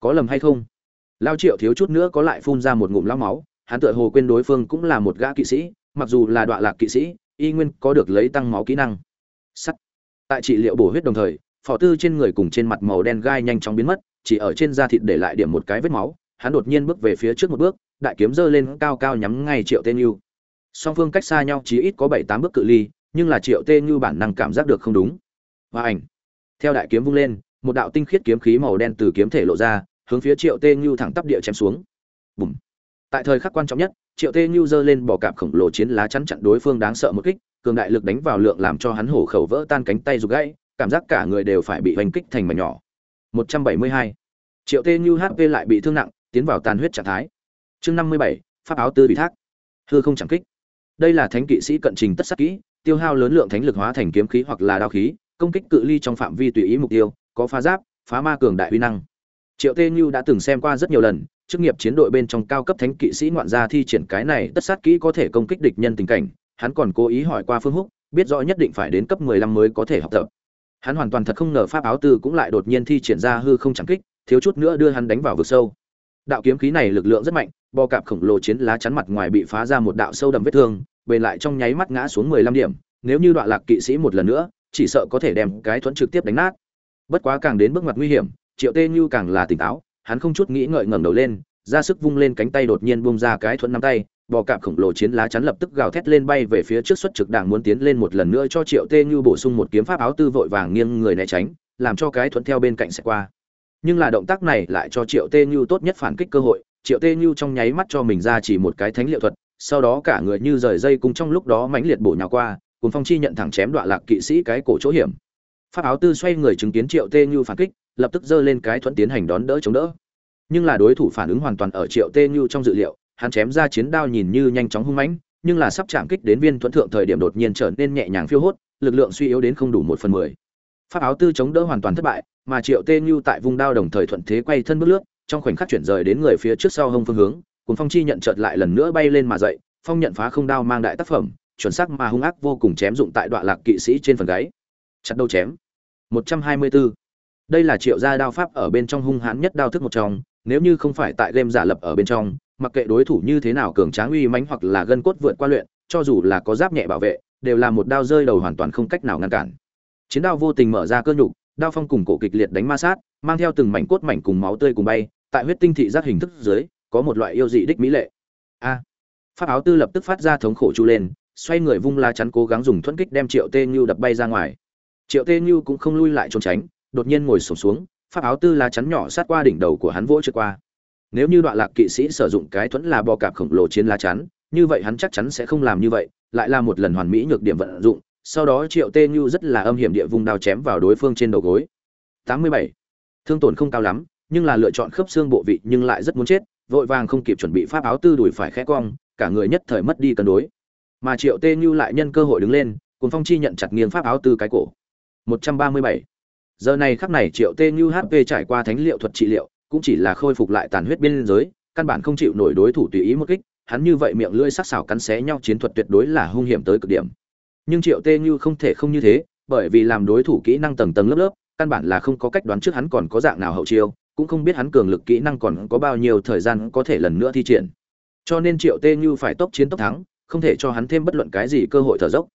có lầm hay không? Lao triệu thiếu chút nữa có lại phun ra một ngụm lao máu, hắn tựa hồ quên đối phương cũng là một gã kỵ sĩ, mặc dù là đoạn lạc kỵ sĩ, y nguyên có được lấy tăng máu kỹ năng. Sắt. Tại trị liệu bổ huyết đồng thời, phò tư trên người cùng trên mặt màu đen gai nhanh chóng biến mất, chỉ ở trên da thịt để lại điểm một cái vết máu, hắn đột nhiên bước về phía trước một bước, đại kiếm giơ lên cao cao nhắm ngay triệu tên yêu song phương cách xa nhau chỉ ít có bảy tám bước cự ly, nhưng là triệu tên như bản năng cảm giác được không đúng. Và ảnh. Theo đại kiếm vung lên, một đạo tinh khiết kiếm khí màu đen từ kiếm thể lộ ra hướng phía triệu tê như thẳng tắp địa chém xuống. Bùm. Tại thời khắc quan trọng nhất triệu tê như giơ lên bỏ cạp khổng lồ chiến lá chắn chặn đối phương đáng sợ một kích cường đại lực đánh vào lượng làm cho hắn hổ khẩu vỡ tan cánh tay rụt gãy cảm giác cả người đều phải bị hoành kích thành mảnh nhỏ. 172. triệu tê như hp lại bị thương nặng tiến vào tàn huyết trạng thái. Chương 57, pháp áo tư bị thác. Hư không chẳng kích. Đây là thánh kỵ sĩ cận trình tất sắc kỹ tiêu hao lớn lượng thánh lực hóa thành kiếm khí hoặc là đao khí công kích cự ly trong phạm vi tùy ý mục tiêu có phá giáp phá ma cường đại uy năng triệu tê như đã từng xem qua rất nhiều lần, chức nghiệp chiến đội bên trong cao cấp thánh kỵ sĩ ngoạn gia thi triển cái này tất sát kỹ có thể công kích địch nhân tình cảnh, hắn còn cố ý hỏi qua phương húc, biết rõ nhất định phải đến cấp 15 mới có thể học tập. Hắn hoàn toàn thật không ngờ pháp áo tư cũng lại đột nhiên thi triển ra hư không chẳng kích, thiếu chút nữa đưa hắn đánh vào vực sâu. Đạo kiếm khí này lực lượng rất mạnh, bò cạp khổng lồ chiến lá chắn mặt ngoài bị phá ra một đạo sâu đậm vết thương, bền lại trong nháy mắt ngã xuống 15 điểm, nếu như đoạn lạc kỵ sĩ một lần nữa, chỉ sợ có thể đem cái thuẫn trực tiếp đánh nát. Bất quá càng đến bước ngoặt nguy hiểm triệu tê như càng là tỉnh táo, hắn không chút nghĩ ngợi ngẩng đầu lên, ra sức vung lên cánh tay đột nhiên bung ra cái thuẫn nắm tay, bò cạp khổng lồ chiến lá chắn lập tức gào thét lên bay về phía trước xuất trực đảng muốn tiến lên một lần nữa cho triệu tê như bổ sung một kiếm pháp áo tư vội vàng nghiêng người né tránh, làm cho cái thuẫn theo bên cạnh sẽ qua. Nhưng là động tác này lại cho triệu tê như tốt nhất phản kích cơ hội, triệu tê như trong nháy mắt cho mình ra chỉ một cái thánh liệu thuật, sau đó cả người như rời dây cùng trong lúc đó mãnh liệt bổ nhào qua cùng phong chi nhận thẳng chém đoạn lạc kỵ sĩ cái cổ chỗ hiểm. Pháp áo tư xoay người chứng kiến triệu tê như phản kích lập tức giơ lên cái thuẫn tiến hành đón đỡ chống đỡ. Nhưng là đối thủ phản ứng hoàn toàn ở triệu tê như trong dự liệu, hắn chém ra chiến đao nhìn như nhanh chóng hung mãnh, nhưng là sắp chạm kích đến viên thuẫn thượng thời điểm đột nhiên trở nên nhẹ nhàng phiêu hốt, lực lượng suy yếu đến không đủ một phần mười. Pháp áo tư chống đỡ hoàn toàn thất bại, mà triệu tê như tại vùng đao đồng thời thuận thế quay thân bước lướt, trong khoảnh khắc chuyển rời đến người phía trước sau hông phương hướng cùng phong chi nhận chợt lại lần nữa bay lên mà dậy, phong nhận phá không đao mang đại tác phẩm, chuẩn xác mà hung ác vô cùng chém dụng tại đoạn lạc kỵ sĩ trên phần gáy. Chặt đầu chém. 124 đây là triệu gia đao pháp ở bên trong hung hãn nhất đao thức một trong, nếu như không phải tại game giả lập ở bên trong, mặc kệ đối thủ như thế nào cường tráng uy mãnh hoặc là gân cốt vượt qua luyện, cho dù là có giáp nhẹ bảo vệ, đều là một đao rơi đầu hoàn toàn không cách nào ngăn cản. Chiến đao vô tình mở ra cơ nhục, đao phong cùng cổ kịch liệt đánh ma sát, mang theo từng mảnh cốt mảnh cùng máu tươi cùng bay, tại huyết tinh thị giác hình thức dưới, có một loại yêu dị đích mỹ lệ. A! Pháp áo tư lập tức phát ra thống khổ chu lên, xoay người vung la chắn cố gắng dùng thuẫn kích đem triệu tê như đập bay ra ngoài. Triệu tê như cũng không lui lại trốn tránh đột nhiên ngồi sổm xuống, pháp áo tư lá chắn nhỏ sát qua đỉnh đầu của hắn vỗ trượt qua. Nếu như đoạn lạc kỵ sĩ sử dụng cái thuẫn là bò cạp khổng lồ chiến lá chắn, như vậy hắn chắc chắn sẽ không làm như vậy, lại là một lần hoàn mỹ nhược điểm vận dụng, sau đó triệu tê như rất là âm hiểm địa vùng đao chém vào đối phương trên đầu gối. 87. thương tổn không cao lắm, nhưng là lựa chọn khớp xương bộ vị nhưng lại rất muốn chết, vội vàng không kịp chuẩn bị pháp áo tư đùi phải khẽ cong, cả người nhất thời mất đi cân đối. Mà triệu tê như lại nhân cơ hội đứng lên cùng phong chi nhận chặt nghiêng pháp áo tư cái cổ. 137 giờ này khắc này triệu tê như hp trải qua thánh liệu thuật trị liệu, cũng chỉ là khôi phục lại tàn huyết biên giới, căn bản không chịu nổi đối thủ tùy ý một kích, hắn như vậy miệng lưỡi sắc sảo cắn xé nhau chiến thuật tuyệt đối là hung hiểm tới cực điểm. Nhưng triệu tê như không thể không như thế, bởi vì làm đối thủ kỹ năng tầng tầng lớp lớp, căn bản là không có cách đoán trước hắn còn có dạng nào hậu chiêu, cũng không biết hắn cường lực kỹ năng còn có bao nhiêu thời gian có thể lần nữa thi triển. Cho nên triệu tê như phải tốc chiến tốc thắng, không thể cho hắn thêm bất luận cái gì cơ hội thở dốc.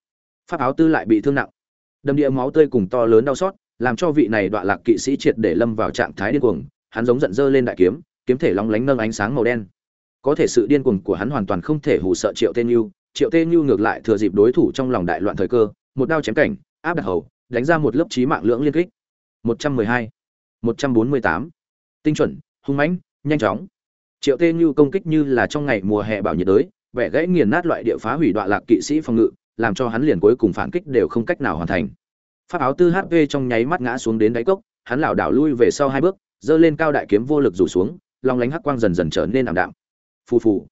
Pháp áo tư lại bị thương nặng. Đầm địa máu tươi cùng to lớn đau xót làm cho vị này đoạn lạc kỵ sĩ triệt để lâm vào trạng thái điên cuồng hắn giống giận dơ lên đại kiếm kiếm thể long lánh nâng ánh sáng màu đen. Có thể sự điên cuồng của hắn hoàn toàn không thể hù sợ triệu tên nhu triệu tên nhu ngược lại thừa dịp đối thủ trong lòng đại loạn thời cơ một đao chém cảnh áp đặt hầu đánh ra một lớp trí mạng lưỡng liên kích. 112, 148. tinh chuẩn hung mãnh nhanh chóng. Triệu tên nhu công kích như là trong ngày mùa hè bảo nhiệt đới vẻ gãy nghiền nát loại địa phá hủy đoạn lạc kỵ sĩ phòng ngự làm cho hắn liền cuối cùng phản kích đều không cách nào hoàn thành pháp áo tư hp trong nháy mắt ngã xuống đến đáy cốc, hắn lảo đảo lui về sau hai bước, giơ lên cao đại kiếm vô lực rủ xuống, long lánh hắc quang dần dần trở nên ảm đạm. Phù phù.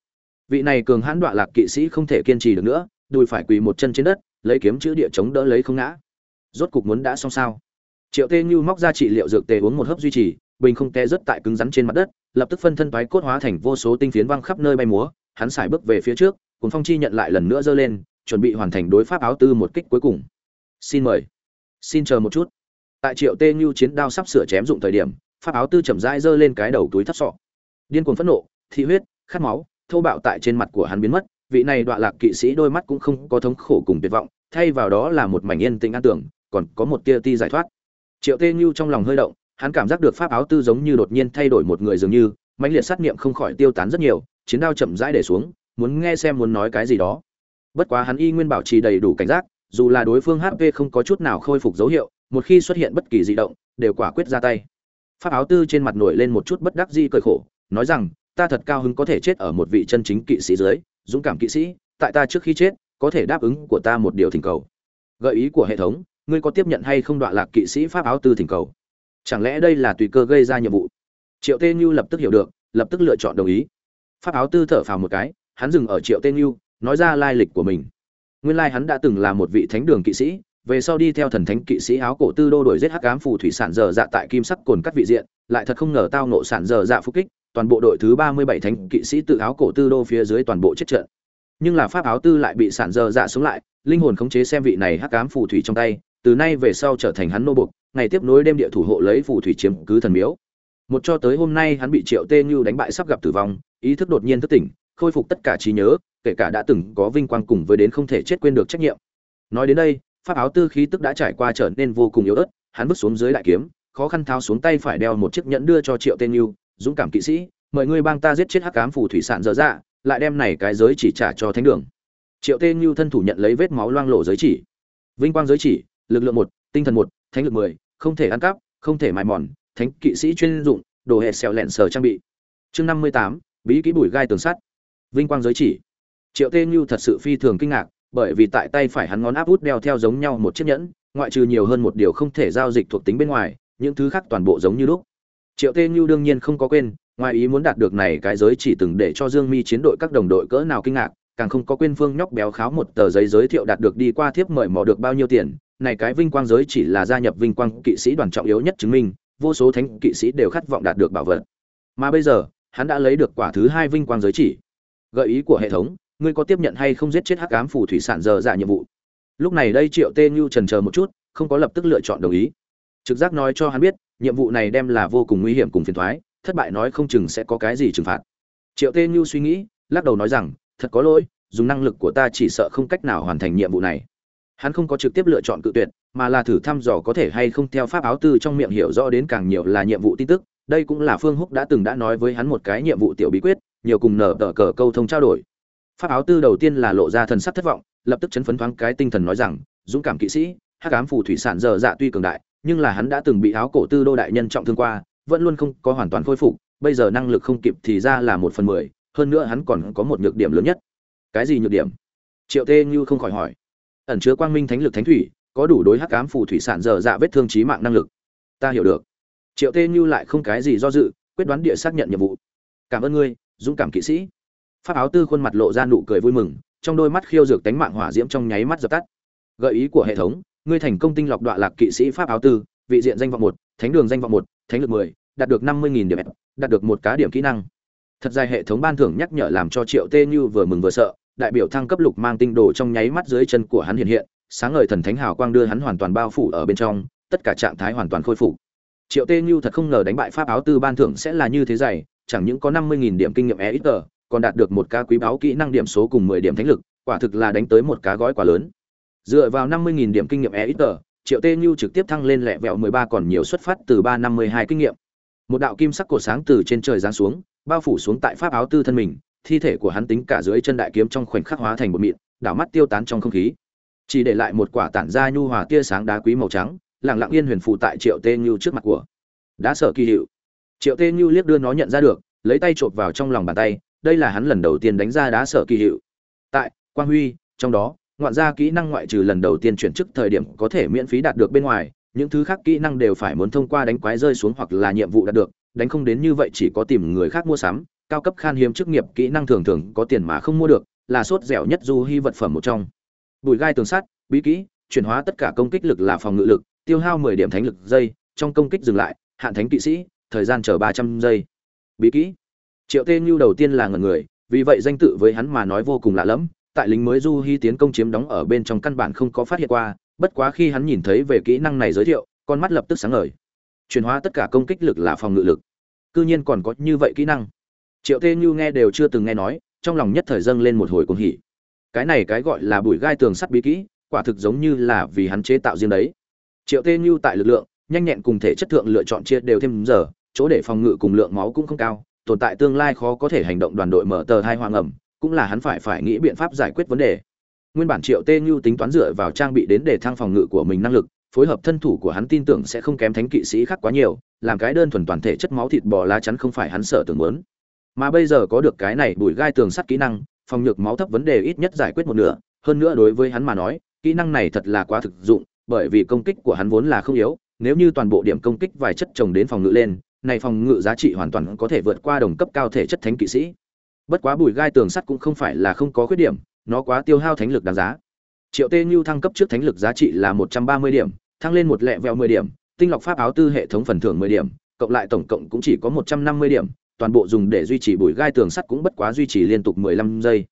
Vị này cường hãn đọa lạc kỵ sĩ không thể kiên trì được nữa, đùi phải quỳ một chân trên đất, lấy kiếm chữ địa chống đỡ lấy không ngã. Rốt cục muốn đã xong sao? Triệu tê như móc ra trị liệu dược tề uống một hớp duy trì, bình không té rất tại cứng rắn trên mặt đất, lập tức phân thân toái cốt hóa thành vô số tinh phiến văng khắp nơi bay múa, hắn xài bước về phía trước cùng phong chi nhận lại lần nữa giơ lên, chuẩn bị hoàn thành đối pháp áo tư một kích cuối cùng. Xin mời xin chờ một chút. Tại triệu tê như chiến đao sắp sửa chém dụng thời điểm, pháp áo tư chậm rãi giơ lên cái đầu túi thắt sọ. Điên cuồng phẫn nộ, thị huyết, khát máu, thô bạo tại trên mặt của hắn biến mất, vị này đọa lạc kỵ sĩ đôi mắt cũng không có thống khổ cùng tuyệt vọng, thay vào đó là một mảnh yên tĩnh an tưởng còn có một tia ti giải thoát. Triệu tê như trong lòng hơi động, hắn cảm giác được pháp áo tư giống như đột nhiên thay đổi một người dường như, mãnh liệt sát niệm không khỏi tiêu tán rất nhiều, chiến đao chậm rãi để xuống, muốn nghe xem muốn nói cái gì đó. Bất quá hắn y nguyên bảo trì đầy đủ cảnh giác dù là đối phương hp không có chút nào khôi phục dấu hiệu, một khi xuất hiện bất kỳ di động, đều quả quyết ra tay. Pháp áo tư trên mặt nổi lên một chút bất đắc di cười khổ, nói rằng, ta thật cao hứng có thể chết ở một vị chân chính kỵ sĩ dưới, dũng cảm kỵ sĩ, tại ta trước khi chết, có thể đáp ứng của ta một điều thỉnh cầu. Gợi ý của hệ thống, ngươi có tiếp nhận hay không đoạn lạc kỵ sĩ pháp áo tư thỉnh cầu? Chẳng lẽ đây là tùy cơ gây ra nhiệm vụ? Triệu tê như lập tức hiểu được, lập tức lựa chọn đồng ý. Pháp áo tư thở phào một cái, hắn dừng ở triệu tê như nói ra lai lịch của mình nguyên lai hắn đã từng là một vị thánh đường kỵ sĩ, về sau đi theo thần thánh kỵ sĩ áo cổ tư đô đổi giết hắc ám phù thủy sản dở dạ tại kim sắc cồn cắt vị diện, lại thật không ngờ tao nộ sản dở dạ phục kích, toàn bộ đội thứ ba mươi bảy thánh kỵ sĩ tự áo cổ tư đô phía dưới toàn bộ chết trận. Nhưng là pháp áo tư lại bị sản dở dạ xuống lại, linh hồn khống chế xem vị này hắc ám phù thủy trong tay, từ nay về sau trở thành hắn nô bộc ngày tiếp nối đêm địa thủ hộ lấy phù thủy chiếm cứ thần miếu. Một cho tới hôm nay hắn bị triệu tê như đánh bại sắp gặp tử vong, ý thức đột nhiên thức tỉnh, khôi phục tất cả trí nhớ kể cả đã từng có vinh quang cùng với đến không thể chết quên được trách nhiệm. Nói đến đây, pháp áo tư khí tức đã trải qua trở nên vô cùng yếu ớt, hắn bước xuống dưới đại kiếm, khó khăn tháo xuống tay phải đeo một chiếc nhẫn đưa cho triệu tên yêu dũng cảm kỵ sĩ, mời ngươi bang ta giết chết hắc cám phù thủy sản dở dạ lại đem này cái giới chỉ trả cho thánh đường. Triệu tên yêu thân thủ nhận lấy vết máu loang lộ giới chỉ. Vinh quang giới chỉ, lực lượng một, tinh thần một, thánh lực mười, không thể ăn cắp, không thể mài mòn, thánh kỵ sĩ chuyên dụng, đồ hệ xèo lẹn sờ trang bị. Chương năm mươi tám, bí kỹ bùi gai tường sắt. Vinh quang giới chỉ triệu tê như thật sự phi thường kinh ngạc, bởi vì tại tay phải hắn ngón áp út đeo theo giống nhau một chiếc nhẫn, ngoại trừ nhiều hơn một điều không thể giao dịch thuộc tính bên ngoài, những thứ khác toàn bộ giống như lúc. Triệu tê như đương nhiên không có quên, ngoài ý muốn đạt được này cái giới chỉ từng để cho dương mi chiến đội các đồng đội cỡ nào kinh ngạc, càng không có quên phương nhóc béo kháo một tờ giấy giới thiệu đạt được đi qua thiếp mời mò được bao nhiêu tiền, này cái vinh quang giới chỉ là gia nhập vinh quang kỵ sĩ đoàn trọng yếu nhất chứng minh, vô số thánh kỵ sĩ đều khát vọng đạt được bảo vật. Mà bây giờ, hắn đã lấy được quả thứ hai vinh quang giới chỉ. Gợi ý của hệ thống ngươi có tiếp nhận hay không giết chết hắc ám phù thủy sản giờ dạ nhiệm vụ? Lúc này đây triệu tê như trần chờ một chút, không có lập tức lựa chọn đồng ý. Trực giác nói cho hắn biết, nhiệm vụ này đem là vô cùng nguy hiểm cùng phiền thoái, thất bại nói không chừng sẽ có cái gì trừng phạt. Triệu tê như suy nghĩ, lắc đầu nói rằng, thật có lỗi, dùng năng lực của ta chỉ sợ không cách nào hoàn thành nhiệm vụ này. Hắn không có trực tiếp lựa chọn cự tuyệt, mà là thử thăm dò có thể hay không theo pháp áo tư trong miệng hiểu rõ đến càng nhiều là nhiệm vụ tin tức. Đây cũng là phương húc đã từng đã nói với hắn một cái nhiệm vụ tiểu bí quyết, nhiều cùng nở tờ cờ câu thông trao đổi pháp áo tư đầu tiên là lộ ra thần sắc thất vọng, lập tức chấn phấn thoáng cái tinh thần nói rằng, dũng cảm kỵ sĩ, hắc ám phù thủy sản dở dạ tuy cường đại, nhưng là hắn đã từng bị áo cổ tư đô đại nhân trọng thương qua, vẫn luôn không có hoàn toàn khôi phục, bây giờ năng lực không kịp thì ra là một phần mười, hơn nữa hắn còn có một nhược điểm lớn nhất. Cái gì nhược điểm? Triệu tê như không khỏi hỏi. Ẩn chứa quang minh thánh lực thánh thủy, có đủ đối hắc ám phù thủy sản dở dạ vết thương trí mạng năng lực. Ta hiểu được. Triệu tê như lại không cái gì do dự, quyết đoán địa xác nhận nhiệm vụ. Cảm ơn ngươi, dũng cảm kỵ sĩ pháp áo tư khuôn mặt lộ ra nụ cười vui mừng, trong đôi mắt khiêu dược tánh mạng hỏa diễm trong nháy mắt dập tắt. Gợi ý của hệ thống, ngươi thành công tinh lọc đoạn lạc kỵ sĩ pháp áo tư, vị diện danh vọng một, thánh đường danh vọng một, thánh lực mười, đạt được năm mươi nghìn điểm, đạt được một cá điểm kỹ năng. Thật dài hệ thống ban thưởng nhắc nhở làm cho triệu tê như vừa mừng vừa sợ, đại biểu thăng cấp lục mang tinh đồ trong nháy mắt dưới chân của hắn hiện hiện, sáng ngời thần thánh hào quang đưa hắn hoàn toàn bao phủ ở bên trong, tất cả trạng thái hoàn toàn khôi phục. Triệu tê như thật không ngờ đánh bại pháp áo tư ban thưởng sẽ là như thế dày, chẳng những có năm mươi nghìn điểm kinh nghiệm e ít tờ còn đạt được một cá quý báo kỹ năng điểm số cùng mười điểm thánh lực quả thực là đánh tới một cá gói quá lớn. Dựa vào năm mươi nghìn điểm kinh nghiệm EXP, triệu tê Nhu trực tiếp thăng lên lẹ vẹo mười ba còn nhiều xuất phát từ ba năm mươi hai kinh nghiệm. Một đạo kim sắc cổ sáng từ trên trời giáng xuống bao phủ xuống tại pháp áo tư thân mình thi thể của hắn tính cả dưới chân đại kiếm trong khoảnh khắc hóa thành một mịn đảo mắt tiêu tán trong không khí. Chỉ để lại một quả tản ra nhu hòa tia sáng đá quý màu trắng lặng lặng yên huyền phù tại triệu tê Nhu trước mặt của. Đã sợ kỳ hiệu. Triệu tê Nhu liếc đưa nó nhận ra được lấy tay chộp vào trong lòng bàn tay đây là hắn lần đầu tiên đánh ra đá sở kỳ hiệu. Tại, quang huy, trong đó, ngoạn ra kỹ năng ngoại trừ lần đầu tiên chuyển chức thời điểm có thể miễn phí đạt được bên ngoài, những thứ khác kỹ năng đều phải muốn thông qua đánh quái rơi xuống hoặc là nhiệm vụ đạt được, đánh không đến như vậy chỉ có tìm người khác mua sắm, cao cấp khan hiếm chức nghiệp kỹ năng thường thường có tiền mà không mua được, là sốt dẻo nhất du hy vật phẩm một trong. Bùi gai tường sắt, bí kỹ, chuyển hóa tất cả công kích lực là phòng ngự lực, tiêu hao mười điểm thánh lực giây, trong công kích dừng lại, hạn thánh kỵ sĩ, thời gian chờ ba trăm giây. Bí kỹ triệu tê như đầu tiên là ngần người, vì vậy danh tự với hắn mà nói vô cùng lạ lẫm, tại lính mới du hy tiến công chiếm đóng ở bên trong căn bản không có phát hiện qua, bất quá khi hắn nhìn thấy về kỹ năng này giới thiệu, con mắt lập tức sáng ngời. Chuyển hóa tất cả công kích lực là phòng ngự lực. Cư nhiên còn có như vậy kỹ năng. Triệu tê như nghe đều chưa từng nghe nói, trong lòng nhất thời dâng lên một hồi cuồng hỉ. Cái này cái gọi là bụi gai tường sắt bí kỹ, quả thực giống như là vì hắn chế tạo riêng đấy. Triệu tê như tại lực lượng, nhanh nhẹn cùng thể chất thượng lựa chọn chia đều thêm giờ, chỗ để phòng ngự cùng lượng máu cũng không cao tồn tại tương lai khó có thể hành động đoàn đội mở tờ hai hoang ẩm, cũng là hắn phải phải nghĩ biện pháp giải quyết vấn đề. Nguyên bản triệu tê như tính toán dựa vào trang bị đến để thăng phòng ngự của mình năng lực, phối hợp thân thủ của hắn tin tưởng sẽ không kém thánh kỵ sĩ khác quá nhiều, làm cái đơn thuần toàn thể chất máu thịt bò lá chắn không phải hắn sợ tưởng muốn. Mà bây giờ có được cái này bùi gai tường sắt kỹ năng, phòng nhược máu thấp vấn đề ít nhất giải quyết một nửa, hơn nữa đối với hắn mà nói, kỹ năng này thật là quá thực dụng, bởi vì công kích của hắn vốn là không yếu, nếu như toàn bộ điểm công kích vài chất trồng đến phòng ngự lên này phòng ngự giá trị hoàn toàn có thể vượt qua đồng cấp cao thể chất thánh kỵ sĩ. Bất quá bùi gai tường sắt cũng không phải là không có khuyết điểm, nó quá tiêu hao thánh lực đáng giá. Triệu tê như thăng cấp trước thánh lực giá trị là một trăm ba mươi điểm, thăng lên một lẹ vẹo mười điểm, tinh lọc pháp áo tư hệ thống phần thưởng mười điểm, cộng lại tổng cộng cũng chỉ có một trăm năm mươi điểm, toàn bộ dùng để duy trì bùi gai tường sắt cũng bất quá duy trì liên tục mười lăm giây.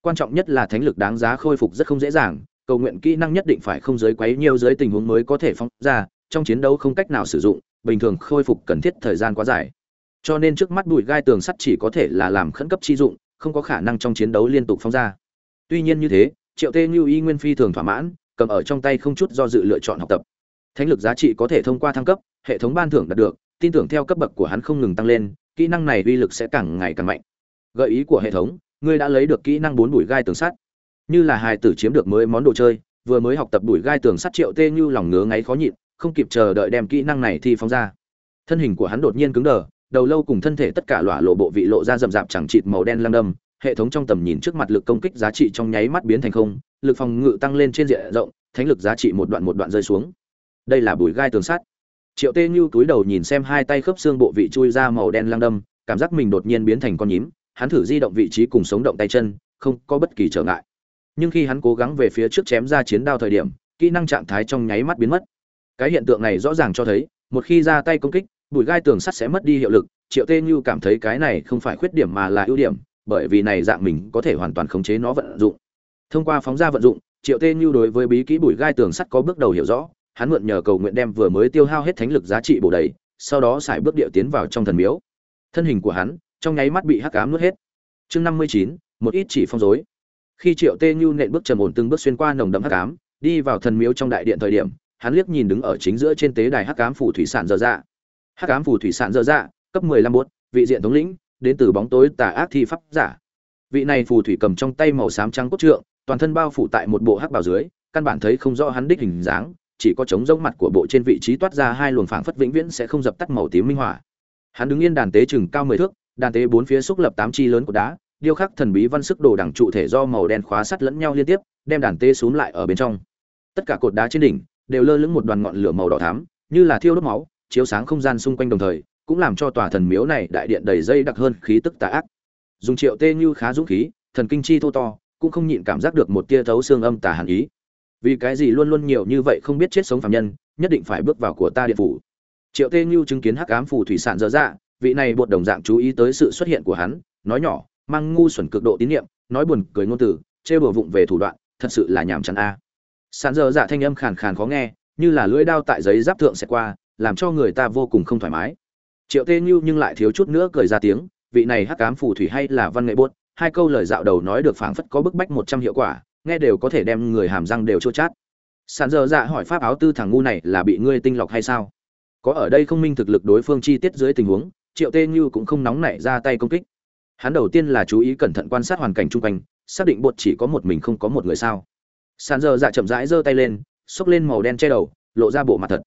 Quan trọng nhất là thánh lực đáng giá khôi phục rất không dễ dàng, cầu nguyện kỹ năng nhất định phải không giới quấy nhiều dưới tình huống mới có thể phóng ra, trong chiến đấu không cách nào sử dụng bình thường khôi phục cần thiết thời gian quá dài. Cho nên trước mắt bụi gai tường sắt chỉ có thể là làm khẩn cấp chi dụng, không có khả năng trong chiến đấu liên tục phóng ra. Tuy nhiên như thế, triệu tê như y nguyên phi thường thỏa mãn, cầm ở trong tay không chút do dự lựa chọn học tập. Thánh lực giá trị có thể thông qua thăng cấp, hệ thống ban thưởng đạt được, tin tưởng theo cấp bậc của hắn không ngừng tăng lên, kỹ năng này uy lực sẽ càng ngày càng mạnh. Gợi ý của hệ thống, ngươi đã lấy được kỹ năng bốn bụi gai tường sắt. Như là hài tử chiếm được mới món đồ chơi, vừa mới học tập bụi gai tường sắt triệu tê như lòng ngứa ngáy khó nhịn không kịp chờ đợi đem kỹ năng này thi phóng ra. Thân hình của hắn đột nhiên cứng đờ, đầu lâu cùng thân thể tất cả lỏa lộ bộ vị lộ ra rậm rạp chẳng chịt màu đen lăng đâm, hệ thống trong tầm nhìn trước mặt lực công kích giá trị trong nháy mắt biến thành không, lực phòng ngự tăng lên trên diện rộng, thánh lực giá trị một đoạn một đoạn rơi xuống. Đây là bùi gai tường sắt. Triệu tê như túi đầu nhìn xem hai tay khớp xương bộ vị chui ra màu đen lăng đâm, cảm giác mình đột nhiên biến thành con nhím, hắn thử di động vị trí cùng sống động tay chân, không có bất kỳ trở ngại. Nhưng khi hắn cố gắng về phía trước chém ra chiến đao thời điểm, kỹ năng trạng thái trong nháy mắt biến mất cái hiện tượng này rõ ràng cho thấy, một khi ra tay công kích, bụi gai tường sắt sẽ mất đi hiệu lực, triệu tê như cảm thấy cái này không phải khuyết điểm mà là ưu điểm, bởi vì này dạng mình có thể hoàn toàn khống chế nó vận dụng. Thông qua phóng ra vận dụng, triệu tê như đối với bí kỹ bụi gai tường sắt có bước đầu hiểu rõ, hắn mượn nhờ cầu nguyện đem vừa mới tiêu hao hết thánh lực giá trị bổ đầy, sau đó xài bước địa tiến vào trong thần miếu. Thân hình của hắn, trong nháy mắt bị hắc ám nuốt hết. Chương năm mươi chín, một ít chỉ phong dối khi triệu tê như nện bước trầm ổn từng bước xuyên qua nồng đậm hắc ám, đi vào thần miếu trong đại điện thời điểm hắn liếc nhìn đứng ở chính giữa trên tế đài hắc ám phủ thủy sản dở dạ. Hắc ám phủ thủy sản dở dạ cấp mười lăm bốt vị diện thống lĩnh, đến từ bóng tối tà ác thi pháp giả. Vị này phù thủy cầm trong tay màu xám trắng cốt trượng, toàn thân bao phủ tại một bộ hắc bào dưới, căn bản thấy không rõ hắn đích hình dáng, chỉ có trống rỗng mặt của bộ trên vị trí toát ra hai luồng phảng phất vĩnh viễn sẽ không dập tắt màu tím minh hỏa hắn đứng yên đàn tế chừng cao mười thước, đàn tế bốn phía xúc lập tám chi lớn của đá, điêu khắc thần bí văn sức đồ đẳng trụ thể do màu đen khóa sắt lẫn nhau liên tiếp, đem đàn tế xuống lại ở bên trong. Tất cả cột đá trên đỉnh đều lơ lửng một đoàn ngọn lửa màu đỏ thắm, như là thiêu đốt máu, chiếu sáng không gian xung quanh đồng thời, cũng làm cho tòa thần miếu này đại điện đầy dây đặc hơn khí tức tà ác. Dùng triệu tê như khá dũng khí, thần kinh chi thô to, cũng không nhịn cảm giác được một tia thấu xương âm tà hàn ý. Vì cái gì luôn luôn nhiều như vậy không biết chết sống phàm nhân, nhất định phải bước vào của ta điện phủ. Triệu tê như chứng kiến hắc ám phù thủy sản dở dạ vị này buộc đồng dạng chú ý tới sự xuất hiện của hắn, nói nhỏ, mang ngu xuẩn cực độ tín nhiệm, nói buồn cười ngôn từ chê bừa vụng về thủ đoạn, thật sự là nhàm chán a. Sàn dơ dạ thanh âm khàn khàn khó nghe, như là lưỡi đao tại giấy giáp thượng sẽ qua, làm cho người ta vô cùng không thoải mái. Triệu tê như nhưng lại thiếu chút nữa cười ra tiếng, vị này hắc cám phù thủy hay là văn nghệ buốt, hai câu lời dạo đầu nói được phảng phất có bức bách một trăm hiệu quả, nghe đều có thể đem người hàm răng đều chua chát. Sàn dơ dạ hỏi pháp áo tư thằng ngu này là bị ngươi tinh lọc hay sao? Có ở đây không minh thực lực đối phương chi tiết dưới tình huống, triệu tê như cũng không nóng nảy ra tay công kích. Hắn đầu tiên là chú ý cẩn thận quan sát hoàn cảnh chung quanh, xác định bột chỉ có một mình không có một người sao sàn giờ dạ chậm rãi giơ tay lên, xốc lên màu đen che đầu, lộ ra bộ mặt thật.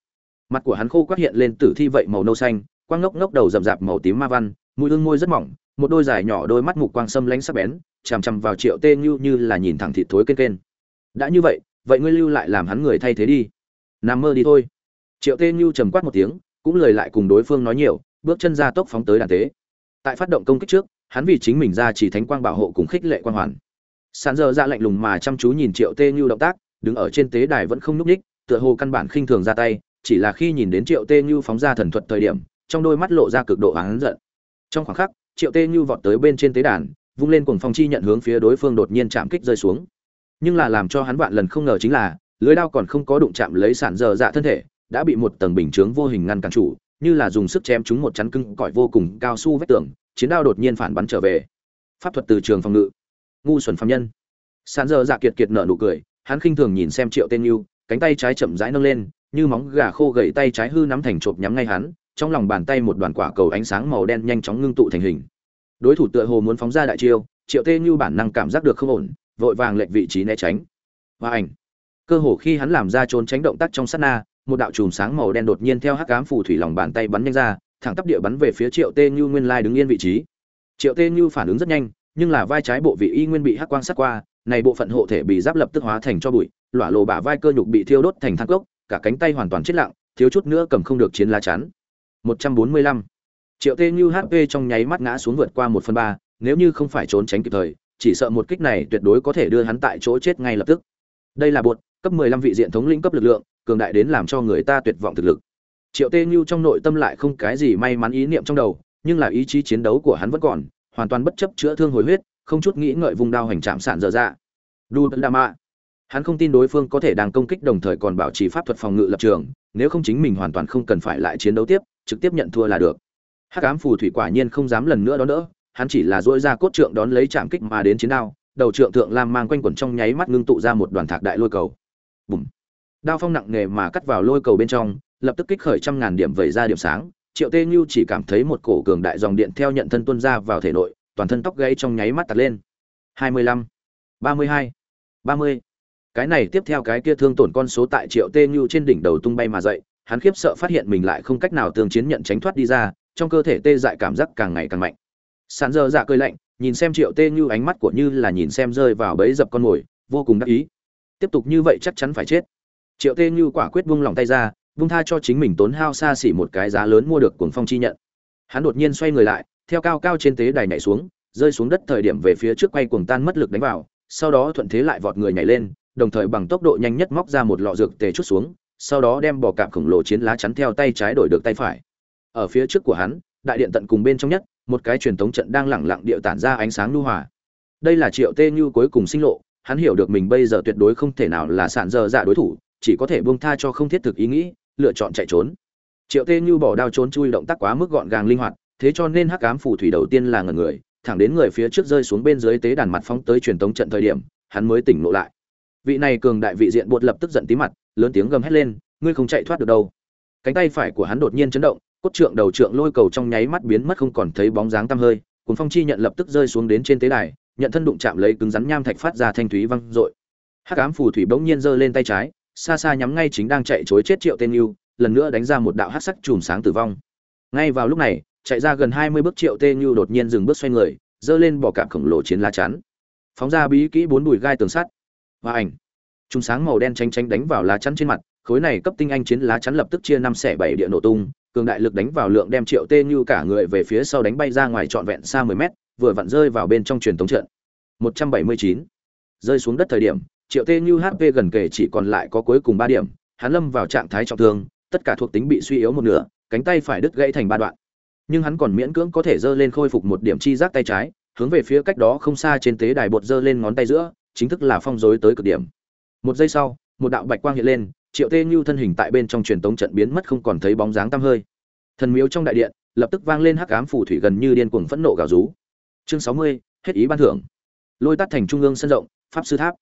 Mặt của hắn khô quát hiện lên tử thi vậy màu nâu xanh, quang ngốc ngốc đầu rậm rạp màu tím ma văn mũi ương môi rất mỏng, một đôi dài nhỏ đôi mắt mục quang xâm lánh sắc bén, chằm chằm vào triệu tê như như là nhìn thẳng thịt thối kên kên đã như vậy vậy ngươi lưu lại làm hắn người thay thế đi. Nằm mơ đi thôi. Triệu tê như trầm quát một tiếng, cũng lời lại cùng đối phương nói nhiều, bước chân ra tốc phóng tới đàn tế. Tại phát động công kích trước, hắn vì chính mình ra chỉ thánh quang bảo hộ cùng khích lệ quang hoàn sàn giờ ra lạnh lùng mà chăm chú nhìn triệu tê như động tác, đứng ở trên tế đài vẫn không nhúc ních tựa hồ căn bản khinh thường ra tay, chỉ là khi nhìn đến triệu tê như phóng ra thần thuật thời điểm, trong đôi mắt lộ ra cực độ hắn giận. Trong khoảng khắc, triệu tê như vọt tới bên trên tế đàn, vung lên cuồng phong chi nhận hướng phía đối phương đột nhiên chạm kích rơi xuống. Nhưng là làm cho hắn vạn lần không ngờ chính là, lưới đao còn không có đụng chạm lấy sản dơ dạ thân thể, đã bị một tầng bình chướng vô hình ngăn cản chủ, như là dùng sức chém chúng một chắn cưng cỏi vô cùng cao su vách tường, chiến đao đột nhiên phản bắn trở về. Pháp thuật từ trường phòng ngự ngu xuẩn phạm nhân. Sàn giờ dạ kiệt kiệt nở nụ cười, hắn khinh thường nhìn xem triệu tên yêu cánh tay trái chậm rãi nâng lên, như móng gà khô gậy tay trái hư nắm thành chộp nhắm ngay hắn, trong lòng bàn tay một đoàn quả cầu ánh sáng màu đen nhanh chóng ngưng tụ thành hình. Đối thủ tựa hồ muốn phóng ra đại chiêu, triệu tê như bản năng cảm giác được không ổn, vội vàng lệch vị trí né tránh. Và ảnh. Cơ hồ khi hắn làm ra trốn tránh động tác trong sát na, một đạo chùm sáng màu đen đột nhiên theo hắc ám phù thủy lòng bàn tay bắn nhanh ra, thẳng tắp địa bắn về phía triệu tê như nguyên lai đứng yên vị trí. Triệu tê như phản ứng rất nhanh nhưng là vai trái bộ vị y nguyên bị hắc quang sát qua này bộ phận hộ thể bị giáp lập tức hóa thành cho bụi lỏa lộ bả vai cơ nhục bị thiêu đốt thành than cốc cả cánh tay hoàn toàn chết lặng thiếu chút nữa cầm không được chiến lá chắn. 145. triệu tê như hp trong nháy mắt ngã xuống vượt qua một phần ba nếu như không phải trốn tránh kịp thời chỉ sợ một kích này tuyệt đối có thể đưa hắn tại chỗ chết ngay lập tức. Đây là buột, cấp 15 vị diện thống lĩnh cấp lực lượng cường đại đến làm cho người ta tuyệt vọng thực lực. Triệu tê như trong nội tâm lại không cái gì may mắn ý niệm trong đầu nhưng là ý chí chiến đấu của hắn vẫn còn hoàn toàn bất chấp chữa thương hồi huyết, không chút nghĩ ngợi vùng đao hành chạm sạn dở dạ. Đu đa mạ hắn không tin đối phương có thể đang công kích đồng thời còn bảo trì pháp thuật phòng ngự lập trường, nếu không chính mình hoàn toàn không cần phải lại chiến đấu tiếp, trực tiếp nhận thua là được. Hắc ám phù thủy quả nhiên không dám lần nữa đón đỡ, hắn chỉ là dỗi ra cốt trượng đón lấy chạm kích mà đến chiến đao, đầu trượng thượng lam mang quanh quẩn trong nháy mắt ngưng tụ ra một đoàn thạc đại lôi cầu. Bùm. Đao phong nặng nề mà cắt vào lôi cầu bên trong, lập tức kích khởi trăm ngàn điểm vẩy ra điểm sáng triệu tê như chỉ cảm thấy một cổ cường đại dòng điện theo nhận thân tuân ra vào thể nội, toàn thân tóc gãy trong nháy mắt tạt lên. Hai mươi lăm, ba mươi hai, ba mươi. Cái này tiếp theo cái kia thương tổn con số tại triệu tê như trên đỉnh đầu tung bay mà dậy, hắn khiếp sợ phát hiện mình lại không cách nào tương chiến nhận tránh thoát đi ra, trong cơ thể tê dại cảm giác càng ngày càng mạnh. Sàn dơ dạ cơi lạnh, nhìn xem triệu tê như ánh mắt của như là nhìn xem rơi vào bẫy dập con mồi, vô cùng đắc ý. Tiếp tục như vậy chắc chắn phải chết. Triệu tê như quả quyết buông lòng tay ra vung tha cho chính mình tốn hao xa xỉ một cái giá lớn mua được cuồng phong chi nhận. Hắn đột nhiên xoay người lại, theo cao cao trên tế đài nhảy xuống, rơi xuống đất thời điểm về phía trước quay cuồng tan mất lực đánh vào, sau đó thuận thế lại vọt người nhảy lên, đồng thời bằng tốc độ nhanh nhất móc ra một lọ dược tề chút xuống, sau đó đem bò cạp khổng lồ chiến lá chắn theo tay trái đổi được tay phải. Ở phía trước của hắn, đại điện tận cùng bên trong nhất, một cái truyền thống trận đang lẳng lặng điệu tản ra ánh sáng lưu hòa. Đây là triệu tê như cuối cùng sinh lộ, hắn hiểu được mình bây giờ tuyệt đối không thể nào là sạn dơ dạ đối thủ, chỉ có thể buông tha cho không thiết thực ý nghĩ lựa chọn chạy trốn. Triệu tê như bỏ đao trốn chui động tác quá mức gọn gàng linh hoạt, thế cho nên hắc ám phù thủy đầu tiên là ngần người, thẳng đến người phía trước rơi xuống bên dưới tế đàn mặt phóng tới truyền tống trận thời điểm, hắn mới tỉnh ngộ lại. Vị này cường đại vị diện buột lập tức giận tí mặt, lớn tiếng gầm hét lên, ngươi không chạy thoát được đâu. Cánh tay phải của hắn đột nhiên chấn động, cốt trượng đầu trượng lôi cầu trong nháy mắt biến mất không còn thấy bóng dáng tăm hơi cùng phong chi nhận lập tức rơi xuống đến trên tế đài, nhận thân đụng chạm lấy cứng rắn nham thạch phát ra thanh thúy văng dội. Hắc ám phù thủy bỗng nhiên giơ lên tay trái xa xa nhắm ngay chính đang chạy chối chết triệu tên yêu, lần nữa đánh ra một đạo hắc sắc chùm sáng tử vong. Ngay vào lúc này, chạy ra gần hai mươi bước triệu tên yêu đột nhiên dừng bước xoay người, giơ lên bỏ cạp khổng lồ chiến lá chắn. Phóng ra bí kỹ bốn bùi gai tường sắt. Và ảnh. Chùm sáng màu đen tranh tranh đánh vào lá chắn trên mặt, khối này cấp tinh anh chiến lá chắn lập tức chia năm xẻ bảy địa nổ tung, cường đại lực đánh vào lượng đem triệu tê như cả người về phía sau đánh bay ra ngoài trọn vẹn xa mười mét, vừa vặn rơi vào bên trong truyền thống trận. Một trăm bảy mươi chín. Rơi xuống đất thời điểm triệu tê như hp gần kề chỉ còn lại có cuối cùng ba điểm, hắn lâm vào trạng thái trọng thương, tất cả thuộc tính bị suy yếu một nửa, cánh tay phải đứt gãy thành ba đoạn. Nhưng hắn còn miễn cưỡng có thể dơ lên khôi phục một điểm chi giác tay trái, hướng về phía cách đó không xa trên tế đài bột dơ lên ngón tay giữa, chính thức là phong dối tới cực điểm. Một giây sau, một đạo bạch quang hiện lên, triệu tê như thân hình tại bên trong truyền tống trận biến mất không còn thấy bóng dáng tăm hơi. Thần miếu trong đại điện, lập tức vang lên hắc ám phù thủy gần như điên cuồng phẫn nộ gào rú. Chương sáu mươi, hết ý ban thưởng. Lôi tắt thành trung ương sân rộng, pháp sư tháp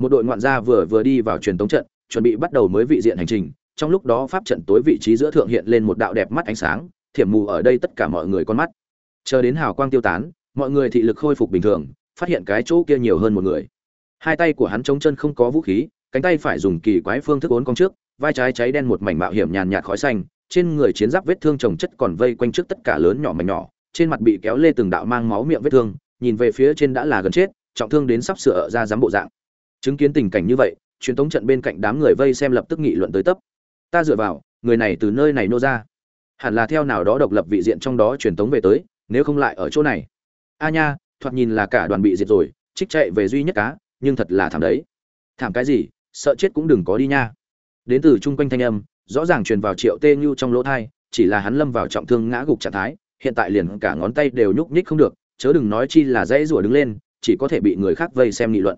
một đội ngoạn gia vừa vừa đi vào truyền tống trận, chuẩn bị bắt đầu mới vị diện hành trình. Trong lúc đó pháp trận tối vị trí giữa thượng hiện lên một đạo đẹp mắt ánh sáng, thiểm mù ở đây tất cả mọi người con mắt. Chờ đến hào quang tiêu tán, mọi người thị lực khôi phục bình thường, phát hiện cái chỗ kia nhiều hơn một người. Hai tay của hắn chống chân không có vũ khí, cánh tay phải dùng kỳ quái phương thức ốn cong trước, vai trái cháy đen một mảnh mạo hiểm nhàn nhạt khói xanh, trên người chiến giáp vết thương trồng chất còn vây quanh trước tất cả lớn nhỏ mảnh nhỏ, trên mặt bị kéo lê từng đạo mang máu miệng vết thương, nhìn về phía trên đã là gần chết, trọng thương đến sắp sửa ra dám bộ dạng chứng kiến tình cảnh như vậy, truyền thống trận bên cạnh đám người vây xem lập tức nghị luận tới tấp. Ta dựa vào, người này từ nơi này nô ra. Hẳn là theo nào đó độc lập vị diện trong đó truyền thống về tới, nếu không lại ở chỗ này. A nha, thoạt nhìn là cả đoàn bị diệt rồi, trích chạy về duy nhất cá, nhưng thật là thảm đấy. Thảm cái gì, sợ chết cũng đừng có đi nha. Đến từ chung quanh thanh âm, rõ ràng truyền vào triệu tê như trong lỗ thai, chỉ là hắn lâm vào trọng thương ngã gục trạng thái, hiện tại liền cả ngón tay đều nhúc nhích không được, chớ đừng nói chi là dãy rủa đứng lên, chỉ có thể bị người khác vây xem nghị luận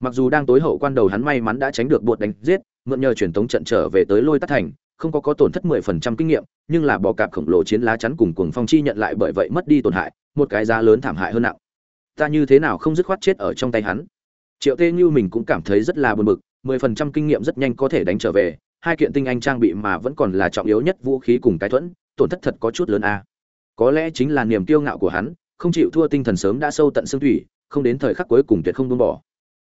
mặc dù đang tối hậu quan đầu hắn may mắn đã tránh được bột đánh giết mượn nhờ truyền tống trận trở về tới lôi tắt thành không có có tổn thất 10% kinh nghiệm, nhưng là bò cạp khổng lồ chiến lá chắn cùng cuồng phong chi nhận lại bởi vậy mất đi tổn hại, một cái giá lớn thảm hại hơn nặng. Ta như thế nào không dứt khoát chết ở trong tay hắn. Triệu Tê Như mình cũng cảm thấy rất là buồn bực, 10% kinh nghiệm rất nhanh có thể đánh trở về, hai kiện tinh anh trang bị mà vẫn còn là trọng yếu nhất vũ khí cùng cái thuẫn, tổn thất thật có chút lớn a. Có lẽ chính là niềm kiêu ngạo của hắn, không chịu thua tinh thần sớm đã sâu tận xương thủy, không đến thời khắc cuối cùng tuyệt không buông bỏ.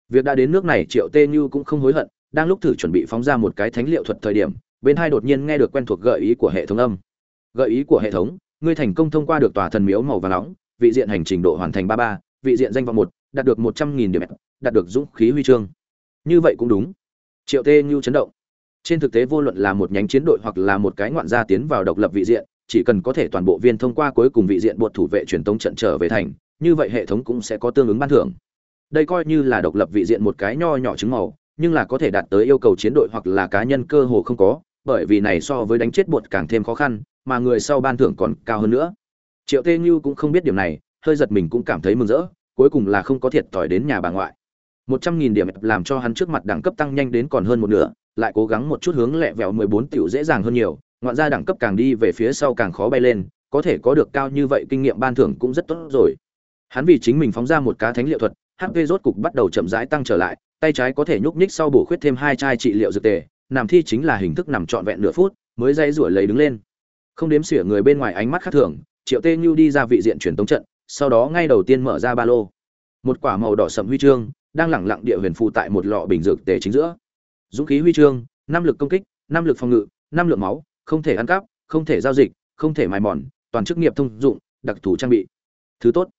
Việc đã đến nước này Triệu Tê Như cũng không hối hận, đang lúc thử chuẩn bị phóng ra một cái thánh liệu thuật thời điểm, bên hai đột nhiên nghe được quen thuộc gợi ý của hệ thống âm. Gợi ý của hệ thống, ngươi thành công thông qua được tòa thần miếu màu vàng nóng, vị diện hành trình độ hoàn thành 33, vị diện danh vọng 1, đạt được 100.000 điểm, đạt được dũng khí huy chương. Như vậy cũng đúng. Triệu Tê Như chấn động. Trên thực tế vô luận là một nhánh chiến đội hoặc là một cái ngoạn gia tiến vào độc lập vị diện, chỉ cần có thể toàn bộ viên thông qua cuối cùng vị diện buộc thủ vệ truyền tống trận trở về thành, như vậy hệ thống cũng sẽ có tương ứng ban thưởng. Đây coi như là độc lập vị diện một cái nho nhỏ trứng màu, nhưng là có thể đạt tới yêu cầu chiến đội hoặc là cá nhân cơ hồ không có, bởi vì này so với đánh chết bột càng thêm khó khăn, mà người sau ban thưởng còn cao hơn nữa. Triệu Tê Như cũng không biết điểm này, hơi giật mình cũng cảm thấy mừng rỡ, cuối cùng là không có thiệt tỏi đến nhà bà ngoại. Một trăm nghìn điểm làm cho hắn trước mặt đẳng cấp tăng nhanh đến còn hơn một nửa, lại cố gắng một chút hướng lẹ vẹo mười bốn tiểu dễ dàng hơn nhiều, ngoạn ra đẳng cấp càng đi về phía sau càng khó bay lên, có thể có được cao như vậy kinh nghiệm ban thưởng cũng rất tốt rồi. Hắn vì chính mình phóng ra một cá thánh liệu thuật, HP rốt cục bắt đầu chậm rãi tăng trở lại, tay trái có thể nhúc nhích sau bổ khuyết thêm hai chai trị liệu dược tề, nằm thi chính là hình thức nằm trọn vẹn nửa phút, mới dây rủi lấy đứng lên. Không đếm xỉa người bên ngoài ánh mắt khác thường, Triệu Tê Nhu đi ra vị diện truyền tống trận, sau đó ngay đầu tiên mở ra ba lô. Một quả màu đỏ sẫm huy chương đang lẳng lặng địa huyền phù tại một lọ bình dược tề chính giữa. Dũng khí huy chương, năm lực công kích, năm lực phòng ngự, năm lượng máu, không thể ăn cắp, không thể giao dịch, không thể mài mòn, toàn chức nghiệp thông dụng, đặc thù trang bị. Thứ tốt.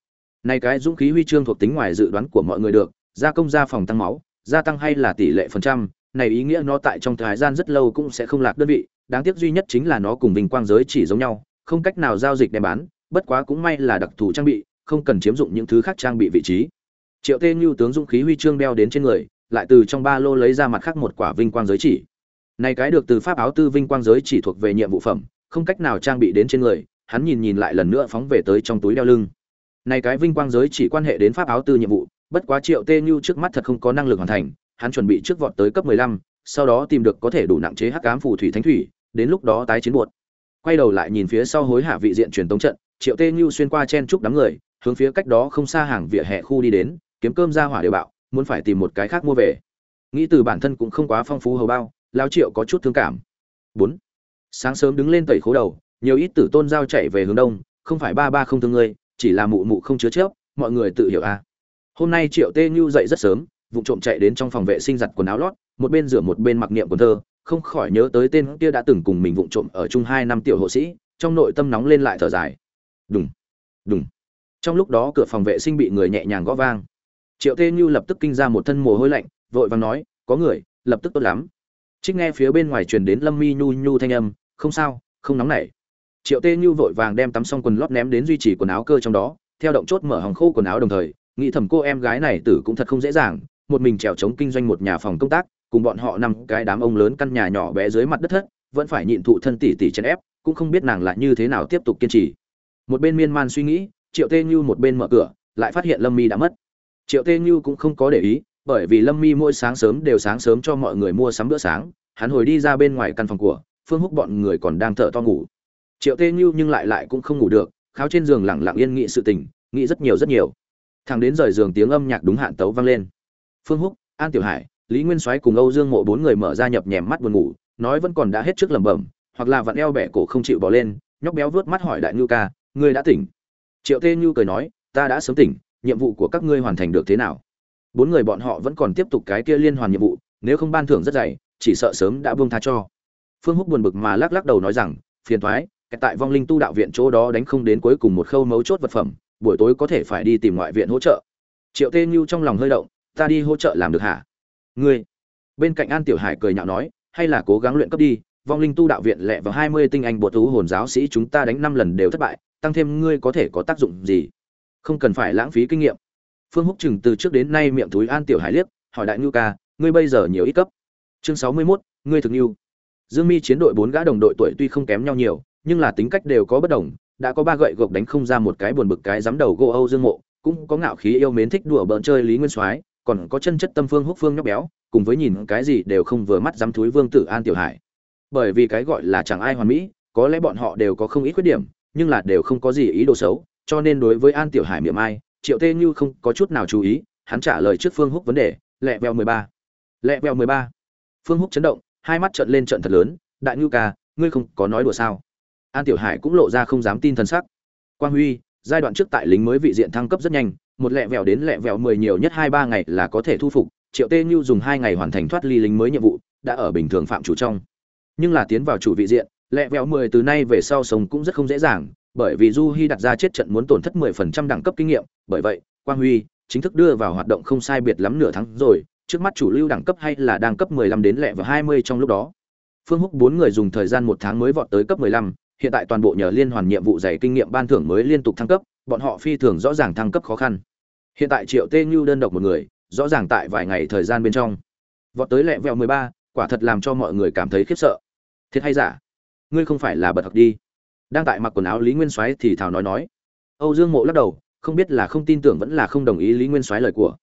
Này cái dũng khí huy chương thuộc tính ngoài dự đoán của mọi người được, gia công gia phòng tăng máu, gia tăng hay là tỷ lệ phần trăm, này ý nghĩa nó tại trong thời gian rất lâu cũng sẽ không lạc đơn vị, đáng tiếc duy nhất chính là nó cùng bình quang giới chỉ giống nhau, không cách nào giao dịch đem bán, bất quá cũng may là đặc thù trang bị, không cần chiếm dụng những thứ khác trang bị vị trí. Triệu Tê Nhu tướng dũng khí huy chương đeo đến trên người, lại từ trong ba lô lấy ra mặt khác một quả vinh quang giới chỉ. Này cái được từ pháp áo tư vinh quang giới chỉ thuộc về nhiệm vụ phẩm, không cách nào trang bị đến trên người, hắn nhìn nhìn lại lần nữa phóng về tới trong túi đeo lưng. Này cái vinh quang giới chỉ quan hệ đến pháp áo tư nhiệm vụ, bất quá Triệu Tê Nhu trước mắt thật không có năng lực hoàn thành, hắn chuẩn bị trước vọt tới cấp 15, sau đó tìm được có thể đủ nặng chế hắc ám phù thủy thánh thủy, đến lúc đó tái chiến buột. Quay đầu lại nhìn phía sau hối hạ vị diện truyền tống trận, Triệu Tê Nhu xuyên qua chen trúc đám người, hướng phía cách đó không xa hàng vỉa hè khu đi đến, kiếm cơm ra hỏa đều bạo, muốn phải tìm một cái khác mua về. Nghĩ từ bản thân cũng không quá phong phú hầu bao, lão Triệu có chút thương cảm. 4. Sáng sớm đứng lên tẩy khố đầu, nhiều ít tử tôn giao chạy về hướng đông, không phải ba ba không thương ngươi, chỉ là mụ mụ không chứa chấp, mọi người tự hiểu a. À. Hôm nay Triệu Tê Nhu dậy rất sớm, vụ trộm chạy đến trong phòng vệ sinh giặt quần áo lót, một bên rửa một bên mặc niệm quần thơ, không khỏi nhớ tới tên kia đã từng cùng mình vụng trộm ở chung hai năm tiểu hộ sĩ, trong nội tâm nóng lên lại thở dài. Đùng, đùng. Trong lúc đó cửa phòng vệ sinh bị người nhẹ nhàng gõ vang. Triệu Tê Như lập tức kinh ra một thân mồ hôi lạnh, vội vàng nói, "Có người, lập tức tốt lắm." Trích nghe phía bên ngoài truyền đến Lâm Mi nhu nhu thanh âm, "Không sao, không nóng nảy." Triệu Tê Như vội vàng đem tắm xong quần lót ném đến duy trì quần áo cơ trong đó, theo động chốt mở hòng khô quần áo đồng thời, nghĩ thầm cô em gái này tử cũng thật không dễ dàng, một mình trèo chống kinh doanh một nhà phòng công tác, cùng bọn họ nằm cái đám ông lớn căn nhà nhỏ bé dưới mặt đất thất, vẫn phải nhịn thụ thân tỷ tỷ chèn ép, cũng không biết nàng lại như thế nào tiếp tục kiên trì. Một bên miên man suy nghĩ, Triệu Tê Như một bên mở cửa, lại phát hiện Lâm Mi đã mất. Triệu Tê Như cũng không có để ý, bởi vì Lâm Mi mỗi sáng sớm đều sáng sớm cho mọi người mua sắm bữa sáng, hắn hồi đi ra bên ngoài căn phòng của, Phương Húc bọn người còn đang thở to ngủ. Triệu Tê Như nhưng lại lại cũng không ngủ được, kháo trên giường lẳng lặng yên nghị sự tình, nghĩ rất nhiều rất nhiều. Thằng đến rời giường tiếng âm nhạc đúng hạn tấu vang lên. Phương Húc, An Tiểu Hải, Lý Nguyên Soái cùng Âu Dương Mộ bốn người mở ra nhập nhèm mắt buồn ngủ, nói vẫn còn đã hết trước lẩm bẩm, hoặc là vặn eo bẻ cổ không chịu bỏ lên, nhóc béo vớt mắt hỏi Đại Nưu ca, ngươi đã tỉnh? Triệu Tê Nhu cười nói, ta đã sớm tỉnh, nhiệm vụ của các ngươi hoàn thành được thế nào? Bốn người bọn họ vẫn còn tiếp tục cái kia liên hoàn nhiệm vụ, nếu không ban thưởng rất dày, chỉ sợ sớm đã buông tha cho. Phương Húc buồn bực mà lắc lắc đầu nói rằng, phiền kẹt tại vong linh tu đạo viện chỗ đó đánh không đến cuối cùng một khâu mấu chốt vật phẩm, buổi tối có thể phải đi tìm ngoại viện hỗ trợ. Triệu Tê như trong lòng hơi động, ta đi hỗ trợ làm được hả? Ngươi? Bên cạnh An Tiểu Hải cười nhạo nói, hay là cố gắng luyện cấp đi, vong linh tu đạo viện lẹ vào hai mươi tinh anh bột thú hồn giáo sĩ chúng ta đánh năm lần đều thất bại, tăng thêm ngươi có thể có tác dụng gì? Không cần phải lãng phí kinh nghiệm. Phương Húc chừng từ trước đến nay miệng túi An Tiểu Hải liếc, hỏi Đại ngưu ca, ngươi bây giờ nhiều ít cấp? Chương sáu mươi mốt ngươi thực nhu. Dương Mi chiến đội bốn gã đồng đội tuổi tuy không kém nhau nhiều, nhưng là tính cách đều có bất đồng, đã có ba gậy gộc đánh không ra một cái buồn bực cái dám đầu gỗ Âu Dương Mộ, cũng có ngạo khí yêu mến thích đùa bỡn chơi Lý Nguyên Soái, còn có chân chất tâm phương húc phương nhóc béo, cùng với nhìn cái gì đều không vừa mắt dám thúi Vương Tử An Tiểu Hải. bởi vì cái gọi là chẳng ai hoàn mỹ có lẽ bọn họ đều có không ít khuyết điểm nhưng là đều không có gì ý đồ xấu cho nên đối với an tiểu hải miệng ai triệu tê như không có chút nào chú ý hắn trả lời trước phương húc vấn đề lẹ veo mười ba. Lẹ veo mười ba. Phương húc chấn động hai mắt trợn lên trận thật lớn đại ngưu ca ngươi không có nói đùa sao? An tiểu hải cũng lộ ra không dám tin thần sắc. Quang huy, giai đoạn trước tại lính mới vị diện thăng cấp rất nhanh, một lẹ vẹo đến lẹ vẹo mười nhiều nhất hai ba ngày là có thể thu phục, triệu tê như dùng hai ngày hoàn thành thoát ly lính mới nhiệm vụ, đã ở bình thường phạm chủ trong. Nhưng là tiến vào chủ vị diện, lẹ vẹo mười từ nay về sau sống cũng rất không dễ dàng, bởi vì du hy đặt ra chết trận muốn tổn thất mười phần trăm đẳng cấp kinh nghiệm, bởi vậy, quang huy chính thức đưa vào hoạt động không sai biệt lắm nửa tháng rồi, trước mắt chủ lưu đẳng cấp hay là đang cấp mười lăm đến lẹ và hai mươi trong lúc đó. Phương húc bốn người dùng thời gian một tháng mới vọt tới cấp mười lăm hiện tại toàn bộ nhờ liên hoàn nhiệm vụ dày kinh nghiệm ban thưởng mới liên tục thăng cấp, bọn họ phi thường rõ ràng thăng cấp khó khăn. Hiện tại triệu tê nhu đơn độc một người, rõ ràng tại vài ngày thời gian bên trong. Vọt tới lẹ vẹo mười ba, quả thật làm cho mọi người cảm thấy khiếp sợ. Thiệt hay giả? Ngươi không phải là bật học đi. Đang tại mặc quần áo lý nguyên soái thì thào nói nói. Âu dương mộ lắc đầu, không biết là không tin tưởng vẫn là không đồng ý lý nguyên soái lời của.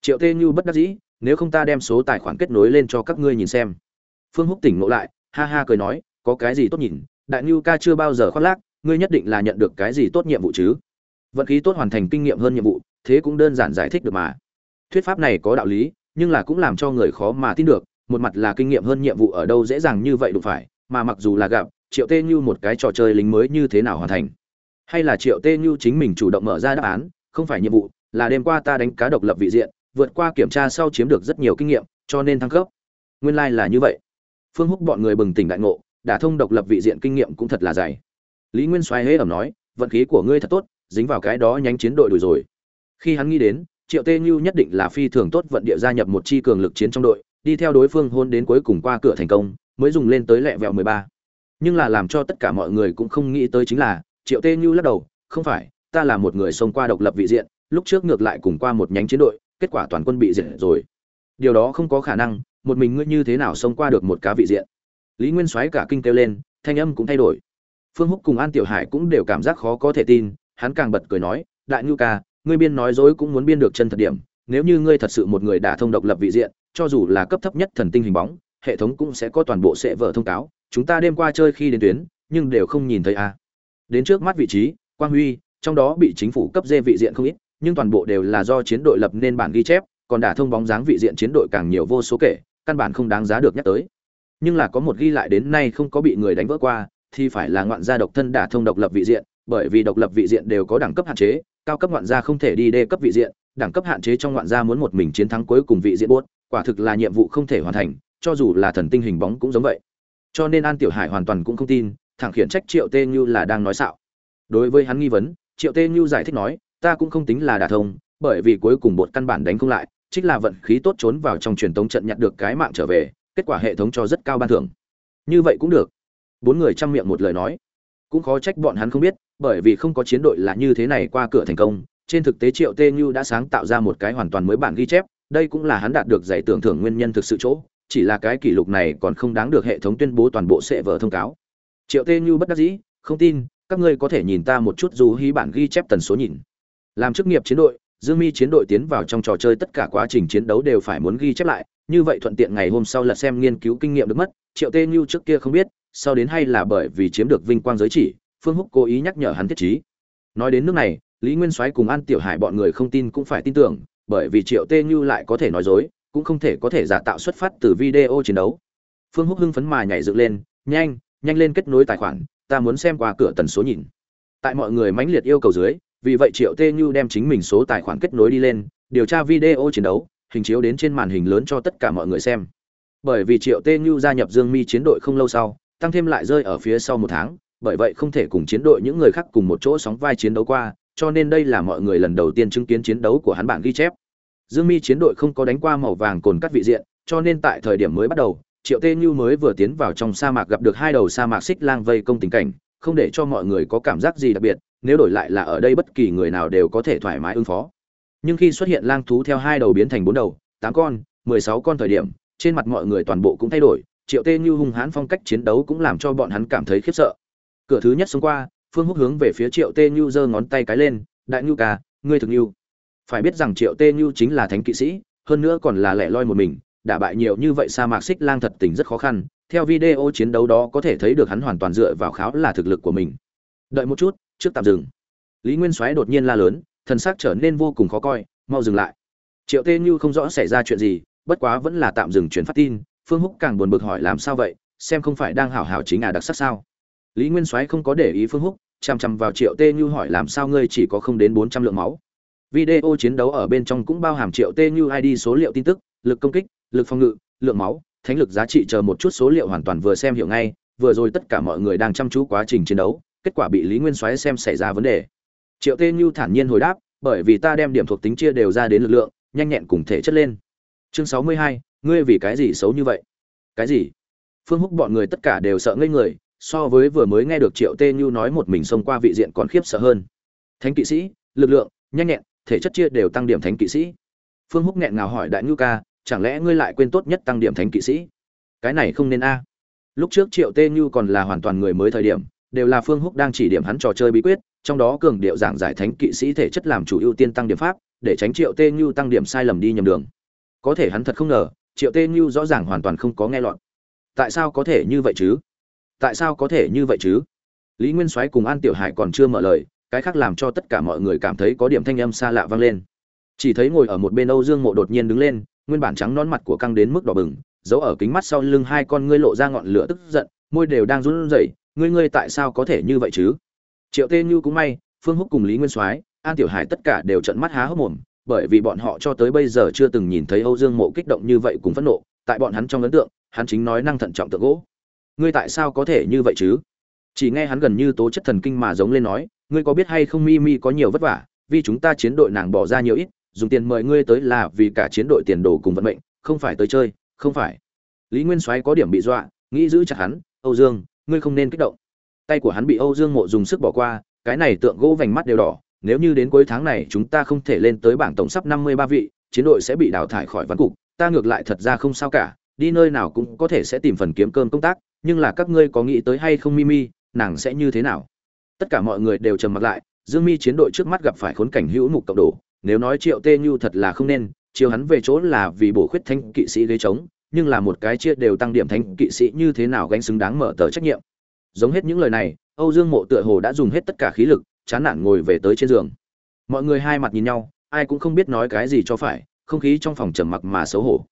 Triệu tê nhu bất đắc dĩ, nếu không ta đem số tài khoản kết nối lên cho các ngươi nhìn xem. Phương húc tỉnh ngộ lại, ha ha cười nói, có cái gì tốt nhìn đại ngưu ca chưa bao giờ khoác lác, ngươi nhất định là nhận được cái gì tốt nhiệm vụ chứ? Vận khí tốt hoàn thành kinh nghiệm hơn nhiệm vụ, thế cũng đơn giản giải thích được mà. Thuyết pháp này có đạo lý, nhưng là cũng làm cho người khó mà tin được, một mặt là kinh nghiệm hơn nhiệm vụ ở đâu dễ dàng như vậy đụng phải, mà mặc dù là gặp, triệu tê như một cái trò chơi lính mới như thế nào hoàn thành? Hay là triệu tê như chính mình chủ động mở ra đáp án, không phải nhiệm vụ, là đêm qua ta đánh cá độc lập vị diện, vượt qua kiểm tra sau chiếm được rất nhiều kinh nghiệm, cho nên thăng cấp. Nguyên lai、like、là như vậy. Phương húc bọn người bừng tỉnh đại ngộ đã thông độc lập vị diện kinh nghiệm cũng thật là dày. Lý nguyên xoay hễ ẩm nói, vận khí của ngươi thật tốt, dính vào cái đó nhánh chiến đội đuổi rồi. Khi hắn nghĩ đến, triệu tê như nhất định là phi thường tốt vận địa gia nhập một chi cường lực chiến trong đội, đi theo đối phương hôn đến cuối cùng qua cửa thành công, mới dùng lên tới lẹ vẹo mười ba. Nhưng là làm cho tất cả mọi người cũng không nghĩ tới chính là, triệu tê như lắc đầu, không phải, ta là một người xông qua độc lập vị diện, lúc trước ngược lại cùng qua một nhánh chiến đội, kết quả toàn quân bị diệt rồi. Điều đó không có khả năng, một mình ngươi như thế nào xông qua được một cá vị diện? Lý nguyên soái cả kinh kêu lên, thanh âm cũng thay đổi. Phương húc cùng an tiểu hải cũng đều cảm giác khó có thể tin, hắn càng bật cười nói, đại ngưu ca, ngươi biên nói dối cũng muốn biên được chân thật điểm, nếu như ngươi thật sự một người đả thông độc lập vị diện, cho dù là cấp thấp nhất thần tinh hình bóng, hệ thống cũng sẽ có toàn bộ sẽ vở thông cáo, chúng ta đêm qua chơi khi đến tuyến, nhưng đều không nhìn thấy a. Đến trước mắt vị trí, quang huy, trong đó bị chính phủ cấp dê vị diện không ít, nhưng toàn bộ đều là do chiến đội lập nên bản ghi chép, còn đả thông bóng dáng vị diện chiến đội càng nhiều vô số kể, căn bản không đáng giá được nhắc tới nhưng là có một ghi lại đến nay không có bị người đánh vỡ qua, thì phải là ngoạn gia độc thân đả thông độc lập vị diện, bởi vì độc lập vị diện đều có đẳng cấp hạn chế, cao cấp ngoạn gia không thể đi đê cấp vị diện, đẳng cấp hạn chế trong ngoạn gia muốn một mình chiến thắng cuối cùng vị diện buốt, quả thực là nhiệm vụ không thể hoàn thành, cho dù là thần tinh hình bóng cũng giống vậy. Cho nên an tiểu hải hoàn toàn cũng không tin, thẳng khiển trách triệu tê như là đang nói xạo. Đối với hắn nghi vấn, triệu tê như giải thích nói, ta cũng không tính là đả thông, bởi vì cuối cùng bột căn bản đánh không lại chính là vận khí tốt trốn vào trong truyền tống trận nhặt được cái mạng trở về kết quả hệ thống cho rất cao ban thưởng. Như vậy cũng được. Bốn người chăm miệng một lời nói. Cũng khó trách bọn hắn không biết, bởi vì không có chiến đội là như thế này qua cửa thành công. Trên thực tế triệu tê như đã sáng tạo ra một cái hoàn toàn mới bản ghi chép, đây cũng là hắn đạt được giải tưởng thưởng nguyên nhân thực sự chỗ, chỉ là cái kỷ lục này còn không đáng được hệ thống tuyên bố toàn bộ sẽ vở thông cáo. Triệu tê như bất đắc dĩ, không tin, các ngươi có thể nhìn ta một chút dù hí bản ghi chép tần số nhìn. Làm chức nghiệp chiến đội, dương mi chiến đội tiến vào trong trò chơi tất cả quá trình chiến đấu đều phải muốn ghi chép lại như vậy thuận tiện ngày hôm sau là xem nghiên cứu kinh nghiệm được mất, triệu tê như trước kia không biết, sau đến hay là bởi vì chiếm được vinh quang giới chỉ, phương húc cố ý nhắc nhở hắn thiết trí. Nói đến nước này, lý nguyên soái cùng an tiểu hải bọn người không tin cũng phải tin tưởng, bởi vì triệu tê như lại có thể nói dối, cũng không thể có thể giả tạo xuất phát từ video chiến đấu. Phương húc hưng phấn mà nhảy dựng lên, nhanh nhanh lên kết nối tài khoản, ta muốn xem qua cửa tần số nhìn. Tại mọi người mãnh liệt yêu cầu dưới, vì vậy triệu tê như đem chính mình số tài khoản kết nối đi lên, điều tra video chiến đấu hình chiếu đến trên màn hình lớn cho tất cả mọi người xem. Bởi vì triệu tê như gia nhập dương mi chiến đội không lâu sau, tăng thêm lại rơi ở phía sau một tháng, bởi vậy không thể cùng chiến đội những người khác cùng một chỗ sóng vai chiến đấu qua, cho nên đây là mọi người lần đầu tiên chứng kiến chiến đấu của hắn bản ghi chép. Dương mi chiến đội không có đánh qua màu vàng cồn cắt vị diện, cho nên tại thời điểm mới bắt đầu, triệu tê như mới vừa tiến vào trong sa mạc gặp được hai đầu sa mạc xích lang vây công tình cảnh, không để cho mọi người có cảm giác gì đặc biệt, nếu đổi lại là ở đây bất kỳ người nào đều có thể thoải mái ứng phó nhưng khi xuất hiện lang thú theo hai đầu biến thành bốn đầu, tám con, mười sáu con thời điểm, trên mặt mọi người toàn bộ cũng thay đổi, triệu tê như hung hãn phong cách chiến đấu cũng làm cho bọn hắn cảm thấy khiếp sợ. Cửa thứ nhất xông qua, phương húc hướng về phía triệu tê như giơ ngón tay cái lên, đại nhu ca, ngươi thực nhu. Phải biết rằng triệu tê như chính là thánh kỵ sĩ, hơn nữa còn là lẻ loi một mình, đả bại nhiều như vậy sa mạc xích lang thật tình rất khó khăn, theo video chiến đấu đó có thể thấy được hắn hoàn toàn dựa vào kháo là thực lực của mình. Đợi một chút, trước tạm dừng. Lý nguyên soái đột nhiên la lớn thần sắc trở nên vô cùng khó coi, mau dừng lại. Triệu tê như không rõ xảy ra chuyện gì, bất quá vẫn là tạm dừng chuyển phát tin, phương húc càng buồn bực hỏi làm sao vậy, xem không phải đang hảo hảo chính à đặc sắc sao. Lý nguyên soái không có để ý phương húc, chằm chằm vào triệu tê như hỏi làm sao ngươi chỉ có không đến bốn trăm lượng máu. Video chiến đấu ở bên trong cũng bao hàm triệu tê như id số liệu tin tức, lực công kích, lực phòng ngự, lượng máu, thánh lực giá trị chờ một chút số liệu hoàn toàn vừa xem hiểu ngay, vừa rồi tất cả mọi người đang chăm chú quá trình chiến đấu, kết quả bị lý nguyên soái xem xảy ra vấn đề triệu tê như thản nhiên hồi đáp, bởi vì ta đem điểm thuộc tính chia đều ra đến lực lượng, nhanh nhẹn cùng thể chất lên. Chương sáu mươi hai, ngươi vì cái gì xấu như vậy? Cái gì? Phương húc bọn người tất cả đều sợ ngây người, so với vừa mới nghe được triệu tê như nói một mình xông qua vị diện còn khiếp sợ hơn. Thánh kỵ sĩ, lực lượng, nhanh nhẹn, thể chất chia đều tăng điểm thánh kỵ sĩ. Phương húc nghẹn ngào hỏi đại ngưu ca, chẳng lẽ ngươi lại quên tốt nhất tăng điểm thánh kỵ sĩ? Cái này không nên a. Lúc trước triệu tê như còn là hoàn toàn người mới thời điểm, đều là phương húc đang chỉ điểm hắn trò chơi bí quyết trong đó cường điệu giảng giải thánh kỵ sĩ thể chất làm chủ ưu tiên tăng điểm pháp, để tránh triệu tê như tăng điểm sai lầm đi nhầm đường. Có thể hắn thật không ngờ, triệu tê như rõ ràng hoàn toàn không có nghe lọt. Tại sao có thể như vậy chứ? Tại sao có thể như vậy chứ? Lý nguyên soái cùng an tiểu hải còn chưa mở lời, cái khác làm cho tất cả mọi người cảm thấy có điểm thanh âm xa lạ vang lên. Chỉ thấy ngồi ở một bên âu dương mộ đột nhiên đứng lên, nguyên bản trắng nón mặt của căng đến mức đỏ bừng, giấu ở kính mắt sau lưng hai con ngươi lộ ra ngọn lửa tức giận, môi đều đang run rẩy, ngươi ngươi tại sao có thể như vậy chứ? Triệu tê như cũng may, phương húc cùng lý nguyên soái, an tiểu hải tất cả đều trận mắt há hốc mồm, bởi vì bọn họ cho tới bây giờ chưa từng nhìn thấy âu dương mộ kích động như vậy cùng phẫn nộ, tại bọn hắn trong ấn tượng, hắn chính nói năng thận trọng tượng gỗ. Ngươi tại sao có thể như vậy chứ? Chỉ nghe hắn gần như tố chất thần kinh mà giống lên nói, ngươi có biết hay không mi mi có nhiều vất vả, vì chúng ta chiến đội nàng bỏ ra nhiều ít, dùng tiền mời ngươi tới là vì cả chiến đội tiền đồ cùng vận mệnh, không phải tới chơi, không phải. Lý nguyên soái có điểm bị dọa, nghĩ giữ chặt hắn, âu dương, ngươi không nên kích động tay của hắn bị âu dương mộ dùng sức bỏ qua, cái này tượng gỗ vành mắt đều đỏ, nếu như đến cuối tháng này chúng ta không thể lên tới bảng tổng sắp năm mươi ba vị, chiến đội sẽ bị đào thải khỏi văn cục, ta ngược lại thật ra không sao cả, đi nơi nào cũng có thể sẽ tìm phần kiếm cơm công tác, nhưng là các ngươi có nghĩ tới hay không, mimi, nàng sẽ như thế nào? Tất cả mọi người đều trầm mặt lại, dương mi chiến đội trước mắt gặp phải khốn cảnh hữu mục cộng đồ, nếu nói triệu tê như thật là không nên, chiều hắn về chỗ là vì bổ khuyết thanh kỵ sĩ ghế trống, nhưng là một cái chia đều tăng điểm thanh kỵ sĩ như thế nào gánh xứng đáng mở tờ trách nhiệm? Giống hết những lời này, âu dương mộ tựa hồ đã dùng hết tất cả khí lực, chán nản ngồi về tới trên giường. Mọi người hai mặt nhìn nhau, ai cũng không biết nói cái gì cho phải, không khí trong phòng trầm mặc mà xấu hổ.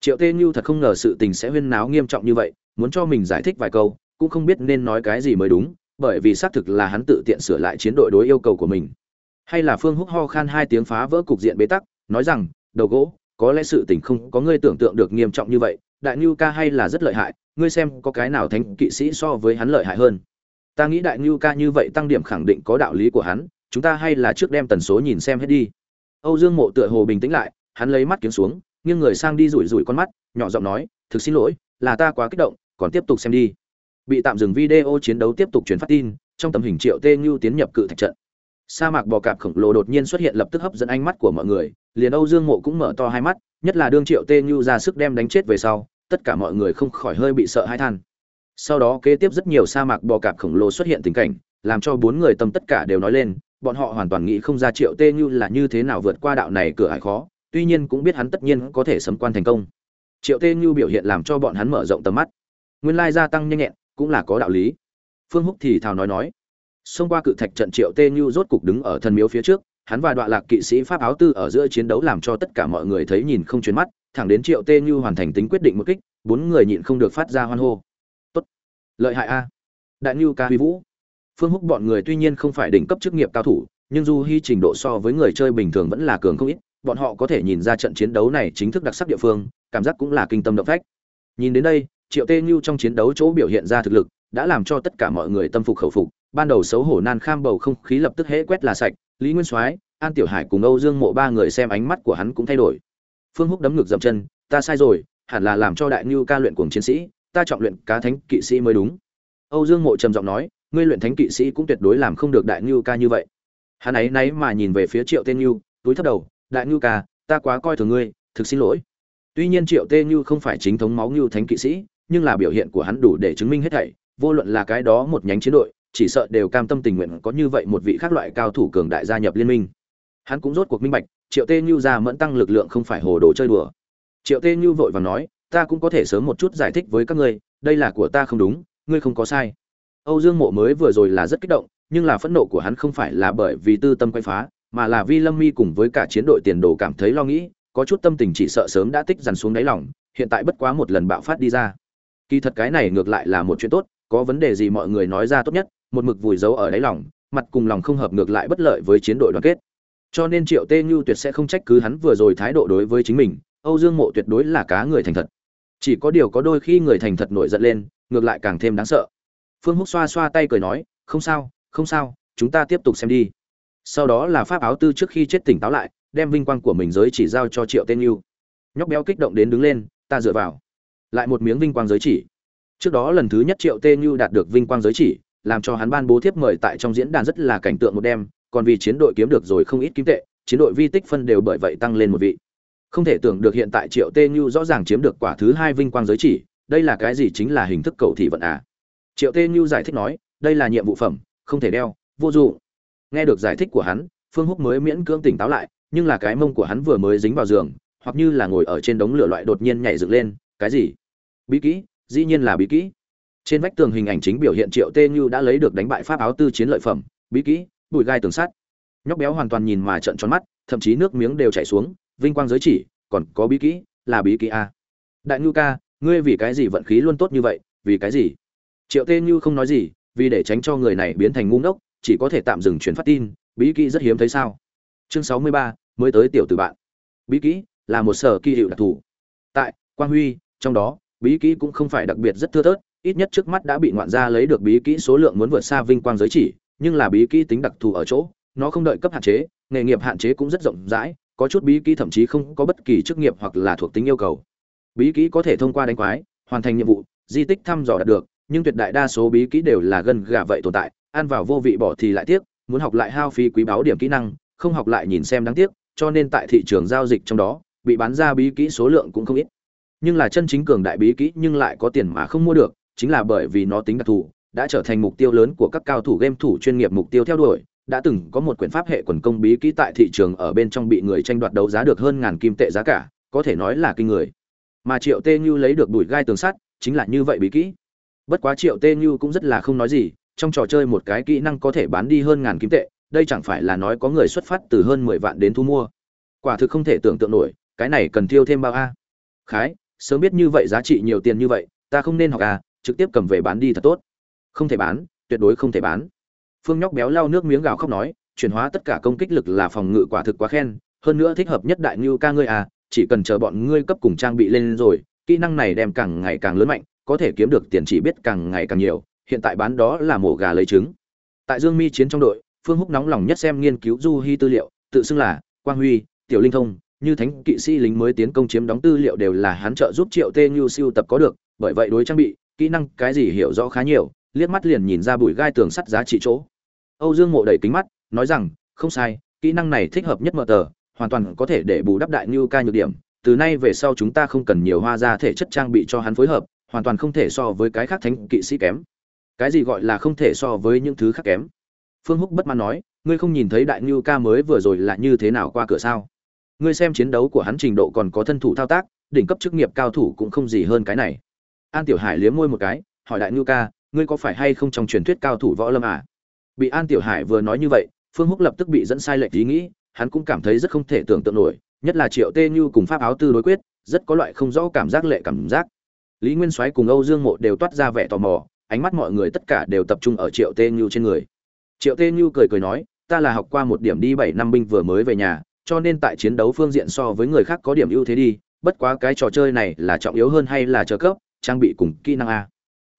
Triệu tê như thật không ngờ sự tình sẽ huyên náo nghiêm trọng như vậy, muốn cho mình giải thích vài câu, cũng không biết nên nói cái gì mới đúng, bởi vì xác thực là hắn tự tiện sửa lại chiến đội đối yêu cầu của mình. Hay là phương húc ho khan hai tiếng phá vỡ cục diện bế tắc, nói rằng, đầu gỗ, có lẽ sự tình không có ngươi tưởng tượng được nghiêm trọng như vậy, đại ngưu ca hay là rất lợi hại ngươi xem có cái nào thánh kỵ sĩ so với hắn lợi hại hơn. Ta nghĩ đại ngưu ca như vậy tăng điểm khẳng định có đạo lý của hắn, chúng ta hay là trước đem tần số nhìn xem hết đi. Âu dương mộ tựa hồ bình tĩnh lại, hắn lấy mắt kiếm xuống, nghiêng người sang đi rủi rủi con mắt, nhỏ giọng nói, thực xin lỗi, là ta quá kích động, còn tiếp tục xem đi. Bị tạm dừng video chiến đấu tiếp tục truyền phát tin, trong tấm hình triệu tê ngưu tiến nhập cự thạch trận. Sa mạc bò cạp khổng lồ đột nhiên xuất hiện lập tức hấp dẫn ánh mắt của mọi người, liền âu dương mộ cũng mở to hai mắt, nhất là đương triệu tê ngưu ra sức đem đánh chết về sau tất cả mọi người không khỏi hơi bị sợ hãi than. Sau đó kế tiếp rất nhiều sa mạc bò cạp khổng lồ xuất hiện tình cảnh, làm cho bốn người tâm tất cả đều nói lên, bọn họ hoàn toàn nghĩ không ra triệu tê như là như thế nào vượt qua đạo này cửa hải khó, tuy nhiên cũng biết hắn tất nhiên có thể sấm quan thành công. Triệu tê như biểu hiện làm cho bọn hắn mở rộng tầm mắt. Nguyên lai gia tăng nhanh nhẹn, cũng là có đạo lý. Phương húc thì thào nói nói. Xông qua cự thạch trận triệu tê như rốt cục đứng ở thần miếu phía trước, hắn và đoạn lạc kỵ sĩ pháp áo tư ở giữa chiến đấu làm cho tất cả mọi người thấy nhìn không chuyển mắt thẳng đến triệu tê như hoàn thành tính quyết định một kích, bốn người nhịn không được phát ra hoan hô. Tốt. Lợi hại a. Đại như ca huy vũ. Phương húc bọn người tuy nhiên không phải đỉnh cấp chức nghiệp cao thủ, nhưng du hy trình độ so với người chơi bình thường vẫn là cường không ít, bọn họ có thể nhìn ra trận chiến đấu này chính thức đặc sắc địa phương, cảm giác cũng là kinh tâm động phách. Nhìn đến đây, triệu tê như trong chiến đấu chỗ biểu hiện ra thực lực, đã làm cho tất cả mọi người tâm phục khẩu phục, ban đầu xấu hổ nan kham bầu không khí lập tức hễ quét là sạch, lý nguyên soái, an tiểu hải cùng âu dương mộ ba người xem ánh mắt của hắn cũng thay đổi phương húc đấm ngược dậm chân, ta sai rồi, hẳn là làm cho đại ngưu ca luyện cuồng chiến sĩ, ta chọn luyện cá thánh kỵ sĩ mới đúng. Âu dương mộ trầm giọng nói, ngươi luyện thánh kỵ sĩ cũng tuyệt đối làm không được đại ngưu ca như vậy. Hắn ấy náy mà nhìn về phía triệu tên ngưu, túi thấp đầu, đại ngưu ca, ta quá coi thường ngươi, thực xin lỗi. Tuy nhiên triệu tên ngưu không phải chính thống máu ngưu thánh kỵ sĩ, nhưng là biểu hiện của hắn đủ để chứng minh hết thảy, vô luận là cái đó một nhánh chiến đội, chỉ sợ đều cam tâm tình nguyện có như vậy một vị khác loại cao thủ cường đại gia nhập liên minh. Hắn cũng rốt cuộc minh bạch triệu tê như ra mẫn tăng lực lượng không phải hồ đồ chơi đùa. Triệu tê như vội vàng nói, ta cũng có thể sớm một chút giải thích với các ngươi, đây là của ta không đúng, ngươi không có sai. Âu dương mộ mới vừa rồi là rất kích động, nhưng là phẫn nộ của hắn không phải là bởi vì tư tâm quay phá, mà là vi lâm mi cùng với cả chiến đội tiền đồ cảm thấy lo nghĩ, có chút tâm tình chỉ sợ sớm đã tích dằn xuống đáy lòng, hiện tại bất quá một lần bạo phát đi ra. Kỳ thật cái này ngược lại là một chuyện tốt, có vấn đề gì mọi người nói ra tốt nhất, một mực vùi giấu ở đáy lòng, mặt cùng lòng không hợp ngược lại bất lợi với chiến đội đoàn kết cho nên triệu tê như tuyệt sẽ không trách cứ hắn vừa rồi thái độ đối với chính mình, âu dương mộ tuyệt đối là cá người thành thật. Chỉ có điều có đôi khi người thành thật nổi giận lên, ngược lại càng thêm đáng sợ. Phương húc xoa xoa tay cười nói, không sao không sao, chúng ta tiếp tục xem đi. Sau đó là pháp áo tư trước khi chết tỉnh táo lại, đem vinh quang của mình giới chỉ giao cho triệu tên yêu nhóc béo kích động đến đứng lên, ta dựa vào. Lại một miếng vinh quang giới chỉ. Trước đó lần thứ nhất triệu tên yêu đạt được vinh quang giới chỉ, làm cho hắn ban bố thiếp mời tại trong diễn đàn rất là cảnh tượng một đêm còn vì chiến đội kiếm được rồi không ít kim tệ, chiến đội vi tích phân đều bởi vậy tăng lên một vị. Không thể tưởng được hiện tại triệu tê nhu rõ ràng chiếm được quả thứ hai vinh quang giới chỉ, đây là cái gì chính là hình thức cầu thị vận à? Triệu tê nhu giải thích nói, đây là nhiệm vụ phẩm, không thể đeo, vô dụng. Nghe được giải thích của hắn, phương húc mới miễn cưỡng tỉnh táo lại, nhưng là cái mông của hắn vừa mới dính vào giường, hoặc như là ngồi ở trên đống lửa loại đột nhiên nhảy dựng lên, cái gì? Bí kỹ, dĩ nhiên là bí kỹ. Trên vách tường hình ảnh chính biểu hiện triệu tê như đã lấy được đánh bại pháp áo tư chiến lợi phẩm, bí kỹ bụi gai tường sát nhóc béo hoàn toàn nhìn mà trợn tròn mắt, thậm chí nước miếng đều chảy xuống, vinh quang giới chỉ, còn có bí kỹ, là bí kỹ a. Đại ngưu ca, ngươi vì cái gì vận khí luôn tốt như vậy, vì cái gì? Triệu tê như không nói gì, vì để tránh cho người này biến thành ngu ngốc, chỉ có thể tạm dừng chuyển phát tin, bí kỹ rất hiếm thấy sao? Chương sáu mươi ba, mới tới tiểu từ bạn. Bí kỹ là một sở kỳ hiệu đặc thù. Tại quang huy, trong đó, bí kỹ cũng không phải đặc biệt rất thưa thớt, ít nhất trước mắt đã bị ngoạn gia lấy được bí kỹ số lượng muốn vượt xa vinh quang giới chỉ nhưng là bí kỹ tính đặc thù ở chỗ, nó không đợi cấp hạn chế, nghề nghiệp hạn chế cũng rất rộng rãi, có chút bí kỹ thậm chí không có bất kỳ chức nghiệp hoặc là thuộc tính yêu cầu. Bí kỹ có thể thông qua đánh quái, hoàn thành nhiệm vụ, di tích thăm dò đạt được, nhưng tuyệt đại đa số bí kỹ đều là gần gà vậy tồn tại, ăn vào vô vị bỏ thì lại tiếc, muốn học lại hao phí quý báu điểm kỹ năng, không học lại nhìn xem đáng tiếc, cho nên tại thị trường giao dịch trong đó, bị bán ra bí kỹ số lượng cũng không ít. Nhưng là chân chính cường đại bí kỹ nhưng lại có tiền mà không mua được, chính là bởi vì nó tính đặc thù đã trở thành mục tiêu lớn của các cao thủ game thủ chuyên nghiệp mục tiêu theo đuổi, đã từng có một quyển pháp hệ quần công bí kỹ tại thị trường ở bên trong bị người tranh đoạt đấu giá được hơn ngàn kim tệ giá cả, có thể nói là kinh người. Mà triệu tê như lấy được đùi gai tường sắt, chính là như vậy bí kỹ. Bất quá triệu tê như cũng rất là không nói gì, trong trò chơi một cái kỹ năng có thể bán đi hơn ngàn kim tệ, đây chẳng phải là nói có người xuất phát từ hơn mười vạn đến thu mua. Quả thực không thể tưởng tượng nổi, cái này cần tiêu thêm bao a. Khái, sớm biết như vậy giá trị nhiều tiền như vậy, ta không nên học à trực tiếp cầm về bán đi thật tốt không thể bán, tuyệt đối không thể bán. Phương nhóc béo lau nước miếng gào khóc nói, chuyển hóa tất cả công kích lực là phòng ngự quả thực quá khen, hơn nữa thích hợp nhất đại ngưu ca ngươi à chỉ cần chờ bọn ngươi cấp cùng trang bị lên rồi, kỹ năng này đem càng ngày càng lớn mạnh, có thể kiếm được tiền chỉ biết càng ngày càng nhiều, hiện tại bán đó là mổ gà lấy trứng. Tại dương mi chiến trong đội, phương húc nóng lòng nhất xem nghiên cứu du hy tư liệu, tự xưng là quang huy, tiểu linh thông, như thánh kỵ sĩ lính mới tiến công chiếm đóng tư liệu đều là hắn trợ giúp triệu tê như siêu tập có được, bởi vậy đối trang bị, kỹ năng cái gì hiểu rõ khá nhiều liếc mắt liền nhìn ra bụi gai tường sắt giá trị chỗ. Âu dương mộ đẩy kính mắt, nói rằng, không sai, kỹ năng này thích hợp nhất mở tờ, hoàn toàn có thể để bù đắp đại như ca nhược điểm. Từ nay về sau chúng ta không cần nhiều hoa ra thể chất trang bị cho hắn phối hợp, hoàn toàn không thể so với cái khác thánh kỵ sĩ kém. Cái gì gọi là không thể so với những thứ khác kém? Phương húc bất mãn nói, ngươi không nhìn thấy đại như ca mới vừa rồi là như thế nào qua cửa sao? Ngươi xem chiến đấu của hắn trình độ còn có thân thủ thao tác, đỉnh cấp chức nghiệp cao thủ cũng không gì hơn cái này. An tiểu hải liếm môi một cái, hỏi đại như ca ngươi có phải hay không trong truyền thuyết cao thủ võ lâm à? Bị an tiểu hải vừa nói như vậy, phương húc lập tức bị dẫn sai lệch ý nghĩ, hắn cũng cảm thấy rất không thể tưởng tượng nổi, nhất là triệu tê như cùng pháp áo tư đối quyết, rất có loại không rõ cảm giác lệ cảm giác. Lý nguyên soái cùng âu dương mộ đều toát ra vẻ tò mò, ánh mắt mọi người tất cả đều tập trung ở triệu tê như trên người. Triệu tê như cười cười nói, ta là học qua một điểm đi bảy năm binh vừa mới về nhà, cho nên tại chiến đấu phương diện so với người khác có điểm ưu thế đi, bất quá cái trò chơi này là trọng yếu hơn hay là trợ cấp, trang bị cùng kỹ năng a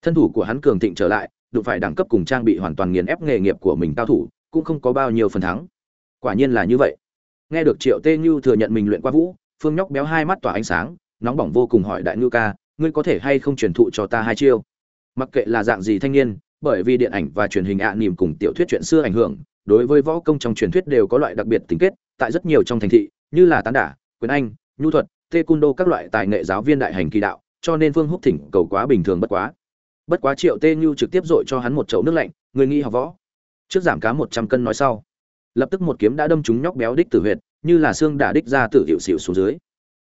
thân thủ của hắn cường thịnh trở lại đụng phải đẳng cấp cùng trang bị hoàn toàn nghiền ép nghề nghiệp của mình cao thủ cũng không có bao nhiêu phần thắng. Quả nhiên là như vậy. Nghe được triệu tê như thừa nhận mình luyện qua vũ phương nhóc béo hai mắt tỏa ánh sáng nóng bỏng vô cùng hỏi đại ngư ca ngươi có thể hay không truyền thụ cho ta hai chiêu? Mặc kệ là dạng gì thanh niên bởi vì điện ảnh và truyền hình ạ à, cùng tiểu thuyết chuyện xưa ảnh hưởng đối với võ công trong truyền thuyết đều có loại đặc biệt tính kết tại rất nhiều trong thành thị như là tán đả quyền anh nhu thuật tê cung đô các loại tài nghệ giáo viên đại hành kỳ đạo cho nên phương húc thỉnh cầu quá bình thường bất quá bất quá triệu tê như trực tiếp dội cho hắn một chậu nước lạnh, người nghi học võ. Trước giảm cá một trăm cân nói sau. Lập tức một kiếm đã đâm trúng nhóc béo đích tử huyệt, như là xương đả đích ra tự hiệu xịu xuống dưới.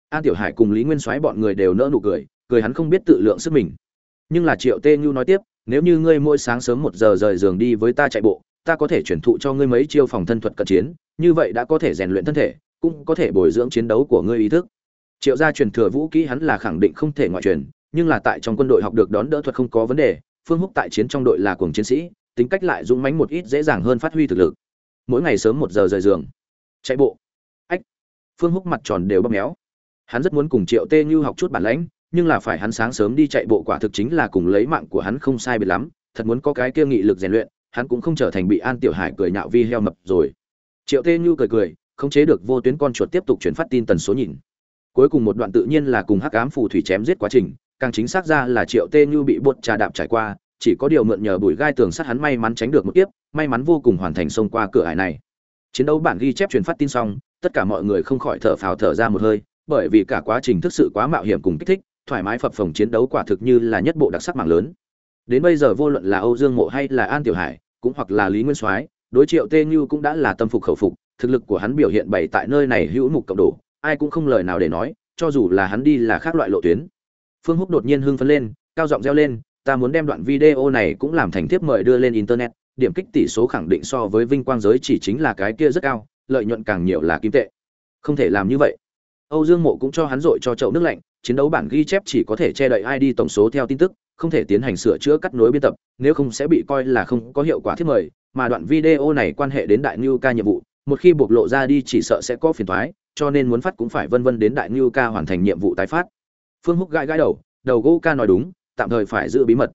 An tiểu hải cùng lý nguyên soái bọn người đều nỡ nụ cười cười hắn không biết tự lượng sức mình. Nhưng là triệu tê như nói tiếp, nếu như ngươi mỗi sáng sớm một giờ rời giường đi với ta chạy bộ, ta có thể chuyển thụ cho ngươi mấy chiêu phòng thân thuật cận chiến, như vậy đã có thể rèn luyện thân thể, cũng có thể bồi dưỡng chiến đấu của ngươi ý thức. Triệu gia truyền thừa vũ kỹ hắn là khẳng định không thể ngoại truyền nhưng là tại trong quân đội học được đón đỡ thuật không có vấn đề, phương húc tại chiến trong đội là cuồng chiến sĩ, tính cách lại dũng mãnh một ít dễ dàng hơn phát huy thực lực. Mỗi ngày sớm một giờ rời giường. Chạy bộ. Ách. Phương húc mặt tròn đều bóp méo. Hắn rất muốn cùng triệu tê như học chút bản lãnh, nhưng là phải hắn sáng sớm đi chạy bộ quả thực chính là cùng lấy mạng của hắn không sai biệt lắm, thật muốn có cái kia nghị lực rèn luyện, hắn cũng không trở thành bị an tiểu hải cười nhạo vi heo mập rồi. Triệu tê như cười cười không chế được vô tuyến con chuột tiếp tục chuyển phát tin tần số nhìn. Cuối cùng một đoạn tự nhiên là cùng hắc ám phù thủy chém giết quá trình càng chính xác ra là triệu tê như bị bột trà đạp trải qua, chỉ có điều mượn nhờ bụi gai tường sắt hắn may mắn tránh được một tiếp may mắn vô cùng hoàn thành xông qua cửa ải này. Chiến đấu bản ghi chép truyền phát tin xong, tất cả mọi người không khỏi thở phào thở ra một hơi, bởi vì cả quá trình thực sự quá mạo hiểm cùng kích thích, thoải mái phập phồng chiến đấu quả thực như là nhất bộ đặc sắc mạng lớn. Đến bây giờ vô luận là âu dương mộ hay là an tiểu hải, cũng hoặc là lý nguyên soái, đối triệu tê như cũng đã là tâm phục khẩu phục, thực lực của hắn biểu hiện bày tại nơi này hữu mục cộng đồ ai cũng không lời nào để nói, cho dù là hắn đi là khác loại lộ tuyến phương húc đột nhiên hưng phấn lên, cao giọng reo lên, ta muốn đem đoạn video này cũng làm thành thiếp mời đưa lên internet, điểm kích tỷ số khẳng định so với vinh quang giới chỉ chính là cái kia rất cao, lợi nhuận càng nhiều là kim tệ. Không thể làm như vậy. Âu dương mộ cũng cho hắn dội cho chậu nước lạnh, chiến đấu bản ghi chép chỉ có thể che đậy id tổng số theo tin tức, không thể tiến hành sửa chữa cắt nối biên tập, nếu không sẽ bị coi là không có hiệu quả thiết mời, mà đoạn video này quan hệ đến đại ngưu ca nhiệm vụ, một khi bộc lộ ra đi chỉ sợ sẽ có phiền toái, cho nên muốn phát cũng phải vân vân đến đại ngưu ca hoàn thành nhiệm vụ tái phát phương húc gãi gãi đầu đầu gỗ ca nói đúng, tạm thời phải giữ bí mật.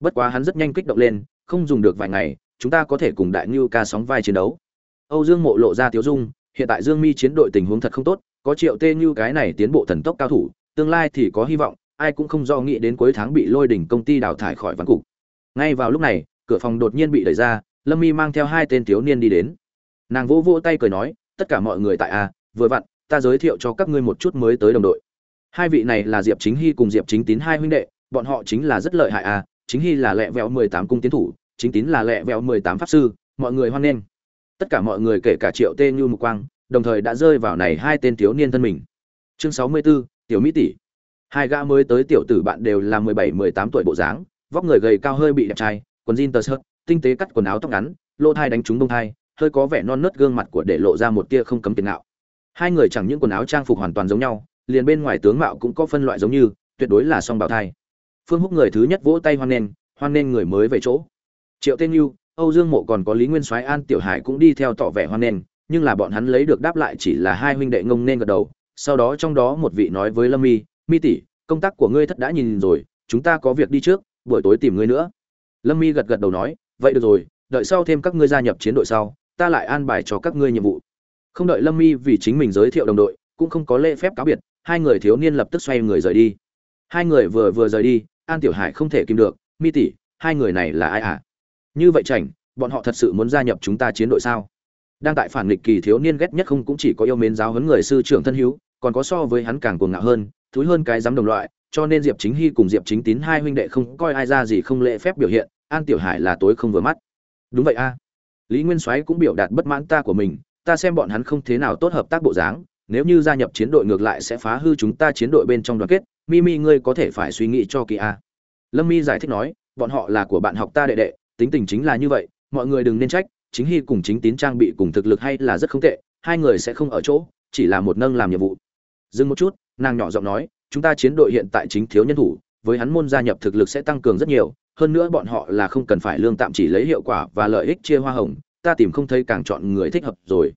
Bất quá hắn rất nhanh kích động lên, không dùng được vài ngày, chúng ta có thể cùng đại ngưu ca sóng vai chiến đấu. Âu dương mộ lộ ra tiếu dung, hiện tại dương mi chiến đội tình huống thật không tốt, có triệu tê như cái này tiến bộ thần tốc cao thủ, tương lai thì có hy vọng, ai cũng không do nghĩ đến cuối tháng bị lôi đỉnh công ty đào thải khỏi văn cục. Ngay vào lúc này, cửa phòng đột nhiên bị đẩy ra, lâm mi mang theo hai tên thiếu niên đi đến. Nàng vỗ vỗ tay cười nói, tất cả mọi người tại a vừa vặn, ta giới thiệu cho các ngươi một chút mới tới đồng đội hai vị này là diệp chính hy cùng diệp chính tín hai huynh đệ bọn họ chính là rất lợi hại à? chính hy là lẹ vẹo mười tám cung tiến thủ chính tín là lẹ vẹo mười tám pháp sư mọi người hoan nghênh. Tất cả mọi người kể cả triệu tê như mục quang đồng thời đã rơi vào này hai tên thiếu niên thân mình. Chương sáu mươi 64, tiểu mỹ tỷ. Hai gã mới tới tiểu tử bạn đều là mười bảy mười tám tuổi bộ dáng vóc người gầy cao hơi bị đẹp trai quần jean tơ sơ tinh tế cắt quần áo tóc ngắn lô thai đánh trúng đông thai hơi có vẻ non nớt gương mặt của để lộ ra một tia không cấm tiền nạo hai người chẳng những quần áo trang phục hoàn toàn giống nhau liền bên ngoài tướng mạo cũng có phân loại giống như, tuyệt đối là song bào thai. Phương húc người thứ nhất vỗ tay hoan nghênh hoan nghênh người mới về chỗ. Triệu tên nhu âu dương mộ còn có lý nguyên soái an tiểu hải cũng đi theo tỏ vẻ hoan nghênh, nhưng là bọn hắn lấy được đáp lại chỉ là hai huynh đệ ngông nên gật đầu. Sau đó trong đó một vị nói với lâm mi mi tỷ, công tác của ngươi thất đã nhìn rồi, chúng ta có việc đi trước, buổi tối tìm ngươi nữa. Lâm mi gật gật đầu nói, vậy được rồi, đợi sau thêm các ngươi gia nhập chiến đội sau, ta lại an bài cho các ngươi nhiệm vụ. Không đợi lâm mi vì chính mình giới thiệu đồng đội cũng không có lễ phép cáo biệt, hai người thiếu niên lập tức xoay người rời đi. Hai người vừa vừa rời đi, an tiểu hải không thể kìm được, mi tỷ, hai người này là ai à như vậy chảnh, bọn họ thật sự muốn gia nhập chúng ta chiến đội sao? Đang tại phản nghịch kỳ thiếu niên ghét nhất không cũng chỉ có yêu mến giáo huấn người sư trưởng thân hữu, còn có so với hắn càng cuồng ngạo hơn, thúi hơn cái dám đồng loại, cho nên diệp chính hy cùng diệp chính tín hai huynh đệ không coi ai ra gì không lễ phép biểu hiện, an tiểu hải là tối không vừa mắt. Đúng vậy a. Lý nguyên soái cũng biểu đạt bất mãn ta của mình, ta xem bọn hắn không thế nào tốt hợp tác bộ dáng nếu như gia nhập chiến đội ngược lại sẽ phá hư chúng ta chiến đội bên trong đoàn kết, mimi, ngươi có thể phải suy nghĩ cho kỳ a. Lâm mi giải thích nói, bọn họ là của bạn học ta đệ đệ, tính tình chính là như vậy, mọi người đừng nên trách, chính hy cùng chính tín trang bị cùng thực lực hay là rất không tệ, hai người sẽ không ở chỗ, chỉ là một nâng làm nhiệm vụ. Dừng một chút, nàng nhỏ giọng nói, chúng ta chiến đội hiện tại chính thiếu nhân thủ, với hắn môn gia nhập thực lực sẽ tăng cường rất nhiều, hơn nữa bọn họ là không cần phải lương tạm chỉ lấy hiệu quả và lợi ích chia hoa hồng, ta tìm không thấy càng chọn người thích hợp rồi.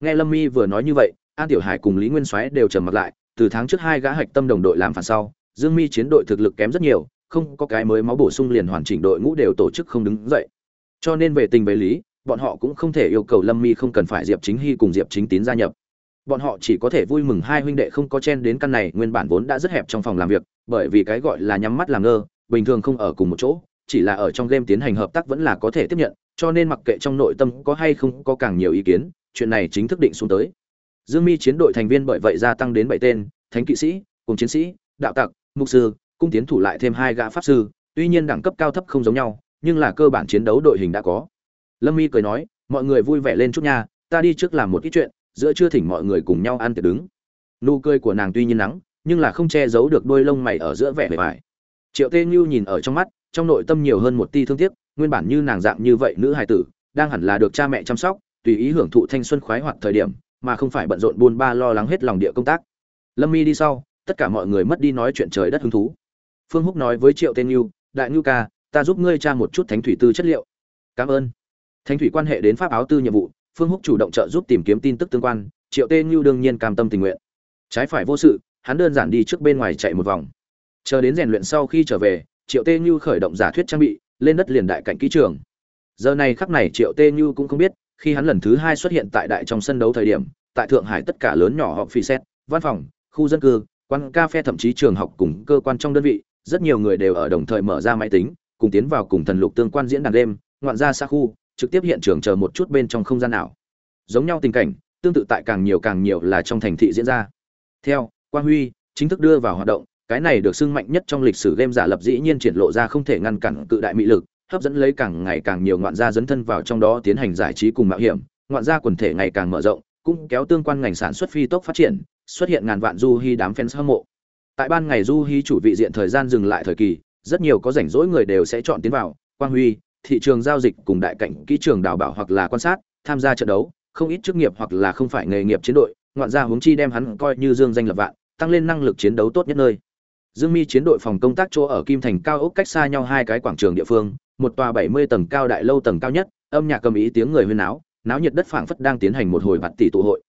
Nghe lâm mi vừa nói như vậy an tiểu hải cùng lý nguyên soái đều trầm mặt lại, từ tháng trước hai gã hạch tâm đồng đội làm phản sau, dương mi chiến đội thực lực kém rất nhiều, không có cái mới máu bổ sung liền hoàn chỉnh đội ngũ đều tổ chức không đứng dậy. Cho nên về tình về lý, bọn họ cũng không thể yêu cầu lâm mi không cần phải diệp chính hy cùng diệp chính tín gia nhập. Bọn họ chỉ có thể vui mừng hai huynh đệ không có chen đến căn này, nguyên bản vốn đã rất hẹp trong phòng làm việc, bởi vì cái gọi là nhắm mắt làm ngơ, bình thường không ở cùng một chỗ, chỉ là ở trong game tiến hành hợp tác vẫn là có thể tiếp nhận, cho nên mặc kệ trong nội tâm có hay không có càng nhiều ý kiến, chuyện này chính thức định xuống tới dương mi chiến đội thành viên bởi vậy gia tăng đến bảy tên, thánh kỵ sĩ cùng chiến sĩ, đạo tặc, mục sư, cung tiến thủ lại thêm hai gã pháp sư, tuy nhiên đẳng cấp cao thấp không giống nhau, nhưng là cơ bản chiến đấu đội hình đã có. Lâm mi cười nói, mọi người vui vẻ lên chút nha, ta đi trước làm một ít chuyện, giữa trưa thỉnh mọi người cùng nhau ăn tiệc đứng. Nụ cười của nàng tuy nhiên nắng, nhưng là không che giấu được đôi lông mày ở giữa vẻ bề vải triệu tê Nhu nhìn ở trong mắt, trong nội tâm nhiều hơn một ti thương tiếc, nguyên bản như nàng dạng như vậy nữ hài tử, đang hẳn là được cha mẹ chăm sóc, tùy ý hưởng thụ thanh xuân khoái hoạt thời điểm mà không phải bận rộn buôn ba lo lắng hết lòng địa công tác. Lâm mi đi sau, tất cả mọi người mất đi nói chuyện trời đất hứng thú. Phương húc nói với triệu tên như đại ngưu ca, ta giúp ngươi tra một chút thánh thủy tư chất liệu. Cảm ơn. Thánh thủy quan hệ đến pháp áo tư nhiệm vụ, phương húc chủ động trợ giúp tìm kiếm tin tức tương quan, triệu tên như đương nhiên cam tâm tình nguyện. Trái phải vô sự, hắn đơn giản đi trước bên ngoài chạy một vòng. Chờ đến rèn luyện sau khi trở về, triệu tê như khởi động giả thuyết trang bị, lên đất liền đại cạnh kỹ trường. Giờ này khắc này triệu tê như cũng không biết khi hắn lần thứ hai xuất hiện tại đại trong sân đấu thời điểm, tại thượng hải tất cả lớn nhỏ họ phi xét, văn phòng, khu dân cư, quán cà phê thậm chí trường học cùng cơ quan trong đơn vị, rất nhiều người đều ở đồng thời mở ra máy tính, cùng tiến vào cùng thần lục tương quan diễn đàn đêm, ngoạn ra xa khu, trực tiếp hiện trường chờ một chút bên trong không gian nào. Giống nhau tình cảnh, tương tự tại càng nhiều càng nhiều là trong thành thị diễn ra. Theo, quang huy chính thức đưa vào hoạt động, cái này được sưng mạnh nhất trong lịch sử game giả lập dĩ nhiên triển lộ ra không thể ngăn cản cự đại mỹ lực hấp dẫn lấy càng ngày càng nhiều ngoạn gia dấn thân vào trong đó tiến hành giải trí cùng mạo hiểm, ngoạn gia quần thể ngày càng mở rộng, cũng kéo tương quan ngành sản xuất phi tốc phát triển, xuất hiện ngàn vạn du hy đám fans hâm mộ. Tại ban ngày du hy chủ vị diện thời gian dừng lại thời kỳ, rất nhiều có rảnh rỗi người đều sẽ chọn tiến vào, quang huy, thị trường giao dịch cùng đại cảnh kỹ trường đào bảo hoặc là quan sát, tham gia trận đấu, không ít chức nghiệp hoặc là không phải nghề nghiệp chiến đội, ngoạn gia huống chi đem hắn coi như dương danh lập vạn, tăng lên năng lực chiến đấu tốt nhất nơi. Dương mi chiến đội phòng công tác chỗ ở kim thành cao ốc cách xa nhau hai cái quảng trường địa phương một tòa bảy mươi tầng cao đại lâu tầng cao nhất, âm nhạc cầm ý tiếng người huyên náo náo nhiệt đất phảng phất đang tiến hành một hồi bạt tỷ tụ hội.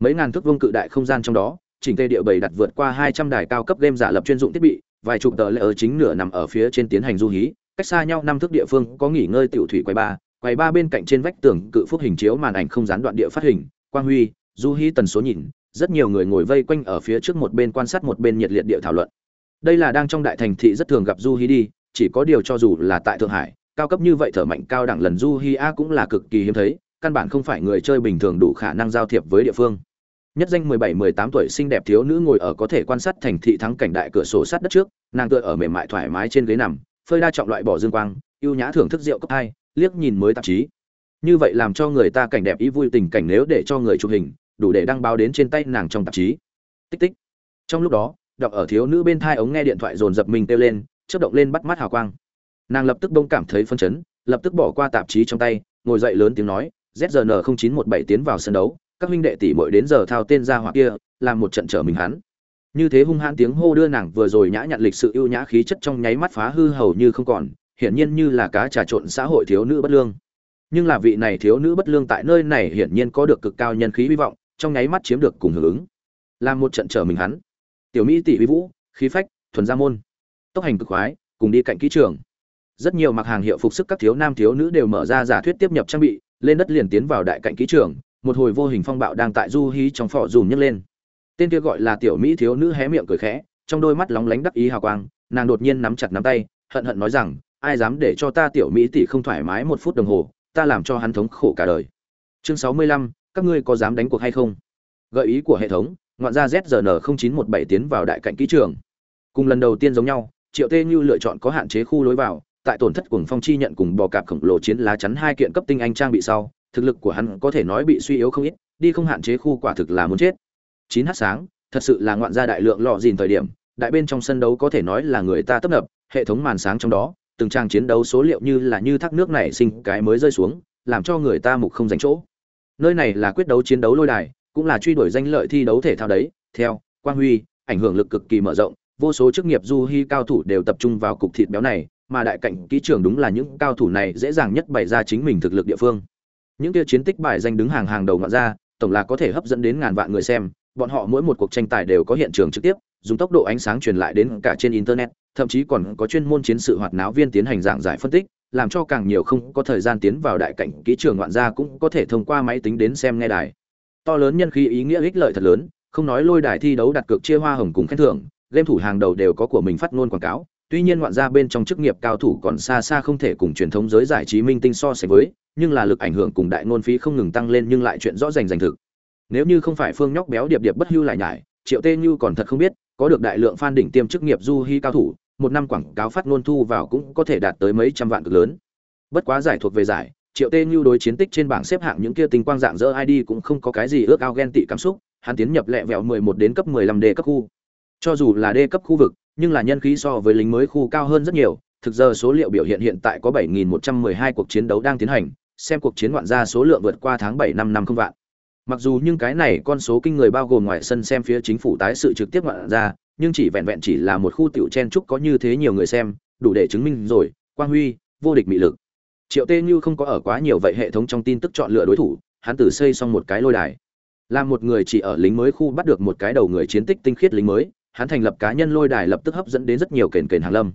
Mấy ngàn thước vuông cự đại không gian trong đó, chỉnh tề địa bày đặt vượt qua hai trăm đài cao cấp game giả lập chuyên dụng thiết bị, vài chục tờ lệ ở chính nửa nằm ở phía trên tiến hành du hí, cách xa nhau năm thước địa phương, có nghỉ ngơi tiểu thủy quầy ba quầy ba bên cạnh trên vách tường cự phúc hình chiếu màn ảnh không gián đoạn địa phát hình, quang huy, du hí tần số nhìn, rất nhiều người ngồi vây quanh ở phía trước một bên quan sát một bên nhiệt liệt địa thảo luận. Đây là đang trong đại thành thị rất thường gặp du hí đi chỉ có điều cho dù là tại thượng hải, cao cấp như vậy thở mạnh cao đẳng lần du hi a cũng là cực kỳ hiếm thấy, căn bản không phải người chơi bình thường đủ khả năng giao thiệp với địa phương. Nhất danh 17-18 tuổi xinh đẹp thiếu nữ ngồi ở có thể quan sát thành thị thắng cảnh đại cửa sổ sát đất trước, nàng tựa ở mềm mại thoải mái trên ghế nằm, phơi đa trọng loại bỏ dương quang, ưu nhã thưởng thức rượu cấp hai, liếc nhìn mới tạp chí. Như vậy làm cho người ta cảnh đẹp ý vui tình cảnh nếu để cho người chụp hình, đủ để đăng báo đến trên tay nàng trong tạp chí. Tích tích. Trong lúc đó, đọc ở thiếu nữ bên thai ống nghe điện thoại dồn dập mình kêu lên chớp động lên bắt mắt hào quang. Nàng lập tức đông cảm thấy phân chấn, lập tức bỏ qua tạp chí trong tay, ngồi dậy lớn tiếng nói zn 0917 tiến vào sân đấu, các huynh đệ tỷ muội đến giờ thao tên ra hoặc kia, làm một trận trở mình hắn. Như thế hung hãn tiếng hô đưa nàng vừa rồi nhã nhặn lịch sự ưu nhã khí chất trong nháy mắt phá hư hầu như không còn, hiển nhiên như là cá trà trộn xã hội thiếu nữ bất lương. Nhưng là vị này thiếu nữ bất lương tại nơi này hiển nhiên có được cực cao nhân khí hy vọng, trong nháy mắt chiếm được cùng hưởng ứng. Làm một trận trở mình hắn. Tiểu mỹ tỷ vi vũ, khí phách, thuần gia môn tốc hành cực khoái, cùng đi cạnh kỹ trường. Rất nhiều mặc hàng hiệu phục sức các thiếu nam thiếu nữ đều mở ra giả thuyết tiếp nhập trang bị, lên đất liền tiến vào đại cạnh kỹ trường, một hồi vô hình phong bạo đang tại du hí trong phò dùm nhấc lên. Tên kia gọi là tiểu mỹ thiếu nữ hé miệng cười khẽ, trong đôi mắt lóng lánh đắc ý hào quang, nàng đột nhiên nắm chặt nắm tay, hận hận nói rằng, ai dám để cho ta tiểu mỹ tỷ không thoải mái một phút đồng hồ, ta làm cho hắn thống khổ cả đời. Chương sáu mươi lăm, các ngươi có dám đánh cuộc hay không? Gợi ý của hệ thống, ngoạn gia zrn 0917 tiến vào đại cạnh kỹ trường. Cùng lần đầu tiên giống nhau triệu tê như lựa chọn có hạn chế khu lối vào, tại tổn thất cuồng phong chi nhận cùng bò cạp khổng lồ chiến lá chắn hai kiện cấp tinh anh trang bị sau, thực lực của hắn có thể nói bị suy yếu không ít, đi không hạn chế khu quả thực là muốn chết. Chín h sáng, thật sự là ngoạn gia đại lượng lọ dìn thời điểm, đại bên trong sân đấu có thể nói là người ta tấp nập, hệ thống màn sáng trong đó, từng trang chiến đấu số liệu như là như thác nước này sinh cái mới rơi xuống, làm cho người ta mục không dành chỗ. Nơi này là quyết đấu chiến đấu lôi đài, cũng là truy đuổi danh lợi thi đấu thể thao đấy, theo, quang huy, ảnh hưởng lực cực kỳ mở rộng vô số chức nghiệp du hy cao thủ đều tập trung vào cục thịt béo này, mà đại cảnh kỹ trường đúng là những cao thủ này dễ dàng nhất bày ra chính mình thực lực địa phương. Những kia chiến tích bài danh đứng hàng hàng đầu ngọn ra tổng là có thể hấp dẫn đến ngàn vạn người xem, bọn họ mỗi một cuộc tranh tài đều có hiện trường trực tiếp, dùng tốc độ ánh sáng truyền lại đến cả trên internet, thậm chí còn có chuyên môn chiến sự hoạt náo viên tiến hành giảng giải phân tích, làm cho càng nhiều không có thời gian tiến vào đại cảnh kỹ trường ngoạn gia cũng có thể thông qua máy tính đến xem nghe đài. To lớn nhân khí ý nghĩa ích lợi thật lớn, không nói lôi đài thi đấu đặt cược chia hoa hồng cùng khen thưởng game thủ hàng đầu đều có của mình phát ngôn quảng cáo, tuy nhiên ngoạn gia bên trong chức nghiệp cao thủ còn xa xa không thể cùng truyền thống giới giải trí minh tinh so sánh với, nhưng là lực ảnh hưởng cùng đại ngôn phí không ngừng tăng lên nhưng lại chuyện rõ rành rành thực. Nếu như không phải phương nhóc béo điệp điệp bất hưu lại nhải, triệu tê như còn thật không biết, có được đại lượng fan đỉnh tiêm chức nghiệp du hy cao thủ, một năm quảng cáo phát ngôn thu vào cũng có thể đạt tới mấy trăm vạn cực lớn. Bất quá giải thuộc về giải, triệu tê như đối chiến tích trên bảng xếp hạng những kia tinh quang dạng dỡ id cũng không có cái gì ước ao ghen tị cảm xúc, hắn tiến nhập lẹ vẹo 11 đến cấp 15 đề cấp khu cho dù là đê cấp khu vực, nhưng là nhân khí so với lính mới khu cao hơn rất nhiều. Thực giờ số liệu biểu hiện hiện tại có 7.112 cuộc chiến đấu đang tiến hành, xem cuộc chiến ngoạn ra số lượng vượt qua tháng 7 năm năm không vạn. Mặc dù nhưng cái này con số kinh người bao gồm ngoài sân xem phía chính phủ tái sự trực tiếp ngoạn ra nhưng chỉ vẹn vẹn chỉ là một khu tiểu chen trúc có như thế nhiều người xem, đủ để chứng minh rồi, quang huy, vô địch mị lực. Triệu tê như không có ở quá nhiều vậy hệ thống trong tin tức chọn lựa đối thủ, hắn tự xây xong một cái lôi đài. Là một người chỉ ở lính mới khu bắt được một cái đầu người chiến tích tinh khiết lính mới hắn thành lập cá nhân lôi đài lập tức hấp dẫn đến rất nhiều kền kền hàng lâm.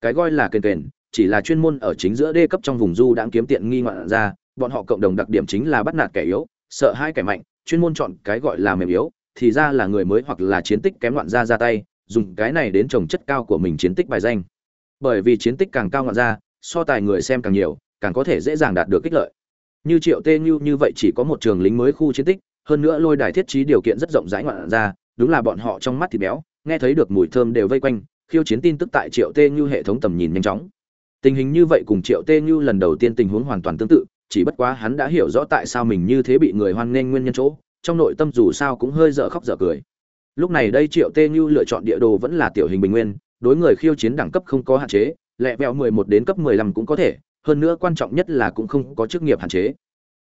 Cái gọi là kền kền, chỉ là chuyên môn ở chính giữa đê cấp trong vùng du đang kiếm tiện nghi ngoạn ra, bọn họ cộng đồng đặc điểm chính là bắt nạt kẻ yếu, sợ hai kẻ mạnh, chuyên môn chọn cái gọi là mềm yếu, thì ra là người mới hoặc là chiến tích kém loạn ra ra tay, dùng cái này đến trồng chất cao của mình chiến tích bài danh. Bởi vì chiến tích càng cao ngoạn ra, so tài người xem càng nhiều, càng có thể dễ dàng đạt được kích lợi. Như triệu tê như như vậy chỉ có một trường lính mới khu chiến tích, hơn nữa lôi đài thiết trí điều kiện rất rộng rãi ngoạn ra, đúng là bọn họ trong mắt thì béo nghe thấy được mùi thơm đều vây quanh, khiêu chiến tin tức tại triệu tê như hệ thống tầm nhìn nhanh chóng. Tình hình như vậy cùng triệu tê như lần đầu tiên tình huống hoàn toàn tương tự, chỉ bất quá hắn đã hiểu rõ tại sao mình như thế bị người hoan nghênh nguyên nhân chỗ, trong nội tâm dù sao cũng hơi dở khóc dở cười. Lúc này đây triệu tê như lựa chọn địa đồ vẫn là tiểu hình bình nguyên, đối người khiêu chiến đẳng cấp không có hạn chế, lẹ vẹo mười một đến cấp mười lăm cũng có thể, hơn nữa quan trọng nhất là cũng không có chức nghiệp hạn chế.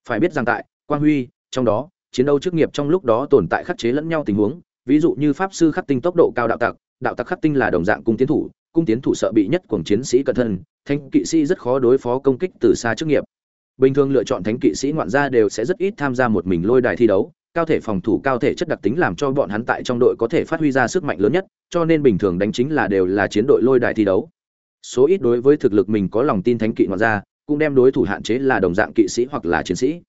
Phải biết rằng tại, quang huy, trong đó, chiến đấu chức nghiệp trong lúc đó tồn tại khắc chế lẫn nhau tình huống ví dụ như pháp sư khắc tinh tốc độ cao đạo tặc đạo tặc khắc tinh là đồng dạng cung tiến thủ, cung tiến thủ sợ bị nhất cuồng chiến sĩ cẩn thân thanh kỵ sĩ rất khó đối phó công kích từ xa chức nghiệp. Bình thường lựa chọn thánh kỵ sĩ ngoạn gia đều sẽ rất ít tham gia một mình lôi đài thi đấu, cao thể phòng thủ cao thể chất đặc tính làm cho bọn hắn tại trong đội có thể phát huy ra sức mạnh lớn nhất, cho nên bình thường đánh chính là đều là chiến đội lôi đài thi đấu. Số ít đối với thực lực mình có lòng tin thánh kỵ ngoạn gia, cũng đem đối thủ hạn chế là đồng dạng kỵ sĩ hoặc là chiến sĩ.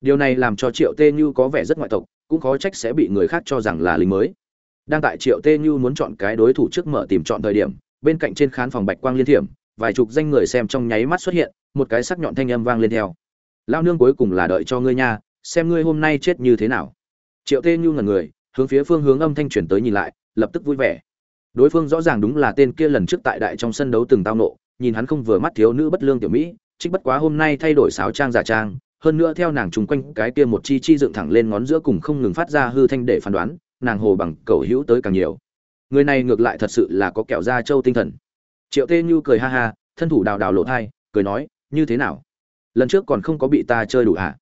Điều này làm cho triệu tê như có vẻ rất ngoại tộc cũng khó trách sẽ bị người khác cho rằng là lính mới. Đang tại triệu tê như muốn chọn cái đối thủ trước mở tìm chọn thời điểm, bên cạnh trên khán phòng bạch quang liên thiểm, vài chục danh người xem trong nháy mắt xuất hiện, một cái sắc nhọn thanh âm vang lên theo. Lao nương cuối cùng là đợi cho ngươi nha, xem ngươi hôm nay chết như thế nào. Triệu tê như ngần người, hướng phía phương hướng âm thanh chuyển tới nhìn lại, lập tức vui vẻ. Đối phương rõ ràng đúng là tên kia lần trước tại đại trong sân đấu từng tao nộ, nhìn hắn không vừa mắt thiếu nữ bất lương tiểu mỹ trích bất quá hôm nay thay đổi sáo trang giả trang hơn nữa theo nàng trùng quanh cái kia một chi chi dựng thẳng lên ngón giữa cùng không ngừng phát ra hư thanh để phán đoán, nàng hồ bằng cầu hữu tới càng nhiều. Người này ngược lại thật sự là có kẹo da trâu tinh thần. Triệu tê như cười ha ha, thân thủ đào đào lộ thai, cười nói, như thế nào? Lần trước còn không có bị ta chơi đủ hả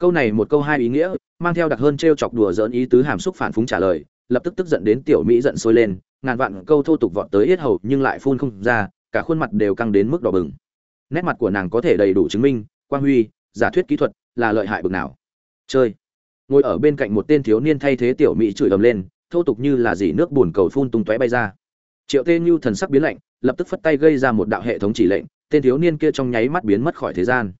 câu này một câu hai ý nghĩa, mang theo đặc hơn t r e o chọc đùa dỡn ý tứ hàm xúc phản phúng trả lời, lập tức tức giận đến tiểu mỹ giận sôi lên, ngàn vạn câu thô tục vọt tới yết hầu nhưng lại phun không ra, cả khuôn mặt đều căng đến mức đỏ bừng. Nét mặt của nàng có thể đầy đủ chứng minh, quang huy giả thuyết kỹ thuật là lợi hại bực nào. Chơi. Ngồi ở bên cạnh một tên thiếu niên thay thế tiểu mỹ chửi ầm lên, thô tục như là dỉ nước bùn cầu phun tung tóe bay ra. Triệu tê như thần sắc biến lạnh, lập tức phất tay gây ra một đạo hệ thống chỉ lệnh, tên thiếu niên kia trong nháy mắt biến mất khỏi thế gian.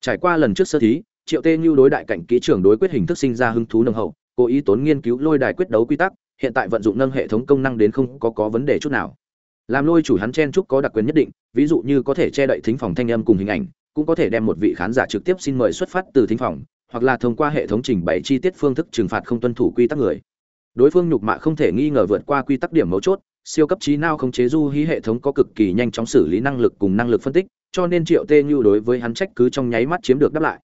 Trải qua lần trước sơ thí, triệu tê như đối đại cảnh kỹ trưởng đối quyết hình thức sinh ra hứng thú nâng hậu, cố ý tốn nghiên cứu lôi đài quyết đấu quy tắc, hiện tại vận dụng nâng hệ thống công năng đến không có có vấn đề chút nào. Làm lôi chủ hắn chen trúc có đặc quyền nhất định, ví dụ như có thể che đậy thính phòng thanh âm cùng hình ảnh cũng có thể đem một vị khán giả trực tiếp xin mời xuất phát từ thính phòng, hoặc là thông qua hệ thống trình bày chi tiết phương thức trừng phạt không tuân thủ quy tắc người. Đối phương nhục mạ không thể nghi ngờ vượt qua quy tắc điểm mấu chốt, siêu cấp trí não không chế du hí hệ thống có cực kỳ nhanh chóng xử lý năng lực cùng năng lực phân tích, cho nên triệu tê như đối với hắn trách cứ trong nháy mắt chiếm được đáp lại.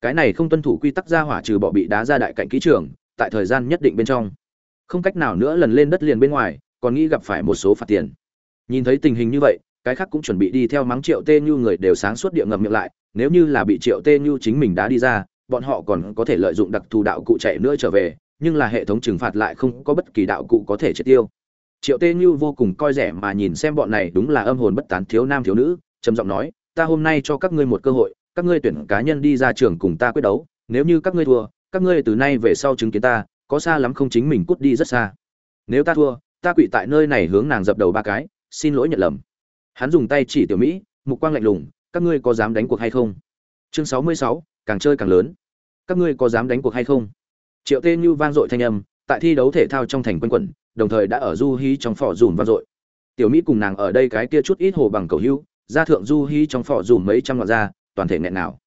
Cái này không tuân thủ quy tắc ra hỏa trừ bỏ bị đá ra đại cạnh kỹ trường, tại thời gian nhất định bên trong. Không cách nào nữa lần lên đất liền bên ngoài, còn nghĩ gặp phải một số phạt tiền. Nhìn thấy tình hình như vậy cái khác cũng chuẩn bị đi theo mắng triệu tê như người đều sáng suốt địa ngầm miệng lại, nếu như là bị triệu tê như chính mình đã đi ra, bọn họ còn có thể lợi dụng đặc thù đạo cụ chạy nữa trở về, nhưng là hệ thống trừng phạt lại không có bất kỳ đạo cụ có thể triệt tiêu. Triệu tê như vô cùng coi rẻ mà nhìn xem bọn này đúng là âm hồn bất tán thiếu nam thiếu nữ, trầm giọng nói, ta hôm nay cho các ngươi một cơ hội, các ngươi tuyển cá nhân đi ra trường cùng ta quyết đấu, nếu như các ngươi thua, các ngươi từ nay về sau chứng kiến ta, có xa lắm không chính mình cút đi rất xa. Nếu ta thua, ta quỵ tại nơi này hướng nàng dập đầu ba cái, xin lỗi nhận lầm hắn dùng tay chỉ tiểu mỹ, mục quang lạnh lùng, các ngươi có dám đánh cuộc hay không? Chương sáu mươi sáu, càng chơi càng lớn. Các ngươi có dám đánh cuộc hay không? Triệu tê như vang dội thanh âm, tại thi đấu thể thao trong thành quân quẩn, đồng thời đã ở du hí trong phò dùm vang dội. Tiểu mỹ cùng nàng ở đây cái kia chút ít hồ bằng cầu hưu, ra thượng du hí trong phò dùm mấy trăm ngọn ra, toàn thể nghẹn nào.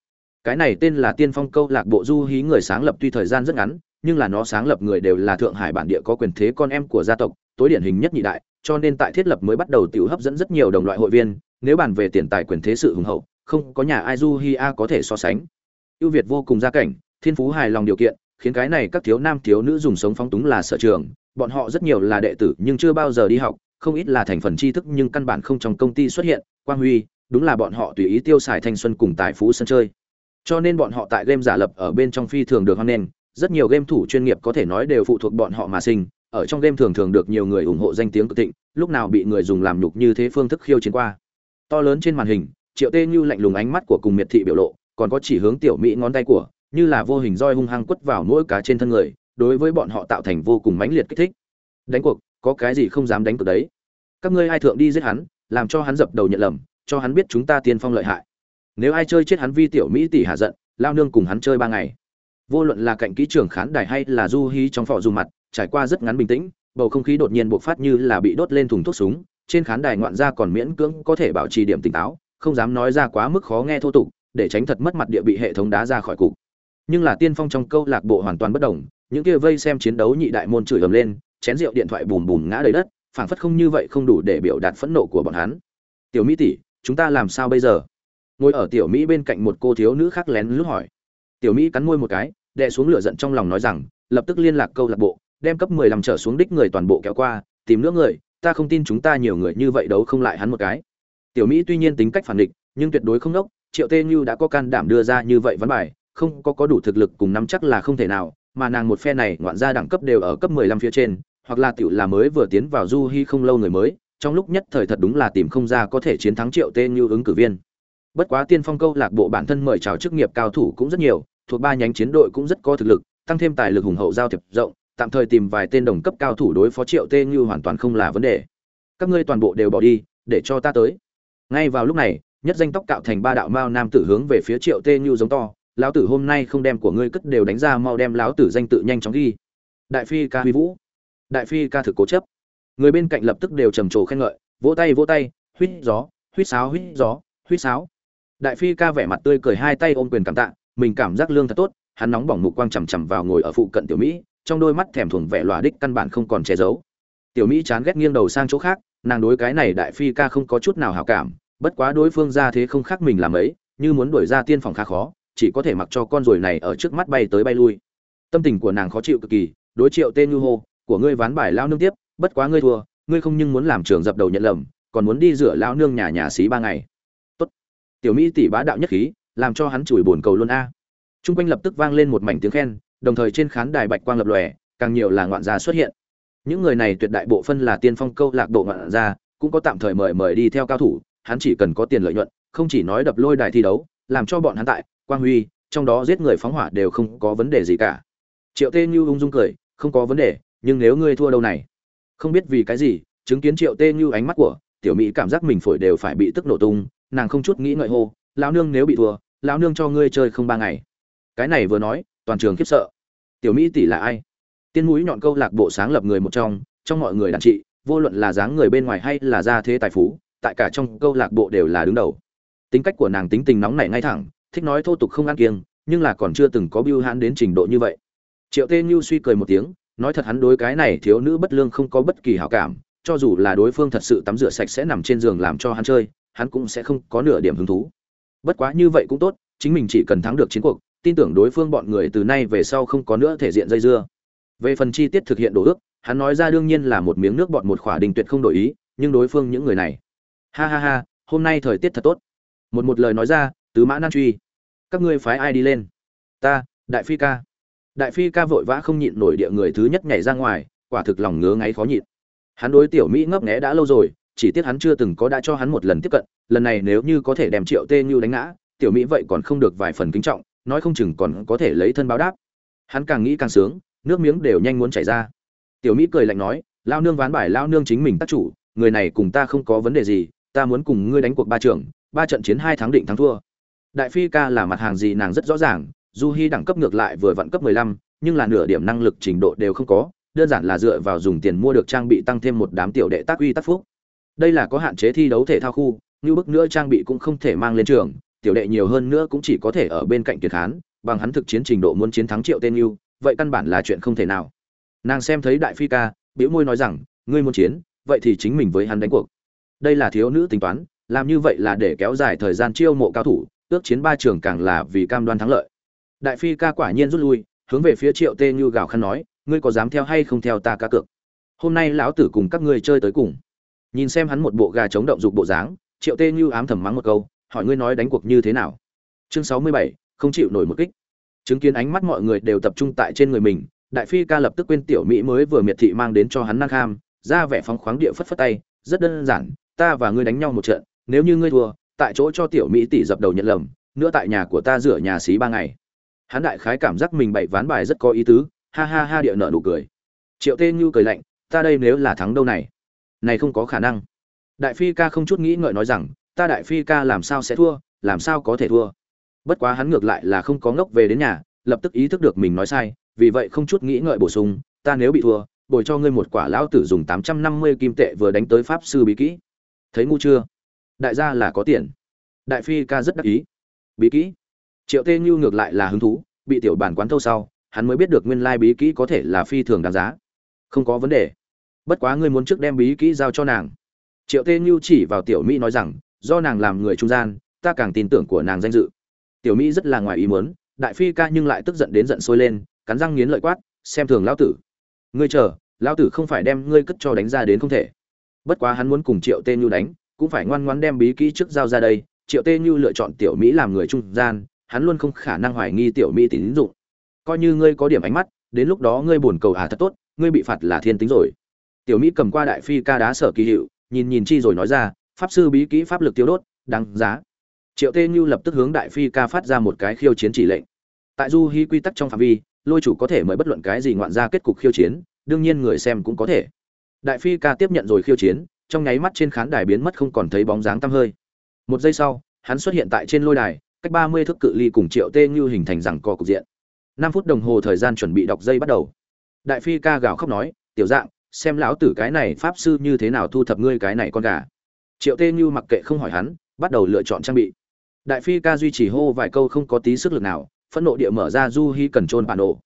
Cái này tên là tiên phong câu lạc bộ du hí người sáng lập tuy thời gian rất ngắn, nhưng là nó sáng lập người đều là thượng hải bản địa có quyền thế con em của gia tộc, tối điển hình nhất nhị đại cho nên tại thiết lập mới bắt đầu tiểu hấp dẫn rất nhiều đồng loại hội viên, nếu bàn về tiền tài quyền thế sự hùng hậu, không có nhà ai du có thể so sánh. Ưu việt vô cùng gia cảnh, thiên phú hài lòng điều kiện, khiến cái này các thiếu nam thiếu nữ dùng sống phóng túng là sở trường, bọn họ rất nhiều là đệ tử nhưng chưa bao giờ đi học, không ít là thành phần tri thức nhưng căn bản không trong công ty xuất hiện, quang huy, đúng là bọn họ tùy ý tiêu xài thanh xuân cùng tài phú sân chơi. Cho nên bọn họ tại game giả lập ở bên trong phi thường được hoan nghênh, rất nhiều game thủ chuyên nghiệp có thể nói đều phụ thuộc bọn họ mà sinh ở trong game thường thường được nhiều người ủng hộ danh tiếng cực thịnh, lúc nào bị người dùng làm nhục như thế phương thức khiêu chiến qua. To lớn trên màn hình, triệu tê như lạnh lùng ánh mắt của cùng miệt thị biểu lộ, còn có chỉ hướng tiểu mỹ ngón tay của, như là vô hình roi hung hăng quất vào mỗi cá trên thân người, đối với bọn họ tạo thành vô cùng mãnh liệt kích thích. Đánh cuộc, có cái gì không dám đánh cược đấy? Các ngươi ai thượng đi giết hắn, làm cho hắn dập đầu nhận lầm, cho hắn biết chúng ta tiên phong lợi hại. Nếu ai chơi chết hắn vi tiểu mỹ tỷ hạ giận, lao nương cùng hắn chơi ba ngày. Vô luận là cạnh kỹ trưởng khán đài hay là du hí trong phò dù mặt trải qua rất ngắn bình tĩnh, bầu không khí đột nhiên bộc phát như là bị đốt lên thùng thuốc súng, trên khán đài ngoạn gia còn miễn cưỡng có thể bảo trì điểm tỉnh táo, không dám nói ra quá mức khó nghe thô tục, để tránh thật mất mặt địa bị hệ thống đá ra khỏi cục. Nhưng là tiên phong trong câu lạc bộ hoàn toàn bất đồng, những kia vây xem chiến đấu nhị đại môn chửi ầm lên, chén rượu điện thoại bùm bùm ngã đầy đất, phảng phất không như vậy không đủ để biểu đạt phẫn nộ của bọn hắn. Tiểu mỹ tỷ, chúng ta làm sao bây giờ? Ngồi ở tiểu mỹ bên cạnh một cô thiếu nữ khác lén lút hỏi. Tiểu mỹ cắn môi một cái, đè xuống lửa giận trong lòng nói rằng, lập tức liên lạc câu lạc bộ đem cấp 15 trở xuống đích người toàn bộ kéo qua, tìm nước người, ta không tin chúng ta nhiều người như vậy đấu không lại hắn một cái. Tiểu mỹ tuy nhiên tính cách phản địch, nhưng tuyệt đối không nốc triệu tê như đã có can đảm đưa ra như vậy vấn bài, không có có đủ thực lực cùng nắm chắc là không thể nào, mà nàng một phe này ngoạn gia đẳng cấp đều ở cấp 15 phía trên, hoặc là tiểu là mới vừa tiến vào du hi không lâu người mới, trong lúc nhất thời thật đúng là tìm không ra có thể chiến thắng triệu tê như ứng cử viên. Bất quá tiên phong câu lạc bộ bản thân mời chào chức nghiệp cao thủ cũng rất nhiều, thuộc ba nhánh chiến đội cũng rất có thực lực, tăng thêm tài lực hùng hậu giao thiệp rộng tạm thời tìm vài tên đồng cấp cao thủ đối phó triệu tê như hoàn toàn không là vấn đề. Các ngươi toàn bộ đều bỏ đi, để cho ta tới. Ngay vào lúc này, nhất danh tóc cạo thành ba đạo mao nam tử hướng về phía triệu tê như giống to, lão tử hôm nay không đem của ngươi cất đều đánh ra, mau đem lão tử danh tự nhanh chóng ghi. Đại phi ca huy vũ. Đại phi ca thực cố chấp. Người bên cạnh lập tức đều trầm trồ khen ngợi, vỗ tay vỗ tay, huýt gió, huýt sáo, huýt gió, huýt sáo. Đại phi ca vẻ mặt tươi cười hai tay ôm quyền cảm tạ, mình cảm giác lương thật tốt, hắn nóng bỏng mục quang chằm chằm vào ngồi ở phụ cận tiểu mỹ trong đôi mắt thèm thuồng vẻ lòa đích căn bản không còn che giấu. Tiểu mỹ chán ghét nghiêng đầu sang chỗ khác nàng đối cái này đại phi ca không có chút nào hảo cảm bất quá đối phương ra thế không khác mình làm ấy như muốn đuổi ra tiên phòng khá khó chỉ có thể mặc cho con ruồi này ở trước mắt bay tới bay lui. Tâm tình của nàng khó chịu cực kỳ đối triệu tên như hô của ngươi ván bài lao nương tiếp bất quá ngươi thua ngươi không nhưng muốn làm trường dập đầu nhận lầm còn muốn đi rửa lao nương nhà nhà xí ba ngày. Tốt. Tiểu mỹ tỷ bá đạo nhất khí làm cho hắn chùi bồn cầu luôn a. Chung quanh lập tức vang lên một mảnh tiếng khen, đồng thời trên khán đài bạch quang lập lòe, càng nhiều là ngoạn gia xuất hiện. Những người này tuyệt đại bộ phân là tiên phong câu lạc bộ ngoạn gia, cũng có tạm thời mời mời đi theo cao thủ, hắn chỉ cần có tiền lợi nhuận, không chỉ nói đập lôi đài thi đấu, làm cho bọn hắn tại Quang Huy, trong đó giết người phóng hỏa đều không có vấn đề gì cả. Triệu Tê Như ung dung cười, không có vấn đề, nhưng nếu ngươi thua đâu này? Không biết vì cái gì, chứng kiến Triệu Tê Như ánh mắt của, tiểu mỹ cảm giác mình phổi đều phải bị tức nổ tung, nàng không chút nghĩ ngợi hô, lão nương nếu bị thua, lão nương cho ngươi chơi không ba ngày cái này vừa nói toàn trường khiếp sợ. Tiểu mỹ tỷ là ai? Tiên mũi nhọn câu lạc bộ sáng lập người một trong trong mọi người đàn trị vô luận là dáng người bên ngoài hay là gia thế tài phú, tại cả trong câu lạc bộ đều là đứng đầu. Tính cách của nàng tính tình nóng nảy ngay thẳng, thích nói thô tục không ăn kiêng, nhưng là còn chưa từng có biêu hãn đến trình độ như vậy. Triệu tê như suy cười một tiếng, nói thật hắn đối cái này thiếu nữ bất lương không có bất kỳ hảo cảm, cho dù là đối phương thật sự tắm rửa sạch sẽ nằm trên giường làm cho hắn chơi, hắn cũng sẽ không có nửa điểm hứng thú. Bất quá như vậy cũng tốt, chính mình chỉ cần thắng được chiến cuộc tin tưởng đối phương bọn người từ nay về sau không có nữa thể diện dây dưa. Về phần chi tiết thực hiện đồ ước, hắn nói ra đương nhiên là một miếng nước bọn một khỏa đình tuyệt không đổi ý, nhưng đối phương những người này. Ha ha ha, hôm nay thời tiết thật tốt. Một một lời nói ra, tứ mã nan truy. Các ngươi phái ai đi lên? Ta, đại phi ca. Đại phi ca vội vã không nhịn nổi địa người thứ nhất nhảy ra ngoài, quả thực lòng ngứa ngáy khó nhịn. Hắn đối tiểu mỹ ngấp nghé đã lâu rồi, chỉ tiếc hắn chưa từng có đã cho hắn một lần tiếp cận, lần này nếu như có thể đem triệu tê như đánh ngã, tiểu mỹ vậy còn không được vài phần kính trọng nói không chừng còn có thể lấy thân báo đáp. Hắn càng nghĩ càng sướng, nước miếng đều nhanh muốn chảy ra. Tiểu mỹ cười lạnh nói, lao nương ván bài, lao nương chính mình tác chủ, người này cùng ta không có vấn đề gì, ta muốn cùng ngươi đánh cuộc ba trường ba trận chiến hai thắng định thắng thua. Đại phi ca là mặt hàng gì nàng rất rõ ràng, du hy đẳng cấp ngược lại vừa vặn cấp mười lăm, nhưng là nửa điểm năng lực trình độ đều không có, đơn giản là dựa vào dùng tiền mua được trang bị tăng thêm một đám tiểu đệ tác uy tác phúc. Đây là có hạn chế thi đấu thể thao khu, như bức nữa trang bị cũng không thể mang lên trường tiểu đệ nhiều hơn nữa cũng chỉ có thể ở bên cạnh tuyệt hán, bằng hắn thực chiến trình độ muốn chiến thắng triệu tên yêu, vậy căn bản là chuyện không thể nào. Nàng xem thấy đại phi ca biểu môi nói rằng, ngươi muốn chiến, vậy thì chính mình với hắn đánh cuộc. Đây là thiếu nữ tính toán, làm như vậy là để kéo dài thời gian chiêu mộ cao thủ, ước chiến ba trường càng là vì cam đoan thắng lợi. Đại phi ca quả nhiên rút lui, hướng về phía triệu tê như gào khăn nói, ngươi có dám theo hay không theo ta cá cược? Hôm nay lão tử cùng các ngươi chơi tới cùng. Nhìn xem hắn một bộ gà chống động dục bộ dáng, triệu tê như ám thầm mắng một câu hỏi ngươi nói đánh cuộc như thế nào? Chương sáu mươi bảy, không chịu nổi một kích. Chứng kiến ánh mắt mọi người đều tập trung tại trên người mình, đại phi ca lập tức quên tiểu mỹ mới vừa miệt thị mang đến cho hắn năng kham, ra vẻ phóng khoáng địa phất phất tay, rất đơn giản, ta và ngươi đánh nhau một trận, nếu như ngươi thua, tại chỗ cho tiểu mỹ tỷ dập đầu nhận lầm, nữa tại nhà của ta rửa nhà xí ba ngày. Hắn đại khái cảm giác mình bậy ván bài rất có ý tứ, ha ha ha địa nợ nụ cười. Triệu tê như cười lạnh, ta đây nếu là thắng đâu này? Này không có khả năng. Đại phi ca không chút nghĩ ngợi nói rằng ta đại phi ca làm sao sẽ thua, làm sao có thể thua? Bất quá hắn ngược lại là không có ngốc về đến nhà, lập tức ý thức được mình nói sai, vì vậy không chút nghĩ ngợi bổ sung, ta nếu bị thua, bồi cho ngươi một quả lão tử dùng tám trăm năm mươi kim tệ vừa đánh tới pháp sư bí kỹ. Thấy ngu chưa? Đại gia là có tiền. Đại phi ca rất đắc ý. Bí kỹ? Triệu tê như ngược lại là hứng thú, bị tiểu bản quán thâu sau, hắn mới biết được nguyên lai bí kỹ có thể là phi thường đáng giá. Không có vấn đề. Bất quá ngươi muốn trước đem bí kỹ giao cho nàng. Triệu tê như chỉ vào tiểu mỹ nói rằng do nàng làm người trung gian, ta càng tin tưởng của nàng danh dự. Tiểu mỹ rất là ngoài ý muốn, đại phi ca nhưng lại tức giận đến giận sôi lên, cắn răng nghiến lợi quát, xem thường lão tử. Ngươi chờ, lão tử không phải đem ngươi cất cho đánh ra đến không thể. Bất quá hắn muốn cùng triệu tê như đánh, cũng phải ngoan ngoãn đem bí kỹ trước giao ra đây. Triệu tê như lựa chọn tiểu mỹ làm người trung gian, hắn luôn không khả năng hoài nghi tiểu mỹ tín dụng. Coi như ngươi có điểm ánh mắt, đến lúc đó ngươi buồn cầu à thật tốt, ngươi bị phạt là thiên tính rồi. Tiểu mỹ cầm qua đại phi ca đá sở kỳ hiệu, nhìn nhìn chi rồi nói ra pháp sư bí kỹ pháp lực tiêu đốt, đáng giá. Triệu tê như lập tức hướng đại phi ca phát ra một cái khiêu chiến chỉ lệnh. Tại du hy quy tắc trong phạm vi, lôi chủ có thể mời bất luận cái gì ngoạn ra kết cục khiêu chiến, đương nhiên người xem cũng có thể. Đại phi ca tiếp nhận rồi khiêu chiến, trong nháy mắt trên khán đài biến mất không còn thấy bóng dáng tăm hơi. Một giây sau, hắn xuất hiện tại trên lôi đài, cách ba mươi thước cự ly cùng triệu tê như hình thành rằng co cục diện. năm phút đồng hồ thời gian chuẩn bị đọc dây bắt đầu. Đại phi ca gào khóc nói, tiểu dạng, xem lão tử cái này pháp sư như thế nào thu thập ngươi cái này con gà triệu tê như mặc kệ không hỏi hắn, bắt đầu lựa chọn trang bị. Đại phi ca duy trì hô vài câu không có tí sức lực nào, phẫn nộ địa mở ra du hi cần trôn bản đồ.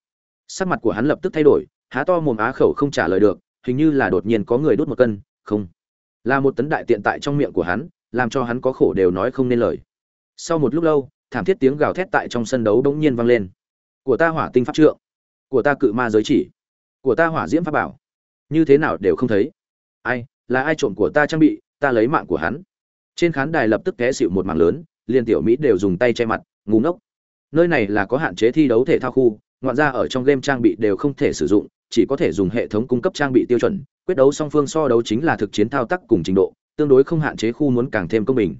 Sắc mặt của hắn lập tức thay đổi, há to mồm á khẩu không trả lời được, hình như là đột nhiên có người đốt một cân, không. Là một tấn đại tiện tại trong miệng của hắn, làm cho hắn có khổ đều nói không nên lời. Sau một lúc lâu, thảm thiết tiếng gào thét tại trong sân đấu bỗng nhiên vang lên. Của ta hỏa tinh pháp trượng, của ta cự ma giới chỉ, của ta hỏa diễm pháp bảo. Như thế nào đều không thấy. Ai, là ai trộm của ta trang bị ta lấy mạng của hắn. Trên khán đài lập tức té xịu một mảng lớn, liền tiểu mỹ đều dùng tay che mặt ngủ ngốc. Nơi này là có hạn chế thi đấu thể thao khu, ngoạn ra ở trong game trang bị đều không thể sử dụng, chỉ có thể dùng hệ thống cung cấp trang bị tiêu chuẩn. Quyết đấu song phương so đấu chính là thực chiến thao tác cùng trình độ, tương đối không hạn chế khu muốn càng thêm công bình.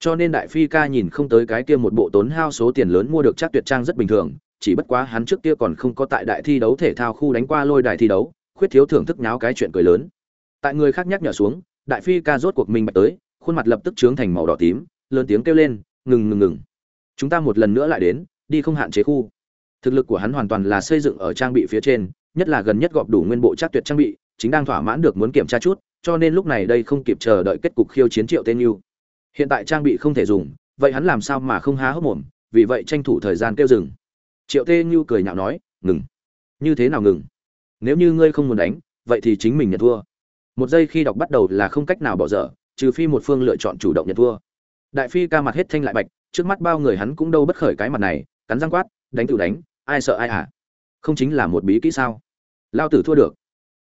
Cho nên đại phi ca nhìn không tới cái kia một bộ tốn hao số tiền lớn mua được chắc tuyệt trang rất bình thường, chỉ bất quá hắn trước kia còn không có tại đại thi đấu thể thao khu đánh qua lôi đài thi đấu, khuyết thiếu thưởng thức nháo cái chuyện cười lớn. Tại người khác nhắc nhở xuống đại phi ca rốt cuộc minh bạch tới, khuôn mặt lập tức trướng thành màu đỏ tím, lớn tiếng kêu lên, ngừng ngừng ngừng. Chúng ta một lần nữa lại đến, đi không hạn chế khu. Thực lực của hắn hoàn toàn là xây dựng ở trang bị phía trên, nhất là gần nhất gọp đủ nguyên bộ chắc tuyệt trang bị, chính đang thỏa mãn được muốn kiểm tra chút, cho nên lúc này đây không kịp chờ đợi kết cục khiêu chiến triệu tên yêu. Hiện tại trang bị không thể dùng, vậy hắn làm sao mà không há hốc mồm, vì vậy tranh thủ thời gian kêu dừng. Triệu tê như cười nhạo nói, ngừng. Như thế nào ngừng? Nếu như ngươi không muốn đánh, vậy thì chính mình nhận thua một giây khi đọc bắt đầu là không cách nào bỏ dở, trừ phi một phương lựa chọn chủ động nhận thua. Đại phi ca mặt hết thanh lại bạch, trước mắt bao người hắn cũng đâu bất khởi cái mặt này, cắn răng quát, đánh tự đánh, ai sợ ai à? Không chính là một bí kỹ sao? Lao tử thua được.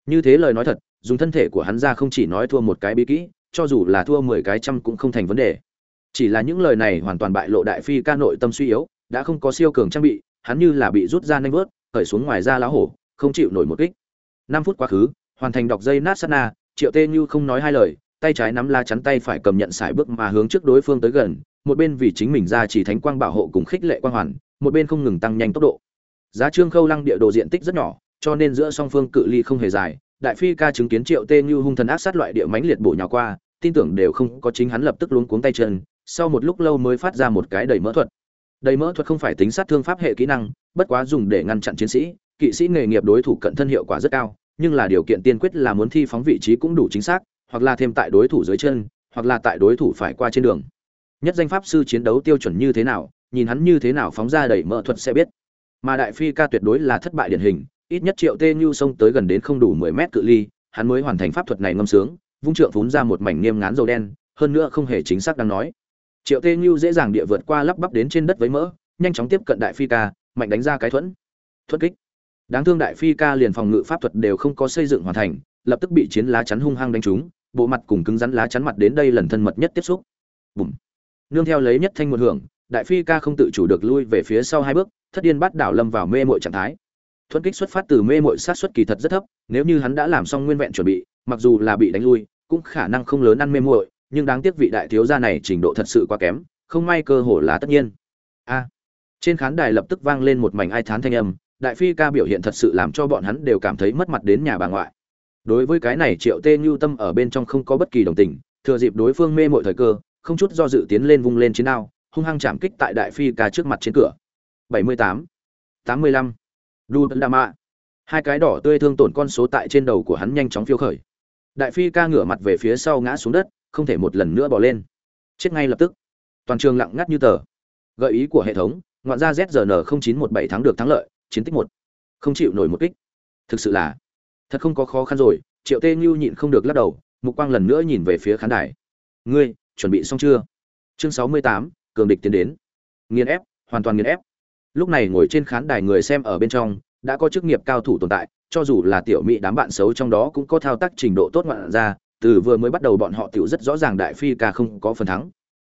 Như thế lời nói thật, dùng thân thể của hắn ra không chỉ nói thua một cái bí kỹ, cho dù là thua mười cái trăm cũng không thành vấn đề. Chỉ là những lời này hoàn toàn bại lộ đại phi ca nội tâm suy yếu, đã không có siêu cường trang bị, hắn như là bị rút ra nanh vớt, khởi xuống ngoài ra lá hổ, không chịu nổi một kích. Năm phút quá khứ, hoàn thành đọc dây nát sát na triệu tê như không nói hai lời, tay trái nắm la chắn tay phải cầm nhận sải bước mà hướng trước đối phương tới gần, một bên vì chính mình ra chỉ thánh quang bảo hộ cùng khích lệ quang hoàn, một bên không ngừng tăng nhanh tốc độ. Giá trương khâu lăng địa đồ diện tích rất nhỏ, cho nên giữa song phương cự ly không hề dài. Đại phi ca chứng kiến triệu tê như hung thần ác sát loại địa mánh liệt bổ nhào qua, tin tưởng đều không có chính hắn lập tức luống cuống tay chân, sau một lúc lâu mới phát ra một cái đầy mỡ thuật. Đầy mỡ thuật không phải tính sát thương pháp hệ kỹ năng, bất quá dùng để ngăn chặn chiến sĩ, kỵ sĩ nghề nghiệp đối thủ cận thân hiệu quả rất cao nhưng là điều kiện tiên quyết là muốn thi phóng vị trí cũng đủ chính xác, hoặc là thêm tại đối thủ dưới chân, hoặc là tại đối thủ phải qua trên đường. Nhất danh pháp sư chiến đấu tiêu chuẩn như thế nào, nhìn hắn như thế nào phóng ra đầy mỡ thuật sẽ biết. Mà đại phi ca tuyệt đối là thất bại điển hình, ít nhất triệu tê Nhu xông tới gần đến không đủ mười mét cự ly, hắn mới hoàn thành pháp thuật này ngâm sướng, vung trượng phún ra một mảnh nghiêm ngán dầu đen, hơn nữa không hề chính xác đang nói. Triệu tê Nhu dễ dàng địa vượt qua lắp bắp đến trên đất với mỡ, nhanh chóng tiếp cận đại phi ca, mạnh đánh ra cái thuẫn. Thuẫn kích đáng thương đại phi ca liền phòng ngự pháp thuật đều không có xây dựng hoàn thành, lập tức bị chiến lá chắn hung hăng đánh trúng, bộ mặt cùng cứng rắn lá chắn mặt đến đây lần thân mật nhất tiếp xúc. Bùm. Nương theo lấy nhất thanh một hưởng, đại phi ca không tự chủ được lui về phía sau hai bước, thất điên bắt đảo lâm vào mê mội trạng thái. Thuẫn kích xuất phát từ mê mội sát xuất kỳ thật rất thấp, nếu như hắn đã làm xong nguyên vẹn chuẩn bị, mặc dù là bị đánh lui, cũng khả năng không lớn ăn mê mội nhưng đáng tiếc vị đại thiếu gia này trình độ thật sự quá kém, không may cơ hồ là tất nhiên. A. Trên khán đài lập tức vang lên một mảnh ai thán thanh âm đại phi ca biểu hiện thật sự làm cho bọn hắn đều cảm thấy mất mặt đến nhà bà ngoại. Đối với cái này triệu tê như tâm ở bên trong không có bất kỳ đồng tình thừa dịp đối phương mê mọi thời cơ không chút do dự tiến lên vung lên chiến đao hung hăng chạm kích tại đại phi ca trước mặt trên cửa. 78, 85, đu đa mạ. Hai cái đỏ tươi thương tổn con số tại trên đầu của hắn nhanh chóng phiêu khởi. Đại phi ca ngửa mặt về phía sau ngã xuống đất không thể một lần nữa bỏ lên. Chết ngay lập tức. Toàn trường lặng ngắt như tờ. Gợi ý của hệ thống ngoạn ra zrn 0917 thắng được thắng lợi chiến tích một. Không chịu nổi một kích. Thực sự là thật không có khó khăn rồi. Triệu tê ngưu nhịn không được lắc đầu mục quang lần nữa nhìn về phía khán đài. Ngươi chuẩn bị xong chưa? Chương 68, cường địch tiến đến. Nghiền ép hoàn toàn nghiền ép. Lúc này ngồi trên khán đài người xem ở bên trong đã có chức nghiệp cao thủ tồn tại cho dù là tiểu mỹ đám bạn xấu trong đó cũng có thao tác trình độ tốt ngoạn ra từ vừa mới bắt đầu bọn họ tiểu rất rõ ràng đại phi ca không có phần thắng.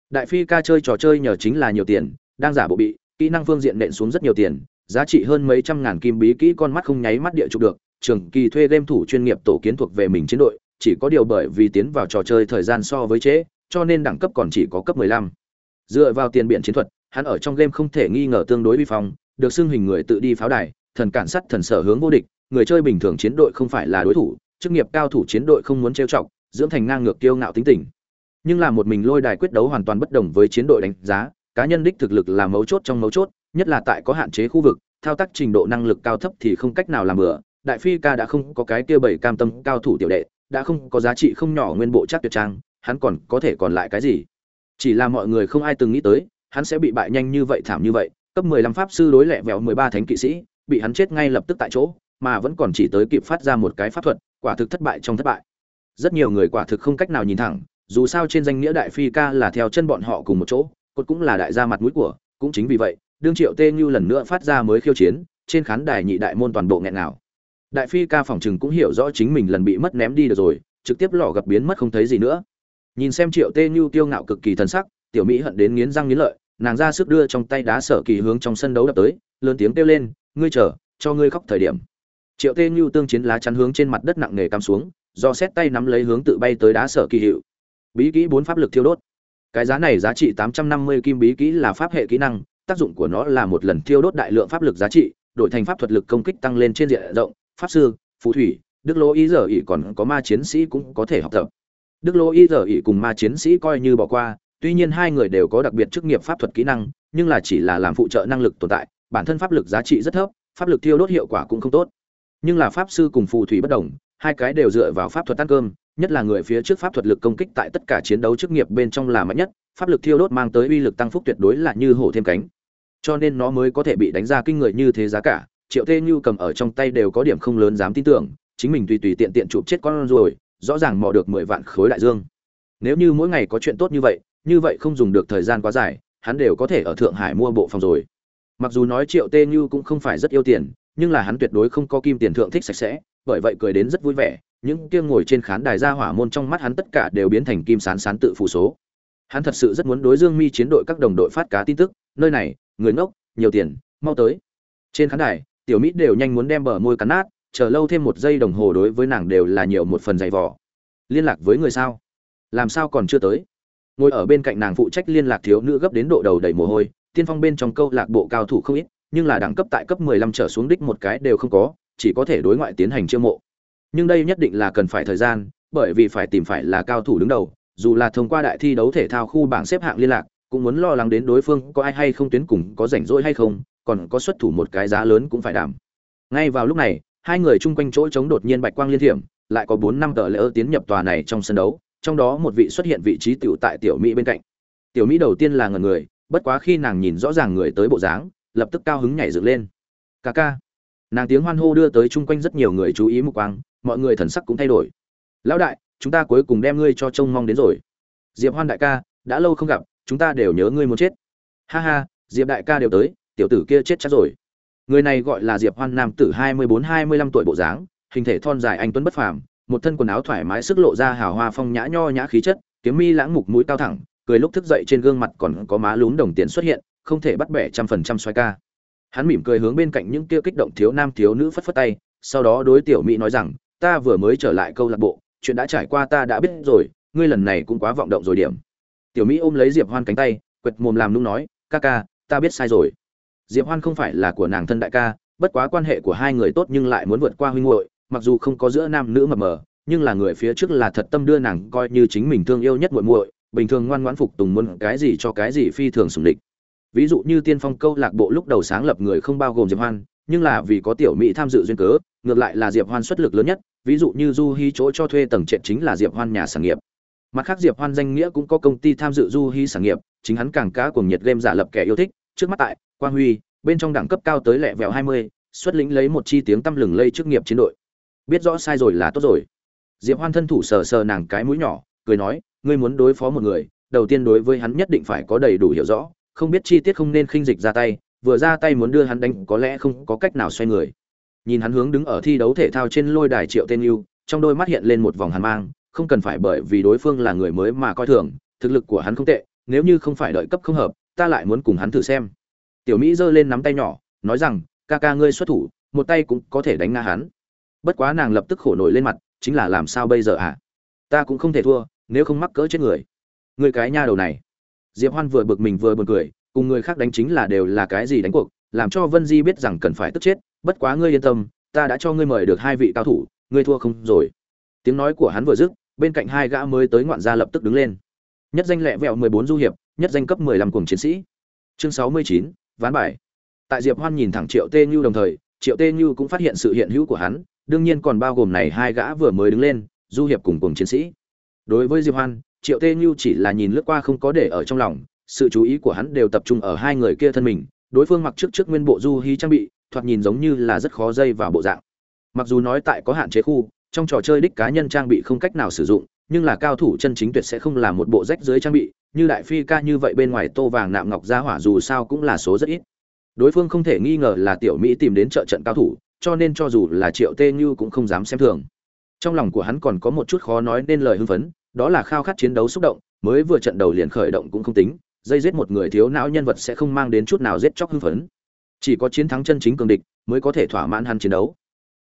Đại phi ca chơi trò chơi nhờ chính là nhiều tiền đang giả bộ bị kỹ năng phương diện nện xuống rất nhiều tiền giá trị hơn mấy trăm ngàn kim bí kỹ con mắt không nháy mắt địa chụp được, trường kỳ thuê game thủ chuyên nghiệp tổ kiến thuộc về mình chiến đội, chỉ có điều bởi vì tiến vào trò chơi thời gian so với chế, cho nên đẳng cấp còn chỉ có cấp 15. dựa vào tiền biện chiến thuật, hắn ở trong game không thể nghi ngờ tương đối vi phong, được xưng hình người tự đi pháo đài, thần cản sắt thần sở hướng vô địch, người chơi bình thường chiến đội không phải là đối thủ, chức nghiệp cao thủ chiến đội không muốn trêu chọc, dưỡng thành ngang ngược kiêu ngạo tính tình nhưng là một mình lôi đài quyết đấu hoàn toàn bất đồng với chiến đội đánh giá, cá nhân đích thực lực là mấu chốt trong mấu chốt nhất là tại có hạn chế khu vực, thao tác trình độ năng lực cao thấp thì không cách nào làm bừa. Đại phi ca đã không có cái kia bảy cam tâm cao thủ tiểu đệ, đã không có giá trị không nhỏ nguyên bộ chắc tuyệt trang, hắn còn có thể còn lại cái gì? Chỉ là mọi người không ai từng nghĩ tới, hắn sẽ bị bại nhanh như vậy, thảm như vậy. Cấp 15 pháp sư đối lẹ vẹo 13 thánh kỵ sĩ, bị hắn chết ngay lập tức tại chỗ, mà vẫn còn chỉ tới kịp phát ra một cái pháp thuật, quả thực thất bại trong thất bại. Rất nhiều người quả thực không cách nào nhìn thẳng, dù sao trên danh nghĩa đại phi ca là theo chân bọn họ cùng một chỗ, cột cũng là đại gia mặt mũi của, cũng chính vì vậy đương triệu tê như lần nữa phát ra mới khiêu chiến, trên khán đài nhị đại môn toàn bộ nghẹn nào đại phi ca phòng chừng cũng hiểu rõ chính mình lần bị mất ném đi được rồi, trực tiếp lò gặp biến mất không thấy gì nữa. Nhìn xem triệu tê như tiêu ngạo cực kỳ thần sắc, tiểu mỹ hận đến nghiến răng nghiến lợi, nàng ra sức đưa trong tay đá sở kỳ hướng trong sân đấu đập tới, lớn tiếng kêu lên, ngươi chờ, cho ngươi khóc thời điểm. Triệu tê như tương chiến lá chắn hướng trên mặt đất nặng nề cắm xuống, do xét tay nắm lấy hướng tự bay tới đá sở kỳ hiệu. Bí kỹ bốn pháp lực thiêu đốt. Cái giá này giá trị tám trăm năm mươi kim bí kỹ là pháp hệ kỹ năng tác dụng của nó là một lần thiêu đốt đại lượng pháp lực giá trị, đổi thành pháp thuật lực công kích tăng lên trên diện rộng. Pháp sư, phù thủy, đức lỗ ý giờ ỉ còn có ma chiến sĩ cũng có thể học tập. Đức lỗ ý giờ ỉ cùng ma chiến sĩ coi như bỏ qua, tuy nhiên hai người đều có đặc biệt chức nghiệp pháp thuật kỹ năng, nhưng là chỉ là làm phụ trợ năng lực tồn tại, bản thân pháp lực giá trị rất thấp, pháp lực thiêu đốt hiệu quả cũng không tốt. Nhưng là pháp sư cùng phù thủy bất đồng, hai cái đều dựa vào pháp thuật ăn cơm, nhất là người phía trước pháp thuật lực công kích tại tất cả chiến đấu chức nghiệp bên trong là mạnh nhất, pháp lực thiêu đốt mang tới uy lực tăng phúc tuyệt đối là như hổ thêm cánh cho nên nó mới có thể bị đánh ra kinh người như thế giá cả. Triệu tê như cầm ở trong tay đều có điểm không lớn dám tin tưởng, chính mình tùy tùy tiện tiện chụp chết con rồi, rõ ràng mò được mười vạn khối đại dương. Nếu như mỗi ngày có chuyện tốt như vậy như vậy không dùng được thời gian quá dài, hắn đều có thể ở thượng hải mua bộ phòng rồi. Mặc dù nói triệu tê như cũng không phải rất yêu tiền, nhưng là hắn tuyệt đối không có kim tiền thượng thích sạch sẽ, bởi vậy cười đến rất vui vẻ, những kia ngồi trên khán đài ra hỏa môn trong mắt hắn tất cả đều biến thành kim sán sán tự phụ số. Hắn thật sự rất muốn đối dương mi chiến đội các đồng đội phát cá tin tức, nơi này người ngốc, nhiều tiền, mau tới. Trên khán đài, tiểu mỹ đều nhanh muốn đem bờ môi cắn nát, chờ lâu thêm một giây đồng hồ đối với nàng đều là nhiều một phần giày vò. Liên lạc với người sao? Làm sao còn chưa tới? Ngồi ở bên cạnh nàng phụ trách liên lạc thiếu nữ gấp đến độ đầu đầy mồ hôi, tiên phong bên trong câu lạc bộ cao thủ không ít, nhưng là đẳng cấp tại cấp 15 trở xuống đích một cái đều không có, chỉ có thể đối ngoại tiến hành chiêu mộ. Nhưng đây nhất định là cần phải thời gian, bởi vì phải tìm phải là cao thủ đứng đầu, dù là thông qua đại thi đấu thể thao khu bảng xếp hạng liên lạc cũng muốn lo lắng đến đối phương có ai hay không tuyến cùng có rảnh rỗi hay không, còn có xuất thủ một cái giá lớn cũng phải đảm. Ngay vào lúc này, hai người chung quanh chỗ trống đột nhiên bạch quang liên thiểm, lại có bốn năm tờ lỡ tiến nhập tòa này trong sân đấu, trong đó một vị xuất hiện vị trí tiểu tại tiểu mỹ bên cạnh. Tiểu mỹ đầu tiên là ngần người, bất quá khi nàng nhìn rõ ràng người tới bộ dáng, lập tức cao hứng nhảy dựng lên. Ca ca. Nàng tiếng hoan hô đưa tới chung quanh rất nhiều người chú ý mục quang, mọi người thần sắc cũng thay đổi. Lão đại, chúng ta cuối cùng đem ngươi cho trông mong đến rồi. Diệp hoan đại ca, đã lâu không gặp chúng ta đều nhớ ngươi muốn chết. Ha ha, diệp đại ca đều tới, tiểu tử kia chết chắc rồi. Người này gọi là diệp hoan nam tử hai mươi bốn, hai mươi lăm tuổi bộ dáng, hình thể thon dài anh tuấn bất phàm, một thân quần áo thoải mái sức lộ ra hào hoa phong nhã nho nhã khí chất, kiếm mi lãng mục mũi cao thẳng, cười lúc thức dậy trên gương mặt còn có má lún đồng tiền xuất hiện, không thể bắt bẻ trăm phần trăm xoay ca. Hắn mỉm cười hướng bên cạnh những kia kích động thiếu nam thiếu nữ phất phất tay, sau đó đối tiểu mỹ nói rằng, ta vừa mới trở lại câu lạc bộ, chuyện đã trải qua ta đã biết rồi, ngươi lần này cũng quá vọng động rồi điểm tiểu mỹ ôm lấy diệp hoan cánh tay, quệt mồm làm nung nói, ca ca, ta biết sai rồi. Diệp hoan không phải là của nàng thân đại ca, bất quá quan hệ của hai người tốt nhưng lại muốn vượt qua huynh muội, mặc dù không có giữa nam nữ mập mờ, nhưng là người phía trước là thật tâm đưa nàng coi như chính mình thương yêu nhất muội muội, bình thường ngoan ngoãn phục tùng muốn cái gì cho cái gì phi thường sủng địch. Ví dụ như tiên phong câu lạc bộ lúc đầu sáng lập người không bao gồm diệp hoan, nhưng là vì có tiểu mỹ tham dự duyên cớ, ngược lại là diệp hoan xuất lực lớn nhất, ví dụ như du hy chỗ cho thuê tầng trệt chính là diệp hoan nhà sản nghiệp mặt khác diệp hoan danh nghĩa cũng có công ty tham dự du hy sản nghiệp chính hắn càng cá cùng nhiệt game giả lập kẻ yêu thích. Trước mắt tại quang huy bên trong đẳng cấp cao tới lẹ vẹo 20, xuất lĩnh lấy một chi tiếng tăm lừng lây chức nghiệp chiến đội. Biết rõ sai rồi là tốt rồi. Diệp hoan thân thủ sờ sờ nàng cái mũi nhỏ cười nói ngươi muốn đối phó một người đầu tiên đối với hắn nhất định phải có đầy đủ hiểu rõ không biết chi tiết không nên khinh dịch ra tay vừa ra tay muốn đưa hắn đánh có lẽ không có cách nào xoay người. Nhìn hắn hướng đứng ở thi đấu thể thao trên lôi đài triệu tên yêu trong đôi mắt hiện lên một vòng hàn mang không cần phải bởi vì đối phương là người mới mà coi thường, thực lực của hắn không tệ, nếu như không phải đợi cấp không hợp, ta lại muốn cùng hắn thử xem. Tiểu mỹ giơ lên nắm tay nhỏ, nói rằng, ca ca ngươi xuất thủ, một tay cũng có thể đánh ngã hắn. Bất quá nàng lập tức khổ nổi lên mặt, chính là làm sao bây giờ ạ? À? ta cũng không thể thua, nếu không mắc cỡ chết người. Người cái nha đầu này. Diệp hoan vừa bực mình vừa buồn cười, cùng người khác đánh chính là đều là cái gì đánh cuộc, làm cho vân di biết rằng cần phải tức chết, bất quá ngươi yên tâm, ta đã cho ngươi mời được hai vị cao thủ, ngươi thua không rồi. Tiếng nói của hắn vừa dứt bên cạnh hai gã mới tới ngoạn gia lập tức đứng lên. Nhất danh lẹ vẹo mười bốn du hiệp, nhất danh cấp mười lăm cùng chiến sĩ. Chương sáu mươi chín, ván bài. Tại diệp hoan nhìn thẳng triệu tê như đồng thời, triệu tê như cũng phát hiện sự hiện hữu của hắn, đương nhiên còn bao gồm này hai gã vừa mới đứng lên, du hiệp cùng cùng chiến sĩ. Đối với diệp hoan, triệu tê như chỉ là nhìn lướt qua không có để ở trong lòng, sự chú ý của hắn đều tập trung ở hai người kia thân mình, đối phương mặc trước trước nguyên bộ du hí trang bị, thoạt nhìn giống như là rất khó dây vào bộ dạng. Mặc dù nói tại có hạn chế khu trong trò chơi đích cá nhân trang bị không cách nào sử dụng, nhưng là cao thủ chân chính tuyệt sẽ không là một bộ rách dưới trang bị, như đại phi ca như vậy bên ngoài tô vàng nạm ngọc ra hỏa dù sao cũng là số rất ít. Đối phương không thể nghi ngờ là tiểu mỹ tìm đến trợ trận cao thủ, cho nên cho dù là triệu tê như cũng không dám xem thường. Trong lòng của hắn còn có một chút khó nói nên lời hưng phấn, đó là khao khát chiến đấu xúc động, mới vừa trận đầu liền khởi động cũng không tính, dây giết một người thiếu não nhân vật sẽ không mang đến chút nào giết chóc hưng phấn. Chỉ có chiến thắng chân chính cường địch mới có thể thỏa mãn hắn chiến đấu.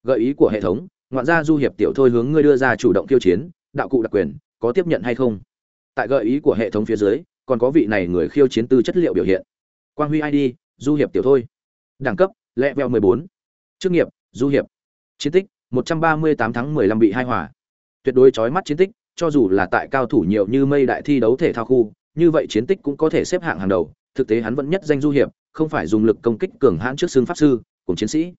Gợi ý của hệ thống ngoạn gia du hiệp tiểu thôi hướng ngươi đưa ra chủ động tiêu chiến, đạo cụ đặc quyền, có tiếp nhận hay không? Tại gợi ý của hệ thống phía dưới, còn có vị này người khiêu chiến tư chất liệu biểu hiện. Quang huy id du hiệp tiểu thôi. Đẳng cấp, lẹ veo 14. chức nghiệp, du hiệp. Chiến tích 138 tháng 15 bị hai hỏa tuyệt đối chói mắt chiến tích, cho dù là tại cao thủ nhiều như mây đại thi đấu thể thao khu, như vậy chiến tích cũng có thể xếp hạng hàng đầu. Thực tế hắn vẫn nhất danh du hiệp, không phải dùng lực công kích cường hãn trước xương pháp sư, cùng chiến sĩ.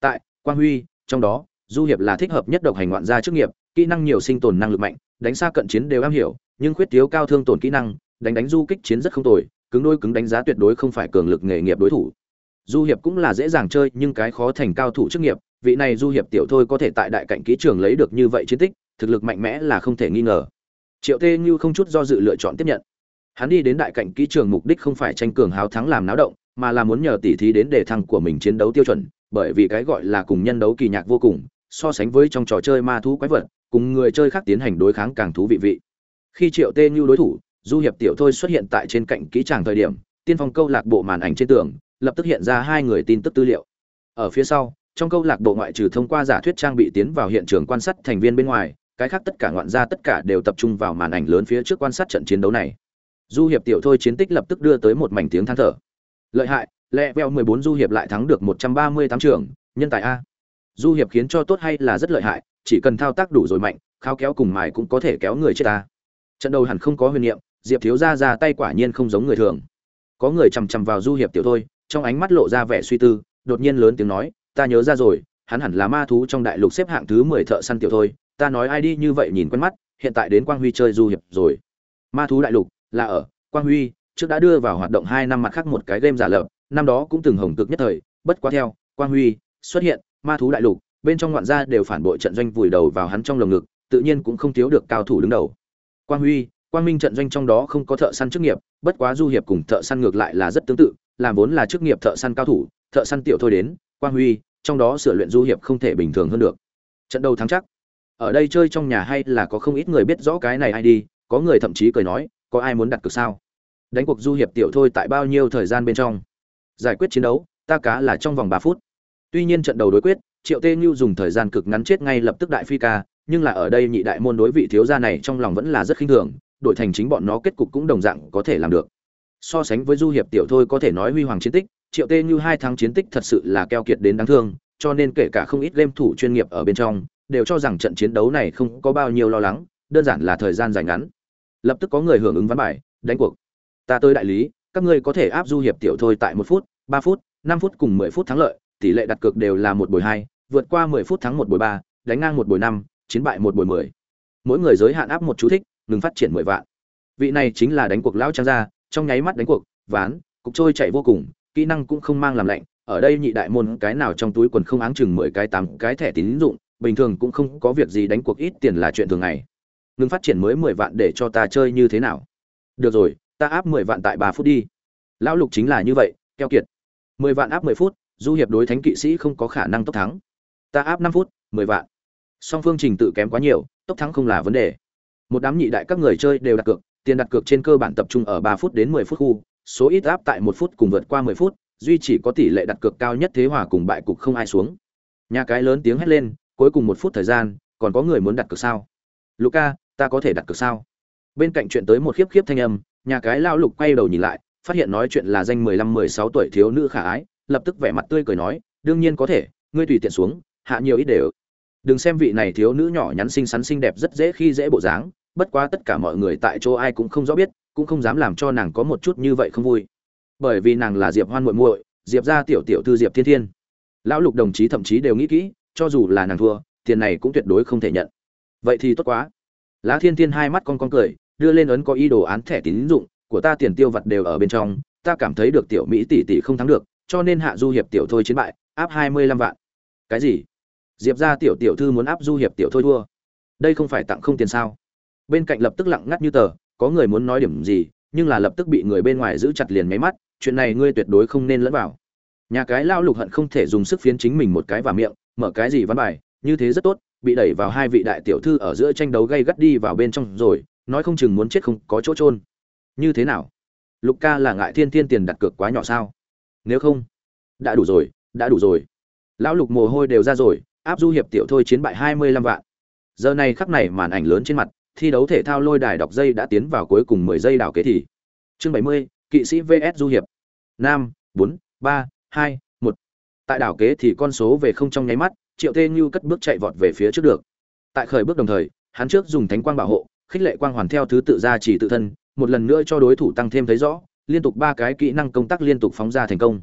Tại quang huy, trong đó du hiệp là thích hợp nhất độc hành ngoạn gia chức nghiệp, kỹ năng nhiều sinh tồn năng lực mạnh, đánh xa cận chiến đều am hiểu, nhưng khuyết thiếu cao thương tổn kỹ năng, đánh đánh du kích chiến rất không tồi, cứng đôi cứng đánh giá tuyệt đối không phải cường lực nghề nghiệp đối thủ. Du hiệp cũng là dễ dàng chơi, nhưng cái khó thành cao thủ chức nghiệp, vị này du hiệp tiểu thôi có thể tại đại cạnh kỹ trường lấy được như vậy chiến tích, thực lực mạnh mẽ là không thể nghi ngờ. Triệu tê như không chút do dự lựa chọn tiếp nhận. Hắn đi đến đại cạnh kỹ trường mục đích không phải tranh cường háo thắng làm náo động, mà là muốn nhờ tỉ thí đến đề thăng của mình chiến đấu tiêu chuẩn, bởi vì cái gọi là cùng nhân đấu kỳ nhạc vô cùng so sánh với trong trò chơi ma thú quái vật, cùng người chơi khác tiến hành đối kháng càng thú vị vị. Khi triệu tê như đối thủ, du hiệp tiểu thôi xuất hiện tại trên cạnh kỹ tràng thời điểm, tiên phong câu lạc bộ màn ảnh trên tường, lập tức hiện ra hai người tin tức tư liệu. Ở phía sau, trong câu lạc bộ ngoại trừ thông qua giả thuyết trang bị tiến vào hiện trường quan sát thành viên bên ngoài, cái khác tất cả ngoạn gia tất cả đều tập trung vào màn ảnh lớn phía trước quan sát trận chiến đấu này. Du hiệp tiểu thôi chiến tích lập tức đưa tới một mảnh tiếng than thở. Lợi hại, lẹ veo 14 du hiệp lại thắng được 138 trường, nhân tài a du hiệp khiến cho tốt hay là rất lợi hại, chỉ cần thao tác đủ rồi mạnh, khao kéo cùng mài cũng có thể kéo người chết ta. Trận đầu hẳn không có huyền niệm, diệp thiếu gia ra tay quả nhiên không giống người thường. Có người chằm chằm vào du hiệp tiểu thôi, trong ánh mắt lộ ra vẻ suy tư, đột nhiên lớn tiếng nói, ta nhớ ra rồi, hắn hẳn là ma thú trong đại lục xếp hạng thứ mười thợ săn tiểu thôi, ta nói ai đi như vậy nhìn quen mắt, hiện tại đến quang huy chơi du hiệp rồi. Ma thú đại lục là ở quang huy, trước đã đưa vào hoạt động hai năm mặt khác một cái game giả lập, năm đó cũng từng hồng cực nhất thời, bất quá theo, quang huy xuất hiện ma thú đại lục, bên trong ngoạn gia đều phản bội trận doanh vùi đầu vào hắn trong lồng ngực, tự nhiên cũng không thiếu được cao thủ đứng đầu. Quang huy, quang minh trận doanh trong đó không có thợ săn chức nghiệp, bất quá du hiệp cùng thợ săn ngược lại là rất tương tự, làm vốn là chức nghiệp thợ săn cao thủ, thợ săn tiểu thôi đến, quang huy, trong đó sửa luyện du hiệp không thể bình thường hơn được. Trận đầu thắng chắc. Ở đây chơi trong nhà hay là có không ít người biết rõ cái này ai đi, có người thậm chí cười nói, có ai muốn đặt cược sao? Đánh cuộc du hiệp tiểu thôi tại bao nhiêu thời gian bên trong? Giải quyết chiến đấu, ta cá là trong vòng ba phút tuy nhiên trận đầu đối quyết, triệu tê Nhu dùng thời gian cực ngắn chết ngay lập tức đại phi ca, nhưng là ở đây nhị đại môn đối vị thiếu gia này trong lòng vẫn là rất khinh thường đội thành chính bọn nó kết cục cũng đồng dạng có thể làm được. So sánh với du hiệp tiểu thôi có thể nói huy hoàng chiến tích, triệu tê Nhu hai tháng chiến tích thật sự là keo kiệt đến đáng thương, cho nên kể cả không ít game thủ chuyên nghiệp ở bên trong, đều cho rằng trận chiến đấu này không có bao nhiêu lo lắng, đơn giản là thời gian dài ngắn. Lập tức có người hưởng ứng ván bài, đánh cuộc. Ta tới đại lý, các ngươi có thể áp du hiệp tiểu thôi tại một phút, ba phút, năm phút cùng mười phút thắng lợi tỷ lệ đặt cược đều là một buổi hai, vượt qua mười phút thắng một buổi ba, đánh ngang một buổi năm, chiến bại một buổi mười. Mỗi người giới hạn áp một chú thích, ngừng phát triển mười vạn. Vị này chính là đánh cuộc lão trang gia, trong nháy mắt đánh cuộc, ván, cục trôi chạy vô cùng, kỹ năng cũng không mang làm lạnh, ở đây nhị đại môn cái nào trong túi quần không áng chừng mười cái tám cái thẻ tín dụng, bình thường cũng không có việc gì đánh cuộc ít tiền là chuyện thường ngày. Ngừng phát triển mới mười vạn để cho ta chơi như thế nào? Được rồi, ta áp mười vạn tại ba phút đi. Lão lục chính là như vậy, keo kiệt. Mười vạn áp mười phút du hiệp đối thánh kỵ sĩ không có khả năng tốc thắng. Ta áp năm phút, mười vạn. Song phương trình tự kém quá nhiều, tốc thắng không là vấn đề. Một đám nhị đại các người chơi đều đặt cược, tiền đặt cược trên cơ bản tập trung ở ba phút đến mười phút khu, số ít áp tại một phút cùng vượt qua mười phút, duy chỉ có tỷ lệ đặt cược cao nhất thế hòa cùng bại cục không ai xuống. Nhà cái lớn tiếng hét lên, cuối cùng một phút thời gian, còn có người muốn đặt cược sao? Luca ta có thể đặt cược sao? Bên cạnh chuyện tới một khiếp khiếp thanh âm, nhà cái lao lục quay đầu nhìn lại, phát hiện nói chuyện là danh mười lăm, mười sáu tuổi thiếu nữ khả ái lập tức vẻ mặt tươi cười nói, đương nhiên có thể, ngươi tùy tiện xuống, hạ nhiều ít đều. Đừng xem vị này thiếu nữ nhỏ nhắn xinh xắn xinh đẹp rất dễ khi dễ bộ dáng, bất quá tất cả mọi người tại chỗ ai cũng không rõ biết, cũng không dám làm cho nàng có một chút như vậy không vui. Bởi vì nàng là diệp hoan muội muội, diệp gia tiểu tiểu thư diệp thiên thiên. Lão lục đồng chí thậm chí đều nghĩ kỹ, cho dù là nàng thua, tiền này cũng tuyệt đối không thể nhận. Vậy thì tốt quá. Lá thiên thiên hai mắt con con cười, đưa lên ấn có ý đồ án thẻ tín dụng, của ta tiền tiêu vặt đều ở bên trong, ta cảm thấy được tiểu mỹ tỷ tỷ không thắng được cho nên hạ du hiệp tiểu thôi chiến bại, áp hai mươi lăm vạn. Cái gì? Diệp ra tiểu tiểu thư muốn áp du hiệp tiểu thôi thua. Đây không phải tặng không tiền sao? Bên cạnh lập tức lặng ngắt như tờ, có người muốn nói điểm gì, nhưng là lập tức bị người bên ngoài giữ chặt liền máy mắt, chuyện này ngươi tuyệt đối không nên lẫn vào. Nhà cái lao lục hận không thể dùng sức phiến chính mình một cái và miệng, mở cái gì văn bài, như thế rất tốt, bị đẩy vào hai vị đại tiểu thư ở giữa tranh đấu gây gắt đi vào bên trong rồi, nói không chừng muốn chết không có chỗ trôn như thế nào? Lục ca là ngại thiên thiên tiền đặt cược quá nhỏ sao? Nếu không, đã đủ rồi, đã đủ rồi. Lão lục mồ hôi đều ra rồi, áp du hiệp tiểu thôi chiến bại hai mươi lăm vạn. Giờ này khắc này màn ảnh lớn trên mặt, thi đấu thể thao lôi đài đọc dây đã tiến vào cuối cùng mười giây đảo kế thì. Chương bảy mươi, kỵ sĩ vs du hiệp. Nam, bốn, ba, hai, một. Tại đảo kế thì con số về không trong nháy mắt, triệu tê như cất bước chạy vọt về phía trước được. Tại khởi bước đồng thời, hắn trước dùng thánh quang bảo hộ, khích lệ quang hoàn theo thứ tự ra chỉ tự thân, một lần nữa cho đối thủ tăng thêm thấy rõ liên tục ba cái kỹ năng công tác liên tục phóng ra thành công.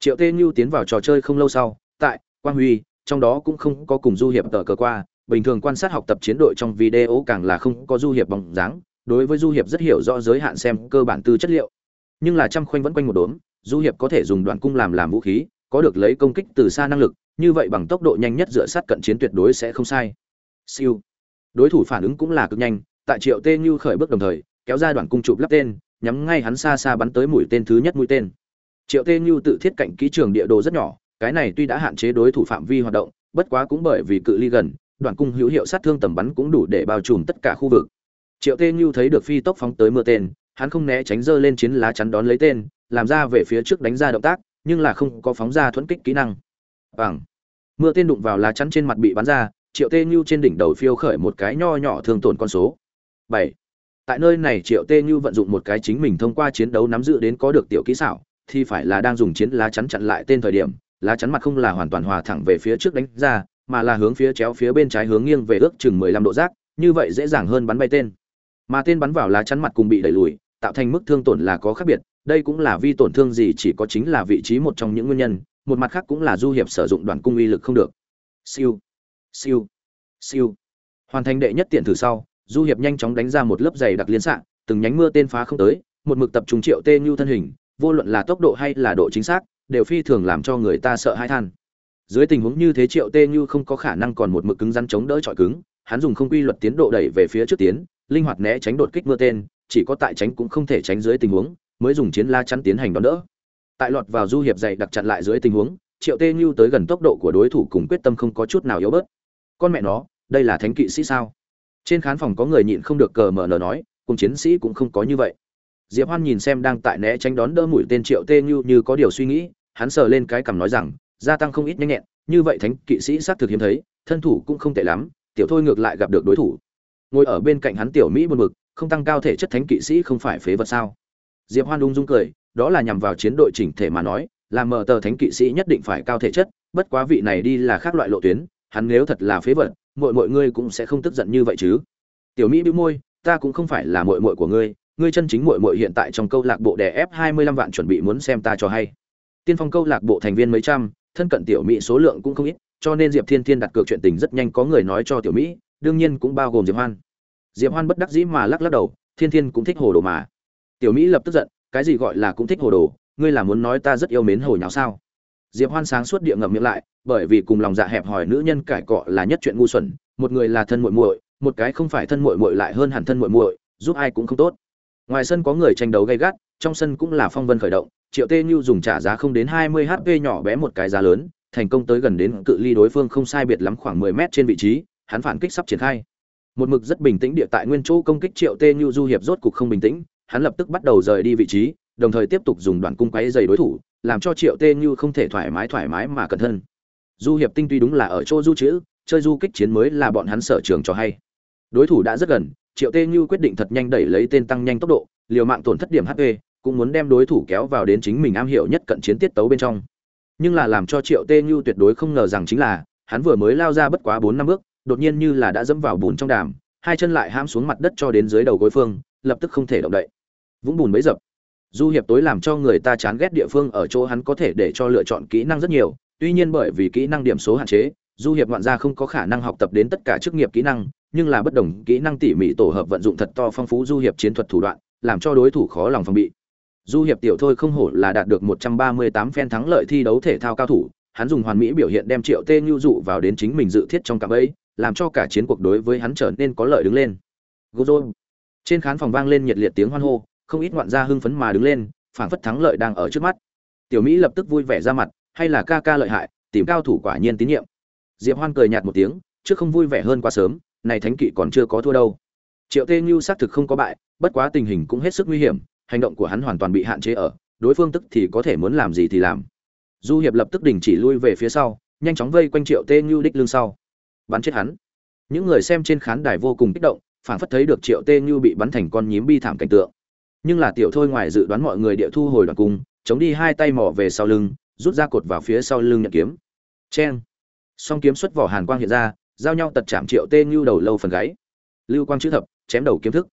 Triệu tê như tiến vào trò chơi không lâu sau, tại quang huy, trong đó cũng không có cùng du hiệp tờ cờ qua, bình thường quan sát học tập chiến đội trong video càng là không có du hiệp bóng dáng, đối với du hiệp rất hiểu rõ giới hạn xem cơ bản tư chất liệu. Nhưng là trăm khoanh vẫn quanh một đốm, du hiệp có thể dùng đoạn cung làm làm vũ khí, có được lấy công kích từ xa năng lực, như vậy bằng tốc độ nhanh nhất dựa sát cận chiến tuyệt đối sẽ không sai. Siêu. Đối thủ phản ứng cũng là cực nhanh, tại triệu tê như khởi bước đồng thời, kéo ra đoạn cung chụp lắp tên nhắm ngay hắn xa xa bắn tới mũi tên thứ nhất mũi tên. Triệu tê như tự thiết cạnh kỹ trường địa đồ rất nhỏ, cái này tuy đã hạn chế đối thủ phạm vi hoạt động, bất quá cũng bởi vì cự ly gần, đoạn cung hữu hiệu sát thương tầm bắn cũng đủ để bao trùm tất cả khu vực. Triệu tê như thấy được phi tốc phóng tới mưa tên, hắn không né tránh dơ lên chiến lá chắn đón lấy tên, làm ra về phía trước đánh ra động tác, nhưng là không có phóng ra thuẫn kích kỹ năng. Bằng mưa tên đụng vào lá chắn trên mặt bị bắn ra, triệu tê như trên đỉnh đầu phiêu khởi một cái nho nhỏ thương tổn con số. Bảy! Tại nơi này triệu tê như vận dụng một cái chính mình thông qua chiến đấu nắm giữ đến có được tiểu kỹ xảo, thì phải là đang dùng chiến lá chắn chặn lại tên thời điểm, lá chắn mặt không là hoàn toàn hòa thẳng về phía trước đánh ra, mà là hướng phía chéo phía bên trái hướng nghiêng về ước chừng mười lăm độ rác, như vậy dễ dàng hơn bắn bay tên. Mà tên bắn vào lá chắn mặt cùng bị đẩy lùi, tạo thành mức thương tổn là có khác biệt, đây cũng là vi tổn thương gì chỉ có chính là vị trí một trong những nguyên nhân, một mặt khác cũng là du hiệp sử dụng đoàn cung uy lực không được. Siêu. Siêu. Siêu. Hoàn thành đệ nhất tiện thử sau du hiệp nhanh chóng đánh ra một lớp dày đặc liên xạ, từng nhánh mưa tên phá không tới, một mực tập trung triệu tê như thân hình, vô luận là tốc độ hay là độ chính xác, đều phi thường làm cho người ta sợ hãi than. Dưới tình huống như thế triệu tê như không có khả năng còn một mực cứng rắn chống đỡ trọi cứng, hắn dùng không quy luật tiến độ đẩy về phía trước tiến, linh hoạt né tránh đột kích mưa tên, chỉ có tại tránh cũng không thể tránh dưới tình huống, mới dùng chiến la chắn tiến hành đón đỡ. Tại lọt vào du hiệp dày đặc chặn lại dưới tình huống, triệu tê như tới gần tốc độ của đối thủ cùng quyết tâm không có chút nào yếu bớt. Con mẹ nó, đây là thánh kỵ sĩ sao? Trên khán phòng có người nhịn không được cờ mở nở nói, cùng chiến sĩ cũng không có như vậy. Diệp hoan nhìn xem đang tại né tránh đón đỡ mũi tên triệu tê như như có điều suy nghĩ, hắn sờ lên cái cằm nói rằng, gia tăng không ít nhanh nhẹn, như vậy thánh kỵ sĩ xác thực hiếm thấy, thân thủ cũng không tệ lắm, tiểu thôi ngược lại gặp được đối thủ. Ngồi ở bên cạnh hắn tiểu mỹ buồn bực, không tăng cao thể chất thánh kỵ sĩ không phải phế vật sao? Diệp hoan ung dung cười, đó là nhằm vào chiến đội chỉnh thể mà nói làm mở tờ thánh kỵ sĩ nhất định phải cao thể chất, bất quá vị này đi là khác loại lộ tuyến, hắn nếu thật là phế vật mọi mọi ngươi cũng sẽ không tức giận như vậy chứ tiểu mỹ bĩu môi ta cũng không phải là mội mội của ngươi, ngươi chân chính mội mội hiện tại trong câu lạc bộ đè ép 25 vạn chuẩn bị muốn xem ta cho hay. Tiên phong câu lạc bộ thành viên mấy trăm, thân cận tiểu mỹ số lượng cũng không ít, cho nên Diệp Thiên Thiên đặt cược chuyện tình rất nhanh có người nói cho tiểu mỹ, đương nhiên cũng bao gồm Diệp Hoan. Diệp Hoan bất đắc dĩ mà lắc lắc đầu, Thiên Thiên cũng thích hồ đồ mà. Tiểu mỹ lập tức giận, cái gì gọi là cũng thích hồ đồ, ngươi là muốn nói ta rất yêu mến hồ nháo sao? Diệp Hoan sáng suốt địa ngậm miệng lại, bởi vì cùng lòng dạ hẹp hòi nữ nhân cải cọ là nhất chuyện ngu xuẩn, một người là thân muội muội, một cái không phải thân muội muội lại hơn hẳn thân muội muội, giúp ai cũng không tốt. Ngoài sân có người tranh đấu gay gắt, trong sân cũng là phong vân khởi động, Triệu Tê Nhu dùng trả giá không đến 20 HP nhỏ bé một cái giá lớn, thành công tới gần đến cự ly đối phương không sai biệt lắm khoảng 10 mét trên vị trí, hắn phản kích sắp triển khai. Một mực rất bình tĩnh địa tại nguyên chỗ công kích Triệu Tê Nhu du hiệp rốt cục không bình tĩnh, hắn lập tức bắt đầu rời đi vị trí, đồng thời tiếp tục dùng đoạn cung quấy dày đối thủ, làm cho Triệu Tê như không thể thoải mái thoải mái mà cẩn thân. Du hiệp tinh tuy đúng là ở chỗ du chữ, chơi du kích chiến mới là bọn hắn sở trường cho hay. Đối thủ đã rất gần, Triệu Tê Như quyết định thật nhanh đẩy lấy tên tăng nhanh tốc độ, liều mạng tổn thất điểm HP, cũng muốn đem đối thủ kéo vào đến chính mình am hiểu nhất cận chiến tiết tấu bên trong. Nhưng là làm cho Triệu Tê Như tuyệt đối không ngờ rằng chính là, hắn vừa mới lao ra bất quá bốn năm bước, đột nhiên như là đã dẫm vào bùn trong đàm, hai chân lại ham xuống mặt đất cho đến dưới đầu gối phương, lập tức không thể động đậy. Vũng bùn bấy dập. Du hiệp tối làm cho người ta chán ghét địa phương ở chỗ hắn có thể để cho lựa chọn kỹ năng rất nhiều, tuy nhiên bởi vì kỹ năng điểm số hạn chế, du hiệp ngoạn gia không có khả năng học tập đến tất cả chức nghiệp kỹ năng, nhưng là bất đồng kỹ năng tỉ mỉ tổ hợp vận dụng thật to phong phú du hiệp chiến thuật thủ đoạn, làm cho đối thủ khó lòng phòng bị. Du hiệp tiểu thôi không hổ là đạt được 138 phen thắng lợi thi đấu thể thao cao thủ, hắn dùng hoàn mỹ biểu hiện đem Triệu Tê Nhu dụ vào đến chính mình dự thiết trong cạm ấy, làm cho cả chiến cuộc đối với hắn trở nên có lợi đứng lên. Gozo. Trên khán phòng vang lên nhiệt liệt tiếng hoan hô, không ít ngoạn gia hưng phấn mà đứng lên, phảng phất thắng lợi đang ở trước mắt. Tiểu Mỹ lập tức vui vẻ ra mặt, hay là ca ca lợi hại, tìm cao thủ quả nhiên tín nhiệm. Diệp Hoan cười nhạt một tiếng, trước không vui vẻ hơn quá sớm, này thánh kỵ còn chưa có thua đâu. Triệu tê như xác thực không có bại bất quá tình hình cũng hết sức nguy hiểm hành động của hắn hoàn toàn bị hạn chế ở đối phương tức thì có thể muốn làm gì thì làm. Du hiệp lập tức đình chỉ lui về phía sau nhanh chóng vây quanh triệu tê như đích lưng sau. Bắn chết hắn. Những người xem trên khán đài vô cùng kích động phảng phất thấy được triệu tê như bị bắn thành con nhím bi thảm cảnh tượng nhưng là tiểu thôi ngoài dự đoán mọi người địa thu hồi đoàn cung, chống đi hai tay mỏ về sau lưng, rút ra cột vào phía sau lưng nhận kiếm. Cheng. Song kiếm xuất vỏ hàn quang hiện ra, giao nhau tật chạm triệu tê ngưu đầu lâu phần gáy. Lưu quang chữ thập, chém đầu kiếm thức.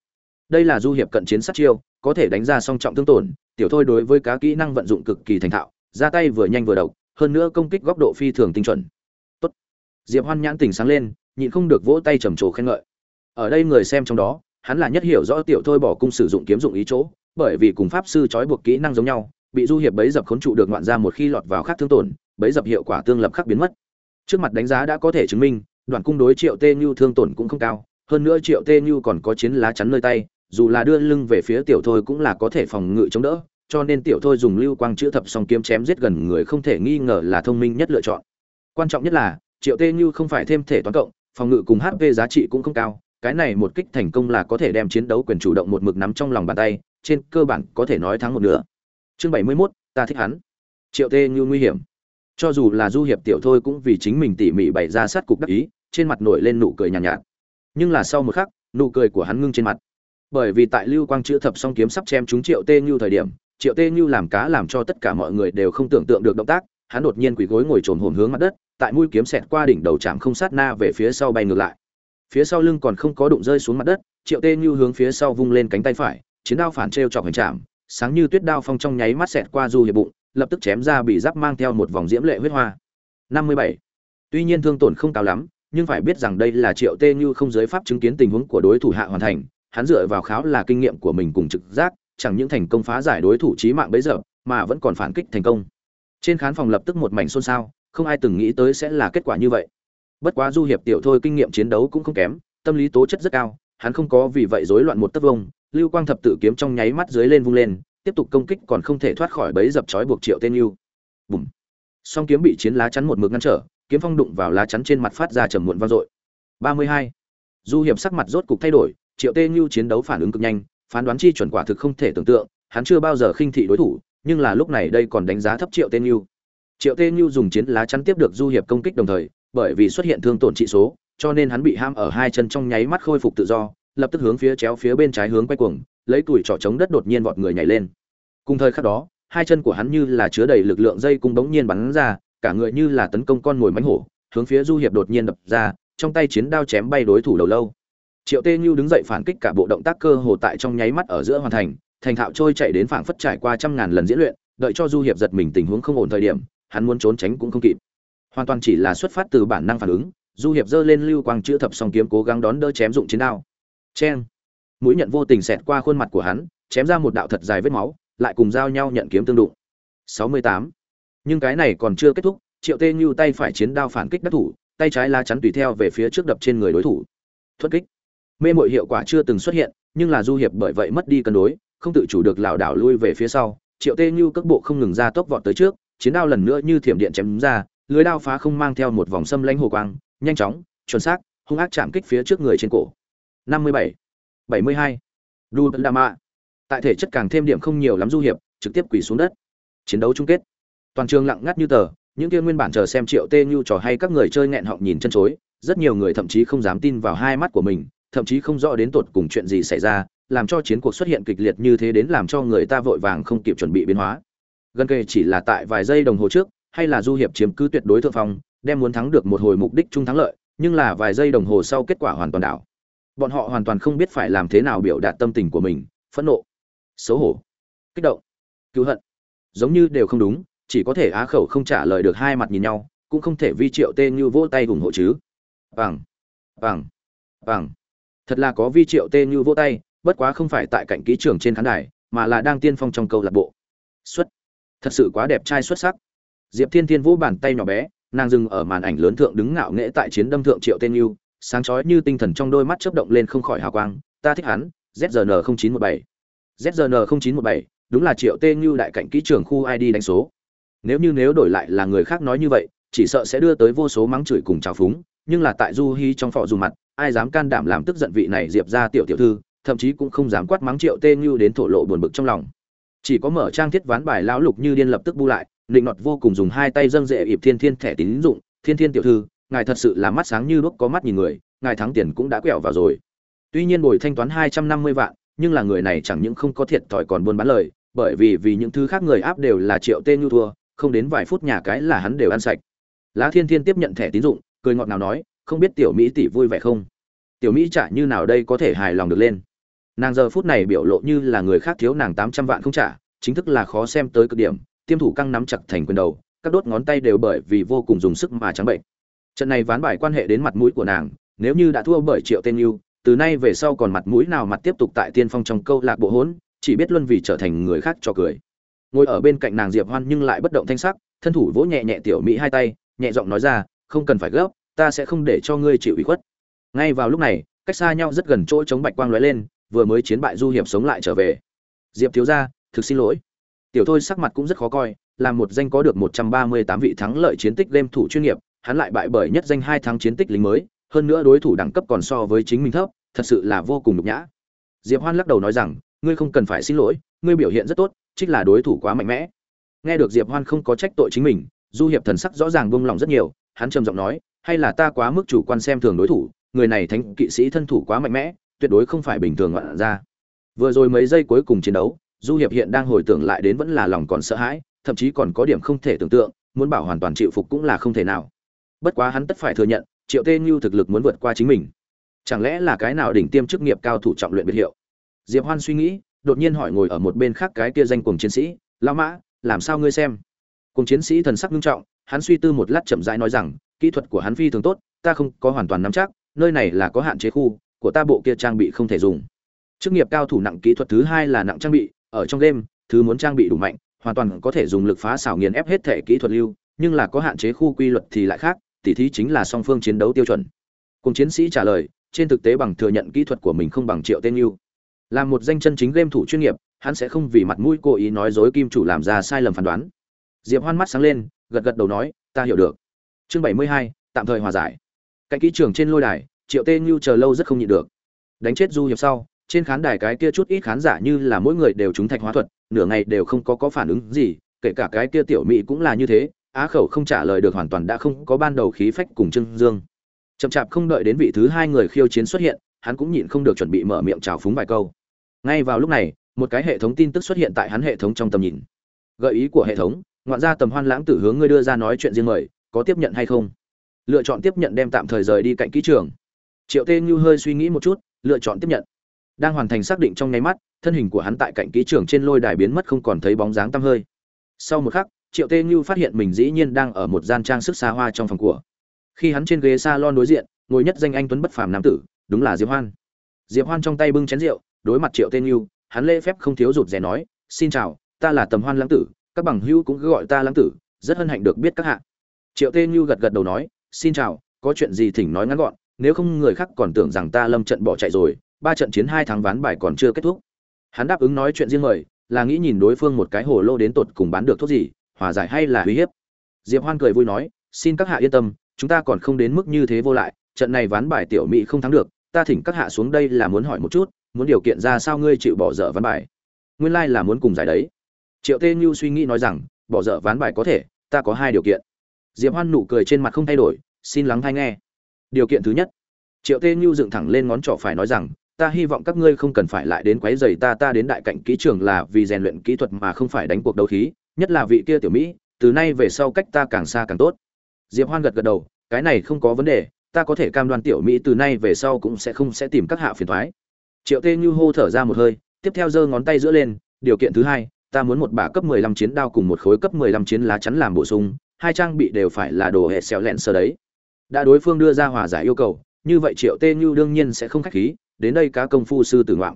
Đây là du hiệp cận chiến sát chiêu, có thể đánh ra song trọng thương tổn, tiểu thôi đối với cá kỹ năng vận dụng cực kỳ thành thạo, ra tay vừa nhanh vừa độc, hơn nữa công kích góc độ phi thường tinh chuẩn. Tốt. diệp hoan nhãn tình sáng lên, nhịn không được vỗ tay trầm trồ khen ngợi. Ở đây người xem trong đó hắn là nhất hiểu rõ tiểu thôi bỏ cung sử dụng kiếm dụng ý chỗ, bởi vì cùng pháp sư trói buộc kỹ năng giống nhau, bị du hiệp bấy dập khốn trụ được ngoạn ra một khi lọt vào khác thương tổn, bấy dập hiệu quả tương lập khắc biến mất. Trước mặt đánh giá đã có thể chứng minh, đoạn cung đối triệu tê như thương tổn cũng không cao, hơn nữa triệu tê như còn có chiến lá chắn nơi tay, dù là đưa lưng về phía tiểu thôi cũng là có thể phòng ngự chống đỡ, cho nên tiểu thôi dùng lưu quang chữ thập song kiếm chém giết gần người không thể nghi ngờ là thông minh nhất lựa chọn. Quan trọng nhất là, triệu tê như không phải thêm thể toán cộng, phòng ngự cùng hp giá trị cũng không cao cái này một kích thành công là có thể đem chiến đấu quyền chủ động một mực nắm trong lòng bàn tay trên cơ bản có thể nói thắng một nửa. Chương 71, ta thích hắn. Triệu tê như nguy hiểm. Cho dù là du hiệp tiểu thôi cũng vì chính mình tỉ mỉ bày ra sát cục đắc ý trên mặt nổi lên nụ cười nhàn nhạt, nhạt. Nhưng là sau một khắc nụ cười của hắn ngưng trên mặt. Bởi vì tại lưu quang chữ thập song kiếm sắp chém trúng triệu tê như thời điểm triệu tê như làm cá làm cho tất cả mọi người đều không tưởng tượng được động tác hắn đột nhiên quỳ gối ngồi trồn hồn hướng mặt đất tại mũi kiếm xẹt qua đỉnh đầu chạm không sát na về phía sau bay ngược lại phía sau lưng còn không có đụng rơi xuống mặt đất triệu tê như hướng phía sau vung lên cánh tay phải chiến đao phản trêu chọc hành chạm sáng như tuyết đao phong trong nháy mắt xẹt qua du hiệp bụng lập tức chém ra bị giáp mang theo một vòng diễm lệ huyết hoa 57. tuy nhiên thương tổn không cao lắm nhưng phải biết rằng đây là Triệu Tê Như không giới pháp chứng kiến tình huống của đối thủ hạ hoàn thành, hắn dựa vào kháo là kinh nghiệm của mình cùng trực giác, chẳng những thành công phá giải đối thủ chí mạng bấy giờ, mà vẫn còn phản kích thành công. Trên khán phòng lập tức một mảnh xôn xao, không ai từng nghĩ tới sẽ là kết quả như vậy. Bất quá Du hiệp tiểu thôi kinh nghiệm chiến đấu cũng không kém, tâm lý tố chất rất cao, hắn không có vì vậy rối loạn một tấc vông, Lưu Quang thập tự kiếm trong nháy mắt dưới lên vung lên, tiếp tục công kích còn không thể thoát khỏi bấy dập chói buộc Triệu Tên yêu Bùm. Song kiếm bị chiến lá chắn một mực ngăn trở, kiếm phong đụng vào lá chắn trên mặt phát ra trầm muộn vang dội 32. Du hiệp sắc mặt rốt cục thay đổi, Triệu Tê Nhu chiến đấu phản ứng cực nhanh, phán đoán chi chuẩn quả thực không thể tưởng tượng, hắn chưa bao giờ khinh thị đối thủ, nhưng là lúc này đây còn đánh giá thấp Triệu Tê Nhu. Triệu Tê Nhu dùng chiến lá chắn tiếp được Du hiệp công kích đồng thời, bởi vì xuất hiện thương tổn trị số, cho nên hắn bị ham ở hai chân trong nháy mắt khôi phục tự do, lập tức hướng phía chéo phía bên trái hướng quay cuồng, lấy tuổi trỏ chống đất đột nhiên vọt người nhảy lên. Cùng thời khắc đó, hai chân của hắn như là chứa đầy lực lượng dây cung bỗng nhiên bắn ra, cả người như là tấn công con ngồi mãnh hổ, hướng phía Du hiệp đột nhiên đập ra, trong tay chiến đao chém bay đối thủ đầu lâu. Triệu Tê Nhu đứng dậy phản kích cả bộ động tác cơ hồ tại trong nháy mắt ở giữa hoàn thành, thành thạo trôi chạy đến phảng phất trải qua trăm ngàn lần diễn luyện, đợi cho Du hiệp giật mình tình huống không ổn thời điểm, hắn muốn trốn tránh cũng không kịp. Hoàn toàn chỉ là xuất phát từ bản năng phản ứng, Du hiệp giơ lên lưu quang chữ thập song kiếm cố gắng đón đỡ chém dụng chiến đao. Chen. Mũi nhận vô tình xẹt qua khuôn mặt của hắn, chém ra một đạo thật dài vết máu, lại cùng giao nhau nhận kiếm tương đụng. 68. Nhưng cái này còn chưa kết thúc, Triệu Tê Như tay phải chiến đao phản kích đắc thủ, tay trái lá chắn tùy theo về phía trước đập trên người đối thủ. Thuất kích. Mê muội hiệu quả chưa từng xuất hiện, nhưng là Du Hiệp bởi vậy mất đi cân đối, không tự chủ được lảo đảo lui về phía sau, Triệu Tê Như các bộ không ngừng ra tốc vọt tới trước, chiến đao lần nữa như thiểm điện chém ra, lưới đao phá không mang theo một vòng xâm lãnh hồ quang, nhanh chóng, chuẩn xác, hung ác chạm kích phía trước người trên cổ. 57, 72. Đu Đama. Tại thể chất càng thêm điểm không nhiều lắm Du Hiệp, trực tiếp quỳ xuống đất. Chiến đấu chung kết. Toàn trường lặng ngắt như tờ, những kia nguyên bản chờ xem triệu tê Nhu trò hay các người chơi nghẹn họng nhìn chân chối rất nhiều người thậm chí không dám tin vào hai mắt của mình thậm chí không rõ đến tột cùng chuyện gì xảy ra làm cho chiến cuộc xuất hiện kịch liệt như thế đến làm cho người ta vội vàng không kịp chuẩn bị biến hóa gần kề chỉ là tại vài giây đồng hồ trước hay là du hiệp chiếm cứ tuyệt đối thượng phong, đem muốn thắng được một hồi mục đích chung thắng lợi, nhưng là vài giây đồng hồ sau kết quả hoàn toàn đảo. Bọn họ hoàn toàn không biết phải làm thế nào biểu đạt tâm tình của mình, phẫn nộ, xấu hổ, kích động, cứu hận. Giống như đều không đúng, chỉ có thể á khẩu không trả lời được hai mặt nhìn nhau, cũng không thể vi triệu tê như vỗ tay ủng hộ chứ. Bằng bằng bằng. Thật là có vi triệu tê như vỗ tay, bất quá không phải tại cạnh ký trường trên khán đài, mà là đang tiên phong trong câu lạc bộ. Xuất. Thật sự quá đẹp trai xuất sắc diệp thiên thiên vỗ bàn tay nhỏ bé nàng dừng ở màn ảnh lớn thượng đứng ngạo nghễ tại chiến đâm thượng triệu tên yêu, sáng chói như tinh thần trong đôi mắt chớp động lên không khỏi hào quang ta thích hắn zn 0917 zn 0917 đúng là triệu tên yêu đại cạnh kỹ trường khu id đánh số. Nếu như nếu đổi lại là người khác nói như vậy chỉ sợ sẽ đưa tới vô số mắng chửi cùng trào phúng nhưng là tại du hi trong phò dù mặt ai dám can đảm làm tức giận vị này diệp ra tiểu tiểu thư thậm chí cũng không dám quát mắng triệu tê như đến thổ lộ buồn bực trong lòng. Chỉ có mở trang thiết ván bài lão lục như điên lập tức bu lại định nọt vô cùng dùng hai tay dâng dễ ịp thiên thiên thẻ tín dụng, thiên thiên tiểu thư, ngài thật sự là mắt sáng như đuốc có mắt nhìn người, ngài thắng tiền cũng đã quẹo vào rồi. Tuy nhiên bồi thanh toán hai trăm năm mươi vạn, nhưng là người này chẳng những không có thiệt thòi còn buôn bán lời, bởi vì vì những thứ khác người áp đều là triệu tê như thua, không đến vài phút nhà cái là hắn đều ăn sạch. Lá thiên thiên tiếp nhận thẻ tín dụng, cười ngọt nào nói, không biết tiểu mỹ tỷ vui vẻ không? Tiểu mỹ trả như nào đây có thể hài lòng được lên. Nàng giờ phút này biểu lộ như là người khác thiếu nàng tám trăm vạn không trả, chính thức là khó xem tới cực điểm tiêm thủ căng nắm chặt thành quyền đầu, các đốt ngón tay đều bởi vì vô cùng dùng sức mà trắng bệnh. Trận này ván bài quan hệ đến mặt mũi của nàng, nếu như đã thua bởi triệu tên yêu, từ nay về sau còn mặt mũi nào mặt tiếp tục tại tiên phong trong câu lạc bộ hỗn, chỉ biết luân vì trở thành người khác cho cười. Ngồi ở bên cạnh nàng diệp hoan nhưng lại bất động thanh sắc, thân thủ vỗ nhẹ nhẹ tiểu mỹ hai tay, nhẹ giọng nói ra, không cần phải gấp, ta sẽ không để cho ngươi chịu ủy khuất. Ngay vào lúc này, cách xa nhau rất gần chỗ chống bạch quang lóe lên, vừa mới chiến bại du hiệp sống lại trở về. Diệp thiếu gia, thực xin lỗi tiểu thôi sắc mặt cũng rất khó coi, là một danh có được một trăm ba mươi tám vị thắng lợi chiến tích game thủ chuyên nghiệp, hắn lại bại bởi nhất danh hai tháng chiến tích lính mới, hơn nữa đối thủ đẳng cấp còn so với chính mình thấp, thật sự là vô cùng nhục nhã. Diệp hoan lắc đầu nói rằng, ngươi không cần phải xin lỗi, ngươi biểu hiện rất tốt, trích là đối thủ quá mạnh mẽ. Nghe được diệp hoan không có trách tội chính mình, du hiệp thần sắc rõ ràng buông lòng rất nhiều, hắn trầm giọng nói, hay là ta quá mức chủ quan xem thường đối thủ, người này thánh kỵ sĩ thân thủ quá mạnh mẽ, tuyệt đối không phải bình thường ngoạn ra. Vừa rồi mấy giây cuối cùng chiến đấu du hiệp hiện đang hồi tưởng lại đến vẫn là lòng còn sợ hãi, thậm chí còn có điểm không thể tưởng tượng, muốn bảo hoàn toàn chịu phục cũng là không thể nào. Bất quá hắn tất phải thừa nhận, triệu tê như thực lực muốn vượt qua chính mình. Chẳng lẽ là cái nào đỉnh tiêm chức nghiệp cao thủ trọng luyện biệt hiệu? Diệp hoan suy nghĩ, đột nhiên hỏi ngồi ở một bên khác cái kia danh cuồng chiến sĩ lao mã, làm sao ngươi xem? Cùng chiến sĩ thần sắc nghiêm trọng, hắn suy tư một lát chậm rãi nói rằng, kỹ thuật của hắn phi thường tốt, ta không có hoàn toàn nắm chắc, nơi này là có hạn chế khu, của ta bộ kia trang bị không thể dùng. Chức nghiệp cao thủ nặng kỹ thuật thứ hai là nặng trang bị ở trong game, thứ muốn trang bị đủ mạnh, hoàn toàn có thể dùng lực phá xảo nghiền ép hết thể kỹ thuật lưu, nhưng là có hạn chế khu quy luật thì lại khác, tỉ thí chính là song phương chiến đấu tiêu chuẩn. Cùng chiến sĩ trả lời, trên thực tế bằng thừa nhận kỹ thuật của mình không bằng triệu tên lưu. Là một danh chân chính game thủ chuyên nghiệp, hắn sẽ không vì mặt mũi cố ý nói dối kim chủ làm ra sai lầm phán đoán. Diệp hoan mắt sáng lên, gật gật đầu nói, ta hiểu được. Chương bảy mươi hai, tạm thời hòa giải. Cạnh kỹ trường trên lôi đài, triệu tê như chờ lâu rất không nhịn được. Đánh chết du hiệp sau trên khán đài cái kia chút ít khán giả như là mỗi người đều trúng thạch hóa thuật, nửa ngày đều không có có phản ứng gì, kể cả cái kia tiểu mỹ cũng là như thế, á khẩu không trả lời được hoàn toàn đã không có ban đầu khí phách cùng trương dương. Chậm chạp không đợi đến vị thứ hai người khiêu chiến xuất hiện, hắn cũng nhịn không được chuẩn bị mở miệng chào phúng vài câu. Ngay vào lúc này, một cái hệ thống tin tức xuất hiện tại hắn hệ thống trong tầm nhìn. Gợi ý của hệ thống, ngoạn ra tầm hoan lãng tử hướng ngươi đưa ra nói chuyện riêng mời, có tiếp nhận hay không? Lựa chọn tiếp nhận đem tạm thời rời đi cạnh kỹ trường. Triệu tê như hơi suy nghĩ một chút, lựa chọn tiếp nhận đang hoàn thành xác định trong nháy mắt, thân hình của hắn tại cạnh ký trường trên lôi đài biến mất không còn thấy bóng dáng tăm hơi. Sau một khắc, triệu tê như phát hiện mình dĩ nhiên đang ở một gian trang sức xa hoa trong phòng của. Khi hắn trên ghế salon đối diện, ngồi nhất danh anh tuấn bất phàm nam tử, đúng là diệp hoan. Diệp hoan trong tay bưng chén rượu, đối mặt triệu tê như hắn lễ phép không thiếu rụt rè nói, xin chào, ta là tầm hoan lãng tử, các bằng hữu cũng cứ gọi ta lãng tử, rất hân hạnh được biết các hạ. Triệu tê như gật gật đầu nói, xin chào, có chuyện gì thỉnh nói ngắn gọn, nếu không người khác còn tưởng rằng ta lâm trận bỏ chạy rồi ba trận chiến hai tháng ván bài còn chưa kết thúc. Hắn đáp ứng nói chuyện riêng mời, là nghĩ nhìn đối phương một cái hồ lô đến tột cùng bán được thuốc gì, hòa giải hay là uy hiếp. Diệp hoan cười vui nói, xin các hạ yên tâm, chúng ta còn không đến mức như thế vô lại, trận này ván bài tiểu mỹ không thắng được, ta thỉnh các hạ xuống đây là muốn hỏi một chút, muốn điều kiện ra sao ngươi chịu bỏ dở ván bài? Nguyên lai là muốn cùng giải đấy. Triệu tê như suy nghĩ nói rằng, bỏ dở ván bài có thể, ta có hai điều kiện. Diệp hoan nụ cười trên mặt không thay đổi, xin lắng hay nghe. Điều kiện thứ nhất. Triệu tê như dựng thẳng lên ngón trỏ phải nói rằng ta hy vọng các ngươi không cần phải lại đến quấy rầy ta ta đến đại cạnh kỹ trường là vì rèn luyện kỹ thuật mà không phải đánh cuộc đấu khí, nhất là vị kia tiểu mỹ, từ nay về sau cách ta càng xa càng tốt. Diệp hoan gật gật đầu, cái này không có vấn đề, ta có thể cam đoan tiểu mỹ từ nay về sau cũng sẽ không sẽ tìm các hạ phiền thoái. Triệu tê như hô thở ra một hơi, tiếp theo giơ ngón tay giữa lên, điều kiện thứ hai, ta muốn một bả cấp 15 chiến đao cùng một khối cấp 15 chiến lá chắn làm bổ sung, hai trang bị đều phải là đồ hệ xéo lẹn sơ đấy. Đã đối phương đưa ra hòa giải yêu cầu, như vậy triệu tê như đương nhiên sẽ không khách khí đến đây cá công phu sư tử ngoạm.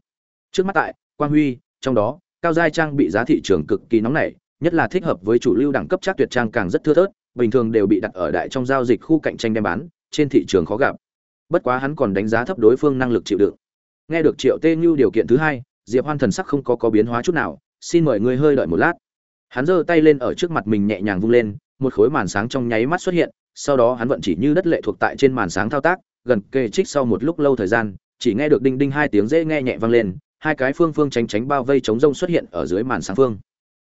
Trước mắt tại, quang huy, trong đó, cao giai trang bị giá thị trường cực kỳ nóng nảy, nhất là thích hợp với chủ lưu đẳng cấp chắc tuyệt trang càng rất thưa thớt, bình thường đều bị đặt ở đại trong giao dịch khu cạnh tranh đem bán, trên thị trường khó gặp. Bất quá hắn còn đánh giá thấp đối phương năng lực chịu đựng. Nghe được triệu tê như điều kiện thứ hai, diệp hoan thần sắc không có có biến hóa chút nào, xin mời ngươi hơi đợi một lát. Hắn giơ tay lên ở trước mặt mình nhẹ nhàng vung lên, một khối màn sáng trong nháy mắt xuất hiện, sau đó hắn vận chỉ như đất lệ thuộc tại trên màn sáng thao tác, gần kề trích sau một lúc lâu thời gian chỉ nghe được đinh đinh hai tiếng dễ nghe nhẹ vang lên hai cái phương phương tránh tránh bao vây chống rông xuất hiện ở dưới màn sáng phương.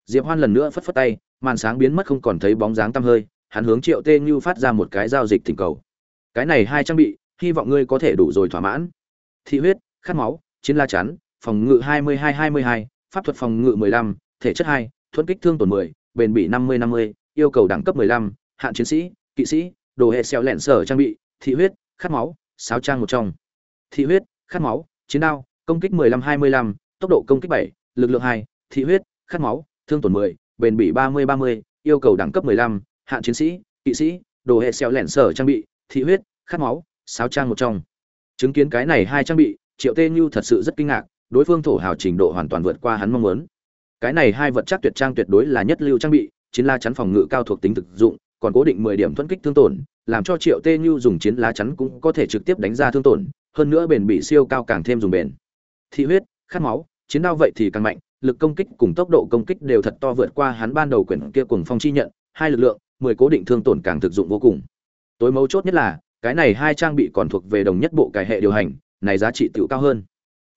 Diệp hoan lần nữa phất phất tay màn sáng biến mất không còn thấy bóng dáng tăm hơi hắn hướng triệu tê như phát ra một cái giao dịch thỉnh cầu. Cái này hai trang bị hy vọng ngươi có thể đủ rồi thỏa mãn. Thị huyết khát máu chiến la chắn phòng ngự 22-22, pháp thuật phòng ngự 15, thể chất 2, thuẫn kích thương tổn 10, bền bỉ 50-50, yêu cầu đẳng cấp 15, hạn chiến sĩ, kỵ sĩ, đồ hệ xeo lẹn sở trang bị, thị huyết, khát máu, sáo trang một trong. Thị huyết, khát máu, chiến đao, công kích 15-25, tốc độ công kích 7, lực lượng 2, thị huyết, khát máu, thương tổn 10, bền bỉ 30-30, yêu cầu đẳng cấp 15, hạn chiến sĩ, kỵ sĩ, đồ hệ xeo lẹn sở trang bị, thị huyết, khát máu, sáo trang một trong. Chứng kiến cái này hai trang bị, Triệu Tê Như thật sự rất kinh ngạc, đối phương thổ hào trình độ hoàn toàn vượt qua hắn mong muốn. Cái này hai vật chắc tuyệt trang tuyệt đối là nhất lưu trang bị, chiến la chắn phòng ngự cao thuộc tính thực dụng, còn cố định 10 điểm thuẫn kích thương tổn, làm cho Triệu Tê Như dùng chiến lá chắn cũng có thể trực tiếp đánh ra thương tổn, hơn nữa bền bị siêu cao càng thêm dùng bền. Thị huyết, khát máu, chiến đao vậy thì càng mạnh, lực công kích cùng tốc độ công kích đều thật to vượt qua hắn ban đầu quyển kia cùng phong chi nhận, hai lực lượng, 10 cố định thương tổn càng thực dụng vô cùng. Tối mấu chốt nhất là, cái này hai trang bị còn thuộc về đồng nhất bộ cải hệ điều hành, này giá trị tựu cao hơn.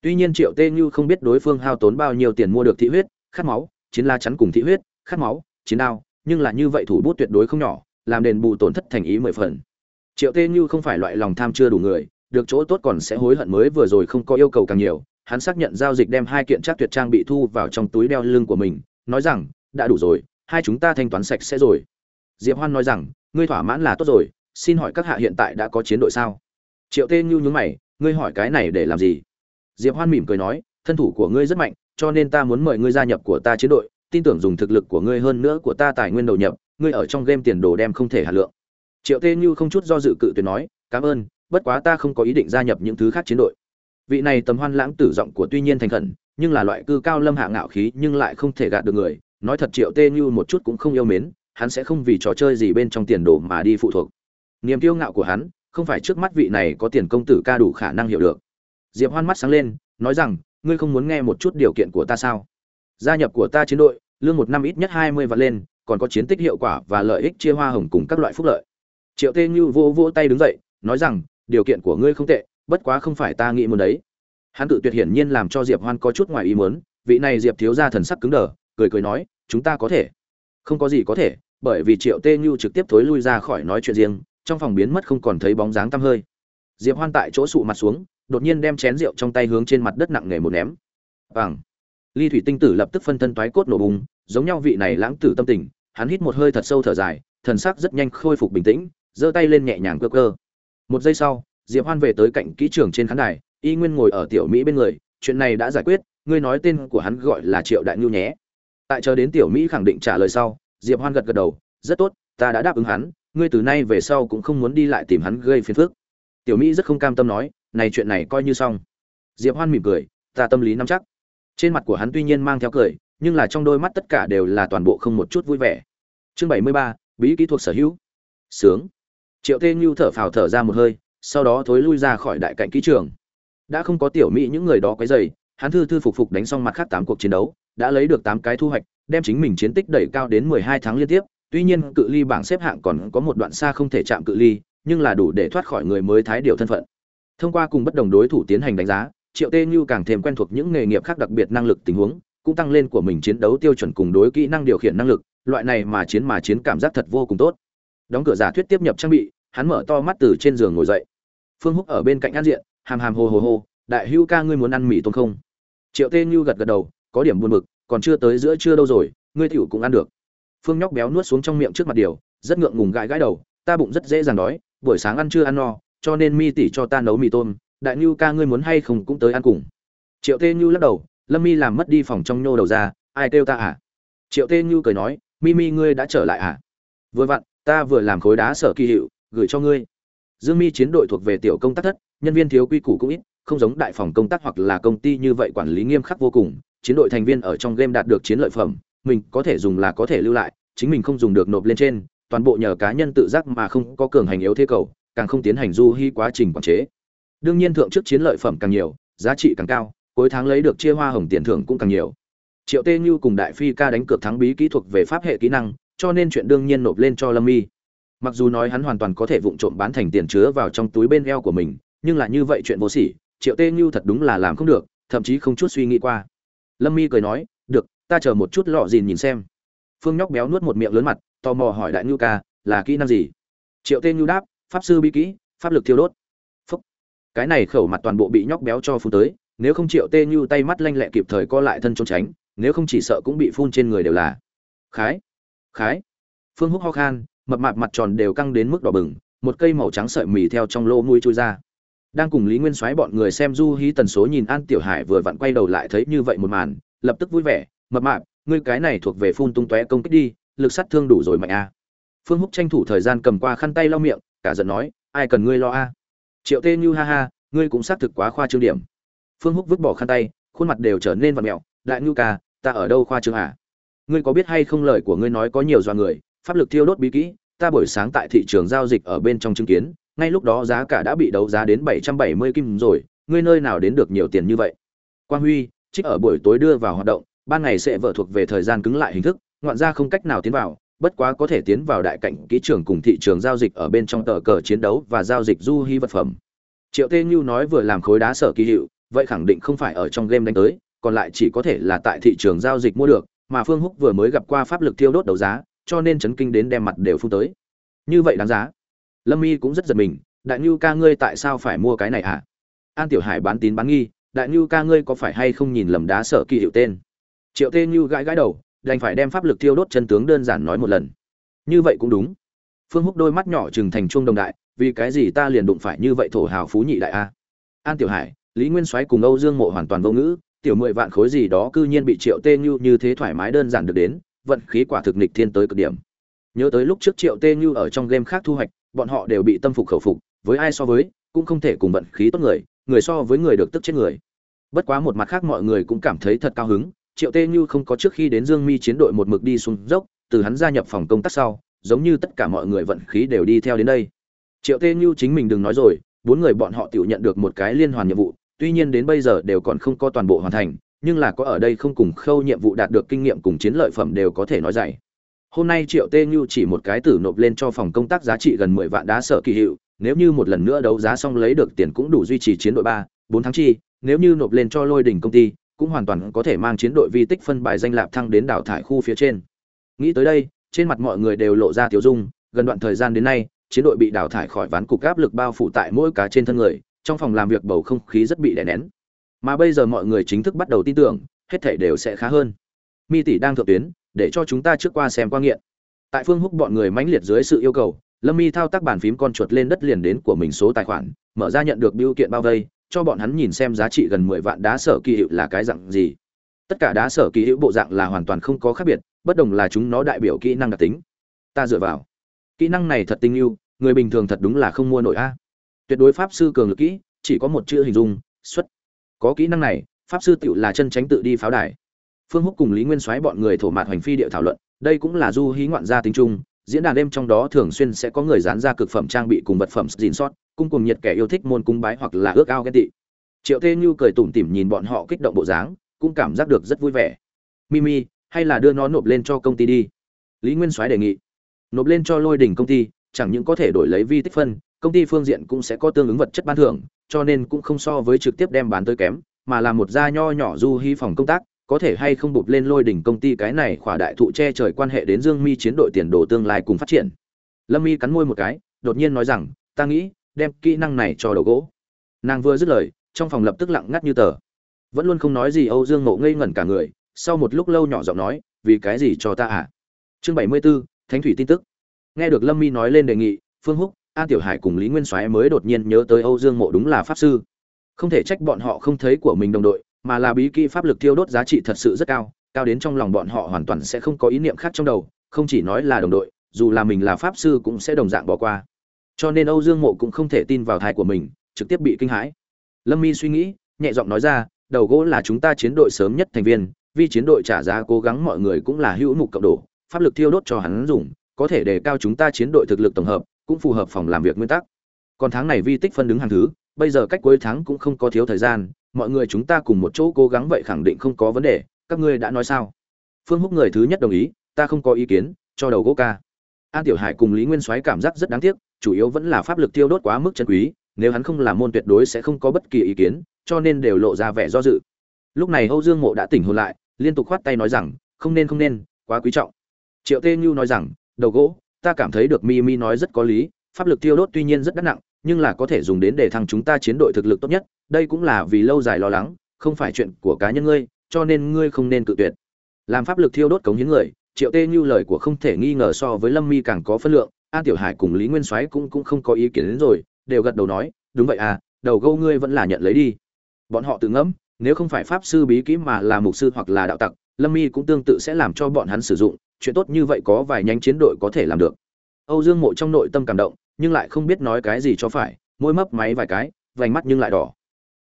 Tuy nhiên Triệu Tê Như không biết đối phương hao tốn bao nhiêu tiền mua được thị huyết, khát máu, chiến la chắn cùng thị huyết, khát máu, chiến đao, nhưng là như vậy thủ bút tuyệt đối không nhỏ, làm đền bù tổn thất thành ý mười phần. Triệu Tê Như không phải loại lòng tham chưa đủ người, được chỗ tốt còn sẽ hối hận mới vừa rồi không có yêu cầu càng nhiều, hắn xác nhận giao dịch đem hai kiện chắc tuyệt trang bị thu vào trong túi đeo lưng của mình, nói rằng, đã đủ rồi, hai chúng ta thanh toán sạch sẽ rồi. Diệp Hoan nói rằng, ngươi thỏa mãn là tốt rồi, xin hỏi các hạ hiện tại đã có chiến đội sao? Triệu Tê Như nhướng mày, ngươi hỏi cái này để làm gì? Diệp Hoan mỉm cười nói, thân thủ của ngươi rất mạnh, cho nên ta muốn mời ngươi gia nhập của ta chiến đội, tin tưởng dùng thực lực của ngươi hơn nữa của ta tài nguyên đầu nhập, ngươi ở trong game tiền đồ đem không thể hà lượng. Triệu Tê Như không chút do dự cự tuyệt nói, cảm ơn, bất quá ta không có ý định gia nhập những thứ khác chiến đội. Vị này tầm hoan lãng tử giọng của tuy nhiên thành khẩn, nhưng là loại cư cao lâm hạ ngạo khí nhưng lại không thể gạt được người, nói thật Triệu Tê Như một chút cũng không yêu mến, hắn sẽ không vì trò chơi gì bên trong tiền đồ mà đi phụ thuộc. Niềm kiêu ngạo của hắn, không phải trước mắt vị này có tiền công tử ca đủ khả năng hiểu được. Diệp Hoan mắt sáng lên, nói rằng, ngươi không muốn nghe một chút điều kiện của ta sao? Gia nhập của ta chiến đội, lương một năm ít nhất hai mươi vạn lên, còn có chiến tích hiệu quả và lợi ích chia hoa hồng cùng các loại phúc lợi. Triệu Tê Như vô vô tay đứng dậy, nói rằng, điều kiện của ngươi không tệ, bất quá không phải ta nghĩ muốn đấy. Hắn tự tuyệt hiển nhiên làm cho diệp hoan có chút ngoài ý muốn, vị này diệp thiếu gia thần sắc cứng đờ, cười cười nói, chúng ta có thể. Không có gì có thể, bởi vì triệu tê như trực tiếp thối lui ra khỏi nói chuyện riêng, trong phòng biến mất không còn thấy bóng dáng tăm hơi. Diệp hoan tại chỗ sụ mặt xuống, đột nhiên đem chén rượu trong tay hướng trên mặt đất nặng nề một ném. Bằng ly thủy tinh tử lập tức phân thân toái cốt nổ bùng, giống nhau vị này lãng tử tâm tình, hắn hít một hơi thật sâu thở dài, thần sắc rất nhanh khôi phục bình tĩnh, giơ tay lên nhẹ nhàng cơ cơ một giây sau, diệp hoan về tới cạnh kỹ trường trên khán đài, y nguyên ngồi ở tiểu mỹ bên người, chuyện này đã giải quyết, ngươi nói tên của hắn gọi là triệu đại ngưu nhé. Tại chờ đến tiểu mỹ khẳng định trả lời sau, diệp hoan gật gật đầu, rất tốt, ta đã đáp ứng hắn, ngươi từ nay về sau cũng không muốn đi lại tìm hắn gây phiền phức. Tiểu mỹ rất không cam tâm nói, này chuyện này coi như xong. Diệp hoan mỉm cười, ta tâm lý nắm chắc. Trên mặt của hắn tuy nhiên mang theo cười, nhưng là trong đôi mắt tất cả đều là toàn bộ không một chút vui vẻ. Chương bảy mươi ba, bí kỹ thuật sở hữu. Sướng triệu tê như thở phào thở ra một hơi, sau đó thối lui ra khỏi đại cạnh kỹ trường. Đã không có tiểu mỹ những người đó quấy dày hắn thư thư phục phục đánh xong mặt khác tám cuộc chiến đấu, đã lấy được tám cái thu hoạch, đem chính mình chiến tích đẩy cao đến mười hai tháng liên tiếp. Tuy nhiên, cự ly bảng xếp hạng còn có một đoạn xa không thể chạm cự ly, nhưng là đủ để thoát khỏi người mới thái điều thân phận. Thông qua cùng bất đồng đối thủ tiến hành đánh giá, triệu tê như càng thêm quen thuộc những nghề nghiệp khác đặc biệt năng lực tình huống, cũng tăng lên của mình chiến đấu tiêu chuẩn cùng đối kỹ năng điều khiển năng lực, loại này mà chiến mà chiến cảm giác thật vô cùng tốt. Đóng cửa giả thuyết tiếp nhập trang bị hắn mở to mắt từ trên giường ngồi dậy. Phương húc ở bên cạnh ăn diện, hàm hàm hồ hồ hồ, đại hữu ca ngươi muốn ăn mì tôm không? Triệu tê như gật gật đầu, có điểm buồn bực, còn chưa tới giữa trưa đâu rồi, ngươi tiểu cũng ăn được. Phương nhóc béo nuốt xuống trong miệng trước mặt điều, rất ngượng ngùng gãi gãi đầu, ta bụng rất dễ dàng đói, buổi sáng ăn chưa ăn no, cho nên mi tỷ cho ta nấu mì tôm, đại như ca ngươi muốn hay không cũng tới ăn cùng. Triệu tê như lắc đầu, lâm mi làm mất đi phòng trong nhô đầu ra, ai kêu ta à? Triệu tê như cười nói, mi mi ngươi đã trở lại à? Vừa vặn, ta vừa làm khối đá sở kỳ hiệu gửi cho ngươi. Dương mi chiến đội thuộc về tiểu công tác thất, nhân viên thiếu quy củ cũng ít, không giống đại phòng công tác hoặc là công ty như vậy quản lý nghiêm khắc vô cùng, chiến đội thành viên ở trong game đạt được chiến lợi phẩm, mình có thể dùng là có thể lưu lại, chính mình không dùng được nộp lên trên, toàn bộ nhờ cá nhân tự giác mà không có cường hành yếu thế cầu, càng không tiến hành du hy quá trình quản chế. Đương nhiên thượng trước chiến lợi phẩm càng nhiều, giá trị càng cao, cuối tháng lấy được chia hoa hồng tiền thưởng cũng càng nhiều. Triệu tê như cùng đại phi ca đánh cược thắng bí kỹ thuật về pháp hệ kỹ năng, cho nên chuyện đương nhiên nộp lên cho lâm y mặc dù nói hắn hoàn toàn có thể vụng trộm bán thành tiền chứa vào trong túi bên eo của mình, nhưng là như vậy chuyện vô sỉ, triệu tê như thật đúng là làm không được, thậm chí không chút suy nghĩ qua. Lâm mi cười nói, được, ta chờ một chút lọ dìn nhìn xem. Phương nhóc béo nuốt một miệng lớn mặt, tò mò hỏi đại ngưu ca, là kỹ năng gì? Triệu Tê ngưu đáp, pháp sư bí kỹ, pháp lực thiêu đốt. Phúc. cái này khẩu mặt toàn bộ bị nhóc béo cho phun tới, nếu không triệu tê ngưu tay mắt lanh lẹ kịp thời co lại thân trốn tránh, nếu không chỉ sợ cũng bị phun trên người đều là. Khái. Khái. Phương húc ho khan mập mạp mặt tròn đều căng đến mức đỏ bừng, một cây màu trắng sợi mì theo trong lỗ mũi chui ra. Đang cùng lý nguyên soái bọn người xem du hí tần số nhìn an tiểu hải vừa vặn quay đầu lại thấy như vậy một màn, lập tức vui vẻ, mập mạp, ngươi cái này thuộc về phun tung tóe công kích đi, lực sát thương đủ rồi mạnh a phương húc tranh thủ thời gian cầm qua khăn tay lau miệng, cả giận nói, ai cần ngươi lo a triệu tê như ha ha, ngươi cũng xác thực quá khoa trương điểm. Phương húc vứt bỏ khăn tay, khuôn mặt đều trở nên vặn mèo. đại Nhu ca, ta ở đâu khoa trương à? Ngươi có biết hay không lời của ngươi nói có nhiều doa người pháp lực thiêu đốt bí kỹ, ta buổi sáng tại thị trường giao dịch ở bên trong chứng kiến, ngay lúc đó giá cả đã bị đấu giá đến bảy trăm bảy mươi kim rồi, ngươi nơi nào đến được nhiều tiền như vậy? Quang huy, trích ở buổi tối đưa vào hoạt động, ban ngày sẽ vợ thuộc về thời gian cứng lại hình thức, ngoạn ra không cách nào tiến vào, bất quá có thể tiến vào đại cảnh kỹ trường cùng thị trường giao dịch ở bên trong tờ cờ chiến đấu và giao dịch du hy vật phẩm. Triệu tê như nói vừa làm khối đá sở kỳ hiệu, vậy khẳng định không phải ở trong game đánh tới, còn lại chỉ có thể là tại thị trường giao dịch mua được, mà phương húc vừa mới gặp qua pháp lực thiêu đốt đấu giá cho nên chấn kinh đến đem mặt đều phun tới. Như vậy đáng giá. Lâm y cũng rất giật mình, đại ngưu ca ngươi tại sao phải mua cái này hả? À? an tiểu hải bán tín bán nghi, đại ngưu ca ngươi có phải hay không nhìn lầm đá sở kỳ hiệu tên? Triệu tê ngưu gãi gãi đầu, đành phải đem pháp lực thiêu đốt chân tướng đơn giản nói một lần. Như vậy cũng đúng. Phương húc đôi mắt nhỏ trừng thành chuông đồng đại, vì cái gì ta liền đụng phải như vậy thổ hào phú nhị đại a? An tiểu hải, lý nguyên soái cùng âu dương mộ hoàn toàn vô ngữ, tiểu mười vạn khối gì đó cư nhiên bị triệu tê như như thế thoải mái đơn giản được đến vận khí quả thực nghịch thiên tới cực điểm. Nhớ tới lúc trước triệu tê như ở trong game khác thu hoạch, bọn họ đều bị tâm phục khẩu phục, với ai so với, cũng không thể cùng vận khí tốt người người so với người được tức chết người. Bất quá một mặt khác mọi người cũng cảm thấy thật cao hứng, triệu tê như không có trước khi đến dương mi chiến đội một mực đi xuống dốc, từ hắn gia nhập phòng công tác sau, giống như tất cả mọi người vận khí đều đi theo đến đây. Triệu tê như chính mình đừng nói rồi, bốn người bọn họ tự nhận được một cái liên hoàn nhiệm vụ, tuy nhiên đến bây giờ đều còn không có toàn bộ hoàn thành nhưng là có ở đây không cùng khâu nhiệm vụ đạt được kinh nghiệm cùng chiến lợi phẩm đều có thể nói dày hôm nay triệu tê như chỉ một cái tử nộp lên cho phòng công tác giá trị gần mười vạn đá sở kỳ hiệu, nếu như một lần nữa đấu giá xong lấy được tiền cũng đủ duy trì chiến đội ba, bốn tháng chi, nếu như nộp lên cho lôi đỉnh công ty, cũng hoàn toàn có thể mang chiến đội vi tích phân bài danh lạp thăng đến đảo thải khu phía trên. Nghĩ tới đây, trên mặt mọi người đều lộ ra tiểu dung, gần đoạn thời gian đến nay, chiến đội bị đào thải khỏi ván cục áp lực bao phủ tại mỗi cá trên thân người, trong phòng làm việc bầu không khí rất bị đè nén mà bây giờ mọi người chính thức bắt đầu tin tưởng, hết thảy đều sẽ khá hơn. Mi tỷ đang thượng tuyến, để cho chúng ta trước qua xem qua nghiện. Tại phương húc bọn người mãnh liệt dưới sự yêu cầu, lâm mi thao tác bàn phím con chuột lên đất liền đến của mình số tài khoản, mở ra nhận được biêu kiện bao vây, cho bọn hắn nhìn xem giá trị gần mười vạn đá sở kỳ hiệu là cái dạng gì. Tất cả đá sở kỳ hiệu bộ dạng là hoàn toàn không có khác biệt, bất đồng là chúng nó đại biểu kỹ năng đặc tính. Ta dựa vào. Kỹ năng này thật tinh yêu người bình thường thật đúng là không mua nổi a. Tuyệt đối pháp sư cường lực kỹ, chỉ có một chữ hình dung, xuất có kỹ năng này, pháp sư tựu là chân tránh tự đi pháo đài. Phương húc cùng lý nguyên soái bọn người thổ mạt hoành phi địa thảo luận, đây cũng là du hí ngoạn gia tính chung, diễn đàn đêm trong đó thường xuyên sẽ có người dán ra cực phẩm trang bị cùng vật phẩm dìn sót, cung cùng nhiệt kẻ yêu thích môn cung bái hoặc là ước ao ghen tị. Triệu tê như cười tủm tỉm nhìn bọn họ kích động bộ dáng, cũng cảm giác được rất vui vẻ. Mimi, hay là đưa nó nộp lên cho công ty đi? Lý nguyên soái đề nghị. Nộp lên cho lôi đỉnh công ty, chẳng những có thể đổi lấy vi tích phân công ty phương diện cũng sẽ có tương ứng vật chất ban thưởng cho nên cũng không so với trực tiếp đem bán tới kém mà là một gia nho nhỏ du hy phòng công tác có thể hay không bụp lên lôi đỉnh công ty cái này khỏa đại thụ che trời quan hệ đến dương mi chiến đội tiền đồ tương lai cùng phát triển. Lâm mi cắn môi một cái đột nhiên nói rằng ta nghĩ đem kỹ năng này cho đầu gỗ. Nàng vừa dứt lời trong phòng lập tức lặng ngắt như tờ. Vẫn luôn không nói gì âu dương ngộ ngây ngẩn cả người sau một lúc lâu nhỏ giọng nói vì cái gì cho ta à? Chương 74, thánh thủy tin tức. Nghe được lâm mi nói lên đề nghị phương húc an tiểu hải cùng lý nguyên soái mới đột nhiên nhớ tới âu dương mộ đúng là pháp sư. Không thể trách bọn họ không thấy của mình đồng đội, mà là bí kỹ pháp lực thiêu đốt giá trị thật sự rất cao cao đến trong lòng bọn họ hoàn toàn sẽ không có ý niệm khác trong đầu, không chỉ nói là đồng đội, dù là mình là pháp sư cũng sẽ đồng dạng bỏ qua. Cho nên âu dương mộ cũng không thể tin vào thai của mình, trực tiếp bị kinh hãi. Lâm mi suy nghĩ, nhẹ giọng nói ra, đầu gỗ là chúng ta chiến đội sớm nhất thành viên, vì chiến đội trả giá cố gắng mọi người cũng là hữu mục cộng đồ pháp lực thiêu đốt cho hắn dùng, có thể đề cao chúng ta chiến đội thực lực tổng hợp cũng phù hợp phòng làm việc nguyên tắc. Còn tháng này vi tích phân đứng hàng thứ, bây giờ cách cuối tháng cũng không có thiếu thời gian, mọi người chúng ta cùng một chỗ cố gắng vậy khẳng định không có vấn đề, các ngươi đã nói sao? Phương húc người thứ nhất đồng ý, ta không có ý kiến, cho đầu gỗ ca. An tiểu hải cùng lý nguyên soái cảm giác rất đáng tiếc, chủ yếu vẫn là pháp lực tiêu đốt quá mức chân quý, nếu hắn không làm môn tuyệt đối sẽ không có bất kỳ ý kiến, cho nên đều lộ ra vẻ do dự. Lúc này âu dương mộ đã tỉnh hồn lại, liên tục khoát tay nói rằng, không nên không nên, quá quý trọng. Triệu tê như nói rằng, đầu gỗ ta cảm thấy được mi mi nói rất có lý, pháp lực tiêu đốt tuy nhiên rất đắt nặng, nhưng là có thể dùng đến để thằng chúng ta chiến đội thực lực tốt nhất, đây cũng là vì lâu dài lo lắng, không phải chuyện của cá nhân ngươi, cho nên ngươi không nên cự tuyệt. Làm pháp lực thiêu đốt cống hiến người, triệu tê như lời của không thể nghi ngờ so với lâm mi càng có phân lượng, an tiểu hải cùng lý nguyên soái cũng cũng không có ý kiến đến rồi, đều gật đầu nói, đúng vậy à đầu gâu ngươi vẫn là nhận lấy đi. Bọn họ tự ngẫm, nếu không phải pháp sư bí kỹ mà là mục sư hoặc là đạo tặc, lâm mi cũng tương tự sẽ làm cho bọn hắn sử dụng chuyện tốt như vậy có vài nhánh chiến đội có thể làm được. Âu dương mộ trong nội tâm cảm động, nhưng lại không biết nói cái gì cho phải, môi mấp máy vài cái, vành mắt nhưng lại đỏ.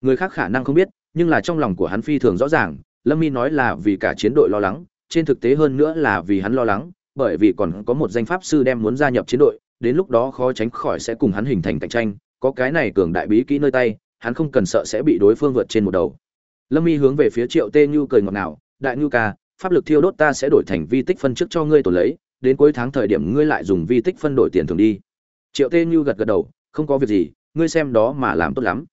Người khác khả năng không biết, nhưng là trong lòng của hắn phi thường rõ ràng, lâm mi nói là vì cả chiến đội lo lắng, trên thực tế hơn nữa là vì hắn lo lắng, bởi vì còn có một danh pháp sư đem muốn gia nhập chiến đội, đến lúc đó khó tránh khỏi sẽ cùng hắn hình thành cạnh tranh, có cái này cường đại bí kỹ nơi tay, hắn không cần sợ sẽ bị đối phương vượt trên một đầu. Lâm mi hướng về phía triệu tê như cười ngọt ngào, đại ngưu ca pháp lực thiêu đốt ta sẽ đổi thành vi tích phân trước cho ngươi tổ lấy, đến cuối tháng thời điểm ngươi lại dùng vi tích phân đổi tiền thường đi. Triệu tê như gật gật đầu, không có việc gì, ngươi xem đó mà làm tốt lắm.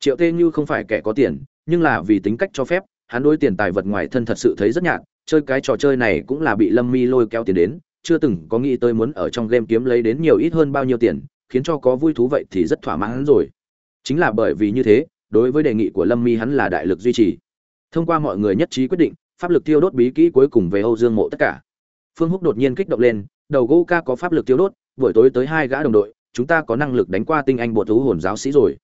Triệu tê như không phải kẻ có tiền, nhưng là vì tính cách cho phép, hắn đối tiền tài vật ngoài thân thật sự thấy rất nhạt, chơi cái trò chơi này cũng là bị lâm mi lôi kéo tiền đến, chưa từng có nghĩ tới muốn ở trong game kiếm lấy đến nhiều ít hơn bao nhiêu tiền, khiến cho có vui thú vậy thì rất thỏa mãn rồi. Chính là bởi vì như thế, đối với đề nghị của lâm mi hắn là đại lực duy trì. Thông qua mọi người nhất trí quyết định pháp lực tiêu đốt bí kỹ cuối cùng về âu dương mộ tất cả. Phương húc đột nhiên kích động lên, đầu gỗ ca có pháp lực tiêu đốt, buổi tối tới hai gã đồng đội, chúng ta có năng lực đánh qua tinh anh bộ thú hồn giáo sĩ rồi.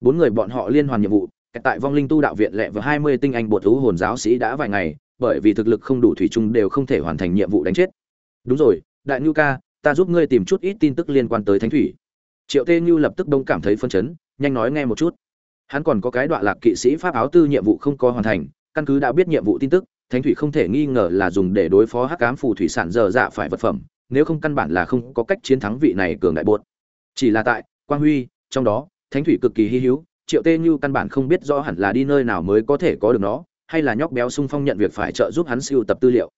Bốn người bọn họ liên hoàn nhiệm vụ, tại vong linh tu đạo viện lệ và hai mươi tinh anh bộ thú hồn giáo sĩ đã vài ngày, bởi vì thực lực không đủ thủy chung đều không thể hoàn thành nhiệm vụ đánh chết. Đúng rồi, đại Nưu ca, ta giúp ngươi tìm chút ít tin tức liên quan tới thánh thủy. Triệu tê Nưu lập tức đông cảm thấy phân chấn, nhanh nói nghe một chút. Hắn còn có cái đoạn lạc kỵ sĩ pháp áo tư nhiệm vụ không có hoàn thành, căn cứ đã biết nhiệm vụ tin tức thánh thủy không thể nghi ngờ là dùng để đối phó hắc ám phù thủy sản dở dạ phải vật phẩm, nếu không căn bản là không có cách chiến thắng vị này cường đại bột chỉ là tại quang huy, trong đó, thánh thủy cực kỳ hy hữu, triệu tê như căn bản không biết rõ hẳn là đi nơi nào mới có thể có được nó, hay là nhóc béo sung phong nhận việc phải trợ giúp hắn siêu tập tư liệu.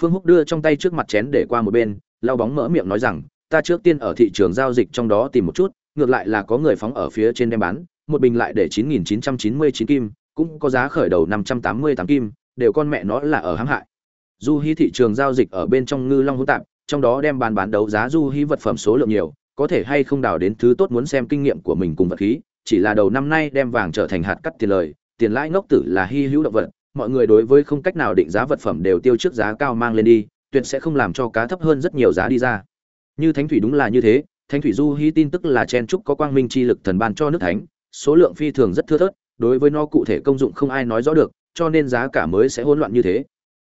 Phương húc đưa trong tay trước mặt chén để qua một bên, lau bóng mỡ miệng nói rằng, ta trước tiên ở thị trường giao dịch trong đó tìm một chút, ngược lại là có người phóng ở phía trên đem bán, một bình lại để 9.999 kim, cũng có giá khởi đầu 588 kim đều con mẹ nó là ở hãng hại. Du hí thị trường giao dịch ở bên trong ngư long hỗn tạp, trong đó đem bàn bán đấu giá du hí vật phẩm số lượng nhiều, có thể hay không đào đến thứ tốt muốn xem kinh nghiệm của mình cùng vật khí, chỉ là đầu năm nay đem vàng trở thành hạt cắt tiền lời, tiền lãi ngốc tử là hy hữu động vật, mọi người đối với không cách nào định giá vật phẩm đều tiêu trước giá cao mang lên đi, tuyệt sẽ không làm cho cá thấp hơn rất nhiều giá đi ra. Như thánh thủy đúng là như thế, thánh thủy du hí tin tức là chen trúc có quang minh chi lực thần ban cho nước thánh, số lượng phi thường rất thưa thớt, đối với nó cụ thể công dụng không ai nói rõ được cho nên giá cả mới sẽ hỗn loạn như thế.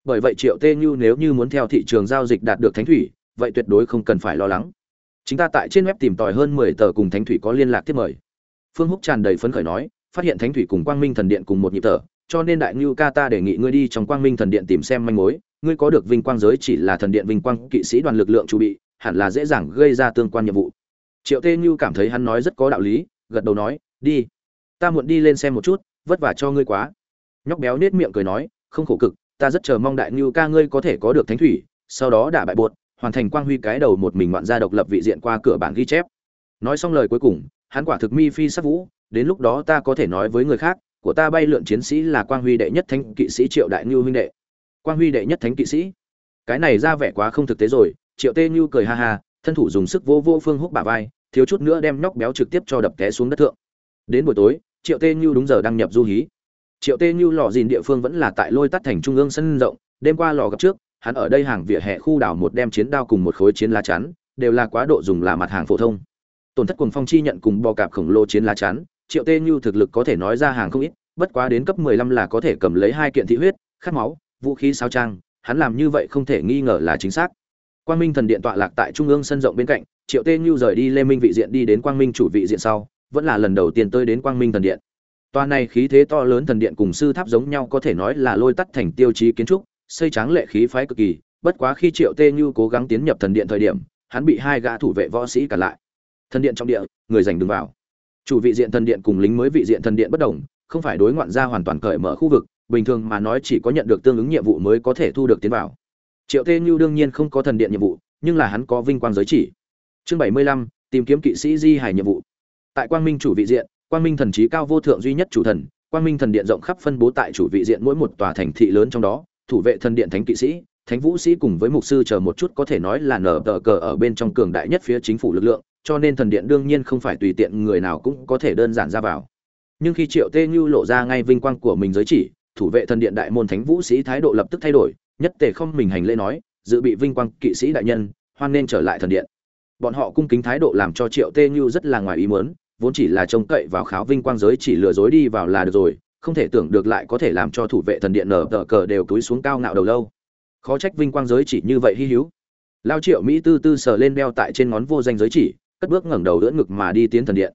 Bởi vậy triệu tê như nếu như muốn theo thị trường giao dịch đạt được thánh thủy, vậy tuyệt đối không cần phải lo lắng. Chúng ta tại trên web tìm tòi hơn mười tờ cùng thánh thủy có liên lạc tiếp mời. Phương húc tràn đầy phấn khởi nói, phát hiện thánh thủy cùng quang minh thần điện cùng một nhịp tờ cho nên đại ngưu ca ta đề nghị ngươi đi trong quang minh thần điện tìm xem manh mối. Ngươi có được vinh quang giới chỉ là thần điện vinh quang kỵ sĩ đoàn lực lượng chuẩn bị, hẳn là dễ dàng gây ra tương quan nhiệm vụ. Triệu tê ngưu cảm thấy hắn nói rất có đạo lý, gật đầu nói, đi, ta muộn đi lên xem một chút, vất vả cho ngươi quá nhóc béo nết miệng cười nói, không khổ cực, ta rất chờ mong đại ngưu ca ngươi có thể có được thánh thủy, sau đó đả bại bột hoàn thành quang huy cái đầu một mình ngoạn ra độc lập vị diện qua cửa bản ghi chép. Nói xong lời cuối cùng, hắn quả thực mi phi sắc vũ, đến lúc đó ta có thể nói với người khác, của ta bay lượn chiến sĩ là quang huy đệ nhất thánh kỵ sĩ triệu đại ngưu huynh đệ. Quang huy đệ nhất thánh kỵ sĩ. Cái này ra vẻ quá không thực tế rồi, triệu tê ngưu cười ha ha, thân thủ dùng sức vô vô phương húc bả vai, thiếu chút nữa đem nhóc béo trực tiếp cho đập té xuống đất thượng. Đến buổi tối, triệu tê ngưu đúng giờ đăng nhập du hí triệu tê như lò dìn địa phương vẫn là tại lôi tắt thành trung ương sân rộng, đêm qua lò gặp trước, hắn ở đây hàng vỉa hè khu đảo một đem chiến đao cùng một khối chiến lá chắn, đều là quá độ dùng là mặt hàng phổ thông. Tổn thất cùng phong chi nhận cùng bò cạp khổng lồ chiến lá chắn, triệu tê như thực lực có thể nói ra hàng không ít, bất quá đến cấp 15 là có thể cầm lấy hai kiện thị huyết, khát máu, vũ khí sao trang, hắn làm như vậy không thể nghi ngờ là chính xác. Quang minh thần điện tọa lạc tại trung ương sân rộng bên cạnh, triệu tê như rời đi lê minh vị diện đi đến quang minh chủ vị diện sau, vẫn là lần đầu tiên tới đến quang minh thần điện. Toàn này khí thế to lớn thần điện cùng sư tháp giống nhau có thể nói là lôi tắt thành tiêu chí kiến trúc, xây tráng lệ khí phái cực kỳ, bất quá khi Triệu Tê Như cố gắng tiến nhập thần điện thời điểm, hắn bị hai gã thủ vệ võ sĩ cản lại. Thần điện trong địa, người giành đường vào. Chủ vị diện thần điện cùng lính mới vị diện thần điện bất đồng, không phải đối ngoạn ra hoàn toàn cởi mở khu vực, bình thường mà nói chỉ có nhận được tương ứng nhiệm vụ mới có thể thu được tiến vào. Triệu Tê Như đương nhiên không có thần điện nhiệm vụ, nhưng là hắn có vinh quang giới chỉ. Chương 75, tìm kiếm kỵ sĩ di hải nhiệm vụ. Tại Quang Minh chủ vị diện, Quang Minh thần trí cao vô thượng duy nhất chủ thần, Quang Minh thần điện rộng khắp phân bố tại chủ vị diện mỗi một tòa thành thị lớn trong đó, thủ vệ thần điện thánh kỵ sĩ, thánh vũ sĩ cùng với mục sư chờ một chút có thể nói là nở tờ cờ ở bên trong cường đại nhất phía chính phủ lực lượng, cho nên thần điện đương nhiên không phải tùy tiện người nào cũng có thể đơn giản ra vào. Nhưng khi Triệu Tê Như lộ ra ngay vinh quang của mình giới chỉ, thủ vệ thần điện đại môn thánh vũ sĩ thái độ lập tức thay đổi, nhất tề không mình hành lễ nói, dự bị vinh quang kỵ sĩ đại nhân, hoan nên trở lại thần điện. Bọn họ cung kính thái độ làm cho Triệu Tê Như rất là ngoài ý muốn, vốn chỉ là trông cậy vào kháo vinh quang giới chỉ lừa dối đi vào là được rồi, không thể tưởng được lại có thể làm cho thủ vệ thần điện nở tờ cờ đều túi xuống cao ngạo đầu lâu. Khó trách vinh quang giới chỉ như vậy hy hữu. Lao triệu mỹ tư tư sờ lên đeo tại trên ngón vô danh giới chỉ, cất bước ngẩng đầu đỡ ngực mà đi tiến thần điện.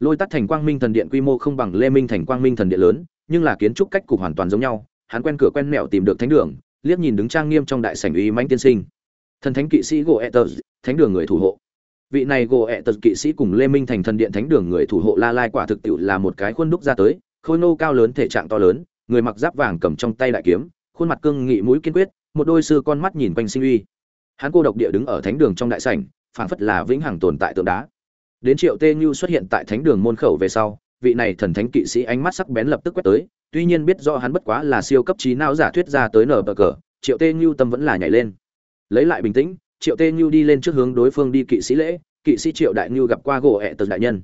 Lôi tắt thành quang minh thần điện quy mô không bằng lê minh thành quang minh thần điện lớn, nhưng là kiến trúc cách cục hoàn toàn giống nhau, hắn quen cửa quen mẹo tìm được thánh đường, liếc nhìn đứng trang nghiêm trong đại sảnh uy mãnh tiên sinh. Thần thánh kỵ sĩ gỗ ether thánh đường người thủ hộ vị này gồ ẹ tật kỵ sĩ cùng lê minh thành thần điện thánh đường người thủ hộ la lai quả thực tiệu là một cái khuôn đúc ra tới, khôi nô cao lớn, thể trạng to lớn, người mặc giáp vàng cầm trong tay đại kiếm, khuôn mặt cương nghị mũi kiên quyết, một đôi sư con mắt nhìn quanh sinh uy. Hắn cô độc địa đứng ở thánh đường trong đại sảnh, phảng phất là vĩnh hằng tồn tại tượng đá. Đến triệu tê như xuất hiện tại thánh đường môn khẩu về sau, vị này thần thánh kỵ sĩ ánh mắt sắc bén lập tức quét tới, tuy nhiên biết rõ hắn bất quá là siêu cấp trí não giả thuyết ra tới nở bờ cờ, triệu tê như tâm vẫn là nhảy lên. Lấy lại bình tĩnh triệu tê như đi lên trước hướng đối phương đi kỵ sĩ lễ, kỵ sĩ triệu đại như gặp qua gỗ ẹ tật đại nhân.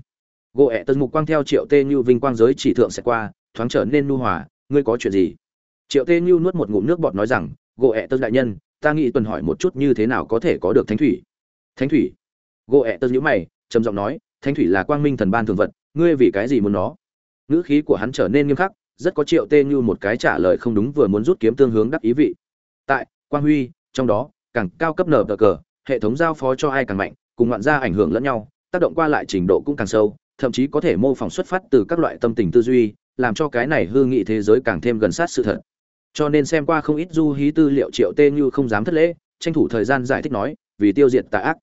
Gỗ ẹ tật mục quang theo triệu tê như vinh quang giới chỉ thượng sẽ qua, thoáng trở nên nu hòa, ngươi có chuyện gì? Triệu tê như nuốt một ngụm nước bọt nói rằng, gỗ ẹ tật đại nhân, ta nghĩ tuần hỏi một chút như thế nào có thể có được thánh thủy. Thánh thủy? Gỗ ẹ tật nhữ mày, trầm giọng nói, thánh thủy là quang minh thần ban thường vật, ngươi vì cái gì muốn nó? Ngữ khí của hắn trở nên nghiêm khắc, rất có triệu tê như một cái trả lời không đúng vừa muốn rút kiếm tương hướng đắc ý vị. Tại, quang huy, trong đó càng cao cấp nở cờ, hệ thống giao phó cho ai càng mạnh, cùng ngoạn ra ảnh hưởng lẫn nhau, tác động qua lại trình độ cũng càng sâu, thậm chí có thể mô phỏng xuất phát từ các loại tâm tình tư duy, làm cho cái này hư nghị thế giới càng thêm gần sát sự thật. Cho nên xem qua không ít du hí tư liệu triệu tê như không dám thất lễ, tranh thủ thời gian giải thích nói, vì tiêu diệt tà ác.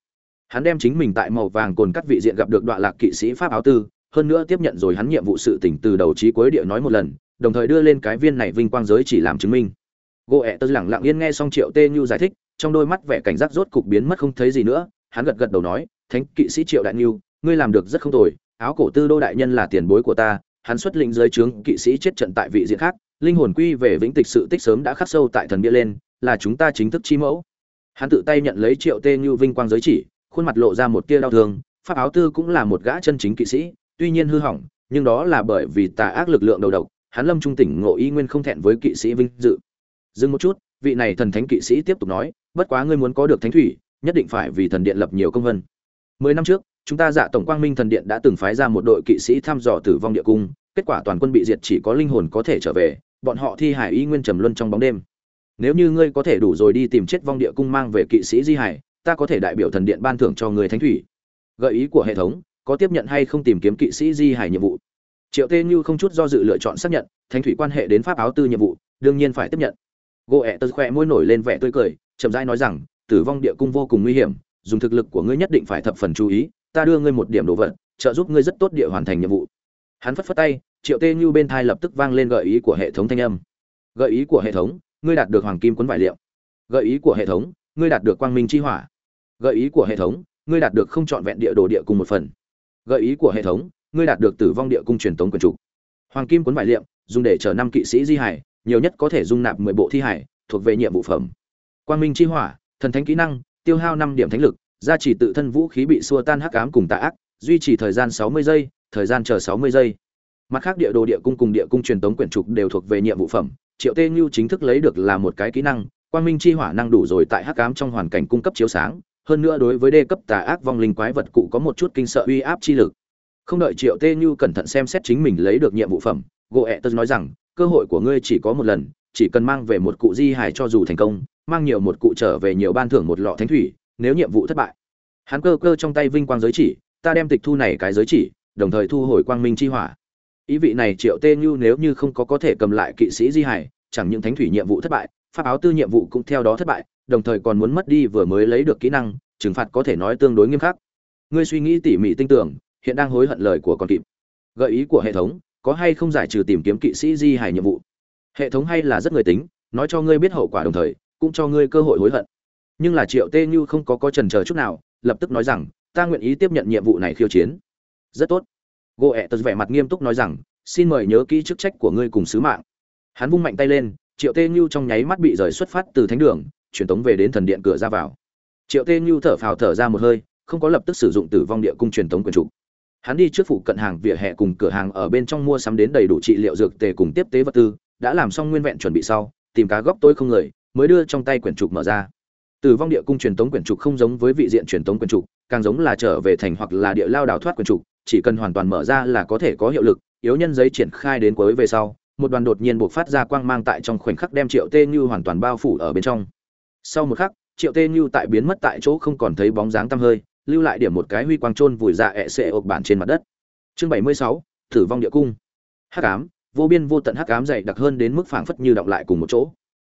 Hắn đem chính mình tại màu vàng cồn cắt vị diện gặp được đoạn lạc kỵ sĩ pháp áo tư, hơn nữa tiếp nhận rồi hắn nhiệm vụ sự tỉnh từ đầu trí cuối địa nói một lần, đồng thời đưa lên cái viên này vinh quang giới chỉ làm chứng minh. Gỗ ẹ tớ lẳng lặng yên nghe xong triệu tê như giải thích trong đôi mắt vẻ cảnh giác rốt cục biến mất không thấy gì nữa, hắn gật gật đầu nói, thánh kỵ sĩ triệu đại niu ngươi làm được rất không tồi, áo cổ tư đô đại nhân là tiền bối của ta, hắn xuất lĩnh giới trướng kỵ sĩ chết trận tại vị diện khác, linh hồn quy về vĩnh tịch sự tích sớm đã khắc sâu tại thần bia lên, là chúng ta chính thức chi mẫu. Hắn tự tay nhận lấy triệu tê như vinh quang giới chỉ, khuôn mặt lộ ra một tia đau thương, pháp áo tư cũng là một gã chân chính kỵ sĩ, tuy nhiên hư hỏng, nhưng đó là bởi vì tà ác lực lượng đầu độc, hắn lâm trung tỉnh ngộ y nguyên không thẹn với kỵ sĩ vinh dự. Dừng một chút, vị này thần thánh kỵ sĩ tiếp tục nói bất quá ngươi muốn có được thánh thủy, nhất định phải vì thần điện lập nhiều công vân. Mười năm trước, chúng ta dạ tổng quang minh thần điện đã từng phái ra một đội kỵ sĩ thăm dò tử vong địa cung, kết quả toàn quân bị diệt chỉ có linh hồn có thể trở về, bọn họ thi hải y nguyên trầm luân trong bóng đêm. Nếu như ngươi có thể đủ rồi đi tìm chết vong địa cung mang về kỵ sĩ di hải, ta có thể đại biểu thần điện ban thưởng cho người thánh thủy. Gợi ý của hệ thống, có tiếp nhận hay không tìm kiếm kỵ sĩ di hải nhiệm vụ? Triệu tê như không chút do dự lựa chọn xác nhận, thánh thủy quan hệ đến pháp áo tư nhiệm vụ, đương nhiên phải tiếp nhận. Gỗ ẹ tật khoe môi nổi lên vẻ tươi cười chậm rãi nói rằng, tử vong địa cung vô cùng nguy hiểm, dùng thực lực của ngươi nhất định phải thập phần chú ý, ta đưa ngươi một điểm đồ vật, trợ giúp ngươi rất tốt địa hoàn thành nhiệm vụ. Hắn phất phất tay, triệu tê như bên thai lập tức vang lên gợi ý của hệ thống thanh âm. Gợi ý của hệ thống, ngươi đạt được hoàng kim quấn vải liệu. Gợi ý của hệ thống, ngươi đạt được quang minh chi hỏa. Gợi ý của hệ thống, ngươi đạt được không trọn vẹn địa đồ địa cùng một phần. Gợi ý của hệ thống, ngươi đạt được tử vong địa cung truyền tống quần trục hoàng kim quấn vải liệm dùng để chở năm kỵ sĩ di hải, nhiều nhất có thể dung nạp mười bộ thi hải, thuộc về nhiệm vụ phẩm quang minh chi hỏa, thần thánh kỹ năng, tiêu hao năm điểm thánh lực, gia trì tự thân vũ khí bị xua tan hắc ám cùng tà ác, duy trì thời gian sáu mươi giây, thời gian chờ sáu mươi giây. Mặt khác địa đồ địa cung cùng địa cung truyền tống quyển trục đều thuộc về nhiệm vụ phẩm, triệu tê như chính thức lấy được là một cái kỹ năng, quang minh chi hỏa năng đủ rồi tại hắc ám trong hoàn cảnh cung cấp chiếu sáng, hơn nữa đối với đê cấp tà ác vong linh quái vật cụ có một chút kinh sợ uy áp chi lực. Không đợi triệu tê như cẩn thận xem xét chính mình lấy được nhiệm vụ phẩm gỗ ẹ tớ nói rằng, cơ hội của ngươi chỉ có một lần chỉ cần mang về một cụ di hài cho dù thành công, mang nhiều một cụ trở về nhiều ban thưởng một lọ thánh thủy, nếu nhiệm vụ thất bại. Hắn cơ cơ trong tay vinh quang giới chỉ, ta đem tịch thu này cái giới chỉ, đồng thời thu hồi quang minh chi hỏa. Ý vị này triệu tê như nếu như không có có thể cầm lại kỵ sĩ di hải chẳng những thánh thủy nhiệm vụ thất bại, pháp áo tư nhiệm vụ cũng theo đó thất bại, đồng thời còn muốn mất đi vừa mới lấy được kỹ năng, trừng phạt có thể nói tương đối nghiêm khắc. Ngươi suy nghĩ tỉ mỉ tinh tưởng, hiện đang hối hận lời của con kịp. Gợi ý của hệ thống, có hay không giải trừ tìm kiếm kỵ sĩ di hải nhiệm vụ? Hệ thống hay là rất người tính, nói cho ngươi biết hậu quả đồng thời, cũng cho ngươi cơ hội hối hận. Nhưng là triệu tê như không có có trần chờ chút nào, lập tức nói rằng, ta nguyện ý tiếp nhận nhiệm vụ này khiêu chiến. Rất tốt. Gỗ ẹ tật vẻ mặt nghiêm túc nói rằng, xin mời nhớ kỹ chức trách của ngươi cùng sứ mạng. Hắn vung mạnh tay lên, triệu tê như trong nháy mắt bị rời xuất phát từ thánh đường truyền tống về đến thần điện cửa ra vào. Triệu tê như thở phào thở ra một hơi, không có lập tức sử dụng tử vong địa cung truyền tống quyền trục hắn đi trước phủ cận hàng vỉa hè cùng cửa hàng ở bên trong mua sắm đến đầy đủ trị liệu dược tề cùng tiếp tế vật tư đã làm xong nguyên vẹn chuẩn bị sau, tìm cá góc tôi không người, mới đưa trong tay quyển trục mở ra. Tử vong địa cung truyền tống quyển trục không giống với vị diện truyền tống quyển trục, càng giống là trở về thành hoặc là địa lao đào thoát quyển trục, chỉ cần hoàn toàn mở ra là có thể có hiệu lực, yếu nhân giấy triển khai đến cuối về sau, một đoàn đột nhiên buộc phát ra quang mang tại trong khoảnh khắc đem triệu tê như hoàn toàn bao phủ ở bên trong. Sau một khắc, triệu tê như tại biến mất tại chỗ không còn thấy bóng dáng tăm hơi, lưu lại điểm một cái huy quang trôn vùi dạ ẹ xệ ộc bản trên mặt đất. Chương bảy mươi sáu, tử vong địa cung. Hắc ám vô biên vô tận hắc ám dày đặc hơn đến mức phảng phất như động lại cùng một chỗ.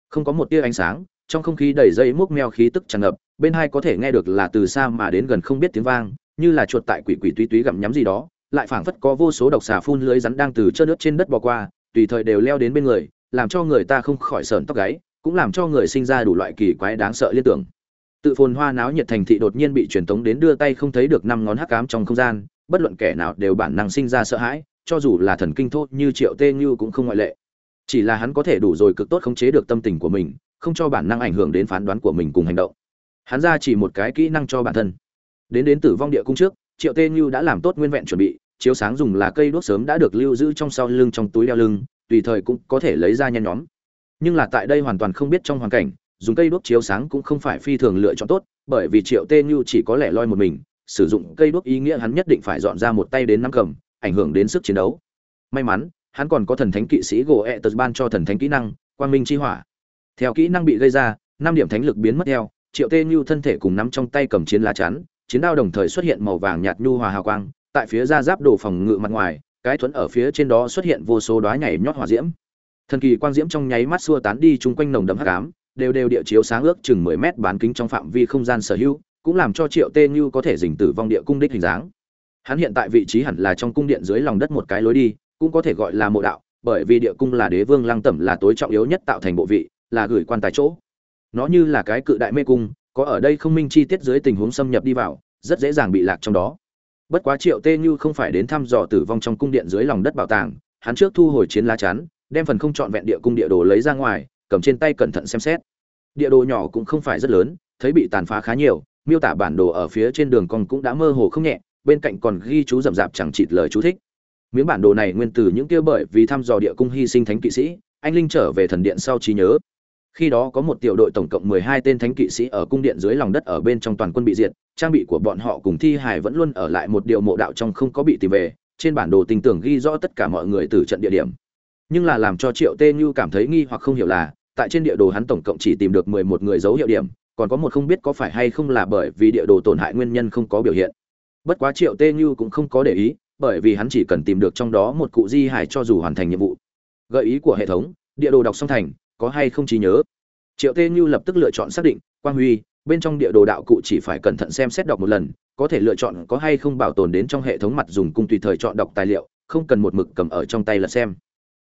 Không có một tia ánh sáng, trong không khí đầy dây múc meo khí tức tràn ngập, bên hai có thể nghe được là từ xa mà đến gần không biết tiếng vang, như là chuột tại quỷ quỷ túy túy gặm nhắm gì đó, lại phảng phất có vô số độc xà phun lưới rắn đang từ chớp nước trên đất bò qua, tùy thời đều leo đến bên người, làm cho người ta không khỏi sờn tóc gáy, cũng làm cho người sinh ra đủ loại kỳ quái đáng sợ liên tưởng. Tự phồn hoa náo nhiệt thành thị đột nhiên bị truyền tống đến đưa tay không thấy được năm ngón hắc ám trong không gian, bất luận kẻ nào đều bản năng sinh ra sợ hãi cho dù là thần kinh thốt như triệu tê như cũng không ngoại lệ. Chỉ là hắn có thể đủ rồi cực tốt khống chế được tâm tình của mình, không cho bản năng ảnh hưởng đến phán đoán của mình cùng hành động. Hắn ra chỉ một cái kỹ năng cho bản thân. Đến đến tử vong địa cung trước, triệu tê như đã làm tốt nguyên vẹn chuẩn bị, chiếu sáng dùng là cây đuốc sớm đã được lưu giữ trong sau lưng trong túi đeo lưng, tùy thời cũng có thể lấy ra nhen nhóm. Nhưng là tại đây hoàn toàn không biết trong hoàn cảnh, dùng cây đuốc chiếu sáng cũng không phải phi thường lựa chọn tốt, bởi vì triệu tê như chỉ có lẻ loi một mình, sử dụng cây đuốc ý nghĩa hắn nhất định phải dọn ra một tay đến năm cầm ảnh hưởng đến sức chiến đấu. May mắn, hắn còn có thần thánh kỵ sĩ gỗ ẹ tật ban cho thần thánh kỹ năng, quang minh chi hỏa. Theo kỹ năng bị gây ra, năm điểm thánh lực biến mất theo, triệu tê như thân thể cùng nắm trong tay cầm chiến lá chắn, chiến đao đồng thời xuất hiện màu vàng nhạt nhu hòa hào quang, tại phía ra giáp đồ phòng ngự mặt ngoài, cái thuẫn ở phía trên đó xuất hiện vô số đóa nhảy nhót hỏa diễm. Thần kỳ quang diễm trong nháy mắt xua tán đi chung quanh nồng đậm hắc ám, đều đều địa chiếu sáng ước chừng 10 mét bán kính trong phạm vi không gian sở hữu, cũng làm cho triệu tê như có thể dình tử vong địa cung đích hình dáng hắn hiện tại vị trí hẳn là trong cung điện dưới lòng đất một cái lối đi, cũng có thể gọi là mộ đạo, bởi vì địa cung là đế vương lăng tẩm là tối trọng yếu nhất tạo thành bộ vị, là gửi quan tài chỗ. Nó như là cái cự đại mê cung, có ở đây không minh chi tiết dưới tình huống xâm nhập đi vào, rất dễ dàng bị lạc trong đó. Bất quá triệu tê như không phải đến thăm dò tử vong trong cung điện dưới lòng đất bảo tàng, hắn trước thu hồi chiến lá chắn, đem phần không trọn vẹn địa cung địa đồ lấy ra ngoài, cầm trên tay cẩn thận xem xét. Địa đồ nhỏ cũng không phải rất lớn, thấy bị tàn phá khá nhiều, miêu tả bản đồ ở phía trên đường cong cũng đã mơ hồ không nhẹ bên cạnh còn ghi chú rậm rạp chẳng chịt lời chú thích. Miếng bản đồ này nguyên từ những kia bởi vì thăm dò địa cung hy sinh thánh kỵ sĩ, anh linh trở về thần điện sau trí nhớ. Khi đó có một tiểu đội tổng cộng mười hai tên thánh kỵ sĩ ở cung điện dưới lòng đất ở bên trong toàn quân bị diệt, trang bị của bọn họ cùng thi hài vẫn luôn ở lại một điều mộ đạo trong không có bị tìm về, trên bản đồ tình tưởng ghi rõ tất cả mọi người từ trận địa điểm. Nhưng là làm cho triệu tê như cảm thấy nghi hoặc không hiểu là, tại trên địa đồ hắn tổng cộng chỉ tìm được mười một người dấu hiệu điểm, còn có một không biết có phải hay không là bởi vì địa đồ tổn hại nguyên nhân không có biểu hiện bất quá triệu tê như cũng không có để ý, bởi vì hắn chỉ cần tìm được trong đó một cụ di hải cho dù hoàn thành nhiệm vụ. Gợi ý của hệ thống, địa đồ đọc xong thành, có hay không trí nhớ? Triệu tê như lập tức lựa chọn xác định, quang huy, bên trong địa đồ đạo cụ chỉ phải cẩn thận xem xét đọc một lần, có thể lựa chọn có hay không bảo tồn đến trong hệ thống mặt dùng cùng tùy thời chọn đọc tài liệu, không cần một mực cầm ở trong tay là xem.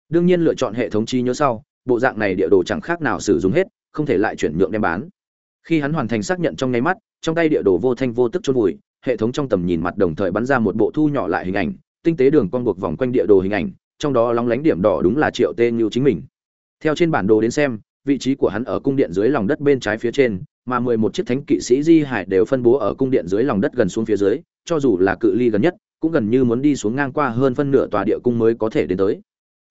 Đương nhiên lựa chọn hệ thống trí nhớ sau, bộ dạng này địa đồ chẳng khác nào sử dụng hết, không thể lại chuyển nhượng đem bán. Khi hắn hoàn thành xác nhận trong nháy mắt, trong tay địa đồ vô thanh vô tức chôn vùi hệ thống trong tầm nhìn mặt đồng thời bắn ra một bộ thu nhỏ lại hình ảnh, tinh tế đường con buộc vòng quanh địa đồ hình ảnh, trong đó lóng lánh điểm đỏ đúng là triệu tên như chính mình. Theo trên bản đồ đến xem, vị trí của hắn ở cung điện dưới lòng đất bên trái phía trên, mà mười một chiếc thánh kỵ sĩ di hải đều phân bố ở cung điện dưới lòng đất gần xuống phía dưới, cho dù là cự ly gần nhất, cũng gần như muốn đi xuống ngang qua hơn phân nửa tòa địa cung mới có thể đến tới.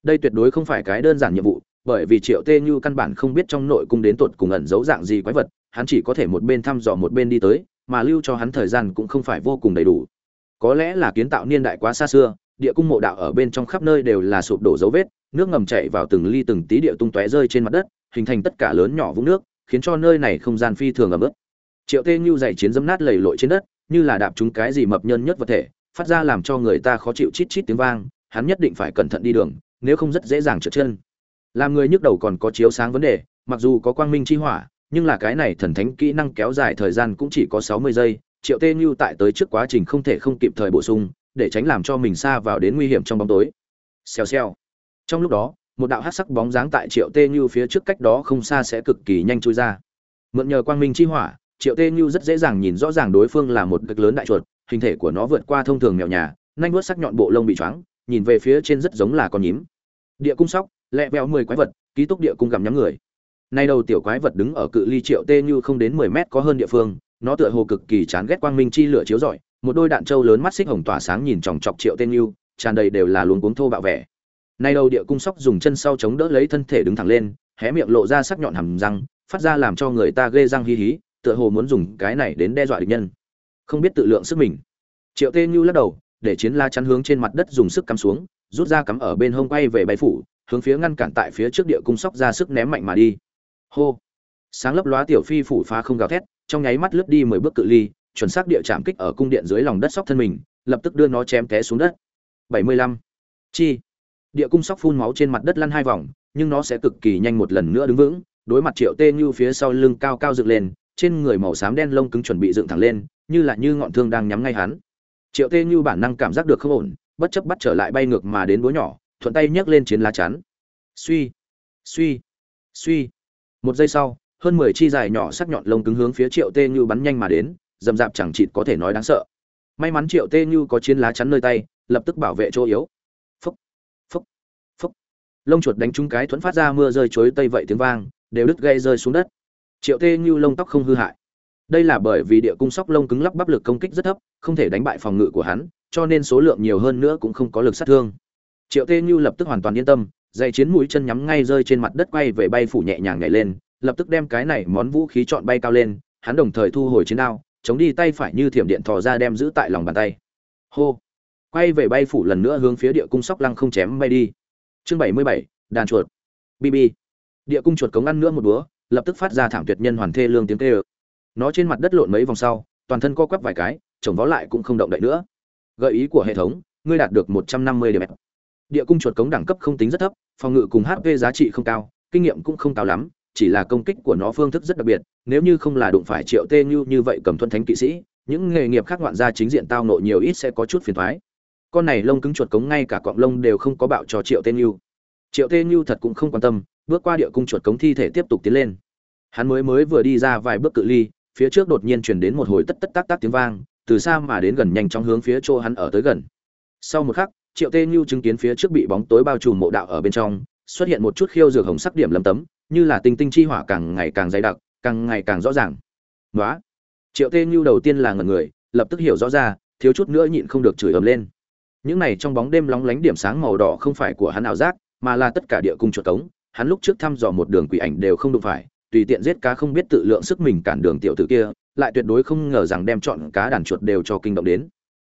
Đây tuyệt đối không phải cái đơn giản nhiệm vụ, bởi vì triệu tê như căn bản không biết trong nội cung đến tột cùng ẩn giấu dạng gì quái vật, hắn chỉ có thể một bên thăm dò một bên đi tới mà lưu cho hắn thời gian cũng không phải vô cùng đầy đủ. Có lẽ là kiến tạo niên đại quá xa xưa, địa cung mộ đạo ở bên trong khắp nơi đều là sụp đổ dấu vết, nước ngầm chảy vào từng ly từng tí địa tung tóe rơi trên mặt đất, hình thành tất cả lớn nhỏ vũng nước, khiến cho nơi này không gian phi thường ẩm ướt. Triệu tê như dày chiến dấm nát lầy lội trên đất, như là đạp trúng cái gì mập nhân nhất vật thể, phát ra làm cho người ta khó chịu chít chít tiếng vang, hắn nhất định phải cẩn thận đi đường, nếu không rất dễ dàng trượt chân. Làm người nhức đầu còn có chiếu sáng vấn đề, mặc dù có quang minh chi hỏa nhưng là cái này thần thánh kỹ năng kéo dài thời gian cũng chỉ có sáu mươi giây, triệu tê Nhu tại tới trước quá trình không thể không kịp thời bổ sung, để tránh làm cho mình xa vào đến nguy hiểm trong bóng tối. Xèo xèo. Trong lúc đó, một đạo hắc sắc bóng dáng tại triệu tê Nhu phía trước cách đó không xa sẽ cực kỳ nhanh trôi ra. Mượn nhờ quang minh chi hỏa, triệu tê Nhu rất dễ dàng nhìn rõ ràng đối phương là một cực lớn đại chuột, hình thể của nó vượt qua thông thường mèo nhà nhanh vuốt sắc nhọn bộ lông bị choáng, nhìn về phía trên rất giống là con nhím. Địa cung sóc, lẹ veo mười quái vật, ký túc địa cung gặm nhắm người nay đầu tiểu quái vật đứng ở cự ly triệu tê như không đến mười mét có hơn địa phương, nó tựa hồ cực kỳ chán ghét quang minh chi lửa chiếu rọi, một đôi đạn trâu lớn mắt xích hồng tỏa sáng nhìn chòng chọc triệu tên như, tràn đầy đều là luống cuống thô bạo vẻ. Nay đầu địa cung sóc dùng chân sau chống đỡ lấy thân thể đứng thẳng lên, hé miệng lộ ra sắc nhọn hầm răng, phát ra làm cho người ta ghê răng hí hí, tựa hồ muốn dùng cái này đến đe dọa địch nhân. Không biết tự lượng sức mình. Triệu tên như lắc đầu, để chiến la chắn hướng trên mặt đất dùng sức cắm xuống, rút ra cắm ở bên hông quay về bay phủ, hướng phía ngăn cản tại phía trước địa cung sóc ra sức ném mạnh mà đi hô. Sáng lấp lóa tiểu phi phủ phá không gào thét, trong nháy mắt lướt đi mười bước cự ly, chuẩn xác địa chạm kích ở cung điện dưới lòng đất sóc thân mình, lập tức đưa nó chém té xuống đất. Bảy mươi lăm. Chi. Địa cung sóc phun máu trên mặt đất lăn hai vòng, nhưng nó sẽ cực kỳ nhanh một lần nữa đứng vững, đối mặt triệu tê như phía sau lưng cao cao dựng lên, trên người màu xám đen lông cứng chuẩn bị dựng thẳng lên, như là như ngọn thương đang nhắm ngay hắn. Triệu tê như bản năng cảm giác được không ổn, bất chấp bắt trở lại bay ngược mà đến búa nhỏ, thuận tay nhấc lên chiến lá chắn. Suy. Suy. Suy một giây sau, hơn mười chi dài nhỏ sắc nhọn lông cứng hướng phía triệu tê như bắn nhanh mà đến, dầm dạp chẳng chịt có thể nói đáng sợ. May mắn triệu tê như có chiến lá chắn nơi tay, lập tức bảo vệ chỗ yếu. Phúc phúc phúc. Lông chuột đánh trúng cái thuẫn phát ra mưa rơi chối tây vậy tiếng vang, đều đứt gây rơi xuống đất. Triệu tê như lông tóc không hư hại. Đây là bởi vì địa cung sóc lông cứng lắp bắp lực công kích rất thấp, không thể đánh bại phòng ngự của hắn, cho nên số lượng nhiều hơn nữa cũng không có lực sát thương. Triệu tê như lập tức hoàn toàn yên tâm dây chiến mũi chân nhắm ngay rơi trên mặt đất quay về bay phủ nhẹ nhàng nhảy lên, lập tức đem cái này món vũ khí chọn bay cao lên, hắn đồng thời thu hồi chiến đao, chống đi tay phải như thiểm điện thò ra đem giữ tại lòng bàn tay. Hô! Quay về bay phủ lần nữa hướng phía địa cung sóc lăng không chém bay đi. Chương bảy mươi bảy, đàn chuột. Bb địa cung chuột cống ăn nữa một búa lập tức phát ra thảm tuyệt nhân hoàn thê lương tiếng kêu. Nó trên mặt đất lộn mấy vòng sau, toàn thân co quắp vài cái, chồng vó lại cũng không động đậy nữa. Gợi ý của hệ thống, ngươi đạt được một trăm năm mươi điểm địa cung chuột cống đẳng cấp không tính rất thấp, phòng ngự cùng hp giá trị không cao, kinh nghiệm cũng không cao lắm, chỉ là công kích của nó phương thức rất đặc biệt, nếu như không là đụng phải triệu tê như như vậy cầm thuân thánh kỵ sĩ, những nghề nghiệp khác ngoạn gia chính diện tao nộ nhiều ít sẽ có chút phiền thoái con này lông cứng chuột cống ngay cả cọng lông đều không có bạo cho triệu tê như. Triệu tê như thật cũng không quan tâm, bước qua địa cung chuột cống thi thể tiếp tục tiến lên. Hắn mới mới vừa đi ra vài bước cự ly, phía trước đột nhiên chuyển đến một hồi tất tất tác tác tiếng vang, từ xa mà đến gần nhanh chóng hướng phía chỗ hắn ở tới gần. Sau một khắc triệu tê như chứng kiến phía trước bị bóng tối bao trùm mộ đạo ở bên trong, xuất hiện một chút khiêu dược hồng sắc điểm lấm tấm, như là tinh tinh chi hỏa càng ngày càng dày đặc, càng ngày càng rõ ràng. Nói triệu tê như đầu tiên là ngần người, lập tức hiểu rõ ra, thiếu chút nữa nhịn không được chửi ầm lên. Những này trong bóng đêm lóng lánh điểm sáng màu đỏ không phải của hắn ảo giác, mà là tất cả địa cung chuột cống. Hắn lúc trước thăm dò một đường quỷ ảnh đều không đụng phải, tùy tiện giết cá không biết tự lượng sức mình cản đường tiểu tử kia, lại tuyệt đối không ngờ rằng đem chọn cá đàn chuột đều cho kinh động đến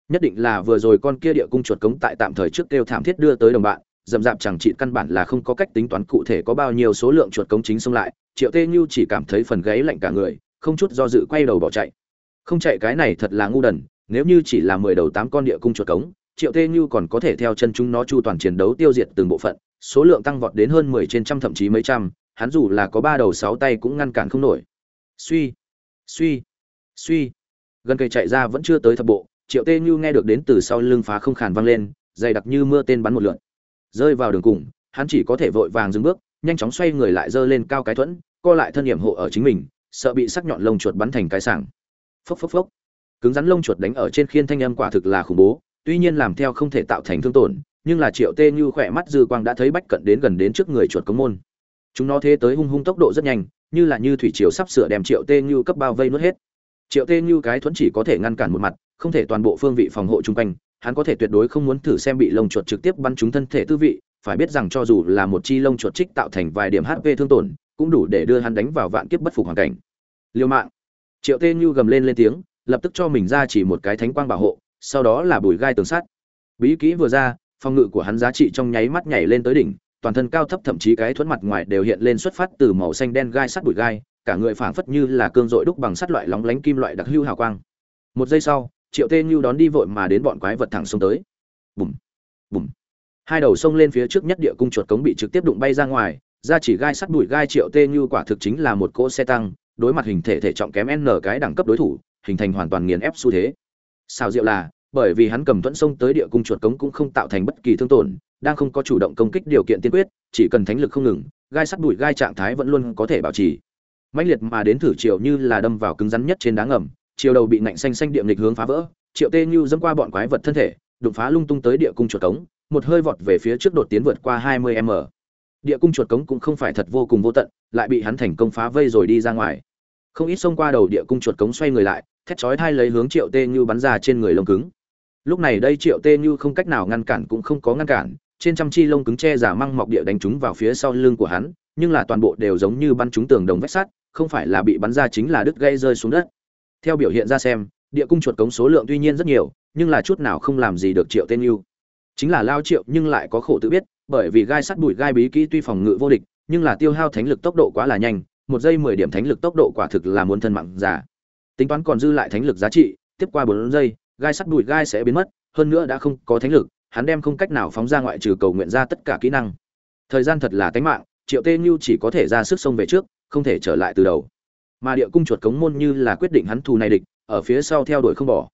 nhất định là vừa rồi con kia địa cung chuột cống tại tạm thời trước kêu thảm thiết đưa tới đồng bạn dầm dạp chẳng trị căn bản là không có cách tính toán cụ thể có bao nhiêu số lượng chuột cống chính xông lại, triệu tê như chỉ cảm thấy phần gáy lạnh cả người, không chút do dự quay đầu bỏ chạy. Không chạy cái này thật là ngu đần, nếu như chỉ là mười đầu tám con địa cung chuột cống, triệu tê như còn có thể theo chân chúng nó chu toàn chiến đấu tiêu diệt từng bộ phận, số lượng tăng vọt đến hơn mười trên trăm thậm chí mấy trăm, hắn dù là có ba đầu sáu tay cũng ngăn cản không nổi. Suy suy suy. Gần cây chạy ra vẫn chưa tới thập bộ triệu tê như nghe được đến từ sau lưng phá không khàn vang lên, dày đặc như mưa tên bắn một lượn. Rơi vào đường cùng, hắn chỉ có thể vội vàng dừng bước, nhanh chóng xoay người lại giơ lên cao cái thuẫn, co lại thân nhiệm hộ ở chính mình, sợ bị sắc nhọn lông chuột bắn thành cái sảng. Phốc phốc phốc. Cứng rắn lông chuột đánh ở trên khiên thanh âm quả thực là khủng bố, tuy nhiên làm theo không thể tạo thành thương tổn, nhưng là triệu tê như khỏe mắt dư quang đã thấy bách cận đến gần đến trước người chuột cống môn. Chúng nó thế tới hung hung tốc độ rất nhanh, như là như thủy triều sắp sửa đem triệu tê như cấp bao vây nuốt hết. Triệu tê như cái thuẫn chỉ có thể ngăn cản một mặt không thể toàn bộ phương vị phòng hộ chung quanh, hắn có thể tuyệt đối không muốn thử xem bị lông chuột trực tiếp bắn trúng thân thể tư vị, phải biết rằng cho dù là một chi lông chuột trích tạo thành vài điểm hp thương tổn, cũng đủ để đưa hắn đánh vào vạn kiếp bất phục hoàn cảnh. Liêu mạng. Triệu tê như gầm lên lên tiếng, lập tức cho mình ra chỉ một cái thánh quang bảo hộ, sau đó là bùi gai tường sát. bí kỹ vừa ra, phòng ngự của hắn giá trị trong nháy mắt nhảy lên tới đỉnh, toàn thân cao thấp thậm chí cái thuẫn mặt ngoài đều hiện lên xuất phát từ màu xanh đen gai sắt bụi gai, cả người phảng phất như là cương dội đúc bằng sắt loại lóng lánh kim loại đặc hưu hào quang. Một giây sau triệu tê như đón đi vội mà đến bọn quái vật thẳng xông tới. Bùm bùm. Hai đầu sông lên phía trước nhất địa cung chuột cống bị trực tiếp đụng bay ra ngoài ra chỉ gai sắt bụi gai triệu tê như quả thực chính là một cỗ xe tăng, đối mặt hình thể thể trọng kém n cái đẳng cấp đối thủ, hình thành hoàn toàn nghiền ép xu thế. Sao diệu là, bởi vì hắn cầm thuẫn sông tới địa cung chuột cống cũng không tạo thành bất kỳ thương tổn, đang không có chủ động công kích điều kiện tiên quyết, chỉ cần thánh lực không ngừng, gai sắt bụi gai trạng thái vẫn luôn có thể bảo trì. Mãnh liệt mà đến thử triệu như là đâm vào cứng rắn nhất trên đá ngầm chiều đầu bị nạnh xanh xanh điệm lịch hướng phá vỡ, triệu tê như dẫm qua bọn quái vật thân thể, đụng phá lung tung tới địa cung chuột cống, một hơi vọt về phía trước đột tiến vượt qua 20 m. Địa cung chuột cống cũng không phải thật vô cùng vô tận, lại bị hắn thành công phá vây rồi đi ra ngoài. Không ít xông qua đầu địa cung chuột cống xoay người lại, thét chói thai lấy hướng triệu tê như bắn ra trên người lông cứng. Lúc này đây triệu tê như không cách nào ngăn cản cũng không có ngăn cản, trên trăm chi lông cứng che giả măng mọc địa đánh chúng vào phía sau lưng của hắn, nhưng là toàn bộ đều giống như bắn trúng tường đồng vách sắt, không phải là bị bắn ra chính là đứt gây rơi xuống đất theo biểu hiện ra xem, địa cung chuột cống số lượng tuy nhiên rất nhiều, nhưng là chút nào không làm gì được triệu tên yêu chính là lao triệu nhưng lại có khổ tự biết, bởi vì gai sắt bụi gai bí kỹ tuy phòng ngự vô địch, nhưng là tiêu hao thánh lực tốc độ quá là nhanh, một giây mười điểm thánh lực tốc độ quả thực là muốn thân mạng giả tính toán còn dư lại thánh lực giá trị, tiếp qua bốn giây, gai sắt bụi gai sẽ biến mất, hơn nữa đã không có thánh lực, hắn đem không cách nào phóng ra ngoại trừ cầu nguyện ra tất cả kỹ năng. Thời gian thật là tánh mạng, triệu tê như chỉ có thể ra sức sông về trước, không thể trở lại từ đầu mà địa cung chuột cống môn như là quyết định hắn thù này địch, ở phía sau theo đuổi không bỏ.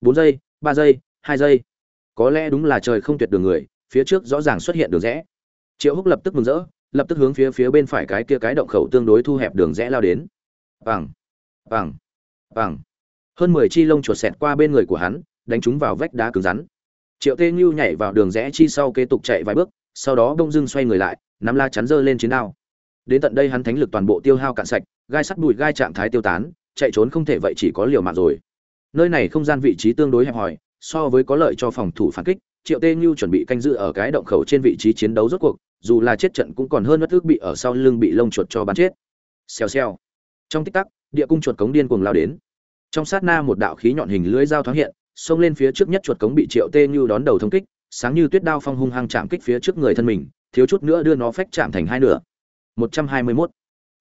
Bốn giây, ba giây, hai giây. Có lẽ đúng là trời không tuyệt đường người, phía trước rõ ràng xuất hiện đường rẽ. Triệu húc lập tức mừng rỡ, lập tức hướng phía phía bên phải cái kia cái động khẩu tương đối thu hẹp đường rẽ lao đến. Bằng bằng bằng. Hơn mười chi lông chuột xẹt qua bên người của hắn, đánh chúng vào vách đá cứng rắn. Triệu tê như nhảy vào đường rẽ chi sau kế tục chạy vài bước, sau đó bông dưng xoay người lại, nắm la chắn dơ lên chiến đao. Đến tận đây hắn thánh lực toàn bộ tiêu hao cạn sạch gai sắt bụi gai trạng thái tiêu tán, chạy trốn không thể vậy chỉ có liều mạng rồi. Nơi này không gian vị trí tương đối hẹp hòi, so với có lợi cho phòng thủ phản kích, triệu tê như chuẩn bị canh giữ ở cái động khẩu trên vị trí chiến đấu rốt cuộc, dù là chết trận cũng còn hơn mất ước bị ở sau lưng bị lông chuột cho bắn chết. Xèo xèo. Trong tích tắc, địa cung chuột cống điên cuồng lao đến. Trong sát na một đạo khí nhọn hình lưỡi dao thoáng hiện, xông lên phía trước nhất chuột cống bị triệu tê như đón đầu thông kích, sáng như tuyết đao phong hung hăng chạm kích phía trước người thân mình, thiếu chút nữa đưa nó phách chạm thành hai nửa. 121.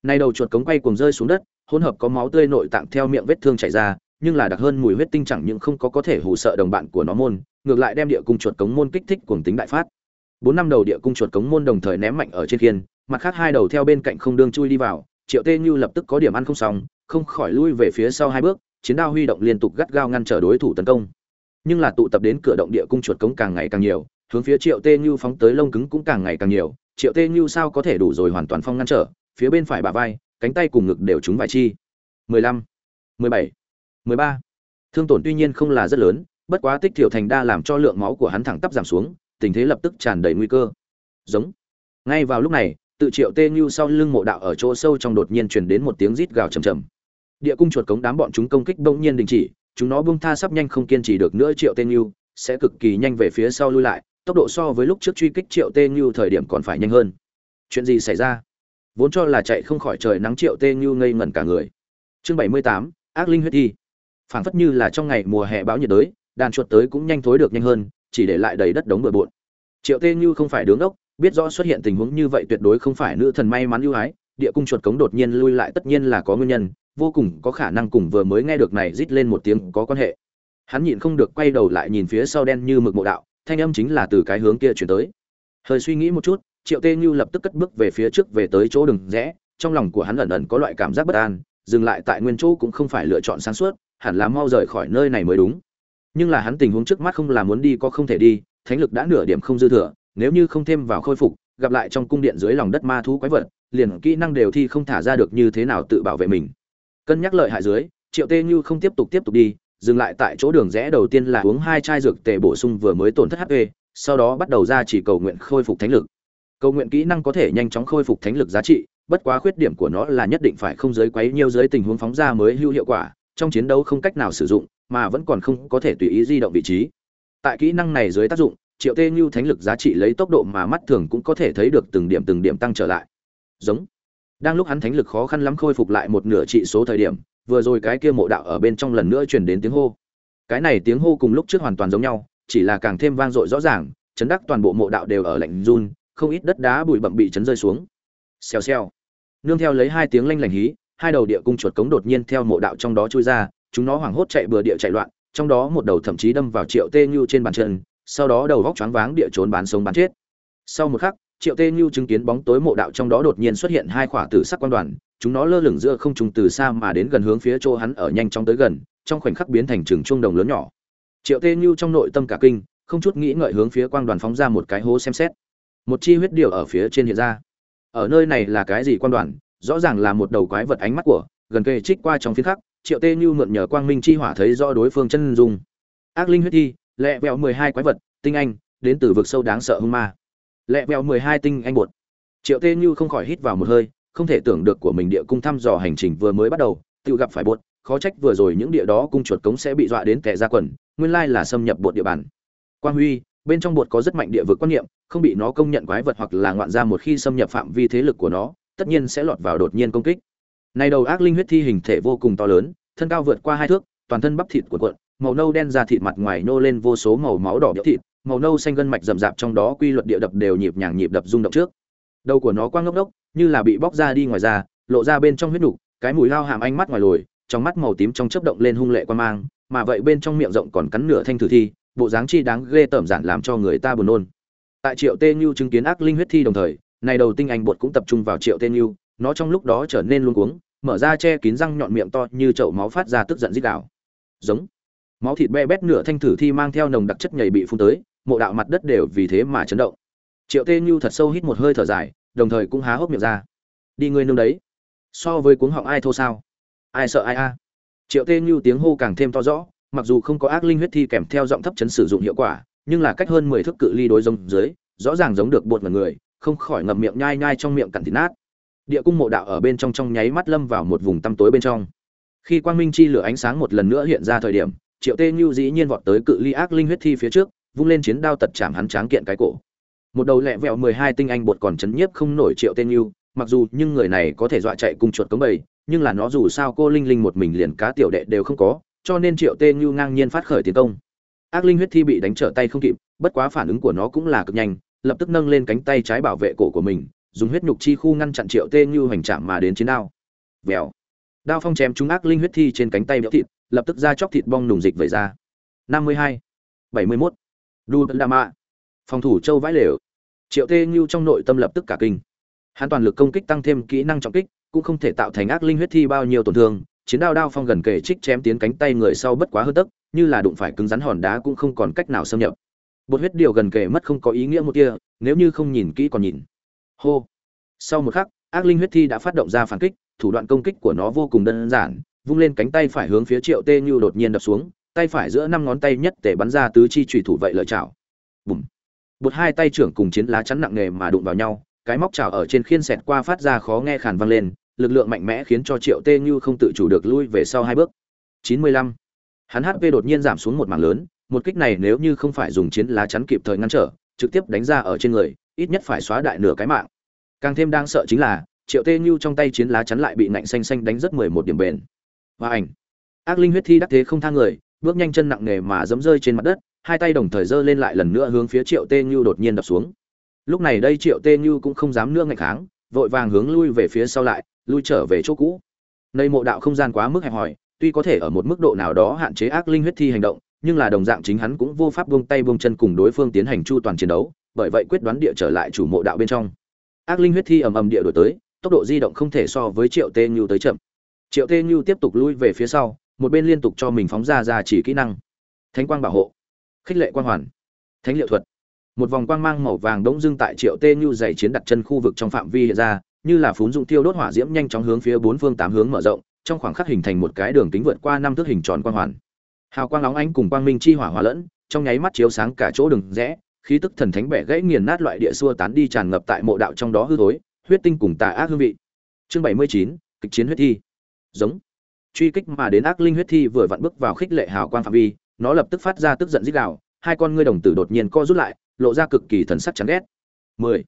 Nay đầu chuột cống quay cuồng rơi xuống đất, hỗn hợp có máu tươi nội tạng theo miệng vết thương chảy ra, nhưng là đặc hơn mùi huyết tinh chẳng những không có có thể hù sợ đồng bạn của nó môn, ngược lại đem địa cung chuột cống môn kích thích cuồng tính đại phát. Bốn năm đầu địa cung chuột cống môn đồng thời ném mạnh ở trên thiên, mặt khác hai đầu theo bên cạnh không đương chui đi vào, Triệu Tê Như lập tức có điểm ăn không xong, không khỏi lui về phía sau hai bước, chiến đao huy động liên tục gắt gao ngăn trở đối thủ tấn công. Nhưng là tụ tập đến cửa động địa cung chuột cống càng ngày càng nhiều, hướng phía Triệu Tê Như phóng tới lông cứng cũng càng ngày càng nhiều, triệu tê như sao có thể đủ rồi hoàn toàn phong ngăn trở phía bên phải bả vai cánh tay cùng ngực đều trúng vài chi. 15, 17, 13, thương tổn tuy nhiên không là rất lớn bất quá tích thiểu thành đa làm cho lượng máu của hắn thẳng tắp giảm xuống tình thế lập tức tràn đầy nguy cơ. Giống. Ngay vào lúc này tự triệu tê như sau lưng mộ đạo ở chỗ sâu trong đột nhiên truyền đến một tiếng rít gào trầm trầm. Địa cung chuột cống đám bọn chúng công kích bỗng nhiên đình chỉ chúng nó bung tha sắp nhanh không kiên trì được nữa triệu tê như sẽ cực kỳ nhanh về phía sau lui lại tốc độ so với lúc trước truy kích triệu tê như thời điểm còn phải nhanh hơn. Chuyện gì xảy ra? Vốn cho là chạy không khỏi trời nắng triệu tê như ngây ngẩn cả người. Chương bảy mươi tám, ác linh huyết thi. Phảng phất như là trong ngày mùa hè báo nhiệt đới, đàn chuột tới cũng nhanh thối được nhanh hơn, chỉ để lại đầy đất đống bừa bộn. Triệu tê như không phải đứng ốc biết rõ xuất hiện tình huống như vậy tuyệt đối không phải nữ thần may mắn ưu ái, địa cung chuột cống đột nhiên lui lại tất nhiên là có nguyên nhân, vô cùng có khả năng cùng vừa mới nghe được này rít lên một tiếng có quan hệ. Hắn nhịn không được quay đầu lại nhìn phía sau đen như mực mộ đạo, thanh âm chính là từ cái hướng kia chuyển tới. Hơi suy nghĩ một chút triệu tê như lập tức cất bước về phía trước về tới chỗ đường rẽ, trong lòng của hắn ẩn ẩn có loại cảm giác bất an, dừng lại tại nguyên chỗ cũng không phải lựa chọn sáng suốt, hẳn là mau rời khỏi nơi này mới đúng. Nhưng là hắn tình huống trước mắt không là muốn đi có không thể đi, thánh lực đã nửa điểm không dư thừa, nếu như không thêm vào khôi phục, gặp lại trong cung điện dưới lòng đất ma thú quái vật, liền kỹ năng đều thi không thả ra được như thế nào tự bảo vệ mình. Cân nhắc lợi hại dưới, triệu tê như không tiếp tục tiếp tục đi, dừng lại tại chỗ đường rẽ đầu tiên là uống hai chai dược tề bổ sung vừa mới tổn thất hp sau đó bắt đầu ra chỉ cầu nguyện khôi phục thánh lực cầu nguyện kỹ năng có thể nhanh chóng khôi phục thánh lực giá trị, bất quá khuyết điểm của nó là nhất định phải không giới quấy nhiều dưới tình huống phóng ra mới hữu hiệu quả, trong chiến đấu không cách nào sử dụng, mà vẫn còn không có thể tùy ý di động vị trí. Tại kỹ năng này dưới tác dụng, triệu tê như thánh lực giá trị lấy tốc độ mà mắt thường cũng có thể thấy được từng điểm từng điểm tăng trở lại. Giống. Đang lúc hắn thánh lực khó khăn lắm khôi phục lại một nửa trị số thời điểm, vừa rồi cái kia mộ đạo ở bên trong lần nữa truyền đến tiếng hô. Cái này tiếng hô cùng lúc trước hoàn toàn giống nhau, chỉ là càng thêm vang dội rõ ràng, chấn đắc toàn bộ mộ đạo đều ở lạnh run không ít đất đá bụi bậm bị chấn rơi xuống. Xèo xèo. Nương theo lấy hai tiếng lanh lảnh hí, hai đầu địa cung chuột cống đột nhiên theo mộ đạo trong đó chui ra, chúng nó hoảng hốt chạy bừa địa chạy loạn, trong đó một đầu thậm chí đâm vào triệu tê như trên bàn chân, sau đó đầu góc choáng váng địa trốn bán sống bán chết. Sau một khắc, triệu tê như chứng kiến bóng tối mộ đạo trong đó đột nhiên xuất hiện hai khỏa tử sắc quan đoàn, chúng nó lơ lửng giữa không trung từ xa mà đến gần hướng phía chỗ hắn ở nhanh chóng tới gần, trong khoảnh khắc biến thành trường trung đồng lớn nhỏ. Triệu tê như trong nội tâm cả kinh, không chút nghĩ ngợi hướng phía quang đoàn phóng ra một cái hố xem xét một chi huyết điều ở phía trên hiện ra. Ở nơi này là cái gì quan đoàn? Rõ ràng là một đầu quái vật ánh mắt của, gần kề trích qua trong phiến khắc, triệu tê như mượn nhờ quang minh chi hỏa thấy rõ đối phương chân dung. Ác linh huyết thi, lẹ vẹo mười hai quái vật, tinh anh, đến từ vực sâu đáng sợ hung ma. Lẹ vẹo mười hai tinh anh bột. Triệu tê như không khỏi hít vào một hơi, không thể tưởng được của mình địa cung thăm dò hành trình vừa mới bắt đầu, tự gặp phải bột, khó trách vừa rồi những địa đó cung chuột cống sẽ bị dọa đến kẻ ra quần, nguyên lai là xâm nhập bột địa bàn. Quang huy bên trong bột có rất mạnh địa vực quan niệm, không bị nó công nhận quái vật hoặc là ngoạn ra một khi xâm nhập phạm vi thế lực của nó, tất nhiên sẽ lọt vào đột nhiên công kích. Này đầu ác linh huyết thi hình thể vô cùng to lớn, thân cao vượt qua hai thước, toàn thân bắp thịt của cuộn, màu nâu đen ra thịt mặt ngoài nô lên vô số màu máu đỏ biểu thịt, màu nâu xanh gân mạch rậm rạp trong đó quy luật địa đập đều nhịp nhàng nhịp đập rung động trước. Đầu của nó quang ngốc đốc như là bị bóc ra đi ngoài ra lộ ra bên trong huyết nục, cái mùi lao hàm ánh mắt ngoài lồi, trong mắt màu tím trong chớp động lên hung lệ quan mang, mà vậy bên trong miệng rộng còn cắn nửa thanh thử thi bộ dáng chi đáng ghê tởm giản làm cho người ta buồn nôn. Tại triệu tê như chứng kiến ác linh huyết thi đồng thời, này đầu tinh anh bột cũng tập trung vào triệu tê như nó trong lúc đó trở nên luống cuống, mở ra che kín răng nhọn miệng to như chậu máu phát ra tức giận rít đảo giống. Máu thịt be bét nửa thanh thử thi mang theo nồng đặc chất nhầy bị phun tới, mộ đạo mặt đất đều vì thế mà chấn động. Triệu tê như thật sâu hít một hơi thở dài, đồng thời cũng há hốc miệng ra. Đi ngươi nương đấy. So với cuống họng ai thô sao? Ai sợ ai a? Triệu tê như tiếng hô càng thêm to rõ mặc dù không có ác linh huyết thi kèm theo giọng thấp chấn sử dụng hiệu quả, nhưng là cách hơn mười thước cự ly đối giống dưới, rõ ràng giống được bột mật người, không khỏi ngậm miệng nhai nhai trong miệng cặn thịt nát. Địa cung mộ đạo ở bên trong trong nháy mắt lâm vào một vùng tăm tối bên trong. Khi quang minh chi lửa ánh sáng một lần nữa hiện ra thời điểm, triệu tê như dĩ nhiên vọt tới cự ly ác linh huyết thi phía trước, vung lên chiến đao tật chạm hắn tráng kiện cái cổ. Một đầu lẹ vẹo mười hai tinh anh bột còn chấn nhiếp không nổi triệu tê như, mặc dù nhưng người này có thể dọa chạy cùng chuột cống bầy, nhưng là nó dù sao cô linh linh một mình liền cá tiểu đệ đều không có cho nên triệu tê như ngang nhiên phát khởi tiến công. Ác linh huyết thi bị đánh trở tay không kịp, bất quá phản ứng của nó cũng là cực nhanh, lập tức nâng lên cánh tay trái bảo vệ cổ của mình, dùng huyết nhục chi khu ngăn chặn triệu tê như hoành chạm mà đến chiến đao. Vèo. Đao phong chém trúng ác linh huyết thi trên cánh tay béo thịt, lập tức ra chóc thịt bong nùng dịch vẩy ra. Năm mươi hai. Bảy mươi mốt. Đu đa mạ phòng thủ châu vãi lều. Triệu tê như trong nội tâm lập tức cả kinh. Hắn toàn lực công kích tăng thêm kỹ năng trọng kích, cũng không thể tạo thành ác linh huyết thi bao nhiêu tổn thương chiến đao đao phong gần kề trích chém tiến cánh tay người sau bất quá hơn tấc, như là đụng phải cứng rắn hòn đá cũng không còn cách nào xâm nhập. Bột huyết điều gần kề mất không có ý nghĩa một kia nếu như không nhìn kỹ còn nhìn. Hô. Sau một khắc, ác linh huyết thi đã phát động ra phản kích, thủ đoạn công kích của nó vô cùng đơn giản, vung lên cánh tay phải hướng phía triệu tê như đột nhiên đập xuống, tay phải giữa năm ngón tay nhất để bắn ra tứ chi trùy thủ vậy lợi chảo. Bùm. Bột hai tay trưởng cùng chiến lá chắn nặng nề mà đụng vào nhau, cái móc chảo ở trên khiên xẹt qua phát ra khó nghe khàn vang lên lực lượng mạnh mẽ khiến cho triệu tê như không tự chủ được lui về sau hai bước. 95. hắn hp đột nhiên giảm xuống một mảng lớn, một kích này nếu như không phải dùng chiến lá chắn kịp thời ngăn trở, trực tiếp đánh ra ở trên người, ít nhất phải xóa đại nửa cái mạng. Càng thêm đang sợ chính là, triệu tê như trong tay chiến lá chắn lại bị nạnh xanh xanh đánh rất mười một điểm bền. Và ảnh. Ác linh huyết thi đắc thế không tha người, bước nhanh chân nặng nề mà giẫm rơi trên mặt đất, hai tay đồng thời giơ lên lại lần nữa hướng phía triệu tê như đột nhiên đập xuống. Lúc này đây triệu tê như cũng không dám nữa ngạch kháng, vội vàng hướng lui về phía sau lại lui trở về chỗ cũ. Nơi mộ đạo không gian quá mức hẹp hòi, tuy có thể ở một mức độ nào đó hạn chế ác linh huyết thi hành động, nhưng là đồng dạng chính hắn cũng vô pháp buông tay buông chân cùng đối phương tiến hành chu toàn chiến đấu, bởi vậy quyết đoán địa trở lại chủ mộ đạo bên trong. Ác linh huyết thi ầm ầm địa đổi tới, tốc độ di động không thể so với triệu tê như tới chậm. Triệu tê như tiếp tục lui về phía sau, một bên liên tục cho mình phóng ra ra chỉ kỹ năng. Thánh quang bảo hộ, khích lệ quang hoàn, thánh liệu thuật. Một vòng quang mang màu vàng đống dưng tại triệu tê như dày chiến đặt chân khu vực trong phạm vi hiện ra như là phún dụng tiêu đốt hỏa diễm nhanh chóng hướng phía bốn phương tám hướng mở rộng, trong khoảng khắc hình thành một cái đường kính vượt qua năm thước hình tròn quang hoàn. Hào quang nóng ánh cùng quang minh chi hỏa hòa lẫn, trong nháy mắt chiếu sáng cả chỗ đường rẽ, khí tức thần thánh bẻ gãy nghiền nát loại địa xua tán đi tràn ngập tại mộ đạo trong đó hư thối, huyết tinh cùng tà ác hương vị. Chương bảy mươi chín, kịch chiến huyết thi. Giống. Truy kích mà đến ác linh huyết thi vừa vặn bước vào khích lệ hào quang phạm vi, nó lập tức phát ra tức giận rít gào, hai con ngươi đồng tử đột nhiên co rút lại, lộ ra cực kỳ thần sắc chán ghét. Mười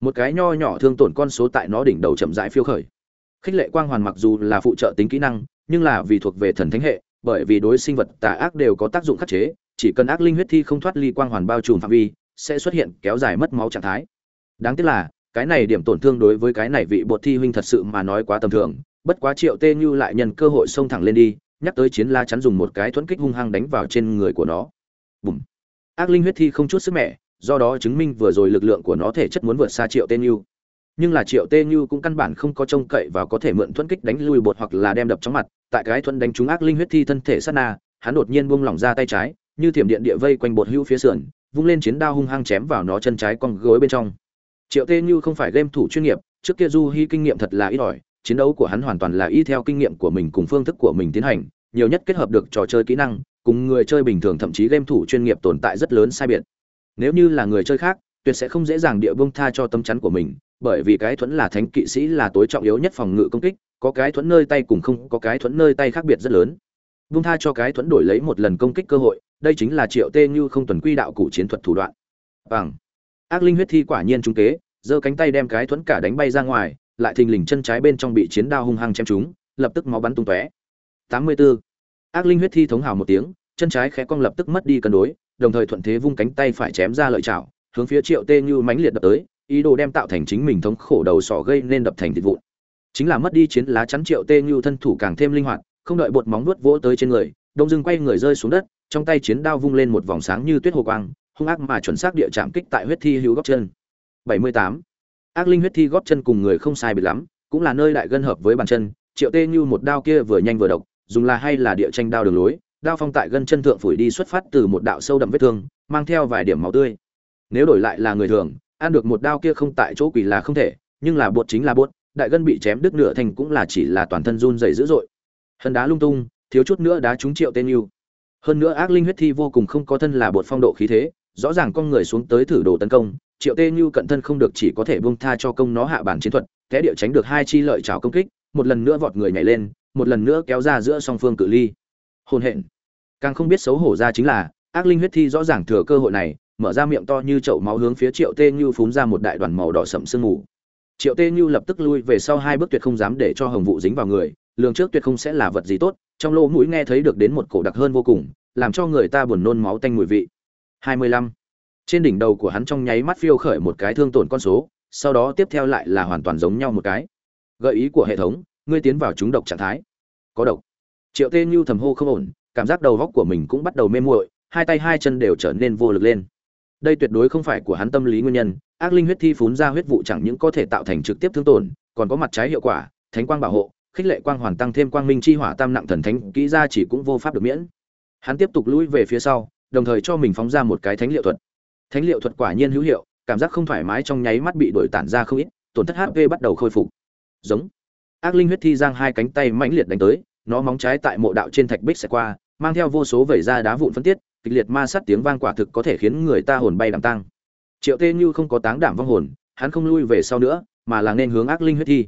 một cái nho nhỏ thương tổn con số tại nó đỉnh đầu chậm rãi phiêu khởi. Khích lệ quang hoàn mặc dù là phụ trợ tính kỹ năng, nhưng là vì thuộc về thần thánh hệ, bởi vì đối sinh vật tà ác đều có tác dụng khắc chế, chỉ cần ác linh huyết thi không thoát ly quang hoàn bao trùm phạm vi, sẽ xuất hiện kéo dài mất máu trạng thái. Đáng tiếc là, cái này điểm tổn thương đối với cái này vị bột thi huynh thật sự mà nói quá tầm thường, bất quá triệu tê như lại nhân cơ hội xông thẳng lên đi, nhắc tới chiến la chắn dùng một cái thuẫn kích hung hăng đánh vào trên người của nó. Bùm. Ác linh huyết thi không chút sức mẹ do đó chứng minh vừa rồi lực lượng của nó thể chất muốn vượt xa triệu tên như nhưng là triệu tê như cũng căn bản không có trông cậy và có thể mượn thuẫn kích đánh lui bột hoặc là đem đập trong mặt. Tại cái thuẫn đánh trúng ác linh huyết thi thân thể sát na, hắn đột nhiên buông lỏng ra tay trái, như thiểm điện địa vây quanh bột hữu phía sườn, vung lên chiến đao hung hăng chém vào nó chân trái con gối bên trong. Triệu tê như không phải game thủ chuyên nghiệp, trước kia du hy kinh nghiệm thật là ít ỏi, chiến đấu của hắn hoàn toàn là y theo kinh nghiệm của mình cùng phương thức của mình tiến hành, nhiều nhất kết hợp được trò chơi kỹ năng, cùng người chơi bình thường thậm chí game thủ chuyên nghiệp tồn tại rất lớn sai biệt nếu như là người chơi khác, tuyệt sẽ không dễ dàng địa bông tha cho tâm chắn của mình, bởi vì cái thuẫn là thánh kỵ sĩ là tối trọng yếu nhất phòng ngự công kích, có cái thuẫn nơi tay cùng không, có cái thuẫn nơi tay khác biệt rất lớn. Bông tha cho cái thuẫn đổi lấy một lần công kích cơ hội, đây chính là triệu tê như không tuần quy đạo cụ chiến thuật thủ đoạn. Bằng. Ác linh huyết thi quả nhiên trung kế, giơ cánh tay đem cái thuẫn cả đánh bay ra ngoài, lại thình lình chân trái bên trong bị chiến đao hung hăng chém trúng, lập tức máu bắn tung tóe. 84. ác linh huyết thi thống hào một tiếng, chân trái khẽ cong lập tức mất đi cân đối đồng thời thuận thế vung cánh tay phải chém ra lợi chảo, hướng phía triệu tê như mãnh liệt đập tới, ý đồ đem tạo thành chính mình thống khổ đầu sỏ gây nên đập thành thịt vụn. Chính là mất đi chiến lá chắn triệu tê như thân thủ càng thêm linh hoạt, không đợi bột móng vuốt vỗ tới trên người, đông dưng quay người rơi xuống đất, trong tay chiến đao vung lên một vòng sáng như tuyết hồ quang, hung ác mà chuẩn xác địa chạm kích tại huyết thi hữu góc chân. 78. ác linh huyết thi góp chân cùng người không sai biệt lắm, cũng là nơi đại gân hợp với bàn chân, triệu tê như một đao kia vừa nhanh vừa độc, dùng là hay là địa tranh đao đường lối đao phong tại gân chân thượng phủi đi xuất phát từ một đạo sâu đậm vết thương, mang theo vài điểm máu tươi. Nếu đổi lại là người thường, ăn được một đao kia không tại chỗ quỷ là không thể, nhưng là bột chính là bột, đại gân bị chém đứt nửa thành cũng là chỉ là toàn thân run dày dữ dội. Hân đá lung tung, thiếu chút nữa đá trúng triệu tên yêu. Hơn nữa ác linh huyết thi vô cùng không có thân là bột phong độ khí thế, rõ ràng con người xuống tới thử đồ tấn công, triệu tê như cận thân không được chỉ có thể buông tha cho công nó hạ bản chiến thuật, té địa tránh được hai chi lợi trào công kích, một lần nữa vọt người nhảy lên, một lần nữa kéo ra giữa song phương cự ly hôn hẹn càng không biết xấu hổ ra chính là, ác linh huyết thi rõ ràng thừa cơ hội này, mở ra miệng to như chậu máu hướng phía triệu tê như phúng ra một đại đoàn màu đỏ sậm sương mù. Triệu tê như lập tức lui về sau hai bước tuyệt không dám để cho hồng vụ dính vào người, lường trước tuyệt không sẽ là vật gì tốt, trong lỗ mũi nghe thấy được đến một cổ đặc hơn vô cùng, làm cho người ta buồn nôn máu tanh mùi vị. 25. trên đỉnh đầu của hắn trong nháy mắt phiêu khởi một cái thương tổn con số, sau đó tiếp theo lại là hoàn toàn giống nhau một cái. Gợi ý của hệ thống, ngươi tiến vào chúng độc trạng thái. Có độc triệu tê như thầm hô không ổn, cảm giác đầu góc của mình cũng bắt đầu mê muội, hai tay hai chân đều trở nên vô lực lên. Đây tuyệt đối không phải của hắn tâm lý nguyên nhân, ác linh huyết thi phún ra huyết vụ chẳng những có thể tạo thành trực tiếp thương tổn, còn có mặt trái hiệu quả, thánh quang bảo hộ, khích lệ quang hoàn tăng thêm quang minh chi hỏa tam nặng thần thánh, kỹ ra chỉ cũng vô pháp được miễn. Hắn tiếp tục lùi về phía sau, đồng thời cho mình phóng ra một cái thánh liệu thuật. Thánh liệu thuật quả nhiên hữu hiệu, cảm giác không thoải mái trong nháy mắt bị đổi tản ra không ít, tổn thất hp bắt đầu khôi phục. Giống. Ác linh huyết thi giang hai cánh tay mãnh liệt đánh tới nó móng trái tại mộ đạo trên thạch bích sẽ qua, mang theo vô số vẩy ra đá vụn phân tiết, kịch liệt ma sát tiếng vang quả thực có thể khiến người ta hồn bay đảm tăng triệu tê như không có táng đảm vong hồn, hắn không lui về sau nữa, mà là nên hướng ác linh huyết thi.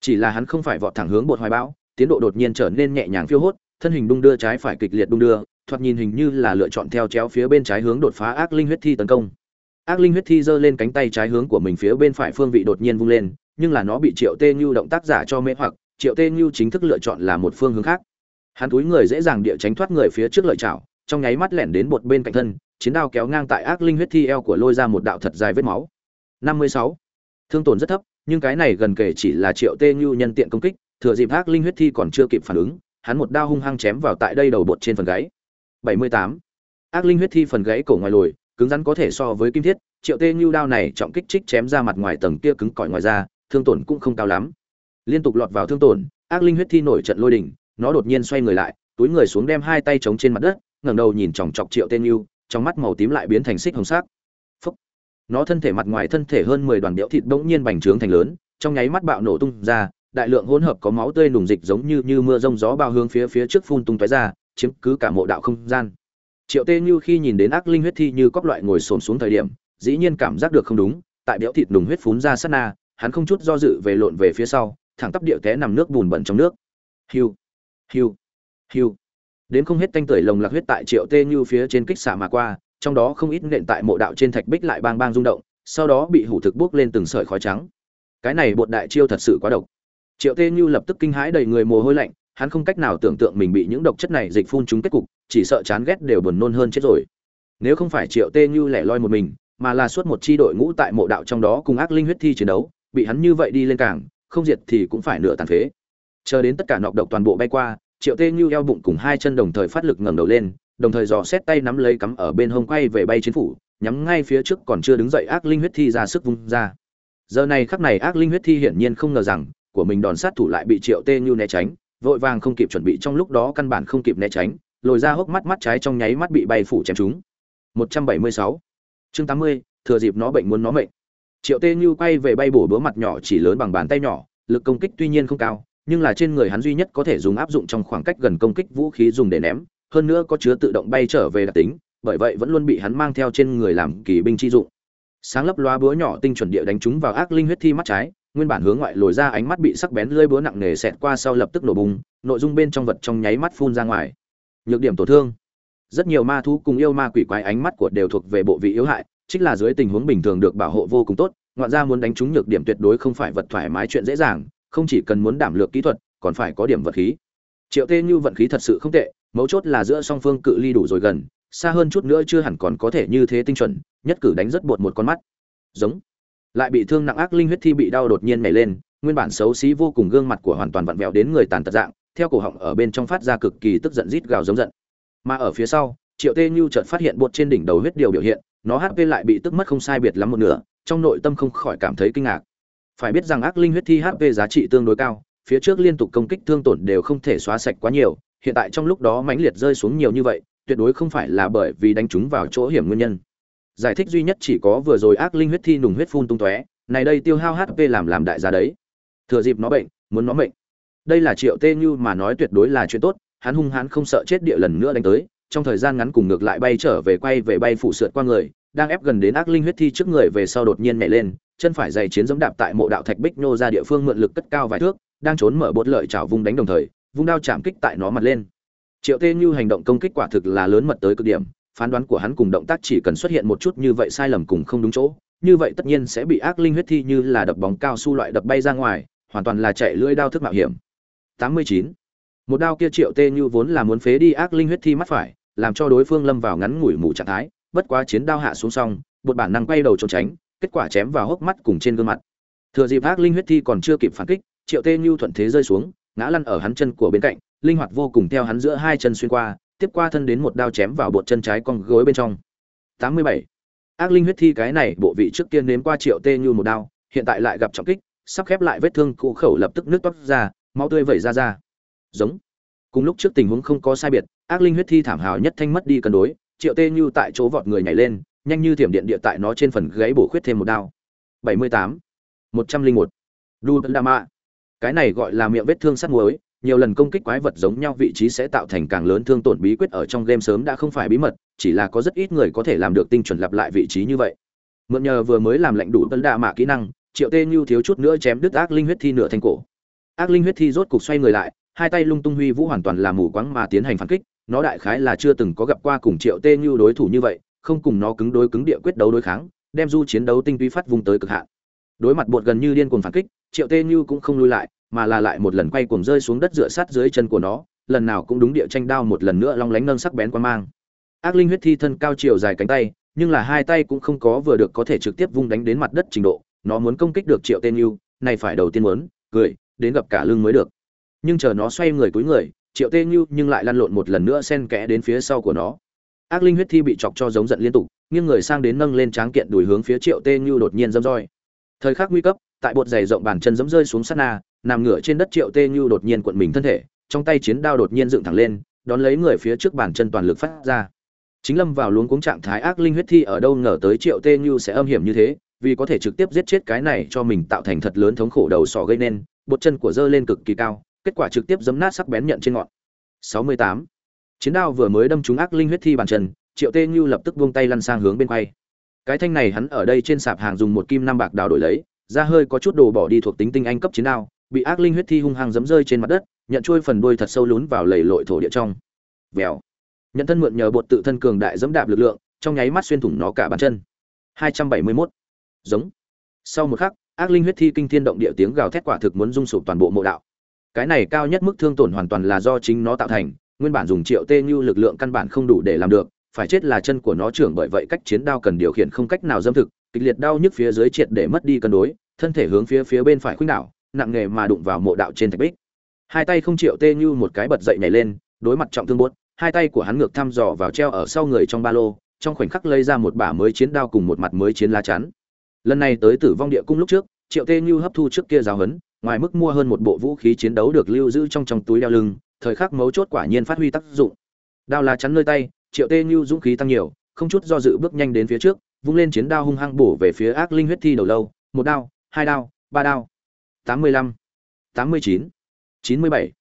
Chỉ là hắn không phải vọt thẳng hướng bột hoài bão, tiến độ đột nhiên trở nên nhẹ nhàng phiêu hốt, thân hình đung đưa trái phải kịch liệt đung đưa, thoạt nhìn hình như là lựa chọn theo chéo phía bên trái hướng đột phá ác linh huyết thi tấn công. Ác linh huyết thi giơ lên cánh tay trái hướng của mình phía bên phải phương vị đột nhiên vung lên, nhưng là nó bị triệu tê như động tác giả cho mê hoặc triệu tê như chính thức lựa chọn là một phương hướng khác hắn túi người dễ dàng địa tránh thoát người phía trước lợi chảo, trong nháy mắt lẻn đến một bên cạnh thân, chiến đao kéo ngang tại ác linh huyết thi eo của lôi ra một đạo thật dài vết máu 56. thương tổn rất thấp, nhưng cái này gần kể chỉ là triệu tê như nhân tiện công kích, thừa dịp ác linh huyết thi còn chưa kịp phản ứng, hắn một đao hung hăng chém vào tại đây đầu bột trên phần gáy 78. ác linh huyết thi phần gáy cổ ngoài lồi, cứng rắn có thể so với kim thiết, triệu tê như đao này trọng kích trích chém ra mặt ngoài tầng kia cứng cỏi ngoài ra thương tổn cũng không cao lắm liên tục lọt vào thương tổn, ác linh huyết thi nổi trận lôi đỉnh nó đột nhiên xoay người lại, túi người xuống đem hai tay chống trên mặt đất, ngẩng đầu nhìn chòng chọc triệu tên yêu trong mắt màu tím lại biến thành xích hồng sắc Phúc. nó thân thể mặt ngoài thân thể hơn mười đoàn điệu thịt bỗng nhiên bành trướng thành lớn, trong nháy mắt bạo nổ tung ra, đại lượng hỗn hợp có máu tươi nùng dịch giống như như mưa rông gió bao hướng phía phía trước phun tung tóe ra, chiếm cứ cả mộ đạo không gian triệu tê như khi nhìn đến ác linh huyết thi như cóc loại ngồi xổm xuống thời điểm, dĩ nhiên cảm giác được không đúng, tại béo thịt nùng huyết phun ra sát na, hắn không chút do dự về lộn về phía sau thẳng tắp địa té nằm nước bùn bẩn trong nước. Hiu hiu hiu. Đến không hết tanh tưởi lồng lạc huyết tại triệu tê như phía trên kích xạ mà qua, trong đó không ít nện tại mộ đạo trên thạch bích lại bang bang rung động, sau đó bị hủ thực bước lên từng sợi khói trắng. Cái này bột đại chiêu thật sự quá độc. Triệu tê như lập tức kinh hãi đầy người mồ hôi lạnh, hắn không cách nào tưởng tượng mình bị những độc chất này dịch phun chúng kết cục, chỉ sợ chán ghét đều buồn nôn hơn chết rồi. Nếu không phải triệu tê như lẻ loi một mình, mà là suốt một chi đội ngũ tại mộ đạo trong đó cùng ác linh huyết thi chiến đấu, bị hắn như vậy đi lên cảng không diệt thì cũng phải nửa tàn phế. Chờ đến tất cả nọc độc toàn bộ bay qua triệu tê như eo bụng cùng hai chân đồng thời phát lực ngẩng đầu lên đồng thời dò xét tay nắm lấy cắm ở bên hông quay về bay chiến phủ nhắm ngay phía trước còn chưa đứng dậy ác linh huyết thi ra sức vung ra. Giờ này khắc này ác linh huyết thi hiển nhiên không ngờ rằng của mình đòn sát thủ lại bị triệu tê như né tránh vội vàng không kịp chuẩn bị trong lúc đó căn bản không kịp né tránh lồi ra hốc mắt mắt trái trong nháy mắt bị bay phủ chém trúng. 176. chương 80, thừa dịp nó bệnh muốn nó mệnh triệu tê như quay về bay bổ búa mặt nhỏ chỉ lớn bằng bàn tay nhỏ, lực công kích tuy nhiên không cao, nhưng là trên người hắn duy nhất có thể dùng áp dụng trong khoảng cách gần công kích vũ khí dùng để ném, hơn nữa có chứa tự động bay trở về đặc tính, bởi vậy vẫn luôn bị hắn mang theo trên người làm kỳ binh chi dụng. Sáng lấp loa búa nhỏ tinh chuẩn địa đánh trúng vào ác linh huyết thi mắt trái, nguyên bản hướng ngoại lồi ra ánh mắt bị sắc bén lưỡi búa nặng nề xẹt qua sau lập tức nổ bùng, nội dung bên trong vật trong nháy mắt phun ra ngoài. Nhược điểm tổn thương. Rất nhiều ma thú cùng yêu ma quỷ quái ánh mắt của đều thuộc về bộ vị yếu hại trích là dưới tình huống bình thường được bảo hộ vô cùng tốt, ngoạn ra muốn đánh trúng nhược điểm tuyệt đối không phải vật thoải mái chuyện dễ dàng, không chỉ cần muốn đảm lược kỹ thuật, còn phải có điểm vật khí. Triệu tê như vận khí thật sự không tệ, mấu chốt là giữa song phương cự ly đủ rồi gần, xa hơn chút nữa chưa hẳn còn có thể như thế tinh chuẩn, nhất cử đánh rất bột một con mắt. Giống. Lại bị thương nặng ác linh huyết thi bị đau đột nhiên nhảy lên, nguyên bản xấu xí vô cùng gương mặt của hoàn toàn vặn vẹo đến người tàn tật dạng, theo cổ họng ở bên trong phát ra cực kỳ tức giận rít gào giống giận. Mà ở phía sau, triệu tê như chợt phát hiện bột trên đỉnh đầu huyết điều biểu hiện nó hp lại bị tức mất không sai biệt lắm một nửa, trong nội tâm không khỏi cảm thấy kinh ngạc. Phải biết rằng ác linh huyết thi hp giá trị tương đối cao, phía trước liên tục công kích thương tổn đều không thể xóa sạch quá nhiều, hiện tại trong lúc đó mãnh liệt rơi xuống nhiều như vậy, tuyệt đối không phải là bởi vì đánh chúng vào chỗ hiểm nguyên nhân. Giải thích duy nhất chỉ có vừa rồi ác linh huyết thi nùng huyết phun tung tóe, này đây tiêu hao hp làm làm đại giá đấy. Thừa dịp nó bệnh, muốn nó bệnh đây là triệu tê như mà nói tuyệt đối là chuyện tốt, hắn hung hãn không sợ chết địa lần nữa đánh tới, trong thời gian ngắn cùng ngược lại bay trở về quay về bay phủ sượt qua người đang ép gần đến ác linh huyết thi trước người về sau đột nhiên nhảy lên, chân phải giày chiến giống đạp tại mộ đạo thạch bích nô ra địa phương mượn lực cất cao vài thước, đang trốn mở bột lợi chảo vung đánh đồng thời, vung đao chạm kích tại nó mặt lên. Triệu tê như hành động công kích quả thực là lớn mật tới cực điểm, phán đoán của hắn cùng động tác chỉ cần xuất hiện một chút như vậy sai lầm cùng không đúng chỗ, như vậy tất nhiên sẽ bị ác linh huyết thi như là đập bóng cao su loại đập bay ra ngoài, hoàn toàn là chạy lưỡi đao thức mạo hiểm. 89. một đao kia triệu tê như vốn là muốn phế đi ác linh huyết thi mắt phải, làm cho đối phương lâm vào ngắn ngủi mù trạng thái bất quá chiến đao hạ xuống xong, bột bản năng quay đầu trốn tránh, kết quả chém vào hốc mắt cùng trên gương mặt. Thừa dịp ác linh huyết thi còn chưa kịp phản kích, triệu tê như thuận thế rơi xuống, ngã lăn ở hắn chân của bên cạnh, linh hoạt vô cùng theo hắn giữa hai chân xuyên qua, tiếp qua thân đến một đao chém vào bột chân trái con gối bên trong. 87. ác linh huyết thi cái này, bộ vị trước tiên nếm qua triệu tê như một đao, hiện tại lại gặp trọng kích, sắp khép lại vết thương cụ khẩu lập tức nước toát ra, máu tươi vẩy ra ra. Giống. Cùng lúc trước tình huống không có sai biệt ác linh huyết thi thảm hào nhất thanh mất đi cân đối triệu tê như tại chỗ vọt người nhảy lên, nhanh như thiểm điện địa tại nó trên phần gáy bổ khuyết thêm một đao 78. 101. đu đa mạ cái này gọi là miệng vết thương sắt muối, nhiều lần công kích quái vật giống nhau vị trí sẽ tạo thành càng lớn thương tổn bí quyết ở trong game sớm đã không phải bí mật, chỉ là có rất ít người có thể làm được tinh chuẩn lặp lại vị trí như vậy mượn nhờ vừa mới làm lệnh đủ tân đạ mạ kỹ năng, triệu tê như thiếu chút nữa chém đứt ác linh huyết thi nửa thành cổ ác linh huyết thi rốt cục xoay người lại, hai tay lung tung huy vũ hoàn toàn là mù quáng mà tiến hành phản kích nó đại khái là chưa từng có gặp qua cùng triệu tê như đối thủ như vậy, không cùng nó cứng đối cứng địa quyết đấu đối kháng, đem du chiến đấu tinh túy phát vùng tới cực hạn. Đối mặt bột gần như điên cuồng phản kích, triệu tê như cũng không lui lại, mà là lại một lần quay cuồng rơi xuống đất dựa sát dưới chân của nó, lần nào cũng đúng địa tranh đao một lần nữa long lánh nâng sắc bén qua mang. Ác linh huyết thi thân cao chiều dài cánh tay, nhưng là hai tay cũng không có vừa được có thể trực tiếp vung đánh đến mặt đất trình độ, nó muốn công kích được triệu tên yêu này phải đầu tiên muốn, cười, đến gặp cả lưng mới được. Nhưng chờ nó xoay người cúi người triệu tê như nhưng lại lăn lộn một lần nữa xen kẽ đến phía sau của nó. Ác linh huyết thi bị chọc cho giống giận liên tục, nghiêng người sang đến nâng lên tráng kiện đùi hướng phía triệu tê như đột nhiên dâm roi. Thời khắc nguy cấp, tại bột giày rộng bàn chân dẫm rơi xuống sát na, nằm ngửa trên đất triệu tê như đột nhiên cuộn mình thân thể, trong tay chiến đao đột nhiên dựng thẳng lên, đón lấy người phía trước bàn chân toàn lực phát ra. Chính lâm vào luống cuống trạng thái ác linh huyết thi ở đâu ngờ tới triệu tê như sẽ âm hiểm như thế, vì có thể trực tiếp giết chết cái này cho mình tạo thành thật lớn thống khổ đầu sỏ gây nên, bột chân của dơ lên cực kỳ cao kết quả trực tiếp giấm nát sắc bén nhận trên ngọn. 68. chiến đao vừa mới đâm trúng ác linh huyết thi bàn chân, triệu tê Nhu lập tức buông tay lăn sang hướng bên quay. Cái thanh này hắn ở đây trên sạp hàng dùng một kim năm bạc đào đổi lấy ra hơi có chút đồ bỏ đi thuộc tính tinh anh cấp chiến đao, bị ác linh huyết thi hung hăng giấm rơi trên mặt đất, nhận trôi phần đuôi thật sâu lún vào lầy lội thổ địa trong. Vèo. Nhận thân mượn nhờ bột tự thân cường đại giẫm đạp lực lượng, trong nháy mắt xuyên thủng nó cả bàn chân. 271. giống. Sau một khắc, ác linh huyết thi kinh thiên động địa tiếng gào thét quả thực muốn rung sụp toàn bộ mộ đạo cái này cao nhất mức thương tổn hoàn toàn là do chính nó tạo thành, nguyên bản dùng triệu tê như lực lượng căn bản không đủ để làm được, phải chết là chân của nó trưởng bởi vậy cách chiến đao cần điều khiển không cách nào dâm thực, kịch liệt đau nhức phía dưới triệt để mất đi cân đối, thân thể hướng phía phía bên phải khuynh đảo, nặng nghề mà đụng vào mộ đạo trên thạch bích. Hai tay không triệu tê như một cái bật dậy nhảy lên, đối mặt trọng thương buốt, hai tay của hắn ngược thăm dò vào treo ở sau người trong ba lô, trong khoảnh khắc lấy ra một bả mới chiến đao cùng một mặt mới chiến lá chắn. Lần này tới tử vong địa cung lúc trước, triệu tê như hấp thu trước kia giáo hấn ngoài mức mua hơn một bộ vũ khí chiến đấu được lưu giữ trong trong túi đeo lưng, thời khắc mấu chốt quả nhiên phát huy tác dụng. Đao lá chắn nơi tay, triệu tê như dũng khí tăng nhiều, không chút do dự bước nhanh đến phía trước, vung lên chiến đao hung hăng bổ về phía ác linh huyết thi đầu lâu, một đao, hai đao, ba đao. Tám mươi lăm, tám mươi chín chín mươi bảy.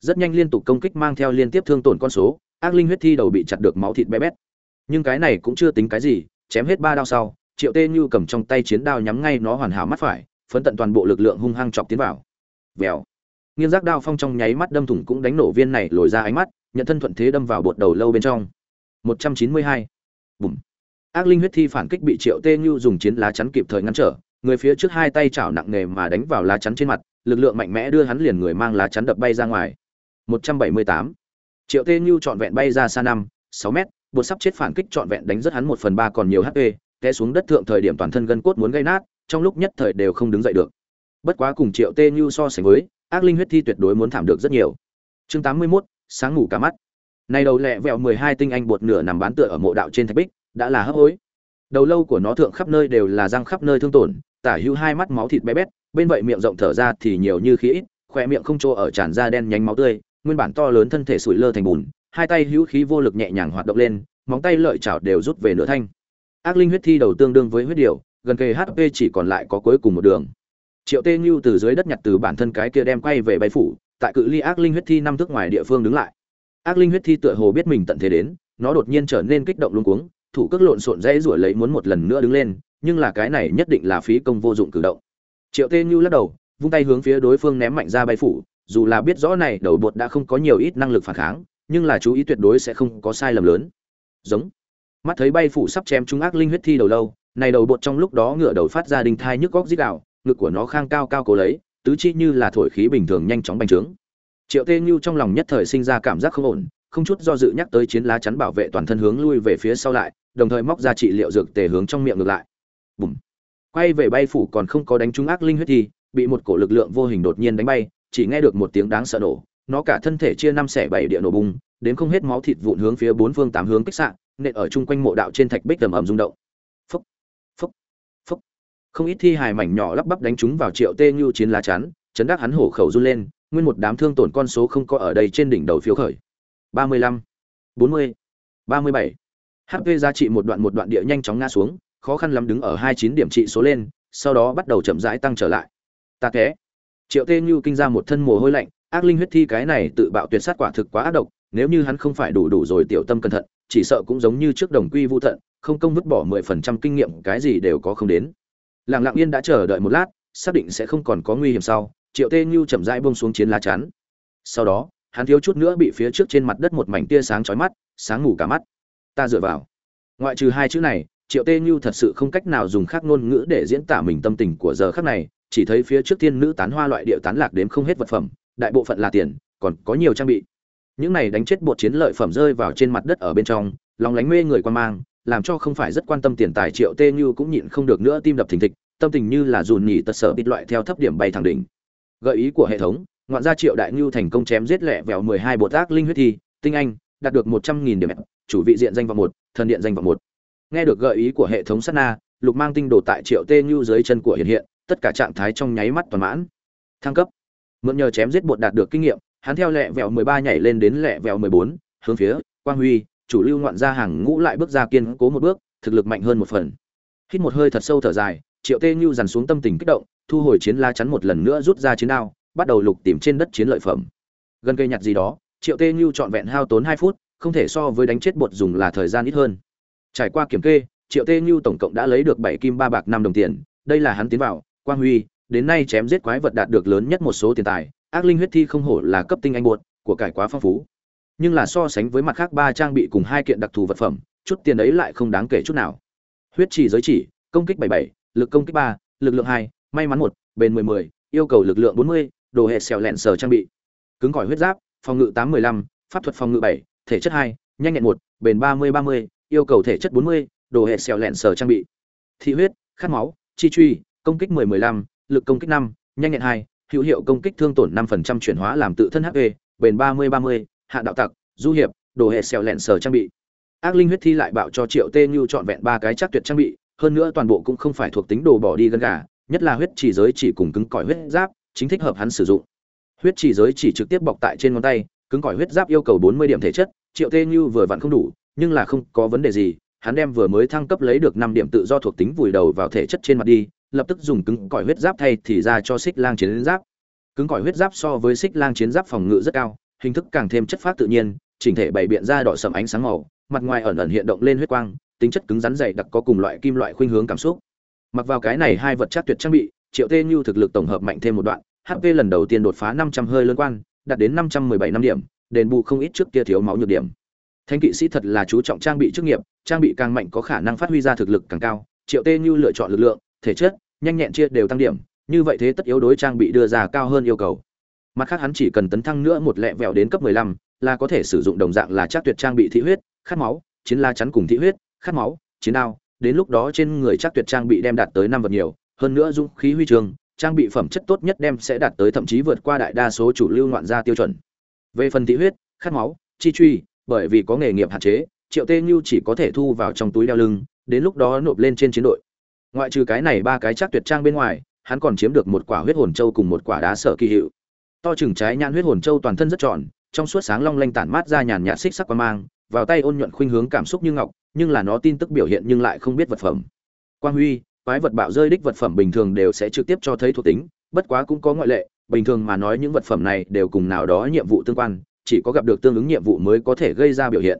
Rất nhanh liên tục công kích mang theo liên tiếp thương tổn con số, ác linh huyết thi đầu bị chặt được máu thịt bé bét. Nhưng cái này cũng chưa tính cái gì, chém hết ba đao sau, triệu tê như cầm trong tay chiến đao nhắm ngay nó hoàn hảo mắt phải phấn tận toàn bộ lực lượng hung hăng chọc tiến vào vèo nghiêng giác đao phong trong nháy mắt đâm thủng cũng đánh nổ viên này lồi ra ánh mắt nhận thân thuận thế đâm vào bột đầu lâu bên trong 192. Bùm. Ác linh huyết thi phản kích bị Triệu Tê Như dùng chiến lá chắn kịp thời ngăn trở, người phía trước hai tay chảo nặng nề mà đánh vào lá chắn trên mặt, lực lượng mạnh mẽ đưa hắn liền người mang lá chắn đập bay ra ngoài. 178. Triệu Tê Như trọn vẹn bay ra xa 5, 6 mét, bột sắp chết phản kích trọn vẹn đánh rất hắn 1 phần 3 còn nhiều HP, té xuống đất thượng thời điểm toàn thân gân cốt muốn gây nát, trong lúc nhất thời đều không đứng dậy được. Bất quá cùng Triệu Tê Như so sánh với, ác linh huyết thi tuyệt đối muốn thảm được rất nhiều. Chương 81, sáng ngủ cả mắt. Này đầu lẹ vẹo 12 tinh anh bột nửa nằm bán tựa ở mộ đạo trên thạch bích, đã là hấp hối. Đầu lâu của nó thượng khắp nơi đều là răng khắp nơi thương tổn, tả hữu hai mắt máu thịt bé bét, bên vậy miệng rộng thở ra thì nhiều như khí ít, khóe miệng không trô ở tràn ra đen nhánh máu tươi, nguyên bản to lớn thân thể sủi lơ thành bùn, hai tay hữu khí vô lực nhẹ nhàng hoạt động lên, móng tay lợi chảo đều rút về nửa thanh. Ác linh huyết thi đầu tương đương với huyết điều, gần kề HP chỉ còn lại có cuối cùng một đường. Triệu Tê Nhu từ dưới đất nhặt từ bản thân cái kia đem quay về bay phủ, tại cự ly ác linh huyết thi năm thước ngoài địa phương đứng lại. Ác linh huyết thi tựa hồ biết mình tận thế đến nó đột nhiên trở nên kích động luống cuống thủ cước lộn xộn dãy ruổi lấy muốn một lần nữa đứng lên nhưng là cái này nhất định là phí công vô dụng cử động. Triệu tê như lắc đầu vung tay hướng phía đối phương ném mạnh ra bay phủ dù là biết rõ này đầu bột đã không có nhiều ít năng lực phản kháng nhưng là chú ý tuyệt đối sẽ không có sai lầm lớn. Giống. Mắt thấy bay phủ sắp chém trúng ác linh huyết thi đầu lâu này đầu bột trong lúc đó ngựa đầu phát ra đình thai nhức góc dít đạo ngực của nó khang cao cao cố lấy, tứ chi như là thổi khí bình thường nhanh chóng bành trướng. Triệu tê như trong lòng nhất thời sinh ra cảm giác không ổn, không chút do dự nhắc tới chiến lá chắn bảo vệ toàn thân hướng lui về phía sau lại, đồng thời móc ra trị liệu dược tề hướng trong miệng ngược lại. Bùm. Quay về bay phủ còn không có đánh trúng ác linh huyết thì, bị một cổ lực lượng vô hình đột nhiên đánh bay, chỉ nghe được một tiếng đáng sợ nổ, nó cả thân thể chia năm xẻ bảy địa nổ bùng, đến không hết máu thịt vụn hướng phía bốn phương tám hướng kích sạn nện ở chung quanh mộ đạo trên thạch bích tầm ầm rung động không ít thi hài mảnh nhỏ lắp bắp đánh chúng vào triệu tê như chiến lá chắn chấn đắc hắn hổ khẩu run lên nguyên một đám thương tổn con số không có ở đây trên đỉnh đầu phiếu khởi. 35, 40, 37. HP giá trị một đoạn một đoạn địa nhanh chóng ngã xuống, khó khăn lắm đứng ở 29 điểm trị số lên, sau đó bắt đầu chậm rãi tăng trở lại. Ta thế. Triệu Tê Như kinh ra một thân mồ hôi lạnh, ác linh huyết thi cái này tự bạo tuyệt sát quả thực quá ác độc nếu như hắn không phải đủ đủ rồi tiểu tâm cẩn thận chỉ sợ cũng giống như trước đồng quy vô thận không công vứt bỏ mười phần trăm kinh nghiệm cái gì đều có không đến lặng lặng yên đã chờ đợi một lát, xác định sẽ không còn có nguy hiểm sau, triệu tê như chậm rãi bông xuống chiến lá chắn. Sau đó, hắn thiếu chút nữa bị phía trước trên mặt đất một mảnh tia sáng chói mắt, sáng ngủ cả mắt. Ta dựa vào. Ngoại trừ hai chữ này, triệu tê như thật sự không cách nào dùng khác ngôn ngữ để diễn tả mình tâm tình của giờ khắc này, chỉ thấy phía trước thiên nữ tán hoa loại điệu tán lạc đếm không hết vật phẩm, đại bộ phận là tiền, còn có nhiều trang bị. Những này đánh chết bột chiến lợi phẩm rơi vào trên mặt đất ở bên trong, lòng lánh mê người quan mang, làm cho không phải rất quan tâm tiền tài, triệu tê như cũng nhịn không được nữa tim đập thình thịch tâm tình như là dùn nhỉ tật sở bịt loại theo thấp điểm bay thẳng đỉnh. Gợi ý của hệ thống, ngoạn gia triệu đại ngưu thành công chém giết lẹ vẹo mười hai bột tác linh huyết thi, tinh anh, đạt được một trăm nghìn điểm chủ vị diện danh vọng một, thần điện danh vọng một. Nghe được gợi ý của hệ thống sát na, lục mang tinh đồ tại triệu tê ngưu dưới chân của hiện hiện, tất cả trạng thái trong nháy mắt toàn mãn. Thăng cấp. Mượn nhờ chém giết bột đạt được kinh nghiệm, hắn theo lẹ vẹo mười ba nhảy lên đến lẹ vẹo mười bốn, hướng phía quang huy, chủ lưu ngoạn gia hàng ngũ lại bước ra kiên cố một bước, thực lực mạnh hơn một phần. Hít một hơi thật sâu thở dài triệu tê như dằn xuống tâm tình kích động thu hồi chiến la chắn một lần nữa rút ra chiến đao bắt đầu lục tìm trên đất chiến lợi phẩm. Gần cây nhặt gì đó triệu tê như trọn vẹn hao tốn hai phút không thể so với đánh chết bột dùng là thời gian ít hơn. Trải qua kiểm kê triệu tê như tổng cộng đã lấy được bảy kim ba bạc năm đồng tiền đây là hắn tiến vào quang huy đến nay chém giết quái vật đạt được lớn nhất một số tiền tài ác linh huyết thi không hổ là cấp tinh anh bột của cải quá phong phú. Nhưng là so sánh với mặt khác ba trang bị cùng hai kiện đặc thù vật phẩm chút tiền ấy lại không đáng kể chút nào. Huyết trì giới chỉ công kích 77, lực công kích ba lực lượng hai may mắn một bền mười mười yêu cầu lực lượng bốn mươi đồ hệ xèo lẹn sở trang bị. Cứng cỏi huyết giáp phòng ngự tám mười lăm pháp thuật phòng ngự bảy thể chất hai nhanh nhẹn một bền ba mươi ba mươi yêu cầu thể chất bốn mươi đồ hệ xèo lẹn sở trang bị. Thị huyết khát máu chi truy công kích mười mười lăm lực công kích năm nhanh nhẹn hai hữu hiệu, hiệu công kích thương tổn năm phần trăm chuyển hóa làm tự thân hp bền ba mươi ba mươi hạ đạo tặc du hiệp đồ hệ xèo lẹn sở trang bị. Ác linh huyết thi lại bảo cho triệu tê như trọn vẹn ba cái chắc tuyệt trang bị hơn nữa toàn bộ cũng không phải thuộc tính đồ bỏ đi gân gà, nhất là huyết chỉ giới chỉ cùng cứng cỏi huyết giáp, chính thích hợp hắn sử dụng. Huyết chỉ giới chỉ trực tiếp bọc tại trên ngón tay, cứng cỏi huyết giáp yêu cầu bốn mươi điểm thể chất, triệu tê như vừa vặn không đủ, nhưng là không có vấn đề gì, hắn đem vừa mới thăng cấp lấy được năm điểm tự do thuộc tính vùi đầu vào thể chất trên mặt đi, lập tức dùng cứng cỏi huyết giáp thay thì ra cho xích lang chiến giáp. Cứng cỏi huyết giáp so với xích lang chiến giáp phòng ngự rất cao, hình thức càng thêm chất phát tự nhiên, chỉnh thể bày biện ra đỏ sẫm ánh sáng màu, mặt ngoài ẩn ẩn hiện động lên huyết quang tính chất cứng rắn dày đặc có cùng loại kim loại khuynh hướng cảm xúc. Mặc vào cái này hai vật chất tuyệt trang bị triệu tê như thực lực tổng hợp mạnh thêm một đoạn hp lần đầu tiên đột phá năm trăm hơi lớn quan đạt đến năm trăm mười bảy năm điểm đền bù không ít trước kia thiếu máu nhược điểm. Thanh kỵ sĩ thật là chú trọng trang bị chức nghiệp trang bị càng mạnh có khả năng phát huy ra thực lực càng cao triệu tê như lựa chọn lực lượng thể chất nhanh nhẹn chia đều tăng điểm như vậy thế tất yếu đối trang bị đưa ra cao hơn yêu cầu. Mặt khác hắn chỉ cần tấn thăng nữa một lẹ vẹo đến cấp 15, là có thể sử dụng đồng dạng là chắc tuyệt trang bị thị huyết khát máu chiến la chắn cùng thị huyết khát máu, chiến đao, đến lúc đó trên người chắc tuyệt trang bị đem đạt tới năm vật nhiều, hơn nữa dung khí huy trường, trang bị phẩm chất tốt nhất đem sẽ đạt tới thậm chí vượt qua đại đa số chủ lưu ngoạn gia tiêu chuẩn. Về phần thị huyết, khát máu, chi truy, bởi vì có nghề nghiệp hạn chế, triệu tê như chỉ có thể thu vào trong túi đeo lưng, đến lúc đó nộp lên trên chiến đội. Ngoại trừ cái này ba cái chắc tuyệt trang bên ngoài, hắn còn chiếm được một quả huyết hồn châu cùng một quả đá sở kỳ hiệu. To chừng trái nhãn huyết hồn châu toàn thân rất tròn, trong suốt sáng long lanh tản mát ra nhàn nhạt xích sắc qua mang vào tay ôn nhuận khuynh hướng cảm xúc như ngọc, nhưng là nó tin tức biểu hiện nhưng lại không biết vật phẩm. Quang huy, quái vật bạo rơi đích vật phẩm bình thường đều sẽ trực tiếp cho thấy thuộc tính, bất quá cũng có ngoại lệ, bình thường mà nói những vật phẩm này đều cùng nào đó nhiệm vụ tương quan, chỉ có gặp được tương ứng nhiệm vụ mới có thể gây ra biểu hiện.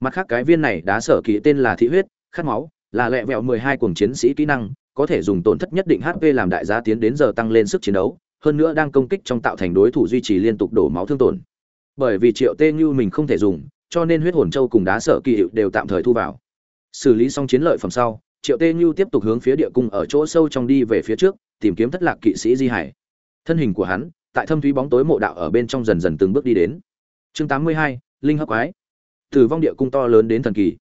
Mặt khác cái viên này đá sở kỳ tên là thị huyết, khát máu, là lẹ vẹo mười hai cuồng chiến sĩ kỹ năng, có thể dùng tổn thất nhất định hp làm đại giá tiến đến giờ tăng lên sức chiến đấu, hơn nữa đang công kích trong tạo thành đối thủ duy trì liên tục đổ máu thương tổn. Bởi vì triệu tê như mình không thể dùng cho nên huyết hồn châu cùng đá sở kỳ hiệu đều tạm thời thu vào. Xử lý xong chiến lợi phẩm sau triệu tê như tiếp tục hướng phía địa cung ở chỗ sâu trong đi về phía trước tìm kiếm thất lạc kỵ sĩ di hải. Thân hình của hắn tại thâm thúy bóng tối mộ đạo ở bên trong dần dần từng bước đi đến. Chương 82, linh hấp quái. Tử vong địa cung to lớn đến thần kỳ.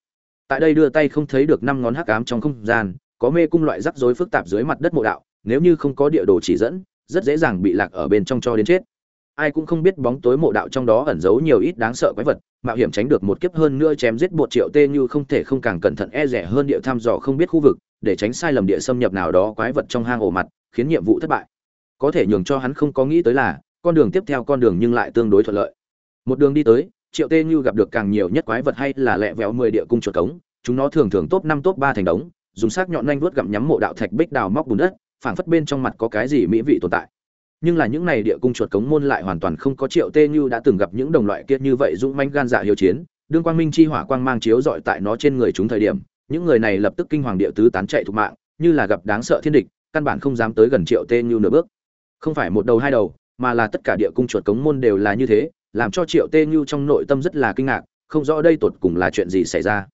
Tại đây đưa tay không thấy được năm ngón hắc ám trong không gian có mê cung loại rắc rối phức tạp dưới mặt đất mộ đạo nếu như không có địa đồ chỉ dẫn rất dễ dàng bị lạc ở bên trong cho đến chết. Ai cũng không biết bóng tối mộ đạo trong đó ẩn giấu nhiều ít đáng sợ quái vật mạo hiểm tránh được một kiếp hơn nữa chém giết bột triệu tê như không thể không càng cẩn thận e rẻ hơn địa thăm dò không biết khu vực, để tránh sai lầm địa xâm nhập nào đó quái vật trong hang ổ mặt, khiến nhiệm vụ thất bại. Có thể nhường cho hắn không có nghĩ tới là, con đường tiếp theo con đường nhưng lại tương đối thuận lợi. Một đường đi tới, triệu tê như gặp được càng nhiều nhất quái vật hay là lẹ véo mười địa cung chuột cống, chúng nó thường thường top năm, top ba thành đống, dùng sắc nhọn nhanh vuốt gặm nhắm mộ đạo thạch bích đào móc bùn đất, phảng phất bên trong mặt có cái gì mỹ vị tồn tại nhưng là những này địa cung chuột cống môn lại hoàn toàn không có triệu tê như đã từng gặp những đồng loại kia như vậy dũng manh gan dạ hiếu chiến. Đương quang minh chi hỏa quang mang chiếu dọi tại nó trên người chúng thời điểm, những người này lập tức kinh hoàng địa tứ tán chạy thục mạng, như là gặp đáng sợ thiên địch, căn bản không dám tới gần triệu tê như nửa bước. Không phải một đầu hai đầu, mà là tất cả địa cung chuột cống môn đều là như thế, làm cho triệu tê như trong nội tâm rất là kinh ngạc, không rõ đây tột cùng là chuyện gì xảy ra.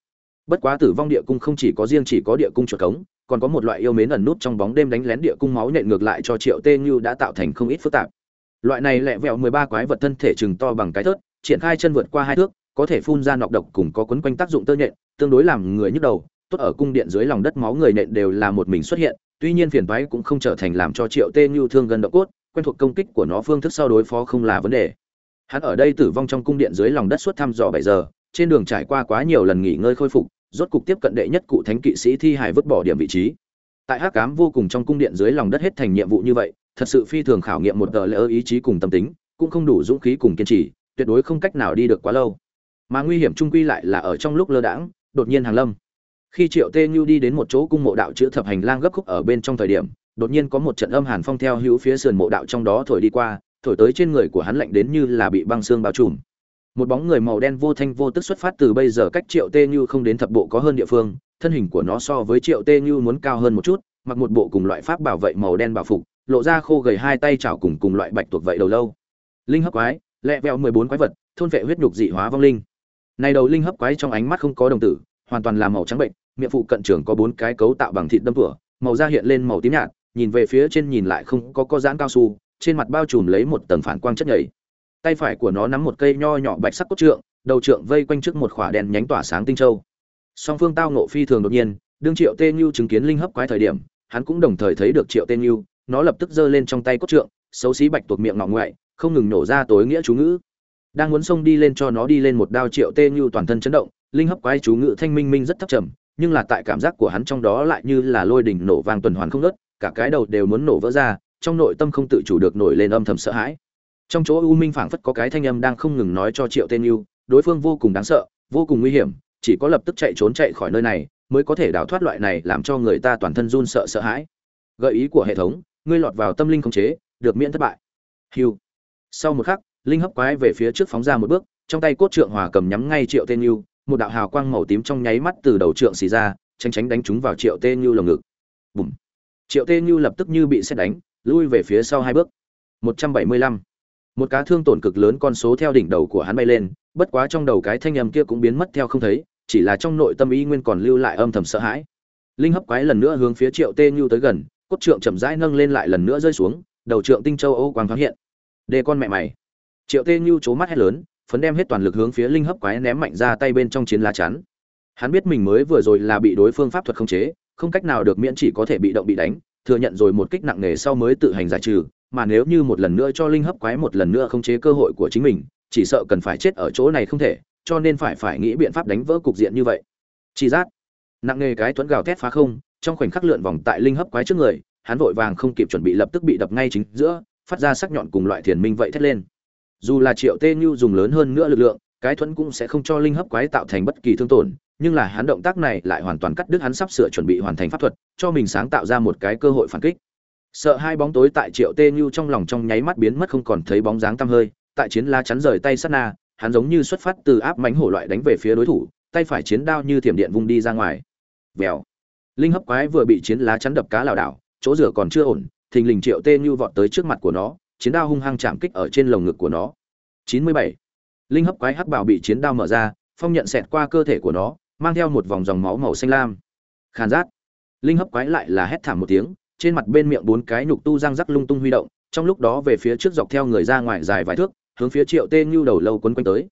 Bất quá tử vong địa cung không chỉ có riêng chỉ có địa cung chuột cống còn có một loại yêu mến ẩn nút trong bóng đêm đánh lén địa cung máu nhện ngược lại cho triệu tê như đã tạo thành không ít phức tạp. Loại này lẹ vẹo mười ba quái vật thân thể chừng to bằng cái thớt, triển khai chân vượt qua hai thước, có thể phun ra nọc độc cùng có quấn quanh tác dụng tơ nhện, tương đối làm người nhức đầu, tốt ở cung điện dưới lòng đất máu người nện đều là một mình xuất hiện, tuy nhiên phiền toái cũng không trở thành làm cho triệu tê như thương gần động cốt, quen thuộc công kích của nó phương thức sau đối phó không là vấn đề. Hắn ở đây tử vong trong cung điện dưới lòng đất suốt thăm dò bảy giờ, trên đường trải qua quá nhiều lần nghỉ ngơi khôi phục rốt cục tiếp cận đệ nhất cụ thánh kỵ sĩ thi hài vứt bỏ điểm vị trí. Tại hắc cám vô cùng trong cung điện dưới lòng đất hết thành nhiệm vụ như vậy, thật sự phi thường khảo nghiệm một tờ lỡ ý chí cùng tâm tính, cũng không đủ dũng khí cùng kiên trì, tuyệt đối không cách nào đi được quá lâu. Mà nguy hiểm trung quy lại là ở trong lúc lơ đãng, đột nhiên hàng lâm. Khi triệu tê nhu đi đến một chỗ cung mộ đạo chữ thập hành lang gấp khúc ở bên trong thời điểm, đột nhiên có một trận âm hàn phong theo hữu phía sườn mộ đạo trong đó thổi đi qua, thổi tới trên người của hắn lạnh đến như là bị băng xương bao trùm một bóng người màu đen vô thanh vô tức xuất phát từ bây giờ cách triệu tê như không đến thập bộ có hơn địa phương, thân hình của nó so với triệu tê như muốn cao hơn một chút, mặc một bộ cùng loại pháp bảo vệ màu đen bảo phục, lộ ra khô gầy hai tay chảo cùng cùng loại bạch tuộc vậy đầu lâu. Linh hấp quái, lẹ vẹo mười bốn quái vật, thôn vệ huyết nhục dị hóa vong linh. Này đầu linh hấp quái trong ánh mắt không có đồng tử, hoàn toàn là màu trắng bệnh, miệng phụ cận trường có bốn cái cấu tạo bằng thịt đâm tủa, màu da hiện lên màu tím nhạt, nhìn về phía trên nhìn lại không có có giãn cao su, trên mặt bao trùm lấy một tầng phản quang chất nhảy tay phải của nó nắm một cây nho nhỏ bạch sắc cốt trượng, đầu trượng vây quanh trước một khỏa đèn nhánh tỏa sáng tinh châu. Song phương tao Ngộ phi thường đột nhiên, đương triệu tê như chứng kiến linh hấp quái thời điểm, hắn cũng đồng thời thấy được triệu tê như nó lập tức giơ lên trong tay cốt trượng, xấu xí bạch tuột miệng ngọ ngoại, không ngừng nổ ra tối nghĩa chú ngữ. Đang muốn xông đi lên cho nó đi lên một đao, triệu tê như toàn thân chấn động, linh hấp quái chú ngữ thanh minh minh rất thấp trầm, nhưng là tại cảm giác của hắn trong đó lại như là lôi đỉnh nổ vang tuần hoàn không ngớt, cả cái đầu đều muốn nổ vỡ ra, trong nội tâm không tự chủ được nổi lên âm thầm sợ hãi trong chỗ u minh phảng phất có cái thanh âm đang không ngừng nói cho triệu tên yêu, đối phương vô cùng đáng sợ, vô cùng nguy hiểm, chỉ có lập tức chạy trốn chạy khỏi nơi này, mới có thể đào thoát loại này làm cho người ta toàn thân run sợ sợ hãi. Gợi ý của hệ thống, ngươi lọt vào tâm linh khống chế, được miễn thất bại. Hiu sau một khắc, linh hấp quái về phía trước phóng ra một bước, trong tay cốt trượng hòa cầm nhắm ngay triệu tên yêu, một đạo hào quang màu tím trong nháy mắt từ đầu trượng xì ra, tránh tránh đánh trúng vào triệu tên như lồng ngực. Bùm. Triệu tên như lập tức như bị xét đánh, lui về phía sau hai bước. 175 một cá thương tổn cực lớn con số theo đỉnh đầu của hắn bay lên, bất quá trong đầu cái thanh âm kia cũng biến mất theo không thấy, chỉ là trong nội tâm y nguyên còn lưu lại âm thầm sợ hãi. Linh hấp quái lần nữa hướng phía triệu tê nhu tới gần, cốt trượng chậm rãi nâng lên lại lần nữa rơi xuống, đầu trượng tinh châu âu quang thoáng hiện. Đề con mẹ mày. Triệu tê nhu c mắt hét lớn, phấn đem hết toàn lực hướng phía linh hấp quái ném mạnh ra tay bên trong chiến lá chắn. Hắn biết mình mới vừa rồi là bị đối phương pháp thuật khống chế, không cách nào được miễn chỉ có thể bị động bị đánh, thừa nhận rồi một kích nặng nề sau mới tự hành giải trừ mà nếu như một lần nữa cho linh hấp quái một lần nữa khống chế cơ hội của chính mình, chỉ sợ cần phải chết ở chỗ này không thể, cho nên phải phải nghĩ biện pháp đánh vỡ cục diện như vậy. Chỉ giác nặng nề cái tuấn gào thét phá không, trong khoảnh khắc lượn vòng tại linh hấp quái trước người, hắn vội vàng không kịp chuẩn bị lập tức bị đập ngay chính giữa, phát ra sắc nhọn cùng loại thiền minh vậy thét lên. Dù là triệu tê như dùng lớn hơn nữa lực lượng, cái thuẫn cũng sẽ không cho linh hấp quái tạo thành bất kỳ thương tổn, nhưng là hắn động tác này lại hoàn toàn cắt đứt hắn sắp sửa chuẩn bị hoàn thành pháp thuật, cho mình sáng tạo ra một cái cơ hội phản kích sợ hai bóng tối tại triệu tê như trong lòng trong nháy mắt biến mất không còn thấy bóng dáng tăm hơi, tại chiến la chắn rời tay sát na, hắn giống như xuất phát từ áp mánh hổ loại đánh về phía đối thủ, tay phải chiến đao như thiểm điện vung đi ra ngoài. Vèo. Linh hấp quái vừa bị chiến lá chắn đập cá lảo đảo, chỗ rửa còn chưa ổn, thình lình triệu tê như vọt tới trước mặt của nó, chiến đao hung hăng chạm kích ở trên lồng ngực của nó. 97. linh hấp quái hắc bảo bị chiến đao mở ra, phong nhận xẹt qua cơ thể của nó, mang theo một vòng dòng máu màu xanh lam. Khàn rát linh hấp quái lại là hét thảm một tiếng trên mặt bên miệng bốn cái nhục tu răng rắc lung tung huy động, trong lúc đó về phía trước dọc theo người ra ngoài dài vài thước, hướng phía triệu tê như đầu lâu quấn quanh tới.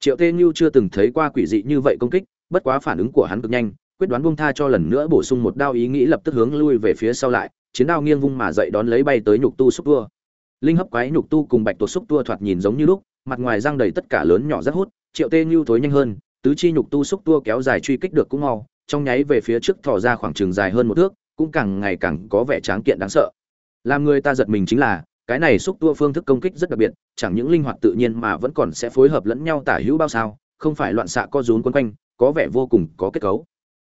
Triệu tê như chưa từng thấy qua quỷ dị như vậy công kích, bất quá phản ứng của hắn cực nhanh, quyết đoán buông tha cho lần nữa bổ sung một đao ý nghĩ lập tức hướng lui về phía sau lại, chiến đao nghiêng vung mà dậy đón lấy bay tới nhục tu xúc tua. Linh hấp quái nhục tu cùng bạch tu xúc tua thoạt nhìn giống như lúc, mặt ngoài răng đầy tất cả lớn nhỏ rất hút, triệu tê như thối nhanh hơn, tứ chi nhục tu xúc tua kéo dài truy kích được cũng mau, trong nháy về phía trước thò ra khoảng trường dài hơn một thước cũng càng ngày càng có vẻ tráng kiện đáng sợ. Làm người ta giật mình chính là, cái này xúc tua phương thức công kích rất đặc biệt, chẳng những linh hoạt tự nhiên mà vẫn còn sẽ phối hợp lẫn nhau tả hữu bao sao, không phải loạn xạ co rún quấn quanh, có vẻ vô cùng có kết cấu.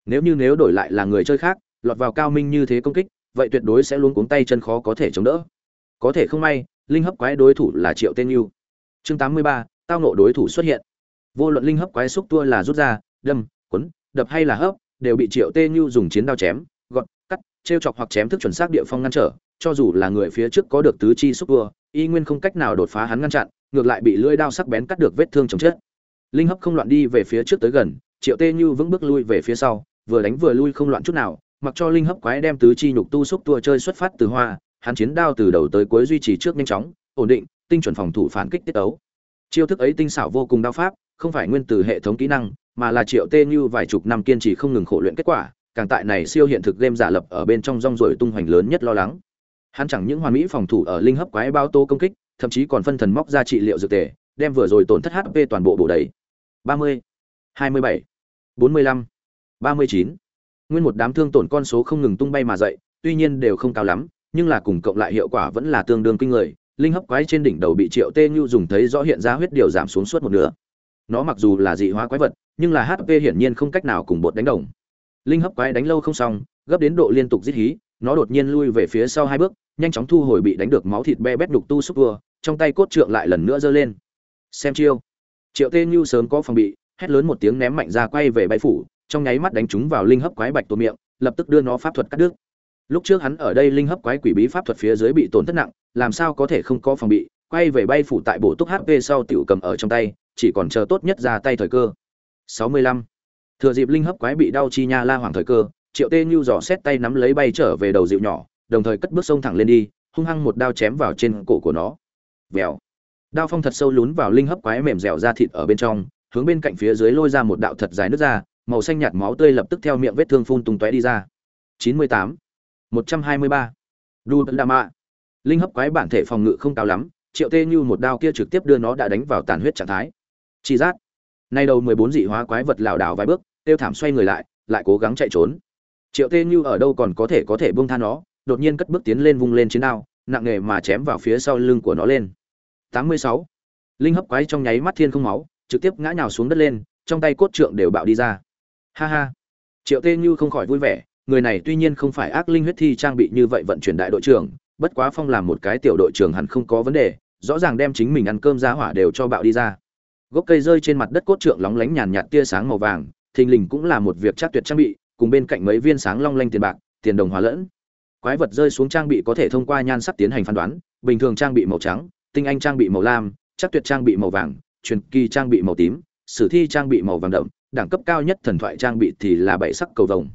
Nếu như nếu đổi lại là người chơi khác, lọt vào cao minh như thế công kích, vậy tuyệt đối sẽ luôn cuống tay chân khó có thể chống đỡ. Có thể không may, linh hấp quái đối thủ là triệu tên yêu. Chương tám mươi ba, tao nộ đối thủ xuất hiện. Vô luận linh hấp quái xúc tua là rút ra, đâm, quấn, đập hay là hấp, đều bị triệu tên yêu dùng chiến đao chém trêu chọc hoặc chém thức chuẩn xác địa phong ngăn trở, cho dù là người phía trước có được tứ chi xúc tua y nguyên không cách nào đột phá hắn ngăn chặn, ngược lại bị lưỡi đao sắc bén cắt được vết thương chồng chết linh hấp không loạn đi về phía trước tới gần, triệu tê như vững bước lui về phía sau, vừa đánh vừa lui không loạn chút nào, mặc cho linh hấp quái đem tứ chi nhục tu xúc tua chơi xuất phát từ hoa, hắn chiến đao từ đầu tới cuối duy trì trước nhanh chóng, ổn định, tinh chuẩn phòng thủ phản kích tiết đấu. chiêu thức ấy tinh xảo vô cùng đao pháp, không phải nguyên từ hệ thống kỹ năng, mà là triệu tê như vài chục năm kiên trì không ngừng khổ luyện kết quả càng tại này siêu hiện thực game giả lập ở bên trong rong ruổi tung hoành lớn nhất lo lắng. Hắn chẳng những hoàn mỹ phòng thủ ở linh hấp quái bao tố công kích, thậm chí còn phân thần móc ra trị liệu dược tề, đem vừa rồi tổn thất hp toàn bộ bổ đầy. Ba mươi, hai mươi bảy, bốn mươi lăm, ba mươi chín. Nguyên một đám thương tổn con số không ngừng tung bay mà dậy, tuy nhiên đều không cao lắm, nhưng là cùng cộng lại hiệu quả vẫn là tương đương kinh người. Linh hấp quái trên đỉnh đầu bị triệu tê nhu dùng thấy rõ hiện ra huyết điều giảm xuống suốt một nửa. Nó mặc dù là dị hóa quái vật, nhưng là hp hiển nhiên không cách nào cùng bột đánh đồng linh hấp quái đánh lâu không xong gấp đến độ liên tục giết hí nó đột nhiên lui về phía sau hai bước nhanh chóng thu hồi bị đánh được máu thịt be bét đục tu xúc vừa, trong tay cốt trượng lại lần nữa giơ lên. Xem chiêu. Triệu tê như sớm có phòng bị hét lớn một tiếng ném mạnh ra quay về bay phủ trong nháy mắt đánh chúng vào linh hấp quái bạch tổ miệng lập tức đưa nó pháp thuật cắt đứt. Lúc trước hắn ở đây linh hấp quái quỷ bí pháp thuật phía dưới bị tổn thất nặng làm sao có thể không có phòng bị quay về bay phủ tại bổ túc hp sau tiểu cầm ở trong tay chỉ còn chờ tốt nhất ra tay thời cơ. 65 thừa dịp linh hấp quái bị đau chi nha la hoàng thời cơ triệu tê như dò xét tay nắm lấy bay trở về đầu dịu nhỏ đồng thời cất bước sông thẳng lên đi hung hăng một đao chém vào trên cổ của nó vèo đao phong thật sâu lún vào linh hấp quái mềm dẻo ra thịt ở bên trong hướng bên cạnh phía dưới lôi ra một đạo thật dài nước ra màu xanh nhạt máu tươi lập tức theo miệng vết thương phun tung tóe đi ra 98. 123. Đu Đa Mạ. Linh hấp quái bản thể phòng ngự không cao lắm, Triệu Tê Như một đao kia trực tiếp đưa nó đã đánh vào tàn huyết trạng thái. Chỉ giác. Nay đầu 14 dị hóa quái vật lảo đảo vài bước, tiêu thảm xoay người lại, lại cố gắng chạy trốn. Triệu Tê Như ở đâu còn có thể có thể buông tha nó, đột nhiên cất bước tiến lên vung lên chiến đao, nặng nghề mà chém vào phía sau lưng của nó lên. 86. Linh hấp quái trong nháy mắt thiên không máu, trực tiếp ngã nhào xuống đất lên, trong tay cốt trượng đều bạo đi ra. Ha ha. Triệu Tê Như không khỏi vui vẻ, người này tuy nhiên không phải ác linh huyết thi trang bị như vậy vận chuyển đại đội trưởng, bất quá phong làm một cái tiểu đội trưởng hẳn không có vấn đề, rõ ràng đem chính mình ăn cơm giá hỏa đều cho bạo đi ra. Gốc cây rơi trên mặt đất cốt trượng lóng lánh nhàn nhạt tia sáng màu vàng, thình lình cũng là một việc chắc tuyệt trang bị, cùng bên cạnh mấy viên sáng long lanh tiền bạc, tiền đồng hóa lẫn. Quái vật rơi xuống trang bị có thể thông qua nhan sắc tiến hành phán đoán, bình thường trang bị màu trắng, tinh anh trang bị màu lam, chắc tuyệt trang bị màu vàng, truyền kỳ trang bị màu tím, sử thi trang bị màu vàng đậm, đẳng cấp cao nhất thần thoại trang bị thì là bảy sắc cầu vồng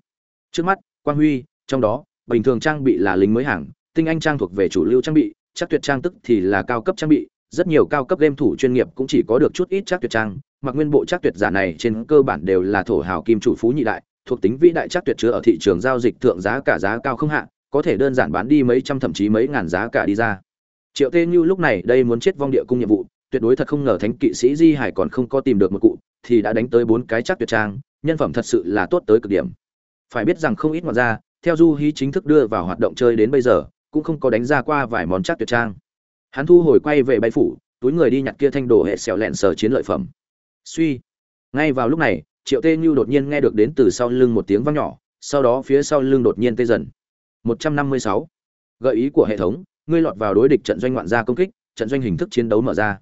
trước mắt quang huy trong đó bình thường trang bị là lính mới hàng tinh anh trang thuộc về chủ lưu trang bị chắc tuyệt trang tức thì là cao cấp trang bị rất nhiều cao cấp game thủ chuyên nghiệp cũng chỉ có được chút ít chắc tuyệt trang mặc nguyên bộ chắc tuyệt giả này trên cơ bản đều là thổ hào kim chủ phú nhị đại, thuộc tính vĩ đại chắc tuyệt chứa ở thị trường giao dịch thượng giá cả giá cao không hạ, có thể đơn giản bán đi mấy trăm thậm chí mấy ngàn giá cả đi ra. Triệu tê như lúc này đây muốn chết vong địa cung nhiệm vụ, tuyệt đối thật không ngờ thánh kỵ sĩ di hải còn không có tìm được một cụ, thì đã đánh tới bốn cái chắc tuyệt trang, nhân phẩm thật sự là tốt tới cực điểm. Phải biết rằng không ít ngoạn ra theo du hí chính thức đưa vào hoạt động chơi đến bây giờ, cũng không có đánh ra qua vài món chắc tuyệt trang. Hắn thu hồi quay về bay phủ, túi người đi nhặt kia thanh đồ hệ xẻo lẹn sờ chiến lợi phẩm suy. Ngay vào lúc này, triệu tê như đột nhiên nghe được đến từ sau lưng một tiếng vang nhỏ, sau đó phía sau lưng đột nhiên tê dần. 156. gợi ý của hệ thống, ngươi lọt vào đối địch trận doanh ngoạn gia công kích, trận doanh hình thức chiến đấu mở ra.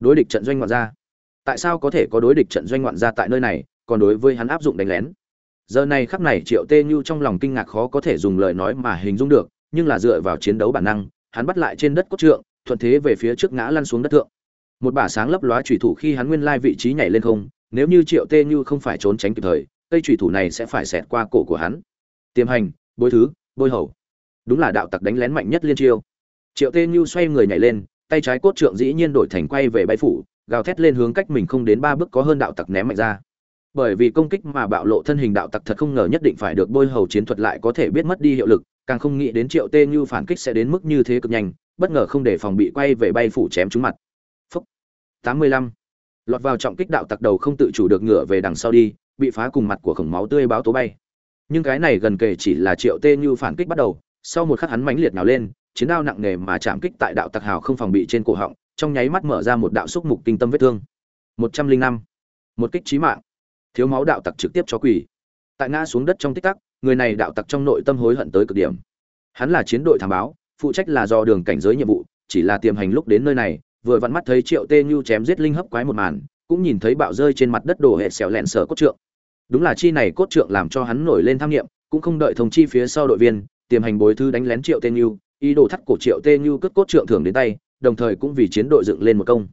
Đối địch trận doanh ngoạn gia. Tại sao có thể có đối địch trận doanh ngoạn gia tại nơi này, còn đối với hắn áp dụng đánh lén? Giờ này khắc này triệu tê như trong lòng kinh ngạc khó có thể dùng lời nói mà hình dung được, nhưng là dựa vào chiến đấu bản năng, hắn bắt lại trên đất cốt trượng, thuận thế về phía trước ngã lăn xuống đất thượng một bả sáng lấp lóa chủy thủ khi hắn nguyên lai vị trí nhảy lên không, nếu như triệu tê như không phải trốn tránh kịp thời, cây chủy thủ này sẽ phải xẹt qua cổ của hắn. Tiềm hành, bôi thứ, bôi hầu. Đúng là đạo tặc đánh lén mạnh nhất liên chiêu. Triệu tê như xoay người nhảy lên, tay trái cốt trượng dĩ nhiên đổi thành quay về bay phủ, gào thét lên hướng cách mình không đến ba bước có hơn đạo tặc ném mạnh ra. Bởi vì công kích mà bạo lộ thân hình đạo tặc thật không ngờ nhất định phải được bôi hầu chiến thuật lại có thể biết mất đi hiệu lực, càng không nghĩ đến triệu tê như phản kích sẽ đến mức như thế cực nhanh, bất ngờ không để phòng bị quay về bay phủ chém trúng mặt tám mươi lăm. Lọt vào trọng kích đạo tặc đầu không tự chủ được ngửa về đằng sau đi, bị phá cùng mặt của khổng máu tươi báo tố bay. Nhưng cái này gần kề chỉ là triệu tê như phản kích bắt đầu, sau một khắc hắn mãnh liệt nào lên, chiến đao nặng nề mà chạm kích tại đạo tặc hào không phòng bị trên cổ họng, trong nháy mắt mở ra một đạo xúc mục kinh tâm vết thương. một trăm linh năm. Một kích trí mạng. Thiếu máu đạo tặc trực tiếp cho quỳ. Tại ngã xuống đất trong tích tắc, người này đạo tặc trong nội tâm hối hận tới cực điểm. Hắn là chiến đội thám báo, phụ trách là do đường cảnh giới nhiệm vụ, chỉ là tiềm hành lúc đến nơi này vừa vặn mắt thấy triệu tê như chém giết linh hấp quái một màn, cũng nhìn thấy bạo rơi trên mặt đất đổ hệ xẻo lẹn sở cốt trượng. Đúng là chi này cốt trượng làm cho hắn nổi lên tham nghiệm, cũng không đợi thông chi phía sau đội viên, tiềm hành bối thư đánh lén triệu tê như, ý đồ thắt cổ triệu tê như cất cốt trượng thưởng đến tay, đồng thời cũng vì chiến đội dựng lên một công.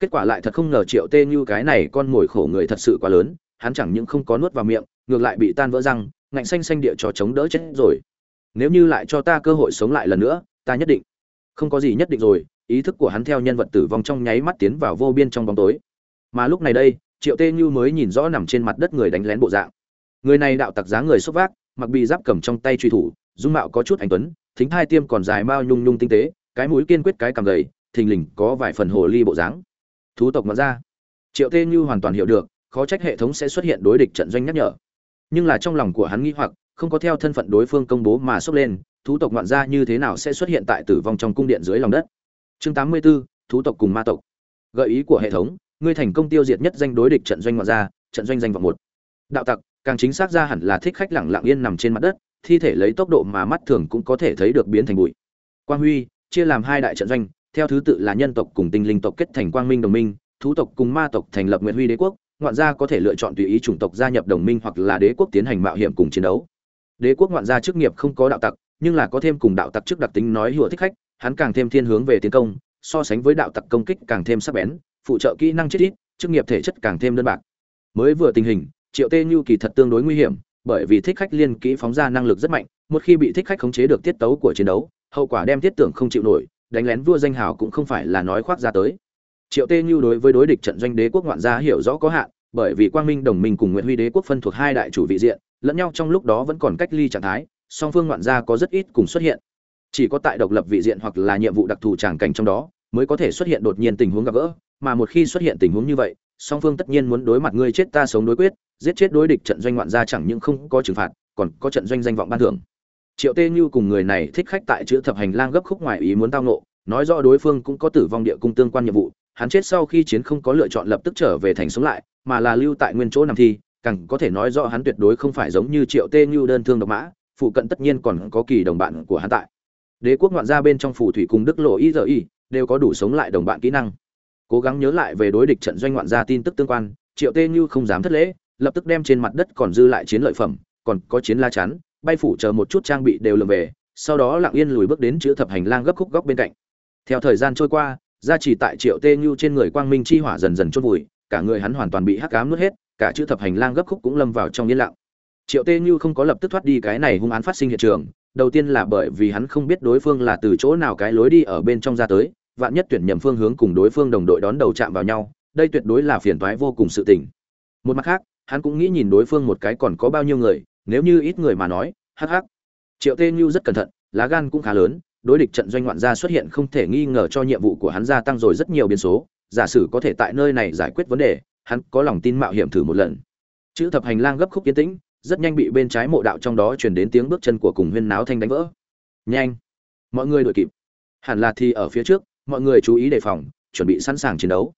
Kết quả lại thật không ngờ triệu tê như cái này con mồi khổ người thật sự quá lớn, hắn chẳng những không có nuốt vào miệng, ngược lại bị tan vỡ răng, ngạnh xanh xanh địa cho chống đỡ chết rồi. Nếu như lại cho ta cơ hội sống lại lần nữa, ta nhất định, không có gì nhất định rồi ý thức của hắn theo nhân vật tử vong trong nháy mắt tiến vào vô biên trong bóng tối. Mà lúc này đây, triệu tê như mới nhìn rõ nằm trên mặt đất người đánh lén bộ dạng. Người này đạo tặc giá người xúc vác, mặc bị giáp cầm trong tay truy thủ, dung mạo có chút anh tuấn, thính hai tiêm còn dài mao nhung nhung tinh tế, cái mũi kiên quyết cái cầm gầy, thình lình có vài phần hồ ly bộ dáng. Thú tộc ngoạn ra. Triệu tê như hoàn toàn hiểu được, khó trách hệ thống sẽ xuất hiện đối địch trận doanh nhắc nhở. Nhưng là trong lòng của hắn nghĩ hoặc, không có theo thân phận đối phương công bố mà sốc lên, thú tộc ngoạn gia như thế nào sẽ xuất hiện tại tử vong trong cung điện dưới lòng đất? Chương 84, thú tộc cùng ma tộc. Gợi ý của hệ thống ngươi thành công tiêu diệt nhất danh đối địch trận doanh ngoại gia trận doanh danh vọng một. Đạo tặc càng chính xác ra hẳn là thích khách lẳng lặng yên nằm trên mặt đất thi thể lấy tốc độ mà mắt thường cũng có thể thấy được biến thành bụi. Quang huy chia làm hai đại trận doanh theo thứ tự là nhân tộc cùng tinh linh tộc kết thành quang minh đồng minh thú tộc cùng ma tộc thành lập nguyện huy đế quốc ngoạn gia có thể lựa chọn tùy ý chủng tộc gia nhập đồng minh hoặc là đế quốc tiến hành mạo hiểm cùng chiến đấu. Đế quốc ngoạn gia chức nghiệp không có đạo tặc nhưng là có thêm cùng đạo tặc trước đặc tính nói hùa thích khách hắn càng thêm thiên hướng về tiến công, so sánh với đạo tặc công kích càng thêm sắc bén, phụ trợ kỹ năng chết ít, chức nghiệp thể chất càng thêm đơn bạc. Mới vừa tình hình, triệu tê như kỳ thật tương đối nguy hiểm, bởi vì thích khách liên kỹ phóng ra năng lực rất mạnh, một khi bị thích khách khống chế được tiết tấu của chiến đấu, hậu quả đem thiết tưởng không chịu nổi, đánh lén vua danh hào cũng không phải là nói khoác ra tới. Triệu tê như đối với đối địch trận doanh đế quốc ngoạn gia hiểu rõ có hạn, bởi vì quang minh, đồng minh cùng nguyễn huy đế quốc phân thuộc hai đại chủ vị diện, lẫn nhau trong lúc đó vẫn còn cách ly trạng thái, song phương ngoạn gia có rất ít cùng xuất hiện chỉ có tại độc lập vị diện hoặc là nhiệm vụ đặc thù tràng cảnh trong đó, mới có thể xuất hiện đột nhiên tình huống gặp gỡ, mà một khi xuất hiện tình huống như vậy, song phương tất nhiên muốn đối mặt ngươi chết ta sống đối quyết, giết chết đối địch trận doanh ngoạn gia chẳng những không có trừng phạt, còn có trận doanh danh vọng ban thưởng. Triệu tê như cùng người này thích khách tại chữ thập hành lang gấp khúc ngoài ý muốn tao nộ nói rõ đối phương cũng có tử vong địa cung tương quan nhiệm vụ, hắn chết sau khi chiến không có lựa chọn lập tức trở về thành sống lại, mà là lưu tại nguyên chỗ nằm thi, càng có thể nói rõ hắn tuyệt đối không phải giống như triệu tê như đơn thương độc mã, phụ cận tất nhiên còn có kỳ đồng bạn của hắn tại đế quốc ngoạn gia bên trong phù thủy cùng đức lộ y giờ y, đều có đủ sống lại đồng bạn kỹ năng. Cố gắng nhớ lại về đối địch trận doanh ngoạn gia tin tức tương quan, triệu tê như không dám thất lễ, lập tức đem trên mặt đất còn dư lại chiến lợi phẩm, còn có chiến la chắn, bay phủ chờ một chút trang bị đều lượm về, sau đó lặng yên lùi bước đến chữ thập hành lang gấp khúc góc bên cạnh. Theo thời gian trôi qua, gia trì tại triệu tê như trên người quang minh chi hỏa dần dần chôn vùi, cả người hắn hoàn toàn bị hắc ám nuốt hết, cả chữ thập hành lang gấp khúc cũng lâm vào trong yên lặng. Triệu tê như không có lập tức thoát đi cái này hung án phát sinh hiện trường đầu tiên là bởi vì hắn không biết đối phương là từ chỗ nào cái lối đi ở bên trong ra tới, vạn nhất tuyển nhầm phương hướng cùng đối phương đồng đội đón đầu chạm vào nhau, đây tuyệt đối là phiền toái vô cùng sự tình. Một mặt khác, hắn cũng nghĩ nhìn đối phương một cái còn có bao nhiêu người, nếu như ít người mà nói, hắc hắc. Triệu tê như rất cẩn thận, lá gan cũng khá lớn, đối địch trận doanh ngoạn gia xuất hiện không thể nghi ngờ cho nhiệm vụ của hắn gia tăng rồi rất nhiều biến số, giả sử có thể tại nơi này giải quyết vấn đề, hắn có lòng tin mạo hiểm thử một lần. Chữ thập hành lang gấp khúc kiến tĩnh rất nhanh bị bên trái mộ đạo trong đó truyền đến tiếng bước chân của cùng huyên náo thanh đánh vỡ. Nhanh! Mọi người đuổi kịp. Hẳn là thì ở phía trước, mọi người chú ý đề phòng, chuẩn bị sẵn sàng chiến đấu.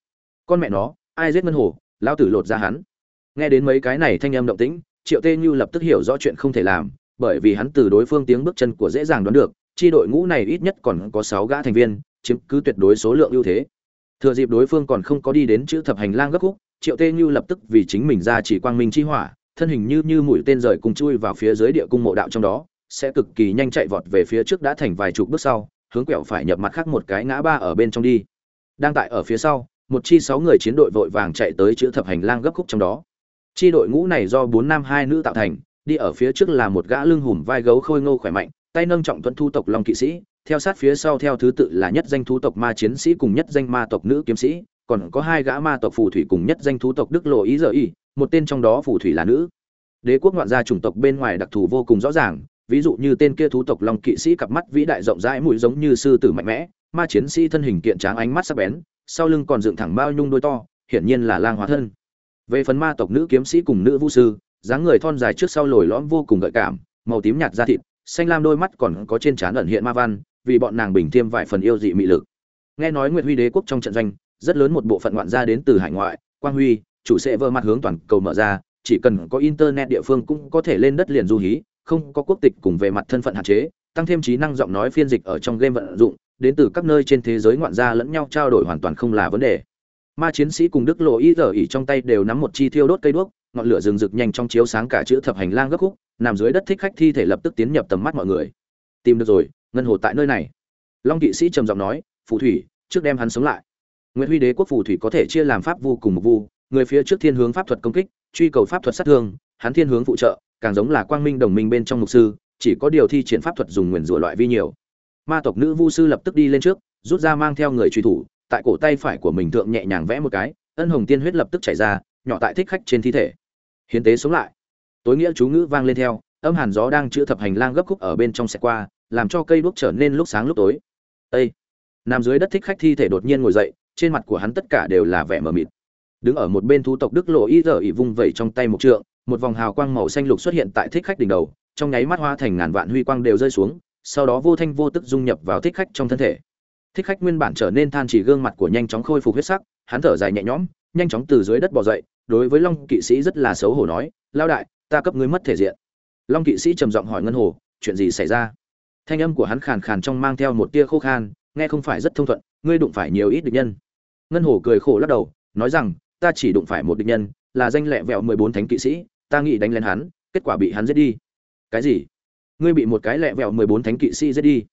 Con mẹ nó, ai giết ngân hồ? Lao tử lột ra hắn. Nghe đến mấy cái này thanh âm động tĩnh, triệu tê như lập tức hiểu rõ chuyện không thể làm, bởi vì hắn từ đối phương tiếng bước chân của dễ dàng đoán được, chi đội ngũ này ít nhất còn có sáu gã thành viên, chiếm cứ tuyệt đối số lượng ưu thế. Thừa dịp đối phương còn không có đi đến chữ thập hành lang gấp khúc, triệu tê như lập tức vì chính mình ra chỉ quang minh chi hỏa thân hình như như mũi tên rời cùng chui vào phía dưới địa cung mộ đạo trong đó, sẽ cực kỳ nhanh chạy vọt về phía trước đã thành vài chục bước sau, hướng quẹo phải nhập mặt khác một cái ngã ba ở bên trong đi. Đang tại ở phía sau, một chi sáu người chiến đội vội vàng chạy tới chữ thập hành lang gấp khúc trong đó. Chi đội ngũ này do bốn nam hai nữ tạo thành, đi ở phía trước là một gã lưng hùm vai gấu khôi ngô khỏe mạnh, tay nâng trọng tuấn thu tộc long kỵ sĩ, theo sát phía sau theo thứ tự là nhất danh thú tộc ma chiến sĩ cùng nhất danh ma tộc nữ kiếm sĩ, còn có hai gã ma tộc phù thủy cùng nhất danh thú tộc đức lộ ý giờ y một tên trong đó phù thủy là nữ. Đế quốc ngoạn gia chủng tộc bên ngoài đặc thù vô cùng rõ ràng, ví dụ như tên kia thú tộc long kỵ sĩ cặp mắt vĩ đại rộng rãi mũi giống như sư tử mạnh mẽ, ma chiến sĩ thân hình kiện tráng ánh mắt sắc bén, sau lưng còn dựng thẳng bao nhung đôi to, hiển nhiên là lang hóa thân. Về phần ma tộc nữ kiếm sĩ cùng nữ vũ sư, dáng người thon dài trước sau lồi lõm vô cùng gợi cảm, màu tím nhạt da thịt, xanh lam đôi mắt còn có trên trán ẩn hiện ma văn, vì bọn nàng bình thêm vài phần yêu dị mị lực. Nghe nói nguyệt huy đế quốc trong trận doanh, rất lớn một bộ phận ngoạn gia đến từ hải ngoại, quang huy chủ sẽ vơ mặt hướng toàn cầu mở ra, chỉ cần có internet địa phương cũng có thể lên đất liền du hí, không có quốc tịch cùng về mặt thân phận hạn chế, tăng thêm trí năng giọng nói phiên dịch ở trong game vận dụng, đến từ các nơi trên thế giới ngoạn gia lẫn nhau trao đổi hoàn toàn không là vấn đề. Ma chiến sĩ cùng đức lộ ý giờ ỉ trong tay đều nắm một chi thiêu đốt cây đuốc, ngọn lửa rừng rực nhanh trong chiếu sáng cả chữ thập hành lang gấp khúc, nằm dưới đất thích khách thi thể lập tức tiến nhập tầm mắt mọi người. Tìm được rồi, ngân hồ tại nơi này. Long kỵ sĩ trầm giọng nói, phù thủy, trước đem hắn sống lại. Nguyễn huy đế quốc phù thủy có thể chia làm pháp vu cùng một vu người phía trước thiên hướng pháp thuật công kích, truy cầu pháp thuật sát thương, hắn thiên hướng phụ trợ, càng giống là quang minh đồng minh bên trong mục sư, chỉ có điều thi triển pháp thuật dùng nguyền rủa loại vi nhiều. Ma tộc nữ vu sư lập tức đi lên trước, rút ra mang theo người truy thủ, tại cổ tay phải của mình thượng nhẹ nhàng vẽ một cái, ân hồng tiên huyết lập tức chảy ra, nhỏ tại thích khách trên thi thể. Hiến tế sống lại. Tối nghĩa chú ngữ vang lên theo, âm hàn gió đang chữa thập hành lang gấp khúc ở bên trong xe qua, làm cho cây đuốc trở nên lúc sáng lúc tối. Ê! nằm dưới đất thích khách thi thể đột nhiên ngồi dậy, trên mặt của hắn tất cả đều là vẻ mờ mịt đứng ở một bên thú tộc đức lộ y giờ ỉ vung vẩy trong tay một trượng, một vòng hào quang màu xanh lục xuất hiện tại thích khách đỉnh đầu, trong nháy mắt hoa thành ngàn vạn huy quang đều rơi xuống, sau đó vô thanh vô tức dung nhập vào thích khách trong thân thể. Thích khách nguyên bản trở nên than chỉ gương mặt của nhanh chóng khôi phục huyết sắc, hắn thở dài nhẹ nhõm, nhanh chóng từ dưới đất bò dậy, đối với long kỵ sĩ rất là xấu hổ nói lao đại, ta cấp ngươi mất thể diện. Long kỵ sĩ trầm giọng hỏi ngân hồ, chuyện gì xảy ra? Thanh âm của hắn khàn khàn trong mang theo một tia khô khan, nghe không phải rất thông thuận, ngươi đụng phải nhiều ít địch nhân. Ngân hồ cười khổ lắc đầu, nói rằng ta chỉ đụng phải một địch nhân là danh lẹ vẹo mười bốn thánh kỵ sĩ ta nghĩ đánh lên hắn kết quả bị hắn giết đi. Cái gì? Ngươi bị một cái lẹ vẹo mười bốn thánh kỵ sĩ giết đi.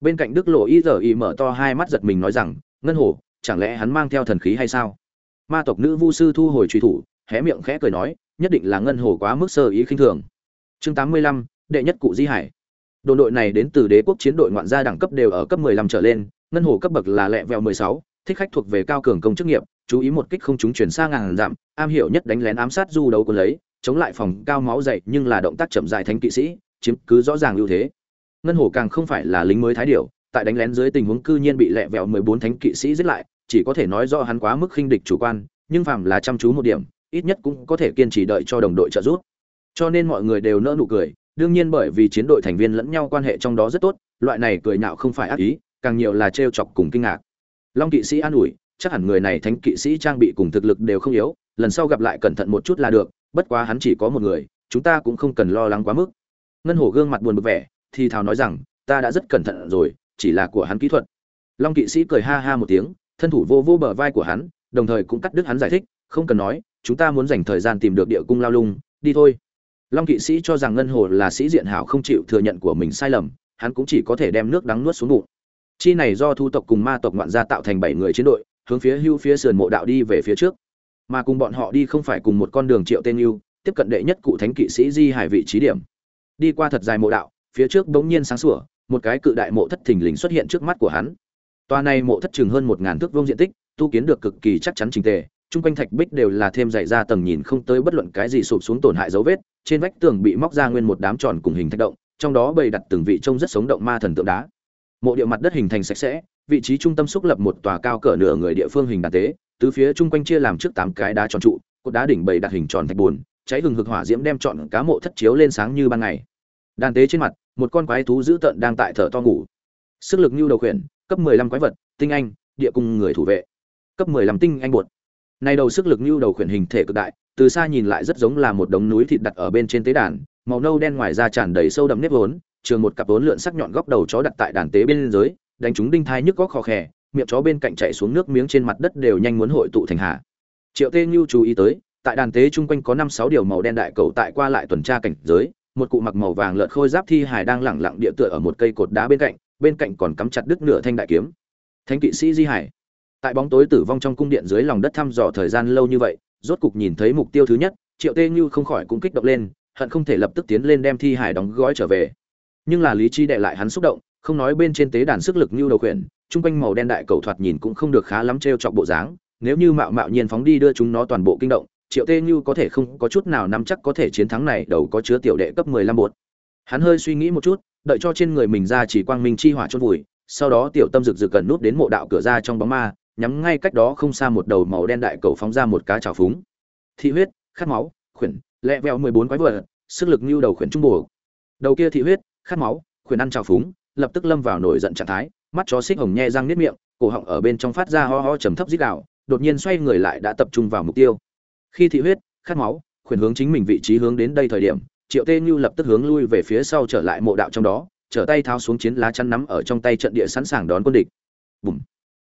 Bên cạnh đức lộ y giờ y mở to hai mắt giật mình nói rằng ngân hồ chẳng lẽ hắn mang theo thần khí hay sao? Ma tộc nữ vu sư thu hồi truy thủ hé miệng khẽ cười nói nhất định là ngân hồ quá mức sơ ý khinh thường. Chương tám mươi lăm đệ nhất cụ di hải. Đội đội này đến từ đế quốc chiến đội ngoạn gia đẳng cấp đều ở cấp 15 trở lên, ngân hồ cấp bậc là lẹ vẹo 16, thích khách thuộc về cao cường công chức nghiệp, chú ý một kích không chúng chuyển sang ngàn giảm, am hiểu nhất đánh lén ám sát du đấu quân lấy, chống lại phòng cao máu dậy nhưng là động tác chậm dài thánh kỵ sĩ, chiếm cứ rõ ràng ưu thế. Ngân hồ càng không phải là lính mới thái điểu, tại đánh lén dưới tình huống cư nhiên bị lẹ vẹo 14 thánh kỵ sĩ giết lại, chỉ có thể nói do hắn quá mức khinh địch chủ quan, nhưng phàm là chăm chú một điểm, ít nhất cũng có thể kiên trì đợi cho đồng đội trợ giúp. Cho nên mọi người đều nỡ nụ cười, đương nhiên bởi vì chiến đội thành viên lẫn nhau quan hệ trong đó rất tốt, loại này cười nhạo không phải ác ý, càng nhiều là trêu chọc cùng kinh ngạc. Long kỵ sĩ an ủi, chắc hẳn người này thánh kỵ sĩ trang bị cùng thực lực đều không yếu, lần sau gặp lại cẩn thận một chút là được, bất quá hắn chỉ có một người, chúng ta cũng không cần lo lắng quá mức. Ngân Hổ gương mặt buồn bực vẻ, thì thào nói rằng, ta đã rất cẩn thận rồi, chỉ là của hắn kỹ thuật. Long kỵ sĩ cười ha ha một tiếng, thân thủ vô vô bờ vai của hắn, đồng thời cũng cắt đứt hắn giải thích, không cần nói, chúng ta muốn dành thời gian tìm được địa cung lao lung, đi thôi long kỵ sĩ cho rằng ngân hồ là sĩ diện hảo không chịu thừa nhận của mình sai lầm hắn cũng chỉ có thể đem nước đắng nuốt xuống bụng chi này do thu tộc cùng ma tộc ngoạn gia tạo thành bảy người chiến đội hướng phía hưu phía sườn mộ đạo đi về phía trước. Mà cùng bọn họ đi không phải cùng một con đường triệu tên hưu tiếp cận đệ nhất cụ thánh kỵ sĩ di hải vị trí điểm. Đi qua thật dài mộ đạo, phía trước bỗng nhiên sáng sủa, một cái cự đại mộ thất thình lình xuất hiện trước mắt của hắn. Tòa này mộ thất chừng hơn một ngàn thước vuông diện tích, tu kiến được cực kỳ chắc chắn trình tề, chung quanh thạch bích đều là thêm dày ra tầng nhìn không tới bất luận cái gì sụp xuống tổn hại dấu vết, trên vách tường bị móc ra nguyên một đám tròn cùng hình thạch động, trong đó bày đặt từng vị trông rất sống động ma thần tượng đá. Mộ địa mặt đất hình thành sạch sẽ vị trí trung tâm xúc lập một tòa cao cỡ nửa người địa phương hình đàn tế tứ phía chung quanh chia làm trước tám cái đá tròn trụ cột đá đỉnh bày đặt hình tròn thạch buồn cháy hừng hực hỏa diễm đem trọn cá mộ thất chiếu lên sáng như ban ngày. Đàn tế trên mặt một con quái thú dữ tợn đang tại thở to ngủ. Sức lực như đầu khuyển cấp 15 quái vật tinh anh địa cung người thủ vệ. Cấp 15 tinh anh bột. Này đầu sức lực như đầu khuyển hình thể cực đại, từ xa nhìn lại rất giống là một đống núi thịt đặt ở bên trên tế đàn, màu nâu đen ngoài da tràn đầy sâu đậm nếp vốn, trường một cặp vốn lượn sắc nhọn góc đầu chó đặt tại đàn tế bên dưới, đánh chúng đinh thai nhức góc khó khè, miệng chó bên cạnh chạy xuống nước miếng trên mặt đất đều nhanh muốn hội tụ thành hạ. Triệu Tê Nhu chú ý tới, tại đàn tế chung quanh có năm sáu điều màu đen đại cầu tại qua lại tuần tra cảnh giới, một cụ mặc màu vàng lợn khôi giáp thi hài đang lẳng lặng địa tựa ở một cây cột đá bên cạnh, bên cạnh còn cắm chặt đứt nửa thanh đại kiếm. Thánh kỵ sĩ Di Hải tại bóng tối tử vong trong cung điện dưới lòng đất thăm dò thời gian lâu như vậy rốt cục nhìn thấy mục tiêu thứ nhất triệu tê như không khỏi cũng kích động lên hận không thể lập tức tiến lên đem thi hải đóng gói trở về nhưng là lý chi đệ lại hắn xúc động không nói bên trên tế đàn sức lực như đầu khuyển, chung quanh màu đen đại cầu thoạt nhìn cũng không được khá lắm t chọc bộ dáng, nếu như mạo mạo nhiên phóng đi đưa chúng nó toàn bộ kinh động, triệu tê như có thể không có chút nào nắm chắc có thể chiến thắng này, đầu có chứa tiểu đệ cấp mười lăm bột. Hắn hơi suy nghĩ một chút, đợi cho trên người mình ra chỉ quang minh chi hỏa chôn vùi, sau đó tiểu tâm rực rực gần nút đến mộ đạo cửa ra trong bóng ma, nhắm ngay cách đó không xa một đầu màu đen đại cầu phóng ra một cá trào phúng. Thị huyết, khát máu, khuyển, lẹ vẹo mười bốn quái vợt sức lực như đầu khuyển trung bổ. Đầu kia thị huyết, khát máu, khuyển ăn trào phúng lập tức lâm vào nổi giận trạng thái, mắt chó xích hồng nhe răng niết miệng, cổ họng ở bên trong phát ra ho ho trầm thấp dít đạo đột nhiên xoay người lại đã tập trung vào mục tiêu. Khi thị huyết, khát máu, khuyển hướng chính mình vị trí hướng đến đây thời điểm, triệu tê như lập tức hướng lui về phía sau trở lại mộ đạo trong đó, trở tay tháo xuống chiến lá chắn nắm ở trong tay trận địa sẵn sàng đón quân địch. Bùm!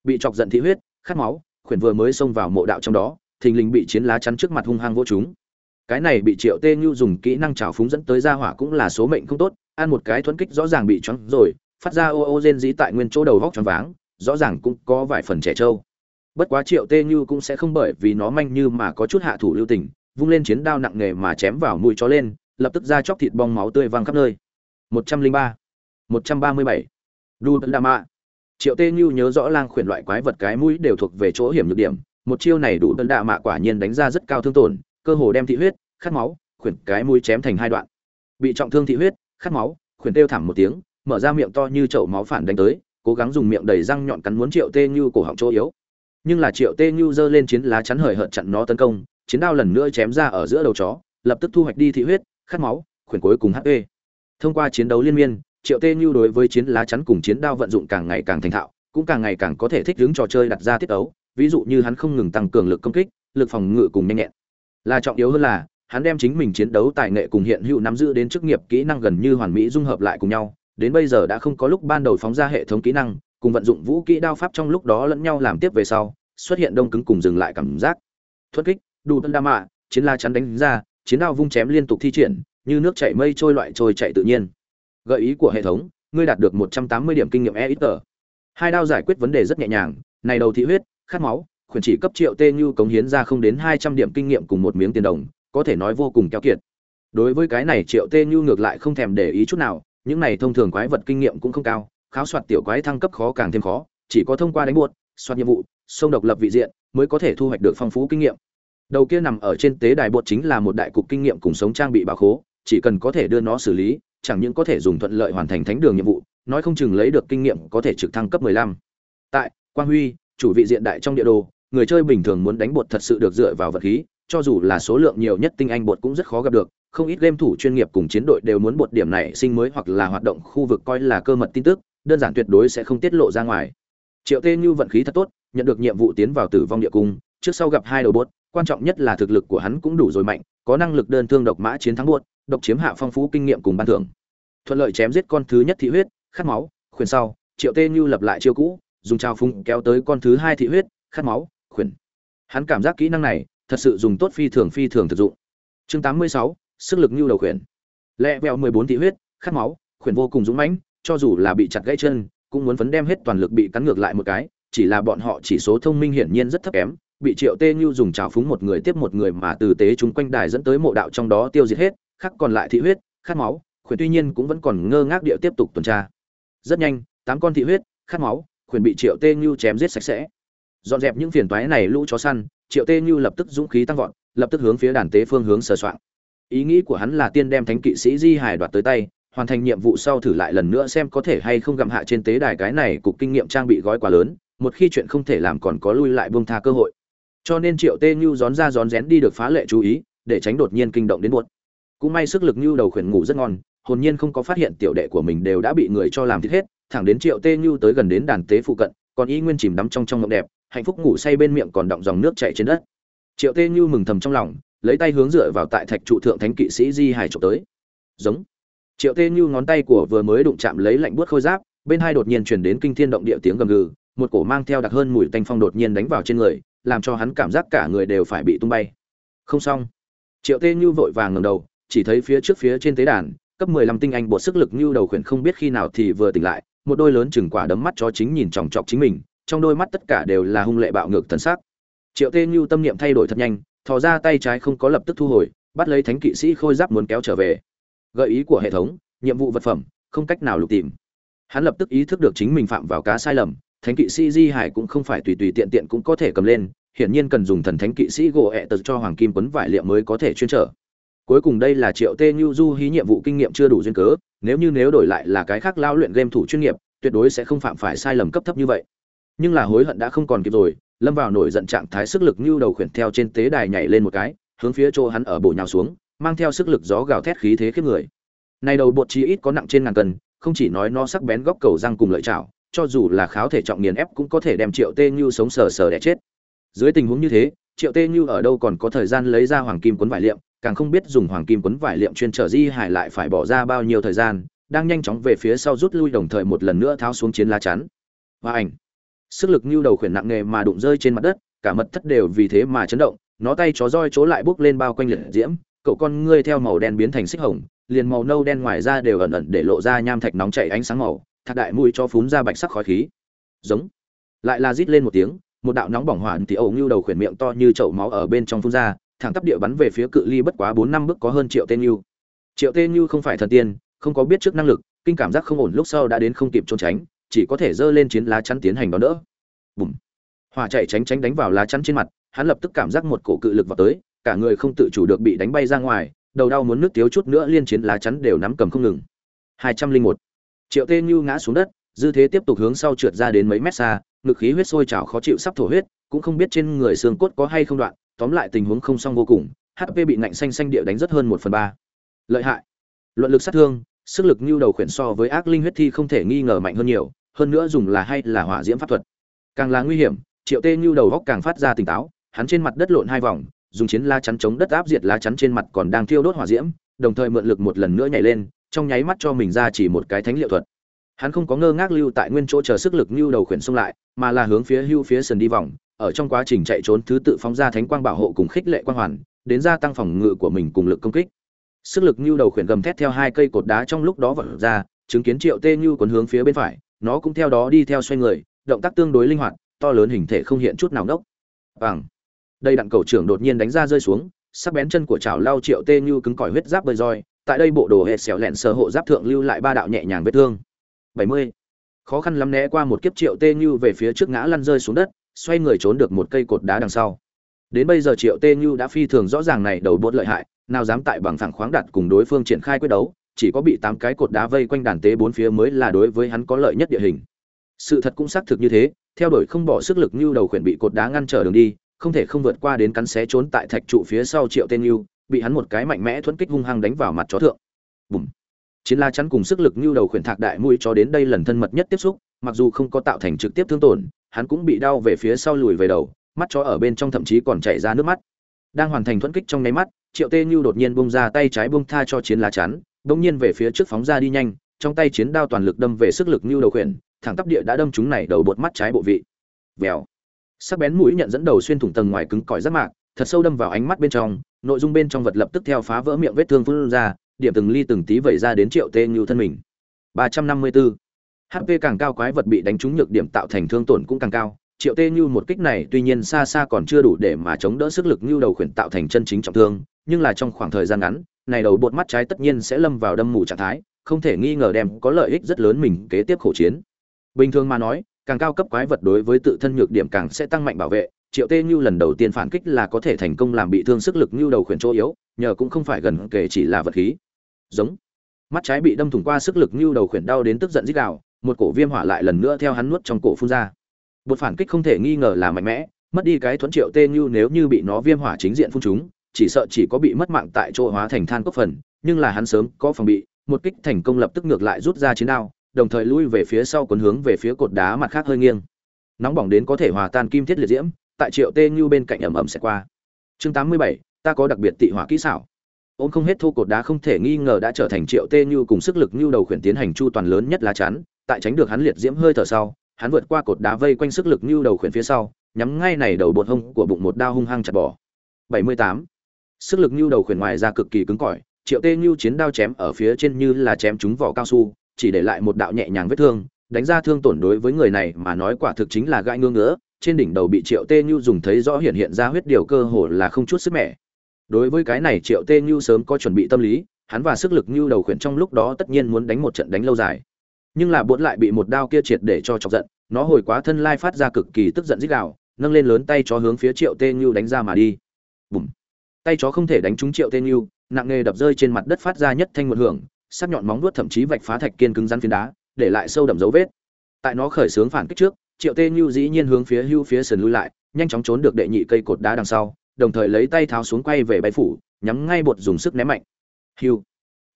Bị chọc giận thị huyết, khát máu, khuyển vừa mới xông vào mộ đạo trong đó, thình lình bị chiến lá chắn trước mặt hung hăng vô chúng cái này bị triệu tê như dùng kỹ năng trào phúng dẫn tới ra hỏa cũng là số mệnh không tốt ăn một cái thuẫn kích rõ ràng bị choáng rồi, phát ra ô ô rên dĩ tại nguyên chỗ đầu vóc choáng váng, rõ ràng cũng có vài phần trẻ trâu. Bất quá triệu tê như cũng sẽ không bởi vì nó manh như mà có chút hạ thủ lưu tình, vung lên chiến đao nặng nề mà chém vào mũi chó lên, lập tức ra chóc thịt bong máu tươi văng khắp nơi. Một trăm linh ba, một trăm ba mươi bảy. Đu Đà mạ triệu tê như nhớ rõ lang khuyển loại quái vật cái mũi đều thuộc về chỗ hiểm nhược điểm, một chiêu này đủ đơn đạ mạ quả nhiên đánh ra rất cao thương tổn, cơ hồ đem thị huyết, khát máu, khuyển cái mũi chém thành hai đoạn. Bị trọng thương thị huyết khát máu, khuyển kêu thảm một tiếng, mở ra miệng to như chậu máu phản đánh tới, cố gắng dùng miệng đầy răng nhọn cắn muốn triệu tê như cổ họng chỗ yếu. Nhưng là triệu tê như giơ lên chiến lá chắn hời hợt chặn nó tấn công, chiến đao lần nữa chém ra ở giữa đầu chó, lập tức thu hoạch đi thị huyết, khát máu, khuyển cuối cùng hp thông qua chiến đấu liên miên, triệu tê như đối với chiến lá chắn cùng chiến đao vận dụng càng ngày càng thành thạo, cũng càng ngày càng có thể thích ứng trò chơi đặt ra tiết ấu, ví dụ như hắn không ngừng tăng cường lực công kích, lực phòng ngự cùng nhanh nhẹn. Là trọng yếu hơn là hắn đem chính mình chiến đấu tài nghệ cùng hiện hữu nắm giữ đến chức nghiệp kỹ năng gần như hoàn mỹ dung hợp lại cùng nhau. Đến bây giờ đã không có lúc ban đầu phóng ra hệ thống kỹ năng, cùng vận dụng vũ kỹ đao pháp trong lúc đó lẫn nhau làm tiếp về sau, xuất hiện đông cứng cùng dừng lại cảm giác. Thuất kích, đủ tân đa mạ, chiến la chắn đánh ra, chiến đao vung chém liên tục thi triển, như nước chảy mây trôi loại trôi chạy tự nhiên. Gợi ý của hệ thống, ngươi đạt được một trăm tám mươi điểm kinh nghiệm e ít tờ. Hai đao giải quyết vấn đề rất nhẹ nhàng, này đầu thị huyết, khát máu, khuyển chỉ cấp triệu tê như cống hiến ra không đến hai trăm điểm kinh nghiệm cùng một miếng tiền đồng có thể nói vô cùng keo kiệt đối với cái này triệu tê như ngược lại không thèm để ý chút nào, những này thông thường quái vật kinh nghiệm cũng không cao, kháo soạt tiểu quái thăng cấp khó càng thêm khó, chỉ có thông qua đánh buốt soạt nhiệm vụ, sông độc lập vị diện, mới có thể thu hoạch được phong phú kinh nghiệm đầu kia nằm ở trên tế đài bột chính là một đại cục kinh nghiệm cùng sống trang bị bảo khố, chỉ cần có thể đưa nó xử lý, chẳng những có thể dùng thuận lợi hoàn thành thánh đường nhiệm vụ, nói không chừng lấy được kinh nghiệm có thể trực thăng cấp 15. tại, quang huy, chủ vị diện đại trong địa đồ, người chơi bình thường muốn đánh bột thật sự được dựa vào vật khí cho dù là số lượng nhiều nhất tinh anh bột cũng rất khó gặp được không ít game thủ chuyên nghiệp cùng chiến đội đều muốn bột điểm này sinh mới hoặc là hoạt động khu vực coi là cơ mật tin tức đơn giản tuyệt đối sẽ không tiết lộ ra ngoài. Triệu tê như vận khí thật tốt nhận được nhiệm vụ tiến vào tử vong địa cung trước sau gặp hai đầu bột, quan trọng nhất là thực lực của hắn cũng đủ rồi mạnh có năng lực đơn thương độc mã chiến thắng bột, độc chiếm hạ phong phú kinh nghiệm cùng ban thưởng. Thuận lợi chém giết con thứ nhất thị huyết khát máu khuyển sau triệu tê như lập lại chiêu cũ dùng trao phung kéo tới con thứ hai thị huyết khát máu khuyển. Hắn cảm giác kỹ năng này thật sự dùng tốt phi thường phi thường thực dụng. Chương 86, sức lực như đầu khuyển. Lẹ vẹo 14 thị huyết khát máu khuyển vô cùng dũng mãnh cho dù là bị chặt gãy chân cũng muốn phấn đem hết toàn lực bị cắn ngược lại một cái chỉ là bọn họ chỉ số thông minh hiển nhiên rất thấp kém bị triệu tê như dùng trào phúng một người tiếp một người mà từ tế chúng quanh đài dẫn tới mộ đạo trong đó tiêu diệt hết khắc còn lại thị huyết khát máu khuyển tuy nhiên cũng vẫn còn ngơ ngác địa tiếp tục tuần tra. Rất nhanh tám con thị huyết khát máu khuyển bị triệu tê như chém giết sạch sẽ. Dọn dẹp những phiền toái này lũ chó săn triệu tê như lập tức dũng khí tăng vọt, lập tức hướng phía đàn tế phương hướng sờ soạn ý nghĩ của hắn là tiên đem thánh kỵ sĩ di hải đoạt tới tay, hoàn thành nhiệm vụ sau thử lại lần nữa xem có thể hay không gặm hạ trên tế đài cái này cục kinh nghiệm trang bị gói quá lớn, một khi chuyện không thể làm còn có lui lại buông tha cơ hội cho nên triệu tê như rón ra rón rén đi được phá lệ chú ý, để tránh đột nhiên kinh động đến muộn. cũng may sức lực như đầu khuyển ngủ rất ngon, hồn nhiên không có phát hiện tiểu đệ của mình đều đã bị người cho làm thịt hết, thẳng đến triệu tê như tới gần đến đàn tế phụ cận, còn y nguyên chìm đắm trong trong mộng đẹp hạnh phúc ngủ say bên miệng còn động dòng nước chảy trên đất. Triệu tê như mừng thầm trong lòng, lấy tay hướng dựa vào tại thạch trụ thượng thánh kỵ sĩ di hải trộm tới. Giống. Triệu tê như ngón tay của vừa mới đụng chạm lấy lạnh buốt khôi giáp, bên hai đột nhiên truyền đến kinh thiên động địa tiếng gầm gừ, một cổ mang theo đặc hơn mùi tanh phong đột nhiên đánh vào trên người, làm cho hắn cảm giác cả người đều phải bị tung bay. Không xong. Triệu tê như vội vàng ngầm đầu, chỉ thấy phía trước phía trên tế đàn, cấp mười lăm tinh anh bột sức lực như đầu khuyển không biết khi nào thì vừa tỉnh lại, một đôi lớn chừng quả đấm mắt cho chính nhìn chòng chọc chính mình trong đôi mắt tất cả đều là hung lệ bạo ngược thần sắc. Triệu tê nhu tâm niệm thay đổi thật nhanh, thò ra tay trái không có lập tức thu hồi, bắt lấy thánh kỵ sĩ khôi giáp muốn kéo trở về. Gợi ý của hệ thống, nhiệm vụ vật phẩm, không cách nào lục tìm. Hắn lập tức ý thức được chính mình phạm vào cá sai lầm, thánh kỵ sĩ di hải cũng không phải tùy tùy tiện tiện cũng có thể cầm lên, hiển nhiên cần dùng thần thánh kỵ sĩ gỗ ẹ tật cho hoàng kim quấn vải liệm mới có thể chuyên trở. Cuối cùng đây là triệu tê nhu du hí nhiệm vụ kinh nghiệm chưa đủ duyên cớ, nếu như nếu đổi lại là cái khác lao luyện game thủ chuyên nghiệp, tuyệt đối sẽ không phạm phải sai lầm cấp thấp như vậy nhưng là hối hận đã không còn kịp rồi, lâm vào nổi giận trạng thái sức lực như đầu khuyển theo trên tế đài nhảy lên một cái, hướng phía chỗ hắn ở bổ nhào xuống, mang theo sức lực gió gào thét khí thế khiếp người. Này đầu bột chí ít có nặng trên ngàn cân, không chỉ nói nó sắc bén góc cầu răng cùng lợi chảo, cho dù là kháo thể trọng nghiền ép cũng có thể đem triệu tê như sống sờ sờ đẻ chết. Dưới tình huống như thế, triệu tê như ở đâu còn có thời gian lấy ra hoàng kim cuốn vải liệm, càng không biết dùng hoàng kim quấn vải liệm chuyên trở di hải lại phải bỏ ra bao nhiêu thời gian, đang nhanh chóng về phía sau rút lui đồng thời một lần nữa tháo xuống chiến lá chắn. Và ảnh sức lực như đầu khuyển nặng nề mà đụng rơi trên mặt đất, cả mật thất đều vì thế mà chấn động, nó tay chó roi chỗ lại bước lên bao quanh liệt diễm, cậu con ngươi theo màu đen biến thành xích hồng, liền màu nâu đen ngoài ra đều ẩn ẩn để lộ ra nham thạch nóng chảy ánh sáng màu, thạc đại mũi cho phún ra bạch sắc khói khí. Giống. Lại là rít lên một tiếng, một đạo nóng bỏng hỏa thì ẩu như đầu khuyển miệng to như chậu máu ở bên trong phun ra, thẳng tắp địa bắn về phía cự ly bất quá bốn năm bước có hơn triệu tên như. Triệu tên như không phải thần tiên, không có biết trước năng lực, kinh cảm giác không ổn lúc sau đã đến không kịp trốn tránh chỉ có thể giơ lên chiến lá chắn tiến hành đón đỡ. Bùm. Hỏa chạy tránh tránh đánh vào lá chắn trên mặt, hắn lập tức cảm giác một cổ cự lực vào tới, cả người không tự chủ được bị đánh bay ra ngoài, đầu đau muốn nước thiếu chút nữa liên chiến lá chắn đều nắm cầm không ngừng. Hai trăm linh một. Triệu tê như ngã xuống đất, dư thế tiếp tục hướng sau trượt ra đến mấy mét xa, ngực khí huyết sôi trào khó chịu sắp thổ huyết, cũng không biết trên người xương cốt có hay không đoạn, tóm lại tình huống không xong vô cùng hp bị nạnh xanh xanh địa đánh rất hơn một phần ba. Lợi hại. Luận lực sát thương, sức lực như đầu khuyển so với ác linh huyết thi không thể nghi ngờ mạnh hơn nhiều hơn nữa dùng là hay là hỏa diễm pháp thuật. Càng là nguy hiểm, triệu tê như đầu góc càng phát ra tỉnh táo, hắn trên mặt đất lộn hai vòng, dùng chiến la chắn chống đất áp diệt lá chắn trên mặt còn đang thiêu đốt hỏa diễm, đồng thời mượn lực một lần nữa nhảy lên, trong nháy mắt cho mình ra chỉ một cái thánh liệu thuật. Hắn không có ngơ ngác lưu tại nguyên chỗ chờ sức lực như đầu khuyển xông lại, mà là hướng phía hưu phía sườn đi vòng, ở trong quá trình chạy trốn thứ tự phóng ra thánh quang bảo hộ cùng khích lệ quang hoàn, đến gia tăng phòng ngự của mình cùng lực công kích. Sức lực như đầu khuyển gầm thét theo hai cây cột đá trong lúc đó vọt ra, chứng kiến triệu tê như quấn hướng phía bên phải nó cũng theo đó đi theo xoay người, động tác tương đối linh hoạt, to lớn hình thể không hiện chút nào đốc bằng đây đạn cầu trưởng đột nhiên đánh ra rơi xuống, sắc bén chân của chảo lao triệu tê như cứng cỏi huyết giáp bơi roi, tại đây bộ đồ hệ xẻo lẹn sơ hộ giáp thượng lưu lại ba đạo nhẹ nhàng vết thương. 70. khó khăn lắm né qua một kiếp triệu tê như về phía trước ngã lăn rơi xuống đất, xoay người trốn được một cây cột đá đằng sau. Đến bây giờ triệu tê như đã phi thường rõ ràng này đầu bốt lợi hại, nào dám tại bằng phẳng khoáng đặt cùng đối phương triển khai quyết đấu chỉ có bị tám cái cột đá vây quanh đàn tế bốn phía mới là đối với hắn có lợi nhất địa hình. Sự thật cũng xác thực như thế, theo đuổi không bỏ sức lực như đầu khuyển bị cột đá ngăn trở đường đi, không thể không vượt qua đến cắn xé trốn tại thạch trụ phía sau triệu tên như bị hắn một cái mạnh mẽ thuẫn kích hung hăng đánh vào mặt chó thượng. Bùm. Chiến la chắn cùng sức lực như đầu khuyển thạc đại mũi cho đến đây lần thân mật nhất tiếp xúc, mặc dù không có tạo thành trực tiếp thương tổn, hắn cũng bị đau về phía sau lùi về đầu, mắt chó ở bên trong thậm chí còn chảy ra nước mắt. Đang hoàn thành thuẫn kích trong nháy mắt, triệu tê như đột nhiên bung ra tay trái bung tha cho chiến lá chắn đông nhiên về phía trước phóng ra đi nhanh, trong tay chiến đao toàn lực đâm về sức lực như đầu khuyển, thẳng tắp địa đã đâm chúng này đầu bột mắt trái bộ vị. Vèo. Sắc bén mũi nhận dẫn đầu xuyên thủng tầng ngoài cứng cỏi rác mạc, thật sâu đâm vào ánh mắt bên trong, nội dung bên trong vật lập tức theo phá vỡ miệng vết thương phun ra, điểm từng ly từng tí vẩy ra đến triệu tê như thân mình. 354. hp càng cao quái vật bị đánh trúng nhược điểm tạo thành thương tổn cũng càng cao, triệu tê như một kích này tuy nhiên xa xa còn chưa đủ để mà chống đỡ sức lực như đầu khuyển tạo thành chân chính trọng thương, nhưng là trong khoảng thời gian ngắn này đầu bột mắt trái tất nhiên sẽ lâm vào đâm mù trạng thái, không thể nghi ngờ đem có lợi ích rất lớn mình kế tiếp khổ chiến. Bình thường mà nói, càng cao cấp quái vật đối với tự thân nhược điểm càng sẽ tăng mạnh bảo vệ, triệu tê như lần đầu tiên phản kích là có thể thành công làm bị thương sức lực như đầu khuyển chỗ yếu, nhờ cũng không phải gần kể chỉ là vật khí. Giống. Mắt trái bị đâm thủng qua sức lực như đầu khuyển đau đến tức giận dích đạo một cổ viêm hỏa lại lần nữa theo hắn nuốt trong cổ phun ra. Một phản kích không thể nghi ngờ là mạnh mẽ, mất đi cái thuẫn triệu tê như nếu như bị nó viêm hỏa chính diện phun chúng chỉ sợ chỉ có bị mất mạng tại chỗ hóa thành than cốc phần, nhưng là hắn sớm có phòng bị, một kích thành công lập tức ngược lại rút ra chiến đao, đồng thời lui về phía sau cuốn hướng về phía cột đá mặt khác hơi nghiêng. Nóng bỏng đến có thể hòa tan kim thiết liệt diễm, tại triệu tê như bên cạnh ẩm ẩm sẽ qua. Chương tám mươi bảy, ta có đặc biệt tị hỏa kỹ xảo. Ôm không hết thu cột đá không thể nghi ngờ đã trở thành triệu tê như cùng sức lực như đầu khuyển tiến hành chu toàn lớn nhất lá chắn, tại tránh được hắn liệt diễm hơi thở sau, hắn vượt qua cột đá vây quanh sức lực như đầu khuyển phía sau, nhắm ngay này đầu bột hông của bụng một đao hung hăng chặt bỏ. 78 sức lực nhu đầu khuyển ngoài ra cực kỳ cứng cỏi, triệu tê nhu chiến đao chém ở phía trên như là chém trúng vỏ cao su, chỉ để lại một đạo nhẹ nhàng vết thương, đánh ra thương tổn đối với người này mà nói quả thực chính là gãi ngưỡng ngỡ trên đỉnh đầu bị triệu tê nhu dùng thấy rõ hiện hiện ra huyết điều cơ hồ là không chút sức mẻ. Đối với cái này triệu tê nhu sớm có chuẩn bị tâm lý, hắn và sức lực nhu đầu khuyển trong lúc đó tất nhiên muốn đánh một trận đánh lâu dài. Nhưng là buốt lại bị một đao kia triệt để cho chọc giận, nó hồi quá thân lai phát ra cực kỳ tức giận dích đạo nâng lên lớn tay cho hướng phía triệu tê nhu đánh ra mà đi. Bùm tay chó không thể đánh trúng triệu tê yêu, nặng nề đập rơi trên mặt đất phát ra nhất thanh một hưởng, sắc nhọn móng vuốt thậm chí vạch phá thạch kiên cứng rắn phiến đá, để lại sâu đậm dấu vết. Tại nó khởi xướng phản kích trước, triệu tê yêu dĩ nhiên hướng phía hưu phía sườn lui lại, nhanh chóng trốn được đệ nhị cây cột đá đằng sau, đồng thời lấy tay tháo xuống quay về bay phủ, nhắm ngay bột dùng sức ném mạnh. Hưu.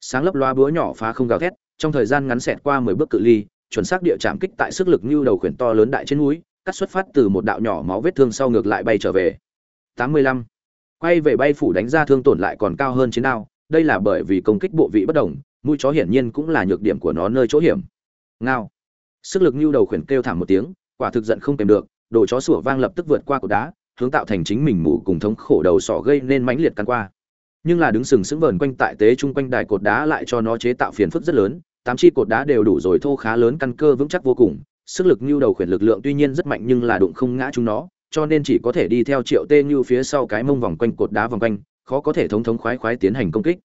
Sáng lấp loa búa nhỏ phá không gào thét, trong thời gian ngắn xẹt qua mười bước cự ly, chuẩn xác địa chạm kích tại sức lực như đầu khuyển to lớn đại trên núi, cắt xuất phát từ một đạo nhỏ máu vết thương sau ngược lại bay trở về. 85 quay về bay phủ đánh ra thương tổn lại còn cao hơn chiến đao, đây là bởi vì công kích bộ vị bất đồng, mũi chó hiển nhiên cũng là nhược điểm của nó nơi chỗ hiểm. Ngao. Sức lực nhu đầu khuyển kêu thảm một tiếng, quả thực giận không kèm được, đồ chó sủa vang lập tức vượt qua cột đá, hướng tạo thành chính mình mù cùng thống khổ đầu sỏ gây nên mãnh liệt căn qua. Nhưng là đứng sừng sững vờn quanh tại tế chung quanh đài cột đá lại cho nó chế tạo phiền phức rất lớn, tám chi cột đá đều đủ rồi thô khá lớn căn cơ vững chắc vô cùng, sức lực nhu đầu khuyển lực lượng tuy nhiên rất mạnh nhưng là đụng không ngã chúng nó cho nên chỉ có thể đi theo triệu tê như phía sau cái mông vòng quanh cột đá vòng quanh, khó có thể thống thống khoái khoái tiến hành công kích.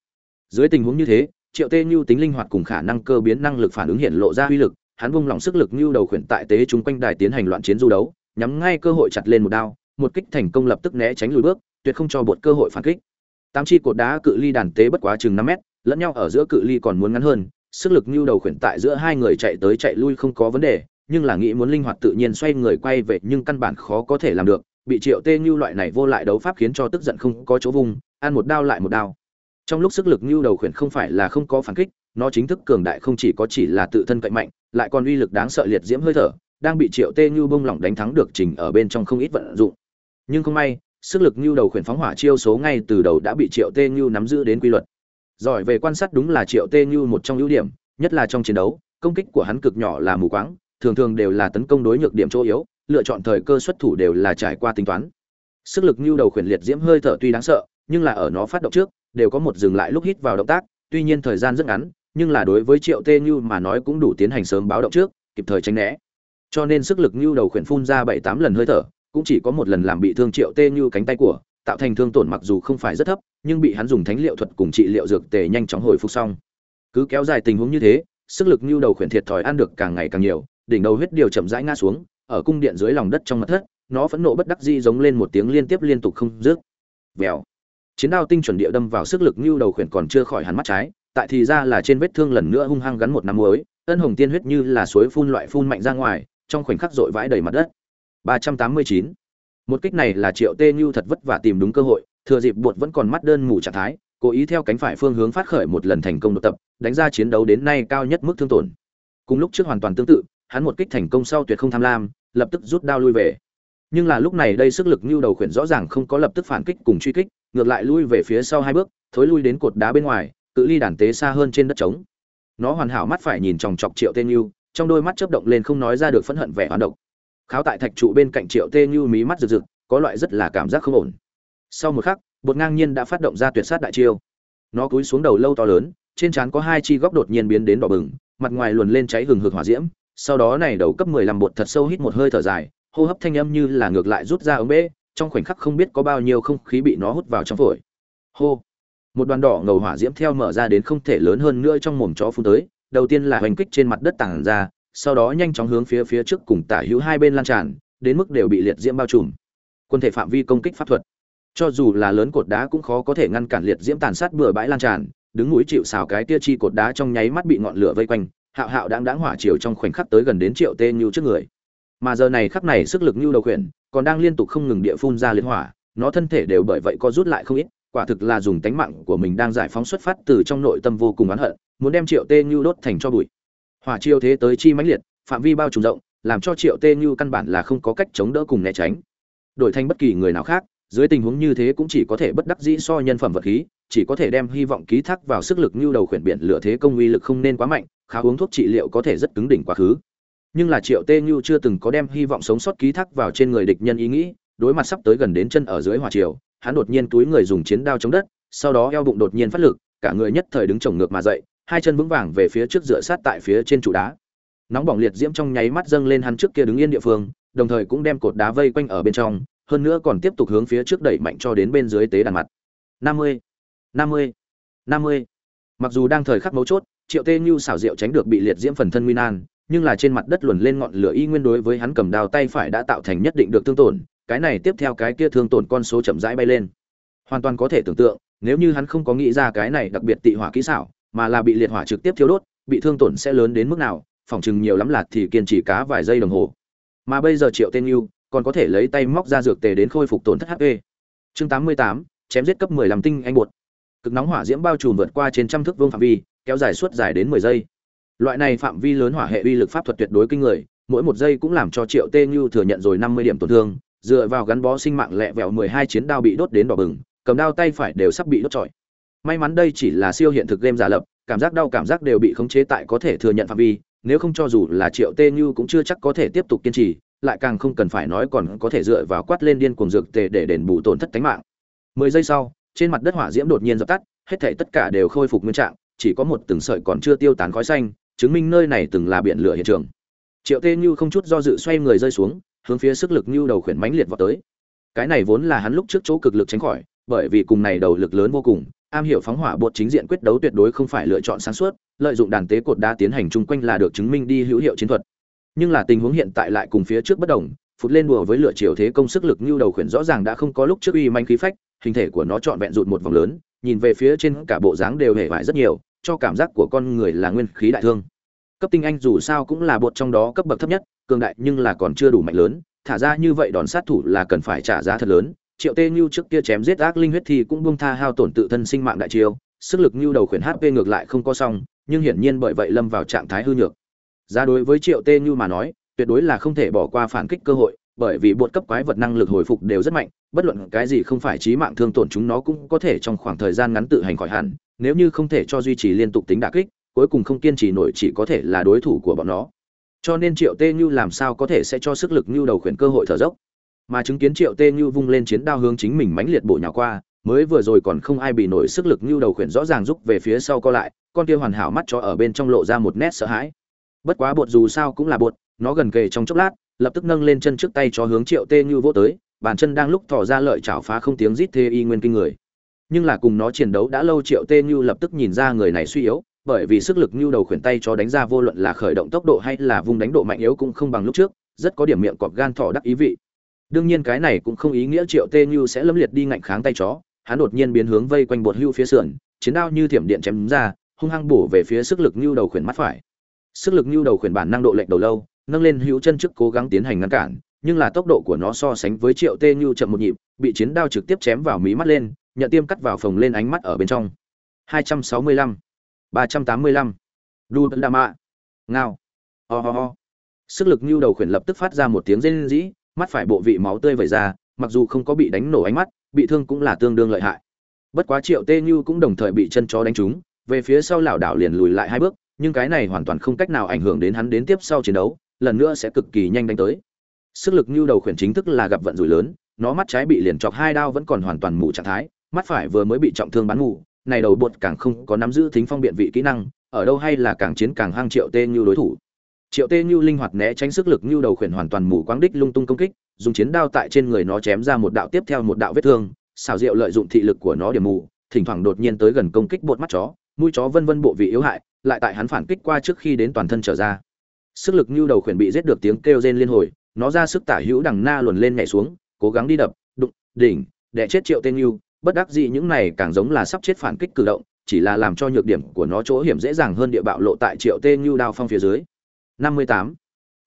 Dưới tình huống như thế, triệu tê như tính linh hoạt cùng khả năng cơ biến năng lực phản ứng hiện lộ ra uy lực, hắn vung lòng sức lực như đầu khuyển tại tế chúng quanh đài tiến hành loạn chiến du đấu, nhắm ngay cơ hội chặt lên một đao, một kích thành công lập tức né tránh lùi bước, tuyệt không cho bột cơ hội phản kích. Tám chi cột đá cự ly đàn tế bất quá chừng năm mét, lẫn nhau ở giữa cự ly còn muốn ngắn hơn, sức lực như đầu khuyển tại giữa hai người chạy tới chạy lui không có vấn đề nhưng là nghĩ muốn linh hoạt tự nhiên xoay người quay về nhưng căn bản khó có thể làm được, bị triệu tê nhu loại này vô lại đấu pháp khiến cho tức giận không có chỗ vùng, ăn một đao lại một đao. Trong lúc sức lực nhu đầu khuyển không phải là không có phản kích, nó chính thức cường đại không chỉ có chỉ là tự thân cậy mạnh, lại còn uy lực đáng sợ liệt diễm hơi thở, đang bị triệu tê nhu bông lỏng đánh thắng được trình ở bên trong không ít vận dụng. Nhưng không may, sức lực nhu đầu khuyển phóng hỏa chiêu số ngay từ đầu đã bị triệu tê nhu nắm giữ đến quy luật. Giỏi về quan sát đúng là triệu tê nhu một trong ưu điểm, nhất là trong chiến đấu, công kích của hắn cực nhỏ là mù quáng thường thường đều là tấn công đối nhược điểm chỗ yếu, lựa chọn thời cơ xuất thủ đều là trải qua tính toán. Sức lực nhu đầu khuyển liệt diễm hơi thở tuy đáng sợ, nhưng là ở nó phát động trước, đều có một dừng lại lúc hít vào động tác, tuy nhiên thời gian rất ngắn, nhưng là đối với triệu tê Như mà nói cũng đủ tiến hành sớm báo động trước, kịp thời tránh né. Cho nên sức lực nhu đầu khuyển phun ra bảy tám lần hơi thở, cũng chỉ có một lần làm bị thương triệu tê Như cánh tay của, tạo thành thương tổn mặc dù không phải rất thấp, nhưng bị hắn dùng thánh liệu thuật cùng trị liệu dược tề nhanh chóng hồi phục xong. Cứ kéo dài tình huống như thế, sức lực nhu đầu khuyển thiệt thòi ăn được càng ngày càng nhiều đỉnh đầu huyết điều chậm rãi ngã xuống, ở cung điện dưới lòng đất trong mặt thất, nó phẫn nộ bất đắc dĩ giống lên một tiếng liên tiếp liên tục không dứt. Vèo. Chiến đao tinh chuẩn địa đâm vào sức lực như đầu khuyển còn chưa khỏi hắn mắt trái, tại thì ra là trên vết thương lần nữa hung hăng gắn một năm muối, ân hồng tiên huyết như là suối phun loại phun mạnh ra ngoài, trong khoảnh khắc dội vãi đầy mặt đất. 389. một kích này là triệu tê nhu thật vất vả tìm đúng cơ hội, thừa dịp buột vẫn còn mắt đơn mù trạng thái, cố ý theo cánh phải phương hướng phát khởi một lần thành công đột tập, đánh ra chiến đấu đến nay cao nhất mức thương tổn. Cùng lúc trước hoàn toàn tương tự hắn một kích thành công sau tuyệt không tham lam, lập tức rút đao lui về. Nhưng là lúc này đây sức lực nhu đầu khuyển rõ ràng không có lập tức phản kích cùng truy kích, ngược lại lui về phía sau hai bước, thối lui đến cột đá bên ngoài, cự ly đàn tế xa hơn trên đất trống. Nó hoàn hảo mắt phải nhìn chòng chọc triệu tên nhu trong đôi mắt chớp động lên không nói ra được phẫn hận vẻ hoán độc. Kháo tại thạch trụ bên cạnh triệu tên như mí mắt rực rực, có loại rất là cảm giác không ổn. Sau một khắc, bột ngang nhiên đã phát động ra tuyệt sát đại chiêu. Nó cúi xuống đầu lâu to lớn, trên trán có hai chi góc đột nhiên biến đến đỏ bừng, mặt ngoài luồn lên cháy hừng hực hỏa diễm sau đó này đầu cấp mười lăm bột thật sâu hít một hơi thở dài, hô hấp thanh âm như là ngược lại rút ra ống bê, trong khoảnh khắc không biết có bao nhiêu không khí bị nó hút vào trong phổi. Hô! Một đoàn đỏ ngầu hỏa diễm theo mở ra đến không thể lớn hơn nữa trong mồm chó phun tới, đầu tiên là hoành kích trên mặt đất tàng ra, sau đó nhanh chóng hướng phía phía trước cùng tả hữu hai bên lan tràn, đến mức đều bị liệt diễm bao trùm. Quân thể phạm vi công kích pháp thuật. Cho dù là lớn cột đá cũng khó có thể ngăn cản liệt diễm tàn sát bừa bãi lan tràn, đứng núi chịu xào cái tia chi cột đá trong nháy mắt bị ngọn lửa vây quanh hạo hạo đang đáng hỏa chiều trong khoảnh khắc tới gần đến triệu tê nhu trước người. Mà giờ này khắc này sức lực nhu đầu khuyển, còn đang liên tục không ngừng địa phun ra liệt hỏa, nó thân thể đều bởi vậy có rút lại không ít, quả thực là dùng tánh mạng của mình đang giải phóng xuất phát từ trong nội tâm vô cùng oán hận, muốn đem triệu tê nhu đốt thành cho bụi. Hỏa chiêu thế tới chi mãnh liệt, phạm vi bao trùm rộng, làm cho triệu tê Nhu căn bản là không có cách chống đỡ cùng né tránh. Đổi thành bất kỳ người nào khác, dưới tình huống như thế cũng chỉ có thể bất đắc dĩ so nhân phẩm vật khí, chỉ có thể đem hy vọng ký thác vào sức lực nhu đầu khuyển biển lửa thế công uy lực không nên quá mạnh khá uống thuốc trị liệu có thể rất cứng đỉnh quá khứ. Nhưng là triệu tê như chưa từng có đem hy vọng sống sót ký thác vào trên người địch nhân ý nghĩ, đối mặt sắp tới gần đến chân ở dưới hỏa triều, hắn đột nhiên túi người dùng chiến đao chống đất, sau đó eo bụng đột nhiên phát lực, cả người nhất thời đứng chồng ngược mà dậy, hai chân vững vàng về phía trước dựa sát tại phía trên trụ đá. Nóng bỏng liệt diễm trong nháy mắt dâng lên hắn trước kia đứng yên địa phương, đồng thời cũng đem cột đá vây quanh ở bên trong, hơn nữa còn tiếp tục hướng phía trước đẩy mạnh cho đến bên dưới tế đàn mặt. Năm mươi năm mươi năm mươi. Mặc dù đang thời khắc mấu chốt triệu tê như xảo diệu tránh được bị liệt diễm phần thân nguy nan nhưng là trên mặt đất luồn lên ngọn lửa y nguyên đối với hắn cầm đào tay phải đã tạo thành nhất định được thương tổn cái này tiếp theo cái kia thương tổn con số chậm rãi bay lên. Hoàn toàn có thể tưởng tượng nếu như hắn không có nghĩ ra cái này đặc biệt tị hỏa kỹ xảo mà là bị liệt hỏa trực tiếp thiêu đốt bị thương tổn sẽ lớn đến mức nào phỏng chừng nhiều lắm là thì kiên trì cá vài giây đồng hồ. Mà bây giờ triệu tên yêu còn có thể lấy tay móc ra dược tề đến khôi phục tổn thất hp chương 88, chém giết cấp 15 tinh anh bột. Cực nóng hỏa diễm bao trùm vượt qua trên trăm thước vuông phạm vi kéo dài suốt dài đến 10 giây. Loại này phạm vi lớn hỏa hệ uy lực pháp thuật tuyệt đối kinh người, mỗi một giây cũng làm cho triệu tê như thừa nhận rồi 50 điểm tổn thương, dựa vào gắn bó sinh mạng lẹ vẹo 12 chiến đao bị đốt đến đỏ bừng, cầm đao tay phải đều sắp bị đốt trọi. May mắn đây chỉ là siêu hiện thực game giả lập, cảm giác đau cảm giác đều bị khống chế tại có thể thừa nhận phạm vi, nếu không cho dù là triệu tê như cũng chưa chắc có thể tiếp tục kiên trì, lại càng không cần phải nói còn có thể dựa vào quát lên điên cuồng dược tề để đền bù tổn thất tính mạng. Mười giây sau, trên mặt đất hỏa diễm đột nhiên dập tắt, hết thảy tất cả đều khôi phục nguyên trạng chỉ có một từng sợi còn chưa tiêu tán khói xanh, chứng minh nơi này từng là biển lửa hiện trường. Triệu tê như không chút do dự xoay người rơi xuống, hướng phía sức lực như đầu khuyển mãnh liệt vào tới. Cái này vốn là hắn lúc trước chỗ cực lực tránh khỏi, bởi vì cùng này đầu lực lớn vô cùng, am hiểu phóng hỏa bột chính diện quyết đấu tuyệt đối không phải lựa chọn sáng suốt, lợi dụng đàn tế cột đá tiến hành chung quanh là được chứng minh đi hữu hiệu chiến thuật. Nhưng là tình huống hiện tại lại cùng phía trước bất đồng, phụt lên đùa với lửa chiều thế công sức lực như đầu khuyển rõ ràng đã không có lúc trước uy manh khí phách, hình thể của nó trọn vẹn rụt một vòng lớn, nhìn về phía trên cả bộ dáng đều hề vải rất nhiều cho cảm giác của con người là nguyên khí đại thương. Cấp tinh anh dù sao cũng là bột trong đó cấp bậc thấp nhất, cường đại nhưng là còn chưa đủ mạnh lớn, thả ra như vậy đòn sát thủ là cần phải trả giá thật lớn. Triệu tê như trước kia chém giết ác linh huyết thì cũng buông tha hao tổn tự thân sinh mạng đại chiêu, sức lực như đầu khuyển hp ngược lại không có xong, nhưng hiển nhiên bởi vậy lâm vào trạng thái hư nhược. Giá đối với triệu tê như mà nói, tuyệt đối là không thể bỏ qua phản kích cơ hội bởi vì bột cấp quái vật năng lực hồi phục đều rất mạnh, bất luận cái gì không phải chí mạng thương tổn chúng nó cũng có thể trong khoảng thời gian ngắn tự hành khỏi hẳn, nếu như không thể cho duy trì liên tục tính đả kích, cuối cùng không kiên trì nổi chỉ có thể là đối thủ của bọn nó. Cho nên triệu tê như làm sao có thể sẽ cho sức lực như đầu khuyển cơ hội thở dốc? Mà chứng kiến triệu tê như vung lên chiến đao hướng chính mình mãnh liệt bổ nhào qua, mới vừa rồi còn không ai bị nổi sức lực như đầu khuyển rõ ràng rút về phía sau co lại, con kia hoàn hảo mắt cho ở bên trong lộ ra một nét sợ hãi. Bất quá bột dù sao cũng là bột, nó gần kề trong chốc lát lập tức nâng lên chân trước tay cho hướng triệu tê như vô tới, bàn chân đang lúc thò ra lợi chảo phá không tiếng rít thê y nguyên kinh người. Nhưng là cùng nó chiến đấu đã lâu, triệu tê như lập tức nhìn ra người này suy yếu, bởi vì sức lực như đầu khuyển tay cho đánh ra vô luận là khởi động tốc độ hay là vung đánh độ mạnh yếu cũng không bằng lúc trước, rất có điểm miệng cọp gan thỏ đắc ý vị. Đương nhiên cái này cũng không ý nghĩa triệu tê như sẽ lâm liệt đi ngạnh kháng tay chó, hắn đột nhiên biến hướng vây quanh bột hưu phía sườn, chiến đao như thiểm điện chém ra, hung hăng bổ về phía sức lực như đầu khuyển mắt phải. Sức lực như đầu khuyển bản năng độ lệnh đầu lâu nâng lên hữu chân trước cố gắng tiến hành ngăn cản, nhưng là tốc độ của nó so sánh với triệu tê như chậm một nhịp, bị chiến đao trực tiếp chém vào mí mắt lên, nhận tiêm cắt vào phòng lên ánh mắt ở bên trong. 265 385 đu đà mạ. Ngao. Ho ho ho. Sức lực như đầu khuyển lập tức phát ra một tiếng rên rỉ, mắt phải bộ vị máu tươi vẩy ra, mặc dù không có bị đánh nổ ánh mắt, bị thương cũng là tương đương lợi hại. Bất quá triệu tê như cũng đồng thời bị chân chó đánh trúng, về phía sau lảo đảo liền lùi lại hai bước, nhưng cái này hoàn toàn không cách nào ảnh hưởng đến hắn đến tiếp sau chiến đấu lần nữa sẽ cực kỳ nhanh đánh tới. Sức lực như đầu khuyển chính thức là gặp vận rủi lớn, nó mắt trái bị liền chọc hai đao vẫn còn hoàn toàn mù trạng thái, mắt phải vừa mới bị trọng thương bắn mù này đầu bột càng không có nắm giữ thính phong biện vị kỹ năng, ở đâu hay là càng chiến càng hang triệu tê như đối thủ. Triệu tê như linh hoạt né tránh sức lực như đầu khuyển hoàn toàn mù quáng đích lung tung công kích, dùng chiến đao tại trên người nó chém ra một đạo tiếp theo một đạo vết thương, xảo diệu lợi dụng thị lực của nó điểm mù, thỉnh thoảng đột nhiên tới gần công kích bột mắt chó, mũi chó vân vân bộ vị yếu hại, lại tại hắn phản kích qua trước khi đến toàn thân trở ra sức lực như đầu khuyển bị giết được tiếng kêu rên liên hồi nó ra sức tả hữu đằng na luồn lên nhảy xuống cố gắng đi đập đụng đỉnh để chết triệu tên như bất đắc dĩ những này càng giống là sắp chết phản kích cử động chỉ là làm cho nhược điểm của nó chỗ hiểm dễ dàng hơn địa bạo lộ tại triệu tên như đao phong phía dưới 58,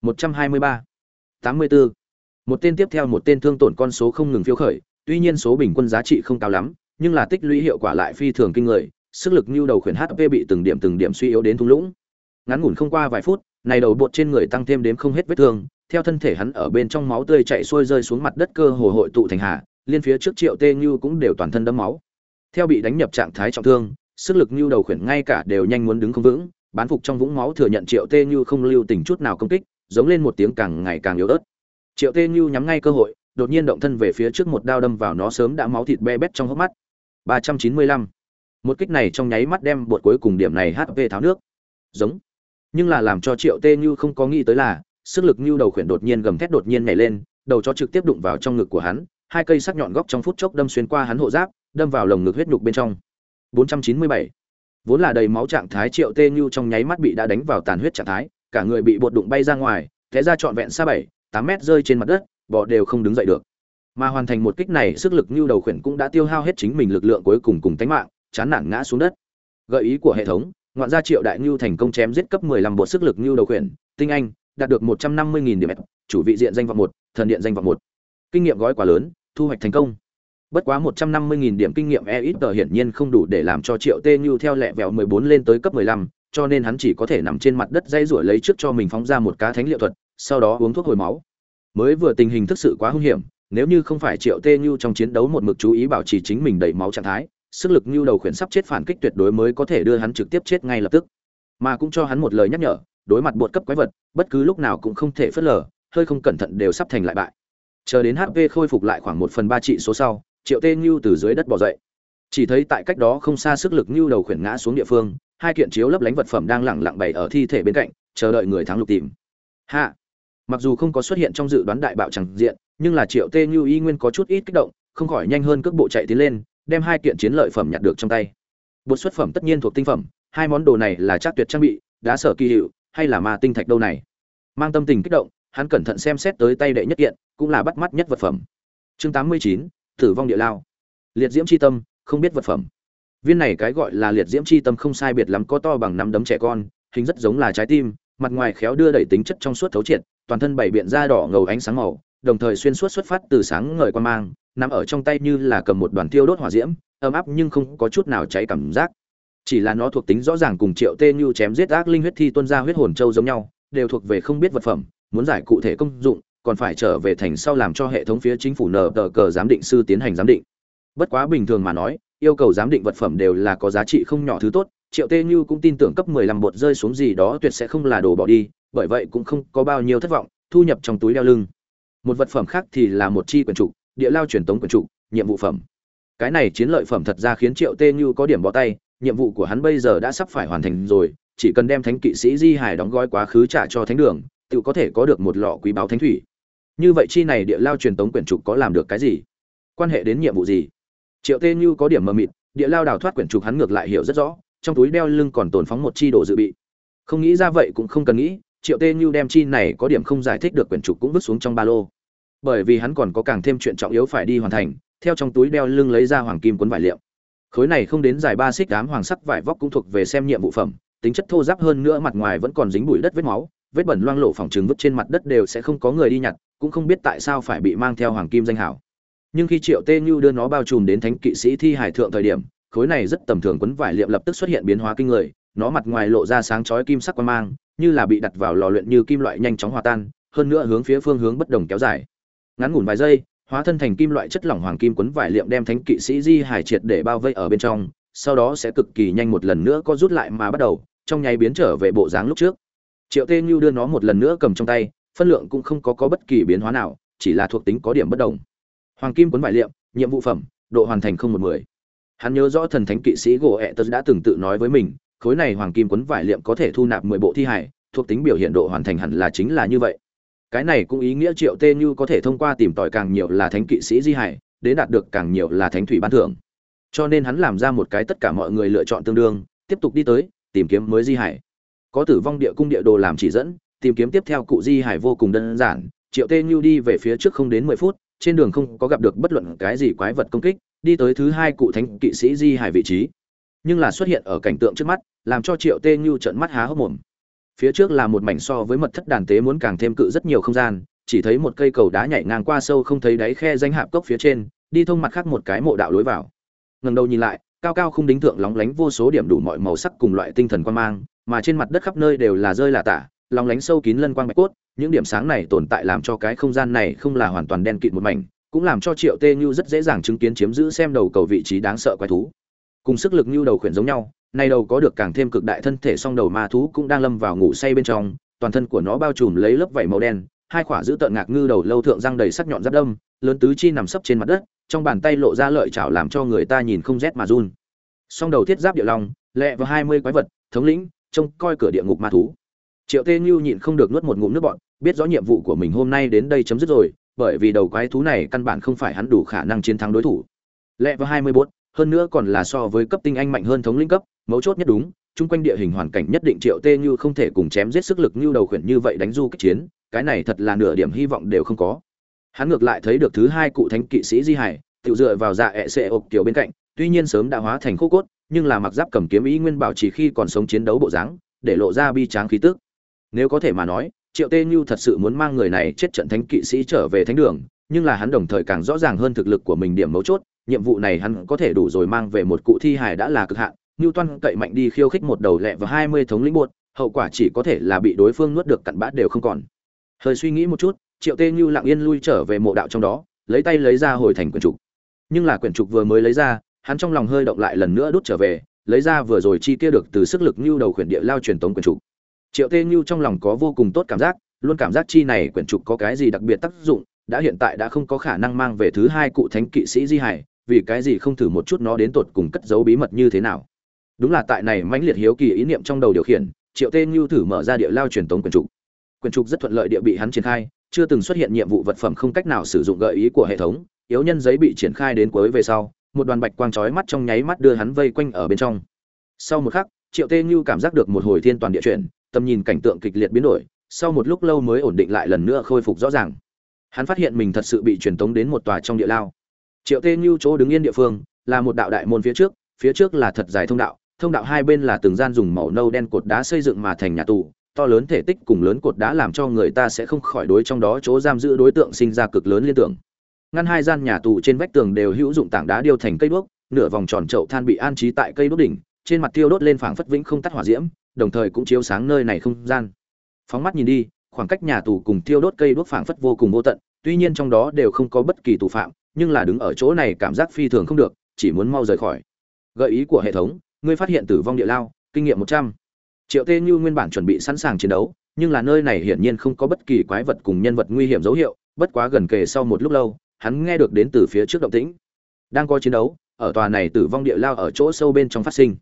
123, 84. Một tên tiếp theo một tên thương tổn con số không ngừng phiêu khởi, tuy nhiên số bình quân giá trị không cao lắm, nhưng là tích lũy hiệu quả lại phi thường kinh người, sức lực như đầu khuyển HP bị từng điểm từng điểm suy yếu đến thung lũng. Ngắn ngủn không qua vài phút, này đầu bột trên người tăng thêm đếm không hết vết thương, theo thân thể hắn ở bên trong máu tươi chảy xuôi rơi xuống mặt đất cơ hồ hội tụ thành hà, liên phía trước Triệu Tê Như cũng đều toàn thân đẫm máu. Theo bị đánh nhập trạng thái trọng thương, sức lực như đầu khuyển ngay cả đều nhanh muốn đứng không vững, bán phục trong vũng máu thừa nhận Triệu Tê Như không lưu tình chút nào công kích, giống lên một tiếng càng ngày càng yếu ớt. Triệu Tê Như nhắm ngay cơ hội, đột nhiên động thân về phía trước một đao đâm vào nó sớm đã máu thịt be bét trong hốc mắt. 395. Một kích này trong nháy mắt đem bột cuối cùng điểm này HP tháo nước. Giống. Nhưng là làm cho Triệu Tê Như không có nghĩ tới là, sức lực như đầu khuyển đột nhiên gầm thét đột nhiên nhảy lên, đầu chó trực tiếp đụng vào trong ngực của hắn, hai cây sắc nhọn góc trong phút chốc đâm xuyên qua hắn hộ giáp, đâm vào lồng ngực huyết nhục bên trong. 497. Vốn là đầy máu trạng thái Triệu Tê Như trong nháy mắt bị đã đánh vào tàn huyết trạng thái, cả người bị bột đụng bay ra ngoài, té ra trọn vẹn xa 7, 8 mét rơi trên mặt đất, bọ đều không đứng dậy được. Mà hoàn thành một kích này, sức lực như đầu khuyển cũng đã tiêu hao hết chính mình lực lượng cuối cùng cùng tánh mạng, chán nản ngã xuống đất. Gợi ý của hệ thống, ngoạn gia Triệu Đại ngưu thành công chém giết cấp 15 bộ sức lực ngưu đầu khuyển, tinh anh, đạt được 150.000 điểm, chủ vị diện danh vọng 1, thần điện danh vọng 1. Kinh nghiệm gói quá lớn, thu hoạch thành công. Bất quá 150.000 điểm kinh nghiệm e ít tờ hiển nhiên không đủ để làm cho Triệu Tê ngưu theo lẹ vẹo 14 lên tới cấp 15, cho nên hắn chỉ có thể nằm trên mặt đất dây rủa lấy trước cho mình phóng ra một cá thánh liệu thuật, sau đó uống thuốc hồi máu. Mới vừa tình hình thực sự quá hung hiểm, nếu như không phải triệu tê như trong chiến đấu một mực chú ý bảo trì chính mình đầy máu trạng thái sức lực như đầu khuyển sắp chết phản kích tuyệt đối mới có thể đưa hắn trực tiếp chết ngay lập tức. Mà cũng cho hắn một lời nhắc nhở, đối mặt bột cấp quái vật, bất cứ lúc nào cũng không thể phớt lờ, hơi không cẩn thận đều sắp thành lại bại. Chờ đến hp khôi phục lại khoảng một phần ba trị số sau, triệu tê như từ dưới đất bỏ dậy. Chỉ thấy tại cách đó không xa sức lực như đầu khuyển ngã xuống địa phương, hai kiện chiếu lấp lánh vật phẩm đang lẳng lặng bày ở thi thể bên cạnh, chờ đợi người thắng lục tìm. Hạ! Mặc dù không có xuất hiện trong dự đoán đại bạo Tràng diện, nhưng là triệu tê như y nguyên có chút ít kích động, không khỏi nhanh hơn cước bộ chạy tiến lên đem hai kiện chiến lợi phẩm nhặt được trong tay. Bột xuất phẩm tất nhiên thuộc tinh phẩm, hai món đồ này là chắc tuyệt trang bị, đá sở kỳ hiệu, hay là ma tinh thạch đâu này. Mang tâm tình kích động, hắn cẩn thận xem xét tới tay đệ nhất kiện, cũng là bắt mắt nhất vật phẩm. Chương tám mươi chín, tử vong địa lao. Liệt diễm c h i tâm, không biết vật phẩm. Viên này cái gọi là liệt diễm c h i tâm không sai biệt lắm có to bằng nắm đấm trẻ con, hình rất giống là trái tim, mặt ngoài khéo đưa đẩy tính chất trong suốt thấu triệt, toàn thân bảy biện da đỏ ngầu ánh sáng màu, đồng thời xuyên suốt xuất phát từ sáng ngời quan mang nằm ở trong tay như là cầm một đoàn tiêu đốt hỏa diễm, ấm áp nhưng không có chút nào cháy cảm giác. Chỉ là nó thuộc tính rõ ràng cùng triệu tê như chém giết ác linh huyết thi tuân ra huyết hồn châu giống nhau, đều thuộc về không biết vật phẩm, muốn giải cụ thể công dụng, còn phải trở về thành sau làm cho hệ thống phía chính phủ nở tờ cờ giám định sư tiến hành giám định. Bất quá bình thường mà nói, yêu cầu giám định vật phẩm đều là có giá trị không nhỏ thứ tốt, triệu tê như cũng tin tưởng cấp mười lăm bột rơi xuống gì đó tuyệt sẽ không là đồ bỏ đi, bởi vậy cũng không có bao nhiêu thất vọng, thu nhập trong túi đeo lưng. Một vật phẩm khác thì là một chi quyển trục địa lao truyền tống quyển trụ nhiệm vụ phẩm. Cái này chiến lợi phẩm thật ra khiến triệu tê như có điểm bỏ tay, nhiệm vụ của hắn bây giờ đã sắp phải hoàn thành rồi, chỉ cần đem thánh kỵ sĩ di hải đóng gói quá khứ trả cho thánh đường, tự có thể có được một lọ quý báo thánh thủy. Như vậy chi này địa lao truyền tống quyển trục có làm được cái gì? Quan hệ đến nhiệm vụ gì? Triệu tê như có điểm mờ mịt, địa lao đào thoát quyển trục hắn ngược lại hiểu rất rõ, trong túi đeo lưng còn tồn phóng một chi đồ dự bị. Không nghĩ ra vậy cũng không cần nghĩ, triệu tê như đem chi này có điểm không giải thích được quyển trục cũng vứt xuống trong ba lô bởi vì hắn còn có càng thêm chuyện trọng yếu phải đi hoàn thành, theo trong túi đeo lưng lấy ra hoàng kim cuốn vải liệm khối này không đến dài ba xích đám hoàng sắc vải vóc cũng thuộc về xem nhiệm vụ phẩm, tính chất thô ráp hơn nữa mặt ngoài vẫn còn dính bụi đất vết máu, vết bẩn loang lộ phòng trứng vứt trên mặt đất đều sẽ không có người đi nhặt, cũng không biết tại sao phải bị mang theo hoàng kim danh hảo. Nhưng khi triệu tê như đưa nó bao trùm đến thánh kỵ sĩ thi hải thượng thời điểm, khối này rất tầm thường quấn vải liệm lập tức xuất hiện biến hóa kinh người, nó mặt ngoài lộ ra sáng chói kim sắc quan mang, như là bị đặt vào lò luyện như kim loại nhanh chóng hòa tan, hơn nữa hướng phía phương hướng bất đồng kéo dài ngắn ngủn vài giây, hóa thân thành kim loại chất lỏng hoàng kim quấn vải liệm đem thánh kỵ sĩ di hải triệt để bao vây ở bên trong, sau đó sẽ cực kỳ nhanh một lần nữa có rút lại mà bắt đầu, trong nháy biến trở về bộ dáng lúc trước. Triệu tê như đưa nó một lần nữa cầm trong tay, phân lượng cũng không có có bất kỳ biến hóa nào, chỉ là thuộc tính có điểm bất đồng. Hoàng kim quấn vải liệm, nhiệm vụ phẩm, độ hoàn thành không một mười. Hắn nhớ rõ thần thánh kỵ sĩ gỗ ẹ tật đã từng tự nói với mình, khối này hoàng kim quấn vải liệm có thể thu nạp mười bộ thi hải thuộc tính biểu hiện độ hoàn thành hẳn là chính là như vậy cái này cũng ý nghĩa triệu tê như có thể thông qua tìm tòi càng nhiều là thánh kỵ sĩ di hải, đến đạt được càng nhiều là thánh thủy ban thưởng. Cho nên hắn làm ra một cái tất cả mọi người lựa chọn tương đương, tiếp tục đi tới, tìm kiếm mới di hải. Có tử vong địa cung địa đồ làm chỉ dẫn, tìm kiếm tiếp theo cụ di hải vô cùng đơn giản, triệu tê như đi về phía trước không đến mười phút, trên đường không có gặp được bất luận cái gì quái vật công kích, đi tới thứ hai cụ thánh kỵ sĩ di hải vị trí. Nhưng là xuất hiện ở cảnh tượng trước mắt, làm cho triệu tê như trận mắt há hốc mồm phía trước là một mảnh so với mật thất đàn tế muốn càng thêm cự rất nhiều không gian, chỉ thấy một cây cầu đá nhảy ngang qua sâu không thấy đáy khe danh hạp cốc phía trên, đi thông mặt khác một cái mộ đạo lối vào. Ngần đầu nhìn lại, cao cao không đính thượng lóng lánh vô số điểm đủ mọi màu sắc cùng loại tinh thần quan mang, mà trên mặt đất khắp nơi đều là rơi là tả, lóng lánh sâu kín lân quang bạch cốt, những điểm sáng này tồn tại làm cho cái không gian này không là hoàn toàn đen kịt một mảnh, cũng làm cho triệu tê như rất dễ dàng chứng kiến chiếm giữ xem đầu cầu vị trí đáng sợ quái thú. Cùng sức lực như đầu khuyển giống nhau nay đầu có được càng thêm cực đại thân thể song đầu ma thú cũng đang lâm vào ngủ say bên trong, toàn thân của nó bao trùm lấy lớp vảy màu đen, hai khỏa giữ tợn ngạc ngư đầu lâu thượng răng đầy sắc nhọn giáp đâm, lớn tứ chi nằm sấp trên mặt đất, trong bàn tay lộ ra lợi chảo làm cho người ta nhìn không rét mà run. Song đầu thiết giáp địa long, lẹ và hai mươi quái vật, thống lĩnh, trông coi cửa địa ngục ma thú. Triệu tê như nhịn không được nuốt một ngụm nước bọn biết rõ nhiệm vụ của mình hôm nay đến đây chấm dứt rồi, bởi vì đầu quái thú này căn bản không phải hắn đủ khả năng chiến thắng đối thủ. Lẹ và hai mươi bốn hơn nữa còn là so với cấp tinh anh mạnh hơn thống lĩnh cấp mấu chốt nhất đúng, chung quanh địa hình hoàn cảnh nhất định triệu tê như không thể cùng chém giết sức lực như đầu khuyển như vậy đánh du kích chiến, cái này thật là nửa điểm hy vọng đều không có. Hắn ngược lại thấy được thứ hai cụ thánh kỵ sĩ di hải tự dựa vào dạ ẹ xệ ộp kiểu bên cạnh, tuy nhiên sớm đã hóa thành khô cốt, nhưng là mặc giáp cầm kiếm ý nguyên bảo chỉ khi còn sống chiến đấu bộ dáng, để lộ ra bi tráng khí tức. Nếu có thể mà nói, triệu tê như thật sự muốn mang người này chết trận thánh kỵ sĩ trở về thánh đường, nhưng là hắn đồng thời càng rõ ràng hơn thực lực của mình điểm mấu chốt, nhiệm vụ này hắn có thể đủ rồi mang về một cụ thi hài đã là cực hạn Ngưu toan cậy mạnh đi khiêu khích một đầu lẹ và hai mươi thống lĩnh buột hậu quả chỉ có thể là bị đối phương nuốt được cặn bát đều không còn. Hơi suy nghĩ một chút, triệu tê như lặng yên lui trở về mộ đạo trong đó, lấy tay lấy ra hồi thành quyển trục. Nhưng là quyển trục vừa mới lấy ra, hắn trong lòng hơi động lại lần nữa đút trở về, lấy ra vừa rồi chi tiêu được từ sức lực như đầu quyển địa lao truyền tống quyển trục. Triệu tê như trong lòng có vô cùng tốt cảm giác, luôn cảm giác chi này quyển trục có cái gì đặc biệt tác dụng, đã hiện tại đã không có khả năng mang về thứ hai cụ thánh kỵ sĩ di hải, vì cái gì không thử một chút nó đến tột cùng cất giấu bí mật như thế nào đúng là tại này mãnh liệt hiếu kỳ ý niệm trong đầu điều khiển, triệu tê như thử mở ra địa lao truyền tống quyền trục. Quyền trục rất thuận lợi địa bị hắn triển khai, chưa từng xuất hiện nhiệm vụ vật phẩm không cách nào sử dụng gợi ý của hệ thống, yếu nhân giấy bị triển khai đến cuối về sau, một đoàn bạch quang chói mắt trong nháy mắt đưa hắn vây quanh ở bên trong. Sau một khắc, triệu tê như cảm giác được một hồi thiên toàn địa chuyển, tầm nhìn cảnh tượng kịch liệt biến đổi, sau một lúc lâu mới ổn định lại lần nữa khôi phục rõ ràng. Hắn phát hiện mình thật sự bị truyền tống đến một tòa trong địa lao. Triệu tê như chỗ đứng yên địa phương, là một đạo đại môn phía trước phía trước là thật dài thông đạo thông đạo hai bên là từng gian dùng màu nâu đen cột đá xây dựng mà thành nhà tù, to lớn thể tích cùng lớn cột đá làm cho người ta sẽ không khỏi đối trong đó chỗ giam giữ đối tượng sinh ra cực lớn liên tưởng. Ngăn hai gian nhà tù trên vách tường đều hữu dụng tảng đá điêu thành cây đuốc, nửa vòng tròn chậu than bị an trí tại cây đuốc đỉnh, trên mặt tiêu đốt lên phảng phất vĩnh không tắt hỏa diễm, đồng thời cũng chiếu sáng nơi này không gian. Phóng mắt nhìn đi, khoảng cách nhà tù cùng tiêu đốt cây đuốc phảng phất vô cùng vô tận, tuy nhiên trong đó đều không có bất kỳ tù phạm, nhưng là đứng ở chỗ này cảm giác phi thường không được, chỉ muốn mau rời khỏi. Gợi ý của hệ thống ngươi phát hiện tử vong địa lao, kinh nghiệm một trăm. Triệu tê như nguyên bản chuẩn bị sẵn sàng chiến đấu, nhưng là nơi này hiển nhiên không có bất kỳ quái vật cùng nhân vật nguy hiểm dấu hiệu, bất quá gần kề sau một lúc lâu, hắn nghe được đến từ phía trước động tĩnh. Đang có chiến đấu, ở tòa này tử vong địa lao ở chỗ sâu bên trong phát sinh.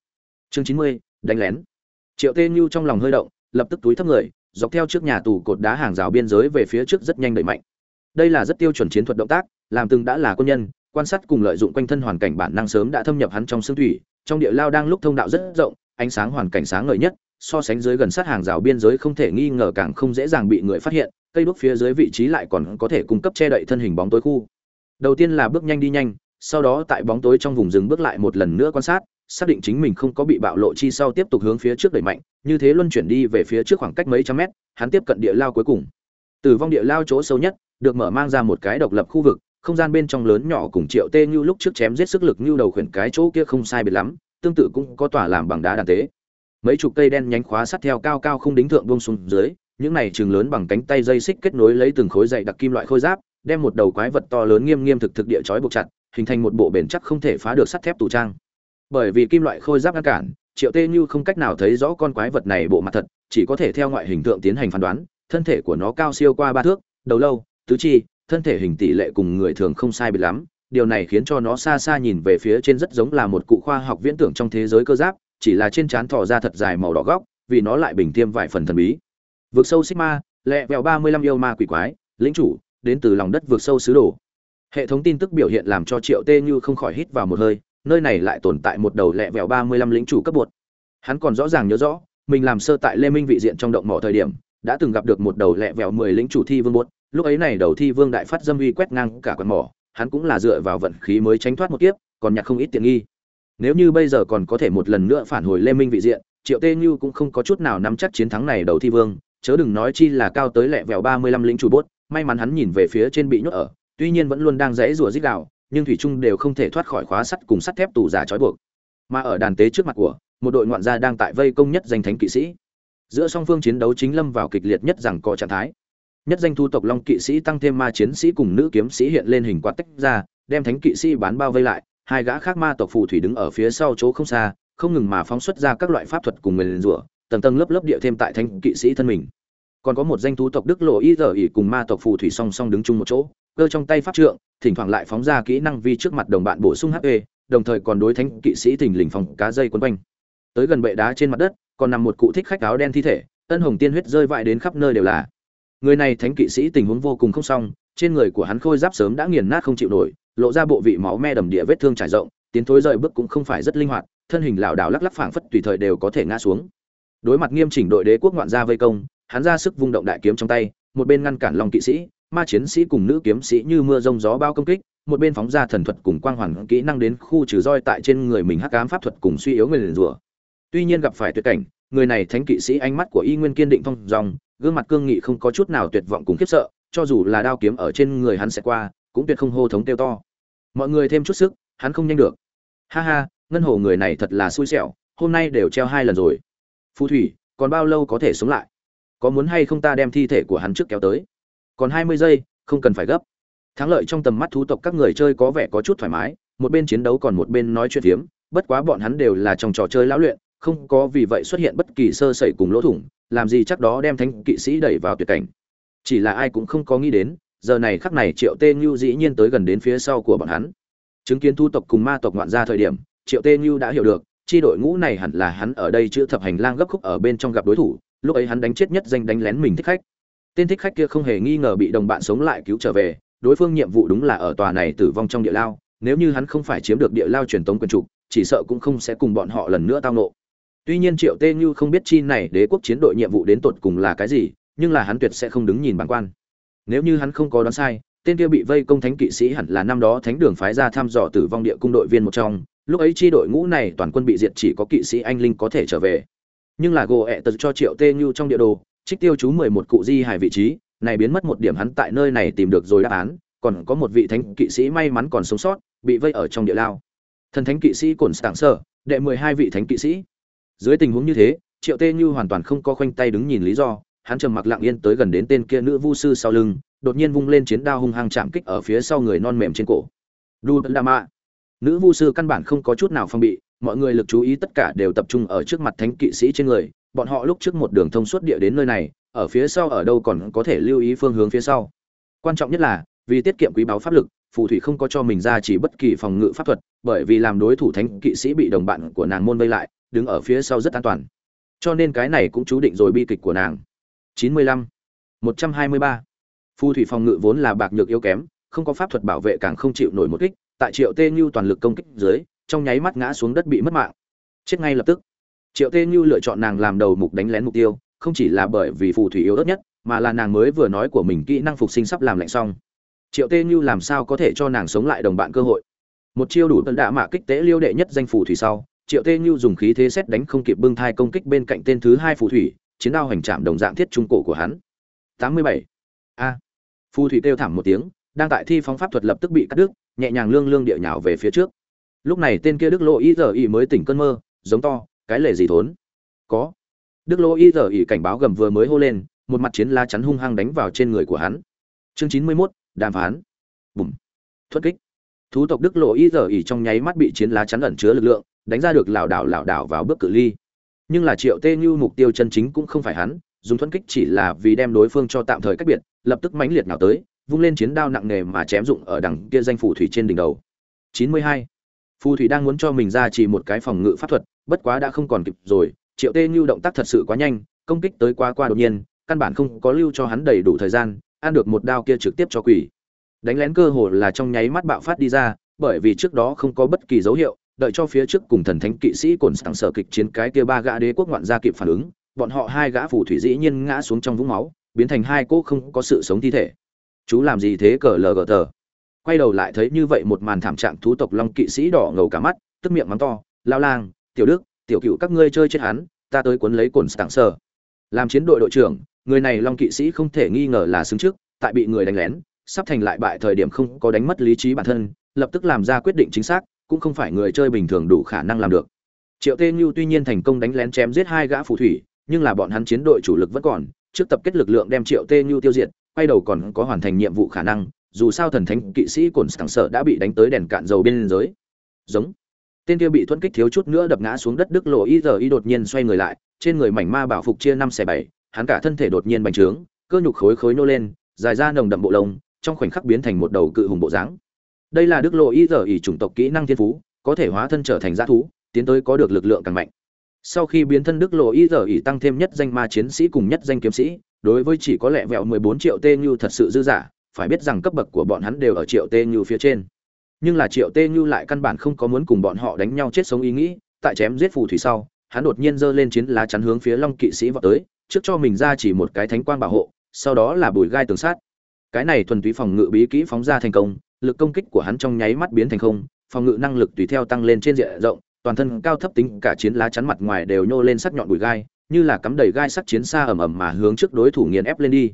Chương chín mươi, đánh lén. Triệu tê như trong lòng hơi động, lập tức túi thấp người, dọc theo trước nhà tù cột đá hàng rào biên giới về phía trước rất nhanh đẩy mạnh. Đây là rất tiêu chuẩn chiến thuật động tác, làm từng đã là quân nhân quan sát cùng lợi dụng quanh thân hoàn cảnh bản năng sớm đã thâm nhập hắn trong xương thủy, trong địa lao đang lúc thông đạo rất rộng, ánh sáng hoàn cảnh sáng ngời nhất, so sánh dưới gần sát hàng rào biên giới không thể nghi ngờ càng không dễ dàng bị người phát hiện, cây đuốc phía dưới vị trí lại còn có thể cung cấp che đậy thân hình bóng tối khu. Đầu tiên là bước nhanh đi nhanh, sau đó tại bóng tối trong vùng rừng bước lại một lần nữa quan sát, xác định chính mình không có bị bạo lộ chi sau tiếp tục hướng phía trước đẩy mạnh, như thế luân chuyển đi về phía trước khoảng cách mấy trăm mét, hắn tiếp cận địa lao cuối cùng. Tử vong địa lao chỗ sâu nhất, được mở mang ra một cái độc lập khu vực không gian bên trong lớn nhỏ cùng triệu tê như lúc trước chém giết sức lực như đầu khuyển cái chỗ kia không sai biệt lắm, tương tự cũng có tòa làm bằng đá đàn tế. Mấy chục cây đen nhánh khóa sắt theo cao cao không đính thượng buông xuống dưới, những này trường lớn bằng cánh tay dây xích kết nối lấy từng khối dày đặc kim loại khôi giáp, đem một đầu quái vật to lớn nghiêm nghiêm thực thực địa chói buộc chặt, hình thành một bộ bền chắc không thể phá được sắt thép tủ trang. Bởi vì kim loại khôi giáp ngăn cản, triệu tê như không cách nào thấy rõ con quái vật này bộ mặt thật, chỉ có thể theo ngoại hình tượng tiến hành phán đoán, thân thể của nó cao siêu qua ba thước, đầu lâu, tứ chi thân thể hình tỷ lệ cùng người thường không sai biệt lắm, điều này khiến cho nó xa xa nhìn về phía trên rất giống là một cụ khoa học viễn tưởng trong thế giới cơ giáp, chỉ là trên trán thò ra thật dài màu đỏ góc, vì nó lại bình tiêm vài phần thần bí. Vượt sâu sigma, lẹ vẹo ba mươi lăm yêu ma quỷ quái, lĩnh chủ, đến từ lòng đất vượt sâu xứ đồ. Hệ thống tin tức biểu hiện làm cho triệu tê như không khỏi hít vào một hơi, nơi này lại tồn tại một đầu lẹ vẹo ba mươi lăm lĩnh chủ cấp bột. Hắn còn rõ ràng nhớ rõ, mình làm sơ tại lê minh vị diện trong động mỏ thời điểm, đã từng gặp được một đầu lẹ vẹo mười lĩnh chủ thi vương bột lúc ấy này đầu thi vương đại phát dâm uy quét ngang cả quần mỏ, hắn cũng là dựa vào vận khí mới tránh thoát một kiếp, còn nhặt không ít tiện nghi. Nếu như bây giờ còn có thể một lần nữa phản hồi lê minh vị diện, triệu tê như cũng không có chút nào nắm chắc chiến thắng này đầu thi vương, chớ đừng nói chi là cao tới lẹ vẹo ba mươi lăm lính chủ bốt, may mắn hắn nhìn về phía trên bị nhốt ở, tuy nhiên vẫn luôn đang rẽ rùa dích đạo nhưng thủy trung đều không thể thoát khỏi khóa sắt cùng sắt thép tù giả trói buộc. Mà ở đàn tế trước mặt của, một đội ngoạn gia đang tại vây công nhất danh thánh kỵ sĩ. Giữa song phương chiến đấu chính lâm vào kịch liệt nhất rằng có trạng thái nhất danh thu tộc long kỵ sĩ tăng thêm ma chiến sĩ cùng nữ kiếm sĩ hiện lên hình quạt tách ra, đem thánh kỵ sĩ bán bao vây lại, hai gã khác ma tộc phù thủy đứng ở phía sau chỗ không xa, không ngừng mà phóng xuất ra các loại pháp thuật cùng nguyền rủa, tầng tầng lớp lớp địa thêm tại thánh kỵ sĩ thân mình. Còn có một danh thú tộc đức lộ y giờ ỉ cùng ma tộc phù thủy song song đứng chung một chỗ, cơ trong tay pháp trượng, thỉnh thoảng lại phóng ra kỹ năng vi trước mặt đồng bạn bổ sung hp đồng thời còn đối thánh kỵ sĩ thình lình phòng cá dây quấn quanh. Tới gần bệ đá trên mặt đất, còn nằm một cụ thích khách áo đen thi thể tân hồng tiên huyết rơi vãi đến khắp nơi đều là người này thánh kỵ sĩ tình huống vô cùng không xong, trên người của hắn khôi giáp sớm đã nghiền nát không chịu nổi, lộ ra bộ vị máu me đầm địa vết thương trải rộng, tiến thối rời bước cũng không phải rất linh hoạt, thân hình lảo đảo lắc lắc phảng phất tùy thời đều có thể ngã xuống. Đối mặt nghiêm chỉnh đội đế quốc ngoạn gia vây công, hắn ra sức vung động đại kiếm trong tay, một bên ngăn cản long kỵ sĩ, ma chiến sĩ cùng nữ kiếm sĩ như mưa rông gió bao công kích, một bên phóng ra thần thuật cùng quang hoàn kỹ năng đến khu trừ roi tại trên người mình hắc ám pháp thuật cùng suy yếu người liền rủa. Tuy nhiên gặp phải tuyệt cảnh, người này thánh kỵ sĩ ánh mắt của y nguyên kiên định phong dòng gương mặt cương nghị không có chút nào tuyệt vọng cùng khiếp sợ, cho dù là đao kiếm ở trên người hắn sẽ qua, cũng tuyệt không hô thống kêu to. Mọi người thêm chút sức, hắn không nhanh được. Ha ha, ngân hồ người này thật là xui xẻo, hôm nay đều treo hai lần rồi. Phù thủy, còn bao lâu có thể sống lại? Có muốn hay không ta đem thi thể của hắn trước kéo tới? Còn hai mươi giây, không cần phải gấp. Thắng lợi trong tầm mắt thú tộc các người chơi có vẻ có chút thoải mái, một bên chiến đấu còn một bên nói chuyện phiếm, bất quá bọn hắn đều là trong trò chơi lão luyện, không có vì vậy xuất hiện bất kỳ sơ sẩy cùng lỗ thủng làm gì chắc đó đem thánh kỵ sĩ đẩy vào tuyệt cảnh. Chỉ là ai cũng không có nghĩ đến, giờ này khắc này triệu tê như dĩ nhiên tới gần đến phía sau của bọn hắn. Chứng kiến thu tộc cùng ma tộc ngoạn ra thời điểm, triệu tê như đã hiểu được, chi đội ngũ này hẳn là hắn ở đây chữa thập hành lang gấp khúc ở bên trong gặp đối thủ, lúc ấy hắn đánh chết nhất danh đánh lén mình thích khách. Tên thích khách kia không hề nghi ngờ bị đồng bạn sống lại cứu trở về, đối phương nhiệm vụ đúng là ở tòa này tử vong trong địa lao, nếu như hắn không phải chiếm được địa lao truyền tống quyền trục chỉ sợ cũng không sẽ cùng bọn họ lần nữa tao nộ tuy nhiên triệu tê như không biết chi này đế quốc chiến đội nhiệm vụ đến tột cùng là cái gì nhưng là hắn tuyệt sẽ không đứng nhìn bản quan. Nếu như hắn không có đoán sai tên kia bị vây công thánh kỵ sĩ hẳn là năm đó thánh đường phái ra thăm dò tử vong địa cung đội viên một trong. Lúc ấy chi đội ngũ này toàn quân bị diệt chỉ có kỵ sĩ anh linh có thể trở về. Nhưng là gồ ẹ tật cho triệu tê như trong địa đồ trích tiêu chú mười một cụ di hài vị trí này biến mất một điểm hắn tại nơi này tìm được rồi đáp án còn có một vị thánh kỵ sĩ may mắn còn sống sót bị vây ở trong địa lao. Thần thánh kỵ sĩ cổn stạng sở, đệ mười hai vị thánh kỵ sĩ dưới tình huống như thế, triệu tê như hoàn toàn không có khoanh tay đứng nhìn lý do, hắn trầm mặc lặng yên tới gần đến tên kia nữ vu sư sau lưng, đột nhiên vung lên chiến đao hung hăng chạm kích ở phía sau người non mềm trên cổ. Đu đa mạ nữ vu sư căn bản không có chút nào phong bị, mọi người lực chú ý tất cả đều tập trung ở trước mặt thánh kỵ sĩ trên người, bọn họ lúc trước một đường thông suốt địa đến nơi này, ở phía sau ở đâu còn có thể lưu ý phương hướng phía sau. Quan trọng nhất là, vì tiết kiệm quý báu pháp lực, phù thủy không có cho mình ra chỉ bất kỳ phòng ngự pháp thuật, bởi vì làm đối thủ thánh kỵ sĩ bị đồng bạn của nàng môn vây lại đứng ở phía sau rất an toàn. Cho nên cái này cũng chú định rồi bi kịch của nàng. 95. 123. phù thủy phòng ngự vốn là bạc nhược yếu kém, không có pháp thuật bảo vệ càng không chịu nổi một kích, tại triệu tê như toàn lực công kích dưới, trong nháy mắt ngã xuống đất bị mất mạng. Chết ngay lập tức. Triệu tê như lựa chọn nàng làm đầu mục đánh lén mục tiêu, không chỉ là bởi vì phù thủy yếu ớt nhất, mà là nàng mới vừa nói của mình kỹ năng phục sinh sắp làm lạnh xong. Triệu tê như làm sao có thể cho nàng sống lại đồng bạn cơ hội? Một chiêu đủ tận đạ mạ kích tế liêu đệ nhất danh phù thủy sau triệu tê như dùng khí thế xét đánh không kịp bưng thai công kích bên cạnh tên thứ hai phù thủy, chiến đao hành chạm đồng dạng thiết trung cổ của hắn. 87. a. Phù thủy kêu thảm một tiếng, đang tại thi phóng pháp thuật lập tức bị cắt đứt, nhẹ nhàng lương lương địa nhào về phía trước. Lúc này tên kia đức lộ ý giờ ý mới tỉnh cơn mơ, giống to, cái lệ gì thốn? Có. Đức lộ ý giờ ý cảnh báo gầm vừa mới hô lên, một mặt chiến la chắn hung hăng đánh vào trên người của hắn. Chương chín mươi mốt, đàm phán. Bùm. Thuất kích. Thú tộc đức lộ ý giờ ý trong nháy mắt bị chiến lá chắn ẩn chứa lực lượng đánh ra được lảo đảo lảo đảo vào bước cự ly. Nhưng là triệu tê như mục tiêu chân chính cũng không phải hắn, dùng thuẫn kích chỉ là vì đem đối phương cho tạm thời cách biệt, lập tức mãnh liệt nào tới, vung lên chiến đao nặng nề mà chém dụng ở đằng kia danh phù thủy trên đỉnh đầu. 92. phù thủy đang muốn cho mình ra chỉ một cái phòng ngự pháp thuật, bất quá đã không còn kịp rồi, triệu tê như động tác thật sự quá nhanh, công kích tới quá qua đột nhiên, căn bản không có lưu cho hắn đầy đủ thời gian, ăn được một đao kia trực tiếp cho quỷ. Đánh lén cơ hồ là trong nháy mắt bạo phát đi ra, bởi vì trước đó không có bất kỳ dấu hiệu đợi cho phía trước cùng thần thánh kỵ sĩ cồn sẵn sở kịch chiến cái kia ba gã đế quốc ngoạn gia kịp phản ứng, bọn họ hai gã phù thủy dĩ nhiên ngã xuống trong vũng máu, biến thành hai cỗ không có sự sống thi thể. Chú làm gì thế cờ lờ gờ tờ? Quay đầu lại thấy như vậy một màn thảm trạng thú tộc long kỵ sĩ đỏ ngầu cả mắt, tức miệng mắng to, lao lang, tiểu đức, tiểu cựu các ngươi chơi chết hắn, ta tới cuốn lấy cồn sẵn sở. Làm chiến đội đội trưởng, người này long kỵ sĩ không thể nghi ngờ là xứng trước, tại bị người đánh lén, sắp thành lại bại thời điểm không có đánh mất lý trí bản thân, lập tức làm ra quyết định chính xác cũng không phải người chơi bình thường đủ khả năng làm được. Triệu tê như tuy nhiên thành công đánh lén chém giết hai gã phù thủy, nhưng là bọn hắn chiến đội chủ lực vẫn còn, trước tập kết lực lượng đem triệu tê như tiêu diệt, quay đầu còn có hoàn thành nhiệm vụ khả năng, dù sao thần thánh kỵ sĩ cổn sẵn sợ đã bị đánh tới đèn cạn dầu bên giới giống. Tên kia bị thuẫn kích thiếu chút nữa đập ngã xuống đất đức lộ y giờ y đột nhiên xoay người lại, trên người mảnh ma bảo phục chia năm xẻ bảy, hắn cả thân thể đột nhiên bành trướng, cơ nhục khối khối nô lên, dài ra nồng đậm bộ lông, trong khoảnh khắc biến thành một đầu cự hùng bộ dáng đây là đức lộ y giờ ỉ chủng tộc kỹ năng thiên phú, có thể hóa thân trở thành g thú, tiến tới có được lực lượng càng mạnh. Sau khi biến thân đức lộ y giờ ỉ tăng thêm nhất danh ma chiến sĩ cùng nhất danh kiếm sĩ, đối với chỉ có lẹ vẹo 14 triệu tê như thật sự dư giả phải biết rằng cấp bậc của bọn hắn đều ở triệu tê như phía trên. Nhưng là triệu tê như lại căn bản không có muốn cùng bọn họ đánh nhau chết sống ý nghĩ, tại chém giết phù thủy sau, hắn đột nhiên giơ lên chiến lá chắn hướng phía long kỵ sĩ vào tới, trước cho mình ra chỉ một cái thánh quang bảo hộ, sau đó là bùi gai tường sát. Cái này thuần túy phòng ngự bí kỹ phóng ra thành công lực công kích của hắn trong nháy mắt biến thành không, phòng ngự năng lực tùy theo tăng lên trên diện rộng, toàn thân cao thấp tính cả chiến lá chắn mặt ngoài đều nhô lên sắc nhọn bùi gai, như là cắm đầy gai sắc chiến xa ầm ầm mà hướng trước đối thủ nghiền ép lên đi.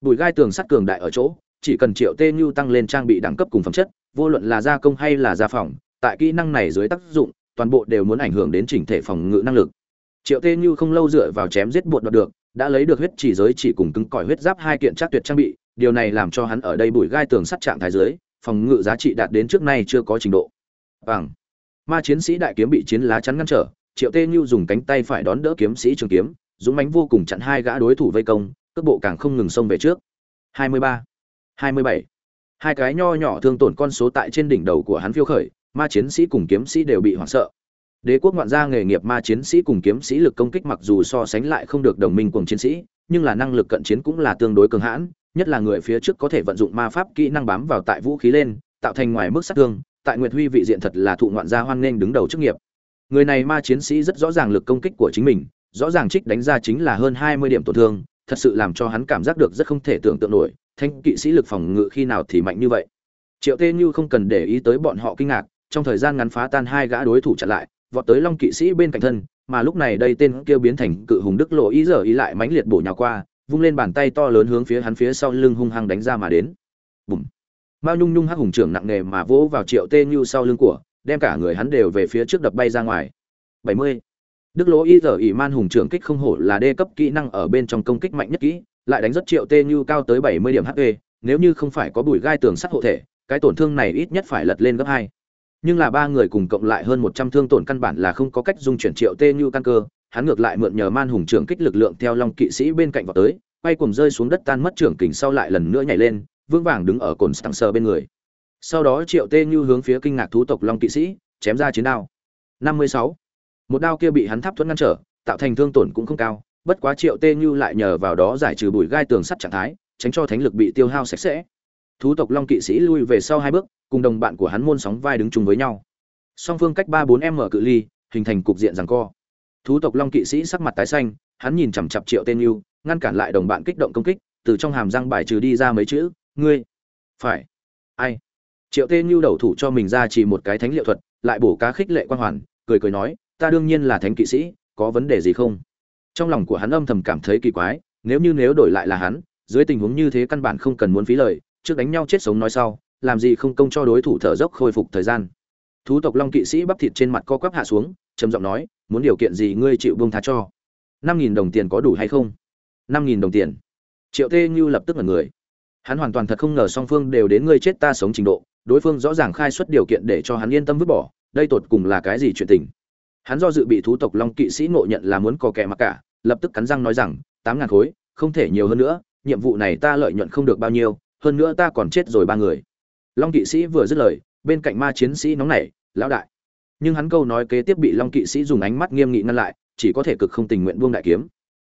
Bùi gai tường sắt cường đại ở chỗ, chỉ cần triệu tê như tăng lên trang bị đẳng cấp cùng phẩm chất, vô luận là gia công hay là gia phòng, tại kỹ năng này dưới tác dụng, toàn bộ đều muốn ảnh hưởng đến chỉnh thể phòng ngự năng lực. Triệu tê như không lâu dựa vào chém giết buột đoạt được, đã lấy được huyết chỉ giới chỉ cùng cứng cỏi huyết giáp hai kiện chắc tuyệt trang bị, điều này làm cho hắn ở đây bụi gai tường sắt trạng thái dưới phòng ngự giá trị đạt đến trước nay chưa có trình độ. Bằng ma chiến sĩ đại kiếm bị chiến lá chắn ngăn trở triệu tê như dùng cánh tay phải đón đỡ kiếm sĩ trường kiếm dũng mãnh vô cùng chặn hai gã đối thủ vây công cước bộ càng không ngừng xông về trước. 23, 27. hai cái nho nhỏ thương tổn con số tại trên đỉnh đầu của hắn phiêu khởi ma chiến sĩ cùng kiếm sĩ đều bị hoảng sợ. Đế quốc ngoạn gia nghề nghiệp ma chiến sĩ cùng kiếm sĩ lực công kích mặc dù so sánh lại không được đồng minh cùng chiến sĩ nhưng là năng lực cận chiến cũng là tương đối cường hãn nhất là người phía trước có thể vận dụng ma pháp kỹ năng bám vào tại vũ khí lên, tạo thành ngoài mức sát thương, tại nguyệt huy vị diện thật là thụ ngoạn gia hoan nghênh đứng đầu chức nghiệp. Người này ma chiến sĩ rất rõ ràng lực công kích của chính mình, rõ ràng trích đánh ra chính là hơn hai mươi điểm tổn thương, thật sự làm cho hắn cảm giác được rất không thể tưởng tượng nổi, thanh kỵ sĩ lực phòng ngự khi nào thì mạnh như vậy. Triệu tê như không cần để ý tới bọn họ kinh ngạc, trong thời gian ngắn phá tan hai gã đối thủ chặn lại, vọt tới long kỵ sĩ bên cạnh thân, mà lúc này đây tên kêu biến thành cự hùng đức lộ ý giờ ý lại mãnh liệt bổ nhào qua vung lên bàn tay to lớn hướng phía hắn phía sau lưng hung hăng đánh ra mà đến. Bùm. Mao nhung nhung hắc hùng trưởng nặng nề mà vỗ vào triệu tê như sau lưng của, đem cả người hắn đều về phía trước đập bay ra ngoài. 70. đức lỗ y giờ ỉ man hùng trưởng kích không hổ là đê cấp kỹ năng ở bên trong công kích mạnh nhất kỹ, lại đánh rất triệu tê như cao tới 70 điểm hp nếu như không phải có bùi gai tường sắt hộ thể, cái tổn thương này ít nhất phải lật lên gấp hai. Nhưng là ba người cùng cộng lại hơn một trăm thương tổn căn bản là không có cách dung chuyển triệu tê như căn cơ hắn ngược lại mượn nhờ man hùng trưởng kích lực lượng theo long kỵ sĩ bên cạnh vào tới, quay cùng rơi xuống đất tan mất trưởng kình sau lại lần nữa nhảy lên, vững vàng đứng ở cồn stăng sờ bên người. Sau đó triệu tê như hướng phía kinh ngạc thú tộc long kỵ sĩ, chém ra chiến đao. Năm mươi sáu. Một đao kia bị hắn tháp thuẫn ngăn trở, tạo thành thương tổn cũng không cao, bất quá triệu tê như lại nhờ vào đó giải trừ bụi gai tường sắt trạng thái, tránh cho thánh lực bị tiêu hao sạch sẽ. Thú tộc long kỵ sĩ lui về sau hai bước, cùng đồng bạn của hắn môn sóng vai đứng chung với nhau. Song phương cách ba bốn m cự ly, hình thành cục diện rằng co thú tộc long kỵ sĩ sắc mặt tái xanh, hắn nhìn chằm chặp triệu tên yêu, ngăn cản lại đồng bạn kích động công kích, từ trong hàm răng bài trừ đi ra mấy chữ, ngươi phải ai? Triệu tên yêu đầu thủ cho mình ra chỉ một cái thánh liệu thuật, lại bổ cá khích lệ quan hoàn, cười cười nói, ta đương nhiên là thánh kỵ sĩ, có vấn đề gì không? Trong lòng của hắn âm thầm cảm thấy kỳ quái, nếu như nếu đổi lại là hắn, dưới tình huống như thế căn bản không cần muốn phí lời, trước đánh nhau chết sống nói sau, làm gì không công cho đối thủ thở dốc khôi phục thời gian. Thú tộc long kỵ sĩ bắp thịt trên mặt co quắp hạ xuống, trầm giọng nói muốn điều kiện gì ngươi chịu buông tha cho? Năm nghìn đồng tiền có đủ hay không? Năm nghìn đồng tiền. Triệu tê như lập tức là người. Hắn hoàn toàn thật không ngờ song phương đều đến ngươi chết ta sống trình độ, đối phương rõ ràng khai xuất điều kiện để cho hắn yên tâm vứt bỏ, đây tột cùng là cái gì chuyện tình? Hắn do dự bị thú tộc long kỵ sĩ ngộ nhận là muốn có kẻ mặc cả, lập tức cắn răng nói rằng, tám ngàn khối, không thể nhiều hơn nữa, nhiệm vụ này ta lợi nhuận không được bao nhiêu, hơn nữa ta còn chết rồi ba người. Long kỵ sĩ vừa dứt lời, bên cạnh ma chiến sĩ nóng nảy, lão đại nhưng hắn câu nói kế tiếp bị long kỵ sĩ dùng ánh mắt nghiêm nghị ngăn lại, chỉ có thể cực không tình nguyện buông đại kiếm.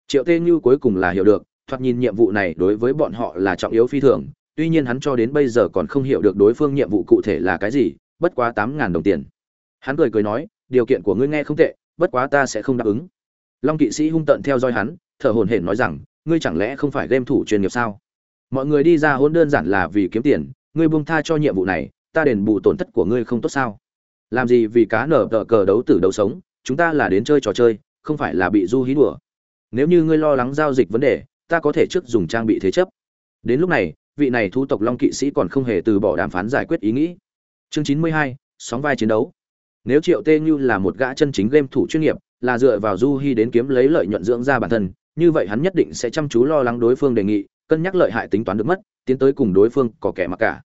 Triệu tê như cuối cùng là hiểu được, thoạt nhìn nhiệm vụ này đối với bọn họ là trọng yếu phi thường, tuy nhiên hắn cho đến bây giờ còn không hiểu được đối phương nhiệm vụ cụ thể là cái gì, bất quá tám ngàn đồng tiền. Hắn cười cười nói, điều kiện của ngươi nghe không tệ, bất quá ta sẽ không đáp ứng. Long kỵ sĩ hung tận theo dõi hắn, thở hổn hển nói rằng, ngươi chẳng lẽ không phải game thủ chuyên nghiệp sao? Mọi người đi ra hôn đơn giản là vì kiếm tiền, ngươi buông tha cho nhiệm vụ này, ta đền bù tổn thất của ngươi không tốt sao? Làm gì vì cá nở tờ cờ đấu tử đấu sống, chúng ta là đến chơi trò chơi, không phải là bị du hí đùa. Nếu như ngươi lo lắng giao dịch vấn đề, ta có thể trước dùng trang bị thế chấp. Đến lúc này, vị này thu tộc long kỵ sĩ còn không hề từ bỏ đàm phán giải quyết ý nghĩ. Chương chín mươi hai, sóng vai chiến đấu. Nếu triệu tê như là một gã chân chính game thủ chuyên nghiệp, là dựa vào du hy đến kiếm lấy lợi nhuận dưỡng ra bản thân, như vậy hắn nhất định sẽ chăm chú lo lắng đối phương đề nghị, cân nhắc lợi hại tính toán được mất, tiến tới cùng đối phương có kẻ mặc cả.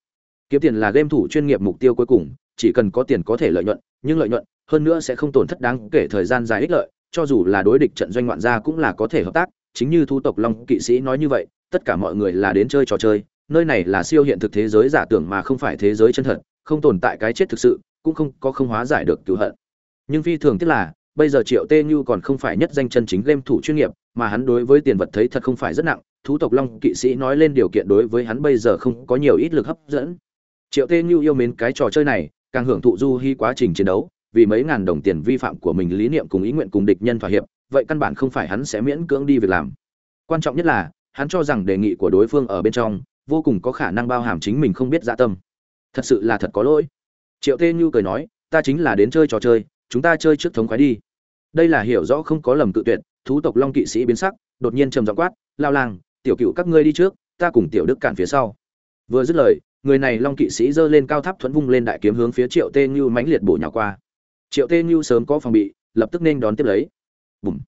Kiếm tiền là game thủ chuyên nghiệp mục tiêu cuối cùng chỉ cần có tiền có thể lợi nhuận, nhưng lợi nhuận hơn nữa sẽ không tổn thất đáng kể thời gian dài ích lợi, cho dù là đối địch trận doanh ngoạn gia cũng là có thể hợp tác, chính như thu tộc long kỵ sĩ nói như vậy, tất cả mọi người là đến chơi trò chơi, nơi này là siêu hiện thực thế giới giả tưởng mà không phải thế giới chân thật, không tồn tại cái chết thực sự, cũng không có không hóa giải được cứu hận. Nhưng phi thường tức là, bây giờ triệu tê như còn không phải nhất danh chân chính game thủ chuyên nghiệp, mà hắn đối với tiền vật thấy thật không phải rất nặng thú tộc long kỵ sĩ nói lên điều kiện đối với hắn bây giờ không có nhiều ít lực hấp dẫn. Triệu tê như yêu mến cái trò chơi này càng hưởng thụ du hy quá trình chiến đấu, vì mấy ngàn đồng tiền vi phạm của mình lý niệm cùng ý nguyện cùng địch nhân thỏa hiệp, vậy căn bản không phải hắn sẽ miễn cưỡng đi việc làm. Quan trọng nhất là, hắn cho rằng đề nghị của đối phương ở bên trong vô cùng có khả năng bao hàm chính mình không biết dạ tâm. Thật sự là thật có lỗi. Triệu tê như cười nói, ta chính là đến chơi trò chơi, chúng ta chơi trước thống khoái đi. Đây là hiểu rõ không có lầm tự tuyệt, thú tộc long kỵ sĩ biến sắc, đột nhiên trầm giọng quát, lao lang, tiểu cựu các ngươi đi trước, ta cùng tiểu đức cản phía sau. Vừa dứt lời người này long kỵ sĩ giơ lên cao tháp thuẫn vung lên đại kiếm hướng phía triệu tê như mãnh liệt bổ nhào qua. Triệu tê như sớm có phòng bị, lập tức nên đón tiếp lấy. Bùm.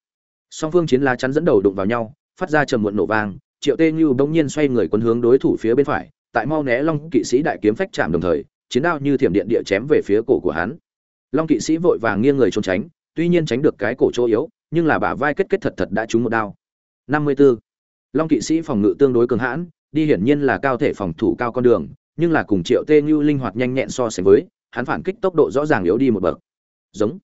Song phương chiến lá chắn dẫn đầu đụng vào nhau, phát ra trầm muộn nổ vang, triệu tê như bỗng nhiên xoay người quân hướng đối thủ phía bên phải, tại mau né long kỵ sĩ đại kiếm phách chạm đồng thời, chiến đao như thiểm điện địa chém về phía cổ của hắn. Long kỵ sĩ vội vàng nghiêng người trốn tránh, tuy nhiên tránh được cái cổ chỗ yếu, nhưng là bả vai kết kết thật thật đã trúng một đao. 54. long kỵ sĩ phòng ngự tương đối cường hãn, đi hiển nhiên là cao thể phòng thủ cao con đường nhưng là cùng triệu tê như linh hoạt nhanh nhẹn so sánh với, hắn phản kích tốc độ rõ ràng yếu đi một bậc. Giống.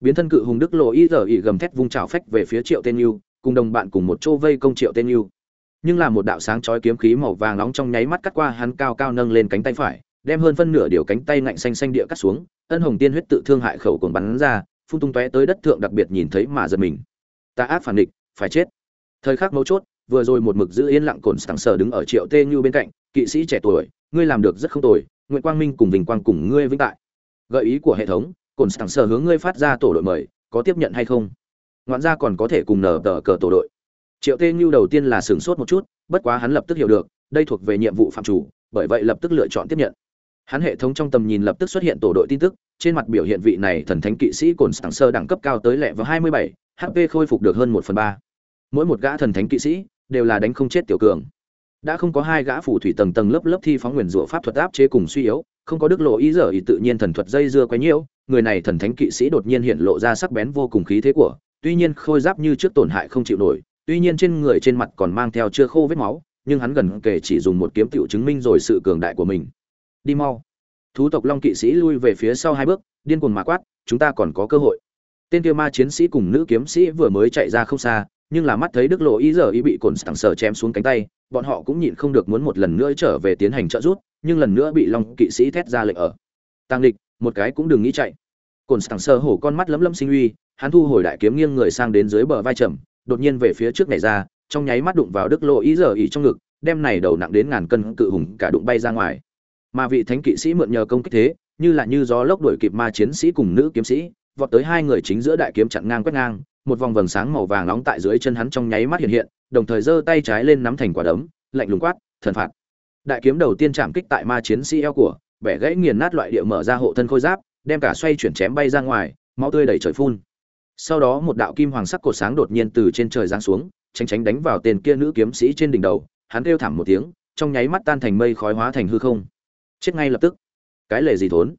Biến thân cự hùng đức lộ y giờ y gầm thét vung trào phách về phía triệu tên như, cùng đồng bạn cùng một chỗ vây công triệu tên như. Nhưng là một đạo sáng chói kiếm khí màu vàng nóng trong nháy mắt cắt qua hắn cao cao nâng lên cánh tay phải, đem hơn phân nửa điều cánh tay ngạnh xanh xanh địa cắt xuống, ân hồng tiên huyết tự thương hại khẩu cuồng bắn ra, phun tung tóe tới đất thượng đặc biệt nhìn thấy mà giật mình. Ta ác phản địch, phải chết. Thời khắc mấu chốt, vừa rồi một mực giữ yên lặng cồn sẵn sờ đứng ở triệu tê như bên cạnh, kỵ sĩ trẻ tuổi ngươi làm được rất không tồi nguyễn quang minh cùng vinh quang cùng ngươi vĩnh tại. Gợi ý của hệ thống cồn sẵn sờ hướng ngươi phát ra tổ đội mời có tiếp nhận hay không? Ngoạn ra còn có thể cùng nở tờ cờ tổ đội. Triệu tê như đầu tiên là sửng sốt một chút bất quá hắn lập tức hiểu được đây thuộc về nhiệm vụ phạm chủ bởi vậy lập tức lựa chọn tiếp nhận. Hắn hệ thống trong tầm nhìn lập tức xuất hiện tổ đội tin tức trên mặt biểu hiện vị này thần thánh kỵ sĩ cồn sẵn sơ đẳng cấp cao tới lẹ vào 27, hp khôi phục được hơn một phần ba. Mỗi một gã thần thánh kỵ sĩ đều là đánh không chết tiểu cường đã không có hai gã phù thủy tầng tầng lớp lớp thi phóng nguyền rủa pháp thuật áp chế cùng suy yếu, không có đức lộ ý giờ ý tự nhiên thần thuật dây dưa quá nhiễu, người này thần thánh kỵ sĩ đột nhiên hiện lộ ra sắc bén vô cùng khí thế của, tuy nhiên khôi giáp như trước tổn hại không chịu nổi, tuy nhiên trên người trên mặt còn mang theo chưa khô vết máu, nhưng hắn gần kể chỉ dùng một kiếm tựu chứng minh rồi sự cường đại của mình. Đi mau. Thú tộc long kỵ sĩ lui về phía sau hai bước, điên cuồng mà quát, chúng ta còn có cơ hội. Tên kia ma chiến sĩ cùng nữ kiếm sĩ vừa mới chạy ra không xa nhưng là mắt thấy đức lộ ý giờ ý bị cồn sẵn sờ chém xuống cánh tay, bọn họ cũng nhịn không được muốn một lần nữa trở về tiến hành trợ rút nhưng lần nữa bị long kỵ sĩ thét ra lệnh ở. Tăng địch một cái cũng đừng nghĩ chạy. Cồn sẵn sờ hổ con mắt lấm lấm sinh uy, hắn thu hồi đại kiếm nghiêng người sang đến dưới bờ vai trầm, đột nhiên về phía trước này ra, trong nháy mắt đụng vào đức lộ ý giờ ý trong ngực, đem này đầu nặng đến ngàn cân cự hùng cả đụng bay ra ngoài. Mà vị thánh kỵ sĩ mượn nhờ công kích thế, như là như gió lốc đuổi kịp ma chiến sĩ cùng nữ kiếm sĩ, vọt tới hai người chính giữa đại kiếm chặn ngang quét ngang một vòng vầng sáng màu vàng nóng tại dưới chân hắn trong nháy mắt hiện hiện, đồng thời giơ tay trái lên nắm thành quả đấm, lạnh lùng quát, thần phạt. Đại kiếm đầu tiên chạm kích tại ma chiến sĩ eo của bẻ gãy nghiền nát loại địa mở ra hộ thân khôi giáp, đem cả xoay chuyển chém bay ra ngoài, máu tươi đầy trời phun. Sau đó một đạo kim hoàng sắc cột sáng đột nhiên từ trên trời giáng xuống, tránh tránh đánh vào tên kia nữ kiếm sĩ trên đỉnh đầu, hắn kêu thảm một tiếng, trong nháy mắt tan thành mây khói hóa thành hư không. Chết ngay lập tức. Cái lề gì thốn?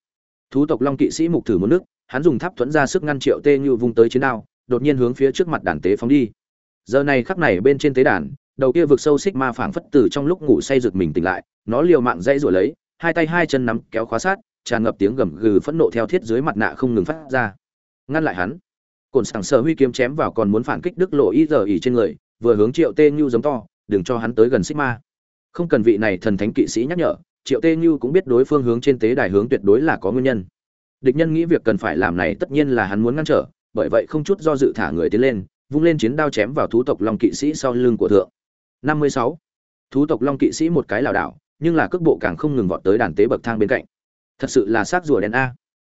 Thú tộc long kỵ sĩ mục thử một nước, hắn dùng tháp thuẫn ra sức ngăn triệu tê như vung tới chiến đao đột nhiên hướng phía trước mặt đàn tế phóng đi. Giờ này khắc này bên trên tế đàn, đầu kia vực sâu xích ma phảng phất từ trong lúc ngủ say rực mình tỉnh lại, nó liều mạng dãy rồi lấy, hai tay hai chân nắm kéo khóa sát, tràn ngập tiếng gầm gừ phẫn nộ theo thiết dưới mặt nạ không ngừng phát ra. Ngăn lại hắn. Cồn sảng sở huy kiếm chém vào còn muốn phản kích đức lộ y giờ ỉ trên người, vừa hướng triệu tê như giống to, đừng cho hắn tới gần xích ma. Không cần vị này thần thánh kỵ sĩ nhắc nhở, triệu tê như cũng biết đối phương hướng trên tế đài hướng tuyệt đối là có nguyên nhân. Địch nhân nghĩ việc cần phải làm này tất nhiên là hắn muốn ngăn trở bởi vậy không chút do dự thả người tiến lên, vung lên chiến đao chém vào thú tộc long kỵ sĩ sau lưng của thượng. 56. thú tộc long kỵ sĩ một cái lảo đảo, nhưng là cước bộ càng không ngừng vọt tới đàn tế bậc thang bên cạnh. Thật sự là xác rùa đen a.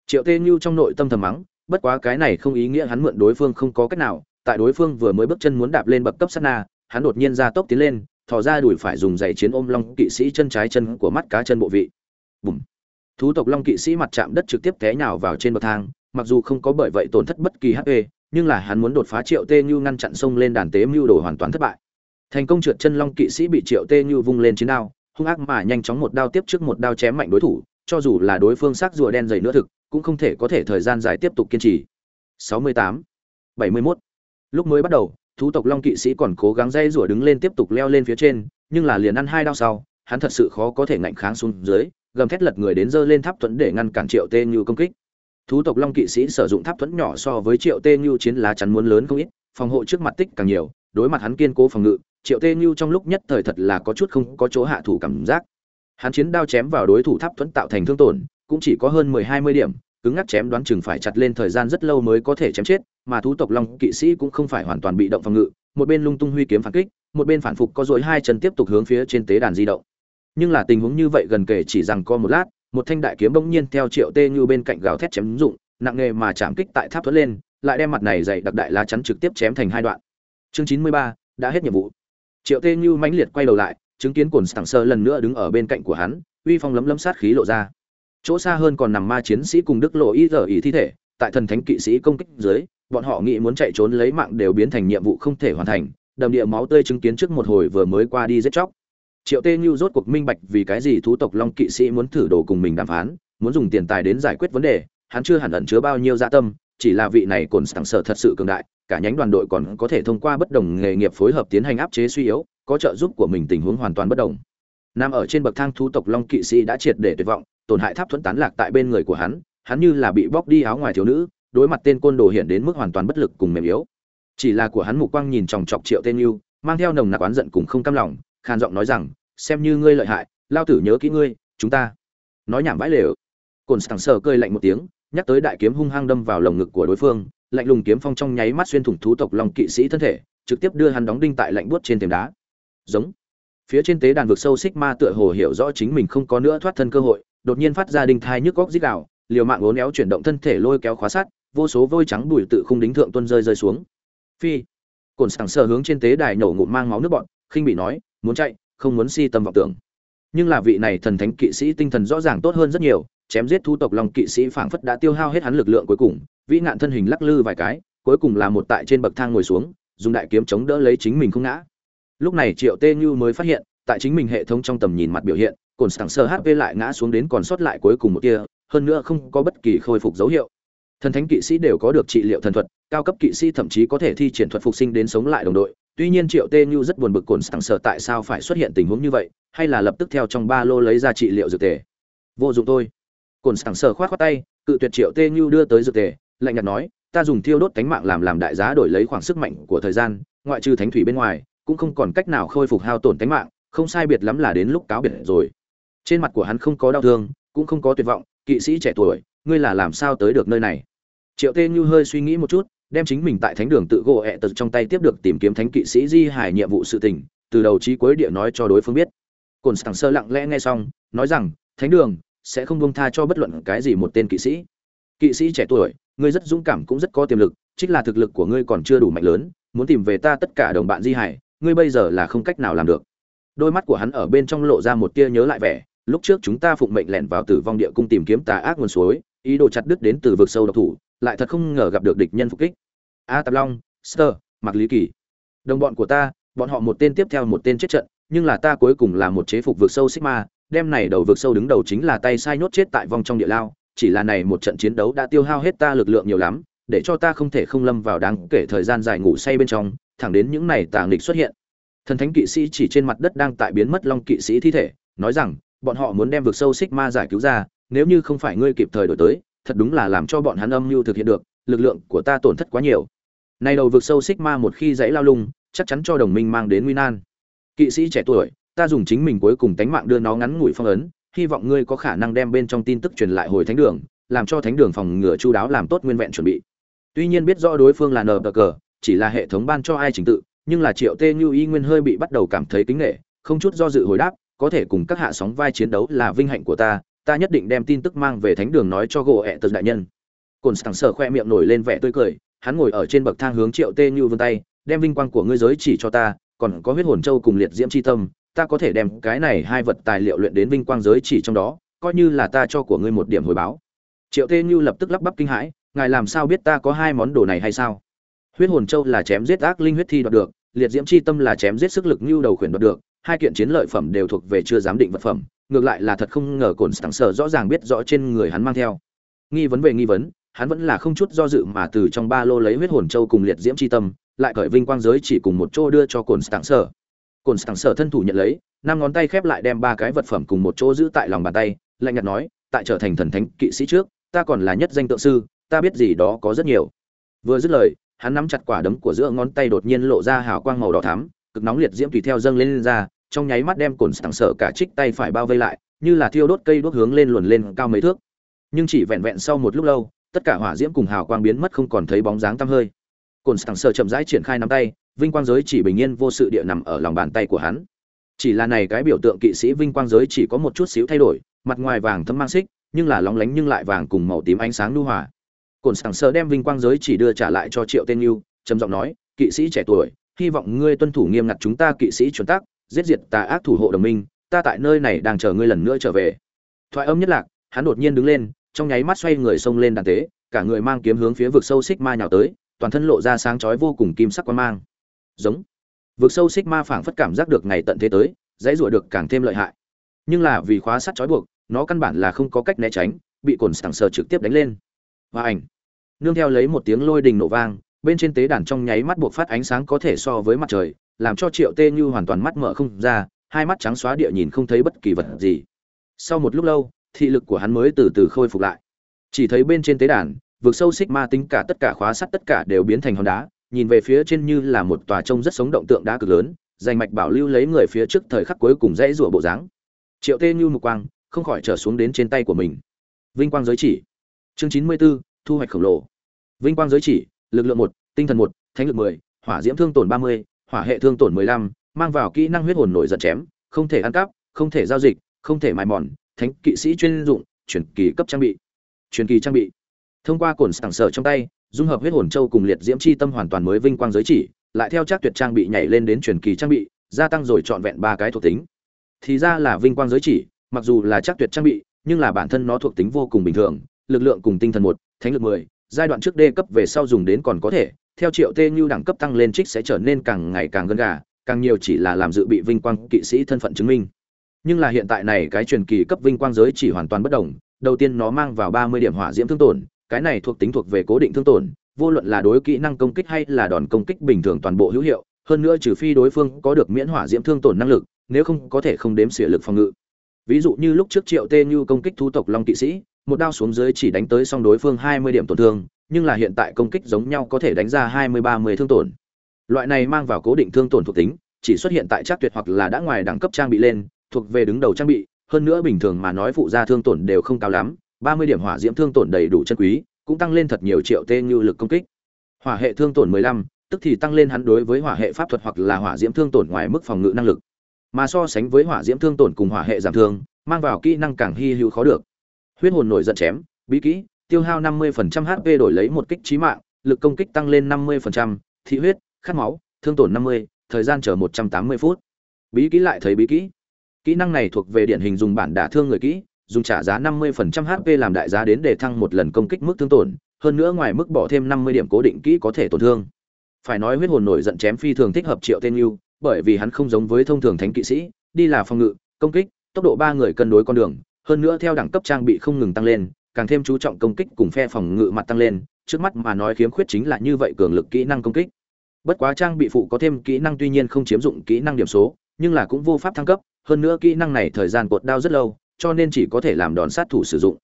Triệu tê Nhu trong nội tâm thầm mắng, bất quá cái này không ý nghĩa hắn mượn đối phương không có cách nào, tại đối phương vừa mới bước chân muốn đạp lên bậc cấp sát na, hắn đột nhiên ra tốc tiến lên, thò ra đuổi phải dùng giày chiến ôm long kỵ sĩ chân trái chân của mắt cá chân bộ vị. Bùm. Thú tộc long kỵ sĩ mặt chạm đất trực tiếp té nhào vào trên bậc thang mặc dù không có bởi vậy tổn thất bất kỳ hp nhưng là hắn muốn đột phá triệu tê như ngăn chặn sông lên đàn tế mưu đồ hoàn toàn thất bại thành công trượt chân long kỵ sĩ bị triệu tê như vung lên chiến đao, hung ác mà nhanh chóng một đao tiếp trước một đao chém mạnh đối thủ, cho dù là đối phương sắc rùa đen dày nữa thực, cũng không thể có thể thời gian dài tiếp tục kiên trì 68. 71. lúc mới bắt đầu, thú tộc long kỵ sĩ còn cố gắng dây rùa đứng lên tiếp tục leo lên phía trên, nhưng là liền ăn hai đao sau, hắn thật sự khó có thể ngạnh kháng xuống dưới, gầm thét lật người đến dơ lên tháp tuấn để ngăn cản triệu tê như công kích thú tộc long kỵ sĩ sử dụng tháp thuẫn nhỏ so với triệu tê như chiến lá chắn muốn lớn không ít, phòng hộ trước mặt tích càng nhiều, đối mặt hắn kiên cố phòng ngự, triệu tê như trong lúc nhất thời thật là có chút không có chỗ hạ thủ cảm giác. Hắn chiến đao chém vào đối thủ tháp thuẫn tạo thành thương tổn, cũng chỉ có hơn mười hai mươi điểm, cứng ngắc chém đoán chừng phải chặt lên thời gian rất lâu mới có thể chém chết, mà thú tộc long kỵ sĩ cũng không phải hoàn toàn bị động phòng ngự, một bên lung tung huy kiếm phản kích, một bên phản phục có dối hai chân tiếp tục hướng phía trên tế đàn di động. Nhưng là tình huống như vậy gần kể chỉ rằng co một lát một thanh đại kiếm bỗng nhiên theo triệu tê như bên cạnh gào thét chém dụng, nặng nề mà chạm kích tại tháp thuẫn lên, lại đem mặt này dày đặc đại lá chắn trực tiếp chém thành hai đoạn. Chương chín mươi ba, đã hết nhiệm vụ. Triệu tê như mãnh liệt quay đầu lại, chứng kiến cồn sảng sơ lần nữa đứng ở bên cạnh của hắn, uy phong lấm lấm sát khí lộ ra. Chỗ xa hơn còn nằm ma chiến sĩ cùng đức lộ ý giờ ý thi thể, tại thần thánh kỵ sĩ công kích dưới, bọn họ nghĩ muốn chạy trốn lấy mạng đều biến thành nhiệm vụ không thể hoàn thành, đầm địa máu tươi chứng kiến trước một hồi vừa mới qua đi giết chóc triệu tê như rốt cuộc minh bạch vì cái gì thú tộc long kỵ sĩ muốn thử đồ cùng mình đàm phán, muốn dùng tiền tài đến giải quyết vấn đề, hắn chưa hẳn ẩn chứa bao nhiêu dạ tâm, chỉ là vị này còn sẵn sở thật sự cường đại, cả nhánh đoàn đội còn có thể thông qua bất đồng nghề nghiệp phối hợp tiến hành áp chế suy yếu, có trợ giúp của mình tình huống hoàn toàn bất đồng. Nằm ở trên bậc thang thú tộc long kỵ sĩ đã triệt để tuyệt vọng, tổn hại tháp thuẫn tán lạc tại bên người của hắn hắn như là bị bóc đi áo ngoài thiếu nữ, đối mặt tên côn đồ hiện đến mức hoàn toàn bất lực cùng mềm yếu. Chỉ là của hắn mục quang nhìn chòng chọc triệu tên yêu mang theo nồng nặc oán giận cùng không cam lòng khàn giọng nói rằng, xem như ngươi lợi hại, lao tử nhớ kỹ ngươi, chúng ta. Nói nhảm vãi lều. Cồn sảng sờ cơi lạnh một tiếng, nhắc tới đại kiếm hung hăng đâm vào lồng ngực của đối phương, lạnh lùng kiếm phong trong nháy mắt xuyên thủng thú tộc long kỵ sĩ thân thể, trực tiếp đưa hắn đóng đinh tại lạnh buốt trên thềm đá. Giống. Phía trên tế đàn vực sâu xích ma tựa hồ hiểu rõ chính mình không có nữa thoát thân cơ hội, đột nhiên phát ra đinh thai nhức góc dít đạo liều mạng uốn éo chuyển động thân thể lôi kéo khóa sát vô số vôi trắng bụi tự khung đính thượng tuân rơi rơi xuống. Phi. Cồn sảng sờ hướng trên tế đài nổ ngụm mang máu nước bọn khinh bị nói muốn chạy, không muốn si tâm vọng tưởng. Nhưng là vị này thần thánh kỵ sĩ tinh thần rõ ràng tốt hơn rất nhiều, chém giết thu tộc long kỵ sĩ phảng phất đã tiêu hao hết hắn lực lượng cuối cùng, vĩ nạn thân hình lắc lư vài cái, cuối cùng là một tại trên bậc thang ngồi xuống, dùng đại kiếm chống đỡ lấy chính mình không ngã. Lúc này triệu tê như mới phát hiện, tại chính mình hệ thống trong tầm nhìn mặt biểu hiện cồn sảng sơ hp lại ngã xuống đến còn sót lại cuối cùng một tia, hơn nữa không có bất kỳ khôi phục dấu hiệu thần thánh kỵ sĩ đều có được trị liệu thần thuật, cao cấp kỵ sĩ thậm chí có thể thi triển thuật phục sinh đến sống lại đồng đội. Tuy nhiên triệu tê như rất buồn bực cồn sẵn sợ tại sao phải xuất hiện tình huống như vậy, hay là lập tức theo trong ba lô lấy ra trị liệu dược tề. Vô dụng thôi. Cồn sảng sơ khoát khoát tay, cự tuyệt triệu tê như đưa tới dược tề, lạnh nhạt nói, ta dùng thiêu đốt cánh mạng làm làm đại giá đổi lấy khoảng sức mạnh của thời gian, ngoại trừ thánh thủy bên ngoài, cũng không còn cách nào khôi phục hao tổn cánh mạng, không sai biệt lắm là đến lúc cáo biệt rồi. Trên mặt của hắn không có đau thương, cũng không có tuyệt vọng, kỵ sĩ trẻ tuổi ngươi là làm sao tới được nơi này? Triệu tê như hơi suy nghĩ một chút, đem chính mình tại thánh đường tự gỗ ẹ tật trong tay tiếp được tìm kiếm thánh kỵ sĩ di hải nhiệm vụ sự tình, từ đầu chí cuối địa nói cho đối phương biết. Cồn sảng sơ lặng lẽ nghe xong, nói rằng, thánh đường sẽ không buông tha cho bất luận cái gì một tên kỵ sĩ. Kỵ sĩ trẻ tuổi, ngươi rất dũng cảm cũng rất có tiềm lực, trích là thực lực của ngươi còn chưa đủ mạnh lớn, muốn tìm về ta tất cả đồng bạn di hải, ngươi bây giờ là không cách nào làm được. Đôi mắt của hắn ở bên trong lộ ra một tia nhớ lại vẻ, lúc trước chúng ta phụng mệnh lẻn vào tử vong địa cung tìm kiếm tà ác nguồn suối ý đồ chặt đứt đến từ vực sâu độc thủ, lại thật không ngờ gặp được địch nhân phục kích. A tạp long sơ mặc lý kỳ. Đồng bọn của ta, bọn họ một tên tiếp theo một tên chết trận, nhưng là ta cuối cùng là một chế phục vực sâu sigma, đem này đầu vực sâu đứng đầu chính là tay sai nhốt chết tại vòng trong địa lao, chỉ là này một trận chiến đấu đã tiêu hao hết ta lực lượng nhiều lắm, để cho ta không thể không lâm vào đáng kể thời gian dài ngủ say bên trong, thẳng đến những này tàng lịch xuất hiện. Thần thánh kỵ sĩ chỉ trên mặt đất đang tại biến mất long kỵ sĩ thi thể, nói rằng, bọn họ muốn đem vực sâu sigma giải cứu ra nếu như không phải ngươi kịp thời đổi tới, thật đúng là làm cho bọn hắn âm mưu thực hiện được, lực lượng của ta tổn thất quá nhiều. Nay đầu vực sâu xích ma một khi dãy lao lung, chắc chắn cho đồng minh mang đến nguy nan. Kỵ sĩ trẻ tuổi, ta dùng chính mình cuối cùng tánh mạng đưa nó ngắn ngủi phong ấn, hy vọng ngươi có khả năng đem bên trong tin tức truyền lại hồi thánh đường, làm cho thánh đường phòng ngừa chu đáo làm tốt nguyên vẹn chuẩn bị. Tuy nhiên biết rõ đối phương là nờ cờ, chỉ là hệ thống ban cho ai trình tự, nhưng là triệu tê như y nguyên hơi bị bắt đầu cảm thấy kính nghệ không chút do dự hồi đáp, có thể cùng các hạ sóng vai chiến đấu là vinh hạnh của ta ta nhất định đem tin tức mang về thánh đường nói cho gỗ ẹ tật đại nhân. Cồn sảng sở khoe miệng nổi lên vẻ tươi cười, hắn ngồi ở trên bậc thang hướng triệu tê như vươn tay, đem vinh quang của ngươi giới chỉ cho ta, còn có huyết hồn châu cùng liệt diễm c h i tâm, ta có thể đem cái này hai vật tài liệu luyện đến vinh quang giới chỉ trong đó, coi như là ta cho của ngươi một điểm hồi báo. Triệu tê như lập tức lắp bắp kinh hãi, ngài làm sao biết ta có hai món đồ này hay sao? Huyết hồn châu là chém giết ác linh huyết thi đoạt được, liệt diễm c h i tâm là chém giết sức lực như đầu khuyển đoạt được, hai kiện chiến lợi phẩm đều thuộc về chưa giám định vật phẩm ngược lại là thật không ngờ cồn sẵn sở rõ ràng biết rõ trên người hắn mang theo. Nghi vấn về nghi vấn hắn vẫn là không chút do dự mà từ trong ba lô lấy huyết hồn châu cùng liệt diễm c h i tâm lại cởi vinh quang giới chỉ cùng một chỗ đưa cho cồn sẵn sở cồn sẵn sở thân thủ nhận lấy năm ngón tay khép lại đem ba cái vật phẩm cùng một chỗ giữ tại lòng bàn tay lạnh nhạt nói tại trở thành thần thánh kỵ sĩ trước ta còn là nhất danh tượng sư ta biết gì đó có rất nhiều. Vừa dứt lời hắn nắm chặt quả đấm của giữa ngón tay đột nhiên lộ ra hào quang màu đỏ thắm cực nóng liệt diễm tùy theo dâng lên, lên ra trong nháy mắt đem cồn sảng sở cả trích tay phải bao vây lại, như là thiêu đốt cây đốt hướng lên luồn lên cao mấy thước. Nhưng chỉ vẹn vẹn sau một lúc lâu, tất cả hỏa diễm cùng hào quang biến mất không còn thấy bóng dáng tăm hơi. Cồn sảng sở chậm rãi triển khai nắm tay, vinh quang giới chỉ bình yên vô sự địa nằm ở lòng bàn tay của hắn. Chỉ là này cái biểu tượng kỵ sĩ vinh quang giới chỉ có một chút xíu thay đổi, mặt ngoài vàng thấm mang xích, nhưng là lóng lánh nhưng lại vàng cùng màu tím ánh sáng lưu hòa. Cồn sảng sở đem vinh quang giới chỉ đưa trả lại cho triệu tên yêu trầm giọng nói, kỵ sĩ trẻ tuổi, hy vọng ngươi tuân thủ nghiêm ngặt chúng ta kỵ sĩ chuẩn tắc giết diệt tà ác thủ hộ đồng minh, ta tại nơi này đang chờ ngươi lần nữa trở về. Thoại âm nhất lạc, hắn đột nhiên đứng lên, trong nháy mắt xoay người xông lên đàn tế, cả người mang kiếm hướng phía vực sâu xích ma nhào tới, toàn thân lộ ra sáng chói vô cùng kim sắc quan mang. Giống. Vực sâu xích ma phảng phất cảm giác được ngày tận thế tới, dãy rủa được càng thêm lợi hại. Nhưng là vì khóa sắt chói buộc, nó căn bản là không có cách né tránh, bị cồn sảng sờ trực tiếp đánh lên. Và ảnh. Nương theo lấy một tiếng lôi đình nổ vang, bên trên tế đàn trong nháy mắt buộc phát ánh sáng có thể so với mặt trời làm cho triệu tê như hoàn toàn mắt mở không ra hai mắt trắng xóa địa nhìn không thấy bất kỳ vật gì. Sau một lúc lâu thị lực của hắn mới từ từ khôi phục lại. Chỉ thấy bên trên tế đàn vực sâu xích ma tính cả tất cả khóa sắt tất cả đều biến thành hòn đá nhìn về phía trên như là một tòa trông rất sống động tượng đá cực lớn dành mạch bảo lưu lấy người phía trước thời khắc cuối cùng dãy rủa bộ dáng. Triệu tê như mục quang không khỏi trở xuống đến trên tay của mình. Vinh quang giới chỉ. Chương chín mươi 94, thu hoạch khổng lồ. Vinh quang giới chỉ lực lượng một tinh thần một thánh lực mười hỏa diễm thương tổn ba mươi hỏa hệ thương tổn mười lăm, mang vào kỹ năng huyết hồn nổi giận chém, không thể ăn cắp, không thể giao dịch, không thể mài mòn, thánh kỵ sĩ chuyên dụng, chuyển kỳ cấp trang bị. Truyền kỳ trang bị. Thông qua cồn sảng sở trong tay, dung hợp huyết hồn châu cùng liệt diễm chi tâm hoàn toàn mới vinh quang giới chỉ, lại theo chắc tuyệt trang bị nhảy lên đến truyền kỳ trang bị, gia tăng rồi trọn vẹn ba cái thuộc tính. Thì ra là vinh quang giới chỉ, mặc dù là chắc tuyệt trang bị, nhưng là bản thân nó thuộc tính vô cùng bình thường, lực lượng cùng tinh thần một, thánh lực mười, giai đoạn trước đê cấp về sau dùng đến còn có thể theo triệu tê như đẳng cấp tăng lên trích sẽ trở nên càng ngày càng gần gà, càng nhiều chỉ là làm dự bị vinh quang kỵ sĩ thân phận chứng minh. Nhưng là hiện tại này cái truyền kỳ cấp vinh quang giới chỉ hoàn toàn bất đồng, đầu tiên nó mang vào ba mươi điểm hỏa diễm thương tổn, cái này thuộc tính thuộc về cố định thương tổn, vô luận là đối kỹ năng công kích hay là đòn công kích bình thường toàn bộ hữu hiệu, hơn nữa trừ phi đối phương có được miễn hỏa diễm thương tổn năng lực, nếu không có thể không đếm xỉa lực phòng ngự. Ví dụ như lúc trước triệu tê như công kích thu tộc long kỵ sĩ, một đao xuống dưới chỉ đánh tới song đối phương hai mươi điểm tổn thương nhưng là hiện tại công kích giống nhau có thể đánh ra hai mươi ba mươi thương tổn. Loại này mang vào cố định thương tổn thuộc tính, chỉ xuất hiện tại chắc tuyệt hoặc là đã ngoài đẳng cấp trang bị lên, thuộc về đứng đầu trang bị, hơn nữa bình thường mà nói phụ gia thương tổn đều không cao lắm, ba mươi điểm hỏa diễm thương tổn đầy đủ chân quý, cũng tăng lên thật nhiều triệu tên như lực công kích. Hỏa hệ thương tổn mười lăm, tức thì tăng lên hắn đối với hỏa hệ pháp thuật hoặc là hỏa diễm thương tổn ngoài mức phòng ngự năng lực. Mà so sánh với hỏa diễm thương tổn cùng hỏa hệ giảm thương, mang vào kỹ năng càng hy hữu khó được. Huyết hồn nổi giận chém, bí kỹ tiêu hao 50% HP đổi lấy một kích chí mạng, lực công kích tăng lên 50%, thị huyết, khát máu, thương tổn 50, thời gian chờ 180 phút. Bí kỹ lại thấy bí kỹ. Kỹ năng này thuộc về điển hình dùng bản đả thương người kỹ, dùng trả giá 50% HP làm đại giá đến để thăng một lần công kích mức thương tổn, hơn nữa ngoài mức bỏ thêm 50 điểm cố định kỹ có thể tổn thương. Phải nói huyết hồn nổi giận chém phi thường thích hợp Triệu Tên Nưu, bởi vì hắn không giống với thông thường thánh kỵ sĩ, đi là phòng ngự, công kích, tốc độ ba người cân đối con đường, hơn nữa theo đẳng cấp trang bị không ngừng tăng lên, càng thêm chú trọng công kích cùng phe phòng ngự mặt tăng lên, trước mắt mà nói khiếm khuyết chính là như vậy cường lực kỹ năng công kích. Bất quá trang bị phụ có thêm kỹ năng tuy nhiên không chiếm dụng kỹ năng điểm số, nhưng là cũng vô pháp thăng cấp, hơn nữa kỹ năng này thời gian cột đao rất lâu, cho nên chỉ có thể làm đòn sát thủ sử dụng.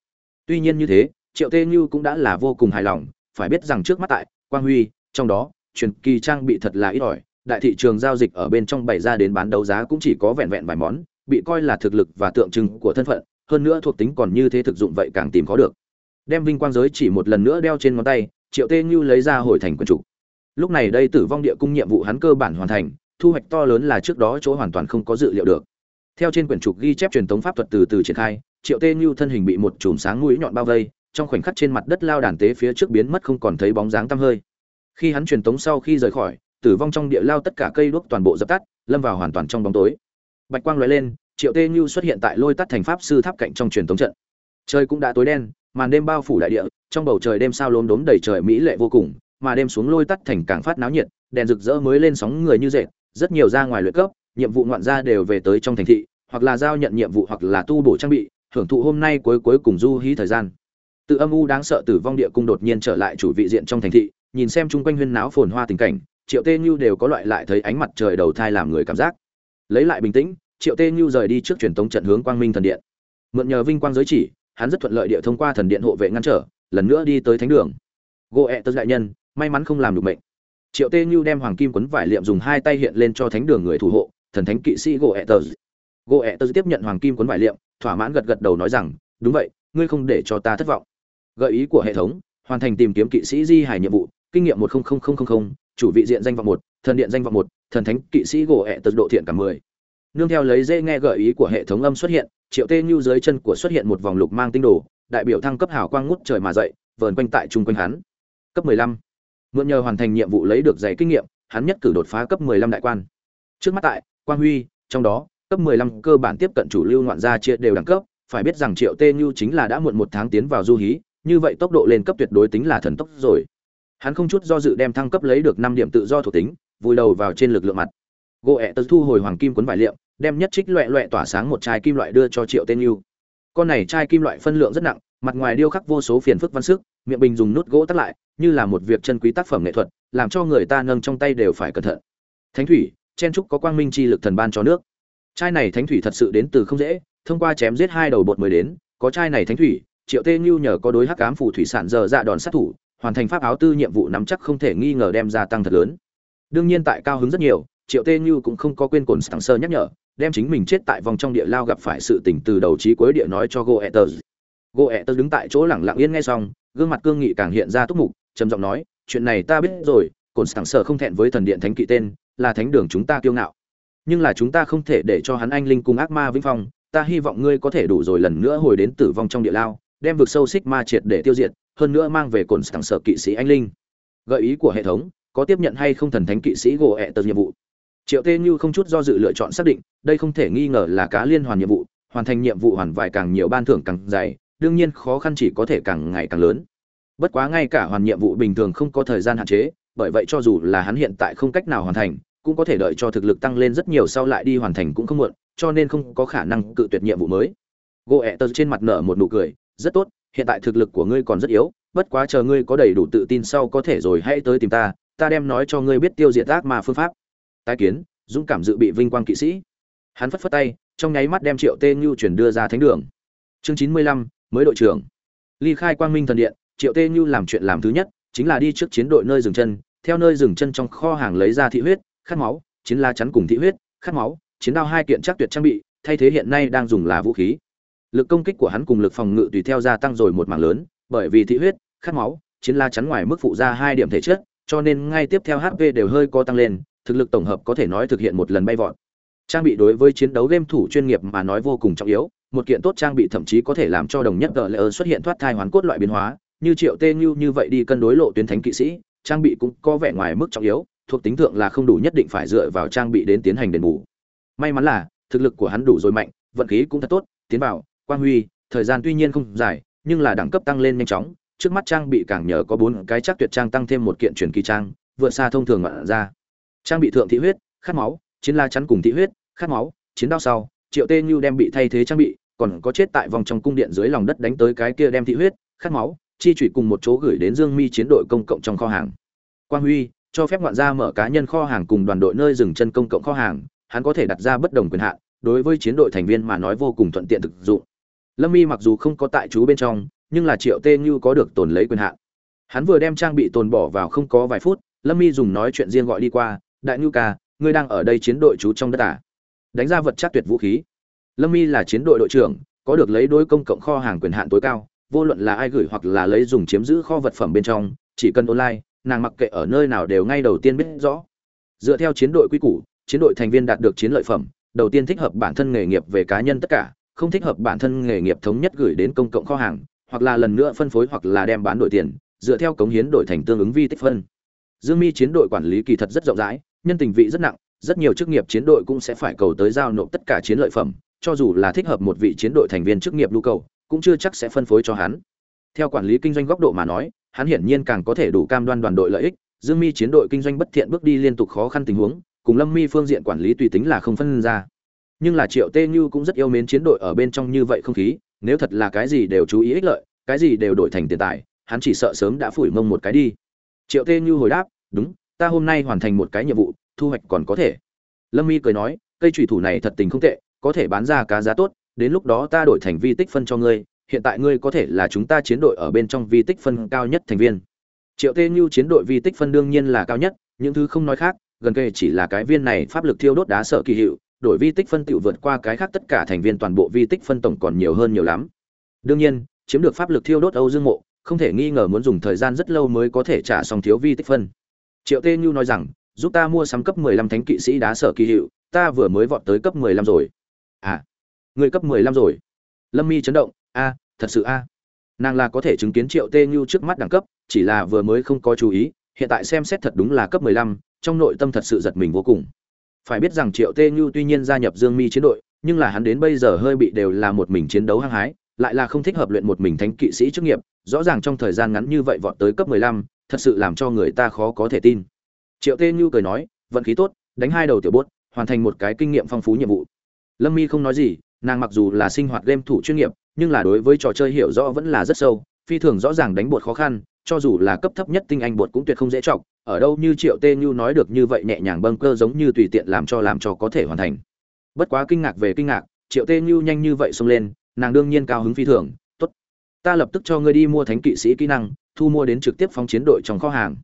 Tuy nhiên như thế, Triệu Tê Như cũng đã là vô cùng hài lòng, phải biết rằng trước mắt tại Quang Huy, trong đó, truyền kỳ trang bị thật là ít ỏi, đại thị trường giao dịch ở bên trong bày ra đến bán đấu giá cũng chỉ có vẹn vẹn vài món, bị coi là thực lực và tượng trưng của thân phận, hơn nữa thuộc tính còn như thế thực dụng vậy càng tìm khó được. Đem vinh quang giới chỉ một lần nữa đeo trên ngón tay, triệu tê như lấy ra hồi thành quần trục lúc này đây tử vong địa cung nhiệm vụ hắn cơ bản hoàn thành, thu hoạch to lớn là trước đó chỗ hoàn toàn không có dự liệu được. Theo trên quyển trục ghi chép truyền thống pháp thuật từ từ triển khai, triệu tê như thân hình bị một chùm sáng mũi nhọn bao vây, trong khoảnh khắc trên mặt đất lao đàn tế phía trước biến mất không còn thấy bóng dáng tăm hơi. Khi hắn truyền tống sau khi rời khỏi, tử vong trong địa lao tất cả cây đuốc toàn bộ dập tắt, lâm vào hoàn toàn trong bóng tối. Bạch quang lóe lên triệu tê như xuất hiện tại lôi tắt thành pháp sư tháp cạnh trong truyền thống trận. Trời cũng đã tối đen, màn đêm bao phủ đại địa, trong bầu trời đêm sao lốm đốm đầy trời mỹ lệ vô cùng, mà đêm xuống lôi tắt thành càng phát náo nhiệt, đèn rực rỡ mới lên sóng người như dệt rất nhiều ra ngoài luyện cấp, nhiệm vụ ngoạn gia đều về tới trong thành thị, hoặc là giao nhận nhiệm vụ hoặc là tu bổ trang bị hưởng thụ hôm nay cuối cuối cùng du hí thời gian. Tự âm u đáng sợ tử vong địa cung đột nhiên trở lại chủ vị diện trong thành thị, nhìn xem chung quanh huyên náo phồn hoa tình cảnh, triệu tê như đều có loại lại thấy ánh mặt trời đầu thai làm người cảm giác. Lấy lại bình tĩnh triệu tê như rời đi trước truyền tống trận hướng quang minh thần điện. Mượn nhờ vinh quang giới chỉ, hắn rất thuận lợi địa thông qua thần điện hộ vệ ngăn trở, lần nữa đi tới thánh đường. Gỗ ẹ tớ đại nhân, may mắn không làm được mệnh. Triệu tê như đem hoàng kim quấn vải liệm dùng hai tay hiện lên cho thánh đường người thủ hộ, thần thánh kỵ sĩ gỗ ẹ tớ gỗ ẹ tớ tiếp nhận hoàng kim quấn vải liệm, thỏa mãn gật gật đầu nói rằng, đúng vậy, ngươi không để cho ta thất vọng. Gợi ý của hệ thống, hoàn thành tìm kiếm kỵ sĩ di hải nhiệm vụ, kinh nghiệm một chủ vị diện danh vọng một, thần điện danh vọng một, thần thánh kỵ sĩ gỗ ẹ tớ độ thiện cả mười nương theo lấy dễ nghe gợi ý của hệ thống âm xuất hiện, triệu tê như dưới chân của xuất hiện một vòng lục mang tinh đồ, đại biểu thăng cấp hào quang ngút trời mà dậy, vờn quanh tại chung quanh hắn. Cấp 15. mượn nhờ hoàn thành nhiệm vụ lấy được giày kinh nghiệm, hắn nhất cử đột phá cấp 15 đại quan. Trước mắt tại, quang huy, trong đó, cấp 15 cơ bản tiếp cận chủ lưu ngoạn gia chia đều đẳng cấp, phải biết rằng triệu tê như chính là đã muộn một tháng tiến vào du hí, như vậy tốc độ lên cấp tuyệt đối tính là thần tốc rồi. Hắn không chút do dự đem thăng cấp lấy được năm điểm tự do thuộc tính, vùi đầu vào trên lực lượng mặt gỗ ẹ tật thu hồi hoàng kim cuốn vải liệm, đem nhất trích loẹ loẹ tỏa sáng một chai kim loại đưa cho triệu tên yêu con này chai kim loại phân lượng rất nặng, mặt ngoài điêu khắc vô số phiền phức văn sức, miệng bình dùng nút gỗ tắt lại, như là một việc chân quý tác phẩm nghệ thuật, làm cho người ta nâng trong tay đều phải cẩn thận. Thánh thủy, chen trúc có quang minh chi lực thần ban cho nước. Chai này thánh thủy thật sự đến từ không dễ, thông qua chém giết hai đầu bột mới đến, có chai này thánh thủy, triệu tê như nhờ có đối hắc ám phủ thủy sản giờ dạ đòn sát thủ, hoàn thành pháp áo tư nhiệm vụ nắm chắc không thể nghi ngờ đem ra tăng thật lớn. Đương nhiên tại cao hứng rất nhiều triệu tê như cũng không có quên cồn sẵn sơ nhắc nhở, đem chính mình chết tại vòng trong địa lao gặp phải sự tình từ đầu trí cuối địa nói cho goethez goethez đứng tại chỗ lẳng lặng yên nghe xong, gương mặt cương nghị càng hiện ra túc mục, trầm giọng nói, chuyện này ta biết rồi cồn sẵn sơ không thẹn với thần điện thánh kỵ tên, là thánh đường chúng ta kiêu ngạo. Nhưng là chúng ta không thể để cho hắn anh linh cùng ác ma vĩnh phong, ta hy vọng ngươi có thể đủ rồi lần nữa hồi đến tử vong trong địa lao, đem vực sâu xích ma triệt để tiêu diệt, hơn nữa mang về cồn sẵn sơ kỵ sĩ anh linh. Gợi ý của hệ thống, có tiếp nhận hay không thần thánh kỵ sĩ gỗ ẹ tờ nhiệm vụ? Triệu tê như không chút do dự lựa chọn xác định, đây không thể nghi ngờ là cá liên hoàn nhiệm vụ, hoàn thành nhiệm vụ hoàn vải càng nhiều ban thưởng càng dày, đương nhiên khó khăn chỉ có thể càng ngày càng lớn. Bất quá ngay cả hoàn nhiệm vụ bình thường không có thời gian hạn chế, bởi vậy cho dù là hắn hiện tại không cách nào hoàn thành, cũng có thể đợi cho thực lực tăng lên rất nhiều sau lại đi hoàn thành cũng không muộn, cho nên không có khả năng cự tuyệt nhiệm vụ mới. Gỗ ẹ tờ trên mặt nở một nụ cười, rất tốt, hiện tại thực lực của ngươi còn rất yếu, bất quá chờ ngươi có đầy đủ tự tin sau có thể rồi hãy tới tìm ta ta đem nói cho ngươi biết tiêu diệt ác mà phương pháp tái kiến, dũng cảm dự bị vinh quang kỵ sĩ. Hắn phất phất tay, trong nháy mắt đem triệu tê như chuyển đưa ra thánh đường. Chương chín mươi lăm, mới đội trưởng. Ly khai quang minh thần điện, triệu tê như làm chuyện làm thứ nhất, chính là đi trước chiến đội nơi dừng chân, theo nơi dừng chân trong kho hàng lấy ra thị huyết, khát máu, chiến la chắn cùng thị huyết, khát máu, chiến đao hai kiện chắc tuyệt trang bị, thay thế hiện nay đang dùng là vũ khí. Lực công kích của hắn cùng lực phòng ngự tùy theo gia tăng rồi một mảng lớn, bởi vì thị huyết, khát máu, chiến la chắn ngoài mức phụ ra hai điểm thể chất, cho nên ngay tiếp theo hp đều hơi có tăng lên thực lực tổng hợp có thể nói thực hiện một lần bay vọt. Trang bị đối với chiến đấu game thủ chuyên nghiệp mà nói vô cùng trọng yếu, một kiện tốt trang bị thậm chí có thể làm cho đồng nhất gờ xuất hiện thoát thai hoàn cốt loại biến hóa, như triệu tê như như vậy đi cân đối lộ tuyến thánh kỵ sĩ, trang bị cũng có vẻ ngoài mức trọng yếu, thuộc tính thượng là không đủ nhất định phải dựa vào trang bị đến tiến hành đền bù. May mắn là, thực lực của hắn đủ rồi mạnh, vận khí cũng thật tốt, tiến vào, quang huy, thời gian tuy nhiên không dài, nhưng là đẳng cấp tăng lên nhanh chóng, trước mắt trang bị càng nhờ có bốn cái chắc tuyệt trang tăng thêm một kiện truyền kỳ trang, vượt xa thông thường ngoạn ra trang bị thượng thị huyết, khát máu, chiến la chắn cùng thị huyết, khát máu, chiến đao sau, triệu tê như đem bị thay thế trang bị, còn có chết tại vòng trong cung điện dưới lòng đất đánh tới cái kia đem thị huyết, khát máu, chi trụy cùng một chỗ gửi đến dương mi chiến đội công cộng trong kho hàng. Quang huy, cho phép ngoạn gia mở cá nhân kho hàng cùng đoàn đội nơi dừng chân công cộng kho hàng, hắn có thể đặt ra bất đồng quyền hạn, đối với chiến đội thành viên mà nói vô cùng thuận tiện thực dụng. Lâm mi mặc dù không có tại chú bên trong, nhưng là triệu tê như có được tồn lấy quyền hạn. Hắn vừa đem trang bị tồn bỏ vào không có vài phút, lâm mi dùng nói chuyện riêng gọi đi qua đại ngưu ca, ngươi đang ở đây chiến đội chú trong đất à? đánh ra vật chắc tuyệt vũ khí. Lâm Y là chiến đội đội trưởng, có được lấy đối công cộng kho hàng quyền hạn tối cao, vô luận là ai gửi hoặc là lấy dùng chiếm giữ kho vật phẩm bên trong, chỉ cần online, nàng mặc kệ ở nơi nào đều ngay đầu tiên biết rõ. Dựa theo chiến đội quy củ, chiến đội thành viên đạt được chiến lợi phẩm, đầu tiên thích hợp bản thân nghề nghiệp về cá nhân tất cả, không thích hợp bản thân nghề nghiệp thống nhất gửi đến công cộng kho hàng, hoặc là lần nữa phân phối hoặc là đem bán đổi tiền, dựa theo cống hiến đổi thành tương ứng vi tích phân. Dương mi chiến đội quản lý kỳ thật rất rộng rãi nhân tình vị rất nặng, rất nhiều chức nghiệp chiến đội cũng sẽ phải cầu tới giao nộp tất cả chiến lợi phẩm, cho dù là thích hợp một vị chiến đội thành viên chức nghiệp lưu cầu, cũng chưa chắc sẽ phân phối cho hắn. Theo quản lý kinh doanh góc độ mà nói, hắn hiển nhiên càng có thể đủ cam đoan đoàn đội lợi ích, dương mi chiến đội kinh doanh bất thiện bước đi liên tục khó khăn tình huống, cùng lâm mi phương diện quản lý tùy tính là không phân ra. Nhưng là triệu tê như cũng rất yêu mến chiến đội ở bên trong như vậy không khí, nếu thật là cái gì đều chú ý ích lợi, cái gì đều đổi thành tiền tài, hắn chỉ sợ sớm đã phủi mông một cái đi. Triệu tê như hồi đáp, đúng ta hôm nay hoàn thành một cái nhiệm vụ, thu hoạch còn có thể. Lâm y cười nói, cây trùy thủ này thật tình không tệ, có thể bán ra cá giá tốt, đến lúc đó ta đổi thành vi tích phân cho ngươi, hiện tại ngươi có thể là chúng ta chiến đội ở bên trong vi tích phân cao nhất thành viên. Triệu tê như chiến đội vi tích phân đương nhiên là cao nhất, những thứ không nói khác, gần kề chỉ là cái viên này pháp lực thiêu đốt đá sợ kỳ hiệu, đổi vi tích phân tự vượt qua cái khác tất cả thành viên toàn bộ vi tích phân tổng còn nhiều hơn nhiều lắm. Đương nhiên, chiếm được pháp lực thiêu đốt âu dương mộ, không thể nghi ngờ muốn dùng thời gian rất lâu mới có thể trả xong thiếu vi tích phân triệu tê như nói rằng giúp ta mua sắm cấp 15 thánh kỵ sĩ đá sở kỳ hiệu ta vừa mới vọt tới cấp 15 rồi. À người cấp 15 rồi? Lâm mi chấn động a thật sự a. Nàng là có thể chứng kiến triệu tê như trước mắt đẳng cấp chỉ là vừa mới không có chú ý hiện tại xem xét thật đúng là cấp 15, trong nội tâm thật sự giật mình vô cùng. Phải biết rằng triệu tê như tuy nhiên gia nhập dương mi chiến đội nhưng là hắn đến bây giờ hơi bị đều là một mình chiến đấu hăng hái lại là không thích hợp luyện một mình thánh kỵ sĩ chức nghiệp rõ ràng trong thời gian ngắn như vậy vọt tới cấp 15, thật sự làm cho người ta khó có thể tin. Triệu tê như cười nói, vận khí tốt, đánh hai đầu tiểu bốt, hoàn thành một cái kinh nghiệm phong phú nhiệm vụ. Lâm mi không nói gì, nàng mặc dù là sinh hoạt game thủ chuyên nghiệp, nhưng là đối với trò chơi hiểu rõ vẫn là rất sâu, phi thường rõ ràng đánh bột khó khăn, cho dù là cấp thấp nhất tinh anh bột cũng tuyệt không dễ chọc, ở đâu như triệu tê như nói được như vậy nhẹ nhàng bâng cơ giống như tùy tiện làm cho làm cho có thể hoàn thành. Bất quá kinh ngạc về kinh ngạc, triệu tê như nhanh như vậy xông lên, nàng đương nhiên cao hứng phi thường ta lập tức cho ngươi đi mua thánh kỵ sĩ kỹ năng, thu mua đến trực tiếp phóng chiến đội trong kho hàng.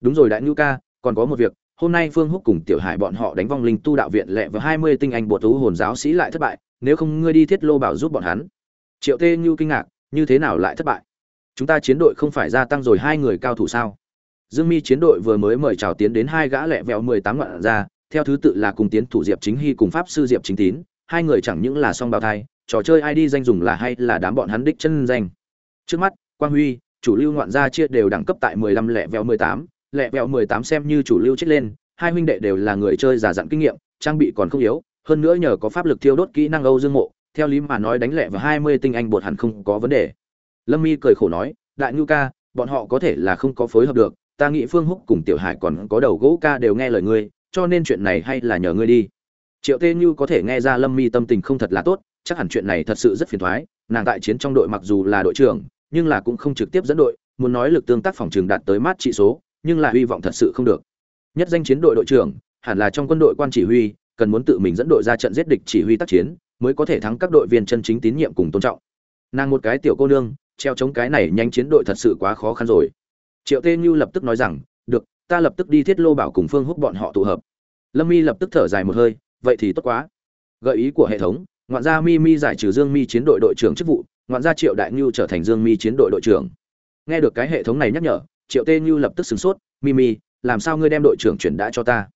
Đúng rồi đại ngữ ca, còn có một việc, hôm nay phương húc cùng tiểu hải bọn họ đánh vong linh tu đạo viện lẹ và hai mươi tinh anh bột thú hồn giáo sĩ lại thất bại, nếu không ngươi đi thiết lô bảo giúp bọn hắn. Triệu tê như kinh ngạc, như thế nào lại thất bại? Chúng ta chiến đội không phải gia tăng rồi hai người cao thủ sao? Dương mi chiến đội vừa mới mời chào tiến đến hai gã lẹ vẹo mười tám ngoạn ra, theo thứ tự là cùng tiến thủ diệp chính hy cùng pháp sư diệp chính tín, hai người chẳng những là song bào thai, trò chơi id danh dùng là hay là đám bọn hắn đích chân danh? Trước mắt, quang huy, chủ lưu ngoạn gia chia đều đẳng cấp tại mười lăm lẻ vẹo mười tám, lẻ vẹo mười tám xem như chủ lưu chết lên, hai huynh đệ đều là người chơi giả dặn kinh nghiệm, trang bị còn không yếu, hơn nữa nhờ có pháp lực thiêu đốt kỹ năng âu dương mộ, theo lý mà nói đánh lẹ và hai mươi tinh anh bột hẳn không có vấn đề. Lâm mi cười khổ nói, đại ngưu ca, bọn họ có thể là không có phối hợp được, ta nghĩ phương húc cùng tiểu hải còn có đầu gỗ ca đều nghe lời ngươi, cho nên chuyện này hay là nhờ ngươi đi. Triệu tê như có thể nghe ra lâm mi tâm tình không thật là tốt, chắc hẳn chuyện này thật sự rất phiền thoái, nàng tại chiến trong đội mặc dù là đội trưởng nhưng là cũng không trực tiếp dẫn đội, muốn nói lực tương tác phòng trường đạt tới mát trị số, nhưng là hy vọng thật sự không được. Nhất danh chiến đội đội trưởng, hẳn là trong quân đội quan chỉ huy, cần muốn tự mình dẫn đội ra trận giết địch chỉ huy tác chiến, mới có thể thắng các đội viên chân chính tín nhiệm cùng tôn trọng. Nàng một cái tiểu cô nương, treo chống cái này nhanh chiến đội thật sự quá khó khăn rồi. Triệu tê như lập tức nói rằng, được, ta lập tức đi thiết lô bảo cùng phương húc bọn họ tụ hợp. Lâm mi lập tức thở dài một hơi, vậy thì tốt quá. Gợi ý của hệ thống, ngoạn gia mi mi giải trừ dương mi chiến đội đội trưởng chức vụ ngoạn gia triệu đại ngưu trở thành dương mi chiến đội đội trưởng. Nghe được cái hệ thống này nhắc nhở, triệu tê ngưu lập tức sửng sốt, mi mi, làm sao ngươi đem đội trưởng chuyển đã cho ta?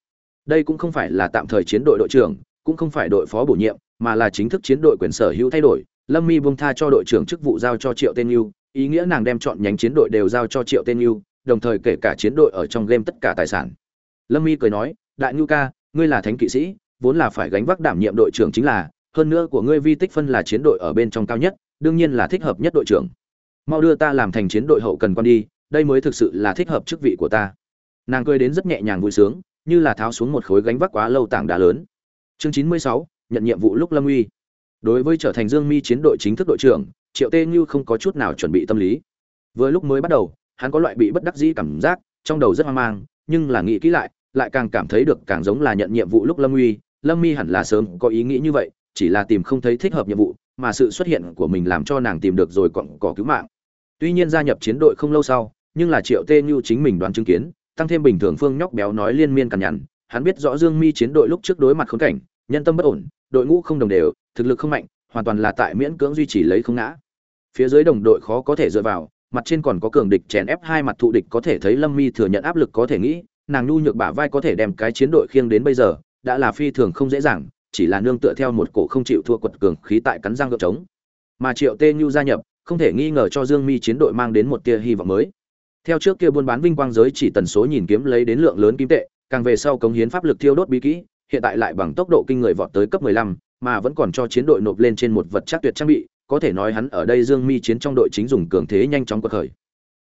Đây cũng không phải là tạm thời chiến đội đội trưởng, cũng không phải đội phó bổ nhiệm, mà là chính thức chiến đội quyền sở hữu thay đổi. Lâm mi bông tha cho đội trưởng chức vụ giao cho triệu tên ngưu, ý nghĩa nàng đem chọn nhánh chiến đội đều giao cho triệu tên ngưu, đồng thời kể cả chiến đội ở trong game tất cả tài sản. Lâm mi cười nói, đại ngưu ca, ngươi là thánh kỵ sĩ, vốn là phải gánh vác đảm nhiệm đội trưởng chính là, hơn nữa của ngươi vi tích phân là chiến đội ở bên trong cao nhất đương nhiên là thích hợp nhất đội trưởng. Mau đưa ta làm thành chiến đội hậu cần con đi, đây mới thực sự là thích hợp chức vị của ta. Nàng cười đến rất nhẹ nhàng vui sướng, như là tháo xuống một khối gánh vác quá lâu tảng đá lớn. Chương chín mươi sáu, nhận nhiệm vụ lúc lâm uy. Đối với trở thành dương mi chiến đội chính thức đội trưởng, triệu tê như không có chút nào chuẩn bị tâm lý. Vừa lúc mới bắt đầu, hắn có loại bị bất đắc dĩ cảm giác, trong đầu rất hoang mang, nhưng là nghĩ kỹ lại lại càng cảm thấy được càng giống là nhận nhiệm vụ lúc lâm uy. Lâm mi hẳn là sớm có ý nghĩ như vậy, chỉ là tìm không thấy thích hợp nhiệm vụ mà sự xuất hiện của mình làm cho nàng tìm được rồi cọn cỏ cứu mạng. Tuy nhiên gia nhập chiến đội không lâu sau, nhưng là triệu tê như chính mình đoán chứng kiến, tăng thêm bình thường phương nhóc béo nói liên miên cằn nhằn, hắn biết rõ dương mi chiến đội lúc trước đối mặt khốn cảnh, nhân tâm bất ổn, đội ngũ không đồng đều, thực lực không mạnh, hoàn toàn là tại miễn cưỡng duy trì lấy không ngã. Phía dưới đồng đội khó có thể dựa vào, mặt trên còn có cường địch chèn ép hai mặt thụ địch có thể thấy lâm mi thừa nhận áp lực có thể nghĩ, nàng nhu nhược bả vai có thể đem cái chiến đội khiêng đến bây giờ, đã là phi thường không dễ dàng chỉ là nương tựa theo một cổ không chịu thua quật cường khí tại cắn răng gợp trống. Mà triệu tê nhu gia nhập không thể nghi ngờ cho dương mi chiến đội mang đến một tia hy vọng mới. Theo trước kia buôn bán vinh quang giới chỉ tần số nhìn kiếm lấy đến lượng lớn kim tệ càng về sau cống hiến pháp lực thiêu đốt bí kỹ hiện tại lại bằng tốc độ kinh người vọt tới cấp 15, mà vẫn còn cho chiến đội nộp lên trên một vật chắc tuyệt trang bị có thể nói hắn ở đây dương mi chiến trong đội chính dùng cường thế nhanh chóng quật khởi.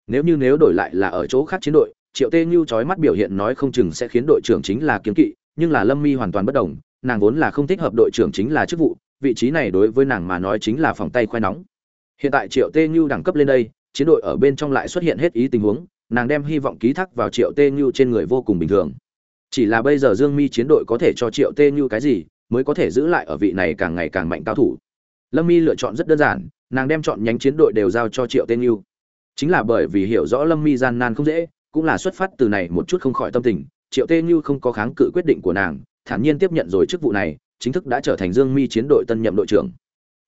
Nếu như nếu đổi lại là ở chỗ khác chiến đội triệu tê như chói mắt biểu hiện nói không chừng sẽ khiến đội trưởng chính là kiếm kỵ nhưng là lâm mi hoàn toàn bất đồng nàng vốn là không thích hợp đội trưởng chính là chức vụ, vị trí này đối với nàng mà nói chính là phòng tay khoai nóng. Hiện tại triệu tê như đẳng cấp lên đây, chiến đội ở bên trong lại xuất hiện hết ý tình huống, nàng đem hy vọng ký thác vào triệu tê như trên người vô cùng bình thường. Chỉ là bây giờ dương mi chiến đội có thể cho triệu tê như cái gì, mới có thể giữ lại ở vị này càng ngày càng mạnh cao thủ. Lâm mi lựa chọn rất đơn giản, nàng đem chọn nhánh chiến đội đều giao cho triệu tê như. Chính là bởi vì hiểu rõ lâm mi gian nan không dễ, cũng là xuất phát từ này một chút không khỏi tâm tình, triệu tê như không có kháng cự quyết định của nàng thản nhiên tiếp nhận rồi chức vụ này, chính thức đã trở thành dương mi chiến đội tân nhậm đội trưởng.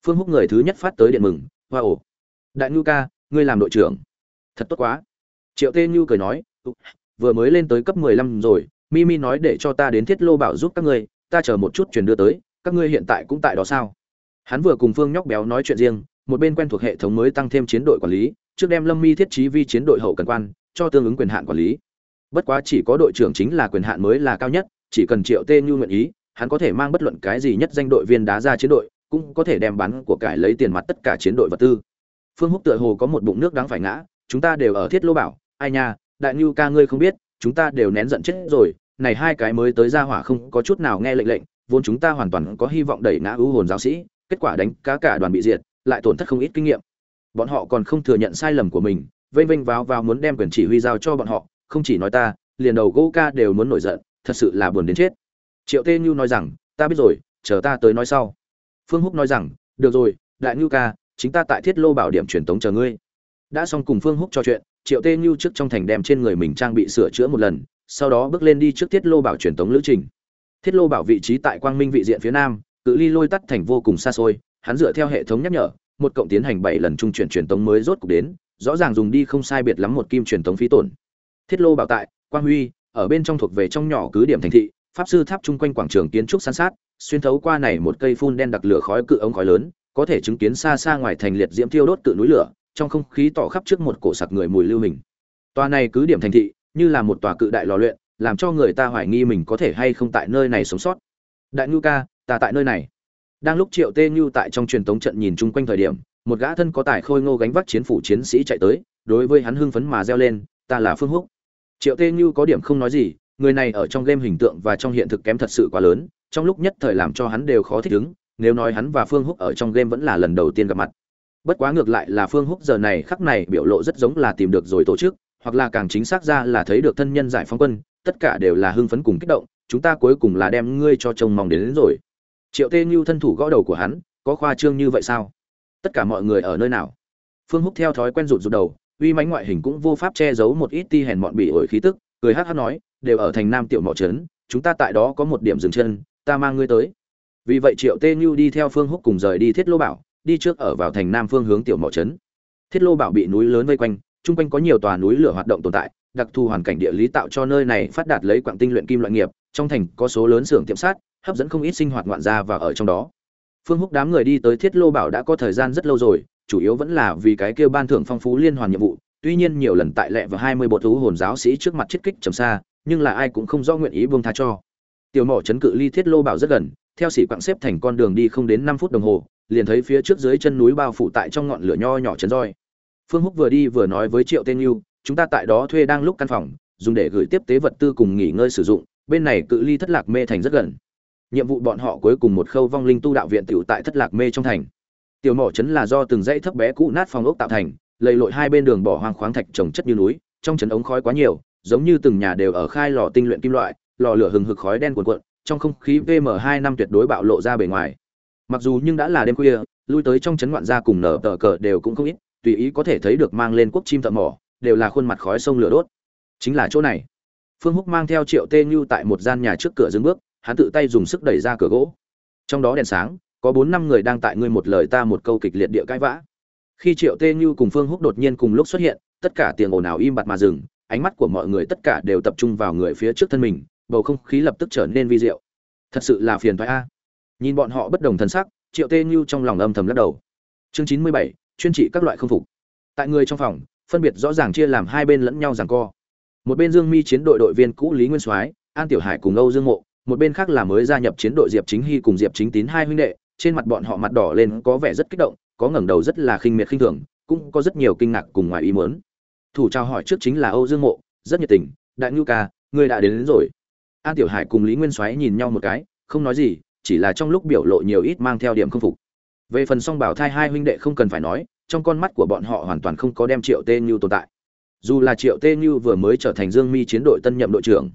Phương húc người thứ nhất phát tới điện mừng, hoa ồ đại ngưu ca, ngươi làm đội trưởng. Thật tốt quá. Triệu tê như cười nói vừa mới lên tới cấp mười lăm rồi mimi nói để cho ta đến thiết lô bảo giúp các ngươi, ta chờ một chút chuyển đưa tới, các ngươi hiện tại cũng tại đó sao? Hắn vừa cùng phương nhóc béo nói chuyện riêng, một bên quen thuộc hệ thống mới tăng thêm chiến đội quản lý, trước đem lâm mi thiết trí vi chiến đội hậu cần quan, cho tương ứng quyền hạn quản lý. Bất quá chỉ có đội trưởng chính là quyền hạn mới là cao nhất chỉ cần triệu tê như nguyện ý, hắn có thể mang bất luận cái gì nhất danh đội viên đá ra chiến đội, cũng có thể đem bán của cải lấy tiền mặt tất cả chiến đội vật tư. Phương húc tựa hồ có một bụng nước đáng phải ngã, chúng ta đều ở thiết lô bảo. Ai nha, đại nưu ca ngươi không biết, chúng ta đều nén giận chết rồi. Này hai cái mới tới ra hỏa không có chút nào nghe lệnh lệnh, vốn chúng ta hoàn toàn có hy vọng đẩy ngã ưu hồn giáo sĩ, kết quả đánh cá cả đoàn bị diệt, lại tổn thất không ít kinh nghiệm. Bọn họ còn không thừa nhận sai lầm của mình, vênh vênh vào vào muốn đem quyền chỉ huy giao cho bọn họ, không chỉ nói ta, liền đầu gỗ ca đều muốn nổi giận thật sự là buồn đến chết. Triệu tê như nói rằng, ta biết rồi, chờ ta tới nói sau. Phương húc nói rằng, được rồi, đại ngưu ca, chính ta tại thiết lô bảo điểm truyền tống chờ ngươi. Đã xong cùng phương húc trò chuyện, triệu tê như trước trong thành đem trên người mình trang bị sửa chữa một lần, sau đó bước lên đi trước thiết lô bảo truyền tống lữ trình. Thiết lô bảo vị trí tại quang minh vị diện phía nam, cự ly lôi tắt thành vô cùng xa xôi, hắn dựa theo hệ thống nhắc nhở, một cộng tiến hành bảy lần trung chuyển truyền tống mới rốt cục đến, rõ ràng dùng đi không sai biệt lắm một kim truyền tống phí tổn. Thiết lô bảo tại, quang huy ở bên trong thuộc về trong nhỏ cứ điểm thành thị, pháp sư tháp chung quanh quảng trường kiến trúc san sát, xuyên thấu qua này một cây phun đen đặc lửa khói cự ống khói lớn, có thể chứng kiến xa xa ngoài thành liệt diễm thiêu đốt cự núi lửa, trong không khí tỏ khắp trước một cổ sặc người mùi lưu hình. Tòa này cứ điểm thành thị, như là một tòa cự đại lò luyện, làm cho người ta hoài nghi mình có thể hay không tại nơi này sống sót. Đại ngưu ca, ta tại nơi này. Đang lúc triệu tê ngưu tại trong truyền tống trận nhìn chung quanh thời điểm, một gã thân có tài khôi ngô gánh vác chiến phủ chiến sĩ chạy tới, đối với hắn hưng phấn mà reo lên, ta là phương húc triệu tê như có điểm không nói gì người này ở trong game hình tượng và trong hiện thực kém thật sự quá lớn trong lúc nhất thời làm cho hắn đều khó thích ứng nếu nói hắn và phương húc ở trong game vẫn là lần đầu tiên gặp mặt. Bất quá ngược lại là phương húc giờ này khắc này biểu lộ rất giống là tìm được rồi tổ chức hoặc là càng chính xác ra là thấy được thân nhân giải phóng quân tất cả đều là hưng phấn cùng kích động chúng ta cuối cùng là đem ngươi cho chồng mong đến, đến rồi. Triệu tê như thân thủ gõ đầu của hắn có khoa trương như vậy sao? Tất cả mọi người ở nơi nào? Phương húc theo thói quen rụt rụt đầu uy mánh ngoại hình cũng vô pháp che giấu một ít ti hèn mọn bị ổi khí tức, cười hát hát nói, đều ở thành nam tiểu mỏ trấn, chúng ta tại đó có một điểm dừng chân, ta mang ngươi tới. Vì vậy triệu tê như đi theo phương húc cùng rời đi thiết lô bảo, đi trước ở vào thành nam phương hướng tiểu mỏ trấn. Thiết lô bảo bị núi lớn vây quanh, chung quanh có nhiều tòa núi lửa hoạt động tồn tại, đặc thù hoàn cảnh địa lý tạo cho nơi này phát đạt lấy quặng tinh luyện kim loại nghiệp, trong thành có số lớn xưởng tiệm sát hấp dẫn không ít sinh hoạt ngoạn gia và ở trong đó. Phương húc đám người đi tới thiết lô bảo đã có thời gian rất lâu rồi chủ yếu vẫn là vì cái kia ban thưởng phong phú liên hoàn nhiệm vụ, tuy nhiên nhiều lần tại lệ và hai mươi bộ thú hồn giáo sĩ trước mặt chiết kích trầm xa, nhưng là ai cũng không do nguyện ý buông tha cho. Tiểu mỏ chấn cự ly thiết lô bảo rất gần, theo sĩ quặng xếp thành con đường đi không đến năm phút đồng hồ, liền thấy phía trước dưới chân núi bao phủ tại trong ngọn lửa nho nhỏ chấn roi. Phương húc vừa đi vừa nói với triệu tên yêu chúng ta tại đó thuê đang lúc căn phòng, dùng để gửi tiếp tế vật tư cùng nghỉ ngơi sử dụng, bên này cự ly thất lạc mê thành rất gần. Nhiệm vụ bọn họ cuối cùng một khâu vong linh tu đạo viện tiểu tại thất lạc mê trong thành tiểu mỏ trấn là do từng dãy thấp bé cũ nát phòng ốc tạo thành, lầy lội hai bên đường bỏ hoang khoáng thạch trồng chất như núi, trong trấn ống khói quá nhiều, giống như từng nhà đều ở khai lò tinh luyện kim loại, lò lửa hừng hực khói đen cuồn cuộn, trong không khí vm hai năm tuyệt đối bạo lộ ra bề ngoài. Mặc dù nhưng đã là đêm khuya, lui tới trong trấn ngoạn gia cùng nở tờ cờ đều cũng không ít, tùy ý có thể thấy được mang lên quốc chim thợ mỏ, đều là khuôn mặt khói sông lửa đốt. Chính là chỗ này. Phương húc mang theo triệu tê như tại một gian nhà trước cửa dừng bước, hắn tự tay dùng sức đẩy ra cửa gỗ. Trong đó đèn sáng có bốn năm người đang tại ngươi một lời ta một câu kịch liệt địa cãi vã. Khi triệu tê như cùng phương húc đột nhiên cùng lúc xuất hiện, tất cả tiền ồn ào im bặt mà dừng, ánh mắt của mọi người tất cả đều tập trung vào người phía trước thân mình, bầu không khí lập tức trở nên vi diệu. Thật sự là phiền thoái a. Nhìn bọn họ bất đồng thân sắc, triệu tê như trong lòng âm thầm lắc đầu. Chương chín mươi bảy, chuyên trị các loại không phục. Tại người trong phòng, phân biệt rõ ràng chia làm hai bên lẫn nhau giằng co. Một bên dương mi chiến đội đội viên cũ lý nguyên soái, an tiểu hải cùng âu dương mộ, một bên khác là mới gia nhập chiến đội diệp chính hy cùng diệp chính tín hai huynh đệ trên mặt bọn họ mặt đỏ lên có vẻ rất kích động có ngẩng đầu rất là khinh miệt khinh thường cũng có rất nhiều kinh ngạc cùng ngoài ý muốn. Thủ trao hỏi trước chính là âu dương mộ rất nhiệt tình đại ngưu ca ngươi đã đến, đến rồi. An tiểu hải cùng lý nguyên soái nhìn nhau một cái không nói gì chỉ là trong lúc biểu lộ nhiều ít mang theo điểm không phục. Về phần song bảo thai hai huynh đệ không cần phải nói trong con mắt của bọn họ hoàn toàn không có đem triệu tê như tồn tại. Dù là triệu tê như vừa mới trở thành dương mi chiến đội tân nhậm đội trưởng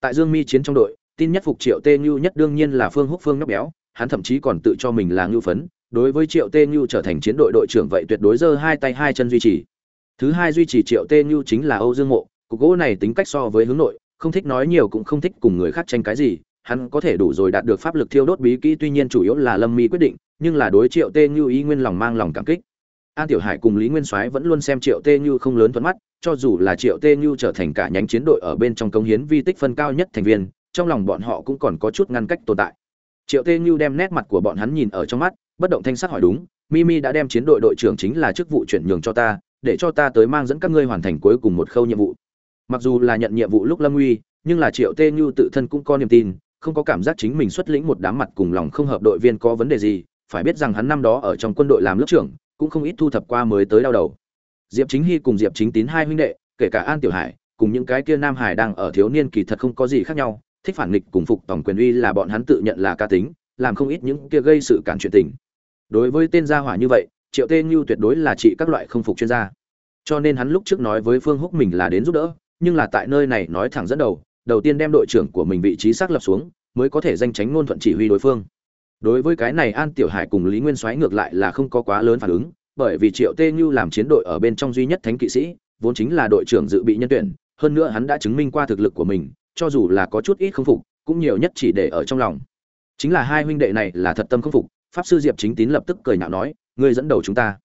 tại dương mi chiến trong đội tin nhất phục triệu tê như nhất đương nhiên là phương húc phương nhóc béo hắn thậm chí còn tự cho mình là ngưu phấn, đối với triệu tê ngưu trở thành chiến đội đội trưởng vậy tuyệt đối giơ hai tay hai chân duy trì. Thứ hai duy trì triệu tê ngưu chính là âu dương mộ, cục gỗ này tính cách so với hướng nội, không thích nói nhiều cũng không thích cùng người khác tranh cái gì, hắn có thể đủ rồi đạt được pháp lực thiêu đốt bí kỹ tuy nhiên chủ yếu là lâm mi quyết định, nhưng là đối triệu tê như ý nguyên lòng mang lòng cảm kích. An tiểu hải cùng lý nguyên soái vẫn luôn xem triệu tê như không lớn thuận mắt, cho dù là triệu tê như trở thành cả nhánh chiến đội ở bên trong công hiến vi tích phân cao nhất thành viên, trong lòng bọn họ cũng còn có chút ngăn cách tồn tại triệu tê như đem nét mặt của bọn hắn nhìn ở trong mắt, bất động thanh sắc hỏi đúng, mimi đã đem chiến đội đội trưởng chính là chức vụ chuyển nhường cho ta, để cho ta tới mang dẫn các ngươi hoàn thành cuối cùng một khâu nhiệm vụ. Mặc dù là nhận nhiệm vụ lúc lâm uy, nhưng là triệu tê như tự thân cũng có niềm tin, không có cảm giác chính mình xuất lĩnh một đám mặt cùng lòng không hợp đội viên có vấn đề gì, phải biết rằng hắn năm đó ở trong quân đội làm lớp trưởng, cũng không ít thu thập qua mới tới đau đầu. Diệp chính hy cùng diệp chính tín hai huynh đệ, kể cả an tiểu hải, cùng những cái kia nam hải đang ở thiếu niên kỳ thật không có gì khác nhau thích phản nghịch cùng phục tổng quyền uy là bọn hắn tự nhận là ca tính, làm không ít những kia gây sự cản chuyện tình. Đối với tên gia hỏa như vậy, triệu tê nhu tuyệt đối là trị các loại không phục chuyên gia. Cho nên hắn lúc trước nói với phương húc mình là đến giúp đỡ, nhưng là tại nơi này nói thẳng dẫn đầu đầu tiên đem đội trưởng của mình vị trí xác lập xuống, mới có thể danh tránh ngôn thuận chỉ huy đối phương. Đối với cái này an tiểu hải cùng lý nguyên soái ngược lại là không có quá lớn phản ứng, bởi vì triệu tê nhu làm chiến đội ở bên trong duy nhất thánh kỵ sĩ, vốn chính là đội trưởng dự bị nhân tuyển, hơn nữa hắn đã chứng minh qua thực lực của mình cho dù là có chút ít không phục, cũng nhiều nhất chỉ để ở trong lòng. Chính là hai huynh đệ này là thật tâm không phục, pháp sư diệp chính tín lập tức cười nhạo nói, ngươi dẫn đầu chúng ta.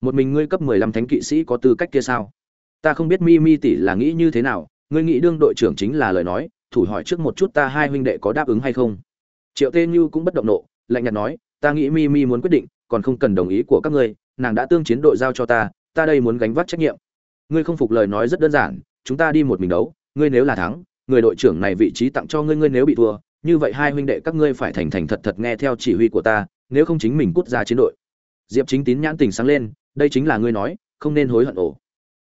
Một mình ngươi cấp mười lăm thánh kỵ sĩ có tư cách kia sao? Ta không biết mi mi tỷ là nghĩ như thế nào, ngươi nghĩ đương đội trưởng chính là lời nói thủ hỏi trước một chút ta hai huynh đệ có đáp ứng hay không? Triệu tê như cũng bất động nộ, lạnh nhạt nói, ta nghĩ mi mi muốn quyết định, còn không cần đồng ý của các ngươi, nàng đã tương chiến đội giao cho ta ta đây muốn gánh vác trách nhiệm. Ngươi không phục lời nói rất đơn giản, chúng ta đi một mình đấu, ngươi nếu là thắng người đội trưởng này vị trí tặng cho ngươi ngươi nếu bị thua, như vậy hai huynh đệ các ngươi phải thành thành thật thật nghe theo chỉ huy của ta, nếu không chính mình cút ra chiến đội. Diệp chính tín nhãn tình sáng lên, đây chính là ngươi nói, không nên hối hận ổ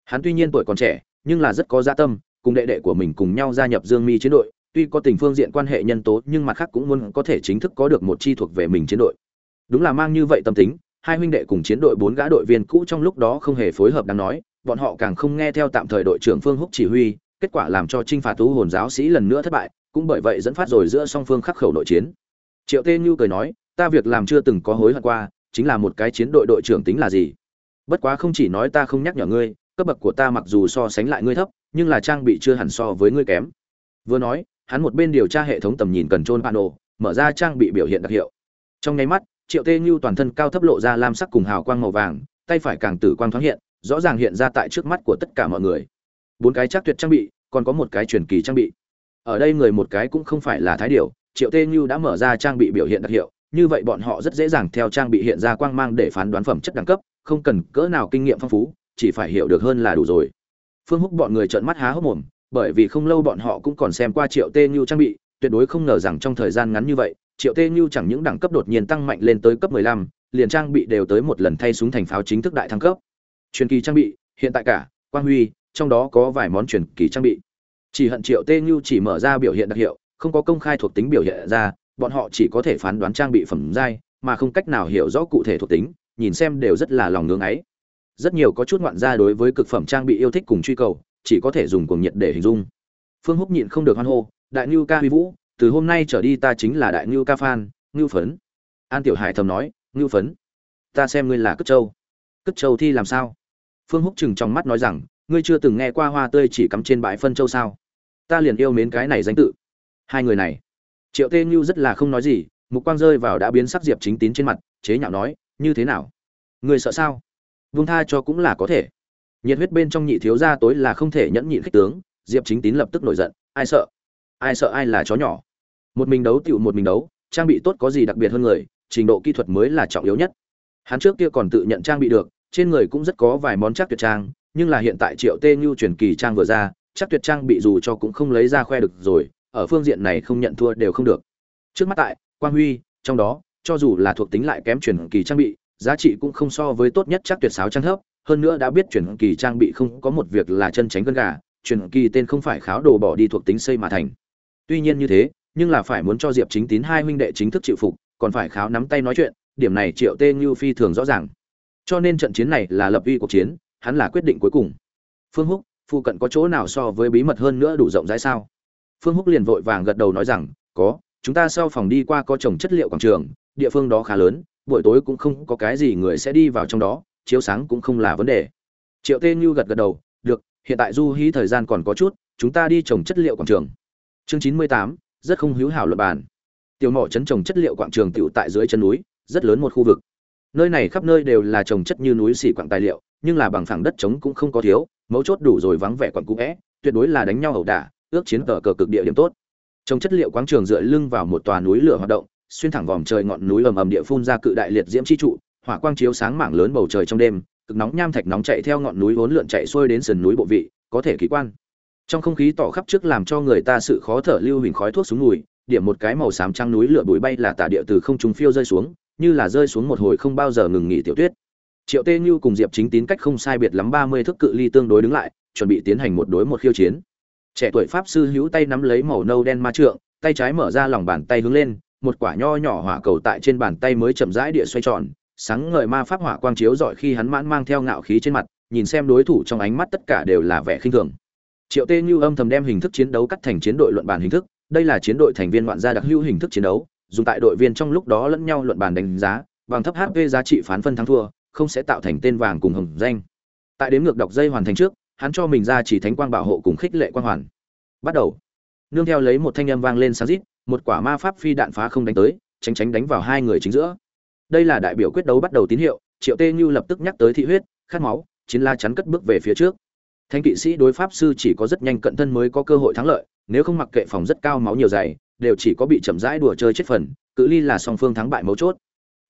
hắn tuy nhiên tuổi còn trẻ, nhưng là rất có dạ tâm, cùng đệ đệ của mình cùng nhau gia nhập dương mi chiến đội, tuy có tình phương diện quan hệ nhân tố, nhưng mặt khác cũng muốn có thể chính thức có được một chi thuộc về mình chiến đội. Đúng là mang như vậy tâm tính, hai huynh đệ cùng chiến đội bốn gã đội viên cũ trong lúc đó không hề phối hợp đáng nói, bọn họ càng không nghe theo tạm thời đội trưởng phương húc chỉ huy kết quả làm cho trinh phạt tú hồn giáo sĩ lần nữa thất bại, cũng bởi vậy dẫn phát rồi giữa song phương khắc khẩu nội chiến. Triệu tê như cười nói, ta việc làm chưa từng có hối hận qua, chính là một cái chiến đội đội trưởng tính là gì? Bất quá không chỉ nói ta không nhắc nhở ngươi, cấp bậc của ta mặc dù so sánh lại ngươi thấp, nhưng là trang bị chưa hẳn so với ngươi kém. Vừa nói, hắn một bên điều tra hệ thống tầm nhìn cần trôn pano mở ra trang bị biểu hiện đặc hiệu. Trong nháy mắt, triệu tê như toàn thân cao thấp lộ ra lam sắc cùng hào quang màu vàng, tay phải càng tử quang thoáng hiện, rõ ràng hiện ra tại trước mắt của tất cả mọi người bốn cái chắc tuyệt trang bị còn có một cái truyền kỳ trang bị. Ở đây người một cái cũng không phải là thái điều triệu tê như đã mở ra trang bị biểu hiện đặc hiệu như vậy bọn họ rất dễ dàng theo trang bị hiện ra quang mang để phán đoán phẩm chất đẳng cấp không cần cỡ nào kinh nghiệm phong phú chỉ phải hiểu được hơn là đủ rồi. Phương húc bọn người trợn mắt há hốc mồm bởi vì không lâu bọn họ cũng còn xem qua triệu tê như trang bị tuyệt đối không ngờ rằng trong thời gian ngắn như vậy triệu tê như chẳng những đẳng cấp đột nhiên tăng mạnh lên tới cấp 15, liền trang bị đều tới một lần thay súng thành pháo chính thức đại thăng cấp. Truyền kỳ trang bị hiện tại cả quang huy trong đó có vài món truyền kỳ trang bị. Chỉ hận triệu tê như chỉ mở ra biểu hiện đặc hiệu, không có công khai thuộc tính biểu hiện ra, bọn họ chỉ có thể phán đoán trang bị phẩm giai, mà không cách nào hiểu rõ cụ thể thuộc tính, nhìn xem đều rất là lòng ngưỡng ấy. Rất nhiều có chút ngoạn gia đối với cực phẩm trang bị yêu thích cùng truy cầu, chỉ có thể dùng cuồng nhiệt để hình dung. Phương húc nhịn không được hoan hô, đại ngưu ca huy vũ, từ hôm nay trở đi ta chính là đại ngưu ca phan ngưu phấn. An tiểu hải thầm nói, ngưu phấn, ta xem ngươi là cất châu. Cất châu thi làm sao? Phương húc chừng trong mắt nói rằng ngươi chưa từng nghe qua hoa tươi chỉ cắm trên bãi phân châu sao? Ta liền yêu mến cái này danh tự. Hai người này. Triệu tê như rất là không nói gì, mục quang rơi vào đã biến sắc diệp chính tín trên mặt, chế nhạo nói, như thế nào? Người sợ sao? Vương tha cho cũng là có thể. Nhiệt huyết bên trong nhị thiếu gia tối là không thể nhẫn nhịn khích tướng, diệp chính tín lập tức nổi giận, ai sợ? Ai sợ ai là chó nhỏ? Một mình đấu tựu một mình đấu, trang bị tốt có gì đặc biệt hơn người, trình độ kỹ thuật mới là trọng yếu nhất. Hắn trước kia còn tự nhận trang bị được, trên người cũng rất có vài món chắc tuyệt trang nhưng là hiện tại triệu tê như truyền kỳ trang vừa ra, chắc tuyệt trang bị dù cho cũng không lấy ra khoe được rồi, ở phương diện này không nhận thua đều không được. Trước mắt tại, quang huy, trong đó, cho dù là thuộc tính lại kém truyền kỳ trang bị, giá trị cũng không so với tốt nhất chắc tuyệt sáo trang thấp, hơn nữa đã biết truyền kỳ trang bị không có một việc là chân tránh gân gà, truyền kỳ tên không phải kháo đồ bỏ đi thuộc tính xây mà thành. Tuy nhiên như thế, nhưng là phải muốn cho diệp chính tín hai huynh đệ chính thức chịu phục, còn phải kháo nắm tay nói chuyện, điểm này triệu tê như phi thường rõ ràng. Cho nên trận chiến này là lập uy cuộc chiến hắn là quyết định cuối cùng. Phương húc phụ cận có chỗ nào so với bí mật hơn nữa đủ rộng rãi sao? Phương húc liền vội vàng gật đầu nói rằng, có, chúng ta sau phòng đi qua có trồng chất liệu quảng trường, địa phương đó khá lớn, buổi tối cũng không có cái gì người sẽ đi vào trong đó, chiếu sáng cũng không là vấn đề. Triệu tê như gật gật đầu, được, hiện tại du hí thời gian còn có chút, chúng ta đi trồng chất liệu quảng trường. Chương chín mươi tám, rất không hữu hảo luật bàn. Tiểu mỏ chấn trồng chất liệu quảng trường tựu tại dưới chân núi, rất lớn một khu vực nơi này khắp nơi đều là trồng chất như núi xỉ quặng tài liệu, nhưng là bằng phẳng đất trống cũng không có thiếu, mấu chốt đủ rồi vắng vẻ quặng cũ vẽ tuyệt đối là đánh nhau ẩu đả, ước chiến cờ cờ cực địa điểm tốt. Trồng chất liệu quáng trường dựa lưng vào một tòa núi lửa hoạt động, xuyên thẳng vòm trời ngọn núi ầm ầm địa phun ra cự đại liệt diễm chi trụ, hỏa quang chiếu sáng mảng lớn bầu trời trong đêm, cực nóng nham thạch nóng chạy theo ngọn núi vốn lượn chạy xuôi đến sườn núi bộ vị, có thể kỳ quan. Trong không khí tỏ khắp trước làm cho người ta sự khó thở lưu hình khói thuốc xuống mùi, điểm một cái màu xám trắng núi lửa bụi bay là tả địa từ không trung phiêu rơi xuống như là rơi xuống một hồi không bao giờ ngừng nghỉ tiểu tuyết. Triệu tê như cùng diệp chính tín cách không sai biệt lắm ba mươi thước cự ly tương đối đứng lại, chuẩn bị tiến hành một đối một khiêu chiến. Trẻ tuổi pháp sư hữu tay nắm lấy màu nâu đen ma trượng, tay trái mở ra lòng bàn tay hướng lên, một quả nho nhỏ hỏa cầu tại trên bàn tay mới chậm rãi địa xoay tròn, sáng ngời ma pháp hỏa quang chiếu rọi khi hắn mãn mang theo ngạo khí trên mặt, nhìn xem đối thủ trong ánh mắt tất cả đều là vẻ khinh thường. Triệu tê như âm thầm đem hình thức chiến đấu cắt thành chiến đội luận bàn hình thức, đây là chiến đội thành viên ngoạn gia đặc hữu hình thức chiến đấu dùng tại đội viên trong lúc đó lẫn nhau luận bàn đánh giá, bằng thấp hp giá trị phán phân thắng thua, không sẽ tạo thành tên vàng cùng hồng danh. Tại đếm ngược đọc dây hoàn thành trước, hắn cho mình ra chỉ thánh quang bảo hộ cùng khích lệ quang hoàn. Bắt đầu. Nương theo lấy một thanh âm vang lên sáng rít, một quả ma pháp phi đạn phá không đánh tới, tránh tránh đánh vào hai người chính giữa. Đây là đại biểu quyết đấu bắt đầu tín hiệu, triệu tê như lập tức nhắc tới thị huyết, khát máu, chiến la chắn cất bước về phía trước. Thanh kỵ sĩ đối pháp sư chỉ có rất nhanh cận thân mới có cơ hội thắng lợi, nếu không mặc kệ phòng rất cao máu nhiều dày đều chỉ có bị chậm rãi đùa chơi chết phần, cự ly là song phương thắng bại mấu chốt.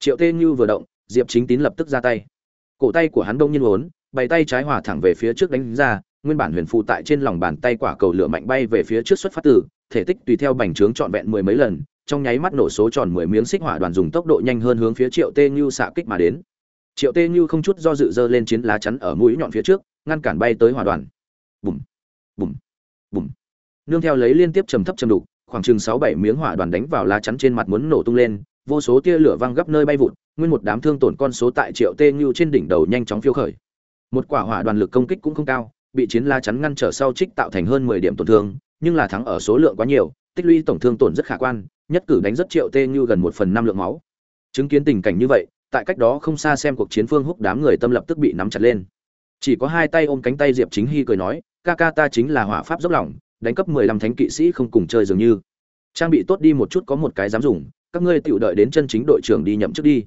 Triệu tê như vừa động, diệp chính tín lập tức ra tay. Cổ tay của hắn đông nhiên vốn bày tay trái hòa thẳng về phía trước đánh ra, nguyên bản huyền phụ tại trên lòng bàn tay quả cầu lửa mạnh bay về phía trước xuất phát từ, thể tích tùy theo bành trướng trọn vẹn mười mấy lần, trong nháy mắt nổ số tròn mười miếng xích hỏa đoàn dùng tốc độ nhanh hơn hướng phía triệu tê như xạ kích mà đến. Triệu tê như không chút do dự dơ lên chiến lá chắn ở mũi nhọn phía trước, ngăn cản bay tới hỏa đoàn. Bùm bùm bùm. Nương theo lấy liên tiếp trầm thấp trầm đục khoảng chừng sáu bảy miếng hỏa đoàn đánh vào lá chắn trên mặt muốn nổ tung lên, vô số tia lửa văng gấp nơi bay vụt, nguyên một đám thương tổn con số tại triệu tê như trên đỉnh đầu nhanh chóng phiêu khởi. Một quả hỏa đoàn lực công kích cũng không cao, bị chiến la chắn ngăn trở sau trích tạo thành hơn mười điểm tổn thương, nhưng là thắng ở số lượng quá nhiều, tích lũy tổng thương tổn rất khả quan, nhất cử đánh rất triệu tê như gần một phần năm lượng máu. Chứng kiến tình cảnh như vậy, tại cách đó không xa xem cuộc chiến phương húc đám người tâm lập tức bị nắm chặt lên. Chỉ có hai tay ôm cánh tay diệp chính hy cười nói, ca ca ta chính là hỏa pháp dốc lòng đánh cấp mười lăm thánh kỵ sĩ không cùng chơi dường như. Trang bị tốt đi một chút có một cái dám dùng, các ngươi tự đợi đến chân chính đội trưởng đi nhậm chức đi.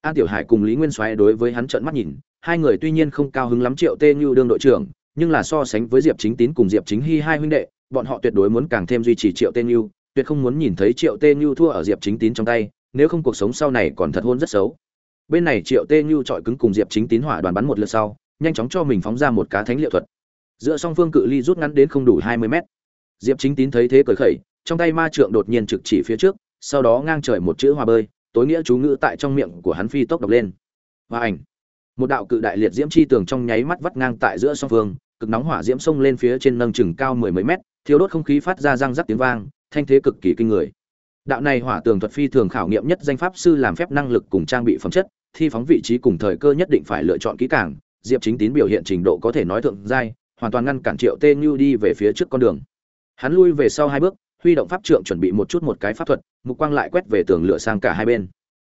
An tiểu hải cùng lý nguyên soái đối với hắn trợn mắt nhìn, hai người tuy nhiên không cao hứng lắm triệu tê như đương đội trưởng, nhưng là so sánh với diệp chính tín cùng diệp chính hy hai huynh đệ, bọn họ tuyệt đối muốn càng thêm duy trì triệu tê như, tuyệt không muốn nhìn thấy triệu tê như thua ở diệp chính tín trong tay, nếu không cuộc sống sau này còn thật hôn rất xấu. Bên này triệu tê như trọi cứng cùng diệp chính tín hỏa đoàn bắn một lượt sau, nhanh chóng cho mình phóng ra một cá thánh liệu thuật. Giữa song phương cự ly rút ngắn đến không đủ hai mươi mét diệp chính tín thấy thế cởi khẩy, trong tay ma trượng đột nhiên trực chỉ phía trước, sau đó ngang trời một chữ hòa bơi, tối nghĩa chú ngữ tại trong miệng của hắn phi tốc đọc lên. Và ảnh. Một đạo cự đại liệt diễm chi tường trong nháy mắt vắt ngang tại giữa song phương, cực nóng hỏa diễm xông lên phía trên nâng chừng cao mười mấy mét thiếu đốt không khí phát ra răng rắc tiếng vang, thanh thế cực kỳ kinh người. Đạo này hỏa tường thuật phi thường khảo nghiệm nhất danh pháp sư làm phép năng lực cùng trang bị phẩm chất, thi phóng vị trí cùng thời cơ nhất định phải lựa chọn kỹ càng, diệp chính tín biểu hiện trình độ có thể nói thượng giai, hoàn toàn ngăn cản triệu tê như đi về phía trước con đường hắn lui về sau hai bước, huy động pháp trượng chuẩn bị một chút một cái pháp thuật, mục quang lại quét về tường lửa sang cả hai bên.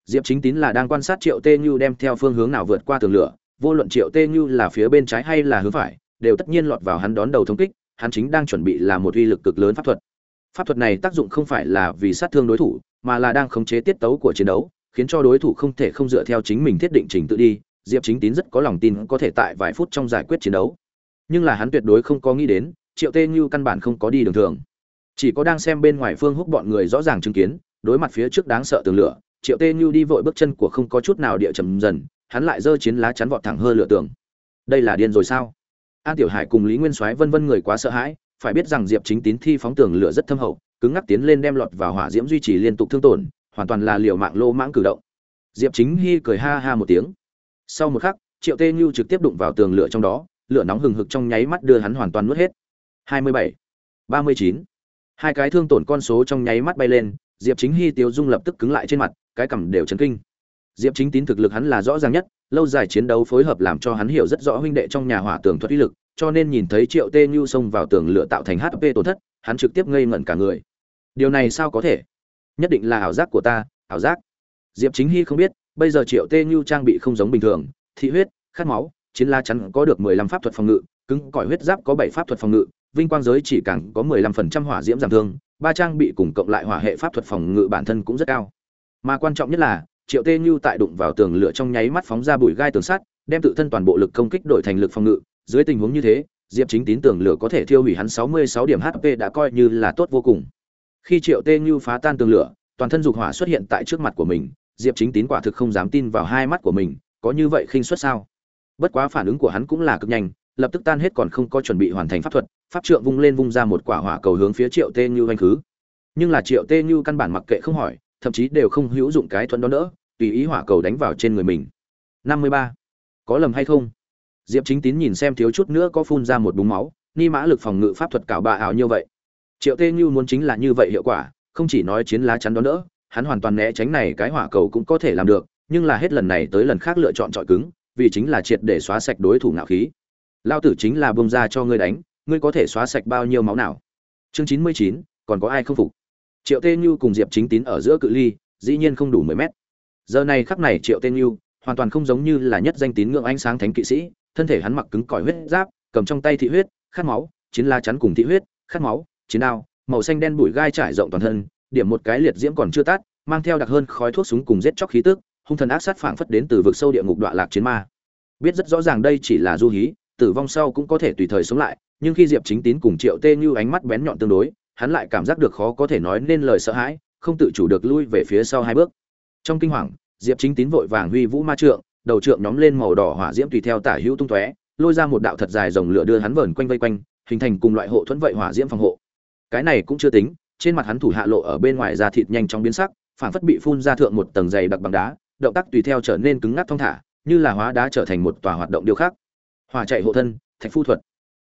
Diệp chính tín là đang quan sát triệu tê như đem theo phương hướng nào vượt qua tường lửa, vô luận triệu tê như là phía bên trái hay là hướng phải, đều tất nhiên lọt vào hắn đón đầu thống kích, hắn chính đang chuẩn bị là một uy lực cực lớn pháp thuật. Pháp thuật này tác dụng không phải là vì sát thương đối thủ, mà là đang khống chế tiết tấu của chiến đấu, khiến cho đối thủ không thể không dựa theo chính mình thiết định trình tự đi. Diệp chính tín rất có lòng tin có thể tại vài phút trong giải quyết chiến đấu. Nhưng là hắn tuyệt đối không có nghĩ đến triệu tê như căn bản không có đi đường thường. Chỉ có đang xem bên ngoài phương húc bọn người rõ ràng chứng kiến, đối mặt phía trước đáng sợ tường lửa, triệu tê như đi vội bước chân của không có chút nào địa chầm dần, hắn lại giơ chiến lá chắn vọt thẳng hơ lửa tường. Đây là điên rồi sao? An tiểu hải cùng lý nguyên soái vân vân người quá sợ hãi, phải biết rằng diệp chính tín thi phóng tường lửa rất thâm hậu, cứng ngắc tiến lên đem lọt vào hỏa diễm duy trì liên tục thương tổn, hoàn toàn là liều mạng lô mãng cử động. Diệp chính hy cười ha ha một tiếng. Sau một khắc, triệu tê như trực tiếp đụng vào tường lửa trong đó, lửa nóng hừng hực trong nháy mắt đưa hắn hoàn toàn nuốt hết. 27, 39. hai cái thương tổn con số trong nháy mắt bay lên diệp chính hy tiêu dung lập tức cứng lại trên mặt cái cằm đều chấn kinh. Diệp chính tín thực lực hắn là rõ ràng nhất lâu dài chiến đấu phối hợp làm cho hắn hiểu rất rõ huynh đệ trong nhà hỏa tường thuật uy lực cho nên nhìn thấy triệu tê như xông vào tường lửa tạo thành hp tổn thất hắn trực tiếp ngây ngẩn cả người. Điều này sao có thể? Nhất định là ảo giác của ta ảo giác. Diệp chính hy không biết bây giờ triệu tê như trang bị không giống bình thường thị huyết khát máu chiến la chắn có được mười lăm pháp thuật phòng ngự cứng cỏi huyết giáp có bảy pháp thuật phòng ngự vinh quang giới chỉ càng có mười lăm phần trăm hỏa diễm giảm thương, ba trang bị cùng cộng lại hỏa hệ pháp thuật phòng ngự bản thân cũng rất cao. Mà quan trọng nhất là, triệu tê Nhu tại đụng vào tường lửa trong nháy mắt phóng ra bụi gai tường sắt, đem tự thân toàn bộ lực công kích đổi thành lực phòng ngự. Dưới tình huống như thế, diệp chính tín tường lửa có thể thiêu hủy hắn sáu mươi sáu điểm hp đã coi như là tốt vô cùng. Khi triệu tê Nhu phá tan tường lửa, toàn thân dục hỏa xuất hiện tại trước mặt của mình, diệp chính tín quả thực không dám tin vào hai mắt của mình, có như vậy khinh suất sao? Bất quá phản ứng của hắn cũng là cực nhanh lập tức tan hết còn không có chuẩn bị hoàn thành pháp thuật, pháp trượng vung lên vung ra một quả hỏa cầu hướng phía triệu tê như anh khứ. Nhưng là triệu tê như căn bản mặc kệ không hỏi, thậm chí đều không hữu dụng cái thuận đó nữa, tùy ý hỏa cầu đánh vào trên người mình. Năm mươi ba. Có lầm hay không? Diệp chính tín nhìn xem thiếu chút nữa có phun ra một búng máu, ni mã lực phòng ngự pháp thuật cảo bạ ảo như vậy. Triệu tê như muốn chính là như vậy hiệu quả, không chỉ nói chiến lá chắn đó nữa, hắn hoàn toàn né tránh này cái hỏa cầu cũng có thể làm được, nhưng là hết lần này tới lần khác lựa chọn trọi cứng, vì chính là triệt để xóa sạch đối thủ ngạo khí lao tử chính là bông ra cho ngươi đánh, ngươi có thể xóa sạch bao nhiêu máu nào? Chương chín mươi chín, còn có ai không phục? Triệu tê như cùng diệp chính tín ở giữa cự ly, dĩ nhiên không đủ mười mét. Giờ này khắc này triệu tê như hoàn toàn không giống như là nhất danh tín ngưỡng ánh sáng thánh kỵ sĩ, thân thể hắn mặc cứng cỏi huyết giáp, cầm trong tay thị huyết, khát máu, chiến la chắn cùng thị huyết, khát máu, chiến đao, màu xanh đen bụi gai trải rộng toàn thân, điểm một cái liệt diễm còn chưa tắt, mang theo đặc hơn khói thuốc súng cùng giết chóc khí tức, hung thần ác sát phảng phất đến từ vực sâu địa ngục đoạn lạc chiến ma. Biết rất rõ ràng đây chỉ là du hí tử vong sau cũng có thể tùy thời sống lại, nhưng khi diệp chính tín cùng triệu tê như ánh mắt bén nhọn tương đối, hắn lại cảm giác được khó có thể nói nên lời sợ hãi, không tự chủ được lui về phía sau hai bước. Trong kinh hoàng, diệp chính tín vội vàng huy vũ ma trượng, đầu trượng nhóm lên màu đỏ hỏa diễm tùy theo tả hữu tung tóe, lôi ra một đạo thật dài dòng lửa đưa hắn vờn quanh vây quanh, hình thành cùng loại hộ thuẫn vậy hỏa diễm phòng hộ. Cái này cũng chưa tính, trên mặt hắn thủ hạ lộ ở bên ngoài da thịt nhanh chóng biến sắc, phản phất bị phun ra thượng một tầng dày đặc bằng đá, động tác tùy theo trở nên cứng ngắc thong thả, như là hóa đá trở thành một tòa hoạt động điều khác hỏa chạy hộ thân, thạch phu thuật.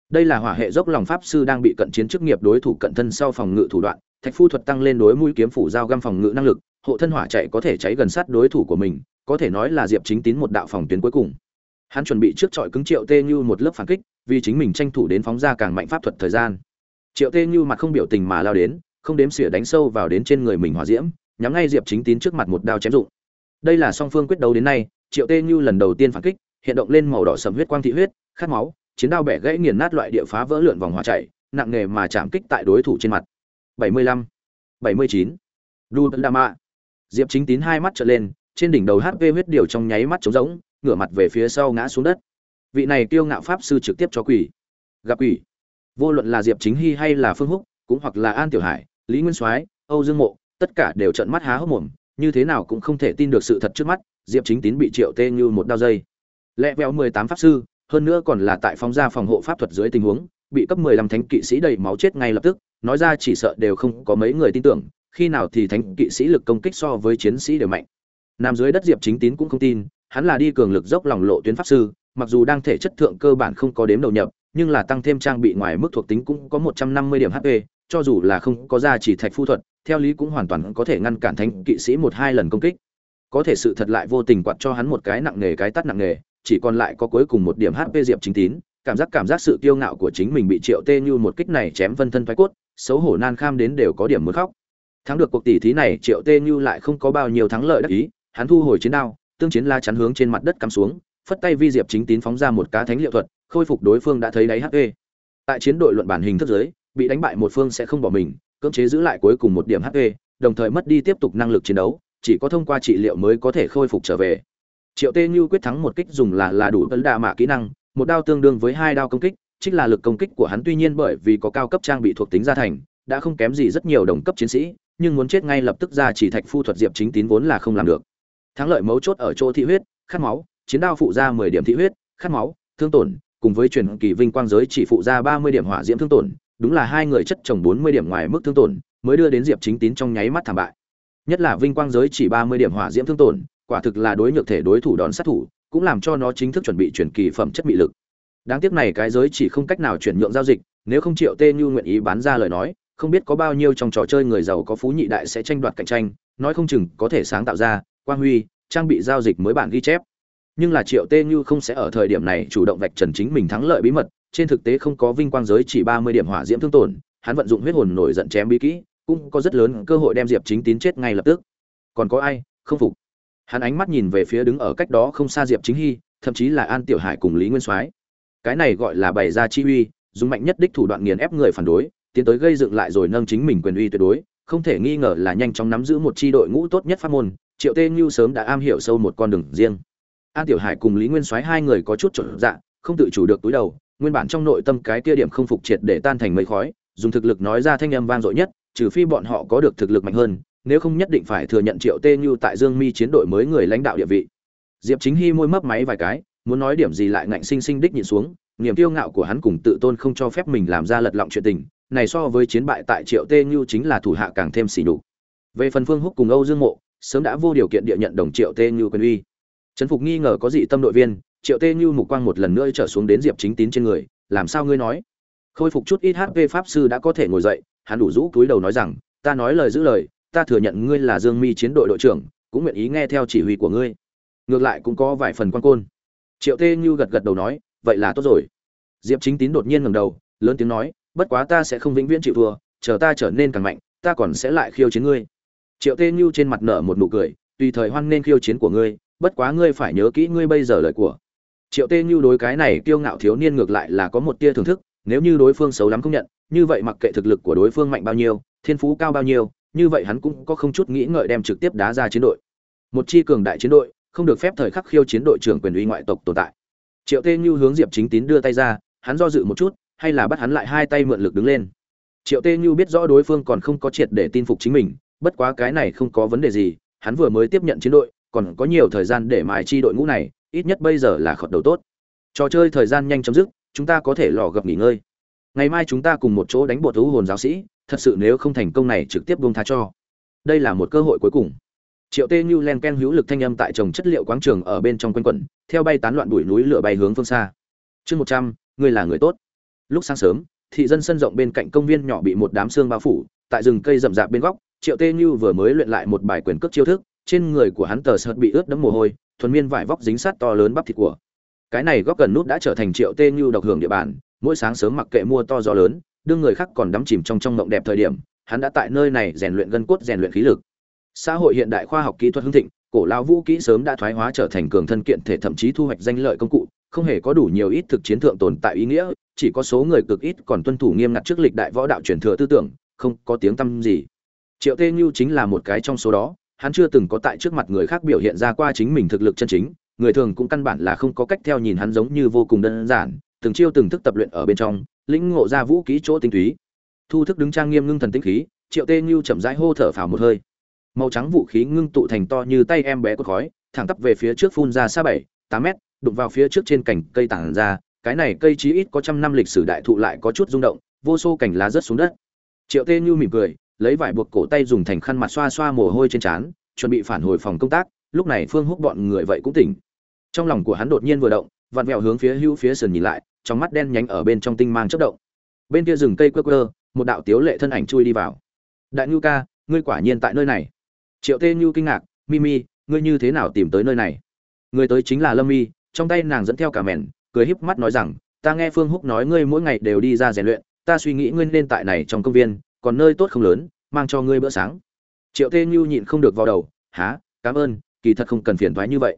Đây là hỏa hệ dốc lòng pháp sư đang bị cận chiến chức nghiệp đối thủ cận thân sau phòng ngự thủ đoạn. Thạch phu thuật tăng lên đối mũi kiếm phủ giao găm phòng ngự năng lực, hộ thân hỏa chạy có thể cháy gần sát đối thủ của mình, có thể nói là diệp chính tín một đạo phòng tuyến cuối cùng. Hắn chuẩn bị trước trọi cứng triệu tê như một lớp phản kích, vì chính mình tranh thủ đến phóng ra càng mạnh pháp thuật thời gian. Triệu tê như mặt không biểu tình mà lao đến, không đếm xỉa đánh sâu vào đến trên người mình hỏa diễm, nhắm ngay diệp chính tín trước mặt một đao chém dụng. Đây là song phương quyết đấu đến nay, triệu tê như lần đầu tiên phản kích hiện động lên màu đỏ sầm huyết quang thị huyết khát máu chiến đao bẻ gãy nghiền nát loại địa phá vỡ lượn vòng hỏa chạy nặng nghề mà chạm kích tại đối thủ trên mặt 75, 79. Đu Đama. Diệp Chính Tín hai mắt trợn lên, trên đỉnh đầu HP huyết điều trong nháy mắt trống rỗng, ngửa mặt về phía sau ngã xuống đất. Vị này kiêu ngạo pháp sư trực tiếp cho quỷ. Gặp quỷ. Vô luận là Diệp Chính Hy hay là Phương Húc, cũng hoặc là An Tiểu Hải, Lý Nguyên Soái, Âu Dương Mộ, tất cả đều trợn mắt há hốc mồm, như thế nào cũng không thể tin được sự thật trước mắt, Diệp Chính Tín bị Triệu Tê như một đao dây. Lẹ vẹo 18 pháp sư, hơn nữa còn là tại phóng ra phòng hộ pháp thuật dưới tình huống, bị cấp 15 thánh kỵ sĩ đầy máu chết ngay lập tức, nói ra chỉ sợ đều không có mấy người tin tưởng, khi nào thì thánh kỵ sĩ lực công kích so với chiến sĩ đều mạnh. Nam dưới đất Diệp Chính Tín cũng không tin, hắn là đi cường lực dốc lòng lộ tuyến pháp sư, mặc dù đang thể chất thượng cơ bản không có đếm đầu nhập, nhưng là tăng thêm trang bị ngoài mức thuộc tính cũng có 150 điểm HP, cho dù là không có ra chỉ thạch phu thuật, theo lý cũng hoàn toàn có thể ngăn cản thánh kỵ sĩ một hai lần công kích. Có thể sự thật lại vô tình quạt cho hắn một cái nặng nghề cái tát nặng nghề, chỉ còn lại có cuối cùng một điểm HP Diệp Chính Tín, cảm giác cảm giác sự kiêu ngạo của chính mình bị Triệu Tê Như một kích này chém vân thân phái cốt, xấu hổ nan kham đến đều có điểm muốn khóc. Thắng được cuộc tỷ thí này, Triệu Tê Như lại không có bao nhiêu thắng lợi đắc ý, hắn thu hồi chiến đao, tương chiến la chắn hướng trên mặt đất cắm xuống, phất tay vi diệp chính tín phóng ra một cá thánh liệu thuật, khôi phục đối phương đã thấy đáy HP. Tại chiến đội luận bản hình thức giới, bị đánh bại một phương sẽ không bỏ mình, cưỡng chế giữ lại cuối cùng một điểm HP, đồng thời mất đi tiếp tục năng lực chiến đấu, chỉ có thông qua trị liệu mới có thể khôi phục trở về. Triệu Tê Như quyết thắng một kích dùng là là đủ tấn đa mạ kỹ năng, một đao tương đương với hai đao công kích, chính là lực công kích của hắn tuy nhiên bởi vì có cao cấp trang bị thuộc tính gia thành, đã không kém gì rất nhiều đồng cấp chiến sĩ, nhưng muốn chết ngay lập tức ra chỉ thạch phu thuật diệp chính tín vốn là không làm được. Thắng lợi mấu chốt ở chỗ thị huyết, khát máu, chiến đao phụ ra 10 điểm thị huyết, khát máu, thương tổn, cùng với truyền kỳ vinh quang giới chỉ phụ ra 30 điểm hỏa diễm thương tổn, đúng là hai người chất chồng 40 điểm ngoài mức thương tổn, mới đưa đến Diệp Chính Tín trong nháy mắt thảm bại. Nhất là vinh quang giới chỉ 30 điểm hỏa diễm thương tổn, quả thực là đối nhược thể đối thủ đòn sát thủ, cũng làm cho nó chính thức chuẩn bị chuyển kỳ phẩm chất bị lực. Đáng tiếc này cái giới chỉ không cách nào chuyển nhượng giao dịch, nếu không Triệu Tê Như nguyện ý bán ra lời nói, không biết có bao nhiêu trong trò chơi người giàu có phú nhị đại sẽ tranh đoạt cạnh tranh, nói không chừng có thể sáng tạo ra quang huy, trang bị giao dịch mới bản ghi chép. Nhưng là Triệu Tê Như không sẽ ở thời điểm này chủ động vạch trần chính mình thắng lợi bí mật, trên thực tế không có vinh quang giới chỉ 30 điểm hỏa diễm thương tổn, hắn vận dụng huyết hồn nổi giận chém bí kỹ, cũng có rất lớn cơ hội đem Diệp Chính Tín chết ngay lập tức. Còn có ai không phục? Hắn ánh mắt nhìn về phía đứng ở cách đó không xa Diệp Chính Hy, thậm chí là An Tiểu Hải cùng Lý Nguyên Soái. Cái này gọi là bày ra chi uy, dùng mạnh nhất đích thủ đoạn nghiền ép người phản đối, tiến tới gây dựng lại rồi nâng chính mình quyền uy tuyệt đối, không thể nghi ngờ là nhanh chóng nắm giữ một chi đội ngũ tốt nhất pháp môn, Triệu Tê Như sớm đã am hiểu sâu một con đường riêng. An Tiểu Hải cùng Lý Nguyên Soái hai người có chút trở dạ, không tự chủ được túi đầu, nguyên bản trong nội tâm cái kia điểm không phục triệt để tan thành mây khói, dùng thực lực nói ra thanh âm vang dội nhất, trừ phi bọn họ có được thực lực mạnh hơn, nếu không nhất định phải thừa nhận Triệu Tê Như tại Dương Mi chiến đội mới người lãnh đạo địa vị. Diệp Chính Hy môi mấp máy vài cái, muốn nói điểm gì lại ngạnh sinh sinh đích nhìn xuống, niềm kiêu ngạo của hắn cùng tự tôn không cho phép mình làm ra lật lọng chuyện tình, này so với chiến bại tại Triệu Tê Như chính là thủ hạ càng thêm xỉ nhục. Về phần Phương Húc cùng Âu Dương Mộ, sớm đã vô điều kiện địa nhận đồng Triệu Tê Như quyền uy. Trấn Phục nghi ngờ có dị tâm đội viên, Triệu Tê Như mục quang một lần nữa trở xuống đến Diệp Chính Tín trên người, làm sao ngươi nói? khôi phục chút ít hp pháp sư đã có thể ngồi dậy hắn đủ rũ túi đầu nói rằng ta nói lời giữ lời ta thừa nhận ngươi là dương mi chiến đội đội trưởng, cũng nguyện ý nghe theo chỉ huy của ngươi. Ngược lại cũng có vài phần quan côn. Triệu tê như gật gật đầu nói, vậy là tốt rồi. Diệp chính tín đột nhiên ngẩng đầu, lớn tiếng nói, bất quá ta sẽ không vĩnh viễn chịu thua, chờ ta trở nên càng mạnh, ta còn sẽ lại khiêu chiến ngươi. Triệu tê như trên mặt nở một nụ cười, tùy thời hoan nên khiêu chiến của ngươi, bất quá ngươi phải nhớ kỹ ngươi bây giờ lời của. Triệu tê như đối cái này kiêu ngạo thiếu niên ngược lại là có một tia thưởng thức, nếu như đối phương xấu lắm không nhận, như vậy mặc kệ thực lực của đối phương mạnh bao nhiêu, thiên phú cao bao nhiêu như vậy hắn cũng có không chút nghĩ ngợi đem trực tiếp đá ra chiến đội. Một chi cường đại chiến đội, không được phép thời khắc khiêu chiến đội trưởng quyền uy ngoại tộc tồn tại. Triệu tê như hướng diệp chính tín đưa tay ra, hắn do dự một chút, hay là bắt hắn lại hai tay mượn lực đứng lên. Triệu tê như biết rõ đối phương còn không có triệt để tin phục chính mình, bất quá cái này không có vấn đề gì, hắn vừa mới tiếp nhận chiến đội, còn có nhiều thời gian để mài chi đội ngũ này, ít nhất bây giờ là khởi đầu tốt. Trò chơi thời gian nhanh chấm dứt, chúng ta có thể lò gặp nghỉ ngơi. Ngày mai chúng ta cùng một chỗ đánh bộ thú hồn giáo sĩ thật sự nếu không thành công này trực tiếp buông tha cho. Đây là một cơ hội cuối cùng. Triệu tê như len ken hữu lực thanh âm tại trồng chất liệu quáng trường ở bên trong quanh quẩn, theo bay tán loạn bụi núi lửa bay hướng phương xa. Chương một trăm, ngươi là người tốt. Lúc sáng sớm, thị dân sân rộng bên cạnh công viên nhỏ bị một đám xương bao phủ, tại rừng cây rậm rạp bên góc, triệu tê như vừa mới luyện lại một bài quyền cước chiêu thức, trên người của hắn tờ sợt bị ướt đẫm mồ hôi, thuần miên vải vóc dính sát to lớn bắp thịt của. Cái này góc gần nút đã trở thành triệu tê như độc hưởng địa bàn, mỗi sáng sớm mặc kệ mua to gió lớn đương người khác còn đắm chìm trong trong mộng đẹp thời điểm, hắn đã tại nơi này rèn luyện gân cốt, rèn luyện khí lực. Xã hội hiện đại khoa học kỹ thuật hưng thịnh, cổ lao vũ kỹ sớm đã thoái hóa trở thành cường thân kiện thể thậm chí thu hoạch danh lợi công cụ, không hề có đủ nhiều ít thực chiến thượng tồn tại ý nghĩa, chỉ có số người cực ít còn tuân thủ nghiêm ngặt trước lịch đại võ đạo truyền thừa tư tưởng, không có tiếng tăm gì. Triệu tê Nhu chính là một cái trong số đó, hắn chưa từng có tại trước mặt người khác biểu hiện ra qua chính mình thực lực chân chính, người thường cũng căn bản là không có cách theo nhìn hắn giống như vô cùng đơn giản, từng chiêu từng thức tập luyện ở bên trong lĩnh ngộ ra vũ khí chỗ tinh túy. Thu thức đứng trang nghiêm ngưng thần tinh khí, triệu tê như chậm rãi hô thở phào một hơi. Màu trắng vũ khí ngưng tụ thành to như tay em bé cột khói, thẳng tắp về phía trước phun ra xa bảy, tám mét, đụng vào phía trước trên cành cây tảng ra. Cái này cây chí ít có trăm năm lịch sử đại thụ lại có chút rung động, vô số cành lá rớt xuống đất. Triệu tê như mỉm cười, lấy vải buộc cổ tay dùng thành khăn mặt xoa xoa mồ hôi trên trán, chuẩn bị phản hồi phòng công tác, lúc này phương húc bọn người vậy cũng tỉnh. Trong lòng của hắn đột nhiên vừa động, vặn vẹo hướng phía hữu phía sườn nhìn lại trong mắt đen nhánh ở bên trong tinh mang chớp động. Bên kia rừng cây quơ quơ, một đạo tiếu lệ thân ảnh chui đi vào. Đại nhu ca, ngươi quả nhiên tại nơi này. Triệu tê nhu kinh ngạc mimi ngươi như thế nào tìm tới nơi này? Người tới chính là lâm mi. Trong tay nàng dẫn theo cả mèn, cười híp mắt nói rằng, ta nghe phương húc nói ngươi mỗi ngày đều đi ra rèn luyện, ta suy nghĩ ngươi nên tại này trong công viên, còn nơi tốt không lớn, mang cho ngươi bữa sáng. Triệu tê nhu nhịn không được vào đầu há cảm ơn, kỳ thật không cần phiền toái như vậy.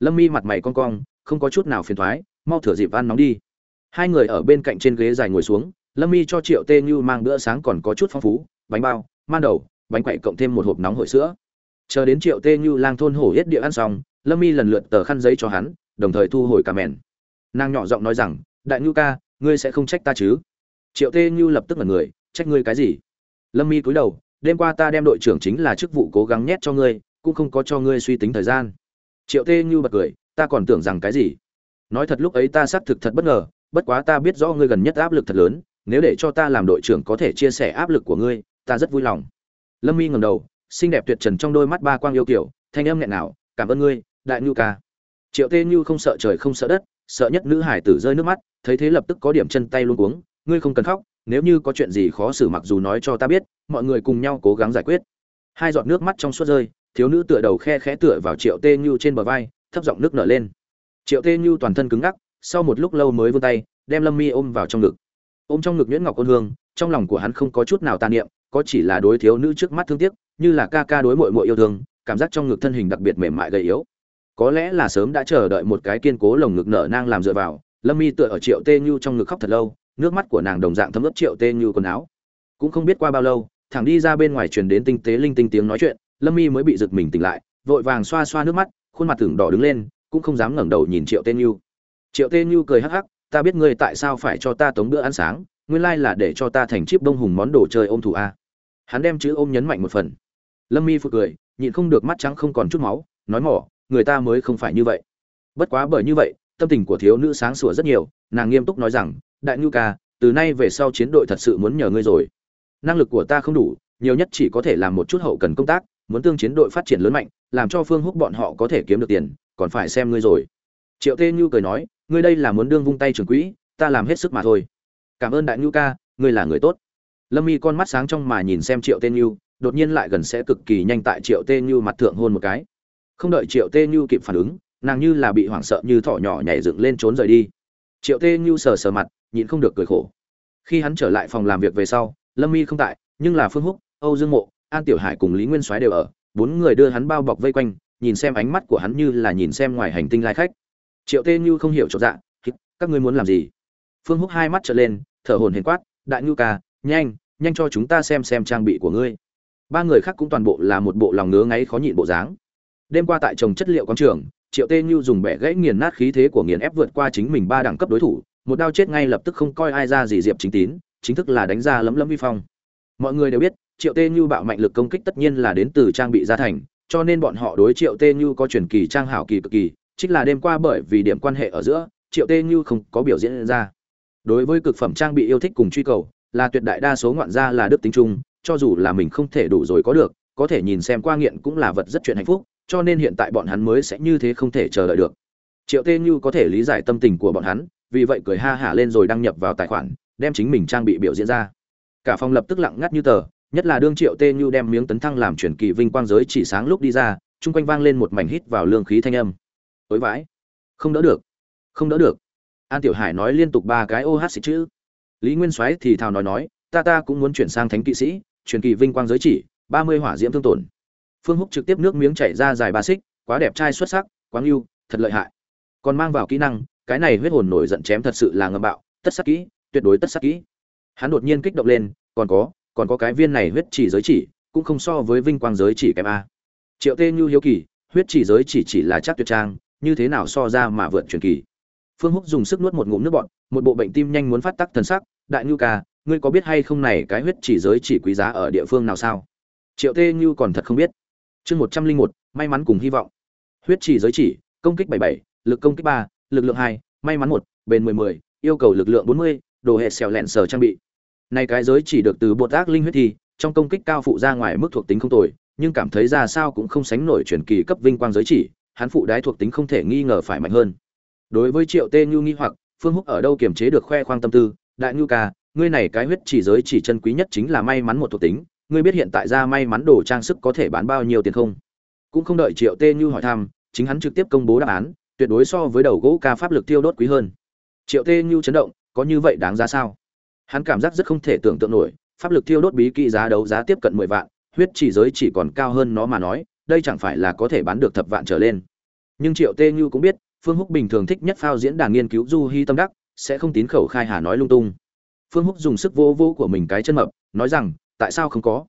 Lâm mi mặt mày con cong, không có chút nào phiền toái, mau thửa dịp ăn nóng đi hai người ở bên cạnh trên ghế dài ngồi xuống, lâm mi cho triệu tê như mang bữa sáng còn có chút phong phú, bánh bao, man đầu, bánh quậy cộng thêm một hộp nóng hổi sữa. Chờ đến triệu tê như lang thôn hổ hết địa ăn xong, lâm mi lần lượt tờ khăn giấy cho hắn, đồng thời thu hồi cả mèn nàng nhỏ giọng nói rằng, đại ngưu ca, ngươi sẽ không trách ta chứ? Triệu tê như lập tức là người, trách ngươi cái gì? Lâm mi cúi đầu, đêm qua ta đem đội trưởng chính là chức vụ cố gắng nhét cho ngươi, cũng không có cho ngươi suy tính thời gian. Triệu tê như bật cười, ta còn tưởng rằng cái gì? Nói thật lúc ấy ta xác thực thật bất ngờ bất quá ta biết rõ ngươi gần nhất áp lực thật lớn, nếu để cho ta làm đội trưởng có thể chia sẻ áp lực của ngươi, ta rất vui lòng. Lâm mi ngầm đầu, xinh đẹp tuyệt trần trong đôi mắt ba quang yêu kiểu thanh âm nghẹn nào cảm ơn ngươi, đại ngưu ca. Triệu tê như không sợ trời không sợ đất, sợ nhất nữ hải tử rơi nước mắt, thấy thế lập tức có điểm chân tay luôn cuống, ngươi không cần khóc, nếu như có chuyện gì khó xử mặc dù nói cho ta biết, mọi người cùng nhau cố gắng giải quyết. Hai giọt nước mắt trong suốt rơi, thiếu nữ tựa đầu khe khẽ tựa vào triệu tê như trên bờ vai, thấp giọng nước nở lên. Triệu tê như toàn thân cứng ngắc sau một lúc lâu mới vươn tay, đem lâm mi ôm vào trong ngực. Ôm trong ngực nhuyễn ngọc ôn hương, trong lòng của hắn không có chút nào tàn niệm, có chỉ là đối thiếu nữ trước mắt thương tiếc, như là ca ca đối mội mội yêu thương, cảm giác trong ngực thân hình đặc biệt mềm mại gầy yếu. Có lẽ là sớm đã chờ đợi một cái kiên cố lồng ngực nở nang làm dựa vào, lâm mi tựa ở triệu tê như trong ngực khóc thật lâu, nước mắt của nàng đồng dạng thấm ướt triệu tê như quần áo. Cũng không biết qua bao lâu, thẳng đi ra bên ngoài truyền đến tinh tế linh tinh tiếng nói chuyện, lâm mi mới bị giật mình tỉnh lại, vội vàng xoa xoa nước mắt, khuôn mặt tưởng đỏ đứng lên, cũng không dám ngẩng đầu nhìn triệu tê như triệu tê như cười hắc hắc, ta biết ngươi tại sao phải cho ta tống bữa ăn sáng, nguyên lai là để cho ta thành chiếc bông hùng món đồ chơi ôm thủ a. Hắn đem chữ ôm nhấn mạnh một phần. Lâm mi phụ cười, nhịn không được mắt trắng không còn chút máu, nói mỏ, người ta mới không phải như vậy. Bất quá bởi như vậy, tâm tình của thiếu nữ sáng sủa rất nhiều, nàng nghiêm túc nói rằng, đại ngưu ca, từ nay về sau chiến đội thật sự muốn nhờ ngươi rồi. Năng lực của ta không đủ, nhiều nhất chỉ có thể làm một chút hậu cần công tác, muốn tương chiến đội phát triển lớn mạnh, làm cho phương húc bọn họ có thể kiếm được tiền, còn phải xem ngươi rồi. Triệu tê như cười nói ngươi đây là muốn đương vung tay trường quỹ, ta làm hết sức mà thôi. Cảm ơn đại ngưu ca, ngươi là người tốt. Lâm y con mắt sáng trong mà nhìn xem triệu tên ngưu đột nhiên lại gần sẽ cực kỳ nhanh tại triệu tên ngưu mặt thượng hôn một cái. Không đợi triệu tên ngưu kịp phản ứng, nàng như là bị hoảng sợ như thỏ nhỏ nhảy dựng lên trốn rời đi. Triệu tên ngưu sờ sờ mặt, nhịn không được cười khổ. Khi hắn trở lại phòng làm việc về sau, lâm y không tại, nhưng là phương húc, âu dương mộ, an tiểu hải cùng lý nguyên soái đều ở, bốn người đưa hắn bao bọc vây quanh, nhìn xem ánh mắt của hắn như là nhìn xem ngoài hành tinh lai khách triệu tê như không hiểu chỗ dạ các ngươi muốn làm gì? Phương húc hai mắt trở lên, thở hồn hển quát, đại ngưu ca, nhanh nhanh cho chúng ta xem xem trang bị của ngươi. Ba người khác cũng toàn bộ là một bộ lòng ngứa ngáy khó nhịn bộ dáng. Đêm qua tại trồng chất liệu quán trường, triệu tê như dùng bẻ gãy nghiền nát khí thế của nghiền ép vượt qua chính mình ba đẳng cấp đối thủ, một đao chết ngay lập tức không coi ai ra gì diệp chính tín, chính thức là đánh ra lấm lấm vi phong. Mọi người đều biết, triệu tê như bạo mạnh lực công kích tất nhiên là đến từ trang bị gia thành, cho nên bọn họ đối triệu tê như có truyền kỳ trang hảo kỳ cực kỳ chính là đêm qua bởi vì điểm quan hệ ở giữa, triệu tê như không có biểu diễn ra. Đối với cực phẩm trang bị yêu thích cùng truy cầu, là tuyệt đại đa số ngoạn gia là đức tính chung, cho dù là mình không thể đủ rồi có được, có thể nhìn xem qua nghiện cũng là vật rất chuyện hạnh phúc, cho nên hiện tại bọn hắn mới sẽ như thế không thể chờ đợi được. Triệu tê như có thể lý giải tâm tình của bọn hắn, vì vậy cười ha hả lên rồi đăng nhập vào tài khoản, đem chính mình trang bị biểu diễn ra. Cả phòng lập tức lặng ngắt như tờ, nhất là đương triệu tê như đem miếng tấn thăng làm chuyển kỳ vinh quang giới chỉ sáng lúc đi ra, chung quanh vang lên một mảnh hít vào lương khí thanh âm ối vãi. Không đỡ được. Không đỡ được. An tiểu hải nói liên tục ba cái ô hát xịt chữ. Lý nguyên soái thì thào nói nói, ta ta cũng muốn chuyển sang thánh kỵ sĩ, truyền kỳ vinh quang giới chỉ, ba mươi hỏa diễm thương tổn. Phương húc trực tiếp nước miếng chảy ra dài ba xích, quá đẹp trai xuất sắc, quá ngưu, thật lợi hại. Còn mang vào kỹ năng, cái này huyết hồn nổi giận chém thật sự là ngầm bạo, tất sắc kỹ, tuyệt đối tất sắc kỹ. Hắn đột nhiên kích động lên, còn có còn có cái viên này huyết chỉ giới chỉ, cũng không so với vinh quang giới chỉ kém a. Triệu tê như hiếu kỳ, huyết chỉ giới chỉ chỉ là chắc tuyệt trang như thế nào so ra mà vượt truyền kỳ. Phương húc dùng sức nuốt một ngụm nước bọt, một bộ bệnh tim nhanh muốn phát tắc thần sắc, đại ngưu ca, ngươi có biết hay không này cái huyết chỉ giới chỉ quý giá ở địa phương nào sao? Triệu tê như còn thật không biết. Chương một trăm linh một, may mắn cùng hy vọng. Huyết chỉ giới chỉ, công kích bảy bảy, lực công kích ba, lực lượng hai, may mắn một, bền mười mười, yêu cầu lực lượng bốn mươi, đồ hệ xèo lẹn sở trang bị. Này cái giới chỉ được từ bột ác linh huyết thì trong công kích cao phụ ra ngoài mức thuộc tính không tồi, nhưng cảm thấy ra sao cũng không sánh nổi truyền kỳ cấp vinh quang giới chỉ hắn phụ đái thuộc tính không thể nghi ngờ phải mạnh hơn. Đối với triệu tê nhu nghi hoặc, phương húc ở đâu kiềm chế được khoe khoang tâm tư? Đại nhu ca, ngươi này cái huyết chỉ giới chỉ chân quý nhất chính là may mắn một thuộc tính, ngươi biết hiện tại ra may mắn đồ trang sức có thể bán bao nhiêu tiền không? Cũng không đợi triệu tê nhu hỏi thăm, chính hắn trực tiếp công bố đáp án, tuyệt đối so với đầu gỗ ca pháp lực tiêu đốt quý hơn. Triệu tê nhu chấn động, có như vậy đáng giá sao? Hắn cảm giác rất không thể tưởng tượng nổi, pháp lực tiêu đốt bí kỹ giá đấu giá tiếp cận mười vạn, huyết chỉ giới chỉ còn cao hơn nó mà nói đây chẳng phải là có thể bán được thập vạn trở lên. Nhưng triệu tê như cũng biết, phương húc bình thường thích nhất phao diễn đàn nghiên cứu du hy tâm đắc, sẽ không tín khẩu khai hà nói lung tung. Phương húc dùng sức vô vô của mình cái chân mập, nói rằng, tại sao không có?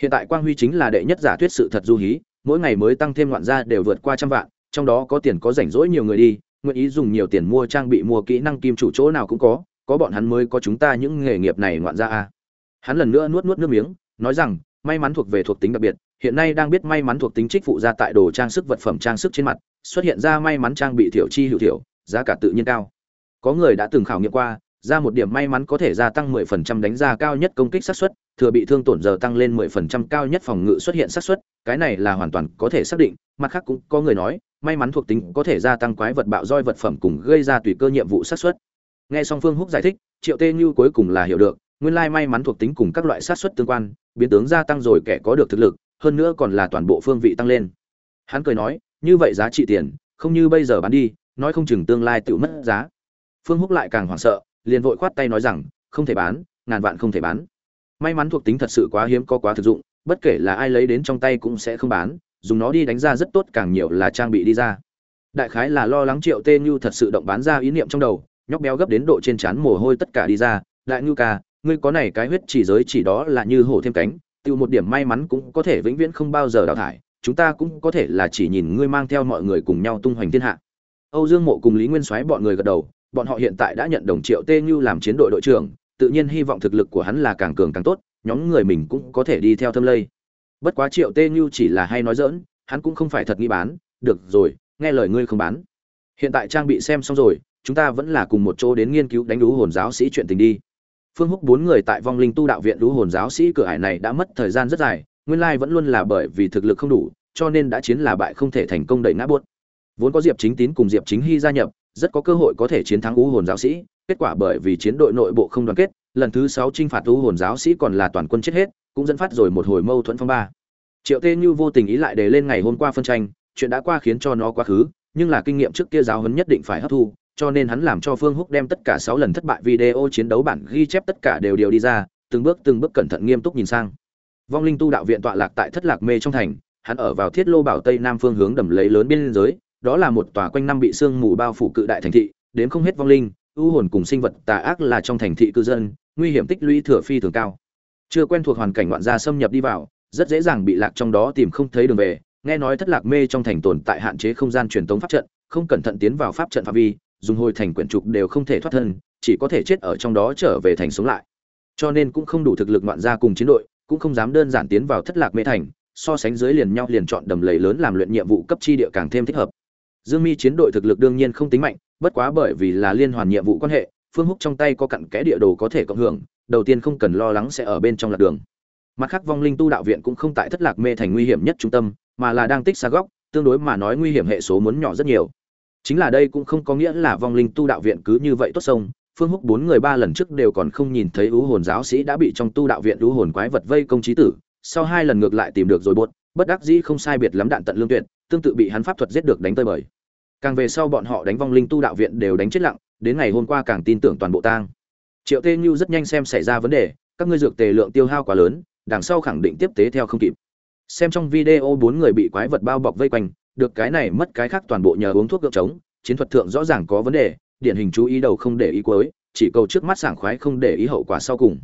Hiện tại quang huy chính là đệ nhất giả thuyết sự thật du hí mỗi ngày mới tăng thêm loạn gia đều vượt qua trăm vạn, trong đó có tiền có rảnh rỗi nhiều người đi, nguyện ý dùng nhiều tiền mua trang bị mua kỹ năng kim chủ chỗ nào cũng có có bọn hắn mới có chúng ta những nghề nghiệp này ngoạn ra a. Hắn lần nữa nuốt nuốt nước miếng, nói rằng, may mắn thuộc về thuộc tính đặc biệt hiện nay đang biết may mắn thuộc tính trích phụ ra tại đồ trang sức vật phẩm trang sức trên mặt, xuất hiện ra may mắn trang bị thiểu chi hữu thiểu, giá cả tự nhiên cao. Có người đã từng khảo nghiệm qua, ra một điểm may mắn có thể gia tăng 10% đánh giá cao nhất công kích xác suất, thừa bị thương tổn giờ tăng lên 10% cao nhất phòng ngự xuất hiện xác suất, cái này là hoàn toàn có thể xác định, mặt khác cũng có người nói, may mắn thuộc tính có thể gia tăng quái vật bạo roi vật phẩm cùng gây ra tùy cơ nhiệm vụ xác suất. Nghe song phương húc giải thích, triệu tê như cuối cùng là hiểu được, nguyên lai may mắn thuộc tính cùng các loại sát xuất tương quan, biến tướng gia tăng rồi kẻ có được thực lực hơn nữa còn là toàn bộ phương vị tăng lên. Hắn cười nói, như vậy giá trị tiền, không như bây giờ bán đi, nói không chừng tương lai tự mất giá. Phương húc lại càng hoảng sợ, liền vội khoát tay nói rằng, không thể bán, ngàn vạn không thể bán. May mắn thuộc tính thật sự quá hiếm có quá thực dụng, bất kể là ai lấy đến trong tay cũng sẽ không bán, dùng nó đi đánh ra rất tốt càng nhiều là trang bị đi ra. Đại khái là lo lắng triệu tê như thật sự động bán ra ý niệm trong đầu, nhóc béo gấp đến độ trên trán mồ hôi tất cả đi ra, đại ngưu ca, ngươi có này cái huyết chỉ giới chỉ đó là như hổ thêm cánh tiêu một điểm may mắn cũng có thể vĩnh viễn không bao giờ đào thải, chúng ta cũng có thể là chỉ nhìn ngươi mang theo mọi người cùng nhau tung hoành thiên hạ. Âu dương mộ cùng lý nguyên soái bọn người gật đầu, bọn họ hiện tại đã nhận đồng triệu tê như làm chiến đội đội trưởng, tự nhiên hy vọng thực lực của hắn là càng cường càng tốt, nhóm người mình cũng có thể đi theo thâm lây. Bất quá triệu tê như chỉ là hay nói dỡn hắn cũng không phải thật nghĩ bán, được rồi, nghe lời ngươi không bán. Hiện tại trang bị xem xong rồi, chúng ta vẫn là cùng một chỗ đến nghiên cứu đánh đú hồn giáo sĩ chuyện tình đi phương húc bốn người tại vong linh tu đạo viện lũ hồn giáo sĩ cửa hải này đã mất thời gian rất dài, nguyên lai vẫn luôn là bởi vì thực lực không đủ, cho nên đã chiến là bại không thể thành công đẩy ngã buốt. Vốn có diệp chính tín cùng diệp chính hy gia nhập, rất có cơ hội có thể chiến thắng lũ hồn giáo sĩ, kết quả bởi vì chiến đội nội bộ không đoàn kết, lần thứ sáu chinh phạt u hồn giáo sĩ còn là toàn quân chết hết, cũng dẫn phát rồi một hồi mâu thuẫn phong ba. Triệu tê như vô tình ý lại để lên ngày hôm qua phân tranh, chuyện đã qua khiến cho nó quá khứ, nhưng là kinh nghiệm trước kia giáo huấn nhất định phải hấp thu cho nên hắn làm cho phương húc đem tất cả sáu lần thất bại video chiến đấu bản ghi chép tất cả đều điều đi ra, từng bước từng bước cẩn thận nghiêm túc nhìn sang. Vong linh tu đạo viện tọa lạc tại thất lạc mê trong thành, hắn ở vào thiết lô bảo tây nam phương hướng đầm lấy lớn biên giới, đó là một tòa quanh năm bị sương mù bao phủ cự đại thành thị, đến không hết vong linh u hồn cùng sinh vật tà ác là trong thành thị cư dân, nguy hiểm tích lũy thừa phi thường cao. Chưa quen thuộc hoàn cảnh ngoạn gia xâm nhập đi vào, rất dễ dàng bị lạc trong đó tìm không thấy đường về, nghe nói thất lạc mê trong thành tồn tại hạn chế không gian truyền tống pháp trận, không cẩn thận tiến vào pháp trận phạm vi dùng hồi thành quyển trục đều không thể thoát thân, chỉ có thể chết ở trong đó trở về thành sống lại. Cho nên cũng không đủ thực lực ngoạn gia cùng chiến đội, cũng không dám đơn giản tiến vào thất lạc mê thành, so sánh dưới liền nhau liền chọn đầm lầy lớn làm luyện nhiệm vụ cấp chi địa càng thêm thích hợp. Dương mi chiến đội thực lực đương nhiên không tính mạnh, bất quá bởi vì là liên hoàn nhiệm vụ quan hệ, phương húc trong tay có cặn kẽ địa đồ có thể cộng hưởng, đầu tiên không cần lo lắng sẽ ở bên trong lạc đường. Mặt khác vong linh tu đạo viện cũng không tại thất lạc mê thành nguy hiểm nhất trung tâm, mà là đang tích xa góc, tương đối mà nói nguy hiểm hệ số muốn nhỏ rất nhiều chính là đây cũng không có nghĩa là vong linh tu đạo viện cứ như vậy tốt sông. Phương húc bốn người ba lần trước đều còn không nhìn thấy ưu hồn giáo sĩ đã bị trong tu đạo viện ưu hồn quái vật vây công trí tử. Sau hai lần ngược lại tìm được rồi buột bất đắc dĩ không sai biệt lắm đạn tận lương tuyệt, tương tự bị hắn pháp thuật giết được đánh tơi bời. Càng về sau bọn họ đánh vong linh tu đạo viện đều đánh chết lặng, đến ngày hôm qua càng tin tưởng toàn bộ tang. Triệu tê như rất nhanh xem xảy ra vấn đề, các ngươi dược tề lượng tiêu hao quá lớn, đằng sau khẳng định tiếp tế theo không kịp. Xem trong video bốn người bị quái vật bao bọc vây quanh được cái này mất cái khác toàn bộ nhờ uống thuốc gượng chống chiến thuật thượng rõ ràng có vấn đề, điển hình chú ý đầu không để ý cuối, chỉ cầu trước mắt sảng khoái không để ý hậu quả sau cùng.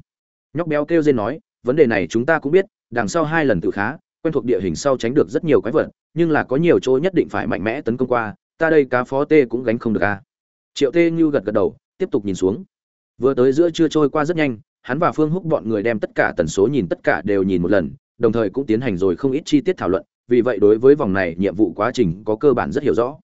Nhóc béo kêu dên nói, vấn đề này chúng ta cũng biết, đằng sau hai lần tự khá, quen thuộc địa hình sau tránh được rất nhiều quái vật, nhưng là có nhiều chỗ nhất định phải mạnh mẽ tấn công qua, ta đây cá phó tê cũng gánh không được a triệu tê như gật gật đầu, tiếp tục nhìn xuống. Vừa tới giữa trưa trôi qua rất nhanh, hắn và phương húc bọn người đem tất cả tần số nhìn tất cả đều nhìn một lần, đồng thời cũng tiến hành rồi không ít chi tiết thảo luận vì vậy đối với vòng này nhiệm vụ quá trình có cơ bản rất hiểu rõ.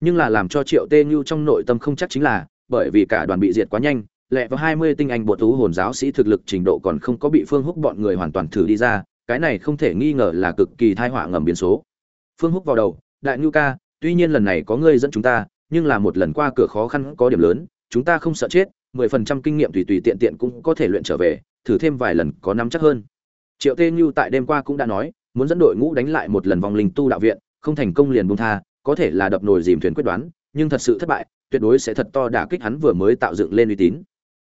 Nhưng là làm cho triệu tê như trong nội tâm không chắc chính là, bởi vì cả đoàn bị diệt quá nhanh, lẹ vào hai mươi tinh anh bột thú hồn giáo sĩ thực lực trình độ còn không có bị phương húc bọn người hoàn toàn thử đi ra, cái này không thể nghi ngờ là cực kỳ thai họa ngầm biến số. Phương húc vào đầu, đại ngưu ca, tuy nhiên lần này có ngươi dẫn chúng ta, nhưng là một lần qua cửa khó khăn có điểm lớn, chúng ta không sợ chết, mười phần trăm kinh nghiệm tùy tùy tiện tiện cũng có thể luyện trở về, thử thêm vài lần có nắm chắc hơn. Triệu tê như tại đêm qua cũng đã nói muốn dẫn đội ngũ đánh lại một lần vòng linh tu đạo viện, không thành công liền buông tha, có thể là đập nồi dìm thuyền quyết đoán, nhưng thật sự thất bại, tuyệt đối sẽ thật to đả kích hắn vừa mới tạo dựng lên uy tín.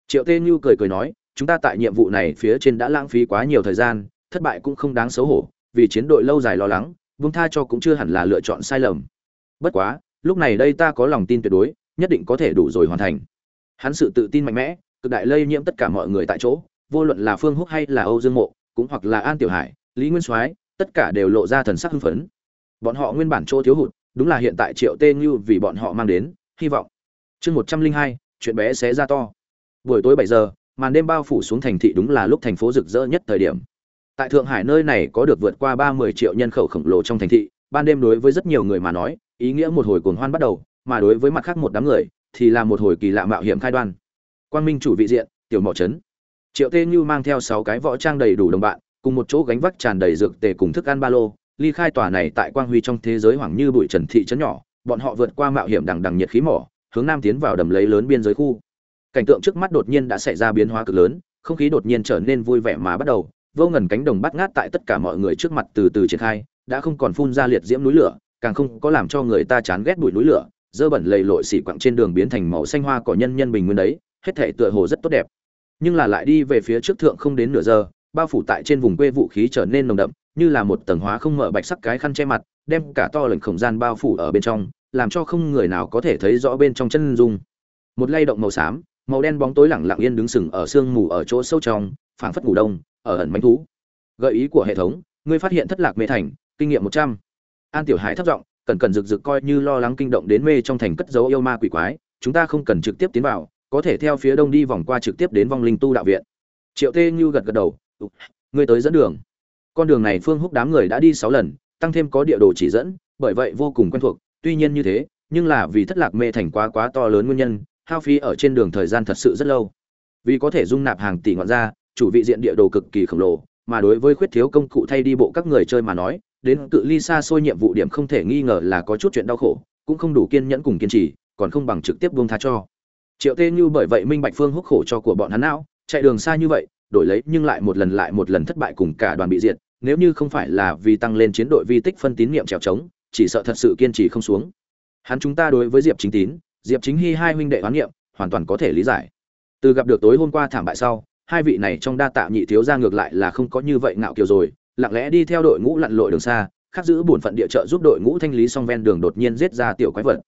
Triệu tê nhu cười cười nói, chúng ta tại nhiệm vụ này phía trên đã lãng phí quá nhiều thời gian, thất bại cũng không đáng xấu hổ, vì chiến đội lâu dài lo lắng, buông tha cho cũng chưa hẳn là lựa chọn sai lầm. Bất quá, lúc này đây ta có lòng tin tuyệt đối, nhất định có thể đủ rồi hoàn thành. Hắn sự tự tin mạnh mẽ, cực đại lây nhiễm tất cả mọi người tại chỗ, vô luận là phương húc hay là âu dương mộ, cũng hoặc là an tiểu hải, lý nguyên soái tất cả đều lộ ra thần sắc hưng phấn. Bọn họ nguyên bản chỗ thiếu hụt, đúng là hiện tại triệu tê như vì bọn họ mang đến, hy vọng. Chương một trăm linh hai, chuyện bé xé ra to. Buổi tối bảy giờ, màn đêm bao phủ xuống thành thị đúng là lúc thành phố rực rỡ nhất thời điểm. Tại thượng hải nơi này có được vượt qua ba mươi triệu nhân khẩu khổng lồ trong thành thị, ban đêm đối với rất nhiều người mà nói, ý nghĩa một hồi cuồng hoan bắt đầu, mà đối với mặt khác một đám người, thì là một hồi kỳ lạ mạo hiểm khai đoan. Quang minh chủ vị diện, tiểu mỏ trấn. Triệu tê như mang theo sáu cái võ trang đầy đủ đồng bạn cùng một chỗ gánh vác tràn đầy dược tề cùng thức ăn ba lô, ly khai tòa này tại quang huy trong thế giới hoảng như bụi trần thị trấn nhỏ, bọn họ vượt qua mạo hiểm đằng đằng nhiệt khí mỏ, hướng nam tiến vào đầm lấy lớn biên giới khu. Cảnh tượng trước mắt đột nhiên đã xảy ra biến hóa cực lớn, không khí đột nhiên trở nên vui vẻ mà bắt đầu, vô ngần cánh đồng bắt ngát tại tất cả mọi người trước mặt từ từ triển khai, đã không còn phun ra liệt diễm núi lửa, càng không có làm cho người ta chán ghét bụi núi lửa, dơ bẩn lầy lội xỉ quặng trên đường biến thành màu xanh hoa cỏ nhân nhân bình nguyên đấy, hết thể tựa hồ rất tốt đẹp. Nhưng là lại đi về phía trước thượng không đến nửa giờ bao phủ tại trên vùng quê vũ khí trở nên nồng đậm, như là một tầng hóa không mở bạch sắc cái khăn che mặt, đem cả to lệnh không gian bao phủ ở bên trong, làm cho không người nào có thể thấy rõ bên trong chân dung. Một lay động màu xám, màu đen bóng tối lẳng lặng yên đứng sừng ở sương mù ở chỗ sâu trong, phảng phất ngủ đông, ở ẩn manh thú. Gợi ý của hệ thống, ngươi phát hiện thất lạc mê thành, kinh nghiệm một trăm. An tiểu hải thấp giọng cẩn cẩn rực rực coi như lo lắng kinh động đến mê trong thành cất dấu yêu ma quỷ quái, chúng ta không cần trực tiếp tiến vào, có thể theo phía đông đi vòng qua trực tiếp đến vong linh tu đạo viện. Triệu tê như gật gật đầu ngươi tới dẫn đường. Con đường này phương húc đám người đã đi sáu lần, tăng thêm có địa đồ chỉ dẫn, bởi vậy vô cùng quen thuộc, tuy nhiên như thế, nhưng là vì thất lạc mê thành quá quá to lớn nguyên nhân, hao phí ở trên đường thời gian thật sự rất lâu. Vì có thể dung nạp hàng tỷ ngọn ra, chủ vị diện địa đồ cực kỳ khổng lồ, mà đối với khuyết thiếu công cụ thay đi bộ các người chơi mà nói, đến cự ly xa xôi nhiệm vụ điểm không thể nghi ngờ là có chút chuyện đau khổ, cũng không đủ kiên nhẫn cùng kiên trì, còn không bằng trực tiếp buông tha cho. Triệu tê như bởi vậy minh bạch phương húc khổ cho của bọn hắn não, chạy đường xa như vậy đổi lấy, nhưng lại một lần lại một lần thất bại cùng cả đoàn bị diệt, nếu như không phải là vì tăng lên chiến đội vi tích phân tín nhiệm trèo trống, chỉ sợ thật sự kiên trì không xuống. Hắn chúng ta đối với diệp chính tín, diệp chính hy hai huynh đệ hoán nghiệm, hoàn toàn có thể lý giải. Từ gặp được tối hôm qua thảm bại sau, hai vị này trong đa tạ nhị thiếu ra ngược lại là không có như vậy ngạo kiều rồi, lặng lẽ đi theo đội ngũ lặn lội đường xa khắc giữ bổn phận địa trợ giúp đội ngũ thanh lý xong ven đường đột nhiên giết ra tiểu quái vật.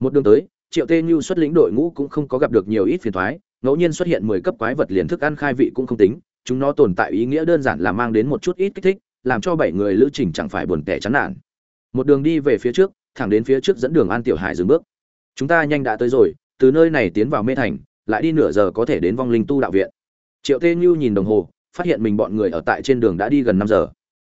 Một đường tới, triệu tê như xuất lĩnh đội ngũ cũng không có gặp được nhiều ít phiền thoái ngẫu nhiên xuất hiện mười cấp quái vật liền thức ăn khai vị cũng không tính, chúng nó tồn tại ý nghĩa đơn giản là mang đến một chút ít kích thích, làm cho bảy người lữ trình chẳng phải buồn tẻ chán nản. Một đường đi về phía trước, thẳng đến phía trước dẫn đường an tiểu hải dừng bước. Chúng ta nhanh đã tới rồi, từ nơi này tiến vào mê thành, lại đi nửa giờ có thể đến vong linh tu đạo viện. Triệu tê như nhìn đồng hồ, phát hiện mình bọn người ở tại trên đường đã đi gần năm giờ.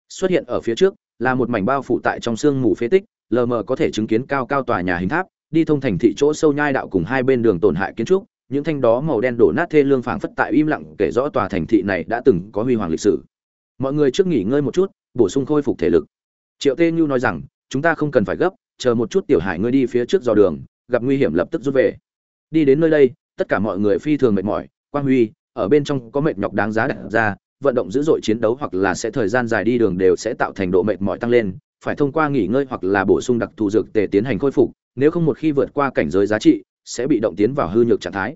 Xuất hiện ở phía trước, là một mảnh bao phủ tại trong sương mù phế tích, lờ mờ có thể chứng kiến cao cao tòa nhà hình tháp, đi thông thành thị chỗ sâu nhai đạo cùng hai bên đường tổn hại kiến trúc những thanh đó màu đen đổ nát thê lương phảng phất tại im lặng kể rõ tòa thành thị này đã từng có huy hoàng lịch sử. Mọi người trước nghỉ ngơi một chút, bổ sung khôi phục thể lực. Triệu tê như nói rằng, chúng ta không cần phải gấp, chờ một chút tiểu hải ngươi đi phía trước dò đường, gặp nguy hiểm lập tức rút về. Đi đến nơi đây, tất cả mọi người phi thường mệt mỏi, quang huy, ở bên trong có mệt nhọc đáng giá đặt ra, vận động dữ dội chiến đấu hoặc là sẽ thời gian dài đi đường đều sẽ tạo thành độ mệt mỏi tăng lên, phải thông qua nghỉ ngơi hoặc là bổ sung đặc thù dược tề tiến hành khôi phục, nếu không một khi vượt qua cảnh giới giá trị sẽ bị động tiến vào hư nhược trạng thái.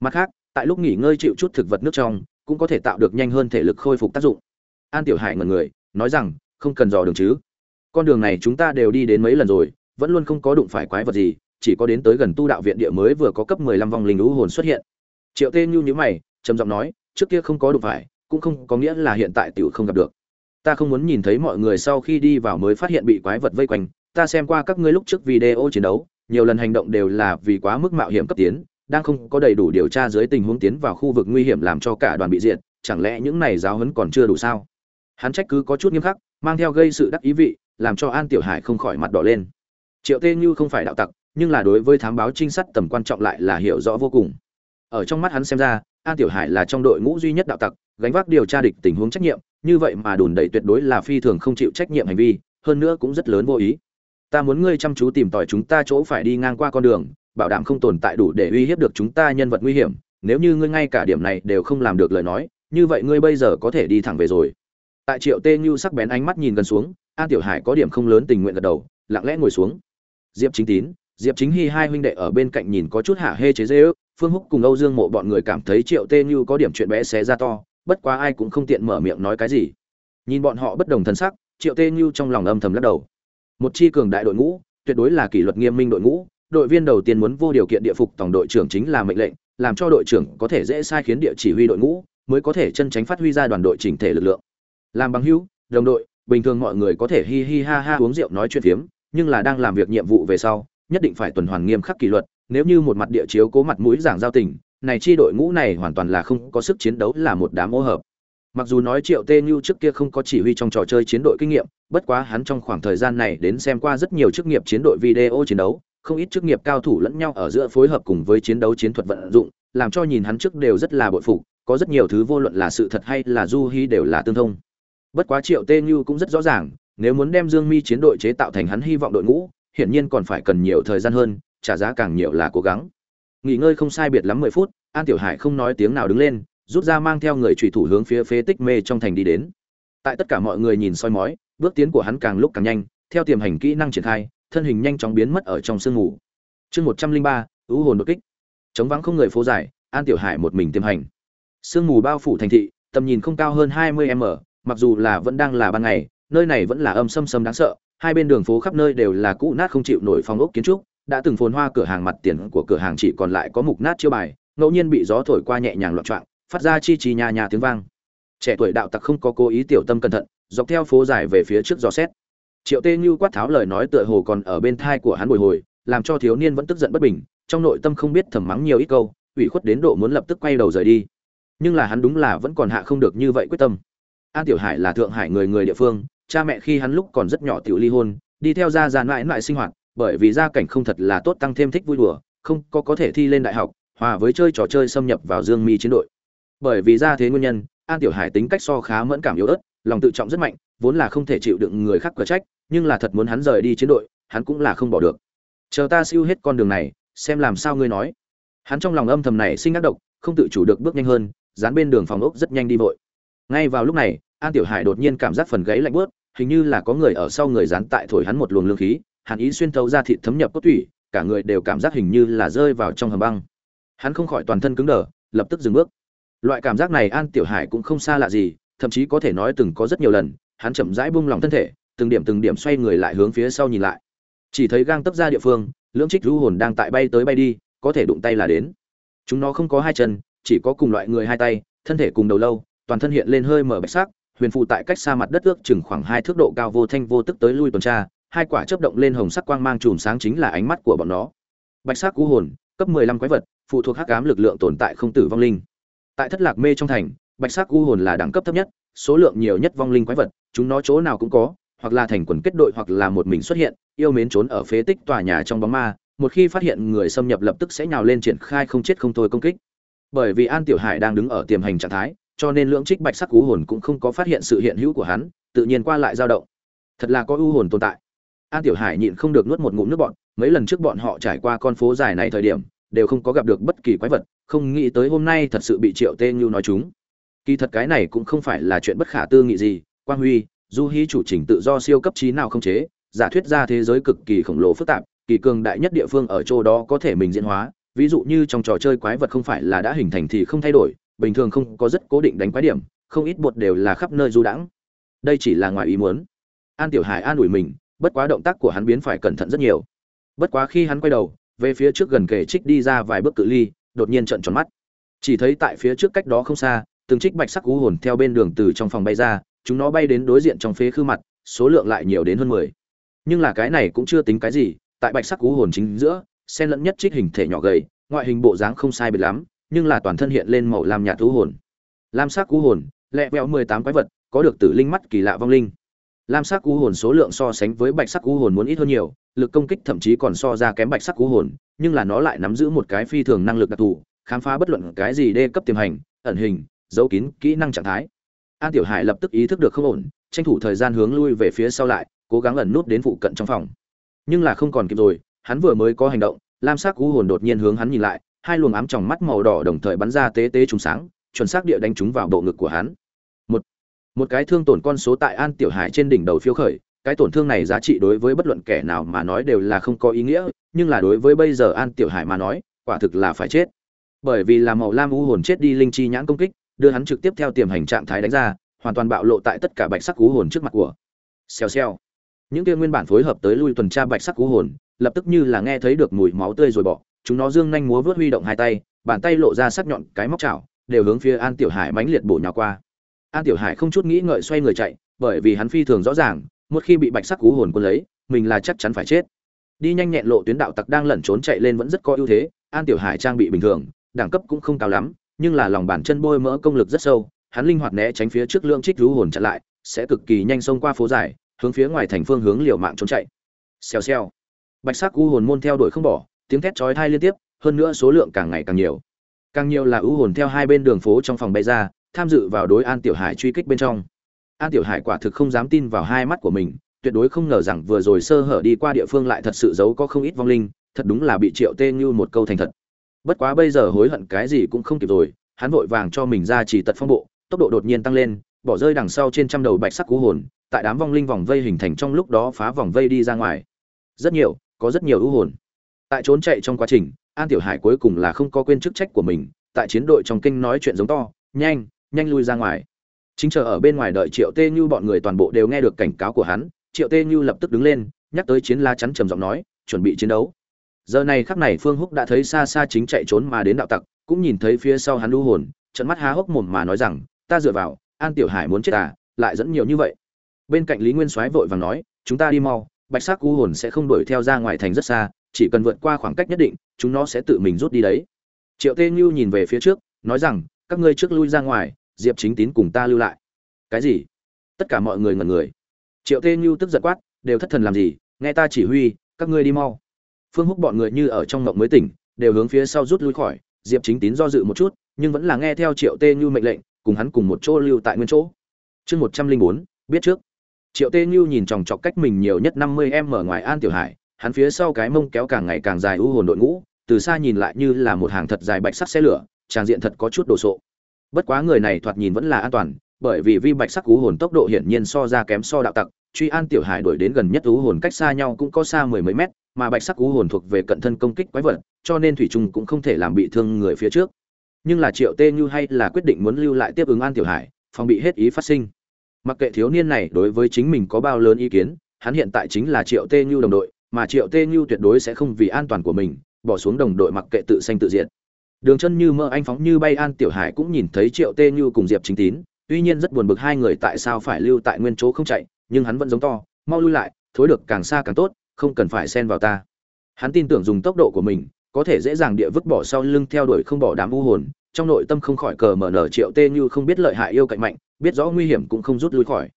Mặt khác, tại lúc nghỉ ngơi chịu chút thực vật nước trong, cũng có thể tạo được nhanh hơn thể lực khôi phục tác dụng. An tiểu hải ngần người, nói rằng, không cần dò đường chứ. Con đường này chúng ta đều đi đến mấy lần rồi, vẫn luôn không có đụng phải quái vật gì, chỉ có đến tới gần tu đạo viện địa mới vừa có cấp mười lăm vong linh lũ hồn xuất hiện. Triệu tê nhu nhíu mày, trầm giọng nói, trước kia không có đụng phải, cũng không có nghĩa là hiện tại tiểu không gặp được. Ta không muốn nhìn thấy mọi người sau khi đi vào mới phát hiện bị quái vật vây quanh, ta xem qua các ngươi lúc trước video chiến đấu nhiều lần hành động đều là vì quá mức mạo hiểm cấp tiến, đang không có đầy đủ điều tra dưới tình huống tiến vào khu vực nguy hiểm làm cho cả đoàn bị diệt, chẳng lẽ những này giáo huấn còn chưa đủ sao? Hắn trách cứ có chút nghiêm khắc, mang theo gây sự đắc ý vị, làm cho an tiểu hải không khỏi mặt đỏ lên. Triệu tê như không phải đạo tặc, nhưng là đối với thám báo trinh sát tầm quan trọng lại là hiểu rõ vô cùng. Ở trong mắt hắn xem ra, an tiểu hải là trong đội ngũ duy nhất đạo tặc, gánh vác điều tra địch tình huống trách nhiệm, như vậy mà đùn đẩy tuyệt đối là phi thường không chịu trách nhiệm hành vi, hơn nữa cũng rất lớn vô ý ta muốn ngươi chăm chú tìm tòi chúng ta chỗ phải đi ngang qua con đường, bảo đảm không tồn tại đủ để uy hiếp được chúng ta nhân vật nguy hiểm. Nếu như ngươi ngay cả điểm này đều không làm được lời nói, như vậy ngươi bây giờ có thể đi thẳng về rồi. Tại triệu tê như sắc bén ánh mắt nhìn gần xuống, an tiểu hải có điểm không lớn tình nguyện gật đầu, lặng lẽ ngồi xuống. Diệp chính tín, diệp chính hy hai huynh đệ ở bên cạnh nhìn có chút hạ hê chế dê ước phương húc cùng âu dương mộ bọn người cảm thấy triệu tê như có điểm chuyện bé xé ra to, bất quá ai cũng không tiện mở miệng nói cái gì. Nhìn bọn họ bất đồng thân sắc, triệu tê như trong lòng âm thầm lắc đầu một chi cường đại đội ngũ, tuyệt đối là kỷ luật nghiêm minh đội ngũ. Đội viên đầu tiên muốn vô điều kiện địa phục tổng đội trưởng chính là mệnh lệnh, làm cho đội trưởng có thể dễ sai khiến địa chỉ huy đội ngũ, mới có thể chân tránh phát huy ra đoàn đội chỉnh thể lực lượng. Làm bằng hữu, đồng đội, bình thường mọi người có thể hi hi ha ha uống rượu nói chuyện phiếm, nhưng là đang làm việc nhiệm vụ về sau, nhất định phải tuần hoàn nghiêm khắc kỷ luật. Nếu như một mặt địa chiếu cố mặt mũi giảng giao tình, này chi đội ngũ này hoàn toàn là không có sức chiến đấu là một đám ô hợp mặc dù nói triệu tê như trước kia không có chỉ huy trong trò chơi chiến đội kinh nghiệm, bất quá hắn trong khoảng thời gian này đến xem qua rất nhiều chức nghiệp chiến đội video chiến đấu, không ít chức nghiệp cao thủ lẫn nhau ở giữa phối hợp cùng với chiến đấu chiến thuật vận dụng, làm cho nhìn hắn trước đều rất là bội phục, có rất nhiều thứ vô luận là sự thật hay là du hy đều là tương thông. Bất quá triệu tê như cũng rất rõ ràng, nếu muốn đem dương mi chiến đội chế tạo thành hắn hy vọng đội ngũ, hiển nhiên còn phải cần nhiều thời gian hơn, trả giá càng nhiều là cố gắng. Nghỉ ngơi không sai biệt lắm mười phút, an tiểu hải không nói tiếng nào đứng lên rút ra mang theo người trùy thủ hướng phía phế tích mê trong thành đi đến. Tại tất cả mọi người nhìn soi mói, bước tiến của hắn càng lúc càng nhanh, theo tiềm hành kỹ năng triển khai, thân hình nhanh chóng biến mất ở trong sương ngủ. chương một trăm linh ba, ưu hồn đột kích. Chống vắng không người phố dài, an tiểu hải một mình tiềm hành. Sương mù bao phủ thành thị, tầm nhìn không cao hơn hai mươi m, mặc dù là vẫn đang là ban ngày, nơi này vẫn là âm xâm xâm đáng sợ, hai bên đường phố khắp nơi đều là cũ nát không chịu nổi phong ốc kiến trúc, đã từng phồn hoa cửa hàng mặt tiền của cửa hàng chỉ còn lại có mục nát chiêu bài, ngẫu nhiên bị gió thổi qua nhẹ nhàng loạn trọng phát ra chi chi nhà nhà tiếng vang. Trẻ tuổi đạo tặc không có cố ý tiểu tâm cẩn thận, dọc theo phố dài về phía trước dò xét. Triệu tê như quát tháo lời nói tựa hồ còn ở bên thai của hắn bồi hồi, làm cho thiếu niên vẫn tức giận bất bình, trong nội tâm không biết thầm mắng nhiều ít câu, ủy khuất đến độ muốn lập tức quay đầu rời đi. Nhưng là hắn đúng là vẫn còn hạ không được như vậy quyết tâm. An tiểu hải là thượng hải người người địa phương, cha mẹ khi hắn lúc còn rất nhỏ tiểu ly hôn, đi theo gia già mãi mãi sinh hoạt, bởi vì gia cảnh không thật là tốt tăng thêm thích vui đùa, không có có thể thi lên đại học, hòa với chơi trò chơi xâm nhập vào dương mi chiến đội bởi vì ra thế nguyên nhân, an tiểu hải tính cách so khá mẫn cảm yếu ớt, lòng tự trọng rất mạnh, vốn là không thể chịu đựng người khác cờ trách, nhưng là thật muốn hắn rời đi chiến đội, hắn cũng là không bỏ được. Chờ ta siêu hết con đường này, xem làm sao ngươi nói. Hắn trong lòng âm thầm này sinh ác độc, không tự chủ được bước nhanh hơn, dán bên đường phòng ốc rất nhanh đi vội. Ngay vào lúc này, an tiểu hải đột nhiên cảm giác phần gáy lạnh bớt hình như là có người ở sau người dán tại thổi hắn một luồng lương khí, hàn ý xuyên thấu ra thịt thấm nhập cốt tủy, cả người đều cảm giác hình như là rơi vào trong hầm băng. Hắn không khỏi toàn thân cứng đờ, lập tức dừng bước loại cảm giác này an tiểu hải cũng không xa lạ gì, thậm chí có thể nói từng có rất nhiều lần, hắn chậm rãi buông lòng thân thể, từng điểm từng điểm xoay người lại hướng phía sau nhìn lại. Chỉ thấy gang tấp ra địa phương, lưỡng trích lưu hồn đang tại bay tới bay đi, có thể đụng tay là đến. Chúng nó không có hai chân, chỉ có cùng loại người hai tay, thân thể cùng đầu lâu, toàn thân hiện lên hơi mở bạch sắc, huyền phụ tại cách xa mặt đất ước chừng khoảng hai thước độ cao vô thanh vô tức tới lui tuần tra, hai quả chớp động lên hồng sắc quang mang chùm sáng chính là ánh mắt của bọn nó. Bạch sắc cú hồn, cấp 15 quái vật, phụ thuộc hắc ám lực lượng tồn tại không tử vong linh tại thất lạc mê trong thành, bạch sắc u hồn là đẳng cấp thấp nhất, số lượng nhiều nhất vong linh quái vật, chúng nó chỗ nào cũng có, hoặc là thành quần kết đội hoặc là một mình xuất hiện, yêu mến trốn ở phế tích tòa nhà trong bóng ma, một khi phát hiện người xâm nhập lập tức sẽ nhào lên triển khai không chết không thôi công kích. Bởi vì an tiểu hải đang đứng ở tiềm hành trạng thái, cho nên lưỡng trích bạch sắc u hồn cũng không có phát hiện sự hiện hữu của hắn, tự nhiên qua lại dao động. Thật là có u hồn tồn tại. An tiểu hải nhịn không được nuốt một ngụm nước bọn mấy lần trước bọn họ trải qua con phố dài này thời điểm, đều không có gặp được bất kỳ quái vật không nghĩ tới hôm nay thật sự bị triệu tê như nói chúng. Kỳ thật cái này cũng không phải là chuyện bất khả tư nghị gì, quang huy, du hí chủ trình tự do siêu cấp trí nào không chế, giả thuyết ra thế giới cực kỳ khổng lồ phức tạp, kỳ cường đại nhất địa phương ở chỗ đó có thể mình diễn hóa, ví dụ như trong trò chơi quái vật không phải là đã hình thành thì không thay đổi, bình thường không có rất cố định đánh quái điểm, không ít bột đều là khắp nơi du đãng. Đây chỉ là ngoài ý muốn. An tiểu hải an ủi mình, bất quá động tác của hắn biến phải cẩn thận rất nhiều. Bất quá khi hắn quay đầu, về phía trước gần kề trích đi ra vài bước cự ly đột nhiên trợn tròn mắt. Chỉ thấy tại phía trước cách đó không xa, từng trích bạch sắc cú hồn theo bên đường từ trong phòng bay ra, chúng nó bay đến đối diện trong phế khư mặt, số lượng lại nhiều đến hơn mười. Nhưng là cái này cũng chưa tính cái gì, tại bạch sắc cú hồn chính giữa, xen lẫn nhất trích hình thể nhỏ gầy, ngoại hình bộ dáng không sai biệt lắm, nhưng là toàn thân hiện lên màu lam nhạt thú hồn. Lam sắc cú hồn, lẹ vẹo mười tám quái vật, có được tử linh mắt kỳ lạ vong linh lam sắc u hồn số lượng so sánh với bạch sắc u hồn muốn ít hơn nhiều, lực công kích thậm chí còn so ra kém bạch sắc u hồn, nhưng là nó lại nắm giữ một cái phi thường năng lực đặc thù, khám phá bất luận cái gì đê cấp tiềm hành, ẩn hình giấu kín, kỹ năng trạng thái. An tiểu hải lập tức ý thức được không ổn, tranh thủ thời gian hướng lui về phía sau lại, cố gắng ẩn nút đến phụ cận trong phòng. Nhưng là không còn kịp rồi, hắn vừa mới có hành động, lam sắc u hồn đột nhiên hướng hắn nhìn lại, hai luồng ám tròng mắt màu đỏ đồng thời bắn ra tế tế trùng sáng, chuẩn xác địa đánh trúng vào bộ ngực của hắn một cái thương tổn con số tại an tiểu hải trên đỉnh đầu phiêu khởi, cái tổn thương này giá trị đối với bất luận kẻ nào mà nói đều là không có ý nghĩa, nhưng là đối với bây giờ an tiểu hải mà nói, quả thực là phải chết. Bởi vì là màu lam u hồn chết đi linh chi nhãn công kích, đưa hắn trực tiếp theo tiềm hành trạng thái đánh ra, hoàn toàn bạo lộ tại tất cả bạch sắc u hồn trước mặt của. Xèo xèo. Những kia nguyên bản phối hợp tới lui tuần tra bạch sắc u hồn, lập tức như là nghe thấy được mùi máu tươi rồi bỏ, chúng nó dương nhanh múa vớt huy động hai tay, bàn tay lộ ra sắc nhọn cái móc chảo, đều hướng phía an tiểu hải mãnh liệt bổ nhào qua an tiểu hải không chút nghĩ ngợi xoay người chạy, bởi vì hắn phi thường rõ ràng, một khi bị bạch sắc cú hồn quân lấy, mình là chắc chắn phải chết. Đi nhanh nhẹn lộ tuyến đạo tặc đang lẩn trốn chạy lên vẫn rất có ưu thế, an tiểu hải trang bị bình thường, đẳng cấp cũng không cao lắm, nhưng là lòng bàn chân bôi mỡ công lực rất sâu, hắn linh hoạt né tránh phía trước lượng trích rú hồn chặn lại, sẽ cực kỳ nhanh xông qua phố dài, hướng phía ngoài thành phương hướng liều mạng trốn chạy. Xèo xèo. Bạch sắc u hồn môn theo đuổi không bỏ, tiếng thét chói tai liên tiếp, hơn nữa số lượng càng ngày càng nhiều. Càng nhiều là u hồn theo hai bên đường phố trong phòng bay ra tham dự vào đối an tiểu hải truy kích bên trong. An tiểu hải quả thực không dám tin vào hai mắt của mình, tuyệt đối không ngờ rằng vừa rồi sơ hở đi qua địa phương lại thật sự giấu có không ít vong linh, thật đúng là bị triệu tê như một câu thành thật. Bất quá bây giờ hối hận cái gì cũng không kịp rồi, hắn vội vàng cho mình ra chỉ tật phong bộ, tốc độ đột nhiên tăng lên, bỏ rơi đằng sau trên trăm đầu bạch sắc cú hồn, tại đám vong linh vòng vây hình thành trong lúc đó phá vòng vây đi ra ngoài. Rất nhiều, có rất nhiều ưu hồn. Tại trốn chạy trong quá trình, an tiểu hải cuối cùng là không có quên chức trách của mình, tại chiến đội trong kinh nói chuyện giống to, nhanh nhanh lui ra ngoài. Chính chờ ở bên ngoài đợi triệu tê như bọn người toàn bộ đều nghe được cảnh cáo của hắn, triệu tê như lập tức đứng lên, nhắc tới chiến la chắn trầm giọng nói, chuẩn bị chiến đấu. Giờ này khắc này phương húc đã thấy xa xa chính chạy trốn mà đến đạo tặc, cũng nhìn thấy phía sau hắn lưu hồn trận mắt há hốc mồm mà nói rằng, ta dựa vào, an tiểu hải muốn chết à lại dẫn nhiều như vậy. Bên cạnh lý nguyên soái vội vàng nói, chúng ta đi mau, bạch sắc u hồn sẽ không đuổi theo ra ngoài thành rất xa, chỉ cần vượt qua khoảng cách nhất định, chúng nó sẽ tự mình rút đi đấy. Triệu tê như nhìn về phía trước, nói rằng, các ngươi trước lui ra ngoài diệp chính tín cùng ta lưu lại. Cái gì? Tất cả mọi người ngẩn người. Triệu tê như tức giận quát, đều thất thần làm gì? Nghe ta chỉ huy, các ngươi đi mau. Phương húc bọn người như ở trong ngộng mới tỉnh, đều hướng phía sau rút lui khỏi. Diệp chính tín do dự một chút, nhưng vẫn là nghe theo triệu tê như mệnh lệnh, cùng hắn cùng một chỗ lưu tại nguyên chỗ. Chương một trăm linh bốn, biết trước. Triệu tê như nhìn chòng chọc cách mình nhiều nhất năm mươi em ở ngoài an tiểu hải, hắn phía sau cái mông kéo càng ngày càng dài u hồn đội ngũ, từ xa nhìn lại như là một hàng thật dài bạch sắc xe lửa, tràng diện thật có chút đồ sộ bất quá người này thoạt nhìn vẫn là an toàn, bởi vì vi bạch sắc cú hồn tốc độ hiển nhiên so ra kém so đạo tặc, truy an tiểu hải đuổi đến gần nhất cú hồn cách xa nhau cũng có xa mười mấy mét, mà bạch sắc cú hồn thuộc về cận thân công kích quái vật, cho nên thủy trung cũng không thể làm bị thương người phía trước. Nhưng là triệu tê như hay là quyết định muốn lưu lại tiếp ứng an tiểu hải, phòng bị hết ý phát sinh. Mặc kệ thiếu niên này đối với chính mình có bao lớn ý kiến, hắn hiện tại chính là triệu tê như đồng đội, mà triệu tê như tuyệt đối sẽ không vì an toàn của mình, bỏ xuống đồng đội mặc kệ tự sanh tự diệt đường chân như mơ anh phóng như bay an tiểu hải cũng nhìn thấy triệu tê như cùng diệp chính tín. Tuy nhiên rất buồn bực hai người tại sao phải lưu tại nguyên chỗ không chạy, nhưng hắn vẫn giống to, mau lui lại, thối được càng xa càng tốt, không cần phải xen vào ta. Hắn tin tưởng dùng tốc độ của mình, có thể dễ dàng địa vứt bỏ sau lưng theo đuổi không bỏ đám u hồn, trong nội tâm không khỏi cờ mở nở triệu tê như không biết lợi hại yêu cạnh mạnh, biết rõ nguy hiểm cũng không rút lui khỏi.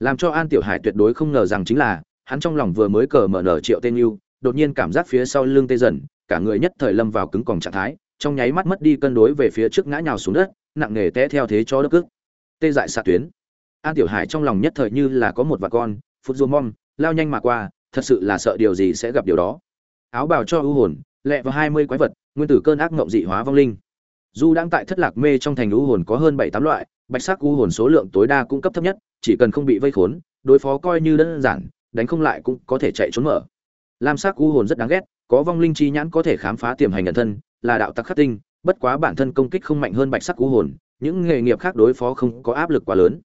Làm cho an tiểu hải tuyệt đối không ngờ rằng chính là, hắn trong lòng vừa mới cờ mở nở triệu tê như, đột nhiên cảm giác phía sau lưng tê dần, cả người nhất thời lâm vào cứng còng trạng thái trong nháy mắt mất đi cân đối về phía trước ngã nhào xuống đất, nặng nề té theo thế cho đất cước. Tê dại xạ tuyến. An tiểu hải trong lòng nhất thời như là có một vạt con, phút du mom lao nhanh mà qua, thật sự là sợ điều gì sẽ gặp điều đó. Áo bào cho ưu hồn, lẹ vào hai mươi quái vật, nguyên tử cơn ác ngộng dị hóa vong linh. Dù đang tại thất lạc mê trong thành ưu hồn có hơn bảy tám loại, bạch sắc ưu hồn số lượng tối đa cung cấp thấp nhất, chỉ cần không bị vây khốn, đối phó coi như đơn giản, đánh không lại cũng có thể chạy trốn mở. Lam sắc ưu hồn rất đáng ghét, có vong linh chi nhãn có thể khám phá tiềm hành ẩn thân là đạo tặc khắc tinh, bất quá bản thân công kích không mạnh hơn bạch sắc ưu hồn, những nghề nghiệp khác đối phó không có áp lực quá lớn.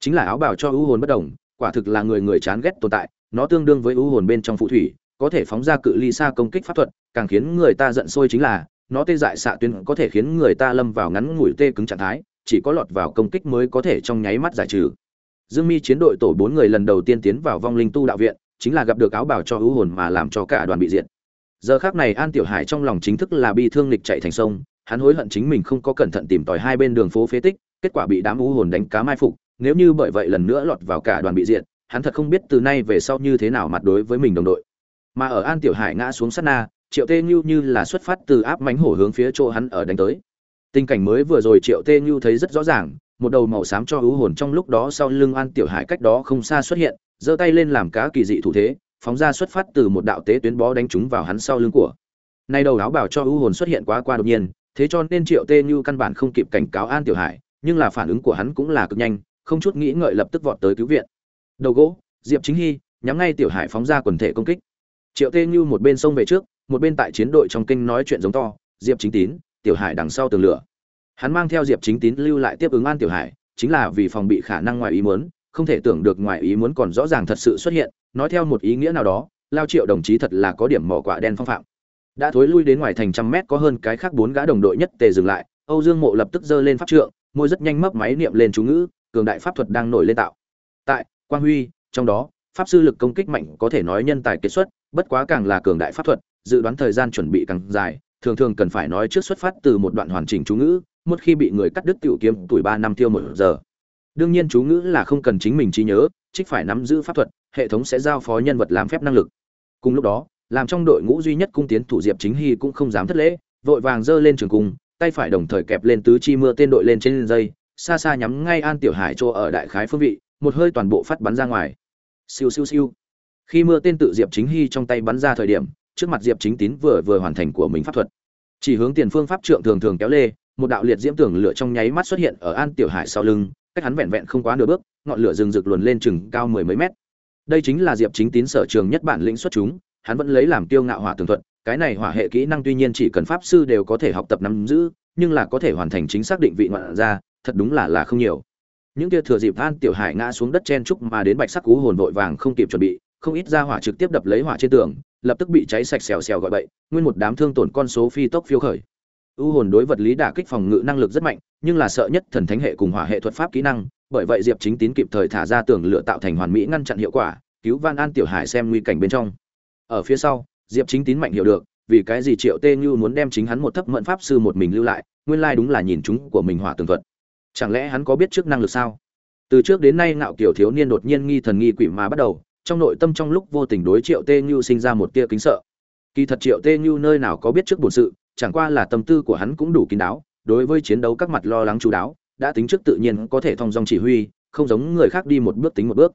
Chính là áo bào cho ưu hồn bất đồng, quả thực là người người chán ghét tồn tại, nó tương đương với ưu hồn bên trong phụ thủy, có thể phóng ra cự ly xa công kích pháp thuật, càng khiến người ta giận sôi chính là, nó tê dại xạ tuyến có thể khiến người ta lâm vào ngắn ngủi tê cứng trạng thái, chỉ có lọt vào công kích mới có thể trong nháy mắt giải trừ. Dương mi chiến đội tổ bốn người lần đầu tiên tiến vào vong linh tu đạo viện, chính là gặp được áo bào cho ưu hồn mà làm cho cả đoàn bị diệt giờ khác này an tiểu hải trong lòng chính thức là bi thương lịch chạy thành sông, hắn hối hận chính mình không có cẩn thận tìm tòi hai bên đường phố phế tích, kết quả bị đám u hồn đánh cá mai phục, nếu như bởi vậy lần nữa lọt vào cả đoàn bị diện hắn thật không biết từ nay về sau như thế nào mặt đối với mình đồng đội. Mà ở an tiểu hải ngã xuống sát na, triệu tê như như là xuất phát từ áp mánh hổ hướng phía chỗ hắn ở đánh tới. Tình cảnh mới vừa rồi triệu tê như thấy rất rõ ràng, một đầu màu xám cho ưu hồn trong lúc đó sau lưng an tiểu hải cách đó không xa xuất hiện, giơ tay lên làm cá kỳ dị thủ thế phóng ra xuất phát từ một đạo tế tuyến bó đánh trúng vào hắn sau lưng của. Nay đầu áo bảo cho u hồn xuất hiện quá qua đột nhiên, thế cho nên triệu tê như căn bản không kịp cảnh cáo an tiểu hải, nhưng là phản ứng của hắn cũng là cực nhanh, không chút nghĩ ngợi lập tức vọt tới cứu viện. Đầu gỗ, diệp chính hy, nhắm ngay tiểu hải phóng ra quần thể công kích. Triệu tê như một bên xông về trước, một bên tại chiến đội trong kinh nói chuyện giống to, diệp chính tín, tiểu hải đằng sau tường lửa. Hắn mang theo diệp chính tín lưu lại tiếp ứng an tiểu hải, chính là vì phòng bị khả năng ngoài ý muốn không thể tưởng được ngoài ý muốn còn rõ ràng thật sự xuất hiện, nói theo một ý nghĩa nào đó, lao triệu đồng chí thật là có điểm mỏ quả đen phong phạm. Đã thối lui đến ngoài thành trăm mét có hơn cái khác bốn gã đồng đội nhất tề dừng lại, âu dương mộ lập tức giơ lên pháp trượng, môi rất nhanh mấp máy niệm lên chú ngữ, cường đại pháp thuật đang nổi lên tạo. Tại, quang huy, trong đó, pháp sư lực công kích mạnh có thể nói nhân tài kết xuất, bất quá càng là cường đại pháp thuật, dự đoán thời gian chuẩn bị càng dài, thường thường cần phải nói trước xuất phát từ một đoạn hoàn chỉnh chú ngữ, một khi bị người cắt đứt tiểu kiếm tuổi ba năm tiêu một giờ đương nhiên chú ngữ là không cần chính mình trí nhớ, trích phải nắm giữ pháp thuật, hệ thống sẽ giao phó nhân vật làm phép năng lực. Cùng lúc đó, làm trong đội ngũ duy nhất cung tiến thủ diệp chính hy cũng không dám thất lễ, vội vàng giơ lên trường cung, tay phải đồng thời kẹp lên tứ chi mưa tên đội lên trên dây, xa xa nhắm ngay an tiểu hải chỗ ở đại khái phương vị, một hơi toàn bộ phát bắn ra ngoài. Siêu siêu siêu. Khi mưa tên tự diệp chính hy trong tay bắn ra thời điểm, trước mặt diệp chính tín vừa vừa hoàn thành của mình pháp thuật. Chỉ hướng tiền phương pháp trượng thường thường kéo lê, một đạo liệt diễm tưởng lửa trong nháy mắt xuất hiện ở an tiểu hải sau lưng cách hắn vẹn vẹn không quá nửa bước, ngọn lửa rừng rực luồn lên chừng cao mười mấy mét. Đây chính là diệp chính tín sở trường nhất bản lĩnh xuất chúng, hắn vẫn lấy làm tiêu ngạo hỏa tường thuật, cái này hỏa hệ kỹ năng tuy nhiên chỉ cần pháp sư đều có thể học tập nắm giữ, nhưng là có thể hoàn thành chính xác định vị ngoạn ra thật đúng là là không nhiều. Những kia thừa dịp an tiểu hải ngã xuống đất chen trúc mà đến bạch sắc cú hồn vội vàng không kịp chuẩn bị, không ít ra hỏa trực tiếp đập lấy hỏa trên tường, lập tức bị cháy sạch xèo xèo gọi bậy, nguyên một đám thương tổn con số phi tốc phiêu khởi u hồn đối vật lý đả kích phòng ngự năng lực rất mạnh, nhưng là sợ nhất thần thánh hệ cùng hỏa hệ thuật pháp kỹ năng, bởi vậy diệp chính tín kịp thời thả ra tường lửa tạo thành hoàn mỹ ngăn chặn hiệu quả, cứu van an tiểu hải xem nguy cảnh bên trong. Ở phía sau, diệp chính tín mạnh hiểu được, vì cái gì triệu tê như muốn đem chính hắn một thấp mẫn pháp sư một mình lưu lại, nguyên lai đúng là nhìn chúng của mình hỏa tường thuật. Chẳng lẽ hắn có biết trước năng lực sao? Từ trước đến nay ngạo kiểu thiếu niên đột nhiên nghi thần nghi quỷ mà bắt đầu, trong nội tâm trong lúc vô tình đối triệu tê như sinh ra một tia kính sợ. Kỳ thật triệu tê như nơi nào có biết trước bổn sự chẳng qua là tâm tư của hắn cũng đủ kín đáo, đối với chiến đấu các mặt lo lắng chú đáo, đã tính trước tự nhiên có thể thông dong chỉ huy, không giống người khác đi một bước tính một bước.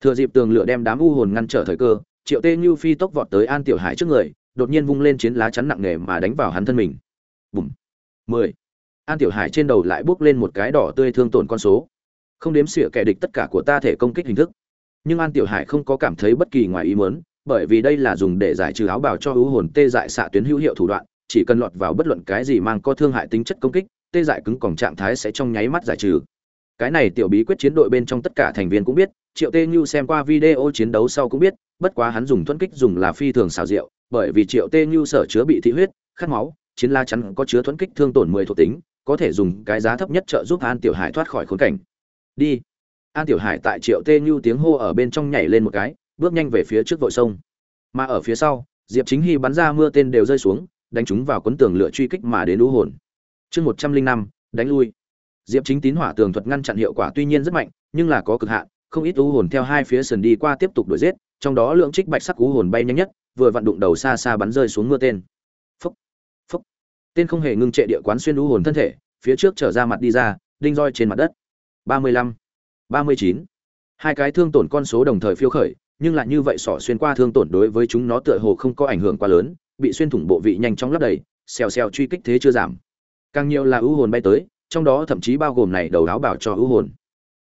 Thừa dịp tường lửa đem đám u hồn ngăn trở thời cơ, triệu tê như phi tốc vọt tới an tiểu hải trước người, đột nhiên vung lên chiến lá chắn nặng nề mà đánh vào hắn thân mình. Bùm! Mười! An tiểu hải trên đầu lại bước lên một cái đỏ tươi thương tổn con số. Không đếm xỉa kẻ địch tất cả của ta thể công kích hình thức. Nhưng an tiểu hải không có cảm thấy bất kỳ ngoài ý muốn, bởi vì đây là dùng để giải trừ áo bào cho ưu hồn tê dại xạ tuyến hữu hiệu thủ đoạn chỉ cần lọt vào bất luận cái gì mang có thương hại tính chất công kích, tê dại cứng còn trạng thái sẽ trong nháy mắt giải trừ. Cái này tiểu bí quyết chiến đội bên trong tất cả thành viên cũng biết, triệu tê như xem qua video chiến đấu sau cũng biết, bất quá hắn dùng thuẫn kích dùng là phi thường xào rượu bởi vì triệu tê như sở chứa bị thị huyết, khát máu, chiến la chắn có chứa thuẫn kích thương tổn mười thuộc tính, có thể dùng cái giá thấp nhất trợ giúp an tiểu hải thoát khỏi khốn cảnh. Đi. An tiểu hải tại triệu tê như tiếng hô ở bên trong nhảy lên một cái, bước nhanh về phía trước vội sông. Mà ở phía sau, diệp chính hy bắn ra mưa tên đều rơi xuống đánh chúng vào cuốn tường lửa truy kích mà đến lũ hồn. Chương một trăm linh năm, đánh lui. Diệp chính tín hỏa tường thuật ngăn chặn hiệu quả tuy nhiên rất mạnh, nhưng là có cực hạn, không ít u hồn theo hai phía sườn đi qua tiếp tục đuổi giết, trong đó lượng trích bạch sắc u hồn bay nhanh nhất, vừa vặn đụng đầu xa xa bắn rơi xuống mưa tên. Phúc phúc. Tên không hề ngưng trệ địa quán xuyên u hồn thân thể, phía trước trở ra mặt đi ra, đinh roi trên mặt đất. ba mươi lăm, ba mươi chín. Hai cái thương tổn con số đồng thời phiêu khởi, nhưng lại như vậy sỏ xuyên qua thương tổn đối với chúng nó tựa hồ không có ảnh hưởng quá lớn bị xuyên thủng bộ vị nhanh chóng lấp đầy, xèo xèo truy kích thế chưa giảm. Càng nhiều là ưu hồn bay tới, trong đó thậm chí bao gồm này đầu áo bảo cho ưu hồn.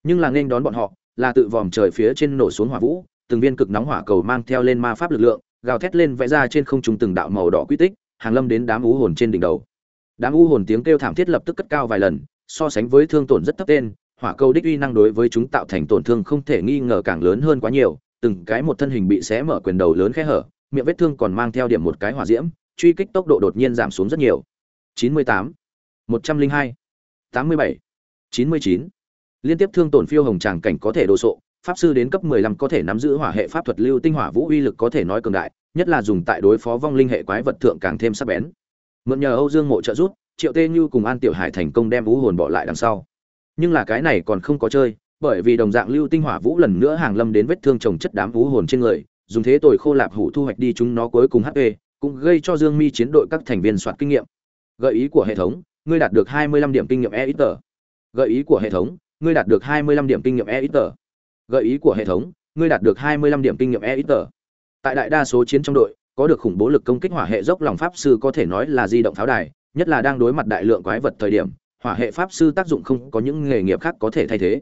Nhưng là nên đón bọn họ, là tự vòm trời phía trên nổ xuống hỏa vũ, từng viên cực nóng hỏa cầu mang theo lên ma pháp lực lượng, gào thét lên vẽ ra trên không trung từng đạo màu đỏ quy tích, hàng lâm đến đám ưu hồn trên đỉnh đầu. Đám ưu hồn tiếng kêu thảm thiết lập tức cất cao vài lần, so sánh với thương tổn rất thấp tên, hỏa cầu đích uy năng đối với chúng tạo thành tổn thương không thể nghi ngờ càng lớn hơn quá nhiều, từng cái một thân hình bị xé mở quyền đầu lớn khe hở miệng vết thương còn mang theo điểm một cái hỏa diễm truy kích tốc độ đột nhiên giảm xuống rất nhiều. 98, 102, 87, 99. liên tiếp thương tổn phiêu hồng tràng cảnh có thể đồ sộ pháp sư đến cấp 15 có thể nắm giữ hỏa hệ pháp thuật lưu tinh hỏa vũ uy lực có thể nói cường đại nhất là dùng tại đối phó vong linh hệ quái vật thượng càng thêm sắc bén. Mượn nhờ âu dương mộ trợ giúp triệu tê như cùng an tiểu hải thành công đem vũ hồn bỏ lại đằng sau. Nhưng là cái này còn không có chơi bởi vì đồng dạng lưu tinh hỏa vũ lần nữa hàng lâm đến vết thương trồng chất đám vũ hồn trên người dùng thế tồi khô lạp hủ thu hoạch đi chúng nó cuối cùng hp cũng gây cho dương mi chiến đội các thành viên soạt kinh nghiệm gợi ý của hệ thống ngươi đạt được 25 điểm kinh nghiệm Eiter. gợi ý của hệ thống ngươi đạt được 25 điểm kinh nghiệm Eiter. gợi ý của hệ thống ngươi đạt được 25 điểm kinh nghiệm Eiter. tại đại đa số chiến trong đội có được khủng bố lực công kích hỏa hệ dốc lòng pháp sư có thể nói là di động pháo đài nhất là đang đối mặt đại lượng quái vật thời điểm hỏa hệ pháp sư tác dụng không có những nghề nghiệp khác có thể thay thế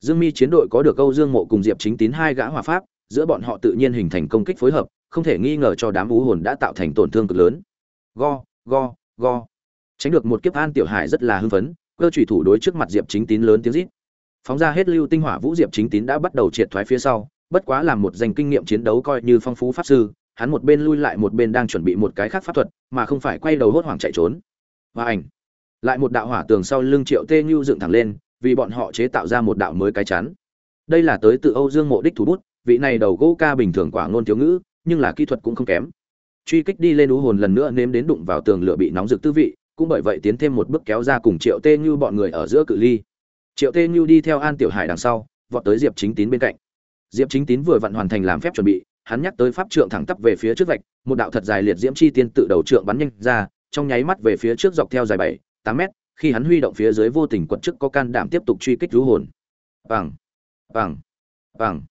Dương Mi chiến đội có được Âu Dương Mộ cùng Diệp Chính Tín hai gã hỏa pháp, giữa bọn họ tự nhiên hình thành công kích phối hợp, không thể nghi ngờ cho đám u hồn đã tạo thành tổn thương cực lớn. Go, go, go. Tránh được một kiếp An Tiểu Hải rất là hưng phấn, cơ chủy thủ đối trước mặt Diệp Chính Tín lớn tiếng rít. Phóng ra hết lưu tinh hỏa vũ Diệp Chính Tín đã bắt đầu triệt thoái phía sau, bất quá làm một danh kinh nghiệm chiến đấu coi như phong phú pháp sư, hắn một bên lui lại một bên đang chuẩn bị một cái khác pháp thuật, mà không phải quay đầu hốt hoảng chạy trốn. Và ảnh. Lại một đạo hỏa tường sau lưng Triệu Tê Nhu dựng thẳng lên, vì bọn họ chế tạo ra một đạo mới cái chắn. Đây là tới từ Âu Dương Mộ đích thủ bút, vị này đầu gỗ ca bình thường quả ngôn thiếu ngữ, nhưng là kỹ thuật cũng không kém. Truy kích đi lên ú hồn lần nữa nếm đến đụng vào tường lửa bị nóng rực tư vị, cũng bởi vậy tiến thêm một bước kéo ra cùng Triệu Tê Như bọn người ở giữa cự ly. Triệu Tê Như đi theo An Tiểu Hải đằng sau, vọt tới Diệp Chính Tín bên cạnh. Diệp Chính Tín vừa vặn hoàn thành làm phép chuẩn bị, hắn nhắc tới pháp trượng thẳng tắp về phía trước vạch, một đạo thật dài liệt diễm chi tiên tự đầu trượng bắn nhanh ra, trong nháy mắt về phía trước dọc theo dài 7, 8 mét, khi hắn huy động phía dưới vô tình quật chức có can đảm tiếp tục truy kích rú hồn bằng bằng bằng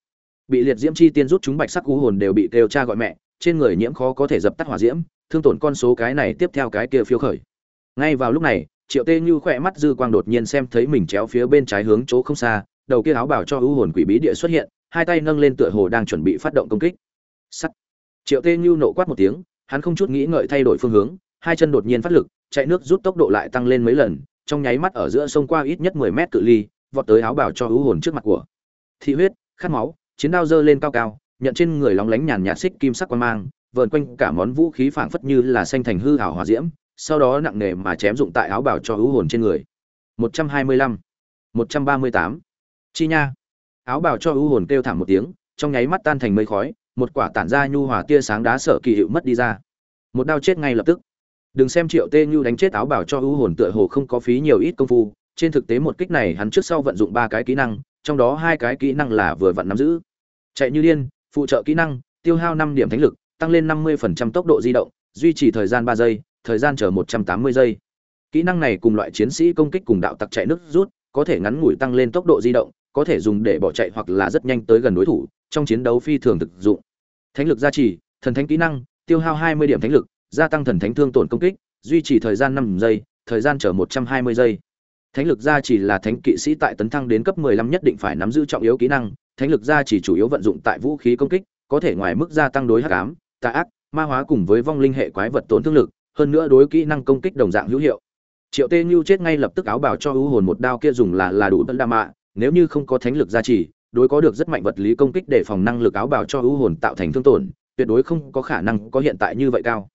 bị liệt diễm chi tiên rút chúng bạch sắc u hồn đều bị kêu cha gọi mẹ, trên người nhiễm khó có thể dập tắt hỏa diễm, thương tổn con số cái này tiếp theo cái kia phiêu khởi. Ngay vào lúc này, triệu tê như khỏe mắt dư quang đột nhiên xem thấy mình chéo phía bên trái hướng chỗ không xa, đầu kia áo bảo cho ưu hồn quỷ bí địa xuất hiện, hai tay nâng lên tựa hồ đang chuẩn bị phát động công kích. Sắt. Triệu tê như nộ quát một tiếng, hắn không chút nghĩ ngợi thay đổi phương hướng, hai chân đột nhiên phát lực, chạy nước rút tốc độ lại tăng lên mấy lần, trong nháy mắt ở giữa sông qua ít nhất mười mét cự ly, vọt tới áo bảo cho u hồn trước mặt của thị huyết, khát máu chiến đao dơ lên cao cao, nhận trên người lóng lánh nhàn nhạt xích kim sắc quan mang, vờn quanh cả món vũ khí phảng phất như là xanh thành hư hảo hòa diễm, sau đó nặng nề mà chém dụng tại áo bảo cho hữu hồn trên người. Một trăm hai mươi lăm, một trăm ba mươi tám. Chi nha. Áo bảo cho hữu hồn kêu thảm một tiếng, trong nháy mắt tan thành mây khói, một quả tản ra nhu hòa tia sáng đá sợ kỳ hiệu mất đi ra. Một đao chết ngay lập tức. Đừng xem triệu tê như đánh chết áo bảo cho hữu hồn tựa hồ không có phí nhiều ít công phu, trên thực tế một kích này hắn trước sau vận dụng ba cái kỹ năng, trong đó hai cái kỹ năng là vừa vận nắm giữ chạy như điên phụ trợ kỹ năng tiêu hao năm điểm thánh lực tăng lên năm mươi phần trăm tốc độ di động duy trì thời gian ba giây thời gian chờ một trăm tám mươi giây kỹ năng này cùng loại chiến sĩ công kích cùng đạo tặc chạy nước rút có thể ngắn ngủi tăng lên tốc độ di động có thể dùng để bỏ chạy hoặc là rất nhanh tới gần đối thủ trong chiến đấu phi thường thực dụng thánh lực gia trì thần thánh kỹ năng tiêu hao 20 điểm thánh lực, gia tăng thần thánh thương tổn công kích, duy trì thời gian năm giây, thời gian chờ 120 giây. Thánh lực gia trì là thánh kỵ sĩ tại tấn thăng đến cấp 15 nhất định phải nắm giữ trọng yếu kỹ năng, thánh lực gia chỉ chủ yếu vận dụng tại vũ khí công kích, có thể ngoài mức gia tăng đối hắc ám, tà ác, ma hóa cùng với vong linh hệ quái vật tổn thương lực, hơn nữa đối kỹ năng công kích đồng dạng hữu hiệu. Triệu Tê Nhu chết ngay lập tức áo bảo cho ưu hồn một đao kia dùng là là đủ tấn đa mạ, nếu như không có thánh lực gia trì, đối có được rất mạnh vật lý công kích để phòng năng lực áo bảo cho ưu hồn tạo thành thương tổn, tuyệt đối không có khả năng có hiện tại như vậy cao.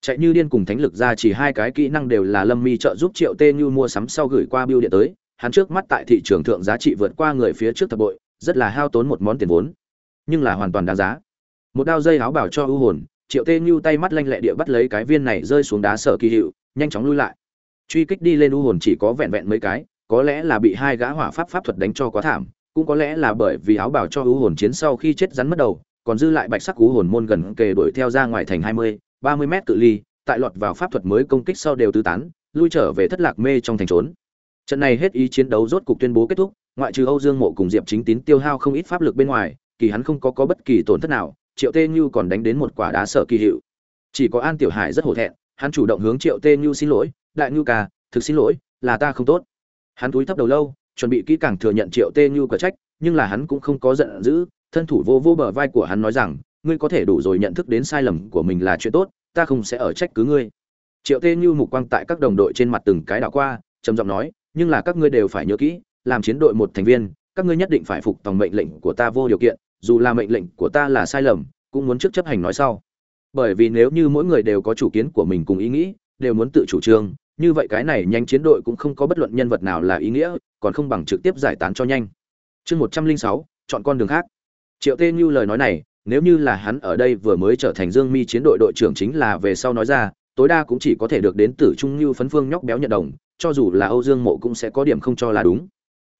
Chạy như điên cùng thánh lực gia trì hai cái kỹ năng đều là Lâm Mi trợ giúp Triệu Tê Nhu mua sắm sau gửi qua bưu điện tới, hắn trước mắt tại thị trường thượng giá trị vượt qua người phía trước thập bội, rất là hao tốn một món tiền vốn, nhưng là hoàn toàn đáng giá. Một đao dây áo bảo cho ưu hồn, Triệu Tê như tay mắt lanh lẹ địa bắt lấy cái viên này rơi xuống đá sở kỳ hiệu, nhanh chóng lui lại. Truy kích đi lên ưu hồn chỉ có vẹn vẹn mấy cái có lẽ là bị hai gã hỏa pháp pháp thuật đánh cho quá thảm cũng có lẽ là bởi vì áo bảo cho ưu hồn chiến sau khi chết rắn mất đầu còn dư lại bạch sắc ưu hồn môn gần kề đuổi theo ra ngoài thành hai mươi ba mươi mét cự ly tại lọt vào pháp thuật mới công kích sau đều tứ tán lui trở về thất lạc mê trong thành trốn trận này hết ý chiến đấu rốt cục tuyên bố kết thúc, ngoại trừ âu dương mộ cùng diệp chính tín tiêu hao không ít pháp lực bên ngoài, kỳ hắn không có có bất kỳ tổn thất nào, triệu tê như còn đánh đến một quả đá sở kỳ hiệu. Chỉ có an tiểu hải rất hổ thẹn, hắn chủ động hướng triệu tê như xin lỗi, đại ngưu ca, thực xin lỗi, là ta không tốt. Hắn túi thấp đầu lâu, chuẩn bị kỹ càng thừa nhận triệu tê như có trách, nhưng là hắn cũng không có giận dữ, thân thủ vô vô bờ vai của hắn nói rằng, ngươi có thể đủ rồi nhận thức đến sai lầm của mình là chuyện tốt, ta không sẽ ở trách cứ ngươi. Triệu tê như mục quang tại các đồng đội trên mặt từng cái đảo qua, trầm giọng nói nhưng là các ngươi đều phải nhớ kỹ, làm chiến đội một thành viên, các ngươi nhất định phải phục tòng mệnh lệnh của ta vô điều kiện, dù là mệnh lệnh của ta là sai lầm, cũng muốn trước chấp hành nói sau. Bởi vì nếu như mỗi người đều có chủ kiến của mình cùng ý nghĩ, đều muốn tự chủ trương, như vậy cái này nhanh chiến đội cũng không có bất luận nhân vật nào là ý nghĩa, còn không bằng trực tiếp giải tán cho nhanh. Chương một trăm linh sáu, chọn con đường khác. Triệu tê như lời nói này, nếu như là hắn ở đây vừa mới trở thành dương mi chiến đội đội trưởng chính là về sau nói ra, tối đa cũng chỉ có thể được đến tử trung như phấn phương nhóc béo nhận đồng cho dù là âu dương mộ cũng sẽ có điểm không cho là đúng.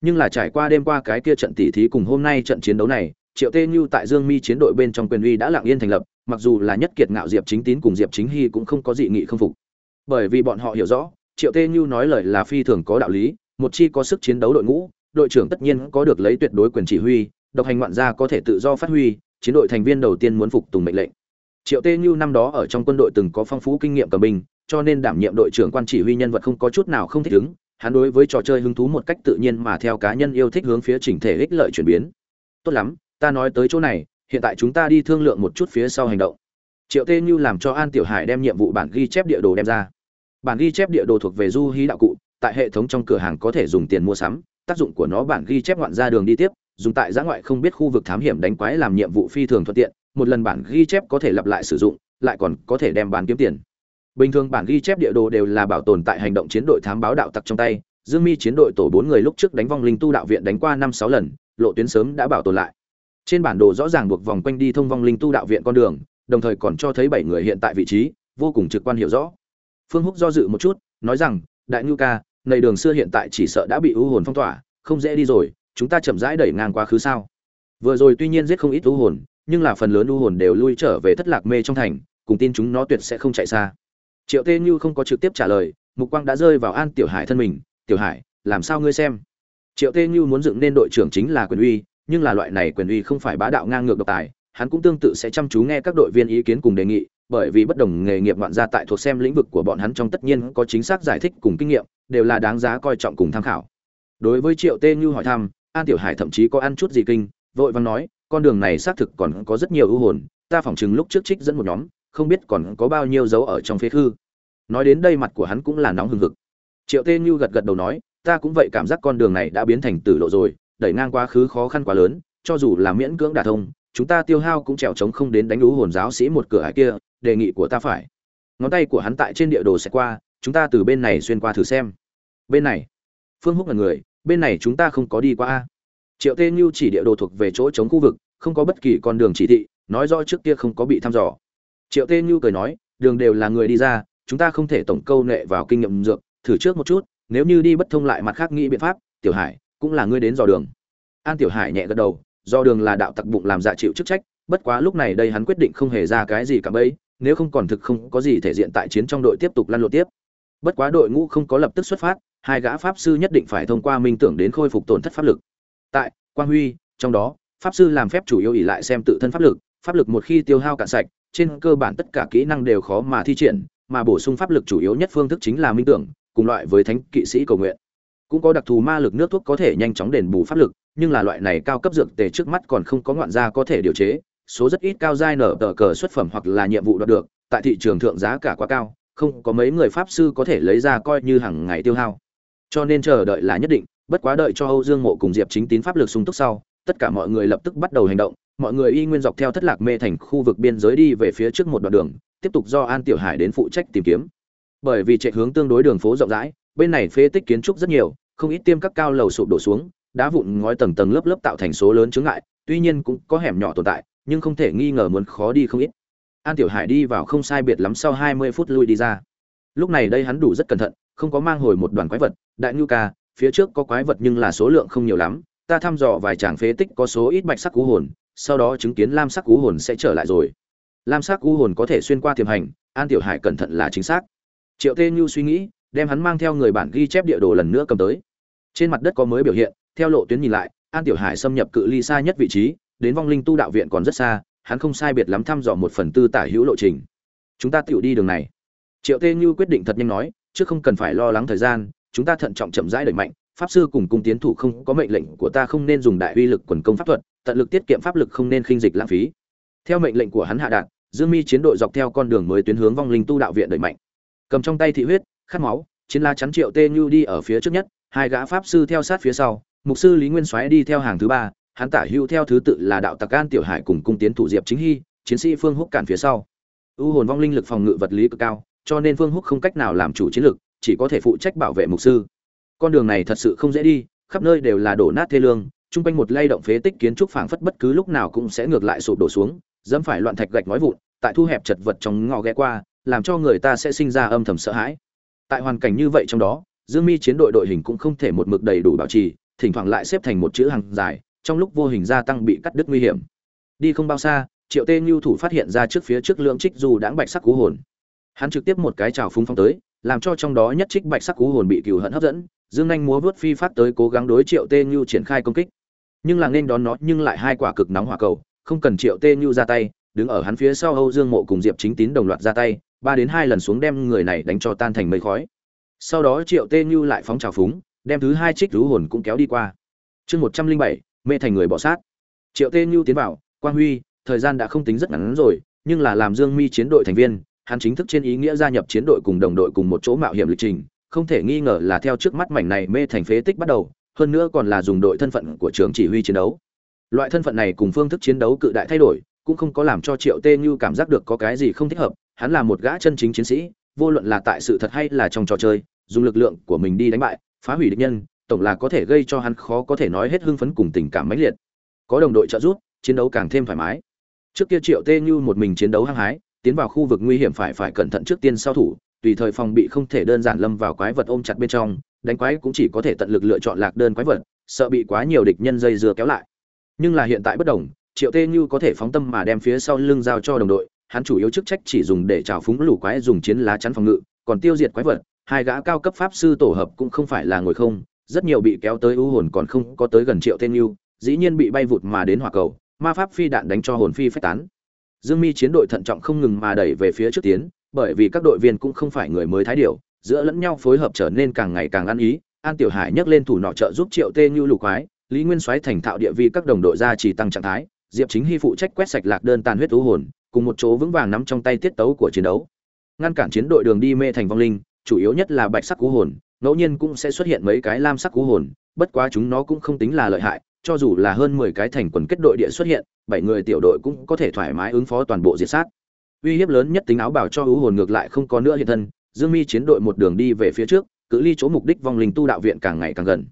Nhưng là trải qua đêm qua cái kia trận tỷ thí cùng hôm nay trận chiến đấu này, triệu tê như tại dương mi chiến đội bên trong quyền uy đã lặng yên thành lập, mặc dù là nhất kiệt ngạo diệp chính tín cùng diệp chính hy cũng không có dị nghị không phục. Bởi vì bọn họ hiểu rõ, triệu tê như nói lời là phi thường có đạo lý, một chi có sức chiến đấu đội ngũ, đội trưởng tất nhiên có được lấy tuyệt đối quyền chỉ huy, độc hành ngoạn gia có thể tự do phát huy, chiến đội thành viên đầu tiên muốn phục tùng mệnh lệnh. Triệu tê như năm đó ở trong quân đội từng có phong phú kinh nghiệm cầm binh cho nên đảm nhiệm đội trưởng quan chỉ huy nhân vật không có chút nào không thích ứng, hắn đối với trò chơi hứng thú một cách tự nhiên mà theo cá nhân yêu thích hướng phía chỉnh thể ích lợi chuyển biến. Tốt lắm, ta nói tới chỗ này, hiện tại chúng ta đi thương lượng một chút phía sau hành động. Triệu tê như làm cho an tiểu hải đem nhiệm vụ bản ghi chép địa đồ đem ra. Bản ghi chép địa đồ thuộc về du hí đạo cụ, tại hệ thống trong cửa hàng có thể dùng tiền mua sắm, tác dụng của nó bản ghi chép ngoạn ra đường đi tiếp, dùng tại giã ngoại không biết khu vực thám hiểm đánh quái làm nhiệm vụ phi thường thuận tiện, một lần bản ghi chép có thể lặp lại sử dụng, lại còn có thể đem bán kiếm tiền bình thường bản ghi chép địa đồ đều là bảo tồn tại hành động chiến đội thám báo đạo tặc trong tay. Dương mi chiến đội tổ bốn người lúc trước đánh vong linh tu đạo viện đánh qua năm sáu lần, lộ tuyến sớm đã bảo tồn lại. Trên bản đồ rõ ràng buộc vòng quanh đi thông vong linh tu đạo viện con đường, đồng thời còn cho thấy bảy người hiện tại vị trí, vô cùng trực quan hiểu rõ. Phương húc do dự một chút, nói rằng, đại ngưu ca nầy đường xưa hiện tại chỉ sợ đã bị u hồn phong tỏa, không dễ đi rồi, chúng ta chậm rãi đẩy ngang quá khứ sao? Vừa rồi tuy nhiên giết không ít u hồn, nhưng là phần lớn u hồn đều lui trở về thất lạc mê trong thành, cùng tin chúng nó tuyệt sẽ không chạy xa triệu tê như không có trực tiếp trả lời mục quang đã rơi vào an tiểu hải thân mình tiểu hải làm sao ngươi xem triệu tê như muốn dựng nên đội trưởng chính là quyền uy nhưng là loại này quyền uy không phải bá đạo ngang ngược độc tài hắn cũng tương tự sẽ chăm chú nghe các đội viên ý kiến cùng đề nghị bởi vì bất đồng nghề nghiệp ngoạn gia tại thuộc xem lĩnh vực của bọn hắn trong tất nhiên có chính xác giải thích cùng kinh nghiệm, đều là đáng giá coi trọng cùng tham khảo. Đối với Triệu Tê Như hỏi thăm, An Tiểu Hải thậm chí có ăn chút gì kinh, vội vàng nói, con đường này xác thực còn có rất nhiều ưu hồn, ta phỏng chừng lúc trước trích dẫn một nhóm, không biết còn có bao nhiêu dấu ở trong phế hư. Nói đến đây mặt của hắn cũng là nóng hừng hực. Triệu Tê Như gật gật đầu nói, ta cũng vậy cảm giác con đường này đã biến thành tử lộ rồi, đẩy ngang quá khứ khó khăn quá lớn, cho dù là miễn cưỡng đả thông, chúng ta tiêu hao cũng trèo chống không đến đánh đú hồn giáo sĩ một cửa hải kia, đề nghị của ta phải. Ngón tay của hắn tại trên địa đồ sẽ qua chúng ta từ bên này xuyên qua thử xem. Bên này? Phương húc là người bên này chúng ta không có đi qua a. Triệu tê Nhu chỉ địa đồ thuộc về chỗ chống khu vực không có bất kỳ con đường chỉ thị nói rõ trước kia không có bị thăm dò triệu tê như cười nói đường đều là người đi ra chúng ta không thể tổng câu nệ vào kinh nghiệm dược thử trước một chút nếu như đi bất thông lại mặt khác nghĩ biện pháp tiểu hải cũng là ngươi đến dò đường an tiểu hải nhẹ gật đầu do đường là đạo tặc bụng làm dạ chịu chức trách bất quá lúc này đây hắn quyết định không hề ra cái gì cả bấy nếu không còn thực không có gì thể diện tại chiến trong đội tiếp tục lăn lộn tiếp. Bất quá đội ngũ không có lập tức xuất phát, hai gã pháp sư nhất định phải thông qua minh tưởng đến khôi phục tổn thất pháp lực. Tại Quang Huy, trong đó, pháp sư làm phép chủ yếu ỷ lại xem tự thân pháp lực, pháp lực một khi tiêu hao cạn sạch, trên cơ bản tất cả kỹ năng đều khó mà thi triển, mà bổ sung pháp lực chủ yếu nhất phương thức chính là minh tưởng, cùng loại với thánh kỵ sĩ cầu nguyện. Cũng có đặc thù ma lực nước thuốc có thể nhanh chóng đền bù pháp lực, nhưng là loại này cao cấp dược tề trước mắt còn không có ngoạn gia có thể điều chế, số rất ít cao giai nở tờ cờ xuất phẩm hoặc là nhiệm vụ đoạt được, tại thị trường thượng giá cả quá cao, không có mấy người pháp sư có thể lấy ra coi như hàng ngày tiêu hao. Cho nên chờ đợi là nhất định, bất quá đợi cho âu dương mộ cùng diệp chính tín pháp lực sung túc sau tất cả mọi người lập tức bắt đầu hành động, mọi người y nguyên dọc theo thất lạc mê thành khu vực biên giới đi về phía trước một đoạn đường, tiếp tục do an tiểu hải đến phụ trách tìm kiếm. Bởi vì chạy hướng tương đối đường phố rộng rãi, bên này phế tích kiến trúc rất nhiều, không ít tiêm các cao lầu sụp đổ xuống, đá vụn ngói tầng tầng lớp lớp tạo thành số lớn chướng ngại, tuy nhiên cũng có hẻm nhỏ tồn tại, nhưng không thể nghi ngờ muốn khó đi không ít. An tiểu hải đi vào không sai biệt lắm sau hai mươi phút lui đi ra. Lúc này đây hắn đủ rất cẩn thận, không có mang hồi một đoàn quái vật, đại ngưu ca, phía trước có quái vật nhưng là số lượng không nhiều lắm ta thăm dò vài tràng phế tích có số ít bạch sắc cú hồn, sau đó chứng kiến lam sắc cú hồn sẽ trở lại rồi. Lam sắc cú hồn có thể xuyên qua tiềm hành, an tiểu hải cẩn thận là chính xác. Triệu tê Nhu suy nghĩ, đem hắn mang theo người bản ghi chép địa đồ lần nữa cầm tới. Trên mặt đất có mới biểu hiện, theo lộ tuyến nhìn lại, an tiểu hải xâm nhập cự ly xa nhất vị trí, đến vong linh tu đạo viện còn rất xa, hắn không sai biệt lắm thăm dò một phần tư tả hữu lộ trình. Chúng ta tựu đi đường này. Triệu tê như quyết định thật nhanh nói, chứ không cần phải lo lắng thời gian, chúng ta thận trọng chậm rãi đẩy mạnh pháp sư cùng cung tiến thủ không có mệnh lệnh của ta không nên dùng đại uy lực quần công pháp thuật, tận lực tiết kiệm pháp lực không nên khinh dịch lãng phí. Theo mệnh lệnh của hắn hạ đạt, dương mi chiến đội dọc theo con đường mới tuyến hướng vong linh tu đạo viện đẩy mạnh. Cầm trong tay thị huyết, khát máu, chiến la chắn triệu tê như đi ở phía trước nhất, hai gã pháp sư theo sát phía sau, mục sư lý nguyên soái đi theo hàng thứ ba, hắn tả hữu theo thứ tự là đạo tặc an tiểu hải cùng cung tiến thủ diệp chính hy, chiến sĩ phương húc cản phía sau. U hồn vong linh lực phòng ngự vật lý cực cao, cho nên phương húc không cách nào làm chủ chiến lực, chỉ có thể phụ trách bảo vệ mục sư con đường này thật sự không dễ đi, khắp nơi đều là đổ nát thê lương, chung quanh một lay động phế tích kiến trúc phảng phất bất cứ lúc nào cũng sẽ ngược lại sụp đổ xuống, dẫm phải loạn thạch gạch nói vụn, tại thu hẹp chật vật trong ngõ ghé qua, làm cho người ta sẽ sinh ra âm thầm sợ hãi. Tại hoàn cảnh như vậy trong đó, dương mi chiến đội đội hình cũng không thể một mực đầy đủ bảo trì, thỉnh thoảng lại xếp thành một chữ hàng dài, trong lúc vô hình gia tăng bị cắt đứt nguy hiểm. Đi không bao xa, triệu tê ngưu thủ phát hiện ra trước phía trước lượng trích dù đãng bạch sắc cú hồn. Hắn trực tiếp một cái trào phúng phong tới, làm cho trong đó nhất trích bạch sắc cú hồn bị cừu hận hấp dẫn dương anh múa vớt phi phát tới cố gắng đối triệu tê như triển khai công kích. Nhưng là nên đón nó, nhưng lại hai quả cực nóng hỏa cầu, không cần triệu tê như ra tay, đứng ở hắn phía sau âu dương mộ cùng diệp chính tín đồng loạt ra tay, ba đến hai lần xuống đem người này đánh cho tan thành mây khói. Sau đó triệu tê như lại phóng trào phúng, đem thứ hai trích rú hồn cũng kéo đi qua. Chương một trăm linh bảy, mê thành người bỏ sát. Triệu tê như tiến vào, quang huy, thời gian đã không tính rất ngắn rồi, nhưng là làm dương mi chiến đội thành viên, hắn chính thức trên ý nghĩa gia nhập chiến đội cùng đồng đội cùng một chỗ mạo hiểm lịch trình không thể nghi ngờ là theo trước mắt mảnh này mê thành phế tích bắt đầu, hơn nữa còn là dùng đội thân phận của trường chỉ huy chiến đấu. Loại thân phận này cùng phương thức chiến đấu cự đại thay đổi, cũng không có làm cho triệu tê như cảm giác được có cái gì không thích hợp, hắn là một gã chân chính chiến sĩ, vô luận là tại sự thật hay là trong trò chơi, dùng lực lượng của mình đi đánh bại, phá hủy địch nhân, tổng là có thể gây cho hắn khó có thể nói hết hưng phấn cùng tình cảm mãnh liệt. Có đồng đội trợ giúp, chiến đấu càng thêm thoải mái. Trước kia triệu tê như một mình chiến đấu hăng hái, tiến vào khu vực nguy hiểm phải phải cẩn thận trước tiên sau thủ tùy thời phòng bị không thể đơn giản lâm vào quái vật ôm chặt bên trong đánh quái cũng chỉ có thể tận lực lựa chọn lạc đơn quái vật sợ bị quá nhiều địch nhân dây dưa kéo lại. Nhưng là hiện tại bất đồng triệu tê như có thể phóng tâm mà đem phía sau lưng giao cho đồng đội hắn chủ yếu chức trách chỉ dùng để trào phúng lũ quái dùng chiến lá chắn phòng ngự còn tiêu diệt quái vật hai gã cao cấp pháp sư tổ hợp cũng không phải là ngồi không rất nhiều bị kéo tới ưu hồn còn không có tới gần triệu Tê Như, dĩ nhiên bị bay vụt mà đến hỏa cầu ma pháp phi đạn đánh cho hồn phi phách tán. Dương mi chiến đội thận trọng không ngừng mà đẩy về phía trước tiến bởi vì các đội viên cũng không phải người mới thái điều, giữa lẫn nhau phối hợp trở nên càng ngày càng ăn ý, an tiểu hải nhấc lên thủ nọ trợ giúp triệu tê như lục quái lý nguyên soái thành thạo địa vi các đồng đội ra chỉ tăng trạng thái, diệp chính hy phụ trách quét sạch lạc đơn tàn huyết thú hồn, cùng một chỗ vững vàng nắm trong tay tiết tấu của chiến đấu. Ngăn cản chiến đội đường đi mê thành vong linh, chủ yếu nhất là bạch sắc cú hồn, ngẫu nhiên cũng sẽ xuất hiện mấy cái lam sắc cú hồn, bất quá chúng nó cũng không tính là lợi hại, cho dù là hơn mười cái thành quần kết đội địa xuất hiện, bảy người tiểu đội cũng có thể thoải mái ứng phó toàn bộ diệt sát uy hiếp lớn nhất tính áo bảo cho ưu hồn ngược lại không có nữa hiện thân, dương mi chiến đội một đường đi về phía trước, cự ly chỗ mục đích vong linh tu đạo viện càng ngày càng gần.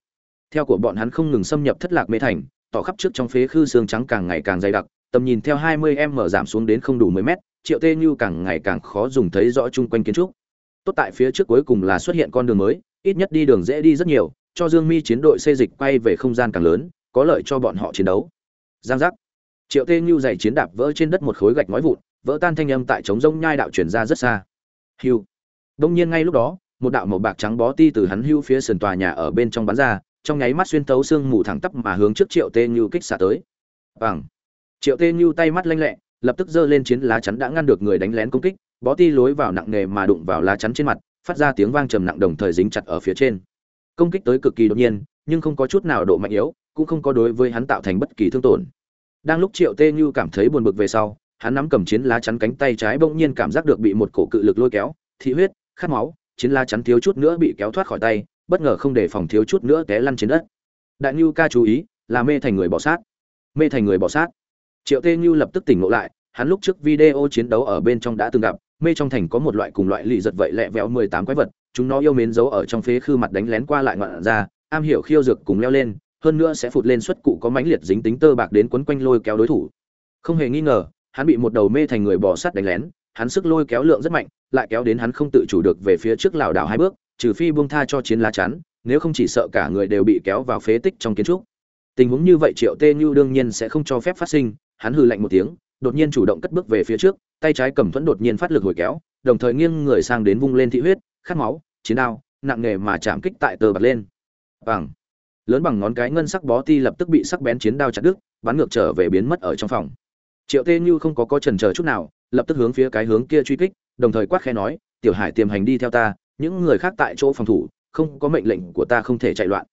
Theo của bọn hắn không ngừng xâm nhập thất lạc mê thành, tỏ khắp trước trong phế khư xương trắng càng ngày càng dày đặc, tầm nhìn theo 20 m giảm xuống đến không đủ 10 mét, triệu tê như càng ngày càng khó dùng thấy rõ chung quanh kiến trúc. Tốt tại phía trước cuối cùng là xuất hiện con đường mới, ít nhất đi đường dễ đi rất nhiều, cho dương mi chiến đội xây dịch quay về không gian càng lớn, có lợi cho bọn họ chiến đấu. Giang giác. Triệu tê như dày chiến đạp vỡ trên đất một khối gạch nói vụn vỡ tan thanh âm tại trống rông nhai đạo chuyển ra rất xa. Hiu đông nhiên ngay lúc đó, một đạo màu bạc trắng bó ti từ hắn hưu phía sườn tòa nhà ở bên trong bắn ra, trong nháy mắt xuyên tấu xương mù thẳng tắp mà hướng trước triệu tê như kích xả tới. Bằng triệu tê như tay mắt lanh lẹ, lập tức giơ lên chiến lá chắn đã ngăn được người đánh lén công kích, bó ti lối vào nặng nề mà đụng vào lá chắn trên mặt, phát ra tiếng vang trầm nặng đồng thời dính chặt ở phía trên. Công kích tới cực kỳ đột nhiên, nhưng không có chút nào độ mạnh yếu, cũng không có đối với hắn tạo thành bất kỳ thương tổn. Đang lúc triệu tê như cảm thấy buồn bực về sau hắn nắm cầm chiến lá chắn cánh tay trái bỗng nhiên cảm giác được bị một cổ cự lực lôi kéo, thị huyết, khát máu, chiến lá chắn thiếu chút nữa bị kéo thoát khỏi tay, bất ngờ không để phòng thiếu chút nữa té lăn trên đất. Đại Nưu ca chú ý, là mê thành người bỏ sát. Mê thành người bỏ sát. Triệu tê Nưu lập tức tỉnh ngộ lại, hắn lúc trước video chiến đấu ở bên trong đã từng gặp, mê trong thành có một loại cùng loại lì giật vậy lẹ vẹo mười tám quái vật, chúng nó yêu mến giấu ở trong phế khư mặt đánh lén qua lại ngoạn ra, am hiểu khiêu dược cùng leo lên, hơn nữa sẽ phụt lên xuất cụ có mãnh liệt dính tính tơ bạc đến quấn quanh lôi kéo đối thủ. Không hề nghi ngờ hắn bị một đầu mê thành người bò sắt đánh lén, hắn sức lôi kéo lượng rất mạnh, lại kéo đến hắn không tự chủ được về phía trước lảo đảo hai bước, trừ phi buông tha cho chiến lá chắn, nếu không chỉ sợ cả người đều bị kéo vào phế tích trong kiến trúc. Tình huống như vậy triệu tê nhu đương nhiên sẽ không cho phép phát sinh, hắn hừ lạnh một tiếng, đột nhiên chủ động cất bước về phía trước, tay trái cầm thuẫn đột nhiên phát lực hồi kéo, đồng thời nghiêng người sang đến vung lên thị huyết, khát máu, chiến đao, nặng nề mà chạm kích tại tờ bật lên. Bằng. Lớn bằng ngón cái ngân sắc bó ti lập tức bị sắc bén chiến đao chặt đứt, bắn ngược trở về biến mất ở trong phòng triệu tê như không có có trần chờ chút nào, lập tức hướng phía cái hướng kia truy kích, đồng thời quát khẽ nói, tiểu hải tiềm hành đi theo ta, những người khác tại chỗ phòng thủ, không có mệnh lệnh của ta không thể chạy loạn.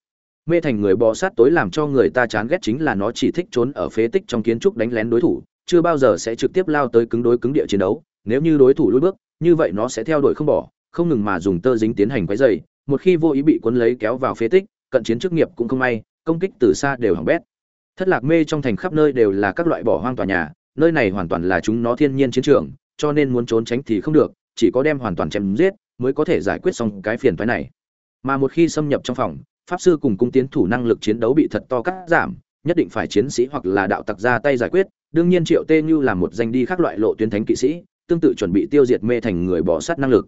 Mê thành người bò sát tối làm cho người ta chán ghét chính là nó chỉ thích trốn ở phế tích trong kiến trúc đánh lén đối thủ, chưa bao giờ sẽ trực tiếp lao tới cứng đối cứng địa chiến đấu, nếu như đối thủ lùi bước, như vậy nó sẽ theo đuổi không bỏ, không ngừng mà dùng tơ dính tiến hành quấy dày một khi vô ý bị cuốn lấy kéo vào phế tích, cận chiến chức nghiệp cũng không may, công kích từ xa đều hỏng bét. Thất lạc mê trong thành khắp nơi đều là các loại bỏ hoang tòa nhà nơi này hoàn toàn là chúng nó thiên nhiên chiến trường, cho nên muốn trốn tránh thì không được, chỉ có đem hoàn toàn chém giết mới có thể giải quyết xong cái phiền toái này. Mà một khi xâm nhập trong phòng, pháp sư cùng cung tiến thủ năng lực chiến đấu bị thật to cắt giảm, nhất định phải chiến sĩ hoặc là đạo tặc ra tay giải quyết. Đương nhiên triệu tê như là một danh đi khác loại lộ tuyến thánh kỵ sĩ, tương tự chuẩn bị tiêu diệt mê thành người bỏ sát năng lực.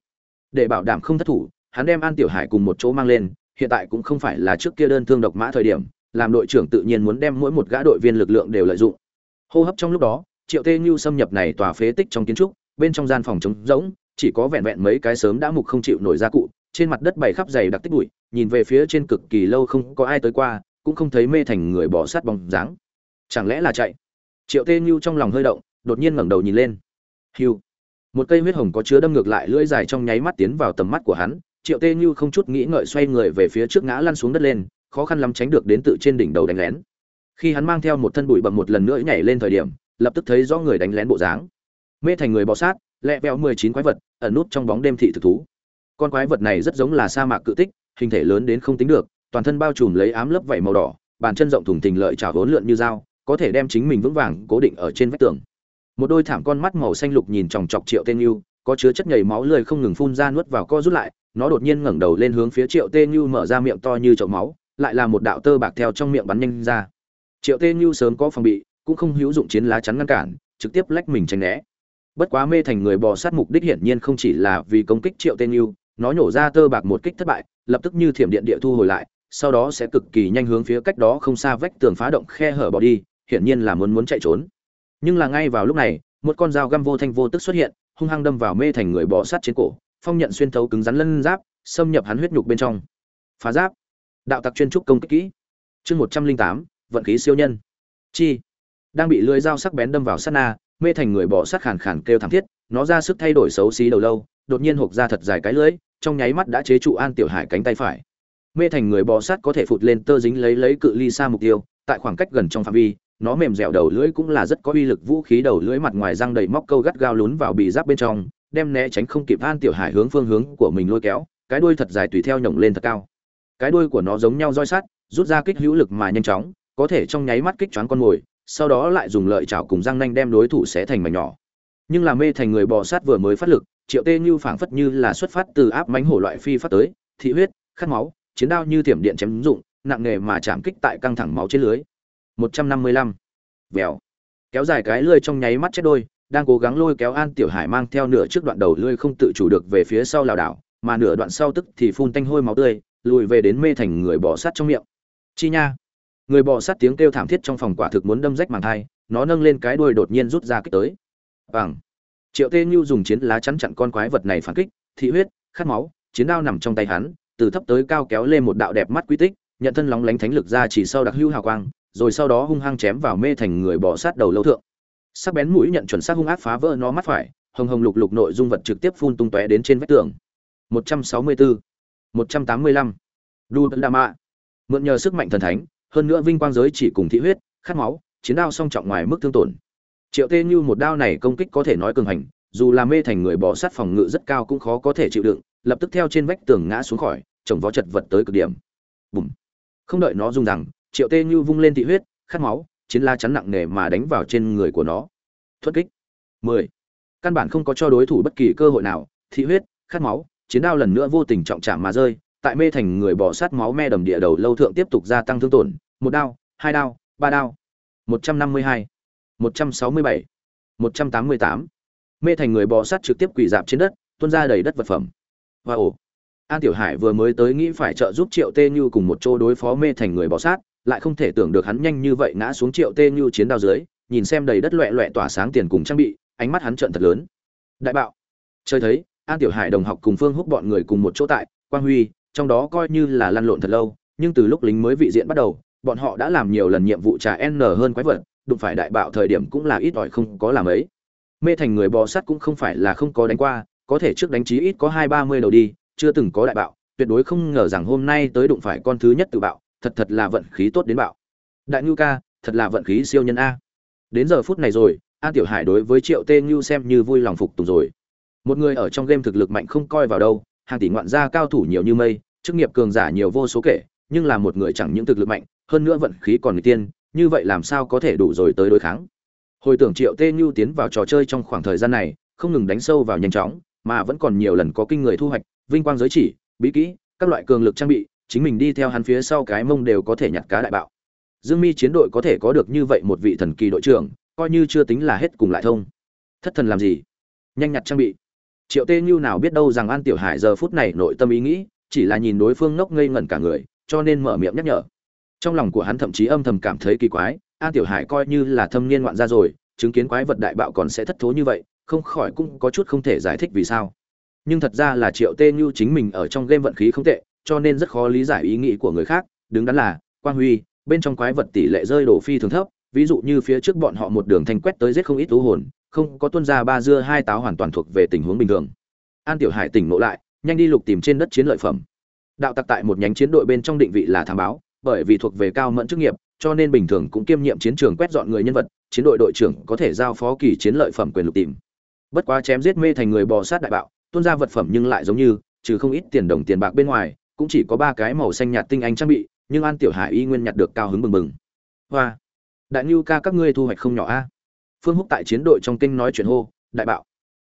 Để bảo đảm không thất thủ, hắn đem an tiểu hải cùng một chỗ mang lên, hiện tại cũng không phải là trước kia đơn thương độc mã thời điểm, làm đội trưởng tự nhiên muốn đem mỗi một gã đội viên lực lượng đều lợi dụng. Hô hấp trong lúc đó triệu tê như xâm nhập này tòa phế tích trong kiến trúc, bên trong gian phòng trống rỗng, chỉ có vẹn vẹn mấy cái sớm đã mục không chịu nổi ra cụ, trên mặt đất bày khắp dày đặc tích bụi, nhìn về phía trên cực kỳ lâu không có ai tới qua, cũng không thấy mê thành người bỏ sát bóng dáng. Chẳng lẽ là chạy? Triệu tê như trong lòng hơi động, đột nhiên ngẩng đầu nhìn lên. Hiu một cây huyết hồng có chứa đâm ngược lại lưỡi dài trong nháy mắt tiến vào tầm mắt của hắn. Triệu tê như không chút nghĩ ngợi xoay người về phía trước ngã lăn xuống đất lên, khó khăn lắm tránh được đến tự trên đỉnh đầu đánh lén. Khi hắn mang theo một thân bụi bậm một lần nữa nhảy lên thời điểm lập tức thấy rõ người đánh lén bộ dáng. Mê thành người bò sát, lẹ vẹo mười chín quái vật, ẩn nút trong bóng đêm thị thực thú. Con quái vật này rất giống là sa mạc cự tích, hình thể lớn đến không tính được, toàn thân bao trùm lấy ám lớp vảy màu đỏ, bàn chân rộng thùng thình lợi trào vốn lượn như dao, có thể đem chính mình vững vàng cố định ở trên vách tường. Một đôi thảm con mắt màu xanh lục nhìn chòng chọc triệu tên yêu có chứa chất nhầy máu lười không ngừng phun ra nuốt vào co rút lại, nó đột nhiên ngẩng đầu lên hướng phía triệu tên như mở ra miệng to như chậu máu, lại là một đạo tơ bạc theo trong miệng bắn nhanh ra. Triệu tên như sớm có phòng bị cũng không hữu dụng chiến lá chắn ngăn cản, trực tiếp lách mình tránh né. Bất quá mê thành người bò sát mục đích hiển nhiên không chỉ là vì công kích triệu tên yêu, nó nhổ ra tơ bạc một kích thất bại, lập tức như thiểm điện địa thu hồi lại, sau đó sẽ cực kỳ nhanh hướng phía cách đó không xa vách tường phá động khe hở bỏ đi, hiển nhiên là muốn muốn chạy trốn. Nhưng là ngay vào lúc này, một con dao găm vô thanh vô tức xuất hiện, hung hăng đâm vào mê thành người bò sát trên cổ, phong nhận xuyên thấu cứng rắn lân giáp, xâm nhập hắn huyết nhục bên trong. Phá giáp. Đạo tặc chuyên trúc công kích kỹ. Chương một trăm linh tám, vận khí siêu nhân. Chi? Đang bị lưỡi dao sắc bén đâm vào sát na, mê thành người bỏ sát khàn khàn kêu thảm thiết, nó ra sức thay đổi xấu xí đầu lâu, đột nhiên hộp ra thật dài cái lưỡi trong nháy mắt đã chế trụ an tiểu hải cánh tay phải. Mê thành người bò sát có thể phụt lên tơ dính lấy lấy cự ly xa mục tiêu, tại khoảng cách gần trong phạm vi, nó mềm dẻo đầu lưỡi cũng là rất có uy lực, vũ khí đầu lưỡi mặt ngoài răng đầy móc câu gắt gao lún vào bị giáp bên trong, đem né tránh không kịp an tiểu hải hướng phương hướng của mình lôi kéo, cái đuôi thật dài tùy theo nhổng lên thật cao. Cái đuôi của nó giống nhau roi sắt, rút ra kích hữu lực mà nhanh chóng, có thể trong nháy mắt kích choáng con mồi sau đó lại dùng lợi chảo cùng răng nanh đem đối thủ xé thành mảnh nhỏ nhưng là mê thành người bò sát vừa mới phát lực triệu tê như phảng phất như là xuất phát từ áp mánh hổ loại phi phát tới thị huyết khát máu chiến đao như thiểm điện chém dụng nặng nghề mà chạm kích tại căng thẳng máu trên lưới 155. Vèo. Kéo dài cái lưỡi trong nháy mắt chết đôi, đang cố gắng lôi kéo An Tiểu Hải mang theo nửa trước đoạn đầu lưỡi không tự chủ được về phía sau lảo đảo, mà nửa đoạn sau tức thì phun tanh hôi máu tươi, lùi về đến mê thành người bò sát trong miệng. Chi nha. Người bò sát tiếng kêu thảm thiết trong phòng quả thực muốn đâm rách màng thai, nó nâng lên cái đuôi đột nhiên rút ra kích tới. Bằng. Triệu Tê Nhu dùng chiến lá chắn chặn con quái vật này phản kích, thị huyết, khát máu, chiến đao nằm trong tay hắn, từ thấp tới cao kéo lên một đạo đẹp mắt quy tích, nhận thân lóng lánh thánh lực ra chỉ sau đặc hưu hào quang, rồi sau đó hung hăng chém vào mê thành người bò sát đầu lâu thượng sắc bén mũi nhận chuẩn xác hung ác phá vỡ nó mắt phải hồng hồng lục lục nội dung vật trực tiếp phun tung tóe đến trên vách tường 164 185 đu đa mạ mượn nhờ sức mạnh thần thánh hơn nữa vinh quang giới chỉ cùng thị huyết, khát máu, chiến đao song trọng ngoài mức thương tổn. Triệu tê như một đao này công kích có thể nói cường hành, dù là mê thành người bò sát phòng ngự rất cao cũng khó có thể chịu đựng, lập tức theo trên vách tường ngã xuống khỏi, chồng vó chật vật tới cực điểm. Bùm. Không đợi nó rung rằng, triệu tê như vung lên thị huyết, khát máu, chiến la chắn nặng nề mà đánh vào trên người của nó. Thuất kích. 10. căn bản không có cho đối thủ bất kỳ cơ hội nào, thị huyết, khát máu, chiến đao lần nữa vô tình trọng chạm mà rơi tại mê thành người bỏ sát máu me đầm địa đầu lâu thượng tiếp tục gia tăng thương tổn, một đao, hai đao, ba đao. Một trăm năm mươi hai, một trăm sáu mươi bảy, một trăm tám mươi tám. Mê thành người bò sát trực tiếp quỳ dạp trên đất, tuôn ra đầy đất vật phẩm. Và ổ. an tiểu hải vừa mới tới nghĩ phải trợ giúp triệu tê như cùng một chỗ đối phó mê thành người bò sát, lại không thể tưởng được hắn nhanh như vậy ngã xuống triệu tê như chiến đao dưới, nhìn xem đầy đất loẹ loẹ tỏa sáng tiền cùng trang bị, ánh mắt hắn trợn thật lớn. Đại bạo. Chơi thấy, an tiểu hải đồng học cùng phương húc bọn người cùng một chỗ tại, quang huy trong đó coi như là lăn lộn thật lâu, nhưng từ lúc lính mới vị diện bắt đầu, bọn họ đã làm nhiều lần nhiệm vụ trả n hơn quái vật, đụng phải đại bạo thời điểm cũng là ít ỏi không có làm ấy. Mê thành người bò sắt cũng không phải là không có đánh qua, có thể trước đánh chí ít có hai ba mươi đầu đi, chưa từng có đại bạo, tuyệt đối không ngờ rằng hôm nay tới đụng phải con thứ nhất từ bạo, thật thật là vận khí tốt đến bạo. Đại ngưu ca, thật là vận khí siêu nhân a. Đến giờ phút này rồi, an tiểu hải đối với triệu tê ngưu xem như vui lòng phục tùng rồi. Một người ở trong game thực lực mạnh không coi vào đâu hàng tỷ ngoạn gia cao thủ nhiều như mây, chức nghiệp cường giả nhiều vô số kể, nhưng là một người chẳng những thực lực mạnh, hơn nữa vận khí còn người tiên, như vậy làm sao có thể đủ rồi tới đối kháng? Hồi tưởng triệu tê Nhu tiến vào trò chơi trong khoảng thời gian này, không ngừng đánh sâu vào nhanh chóng, mà vẫn còn nhiều lần có kinh người thu hoạch, vinh quang giới chỉ, bí kỹ, các loại cường lực trang bị, chính mình đi theo hắn phía sau cái mông đều có thể nhặt cá đại bạo. Dương mi chiến đội có thể có được như vậy một vị thần kỳ đội trưởng, coi như chưa tính là hết cùng lại thông. Thất thần làm gì? Nhanh nhặt trang bị triệu tê như nào biết đâu rằng an tiểu hải giờ phút này nội tâm ý nghĩ chỉ là nhìn đối phương ngốc ngây ngẩn cả người, cho nên mở miệng nhắc nhở. Trong lòng của hắn thậm chí âm thầm cảm thấy kỳ quái, an tiểu hải coi như là thâm niên ngoạn ra rồi, chứng kiến quái vật đại bạo còn sẽ thất thố như vậy, không khỏi cũng có chút không thể giải thích vì sao. Nhưng thật ra là triệu tê như chính mình ở trong game vận khí không tệ, cho nên rất khó lý giải ý nghĩ của người khác, đứng đắn là, quang huy, bên trong quái vật tỷ lệ rơi đổ phi thường thấp, ví dụ như phía trước bọn họ một đường thanh quét tới giết không ít thú hồn không có tuân ra ba dưa hai táo hoàn toàn thuộc về tình huống bình thường. An tiểu hải tỉnh ngộ lại, nhanh đi lục tìm trên đất chiến lợi phẩm. Đạo tặc tại một nhánh chiến đội bên trong định vị là thám báo, bởi vì thuộc về cao mẫn chức nghiệp, cho nên bình thường cũng kiêm nhiệm chiến trường quét dọn người nhân vật, chiến đội đội trưởng có thể giao phó kỳ chiến lợi phẩm quyền lục tìm. Bất quá chém giết mê thành người bò sát đại bạo tuôn ra vật phẩm nhưng lại giống như, trừ không ít tiền đồng tiền bạc bên ngoài, cũng chỉ có ba cái màu xanh nhạt tinh anh trang bị, nhưng an tiểu hải y nguyên nhặt được cao hứng bừng bừng. Hoa, đại ngưu ca, các ngươi thu hoạch không nhỏ a phương húc tại chiến đội trong kinh nói chuyện hô, đại bạo.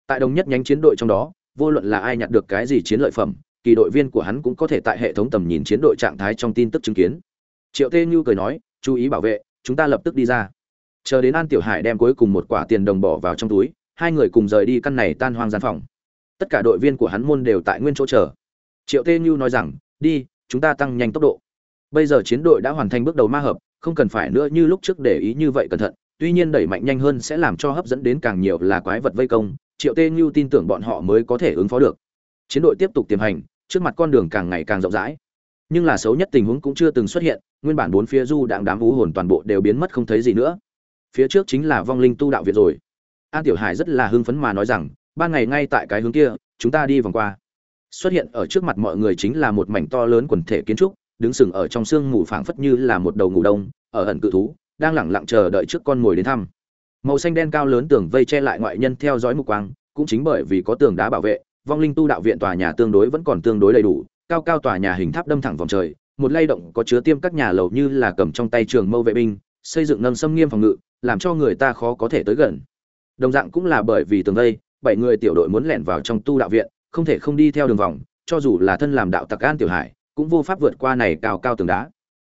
Tại đồng nhất nhánh chiến đội trong đó, vô luận là ai nhặt được cái gì chiến lợi phẩm, kỳ đội viên của hắn cũng có thể tại hệ thống tầm nhìn chiến đội trạng thái trong tin tức chứng kiến. Triệu tê như cười nói, chú ý bảo vệ, chúng ta lập tức đi ra. Chờ đến an tiểu hải đem cuối cùng một quả tiền đồng bỏ vào trong túi, hai người cùng rời đi căn này tan hoang gian phòng. Tất cả đội viên của hắn môn đều tại nguyên chỗ chờ. Triệu tê như nói rằng, đi, chúng ta tăng nhanh tốc độ. Bây giờ chiến đội đã hoàn thành bước đầu ma hợp, không cần phải nữa như lúc trước để ý như vậy cẩn thận tuy nhiên đẩy mạnh nhanh hơn sẽ làm cho hấp dẫn đến càng nhiều là quái vật vây công, triệu tê như tin tưởng bọn họ mới có thể ứng phó được. Chiến đội tiếp tục tiềm hành, trước mặt con đường càng ngày càng rộng rãi. Nhưng là xấu nhất tình huống cũng chưa từng xuất hiện, nguyên bản bốn phía du đạn đám vũ hồn toàn bộ đều biến mất không thấy gì nữa. Phía trước chính là vong linh tu đạo việt rồi. An tiểu hải rất là hưng phấn mà nói rằng, ban ngày ngay tại cái hướng kia, chúng ta đi vòng qua. Xuất hiện ở trước mặt mọi người chính là một mảnh to lớn quần thể kiến trúc, đứng sừng ở trong sương mù phảng phất như là một đầu ngủ đông, ở ẩn cự thú đang lẳng lặng chờ đợi trước con mồi đến thăm. Màu xanh đen cao lớn tường vây che lại ngoại nhân theo dõi mục quang, cũng chính bởi vì có tường đá bảo vệ, vong linh tu đạo viện tòa nhà tương đối vẫn còn tương đối đầy đủ, cao cao tòa nhà hình tháp đâm thẳng vòng trời, một lay động có chứa tiêm các nhà lầu như là cầm trong tay trường mâu vệ binh, xây dựng nâng xâm nghiêm phòng ngự, làm cho người ta khó có thể tới gần. Đồng dạng cũng là bởi vì tường vây, bảy người tiểu đội muốn lẻn vào trong tu đạo viện, không thể không đi theo đường vòng, cho dù là thân làm đạo tặc an tiểu hải, cũng vô pháp vượt qua này cao cao tường đá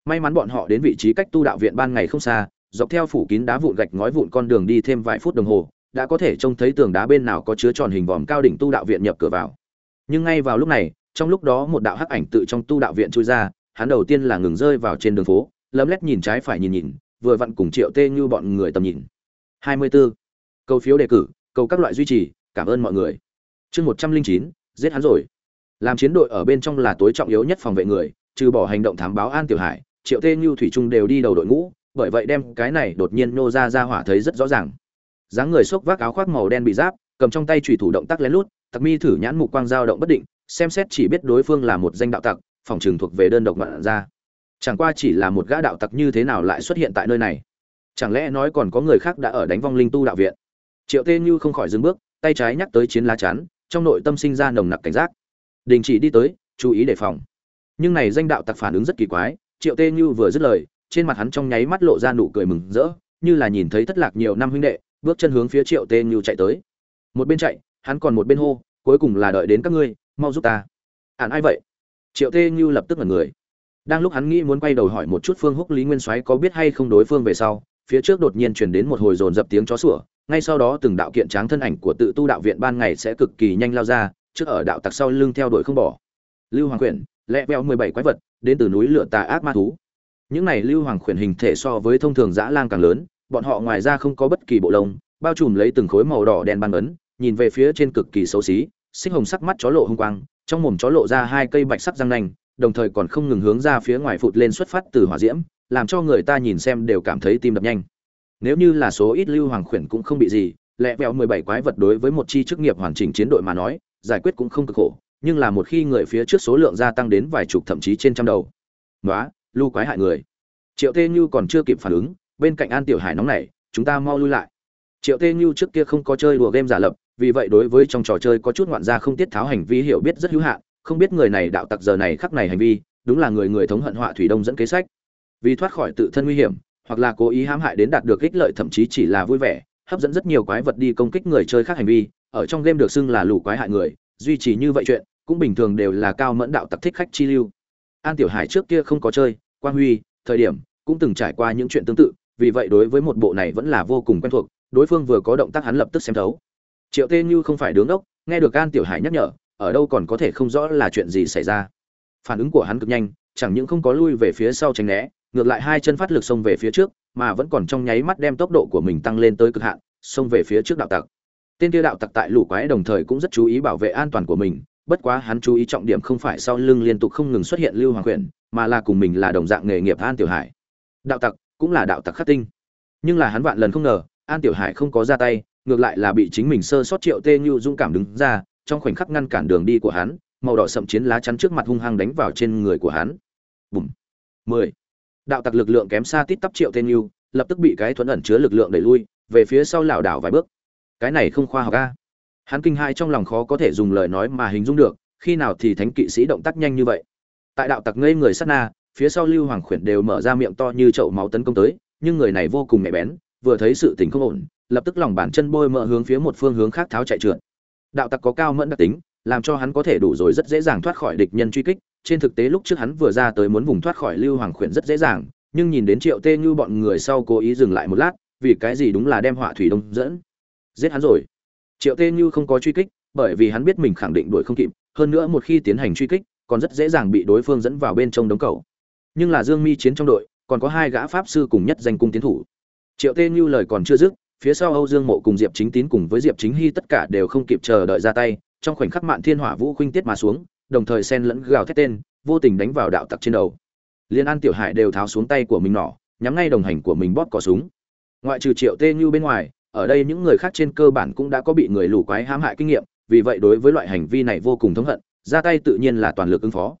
may mắn bọn họ đến vị trí cách tu đạo viện ban ngày không xa dọc theo phủ kín đá vụn gạch ngói vụn con đường đi thêm vài phút đồng hồ đã có thể trông thấy tường đá bên nào có chứa tròn hình vòm cao đỉnh tu đạo viện nhập cửa vào. Nhưng ngay vào lúc này trong lúc đó một đạo hắc ảnh tự trong tu đạo viện chui ra hắn đầu tiên là ngừng rơi vào trên đường phố lấm lét nhìn trái phải nhìn nhìn vừa vặn cùng triệu tê như bọn người tầm nhìn. 24. câu phiếu đề cử câu các loại duy trì cảm ơn mọi người. Chương 109, giết hắn rồi. Làm chiến đội ở bên trong là tối trọng yếu nhất phòng vệ người trừ bỏ hành động thám báo an tiểu hải triệu tê như thủy trung đều đi đầu đội ngũ, bởi vậy đem cái này đột nhiên nô ra ra hỏa thấy rất rõ ràng. Dáng người xốc vác áo khoác màu đen bị giáp, cầm trong tay chủy thủ động tác lén lút, tặc mi thử nhãn mục quang dao động bất định, xem xét chỉ biết đối phương là một danh đạo tặc, phòng trường thuộc về đơn độc mạn ra chẳng qua chỉ là một gã đạo tặc như thế nào lại xuất hiện tại nơi này? Chẳng lẽ nói còn có người khác đã ở đánh vong linh tu đạo viện? Triệu tê như không khỏi dừng bước, tay trái nhắc tới chiến lá chắn, trong nội tâm sinh ra nồng nặc cảnh giác. Đình chỉ đi tới, chú ý đề phòng. Nhưng này danh đạo tặc phản ứng rất kỳ quái triệu tê như vừa dứt lời, trên mặt hắn trong nháy mắt lộ ra nụ cười mừng rỡ, như là nhìn thấy thất lạc nhiều năm huynh đệ, bước chân hướng phía triệu tê như chạy tới. Một bên chạy, hắn còn một bên hô, cuối cùng là đợi đến các ngươi, mau giúp ta. Ạn ai vậy? Triệu tê như lập tức ngẩn người. Đang lúc hắn nghĩ muốn quay đầu hỏi một chút phương húc lý nguyên soái có biết hay không đối phương về sau, phía trước đột nhiên truyền đến một hồi dồn dập tiếng chó sủa, ngay sau đó từng đạo kiện tráng thân ảnh của tự tu đạo viện ban ngày sẽ cực kỳ nhanh lao ra, trước ở đạo tặc sau lưng theo đuổi không bỏ lưu hoàng quyển, lẹ veo mười bảy quái vật, đến từ núi lửa tà ác ma thú. Những này lưu hoàng khuyển hình thể so với thông thường dã lang càng lớn, bọn họ ngoài ra không có bất kỳ bộ lông, bao trùm lấy từng khối màu đỏ đen băng ấn, nhìn về phía trên cực kỳ xấu xí, xích hồng sắc mắt chó lộ hung quang, trong mồm chó lộ ra hai cây bạch sắc răng nanh, đồng thời còn không ngừng hướng ra phía ngoài phụt lên xuất phát từ hỏa diễm, làm cho người ta nhìn xem đều cảm thấy tim đập nhanh. Nếu như là số ít lưu hoàng khuyển cũng không bị gì, lẹ vẹo mười bảy quái vật đối với một chi chức nghiệp hoàn chỉnh chiến đội mà nói, giải quyết cũng không cực khổ nhưng là một khi người phía trước số lượng gia tăng đến vài chục thậm chí trên trăm đầu. Nói lưu quái hại người. Triệu tê như còn chưa kịp phản ứng, bên cạnh an tiểu hải nóng nảy, chúng ta mau lui lại. Triệu tê như trước kia không có chơi đùa game giả lập, vì vậy đối với trong trò chơi có chút ngoạn gia không tiết tháo hành vi hiểu biết rất hữu hạn, không biết người này đạo tặc giờ này khắc này hành vi, đúng là người người thống hận họa thủy đông dẫn kế sách. Vì thoát khỏi tự thân nguy hiểm, hoặc là cố ý hãm hại đến đạt được ích lợi thậm chí chỉ là vui vẻ, hấp dẫn rất nhiều quái vật đi công kích người chơi khác hành vi, ở trong game được xưng là lù quái hại người, duy trì như vậy chuyện cũng bình thường đều là cao mẫn đạo tặc thích khách chi lưu. An tiểu hải trước kia không có chơi, quang huy, thời điểm, cũng từng trải qua những chuyện tương tự, vì vậy đối với một bộ này vẫn là vô cùng quen thuộc, đối phương vừa có động tác hắn lập tức xem thấu. Triệu tê như không phải đứng ốc nghe được an tiểu hải nhắc nhở, ở đâu còn có thể không rõ là chuyện gì xảy ra. Phản ứng của hắn cực nhanh, chẳng những không có lui về phía sau tránh né, ngược lại hai chân phát lực xông về phía trước, mà vẫn còn trong nháy mắt đem tốc độ của mình tăng lên tới cực hạn, xông về phía trước đạo tặc. Tên kia đạo tặc tại lũ quái đồng thời cũng rất chú ý bảo vệ an toàn của mình bất quá hắn chú ý trọng điểm không phải sau lưng liên tục không ngừng xuất hiện lưu hoàng quyển mà là cùng mình là đồng dạng nghề nghiệp an tiểu hải. Đạo tặc cũng là đạo tặc khắc tinh. Nhưng là hắn vạn lần không ngờ, an tiểu hải không có ra tay, ngược lại là bị chính mình sơ sót triệu tê như dũng cảm đứng ra, trong khoảnh khắc ngăn cản đường đi của hắn, màu đỏ sậm chiến lá chắn trước mặt hung hăng đánh vào trên người của hắn. Bùm. Mười. Đạo tặc lực lượng kém xa tít tắp triệu tên như, lập tức bị cái thuẫn ẩn chứa lực lượng đẩy lui, về phía sau lảo đảo vài bước. Cái này không khoa học a hắn kinh hai trong lòng khó có thể dùng lời nói mà hình dung được, khi nào thì thánh kỵ sĩ động tác nhanh như vậy. Tại đạo tặc ngây người sát na, phía sau lưu hoàng khuyển đều mở ra miệng to như chậu máu tấn công tới, nhưng người này vô cùng nhạy bén, vừa thấy sự tình không ổn, lập tức lòng bàn chân bôi mỡ hướng phía một phương hướng khác tháo chạy trượt. Đạo tặc có cao mẫn đặc tính, làm cho hắn có thể đủ rồi rất dễ dàng thoát khỏi địch nhân truy kích, trên thực tế lúc trước hắn vừa ra tới muốn vùng thoát khỏi lưu hoàng khuyển rất dễ dàng, nhưng nhìn đến triệu tê như bọn người sau cố ý dừng lại một lát, vì cái gì đúng là đem họa thủy đông dẫn. Giết hắn rồi triệu tê như không có truy kích, bởi vì hắn biết mình khẳng định đuổi không kịp, hơn nữa một khi tiến hành truy kích, còn rất dễ dàng bị đối phương dẫn vào bên trong đống cầu. Nhưng là dương mi chiến trong đội, còn có hai gã pháp sư cùng nhất danh cung tiến thủ. Triệu tê như lời còn chưa dứt, phía sau âu dương mộ cùng diệp chính tín cùng với diệp chính hy tất cả đều không kịp chờ đợi ra tay, trong khoảnh khắc mạn thiên hỏa vũ khuynh tiết mà xuống, đồng thời sen lẫn gào thét tên, vô tình đánh vào đạo tặc trên đầu. Liên an tiểu hải đều tháo xuống tay của mình nỏ nhắm ngay đồng hành của mình bóp cỏ súng. Ngoại trừ triệu tê như bên ngoài ở đây những người khác trên cơ bản cũng đã có bị người lù quái hãm hại kinh nghiệm, vì vậy đối với loại hành vi này vô cùng thống hận, ra tay tự nhiên là toàn lực ứng phó.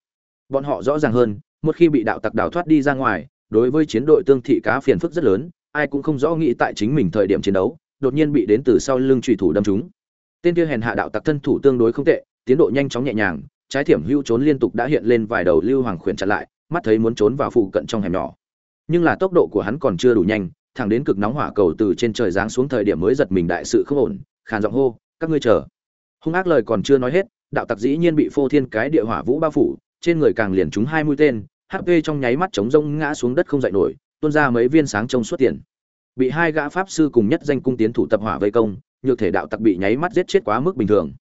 Bọn họ rõ ràng hơn, một khi bị đạo tặc đào thoát đi ra ngoài, đối với chiến đội tương thị cá phiền phức rất lớn, ai cũng không rõ nghĩ tại chính mình thời điểm chiến đấu, đột nhiên bị đến từ sau lưng trùy thủ đâm chúng tên kia hèn hạ đạo tặc thân thủ tương đối không tệ, tiến độ nhanh chóng nhẹ nhàng, trái thiểm hưu trốn liên tục đã hiện lên vài đầu lưu hoàng khuyển chặn lại, mắt thấy muốn trốn vào phụ cận trong hẻm nhỏ. Nhưng là tốc độ của hắn còn chưa đủ nhanh thẳng đến cực nóng hỏa cầu từ trên trời giáng xuống thời điểm mới giật mình đại sự không ổn, khàn giọng hô, các ngươi chờ. Hung ác lời còn chưa nói hết, đạo tặc dĩ nhiên bị phô thiên cái địa hỏa vũ bao phủ, trên người càng liền trúng hai mũi tên hp trong nháy mắt chống rông ngã xuống đất không dậy nổi, tuôn ra mấy viên sáng trông suốt tiền. Bị hai gã pháp sư cùng nhất danh cung tiến thủ tập hỏa vây công, nhược thể đạo tặc bị nháy mắt giết chết quá mức bình thường.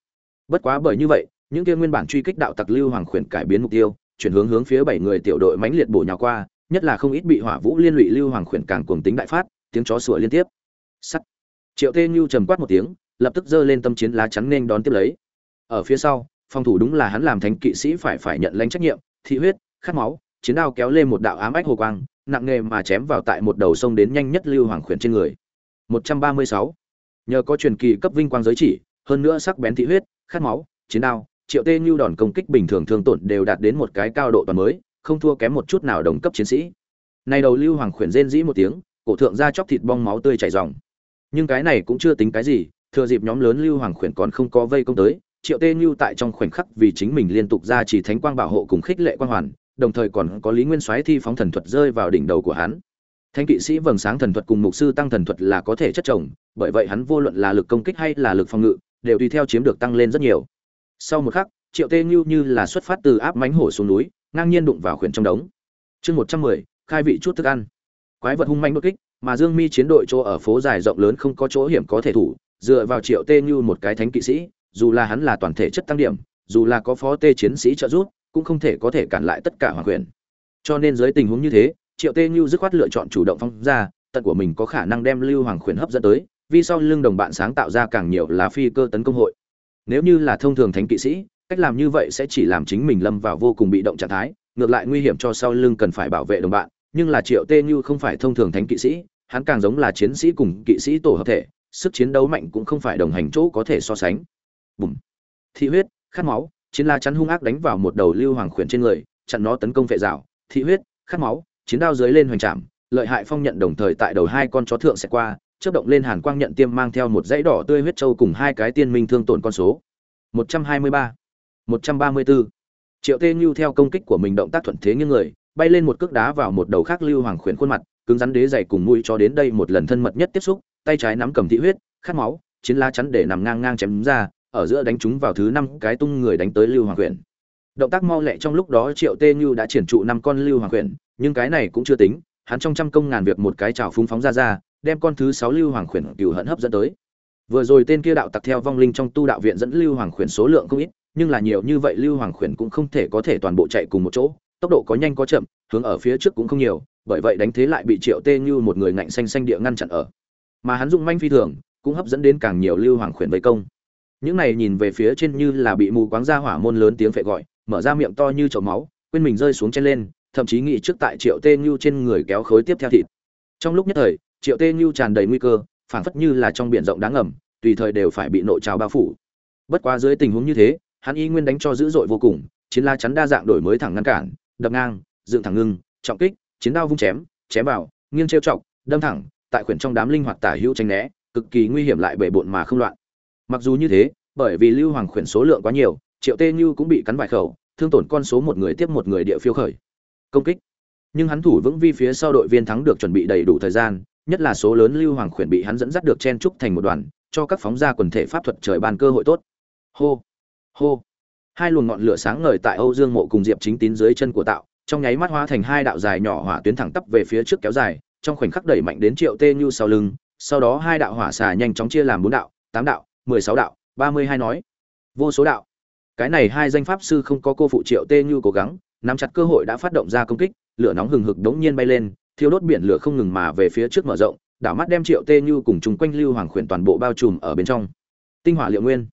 Bất quá bởi như vậy, những kia nguyên bản truy kích đạo tặc lưu hoàng khuyển cải biến mục tiêu, chuyển hướng hướng phía bảy người tiểu đội mãnh liệt bổ nhào qua nhất là không ít bị hỏa vũ liên lụy lưu hoàng khuyển càng cuồng tính đại phát, tiếng chó sủa liên tiếp. Sắt. Triệu tê nhu trầm quát một tiếng, lập tức giơ lên tâm chiến lá chắn nên đón tiếp lấy. Ở phía sau, phòng thủ đúng là hắn làm thánh kỵ sĩ phải phải nhận lãnh trách nhiệm, thị huyết, khát máu, chiến đao kéo lên một đạo ám ách hồ quang, nặng nghề mà chém vào tại một đầu sông đến nhanh nhất lưu hoàng khuyển trên người. 136 nhờ có truyền kỳ cấp vinh quang giới chỉ, hơn nữa sắc bén thị huyết, khát máu, chiến đao, triệu tê nhu đòn công kích bình thường thương tổn đều đạt đến một cái cao độ toàn mới không thua kém một chút nào đồng cấp chiến sĩ. Này đầu lưu hoàng khuyển rên dĩ một tiếng, cổ thượng ra chóc thịt bong máu tươi chảy ròng. Nhưng cái này cũng chưa tính cái gì, thừa dịp nhóm lớn lưu hoàng khuyển còn không có vây công tới, triệu tê như tại trong khoảnh khắc vì chính mình liên tục ra chỉ thánh quang bảo hộ cùng khích lệ quang hoàn, đồng thời còn có lý nguyên soái thi phóng thần thuật rơi vào đỉnh đầu của hắn. Thanh kỵ sĩ vầng sáng thần thuật cùng mục sư tăng thần thuật là có thể chất chồng, bởi vậy hắn vô luận là lực công kích hay là lực phòng ngự, đều tùy theo chiếm được tăng lên rất nhiều. Sau một khắc, triệu tê như như là xuất phát từ áp mánh hổ xuống núi ngang nhiên đụng vào khuyển trong đống. Chương một trăm mười, khai vị chút thức ăn. Quái vật hung manh bất kích, mà dương mi chiến đội chỗ ở phố dài rộng lớn không có chỗ hiểm có thể thủ, dựa vào triệu tê như một cái thánh kỵ sĩ, dù là hắn là toàn thể chất tăng điểm, dù là có phó tê chiến sĩ trợ giúp, cũng không thể có thể cản lại tất cả hoàng quyền. Cho nên dưới tình huống như thế, triệu tê như dứt khoát lựa chọn chủ động phong ra, tận của mình có khả năng đem lưu hoàng quyền hấp dẫn tới, vì sau lưng đồng bạn sáng tạo ra càng nhiều là phi cơ tấn công hội. Nếu như là thông thường thánh kỵ sĩ cách làm như vậy sẽ chỉ làm chính mình lâm vào vô cùng bị động trạng thái, ngược lại nguy hiểm cho sau lưng cần phải bảo vệ đồng bạn. Nhưng là triệu tê như không phải thông thường thánh kỵ sĩ, hắn càng giống là chiến sĩ cùng kỵ sĩ tổ hợp thể, sức chiến đấu mạnh cũng không phải đồng hành chỗ có thể so sánh. Bùm. Thị huyết, khát máu, chiến la chắn hung ác đánh vào một đầu lưu hoàng khuyển trên người, chặn nó tấn công phệ rào thị huyết, khát máu, chiến đao dưới lên hoành trạm lợi hại phong nhận đồng thời tại đầu hai con chó thượng sẽ qua, chớp động lên hàn quang nhận tiêm mang theo một dãy đỏ tươi huyết châu cùng hai cái tiên minh thương tổn con số. 123 134 triệu tê Nhu theo công kích của mình động tác thuận thế như người bay lên một cước đá vào một đầu khác lưu hoàng khuyển khuôn mặt cứng rắn đế dày cùng mũi cho đến đây một lần thân mật nhất tiếp xúc tay trái nắm cầm thị huyết khát máu chiến la chắn để nằm ngang ngang chém ra ở giữa đánh chúng vào thứ năm cái tung người đánh tới lưu hoàng khuyển. động tác mau lẹ trong lúc đó triệu tê Nhu đã triển trụ năm con lưu hoàng khuyển, nhưng cái này cũng chưa tính hắn trong trăm công ngàn việc một cái chảo phúng phóng ra ra đem con thứ sáu lưu hoàng khuyển cừu hận hấp dẫn tới vừa rồi tên kia đạo tặc theo vong linh trong tu đạo viện dẫn lưu hoàng khuyển số lượng không ít nhưng là nhiều như vậy lưu hoàng khuyển cũng không thể có thể toàn bộ chạy cùng một chỗ, tốc độ có nhanh có chậm, hướng ở phía trước cũng không nhiều, bởi vậy đánh thế lại bị triệu tê như một người ngạnh xanh xanh địa ngăn chặn ở. Mà hắn dùng manh phi thường, cũng hấp dẫn đến càng nhiều lưu hoàng khuyển vây công. Những này nhìn về phía trên như là bị mù quáng ra hỏa môn lớn tiếng phệ gọi, mở ra miệng to như chậu máu, quên mình rơi xuống trên lên, thậm chí nghĩ trước tại triệu tê như trên người kéo khối tiếp theo thịt. Trong lúc nhất thời, triệu tê như tràn đầy nguy cơ, phảng phất như là trong biển rộng đáng ngầm, tùy thời đều phải bị nội trào bao phủ. Bất quá dưới tình huống như thế hắn y nguyên đánh cho dữ dội vô cùng, chiến la chắn đa dạng đổi mới thẳng ngăn cản, đập ngang, dựng thẳng ngưng, trọng kích, chiến đao vung chém chém vào, nghiêng trêu chọc, đâm thẳng, tại khuyển trong đám linh hoạt tả hữu tranh né, cực kỳ nguy hiểm lại bể bộn mà không loạn. Mặc dù như thế, bởi vì lưu hoàng khuyển số lượng quá nhiều, triệu tê như cũng bị cắn vài khẩu, thương tổn con số một người tiếp một người địa phiêu khởi. Công kích. Nhưng hắn thủ vững vi phía sau đội viên thắng được chuẩn bị đầy đủ thời gian, nhất là số lớn lưu hoàng khuyển bị hắn dẫn dắt được chen trúc thành một đoàn, cho các phóng gia quần thể pháp thuật trời ban cơ hội tốt. Hô hô. Hai luồng ngọn lửa sáng ngời tại âu dương mộ cùng diệp chính tín dưới chân của tạo, trong nháy mắt hóa thành hai đạo dài nhỏ hỏa tuyến thẳng tắp về phía trước kéo dài, trong khoảnh khắc đẩy mạnh đến triệu tê như sau lưng, sau đó hai đạo hỏa xà nhanh chóng chia làm bốn đạo, tám đạo, mười sáu đạo, ba mươi hai nói. Vô số đạo. Cái này hai danh pháp sư không có cô phụ triệu tê như cố gắng, nắm chặt cơ hội đã phát động ra công kích, lửa nóng hừng hực đống nhiên bay lên, thiêu đốt biển lửa không ngừng mà về phía trước mở rộng, đảo mắt đem triệu tê như cùng chung quanh lưu hoàng khuyển toàn bộ bao trùm ở bên trong. Tinh hỏa liệu nguyên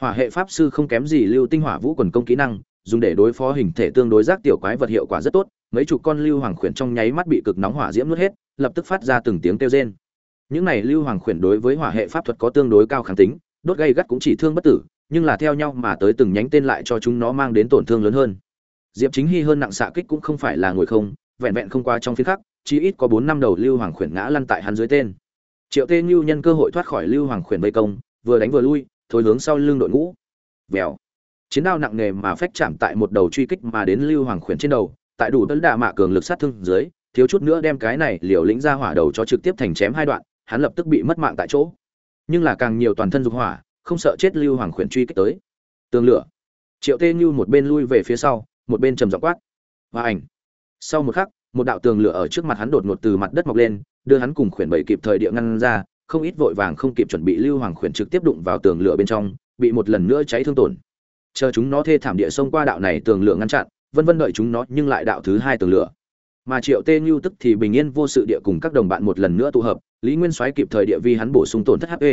hỏa hệ pháp sư không kém gì lưu tinh hỏa vũ quần công kỹ năng, dùng để đối phó hình thể tương đối giác tiểu quái vật hiệu quả rất tốt, mấy chục con lưu hoàng khuyển trong nháy mắt bị cực nóng hỏa diễm nuốt hết, lập tức phát ra từng tiếng kêu rên. Những này lưu hoàng khuyển đối với hỏa hệ pháp thuật có tương đối cao kháng tính, đốt gây gắt cũng chỉ thương bất tử, nhưng là theo nhau mà tới từng nhánh tên lại cho chúng nó mang đến tổn thương lớn hơn. Diệp chính hy hơn nặng xạ kích cũng không phải là ngồi không, vẹn vẹn không qua trong phiến khắc, chỉ ít có bốn năm đầu lưu hoàng khuyển ngã lăn tại hắn dưới tên. Triệu tê như nhân cơ hội thoát khỏi lưu hoàng khuyển vây công, vừa đánh vừa lui thối hướng sau lưng đội ngũ. Vèo. Chiến đao nặng nề mà phách chạm tại một đầu truy kích mà đến lưu hoàng khuyển trên đầu, tại đủ tấn đạ mạ cường lực sát thương dưới, thiếu chút nữa đem cái này liều lĩnh ra hỏa đầu cho trực tiếp thành chém hai đoạn, hắn lập tức bị mất mạng tại chỗ. Nhưng là càng nhiều toàn thân dục hỏa, không sợ chết lưu hoàng khuyển truy kích tới. Tường lửa. Triệu tê như một bên lui về phía sau, một bên trầm giọng quát. Và ảnh. Sau một khắc, một đạo tường lửa ở trước mặt hắn đột ngột từ mặt đất mọc lên, đưa hắn cùng khuyển bảy kịp thời địa ngăn ra không ít vội vàng không kịp chuẩn bị lưu hoàng khuyển trực tiếp đụng vào tường lửa bên trong bị một lần nữa cháy thương tổn. Chờ chúng nó thê thảm địa xông qua đạo này tường lửa ngăn chặn vân vân đợi chúng nó nhưng lại đạo thứ hai tường lửa. Mà triệu tê như tức thì bình yên vô sự địa cùng các đồng bạn một lần nữa tụ hợp lý nguyên soái kịp thời địa vi hắn bổ sung tổn thất hp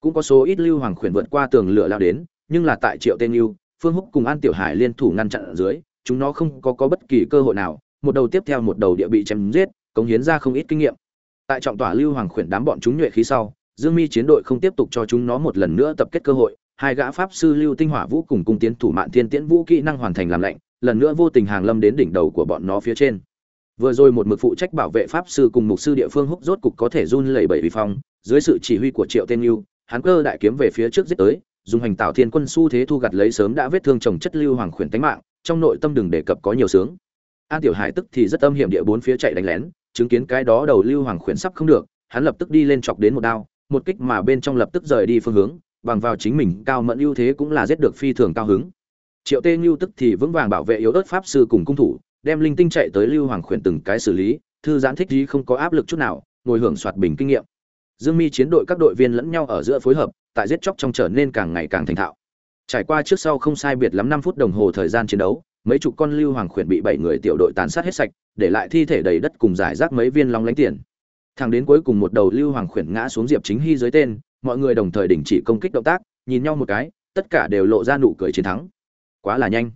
cũng có số ít lưu hoàng khuyển vượt qua tường lửa lao đến nhưng là tại triệu tê như phương húc cùng an tiểu hải liên thủ ngăn chặn ở dưới chúng nó không có, có bất kỳ cơ hội nào một đầu tiếp theo một đầu địa bị chém giết cống hiến ra không ít kinh nghiệm tại trọng tỏa lưu hoàng khuyển đám bọn chúng nhuệ khí sau, dương mi chiến đội không tiếp tục cho chúng nó một lần nữa tập kết cơ hội, hai gã pháp sư lưu tinh hỏa vũ cùng cung tiến thủ mạn thiên tiễn vũ kỹ năng hoàn thành làm lạnh, lần nữa vô tình hàng lâm đến đỉnh đầu của bọn nó phía trên. Vừa rồi một mực phụ trách bảo vệ pháp sư cùng mục sư địa phương húc rốt cục có thể run lẩy bẩy vì phong, dưới sự chỉ huy của triệu tên lưu hắn cơ đại kiếm về phía trước giết tới, dùng hành tạo thiên quân su thế thu gặt lấy sớm đã vết thương chồng chất lưu hoàng khuyển tánh mạng, trong nội tâm đừng đề cập có nhiều sướng. An tiểu hải tức thì rất âm hiểm địa bốn phía chạy đánh lén chứng kiến cái đó đầu lưu hoàng khuyển sắp không được, hắn lập tức đi lên chọc đến một đao, một kích mà bên trong lập tức rời đi phương hướng, bằng vào chính mình cao mẫn ưu thế cũng là giết được phi thường cao hứng. Triệu tê ngưu tức thì vững vàng bảo vệ yếu ớt pháp sư cùng cung thủ, đem linh tinh chạy tới lưu hoàng khuyển từng cái xử lý, thư giãn thích gì không có áp lực chút nào, ngồi hưởng soạt bình kinh nghiệm. Dương mi chiến đội các đội viên lẫn nhau ở giữa phối hợp, tại giết chóc trong trở nên càng ngày càng thành thạo. Trải qua trước sau không sai biệt lắm năm phút đồng hồ thời gian chiến đấu, mấy chục con lưu hoàng khuyển bị bảy người tiểu đội tàn sát hết sạch để lại thi thể đầy đất cùng giải rác mấy viên long lánh tiền. Thẳng đến cuối cùng một đầu lưu hoàng khuyển ngã xuống diệp chính hy dưới tên, mọi người đồng thời đình chỉ công kích động tác, nhìn nhau một cái, tất cả đều lộ ra nụ cười chiến thắng. Quá là nhanh.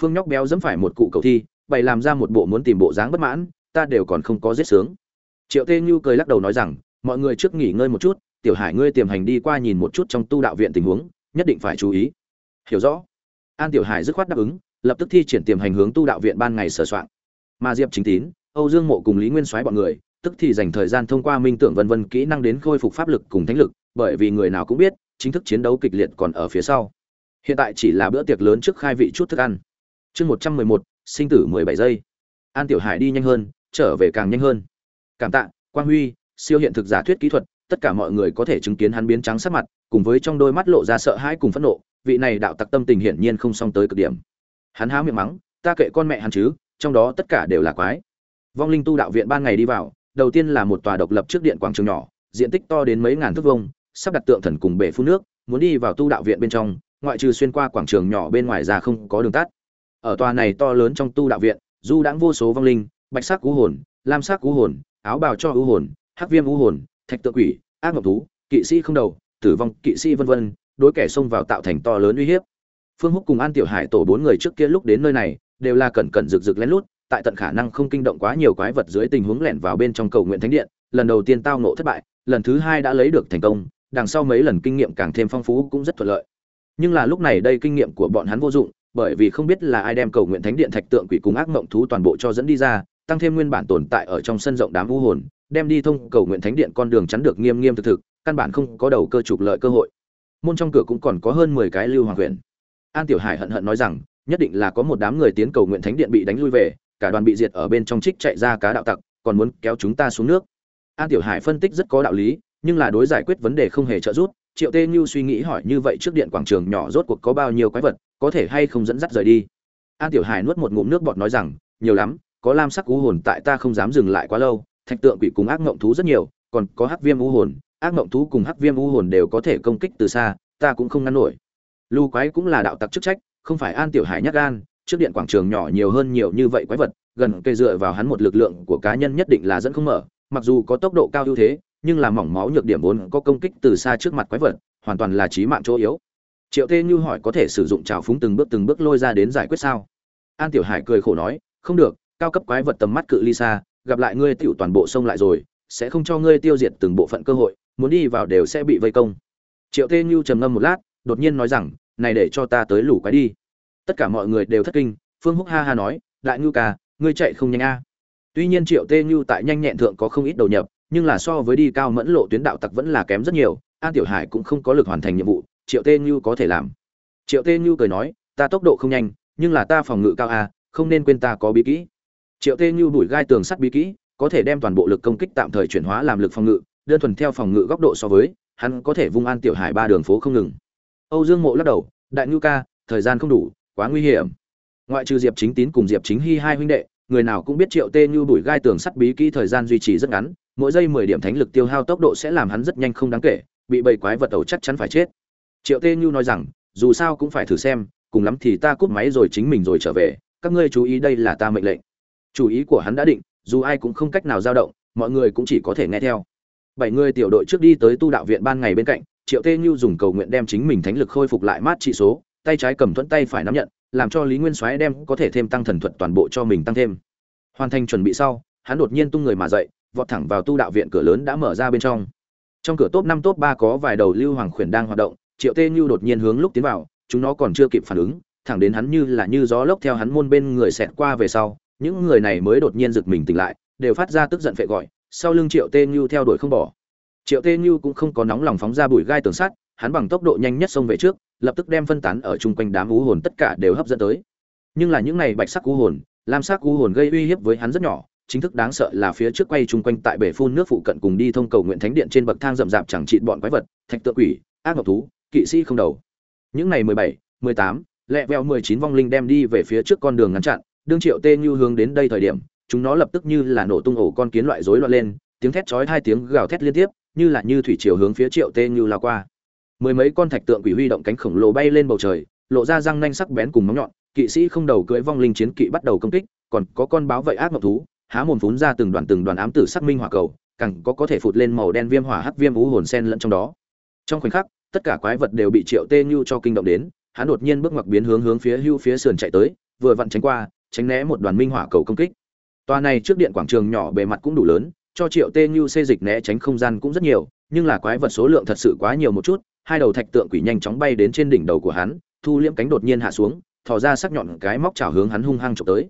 Phương nhóc béo dẫm phải một cụ cầu thi, bày làm ra một bộ muốn tìm bộ dáng bất mãn, ta đều còn không có giết sướng. Triệu tê như cười lắc đầu nói rằng, mọi người trước nghỉ ngơi một chút, tiểu hải ngươi tiềm hành đi qua nhìn một chút trong tu đạo viện tình huống, nhất định phải chú ý. Hiểu rõ. An tiểu hải dứt khoát đáp ứng, lập tức thi triển tiềm hành hướng tu đạo viện ban ngày sửa soạn mà diệp chính tín, âu dương mộ cùng lý nguyên soái bọn người, tức thì dành thời gian thông qua minh tưởng vân vân kỹ năng đến khôi phục pháp lực cùng thánh lực, bởi vì người nào cũng biết, chính thức chiến đấu kịch liệt còn ở phía sau. Hiện tại chỉ là bữa tiệc lớn trước khai vị chút thức ăn. Chương một trăm mười một, sinh tử mười bảy giây. An tiểu hải đi nhanh hơn, trở về càng nhanh hơn. Cảm tạ, quang huy, siêu hiện thực giả thuyết kỹ thuật, tất cả mọi người có thể chứng kiến hắn biến trắng sắc mặt, cùng với trong đôi mắt lộ ra sợ hãi cùng phẫn nộ, vị này đạo tặc tâm tình hiển nhiên không song tới cực điểm. Hắn há miệng mắng, ta kệ con mẹ hắn chứ trong đó tất cả đều là quái. Vong linh tu đạo viện ban ngày đi vào, đầu tiên là một tòa độc lập trước điện quảng trường nhỏ, diện tích to đến mấy ngàn thước vông sắp đặt tượng thần cùng bể phun nước, muốn đi vào tu đạo viện bên trong, ngoại trừ xuyên qua quảng trường nhỏ bên ngoài ra không có đường tắt. Ở tòa này to lớn trong tu đạo viện, du đãng vô số vong linh, bạch sắc cú hồn, lam sắc cú hồn, áo bào cho ưu hồn, hắc viêm ưu hồn, thạch tượng quỷ, ác ngọc thú, kỵ sĩ không đầu, tử vong, kỵ sĩ vân vân, đối kẻ xông vào tạo thành to lớn uy hiếp. Phương húc cùng an tiểu hải tổ bốn người trước kia lúc đến nơi này đều là cẩn cẩn rực rực lén lút, tại tận khả năng không kinh động quá nhiều quái vật dưới tình huống lẻn vào bên trong cầu nguyện thánh điện, lần đầu tiên tao ngộ thất bại, lần thứ hai đã lấy được thành công, đằng sau mấy lần kinh nghiệm càng thêm phong phú cũng rất thuận lợi nhưng là lúc này đây kinh nghiệm của bọn hắn vô dụng, bởi vì không biết là ai đem cầu nguyện thánh điện thạch tượng quỷ cùng ác mộng thú toàn bộ cho dẫn đi ra, tăng thêm nguyên bản tồn tại ở trong sân rộng đám u hồn, đem đi thông cầu nguyện thánh điện con đường chắn được nghiêm nghiêm thực thực, căn bản không có đầu cơ trục lợi cơ hội môn trong cửa cũng còn có hơn mười cái lưu hoàng huyền. an tiểu hải hận hận nói rằng nhất định là có một đám người tiến cầu nguyện thánh điện bị đánh lui về, cả đoàn bị diệt ở bên trong trích chạy ra cá đạo tặc, còn muốn kéo chúng ta xuống nước. An tiểu hải phân tích rất có đạo lý, nhưng là đối giải quyết vấn đề không hề trợ giúp, triệu tê như suy nghĩ hỏi như vậy trước điện quảng trường nhỏ rốt cuộc có bao nhiêu quái vật, có thể hay không dẫn dắt rời đi. An tiểu hải nuốt một ngụm nước bọt nói rằng, nhiều lắm, có lam sắc u hồn tại ta không dám dừng lại quá lâu, thạch tượng quỷ cùng ác ngộng thú rất nhiều, còn có hắc viêm u hồn, ác ngộng thú cùng hắc viêm u hồn đều có thể công kích từ xa, ta cũng không ngăn nổi. Lưu quái cũng là đạo tặc chức trách không phải an tiểu hải nhắc gan, trước điện quảng trường nhỏ nhiều hơn nhiều như vậy quái vật, gần cây dựa vào hắn một lực lượng của cá nhân nhất định là dẫn không mở, mặc dù có tốc độ cao ưu thế, nhưng là mỏng máu nhược điểm vốn có công kích từ xa trước mặt quái vật, hoàn toàn là trí mạng chỗ yếu. Triệu tê như hỏi có thể sử dụng trào phúng từng bước từng bước lôi ra đến giải quyết sao? An tiểu hải cười khổ nói, không được, cao cấp quái vật tầm mắt cự ly xa, gặp lại ngươi tiểu toàn bộ sông lại rồi, sẽ không cho ngươi tiêu diệt từng bộ phận cơ hội, muốn đi vào đều sẽ bị vây công. Triệu tê như trầm ngâm một lát, đột nhiên nói rằng này để cho ta tới lũ quái đi. Tất cả mọi người đều thất kinh, phương húc ha ha nói, đại ngưu ca, ngươi chạy không nhanh a. Tuy nhiên triệu tê ngưu tại nhanh nhẹn thượng có không ít đầu nhập, nhưng là so với đi cao mẫn lộ tuyến đạo tặc vẫn là kém rất nhiều, an tiểu hải cũng không có lực hoàn thành nhiệm vụ, triệu tê ngưu có thể làm. Triệu tê ngưu cười nói, ta tốc độ không nhanh, nhưng là ta phòng ngự cao a, không nên quên ta có bí kỹ. Triệu tê như đuổi gai tường sắt bí kỹ, có thể đem toàn bộ lực công kích tạm thời chuyển hóa làm lực phòng ngự, đơn thuần theo phòng ngự góc độ so với, hắn có thể vung an tiểu hải ba đường phố không ngừng âu dương mộ lắc đầu, đại ngưu ca, thời gian không đủ, quá nguy hiểm. Ngoại trừ diệp chính tín cùng diệp chính hy hai huynh đệ, người nào cũng biết triệu tê như bùi gai tường sắt bí kỹ thời gian duy trì rất ngắn, mỗi giây mười điểm thánh lực tiêu hao tốc độ sẽ làm hắn rất nhanh không đáng kể, bị bầy quái vật ẩu chắc chắn phải chết. Triệu tê như nói rằng, dù sao cũng phải thử xem, cùng lắm thì ta cúp máy rồi chính mình rồi trở về, các ngươi chú ý đây là ta mệnh lệnh. Chủ ý của hắn đã định, dù ai cũng không cách nào dao động, mọi người cũng chỉ có thể nghe theo. Bảy người tiểu đội trước đi tới tu đạo viện ban ngày bên cạnh triệu tê như dùng cầu nguyện đem chính mình thánh lực khôi phục lại mát trị số, tay trái cầm thuẫn tay phải nắm nhận, làm cho lý nguyên soái đem có thể thêm tăng thần thuật toàn bộ cho mình tăng thêm. Hoàn thành chuẩn bị sau, hắn đột nhiên tung người mà dậy, vọt thẳng vào tu đạo viện cửa lớn đã mở ra bên trong. Trong cửa top năm top ba có vài đầu lưu hoàng khuyển đang hoạt động, triệu tê như đột nhiên hướng lúc tiến vào, chúng nó còn chưa kịp phản ứng, thẳng đến hắn như là như gió lốc theo hắn môn bên người xẹt qua về sau, những người này mới đột nhiên giật mình tỉnh lại, đều phát ra tức giận phệ gọi, sau lưng triệu tê như theo đuổi không bỏ triệu tê như cũng không có nóng lòng phóng ra bụi gai tường sắt, hắn bằng tốc độ nhanh nhất xông về trước, lập tức đem phân tán ở chung quanh đám u hồn tất cả đều hấp dẫn tới. Nhưng là những này bạch sắc u hồn, lam sắc u hồn gây uy hiếp với hắn rất nhỏ, chính thức đáng sợ là phía trước quay chung quanh tại bể phun nước phụ cận cùng đi thông cầu nguyện thánh điện trên bậc thang rậm rạp chẳng trị bọn quái vật, thạch tượng quỷ, ác ngọc thú, kỵ sĩ không đầu. Những này mười bảy, mười tám, lẹ veo mười chín vong linh đem đi về phía trước con đường ngăn chặn, đương triệu tê như hướng đến đây thời điểm, chúng nó lập tức như là nổ tung ổ con kiến loại rối loạn lên, tiếng thét chói hai tiếng gào thét liên tiếp như là như thủy triều hướng phía triệu tê như lao qua. Mười mấy con thạch tượng quỷ huy động cánh khổng lồ bay lên bầu trời lộ ra răng nanh sắc bén cùng móng nhọn kỵ sĩ không đầu cưỡi vong linh chiến kỵ bắt đầu công kích còn có con báo vậy ác ngọc thú há mồm phún ra từng đoàn từng đoàn ám tử sắc minh hỏa cầu cẳng có có thể phụt lên màu đen viêm hỏa hắc viêm ú hồn sen lẫn trong đó. Trong khoảnh khắc tất cả quái vật đều bị triệu tê như cho kinh động đến hắn đột nhiên bước ngoặt biến hướng hướng phía hưu phía sườn chạy tới vừa vặn tránh qua tránh né một đoàn minh hỏa cầu công kích. Tòa này trước điện quảng trường nhỏ bề mặt cũng đủ lớn, cho Triệu Tê Như xê dịch né tránh không gian cũng rất nhiều, nhưng là quái vật số lượng thật sự quá nhiều một chút, hai đầu thạch tượng quỷ nhanh chóng bay đến trên đỉnh đầu của hắn, thu liễm cánh đột nhiên hạ xuống, thò ra sắc nhọn cái móc chảo hướng hắn hung hăng chụp tới.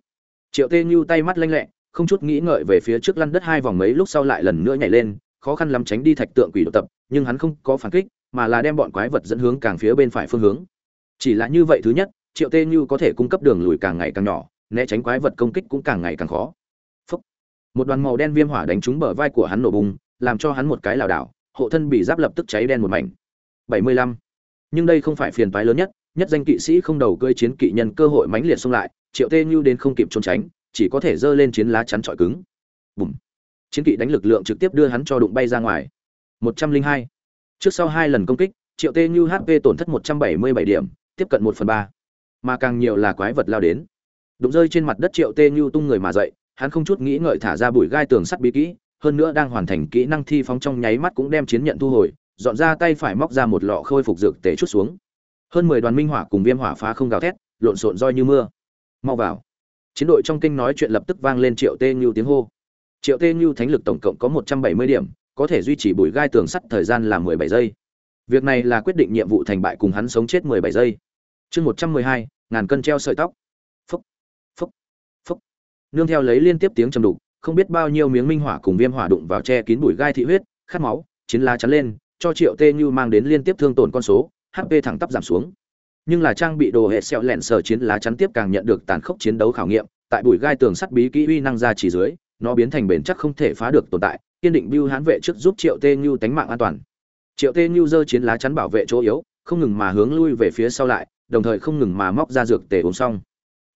Triệu Tê Như tay mắt lanh lẹ, không chút nghĩ ngợi về phía trước lăn đất hai vòng mấy lúc sau lại lần nữa nhảy lên, khó khăn lắm tránh đi thạch tượng quỷ đột tập, nhưng hắn không có phản kích, mà là đem bọn quái vật dẫn hướng càng phía bên phải phương hướng. Chỉ là như vậy thứ nhất, Triệu Tê Như có thể cung cấp đường lùi càng ngày càng nhỏ, né tránh quái vật công kích cũng càng ngày càng khó một đoàn màu đen viêm hỏa đánh trúng bờ vai của hắn nổ bùng, làm cho hắn một cái lảo đảo, hộ thân bị giáp lập tức cháy đen một mảnh. 75. nhưng đây không phải phiền toái lớn nhất nhất danh kỵ sĩ không đầu cơi chiến kỵ nhân cơ hội mãnh liệt xông lại, triệu tê như đến không kịp trốn tránh, chỉ có thể giơ lên chiến lá chắn trọi cứng. Bùm. Chiến kỵ đánh lực lượng trực tiếp đưa hắn cho đụng bay ra ngoài. 102. trước sau hai lần công kích, triệu tê như hp tổn thất 177 điểm, tiếp cận một phần ba. Mà càng nhiều là quái vật lao đến. Đụng rơi trên mặt đất triệu tê như tung người mà dậy hắn không chút nghĩ ngợi thả ra bụi gai tường sắt bí kỹ, hơn nữa đang hoàn thành kỹ năng thi phóng trong nháy mắt cũng đem chiến nhận thu hồi, dọn ra tay phải móc ra một lọ khôi phục dược tể chút xuống. Hơn mười đoàn minh hỏa cùng viêm hỏa phá không gào thét, lộn xộn roi như mưa. Mau vào. Chiến đội trong kinh nói chuyện lập tức vang lên triệu tê như tiếng hô. Triệu tê như thánh lực tổng cộng có một trăm bảy mươi điểm, có thể duy trì bụi gai tường sắt thời gian là mười bảy giây. Việc này là quyết định nhiệm vụ thành bại cùng hắn sống chết mười bảy giây. Chương một trăm mười hai, ngàn cân treo sợi tóc nương theo lấy liên tiếp tiếng trầm đục, không biết bao nhiêu miếng minh hỏa cùng viêm hỏa đụng vào che kín bụi gai thị huyết, khát máu, chiến lá chắn lên, cho triệu tê như mang đến liên tiếp thương tổn con số hp thẳng tắp giảm xuống nhưng là trang bị đồ hệ sẹo lẹn sờ chiến lá chắn tiếp càng nhận được tàn khốc chiến đấu khảo nghiệm, tại bụi gai tường sắt bí kỹ uy năng ra chỉ dưới, nó biến thành bền chắc không thể phá được tồn tại, kiên định bưu hán vệ trước giúp triệu tê như tánh mạng an toàn triệu tê như giơ chiến lá chắn bảo vệ chỗ yếu, không ngừng mà hướng lui về phía sau lại, đồng thời không ngừng mà móc ra dược tề uống xong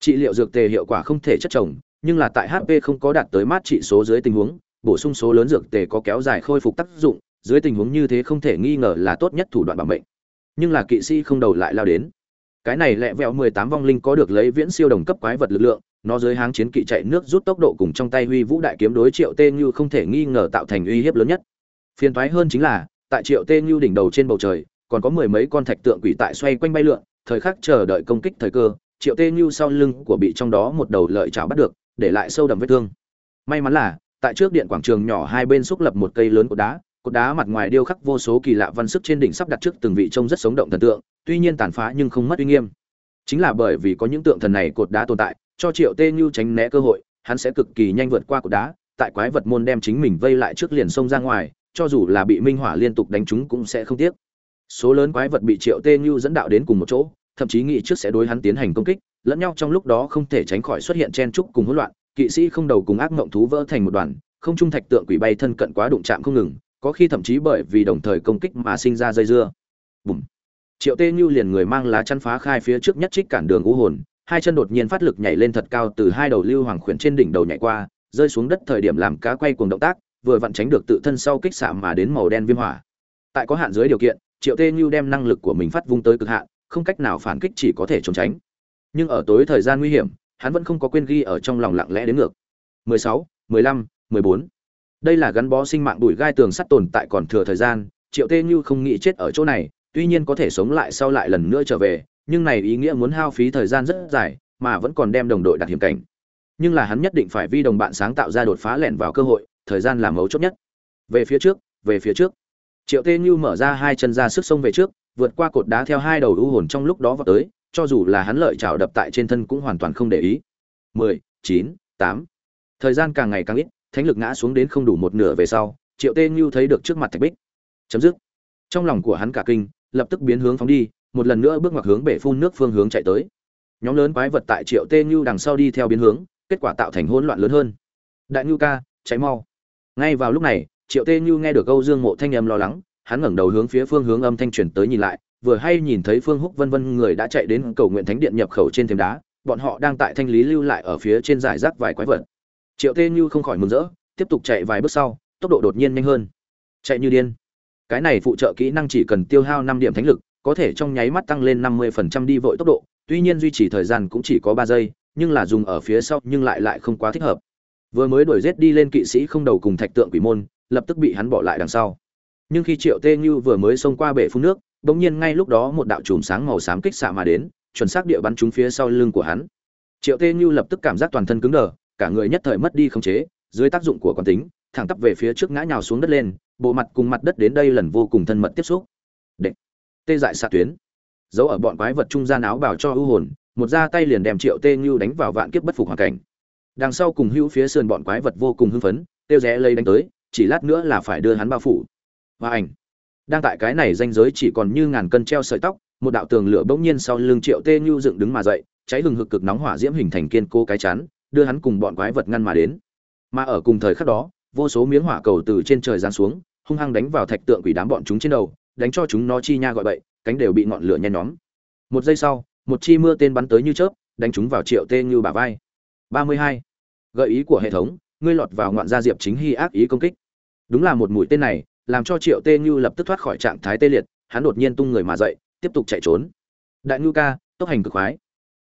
trị liệu dược tề hiệu quả không thể chất chồng nhưng là tại HP không có đạt tới mát trị số dưới tình huống, bổ sung số lớn dược tề có kéo dài khôi phục tác dụng, dưới tình huống như thế không thể nghi ngờ là tốt nhất thủ đoạn bảo mệnh. Nhưng là kỵ sĩ không đầu lại lao đến. Cái này lẹ vẹo 18 vong linh có được lấy viễn siêu đồng cấp quái vật lực lượng, nó dưới háng chiến kỵ chạy nước rút tốc độ cùng trong tay huy vũ đại kiếm đối Triệu Tê Như không thể nghi ngờ tạo thành uy hiếp lớn nhất. Phiền toái hơn chính là, tại Triệu Tê Như đỉnh đầu trên bầu trời, còn có mười mấy con thạch tượng quỷ tại xoay quanh bay lượn, thời khắc chờ đợi công kích thời cơ, Triệu Tê Như sau lưng của bị trong đó một đầu lợi chảo bắt được, để lại sâu đậm vết thương. May mắn là, tại trước điện quảng trường nhỏ hai bên xúc lập một cây lớn cột đá cột đá mặt ngoài điêu khắc vô số kỳ lạ văn sức trên đỉnh sắp đặt trước từng vị trông rất sống động thần tượng, tuy nhiên tàn phá nhưng không mất uy nghiêm. Chính là bởi vì có những tượng thần này cột đá tồn tại, cho triệu tê như tránh né cơ hội, hắn sẽ cực kỳ nhanh vượt qua cột đá, tại quái vật môn đem chính mình vây lại trước liền sông ra ngoài, cho dù là bị minh hỏa liên tục đánh trúng cũng sẽ không tiếc. Số lớn quái vật bị triệu tê như dẫn đạo đến cùng một chỗ, thậm chí nghĩ trước sẽ đối hắn tiến hành công kích lẫn nhau trong lúc đó không thể tránh khỏi xuất hiện chen trúc cùng hỗn loạn, kỵ sĩ không đầu cùng ác mộng thú vỡ thành một đoàn, không trung thạch tượng quỷ bay thân cận quá đụng chạm không ngừng, có khi thậm chí bởi vì đồng thời công kích mà sinh ra dây dưa. Bùm. Triệu tê như liền người mang lá chắn phá khai phía trước nhất trích cản đường u hồn, hai chân đột nhiên phát lực nhảy lên thật cao từ hai đầu lưu hoàng khuyển trên đỉnh đầu nhảy qua, rơi xuống đất thời điểm làm cá quay cuồng động tác, vừa vặn tránh được tự thân sau kích xạ mà đến màu đen viêm hỏa. Tại có hạn dưới điều kiện, triệu tê như đem năng lực của mình phát vung tới cực hạn, không cách nào phản kích chỉ có thể trốn tránh nhưng ở tối thời gian nguy hiểm hắn vẫn không có quên ghi ở trong lòng lặng lẽ đến ngược. 16, 15, 14. đây là gắn bó sinh mạng đuổi gai tường sắt tồn tại còn thừa thời gian triệu tê như không nghĩ chết ở chỗ này tuy nhiên có thể sống lại sau lại lần nữa trở về nhưng này ý nghĩa muốn hao phí thời gian rất dài mà vẫn còn đem đồng đội đặt hiểm cảnh. Nhưng là hắn nhất định phải vi đồng bạn sáng tạo ra đột phá lẻn vào cơ hội thời gian là mấu chốt nhất. Về phía trước về phía trước. Triệu tê như mở ra hai chân ra sức sông về trước vượt qua cột đá theo hai đầu u hồn trong lúc đó vào tới cho dù là hắn lợi chảo đập tại trên thân cũng hoàn toàn không để ý. Mười, chín, tám. Thời gian càng ngày càng ít, thánh lực ngã xuống đến không đủ một nửa về sau, triệu tê như thấy được trước mặt thạch bích. Chấm dứt. Trong lòng của hắn cả kinh, lập tức biến hướng phóng đi, một lần nữa bước ngoặt hướng bể phun nước phương hướng chạy tới. Nhóm lớn quái vật tại triệu tê như đằng sau đi theo biến hướng, kết quả tạo thành hỗn loạn lớn hơn. Đại ngưu ca cháy mau. Ngay vào lúc này, triệu tê như nghe được câu dương mộ thanh âm lo lắng, hắn ngẩng đầu hướng phía phương hướng âm thanh truyền tới nhìn lại vừa hay nhìn thấy phương húc vân vân người đã chạy đến cầu nguyện thánh điện nhập khẩu trên thềm đá, bọn họ đang tại thanh lý lưu lại ở phía trên giải rác vài quái vật. Triệu tê như không khỏi mừng rỡ, tiếp tục chạy vài bước sau, tốc độ đột nhiên nhanh hơn. Chạy như điên. Cái này phụ trợ kỹ năng chỉ cần tiêu hao năm điểm thánh lực, có thể trong nháy mắt tăng lên năm mươi phần trăm đi vội tốc độ, tuy nhiên duy trì thời gian cũng chỉ có ba giây, nhưng là dùng ở phía sau nhưng lại lại không quá thích hợp. Vừa mới đuổi giết đi lên kỵ sĩ không đầu cùng thạch tượng quỷ môn, lập tức bị hắn bỏ lại đằng sau. Nhưng khi triệu tê như vừa mới xông qua bể phun nước bỗng nhiên ngay lúc đó một đạo chùm sáng màu xám kích xạ mà đến, chuẩn xác địa bắn trúng phía sau lưng của hắn. Triệu tê như lập tức cảm giác toàn thân cứng đờ, cả người nhất thời mất đi khống chế, dưới tác dụng của quán tính, thẳng tắp về phía trước ngã nhào xuống đất lên, bộ mặt cùng mặt đất đến đây lần vô cùng thân mật tiếp xúc. Đệ. tê dại xạ tuyến. Giấu ở bọn quái vật trung gian áo bảo cho ưu hồn, một ra tay liền đem triệu tê như đánh vào vạn kiếp bất phục hoàn cảnh. Đằng sau cùng hữu phía sườn bọn quái vật vô cùng hưng phấn, tiêu rẽ lây đánh tới, chỉ lát nữa là phải đưa hắn bao phủ. Và ảnh! Đang tại cái này danh giới chỉ còn như ngàn cân treo sợi tóc, một đạo tường lửa bỗng nhiên sau lưng triệu tê nhu dựng đứng mà dậy, cháy hừng hực cực nóng hỏa diễm hình thành kiên cố cái chắn đưa hắn cùng bọn quái vật ngăn mà đến. Mà ở cùng thời khắc đó, vô số miếng hỏa cầu từ trên trời giáng xuống, hung hăng đánh vào thạch tượng quỷ đám bọn chúng trên đầu, đánh cho chúng nó chi nha gọi bậy, cánh đều bị ngọn lửa nhen nhóm. Một giây sau, một chi mưa tên bắn tới như chớp, đánh chúng vào triệu tê như bả vai. Ba mươi hai. Gợi ý của hệ thống, ngươi lọt vào ngoạn gia diệp chính hy ác ý công kích. Đúng là một mũi tên này làm cho triệu tê như lập tức thoát khỏi trạng thái tê liệt, hắn đột nhiên tung người mà dậy, tiếp tục chạy trốn. Đại ngưu ca, tốc hành cực khoái.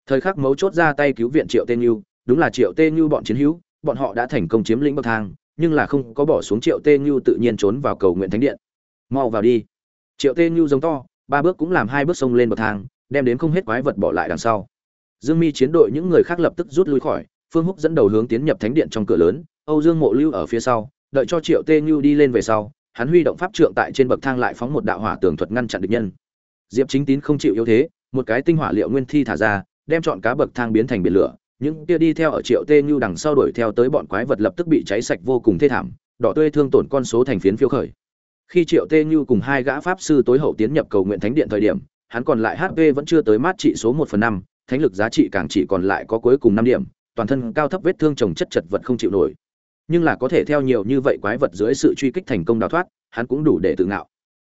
Thời khắc mấu chốt ra tay cứu viện triệu tê như, đúng là triệu tê như bọn chiến hữu, bọn họ đã thành công chiếm lĩnh bậc thang, nhưng là không có bỏ xuống triệu tê như tự nhiên trốn vào cầu nguyện thánh điện. Mau vào đi. Triệu tê như giống to, ba bước cũng làm hai bước xông lên bậc thang, đem đến không hết quái vật bỏ lại đằng sau. Dương mi chiến đội những người khác lập tức rút lui khỏi, phương húc dẫn đầu hướng tiến nhập thánh điện trong cửa lớn, âu dương mộ lưu ở phía sau, đợi cho triệu tê như đi lên về sau hắn huy động pháp trượng tại trên bậc thang lại phóng một đạo hỏa tường thuật ngăn chặn địch nhân. Diệp chính tín không chịu yếu thế, một cái tinh hỏa liệu nguyên thi thả ra, đem chọn cá bậc thang biến thành biển lửa, những kia đi theo ở triệu tê Nhu đằng sau đuổi theo tới bọn quái vật lập tức bị cháy sạch vô cùng thê thảm, đỏ tươi thương tổn con số thành phiến phiêu khởi. Khi triệu tê Nhu cùng hai gã pháp sư tối hậu tiến nhập cầu nguyện thánh điện thời điểm, hắn còn lại hp vẫn chưa tới mát trị số một phần năm, thánh lực giá trị càng chỉ còn lại có cuối cùng năm điểm, toàn thân cao thấp vết thương trồng chất chật vật không chịu nổi nhưng là có thể theo nhiều như vậy quái vật dưới sự truy kích thành công đào thoát, hắn cũng đủ để tự ngạo.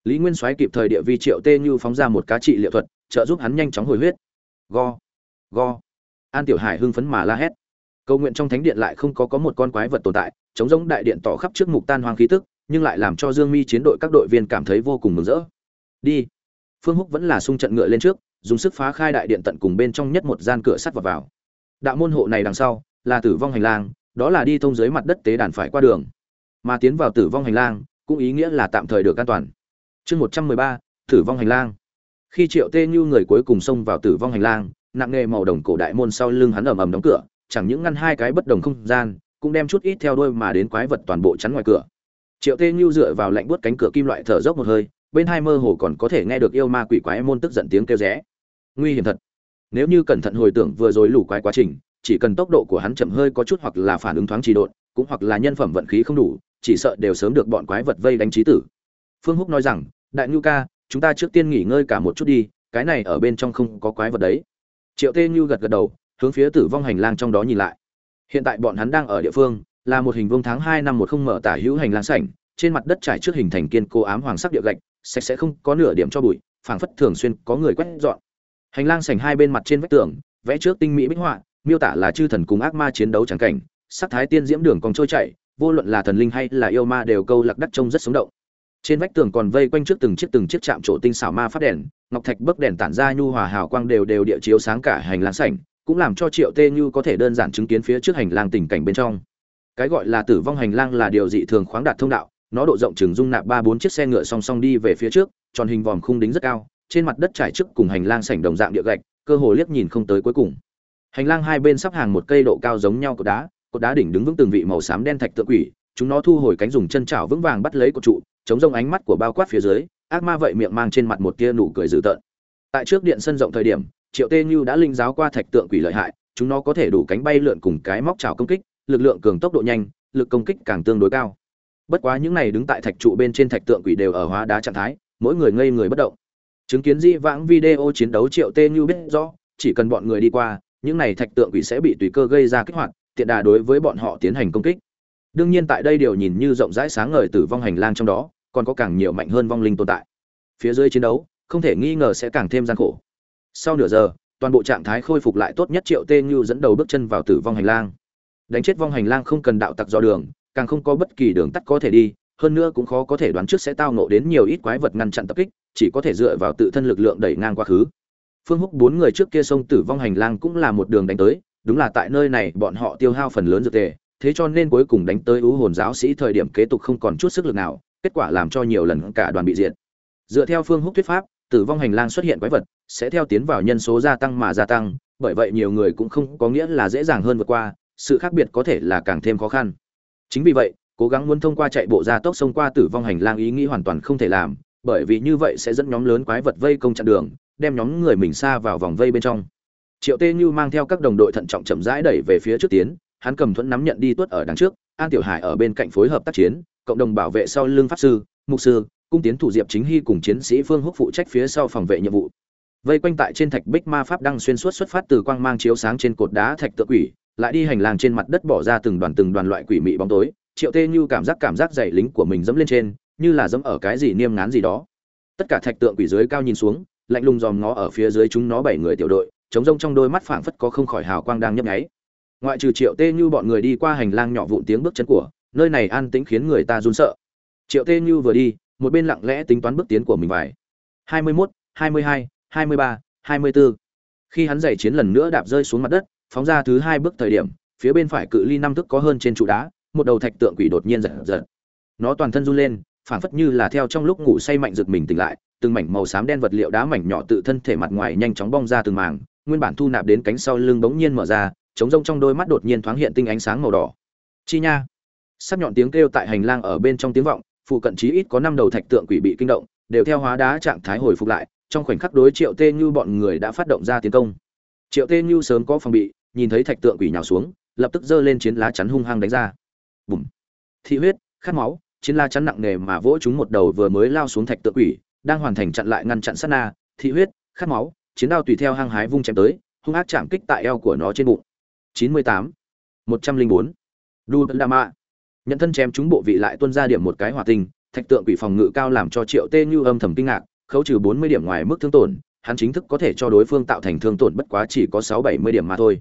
Lý nguyên soái kịp thời địa vi triệu tê như phóng ra một cá trị liệu thuật, trợ giúp hắn nhanh chóng hồi huyết. Go go. An tiểu hải hưng phấn mà la hét. Cầu nguyện trong thánh điện lại không có có một con quái vật tồn tại, chống giống đại điện tỏ khắp trước mục tan hoang khí tức, nhưng lại làm cho dương mi chiến đội các đội viên cảm thấy vô cùng mừng rỡ. Đi. Phương húc vẫn là sung trận ngựa lên trước, dùng sức phá khai đại điện tận cùng bên trong nhất một gian cửa sắt vào vào. Đạo môn hộ này đằng sau là tử vong hành lang đó là đi thông dưới mặt đất tế đàn phải qua đường, mà tiến vào tử vong hành lang cũng ý nghĩa là tạm thời được an toàn. Chương một trăm mười ba, tử vong hành lang. Khi triệu tê như người cuối cùng xông vào tử vong hành lang, nặng nghề màu đồng cổ đại môn sau lưng hắn ầm ầm đóng cửa, chẳng những ngăn hai cái bất đồng không gian, cũng đem chút ít theo đuôi mà đến quái vật toàn bộ chắn ngoài cửa. Triệu tê như dựa vào lạnh buốt cánh cửa kim loại thở dốc một hơi, bên hai mơ hồ còn có thể nghe được yêu ma quỷ quái môn tức giận tiếng kêu rẽ. Nguy hiểm thật. Nếu như cẩn thận hồi tưởng vừa rồi lủ quái quá trình chỉ cần tốc độ của hắn chậm hơi có chút hoặc là phản ứng thoáng trì độn, cũng hoặc là nhân phẩm vận khí không đủ, chỉ sợ đều sớm được bọn quái vật vây đánh trí tử. Phương húc nói rằng, đại nhu ca, chúng ta trước tiên nghỉ ngơi cả một chút đi, cái này ở bên trong không có quái vật đấy. Triệu tê nhu gật gật đầu, hướng phía tử vong hành lang trong đó nhìn lại. Hiện tại bọn hắn đang ở địa phương, là một hình vuông tháng hai năm một không mở tả hữu hành lang sảnh, trên mặt đất trải trước hình thành kiên cố ám hoàng sắc địa gạch, sạch sẽ không có nửa điểm cho bụi, phảng phất thường xuyên có người quét dọn. Hành lang sảnh hai bên mặt trên vách tường, vẽ trước tinh mỹ bích họa miêu tả là chư thần cùng ác ma chiến đấu trắng cảnh, sắc thái tiên diễm đường còn trôi chảy, vô luận là thần linh hay là yêu ma đều câu lạc đắc trông rất sống động. Trên vách tường còn vây quanh trước từng chiếc từng chiếc chạm trổ tinh xảo ma phát đèn, ngọc thạch bấc đèn tản ra nhu hòa hào quang đều đều địa chiếu sáng cả hành lang sảnh, cũng làm cho triệu tê như có thể đơn giản chứng kiến phía trước hành lang tình cảnh bên trong. Cái gọi là tử vong hành lang là điều dị thường khoáng đạt thông đạo, nó độ rộng chừng dung nạp ba bốn chiếc xe ngựa song song đi về phía trước, tròn hình vòm khung đính rất cao, trên mặt đất trải trước cùng hành lang sảnh đồng dạng địa gạch, cơ hồ liếc nhìn không tới cuối cùng hành lang hai bên sắp hàng một cây độ cao giống nhau cột đá cột đá đỉnh đứng vững từng vị màu xám đen thạch tượng quỷ, chúng nó thu hồi cánh dùng chân chảo vững vàng bắt lấy cột trụ, chống rông ánh mắt của bao quát phía dưới, ác ma vậy miệng mang trên mặt một tia nụ cười dữ tợn. Tại trước điện sân rộng thời điểm, triệu tê như đã linh giáo qua thạch tượng quỷ lợi hại, chúng nó có thể đủ cánh bay lượn cùng cái móc chảo công kích, lực lượng cường tốc độ nhanh, lực công kích càng tương đối cao. Bất quá những này đứng tại thạch trụ bên trên thạch tượng quỷ đều ở hóa đá trạng thái, mỗi người ngây người bất động. Chứng kiến di vãng video chiến đấu triệu tê như biết rõ, chỉ cần bọn người đi qua những này thạch tượng quỷ sẽ bị tùy cơ gây ra kích hoạt, tiện đà đối với bọn họ tiến hành công kích. Đương nhiên tại đây điều nhìn như rộng rãi sáng ngời tử vong hành lang trong đó, còn có càng nhiều mạnh hơn vong linh tồn tại. Phía dưới chiến đấu, không thể nghi ngờ sẽ càng thêm gian khổ. Sau nửa giờ, toàn bộ trạng thái khôi phục lại tốt nhất triệu tên như dẫn đầu bước chân vào tử vong hành lang. Đánh chết vong hành lang không cần đạo tặc dò đường, càng không có bất kỳ đường tắt có thể đi, hơn nữa cũng khó có thể đoán trước sẽ tao ngộ đến nhiều ít quái vật ngăn chặn tập kích, chỉ có thể dựa vào tự thân lực lượng đẩy ngang quá khứ phương húc bốn người trước kia sông tử vong hành lang cũng là một đường đánh tới, đúng là tại nơi này bọn họ tiêu hao phần lớn dược tề, thế cho nên cuối cùng đánh tới ưu hồn giáo sĩ thời điểm kế tục không còn chút sức lực nào, kết quả làm cho nhiều lần cả đoàn bị diệt. Dựa theo phương húc thuyết pháp, tử vong hành lang xuất hiện quái vật, sẽ theo tiến vào nhân số gia tăng mà gia tăng, bởi vậy nhiều người cũng không có nghĩa là dễ dàng hơn vượt qua, sự khác biệt có thể là càng thêm khó khăn. Chính vì vậy, cố gắng muốn thông qua chạy bộ ra tốc xông qua tử vong hành lang ý nghĩ hoàn toàn không thể làm, bởi vì như vậy sẽ dẫn nhóm lớn quái vật vây công chặn đường đem nhóm người mình xa vào vòng vây bên trong. Triệu tê như mang theo các đồng đội thận trọng chậm rãi đẩy về phía trước tiến, hắn cầm thuẫn nắm nhận đi tuất ở đằng trước, an tiểu hải ở bên cạnh phối hợp tác chiến, cộng đồng bảo vệ sau lưng pháp sư, mục sư, cung tiến thủ diệp chính hy cùng chiến sĩ phương húc phụ trách phía sau phòng vệ nhiệm vụ. Vây quanh tại trên thạch bích ma pháp đang xuyên suốt xuất phát từ quang mang chiếu sáng trên cột đá thạch tự quỷ, lại đi hành lang trên mặt đất bỏ ra từng đoàn từng đoàn loại quỷ mị bóng tối. Triệu tê như cảm giác cảm giác dày lính của mình dẫm lên trên, như là dẫm ở cái gì niêm ngán gì đó. Tất cả thạch tượng quỷ dưới cao nhìn xuống lạnh lùng dòm ngó ở phía dưới chúng nó bảy người tiểu đội, chống rông trong đôi mắt phảng phất có không khỏi hào quang đang nhấp nháy. Ngoại trừ triệu tê như bọn người đi qua hành lang nhỏ vụn tiếng bước chân của, nơi này an tĩnh khiến người ta run sợ. Triệu tê như vừa đi, một bên lặng lẽ tính toán bước tiến của mình vài. Hai mươi mốt, hai mươi hai hai mươi ba, hai mươi bốn. Khi hắn giày chiến lần nữa đạp rơi xuống mặt đất, phóng ra thứ hai bước thời điểm, phía bên phải cự ly năm thước có hơn trên trụ đá, một đầu thạch tượng quỷ đột nhiên giật giật. Nó toàn thân run lên phảng phất như là theo trong lúc ngủ say mạnh giật mình tỉnh lại, từng mảnh màu xám đen vật liệu đá mảnh nhỏ tự thân thể mặt ngoài nhanh chóng bong ra từng mảng, nguyên bản thu nạp đến cánh sau lưng bỗng nhiên mở ra, trống rông trong đôi mắt đột nhiên thoáng hiện tinh ánh sáng màu đỏ. Chi nha! Sắc nhọn tiếng kêu tại hành lang ở bên trong tiếng vọng, phụ cận chí ít có năm đầu thạch tượng quỷ bị kinh động, đều theo hóa đá trạng thái hồi phục lại, trong khoảnh khắc đối triệu tê như bọn người đã phát động ra tiến công. Triệu tê như sớm có phòng bị, nhìn thấy thạch tượng quỷ nhào xuống, lập tức giơ lên chiến lá chắn hung hăng đánh ra. Bùm! Thị huyết, khát máu chiến la chắn nặng nề mà vỗ chúng một đầu vừa mới lao xuống thạch tượng quỷ đang hoàn thành chặn lại ngăn chặn sát na thị huyết khát máu chiến đao tùy theo hăng hái vung chém tới hung ác chạm kích tại eo của nó trên bụng. 98, 104, đu Đà mạ nhận thân chém chúng bộ vị lại tuân ra điểm một cái hỏa tinh thạch tượng quỷ phòng ngự cao làm cho triệu tê như âm thầm kinh ngạc khấu trừ 40 điểm ngoài mức thương tổn hắn chính thức có thể cho đối phương tạo thành thương tổn bất quá chỉ có 6-70 điểm mà thôi.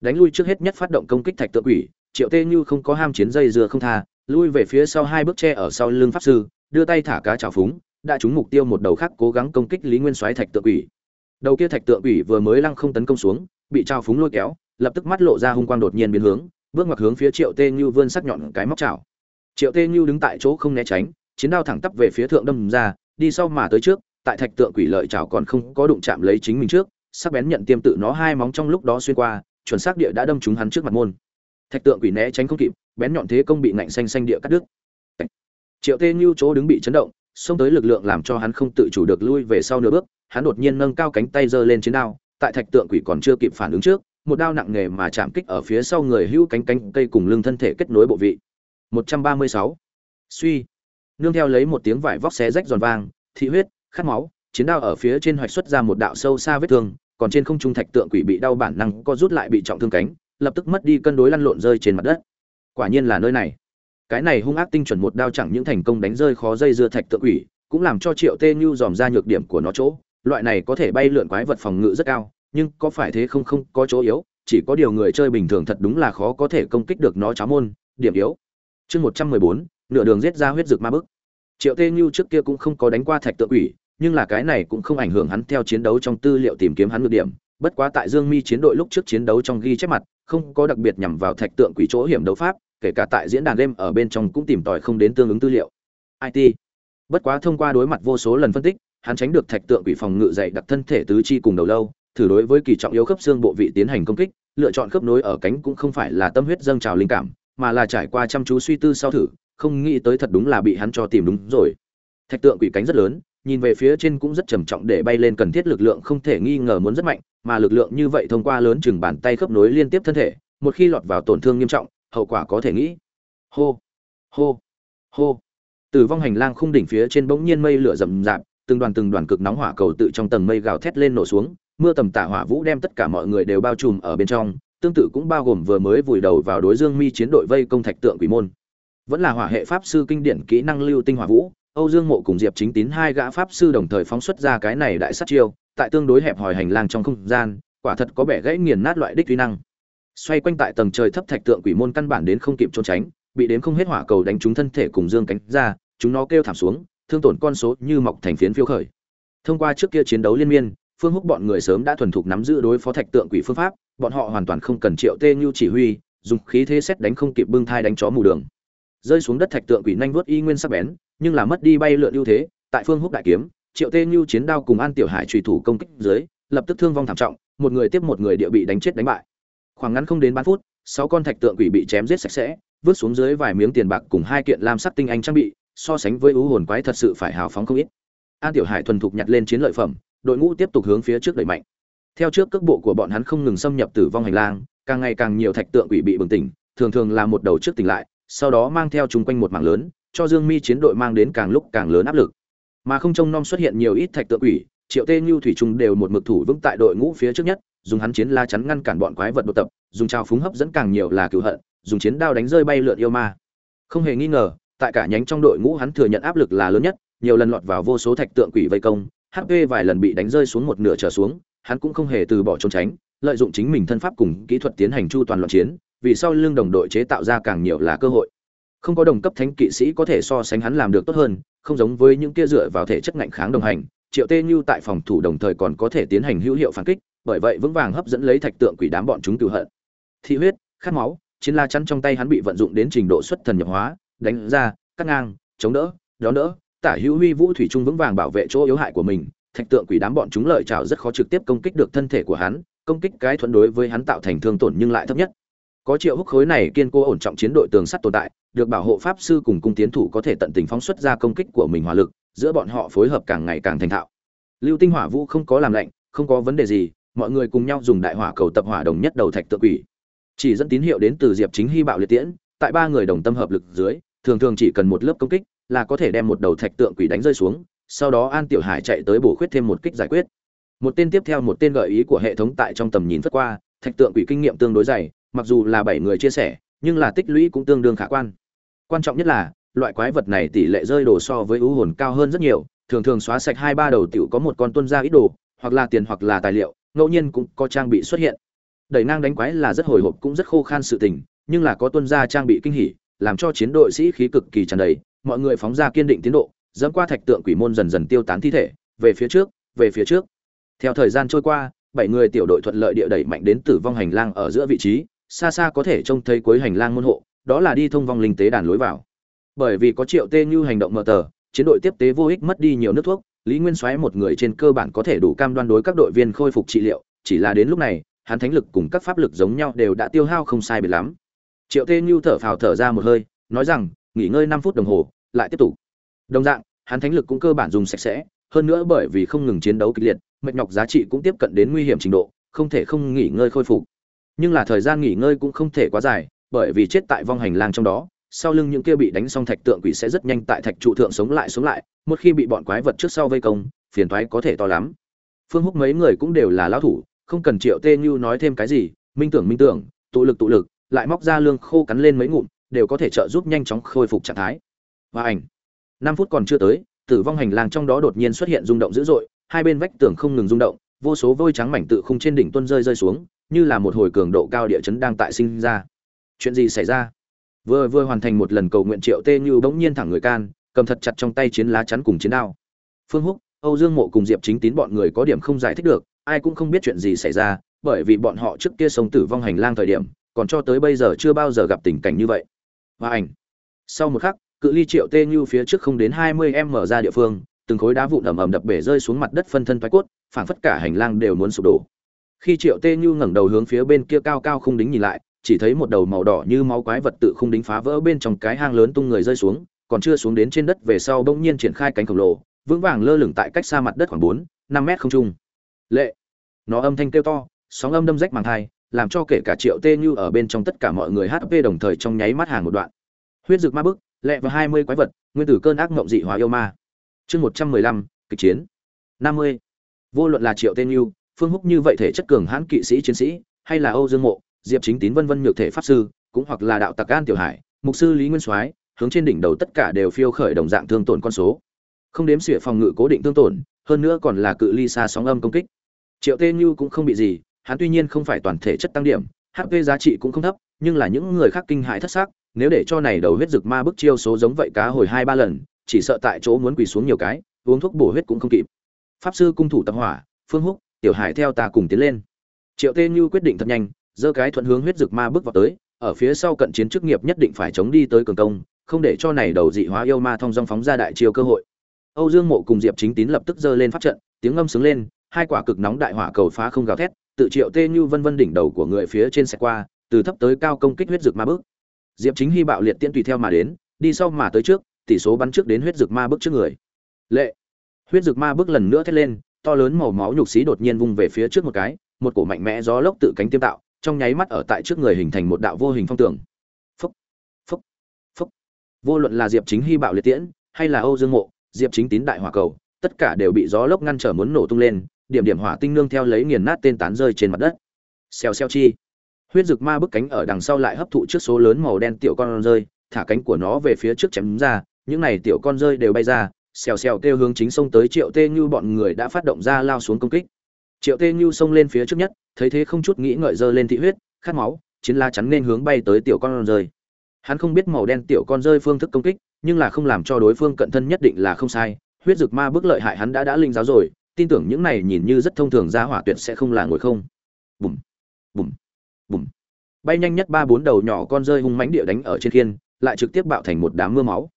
Đánh lui trước hết nhất phát động công kích thạch tượng quỷ triệu tê như không có ham chiến dây dưa không tha lui về phía sau hai bước che ở sau lưng pháp sư, đưa tay thả cá trào phúng, đã trúng mục tiêu một đầu khác cố gắng công kích lý nguyên soái thạch tượng quỷ. Đầu kia thạch tượng quỷ vừa mới lăng không tấn công xuống, bị trào phúng lôi kéo, lập tức mắt lộ ra hung quang đột nhiên biến hướng, bước ngoặt hướng phía triệu tê như vươn sắc nhọn cái móc chảo. Triệu tê như đứng tại chỗ không né tránh, chiến đao thẳng tắp về phía thượng đâm ra, đi sau mà tới trước, tại thạch tượng quỷ lợi chảo còn không có đụng chạm lấy chính mình trước, sắc bén nhận tiêm tự nó hai móng trong lúc đó xuyên qua, chuẩn xác địa đã đâm trúng hắn trước mặt môn thạch tượng quỷ né tránh không kịp, bén nhọn thế công bị ngạnh xanh xanh địa cắt đứt. Triệu tê như chỗ đứng bị chấn động, xông tới lực lượng làm cho hắn không tự chủ được lui về sau nửa bước, hắn đột nhiên nâng cao cánh tay giơ lên chiến đao, tại thạch tượng quỷ còn chưa kịp phản ứng trước, một đao nặng nề mà chạm kích ở phía sau người hưu cánh cánh cây cùng lưng thân thể kết nối bộ vị. 136. suy. Nương theo lấy một tiếng vải vóc xé rách giòn vang, thị huyết, khát máu, chiến đao ở phía trên hoạch xuất ra một đạo sâu xa vết thương, còn trên không trung thạch tượng quỷ bị đau bản năng co rút lại bị trọng thương cánh lập tức mất đi cân đối lăn lộn rơi trên mặt đất. Quả nhiên là nơi này. Cái này hung ác tinh chuẩn một đao chẳng những thành công đánh rơi khó dây dưa thạch tượng quỷ, cũng làm cho triệu tê như dòm ra nhược điểm của nó chỗ. Loại này có thể bay lượn quái vật phòng ngự rất cao, nhưng có phải thế không không, có chỗ yếu, chỉ có điều người chơi bình thường thật đúng là khó có thể công kích được nó cháo môn, điểm yếu. Chương một trăm mười bốn, nửa đường giết ra huyết dược ma bức. Triệu tê như trước kia cũng không có đánh qua thạch tượng quỷ, nhưng là cái này cũng không ảnh hưởng hắn theo chiến đấu trong tư liệu tìm kiếm hắn nhược điểm. Bất quá tại dương mi chiến đội lúc trước chiến đấu trong ghi chép mặt không có đặc biệt nhằm vào thạch tượng quỷ chỗ hiểm đấu pháp, kể cả tại diễn đàn game ở bên trong cũng tìm tòi không đến tương ứng tư liệu. It bất quá thông qua đối mặt vô số lần phân tích, hắn tránh được thạch tượng quỷ phòng ngự dày đặc thân thể tứ chi cùng đầu lâu, thử đối với kỳ trọng yếu khớp xương bộ vị tiến hành công kích, lựa chọn khớp nối ở cánh cũng không phải là tâm huyết dâng trào linh cảm, mà là trải qua chăm chú suy tư sau thử, không nghĩ tới thật đúng là bị hắn cho tìm đúng rồi. Thạch tượng quỷ cánh rất lớn nhìn về phía trên cũng rất trầm trọng để bay lên cần thiết lực lượng không thể nghi ngờ muốn rất mạnh, mà lực lượng như vậy thông qua lớn chừng bàn tay khớp nối liên tiếp thân thể, một khi lọt vào tổn thương nghiêm trọng, hậu quả có thể nghĩ. Hô hô hô. Tử vong hành lang khung đỉnh phía trên bỗng nhiên mây lửa rầm rạp, từng đoàn từng đoàn cực nóng hỏa cầu tự trong tầng mây gào thét lên nổ xuống, mưa tầm tả hỏa vũ đem tất cả mọi người đều bao trùm ở bên trong, tương tự cũng bao gồm vừa mới vùi đầu vào đối dương mi chiến đội vây công thạch tượng quỷ môn. Vẫn là hỏa hệ pháp sư kinh điển kỹ năng lưu tinh hỏa vũ âu dương mộ cùng diệp chính tín hai gã pháp sư đồng thời phóng xuất ra cái này đại sát chiêu, tại tương đối hẹp hòi hành lang trong không gian, quả thật có vẻ gãy nghiền nát loại đích uy năng. Xoay quanh tại tầng trời thấp thạch tượng quỷ môn căn bản đến không kịp trốn tránh, bị đến không hết hỏa cầu đánh trúng thân thể cùng dương cánh ra, chúng nó kêu thảm xuống, thương tổn con số như mọc thành phiến phiêu khởi. Thông qua trước kia chiến đấu liên miên, phương húc bọn người sớm đã thuần thục nắm giữ đối phó thạch tượng quỷ phương pháp, bọn họ hoàn toàn không cần triệu tê như chỉ huy, dùng khí thế xét đánh không kịp bưng thai đánh chó mù đường. Rơi xuống đất thạch tượng quỷ nhanh vuốt y nguyên sắc bén nhưng là mất đi bay lượn ưu thế, tại phương húc đại kiếm, triệu tê như chiến đao cùng an tiểu hải trùy thủ công kích dưới, lập tức thương vong thảm trọng, một người tiếp một người địa bị đánh chết đánh bại. Khoảng ngắn không đến ba phút, sáu con thạch tượng quỷ bị chém giết sạch sẽ, vứt xuống dưới vài miếng tiền bạc cùng hai kiện lam sắc tinh anh trang bị, so sánh với ưu hồn quái thật sự phải hào phóng không ít. An tiểu hải thuần thục nhặt lên chiến lợi phẩm, đội ngũ tiếp tục hướng phía trước đẩy mạnh. Theo trước cước bộ của bọn hắn không ngừng xâm nhập tử vong hành lang, càng ngày càng nhiều thạch tượng quỷ bị bừng tỉnh, thường thường là một đầu trước tỉnh lại, sau đó mang theo chung quanh một mảng lớn cho dương mi chiến đội mang đến càng lúc càng lớn áp lực. Mà không trông nom xuất hiện nhiều ít thạch tượng quỷ, triệu tê Nhu thủy trung đều một mực thủ vững tại đội ngũ phía trước nhất, dùng hắn chiến la chắn ngăn cản bọn quái vật đột tập, dùng trao phúng hấp dẫn càng nhiều là cứu hận, dùng chiến đao đánh rơi bay lượn yêu ma. Không hề nghi ngờ, tại cả nhánh trong đội ngũ hắn thừa nhận áp lực là lớn nhất, nhiều lần lọt vào vô số thạch tượng quỷ vây công hp vài lần bị đánh rơi xuống một nửa trở xuống, hắn cũng không hề từ bỏ trốn tránh, lợi dụng chính mình thân pháp cùng kỹ thuật tiến hành chu toàn loạn chiến, vì sau lưng đồng đội chế tạo ra càng nhiều là cơ hội không có đồng cấp thánh kỵ sĩ có thể so sánh hắn làm được tốt hơn, không giống với những kia dựa vào thể chất ngạnh kháng đồng hành, triệu tê như tại phòng thủ đồng thời còn có thể tiến hành hữu hiệu phản kích, bởi vậy vững vàng hấp dẫn lấy thạch tượng quỷ đám bọn chúng cựu hận. Thị huyết, khát máu, chiến la chắn trong tay hắn bị vận dụng đến trình độ xuất thần nhập hóa, đánh ra, cắt ngang, chống đỡ, đón đỡ, tả hữu huy vũ thủy trung vững vàng bảo vệ chỗ yếu hại của mình, thạch tượng quỷ đám bọn chúng lợi trào rất khó trực tiếp công kích được thân thể của hắn, công kích cái thuận đối với hắn tạo thành thương tổn nhưng lại thấp nhất có triệu húc khối này kiên cố ổn trọng chiến đội tường sắt tồn tại, được bảo hộ pháp sư cùng cung tiến thủ có thể tận tình phóng xuất ra công kích của mình hỏa lực, giữa bọn họ phối hợp càng ngày càng thành thạo. Lưu tinh hỏa vũ không có làm lạnh, không có vấn đề gì, mọi người cùng nhau dùng đại hỏa cầu tập hỏa đồng nhất đầu thạch tượng quỷ. Chỉ dẫn tín hiệu đến từ diệp chính hy bạo liệt tiễn, tại ba người đồng tâm hợp lực dưới, thường thường chỉ cần một lớp công kích là có thể đem một đầu thạch tượng quỷ đánh rơi xuống, sau đó an tiểu hải chạy tới bổ khuyết thêm một kích giải quyết. Một tên tiếp theo một tên gợi ý của hệ thống tại trong tầm nhìn phất qua, thạch tượng quỷ kinh nghiệm tương đối dày mặc dù là bảy người chia sẻ, nhưng là tích lũy cũng tương đương khả quan. Quan trọng nhất là, loại quái vật này tỷ lệ rơi đồ so với ưu hồn cao hơn rất nhiều, thường thường xóa sạch hai ba đầu tiểu có một con tuân ra ít đồ, hoặc là tiền hoặc là tài liệu, ngẫu nhiên cũng có trang bị xuất hiện. Đẩy ngang đánh quái là rất hồi hộp cũng rất khô khan sự tình, nhưng là có tuân ra trang bị kinh hỉ, làm cho chiến đội sĩ khí cực kỳ tràn đầy, mọi người phóng ra kiên định tiến độ dẫm qua thạch tượng quỷ môn dần dần tiêu tán thi thể, về phía trước, về phía trước. Theo thời gian trôi qua, bảy người tiểu đội thuận lợi địa đẩy mạnh đến tử vong hành lang ở giữa vị trí xa xa có thể trông thấy cuối hành lang môn hộ, đó là đi thông vong linh tế đàn lối vào. Bởi vì có triệu tê như hành động mờ tờ, chiến đội tiếp tế vô ích mất đi nhiều nước thuốc, lý nguyên soái một người trên cơ bản có thể đủ cam đoan đối các đội viên khôi phục trị liệu, chỉ là đến lúc này, hắn thánh lực cùng các pháp lực giống nhau đều đã tiêu hao không sai biệt lắm. Triệu tê như thở phào thở ra một hơi, nói rằng, nghỉ ngơi năm phút đồng hồ, lại tiếp tục. Đồng dạng, hắn thánh lực cũng cơ bản dùng sạch sẽ, hơn nữa bởi vì không ngừng chiến đấu kịch liệt, mệt nhọc giá trị cũng tiếp cận đến nguy hiểm trình độ, không thể không nghỉ ngơi khôi phục nhưng là thời gian nghỉ ngơi cũng không thể quá dài, bởi vì chết tại vong hành lang trong đó, sau lưng những kia bị đánh xong thạch tượng quỷ sẽ rất nhanh tại thạch trụ thượng sống lại sống lại, một khi bị bọn quái vật trước sau vây công, phiền toái có thể to lắm. Phương húc mấy người cũng đều là lão thủ, không cần triệu tê như nói thêm cái gì, minh tưởng minh tưởng, tụ lực tụ lực, lại móc ra lương khô cắn lên mấy ngụm, đều có thể trợ giúp nhanh chóng khôi phục trạng thái. Và ảnh. Năm phút còn chưa tới, tử vong hành lang trong đó đột nhiên xuất hiện rung động dữ dội, hai bên vách tường không ngừng rung động, vô số vôi trắng mảnh tự khung trên đỉnh tuân rơi rơi xuống như là một hồi cường độ cao địa chấn đang tại sinh ra. Chuyện gì xảy ra? Vừa vừa hoàn thành một lần cầu nguyện triệu tê như bỗng nhiên thẳng người can, cầm thật chặt trong tay chiến lá chắn cùng chiến đao. Phương húc, âu dương mộ cùng diệp chính tín bọn người có điểm không giải thích được, ai cũng không biết chuyện gì xảy ra, bởi vì bọn họ trước kia sống tử vong hành lang thời điểm, còn cho tới bây giờ chưa bao giờ gặp tình cảnh như vậy. Và ảnh. Sau một khắc, cự ly triệu tê như phía trước không đến hai mươi em mở ra địa phương, từng khối đá vụn ầm ầm đập bể rơi xuống mặt đất phân thân thoái cốt, phảng phất cả hành lang đều muốn sụp đổ khi triệu tê như ngẩng đầu hướng phía bên kia cao cao không đính nhìn lại, chỉ thấy một đầu màu đỏ như máu quái vật tự không đính phá vỡ bên trong cái hang lớn tung người rơi xuống, còn chưa xuống đến trên đất về sau bỗng nhiên triển khai cánh khổng lồ, vững vàng lơ lửng tại cách xa mặt đất khoảng bốn, năm mét không trung. Lệ! Nó âm thanh kêu to, sóng âm đâm rách màng thai, làm cho kể cả triệu tê như ở bên trong tất cả mọi người hp đồng thời trong nháy mắt hàng một đoạn. Huyết dược ma bức lẹ và hai mươi quái vật, nguyên tử cơn ác mộng dị hóa yêu ma. Chương một trăm mười lăm, kịch chiến. Năm mươi. Vô luận là triệu Tê như phương húc như vậy thể chất cường hãn kỵ sĩ chiến sĩ, hay là âu dương mộ, diệp chính tín vân vân nhược thể pháp sư, cũng hoặc là đạo tặc an tiểu hải, mục sư lý nguyên soái, hướng trên đỉnh đầu tất cả đều phiêu khởi đồng dạng thương tổn con số. Không đếm xỉa phòng ngự cố định thương tổn, hơn nữa còn là cự ly xa sóng âm công kích. Triệu tên như cũng không bị gì, hắn tuy nhiên không phải toàn thể chất tăng điểm hp giá trị cũng không thấp, nhưng là những người khác kinh hại thất xác nếu để cho này đầu huyết rực ma bức chiêu số giống vậy cá hồi hai ba lần, chỉ sợ tại chỗ muốn quỳ xuống nhiều cái, uống thuốc bổ huyết cũng không kịp. Pháp sư cung thủ tập hỏa, phương húc tiểu hải theo ta cùng tiến lên. Triệu tê như quyết định thật nhanh, giơ cái thuận hướng huyết dực ma bước vào tới, ở phía sau cận chiến chức nghiệp nhất định phải chống đi tới cường công, không để cho này đầu dị hóa yêu ma thông dong phóng ra đại chiêu cơ hội. Âu dương mộ cùng diệp chính tín lập tức giơ lên pháp trận, tiếng ngâm sướng lên, hai quả cực nóng đại hỏa cầu phá không gào thét, tự triệu tê như vân vân đỉnh đầu của người phía trên xe qua, từ thấp tới cao công kích huyết dực ma bước. Diệp chính hy bạo liệt tiễn tùy theo mà đến, đi sau mà tới trước, tỷ số bắn trước đến huyết dực ma bước trước người. Lệ. Huyết dực ma bước lần nữa thét lên to lớn màu máu nhục xí đột nhiên vung về phía trước một cái, một cổ mạnh mẽ gió lốc tự cánh tiêm tạo, trong nháy mắt ở tại trước người hình thành một đạo vô hình phong tường. Phúc phúc phúc vô luận là diệp chính hy bạo liệt tiễn, hay là âu dương mộ, diệp chính tín đại hỏa cầu, tất cả đều bị gió lốc ngăn trở muốn nổ tung lên, điểm điểm hỏa tinh nương theo lấy nghiền nát tên tán rơi trên mặt đất. Xèo xèo chi. Huyết rực ma bức cánh ở đằng sau lại hấp thụ trước số lớn màu đen tiểu con rơi, thả cánh của nó về phía trước chém ra, những này tiểu con rơi đều bay ra xèo xèo kêu hướng chính sông tới triệu tê như bọn người đã phát động ra lao xuống công kích. Triệu tê như xông lên phía trước nhất thấy thế không chút nghĩ ngợi dơ lên thị huyết khát máu chiến la chắn nên hướng bay tới tiểu con rơi. Hắn không biết màu đen tiểu con rơi phương thức công kích nhưng là không làm cho đối phương cận thân nhất định là không sai. Huyết dực ma bức lợi hại hắn đã đã linh giáo rồi tin tưởng những này nhìn như rất thông thường ra hỏa tuyệt sẽ không là ngồi không. Bùm bùm bùm. Bay nhanh nhất ba bốn đầu nhỏ con rơi hung mãnh địa đánh ở trên thiên, lại trực tiếp bạo thành một đám mưa máu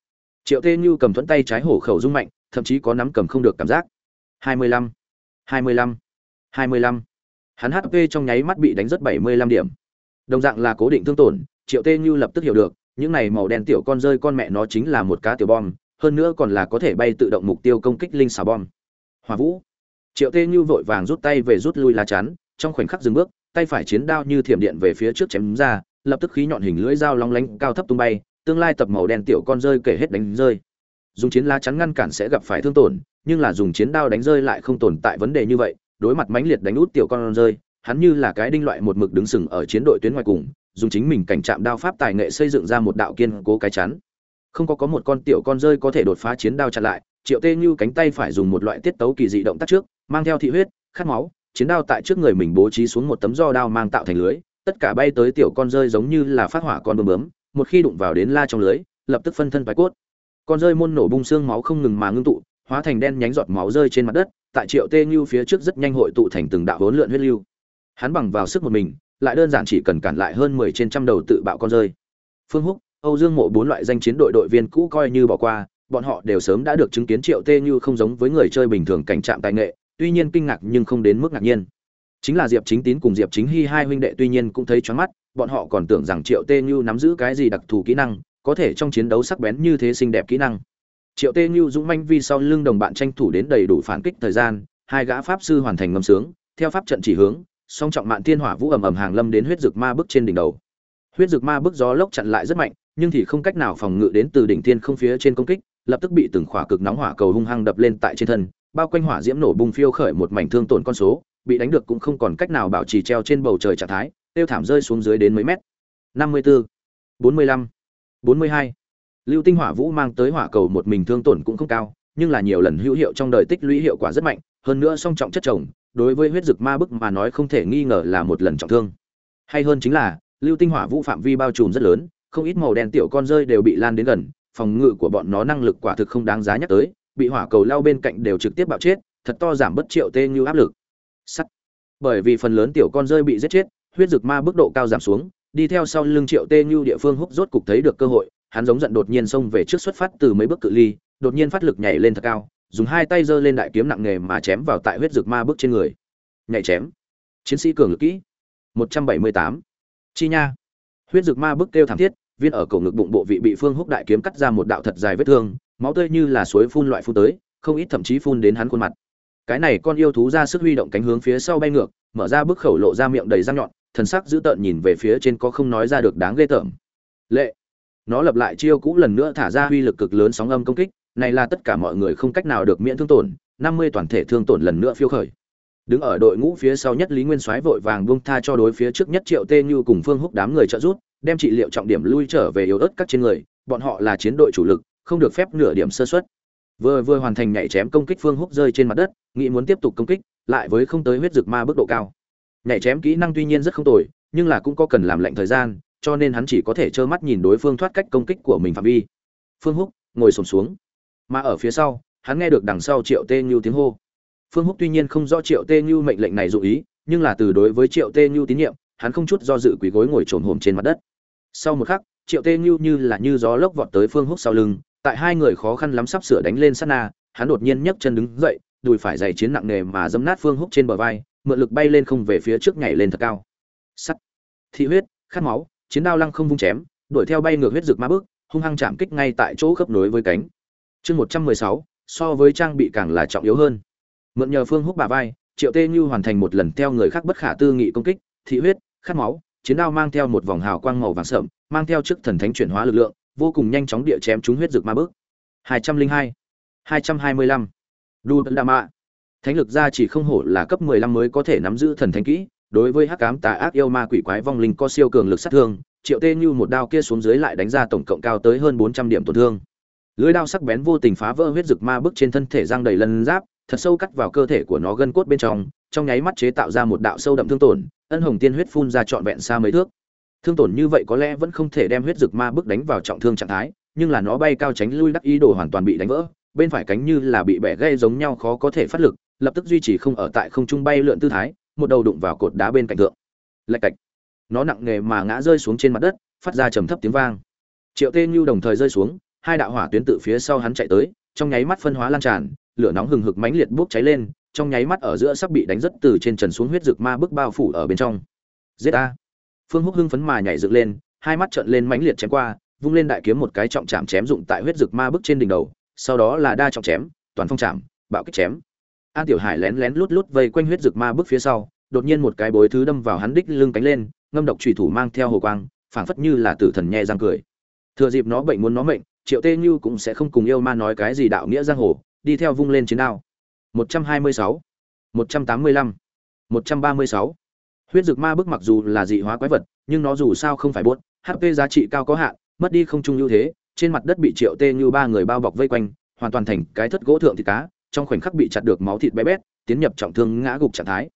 triệu tê như cầm thuẫn tay trái hổ khẩu rung mạnh, thậm chí có nắm cầm không được cảm giác. Hai mươi lăm, hai mươi lăm, hai mươi lăm. Hắn hp trong nháy mắt bị đánh rất bảy mươi lăm điểm. Đồng dạng là cố định thương tổn, triệu tê như lập tức hiểu được, những này màu đen tiểu con rơi con mẹ nó chính là một cá tiểu bom, hơn nữa còn là có thể bay tự động mục tiêu công kích linh xà bom. Hòa vũ. Triệu tê như vội vàng rút tay về rút lui lá chắn, trong khoảnh khắc dừng bước, tay phải chiến đao như thiểm điện về phía trước chém ra, lập tức khí nhọn hình lưỡi dao long lánh cao thấp tung bay tương lai tập màu đen tiểu con rơi kể hết đánh rơi. Dùng chiến lá chắn ngăn cản sẽ gặp phải thương tổn, nhưng là dùng chiến đao đánh rơi lại không tồn tại vấn đề như vậy, đối mặt mãnh liệt đánh út tiểu con rơi, hắn như là cái đinh loại một mực đứng sừng ở chiến đội tuyến ngoài cùng, dùng chính mình cảnh chạm đao pháp tài nghệ xây dựng ra một đạo kiên cố cái chắn. Không có có một con tiểu con rơi có thể đột phá chiến đao chặn lại, triệu tê như cánh tay phải dùng một loại tiết tấu kỳ dị động tác trước, mang theo thị huyết, khát máu, chiến đao tại trước người mình bố trí xuống một tấm do đao mang tạo thành lưới, tất cả bay tới tiểu con rơi giống như là phát hỏa con bướm bướm một khi đụng vào đến la trong lưới, lập tức phân thân vái cốt. Con rơi môn nổ bung xương máu không ngừng mà ngưng tụ, hóa thành đen nhánh giọt máu rơi trên mặt đất, tại triệu tê như phía trước rất nhanh hội tụ thành từng đạo hỗn lượn huyết lưu. Hắn bằng vào sức một mình, lại đơn giản chỉ cần cản lại hơn mười trên trăm đầu tự bạo con rơi. Phương húc, âu dương mộ bốn loại danh chiến đội đội viên cũ coi như bỏ qua, bọn họ đều sớm đã được chứng kiến triệu tê như không giống với người chơi bình thường cảnh trạm tài nghệ, tuy nhiên kinh ngạc nhưng không đến mức ngạc nhiên. Chính là diệp chính tín cùng diệp chính hy hai huynh đệ tuy nhiên cũng thấy choáng mắt bọn họ còn tưởng rằng triệu tê như nắm giữ cái gì đặc thù kỹ năng, có thể trong chiến đấu sắc bén như thế xinh đẹp kỹ năng. Triệu tê như dũng manh vi sau lưng đồng bạn tranh thủ đến đầy đủ phản kích thời gian, hai gã pháp sư hoàn thành ngâm sướng, theo pháp trận chỉ hướng, song trọng mạn thiên hỏa vũ ầm ầm hàng lâm đến huyết dược ma bức trên đỉnh đầu. Huyết dược ma bức gió lốc chặn lại rất mạnh, nhưng thì không cách nào phòng ngự đến từ đỉnh thiên không phía trên công kích, lập tức bị từng khỏa cực nóng hỏa cầu hung hăng đập lên tại trên thân, bao quanh hỏa diễm nổ bùng phiêu khởi một mảnh thương tổn con số, bị đánh được cũng không còn cách nào bảo trì treo trên bầu trời trạng thái tiêu thảm rơi xuống dưới đến mấy mét. Năm mươi bốn bốn mươi lăm, bốn mươi hai. Lưu tinh hỏa vũ mang tới hỏa cầu một mình thương tổn cũng không cao, nhưng là nhiều lần hữu hiệu trong đời tích lũy hiệu quả rất mạnh, hơn nữa song trọng chất chồng, đối với huyết dực ma bức mà nói không thể nghi ngờ là một lần trọng thương. Hay hơn chính là, lưu tinh hỏa vũ phạm vi bao trùm rất lớn, không ít màu đen tiểu con rơi đều bị lan đến gần, phòng ngự của bọn nó năng lực quả thực không đáng giá nhắc tới, bị hỏa cầu lao bên cạnh đều trực tiếp bạo chết, thật to giảm bất triệu tê như áp lực. Sắt. Bởi vì phần lớn tiểu con rơi bị giết chết huyết dực ma bước độ cao giảm xuống, đi theo sau lưng triệu tê Nhu địa phương húc rốt cục thấy được cơ hội, hắn giống giận đột nhiên xông về trước xuất phát từ mấy bước cự ly, đột nhiên phát lực nhảy lên thật cao, dùng hai tay giơ lên đại kiếm nặng nghề mà chém vào tại huyết dực ma bước trên người. Nhảy chém. Chiến sĩ cường lực kỹ. 178. chi nha. Huyết dực ma bước kêu thảm thiết, viên ở cổ ngực bụng bộ vị bị phương húc đại kiếm cắt ra một đạo thật dài vết thương, máu tươi như là suối phun loại phun tới, không ít thậm chí phun đến hắn khuôn mặt. Cái này con yêu thú ra sức huy động cánh hướng phía sau bay ngược, mở ra bức khẩu lộ ra miệng đầy răng nhọn thần sắc dữ tợn nhìn về phía trên có không nói ra được đáng ghê tởm. Lệ. Nó lập lại chiêu cũ lần nữa thả ra uy lực cực lớn sóng âm công kích, này là tất cả mọi người không cách nào được miễn thương tổn, năm mươi toàn thể thương tổn lần nữa phiêu khởi. Đứng ở đội ngũ phía sau nhất lý nguyên soái vội vàng buông tha cho đối phía trước nhất triệu tê như cùng phương húc đám người trợ giúp, đem trị liệu trọng điểm lui trở về yếu ớt các trên người, bọn họ là chiến đội chủ lực, không được phép nửa điểm sơ suất. Vừa vừa hoàn thành nhảy chém công kích phương húc rơi trên mặt đất, nghĩ muốn tiếp tục công kích, lại với không tới huyết dược ma bước độ cao nhảy chém kỹ năng tuy nhiên rất không tồi, nhưng là cũng có cần làm lệnh thời gian, cho nên hắn chỉ có thể trơ mắt nhìn đối phương thoát cách công kích của mình phạm vi. Phương húc, ngồi sổm xuống. Mà ở phía sau, hắn nghe được đằng sau triệu tê như tiếng hô. Phương húc tuy nhiên không rõ triệu tê như mệnh lệnh này dụ ý, nhưng là từ đối với triệu tê như tín nhiệm, hắn không chút do dự quỳ gối ngồi trồn hồm trên mặt đất. Sau một khắc, triệu tê như như là như gió lốc vọt tới phương húc sau lưng, tại hai người khó khăn lắm sắp sửa đánh lên sát na, hắn đột nhiên nhấc chân đứng dậy, đùi phải dày chiến nặng nề mà dấm nát phương húc trên bờ vai mượn lực bay lên không về phía trước nhảy lên thật cao. Sắt. Thị huyết, khát máu, chiến đao lăng không vung chém, đuổi theo bay ngược huyết rực ma bước, hung hăng chạm kích ngay tại chỗ khớp nối với cánh. Chương một trăm mười sáu, so với trang bị càng là trọng yếu hơn. Mượn nhờ phương húc bà vai, triệu tê như hoàn thành một lần theo người khác bất khả tư nghị công kích, thị huyết, khát máu, chiến đao mang theo một vòng hào quang màu vàng sậm, mang theo chức thần thánh chuyển hóa lực lượng, vô cùng nhanh chóng địa chém chúng huyết rực ma bước. hai trăm linh hai hai trăm hai mươi lăm. Đu đa mạ thánh lực ra chỉ không hổ là cấp mười lăm mới có thể nắm giữ thần thánh kỹ. Đối với hắc ám tà ác yêu ma quỷ quái vong linh có siêu cường lực sát thương, triệu tê như một đao kia xuống dưới lại đánh ra tổng cộng cao tới hơn bốn trăm điểm tổn thương. Lưới đao sắc bén vô tình phá vỡ huyết dực ma bức trên thân thể giang đầy lân giáp, thật sâu cắt vào cơ thể của nó gân cốt bên trong trong nháy mắt chế tạo ra một đạo sâu đậm thương tổn, ân hồng tiên huyết phun ra trọn vẹn xa mấy thước. Thương tổn như vậy có lẽ vẫn không thể đem huyết dực ma bức đánh vào trọng thương trạng thái, nhưng là nó bay cao tránh lui đắc ý đồ hoàn toàn bị đánh vỡ, bên phải cánh như là bị bẻ gây giống nhau khó có thể phát lực lập tức duy trì không ở tại không trung bay lượn tư thái, một đầu đụng vào cột đá bên cạnh thượng. Lạch cạch. Nó nặng nề mà ngã rơi xuống trên mặt đất, phát ra trầm thấp tiếng vang. Triệu tê như đồng thời rơi xuống, hai đạo hỏa tuyến tự phía sau hắn chạy tới, trong nháy mắt phân hóa lan tràn, lửa nóng hừng hực mãnh liệt bốc cháy lên, trong nháy mắt ở giữa sắp bị đánh rất từ trên trần xuống huyết rực ma bức bao phủ ở bên trong. Giết a. Phương húc hưng phấn mà nhảy dựng lên, hai mắt trợn lên mãnh liệt chém qua, vung lên đại kiếm một cái trọng chạm chém dụng tại huyết rực ma bức trên đỉnh đầu, sau đó là đa trọng chém, toàn phong chạm, bạo kích chém an tiểu hải lén lén lút lút vây quanh huyết dược ma bước phía sau đột nhiên một cái bối thứ đâm vào hắn đích lưng cánh lên ngâm độc trùy thủ mang theo hồ quang phảng phất như là tử thần nhe răng cười thừa dịp nó bệnh muốn nó mệnh triệu tê như cũng sẽ không cùng yêu ma nói cái gì đạo nghĩa giang hồ đi theo vung lên chiến đao 126, 185, 136. huyết dược ma bức mặc dù là dị hóa quái vật nhưng nó dù sao không phải buốt hp giá trị cao có hạn mất đi không trung ưu thế trên mặt đất bị triệu tê như ba người bao bọc vây quanh hoàn toàn thành cái thất gỗ thượng thịt cá trong khoảnh khắc bị chặt được máu thịt bé bét, tiến nhập trọng thương ngã gục trạng thái.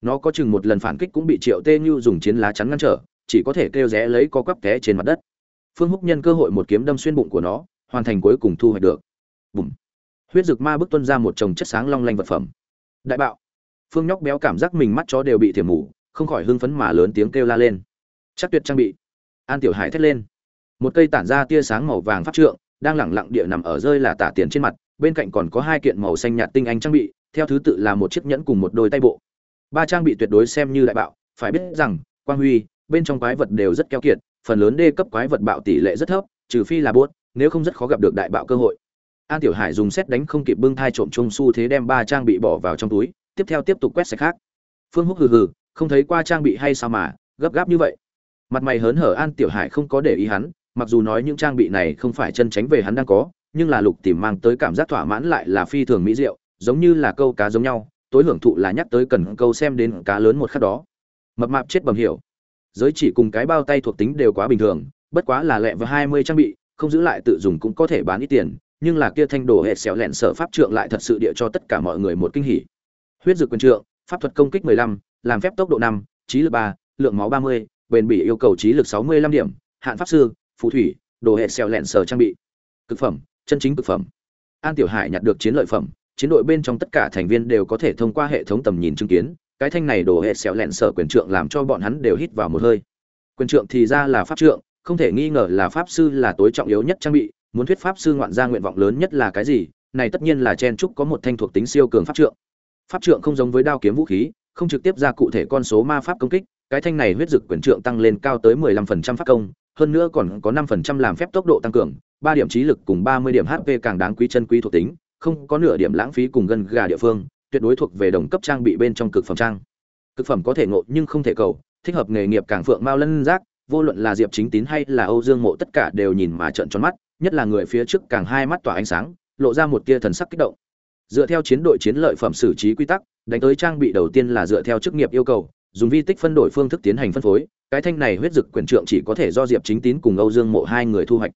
Nó có chừng một lần phản kích cũng bị triệu tê như dùng chiến lá chắn ngăn trở, chỉ có thể kêu rẽ lấy co quắp té trên mặt đất. Phương húc nhân cơ hội một kiếm đâm xuyên bụng của nó, hoàn thành cuối cùng thu hoạch được. Bùm. Huyết rực ma bức tuân ra một chồng chất sáng long lanh vật phẩm. Đại bạo. Phương nhóc béo cảm giác mình mắt chó đều bị thiểm mù, không khỏi hưng phấn mà lớn tiếng kêu la lên. Chắc tuyệt trang bị. An tiểu hải thét lên. Một cây tản ra tia sáng màu vàng phát trượng, đang lẳng lặng địa nằm ở rơi là tả tiền trên mặt bên cạnh còn có hai kiện màu xanh nhạt tinh anh trang bị, theo thứ tự là một chiếc nhẫn cùng một đôi tay bộ. Ba trang bị tuyệt đối xem như đại bạo, phải biết rằng, quang huy, bên trong quái vật đều rất keo kiệt, phần lớn đê cấp quái vật bạo tỷ lệ rất thấp, trừ phi là buốt, nếu không rất khó gặp được đại bạo cơ hội. An tiểu hải dùng xét đánh không kịp bưng thai trộm chung su thế đem ba trang bị bỏ vào trong túi, tiếp theo tiếp tục quét sạch khác. Phương húc hừ hừ, không thấy qua trang bị hay sao mà, gấp gáp như vậy. Mặt mày hớn hở an tiểu hải không có để ý hắn, mặc dù nói những trang bị này không phải chân tránh về hắn đang có nhưng là lục tìm mang tới cảm giác thỏa mãn lại là phi thường mỹ diệu giống như là câu cá giống nhau tối hưởng thụ là nhắc tới cần câu xem đến cá lớn một khắc đó. Mập mạp chết bầm hiểu. Giới chỉ cùng cái bao tay thuộc tính đều quá bình thường bất quá là lẹ và hai mươi trang bị không giữ lại tự dùng cũng có thể bán ít tiền nhưng là kia thanh đồ hệ xẻo lẹn sở pháp trượng lại thật sự địa cho tất cả mọi người một kinh hỉ. Huyết dược quyền trượng pháp thuật công kích 15, làm phép tốc độ năm, trí lực ba, lượng máu 30, bền bỉ yêu cầu trí lực 65 điểm hạn pháp sư phù thủy đồ hệ xẻo lẹn sở trang bị. Cực phẩm chân chính cực phẩm. An tiểu hải nhặt được chiến lợi phẩm chiến đội bên trong tất cả thành viên đều có thể thông qua hệ thống tầm nhìn chứng kiến cái thanh này đổ hệ xẻo lẹn sở quyền trượng làm cho bọn hắn đều hít vào một hơi. Quyền trượng thì ra là pháp trượng không thể nghi ngờ là pháp sư là tối trọng yếu nhất trang bị muốn thuyết pháp sư ngoạn ra nguyện vọng lớn nhất là cái gì này tất nhiên là chen trúc có một thanh thuộc tính siêu cường pháp trượng. Pháp trượng không giống với đao kiếm vũ khí không trực tiếp ra cụ thể con số ma pháp công kích cái thanh này huyết dực quyền trượng tăng lên cao tới 15% pháp công, hơn nữa còn có 5% làm phép tốc độ tăng cường, Ba điểm trí lực cùng 30 điểm HP càng đáng quý chân quý thuộc tính, không có nửa điểm lãng phí cùng gần gà địa phương, tuyệt đối thuộc về đồng cấp trang bị bên trong cực phẩm trang. Cực phẩm có thể ngộ nhưng không thể cầu, thích hợp nghề nghiệp càng phượng mao lân giác, vô luận là Diệp Chính Tín hay là Âu Dương Mộ tất cả đều nhìn mà trợn tròn mắt, nhất là người phía trước càng hai mắt tỏa ánh sáng, lộ ra một tia thần sắc kích động. Dựa theo chiến đội chiến lợi phẩm xử trí quy tắc, đánh tới trang bị đầu tiên là dựa theo chức nghiệp yêu cầu, dùng vi tích phân đổi phương thức tiến hành phân phối, cái thanh này huyết dực quyền trượng chỉ có thể do Diệp Chính Tín cùng Âu Dương Mộ hai người thu hoạch.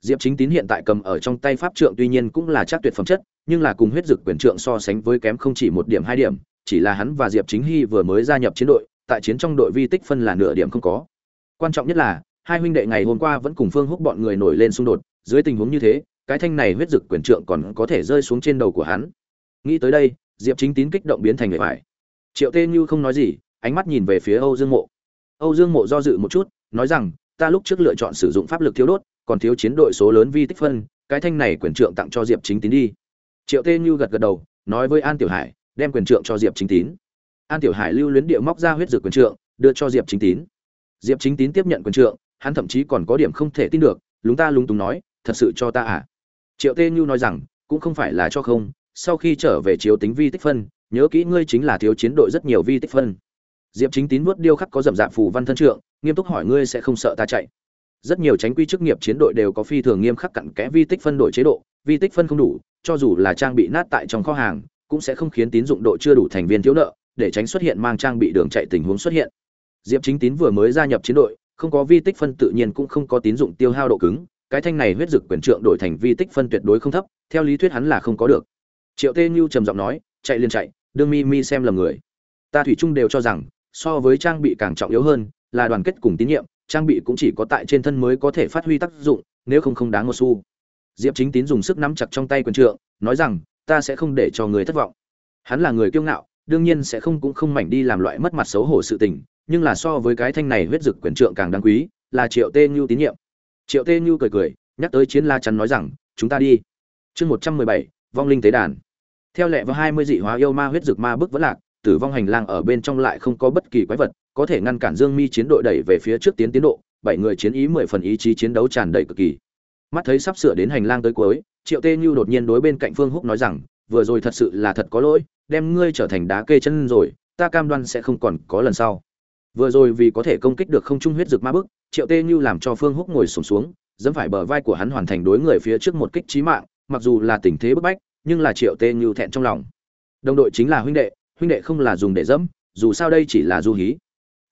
Diệp Chính Tín hiện tại cầm ở trong tay pháp trượng tuy nhiên cũng là chắc tuyệt phẩm chất, nhưng là cùng huyết dực quyền trượng so sánh với kém không chỉ một điểm hai điểm, chỉ là hắn và Diệp Chính Hy vừa mới gia nhập chiến đội, tại chiến trong đội vi tích phân là nửa điểm không có. Quan trọng nhất là, hai huynh đệ ngày hôm qua vẫn cùng Phương Húc bọn người nổi lên xung đột, dưới tình huống như thế, cái thanh này huyết dực quyền trượng còn có thể rơi xuống trên đầu của hắn. Nghĩ tới đây, Diệp Chính Tín kích động biến thành người phải. Triệu Tê Như không nói gì, ánh mắt nhìn về phía Âu Dương Mộ. Âu Dương Mộ do dự một chút, nói rằng, ta lúc trước lựa chọn sử dụng pháp lực thiếu đốt, còn thiếu chiến đội số lớn vi tích phân, cái thanh này quyền trượng tặng cho Diệp Chính Tín đi. Triệu Tê Như gật gật đầu, nói với An Tiểu Hải, đem quyền trượng cho Diệp Chính Tín. An Tiểu Hải lưu luyến địa móc ra huyết dược quyền trượng, đưa cho Diệp Chính Tín. Diệp Chính Tín tiếp nhận quyền trượng, hắn thậm chí còn có điểm không thể tin được, lúng ta lúng túng nói, thật sự cho ta à? Triệu Tê Như nói rằng, cũng không phải là cho không, sau khi trở về chiếu tính vi tích phân, nhớ kỹ ngươi chính là thiếu chiến đội rất nhiều vi tích phân. Diệp Chính Tín vuốt điêu khắc có rậm rạp phù văn thân trượng, nghiêm túc hỏi ngươi sẽ không sợ ta chạy. Rất nhiều tránh quy chức nghiệp chiến đội đều có phi thường nghiêm khắc cặn kẽ vi tích phân đổi chế độ, vi tích phân không đủ, cho dù là trang bị nát tại trong kho hàng, cũng sẽ không khiến tín dụng độ chưa đủ thành viên thiếu nợ, để tránh xuất hiện mang trang bị đường chạy tình huống xuất hiện. Diệp Chính Tín vừa mới gia nhập chiến đội, không có vi tích phân tự nhiên cũng không có tín dụng tiêu hao độ cứng, cái thanh này huyết dực quyền trượng đổi thành vi tích phân tuyệt đối không thấp, theo lý thuyết hắn là không có được. Triệu Tê như trầm giọng nói, chạy liền chạy, đương mi mi xem lầm người. Ta thủy chung đều cho rằng, so với trang bị càng trọng yếu hơn, là đoàn kết cùng tín nhiệm, trang bị cũng chỉ có tại trên thân mới có thể phát huy tác dụng, nếu không không đáng một xu. Diệp Chính Tín dùng sức nắm chặt trong tay quần trượng, nói rằng, ta sẽ không để cho người thất vọng. Hắn là người kiêu ngạo, đương nhiên sẽ không cũng không mảnh đi làm loại mất mặt xấu hổ sự tình, nhưng là so với cái thanh này huyết dực quyền trượng càng đáng quý, là Triệu Tê Nhu tín nhiệm. Triệu Tê Nhu cười cười, nhắc tới Chiến La chắn nói rằng, chúng ta đi. Chương một trăm mười bảy, vong linh tế đàn. Theo lệ vào hai mươi dị hóa yêu ma huyết dực ma bức vẫn lạc, tử vong hành lang ở bên trong lại không có bất kỳ quái vật, có thể ngăn cản Dương Mi chiến đội đẩy về phía trước tiến tiến độ, bảy người chiến ý mười phần ý chí chiến đấu tràn đầy cực kỳ. Mắt thấy sắp sửa đến hành lang tới cuối, Triệu Tê Nhu đột nhiên đối bên cạnh Phương Húc nói rằng, vừa rồi thật sự là thật có lỗi, đem ngươi trở thành đá kê chân rồi, ta cam đoan sẽ không còn có lần sau. Vừa rồi vì có thể công kích được không trung huyết dược ma bức, Triệu Tê Nhu làm cho Phương Húc ngồi xổm xuống, xuống dẫm phải bờ vai của hắn hoàn thành đối người phía trước một kích chí mạng, mặc dù là tình thế bức bách, nhưng là Triệu Tê Nhu thẹn trong lòng. Đồng đội chính là huynh đệ, huynh đệ không là dùng để dẫm, dù sao đây chỉ là du hí.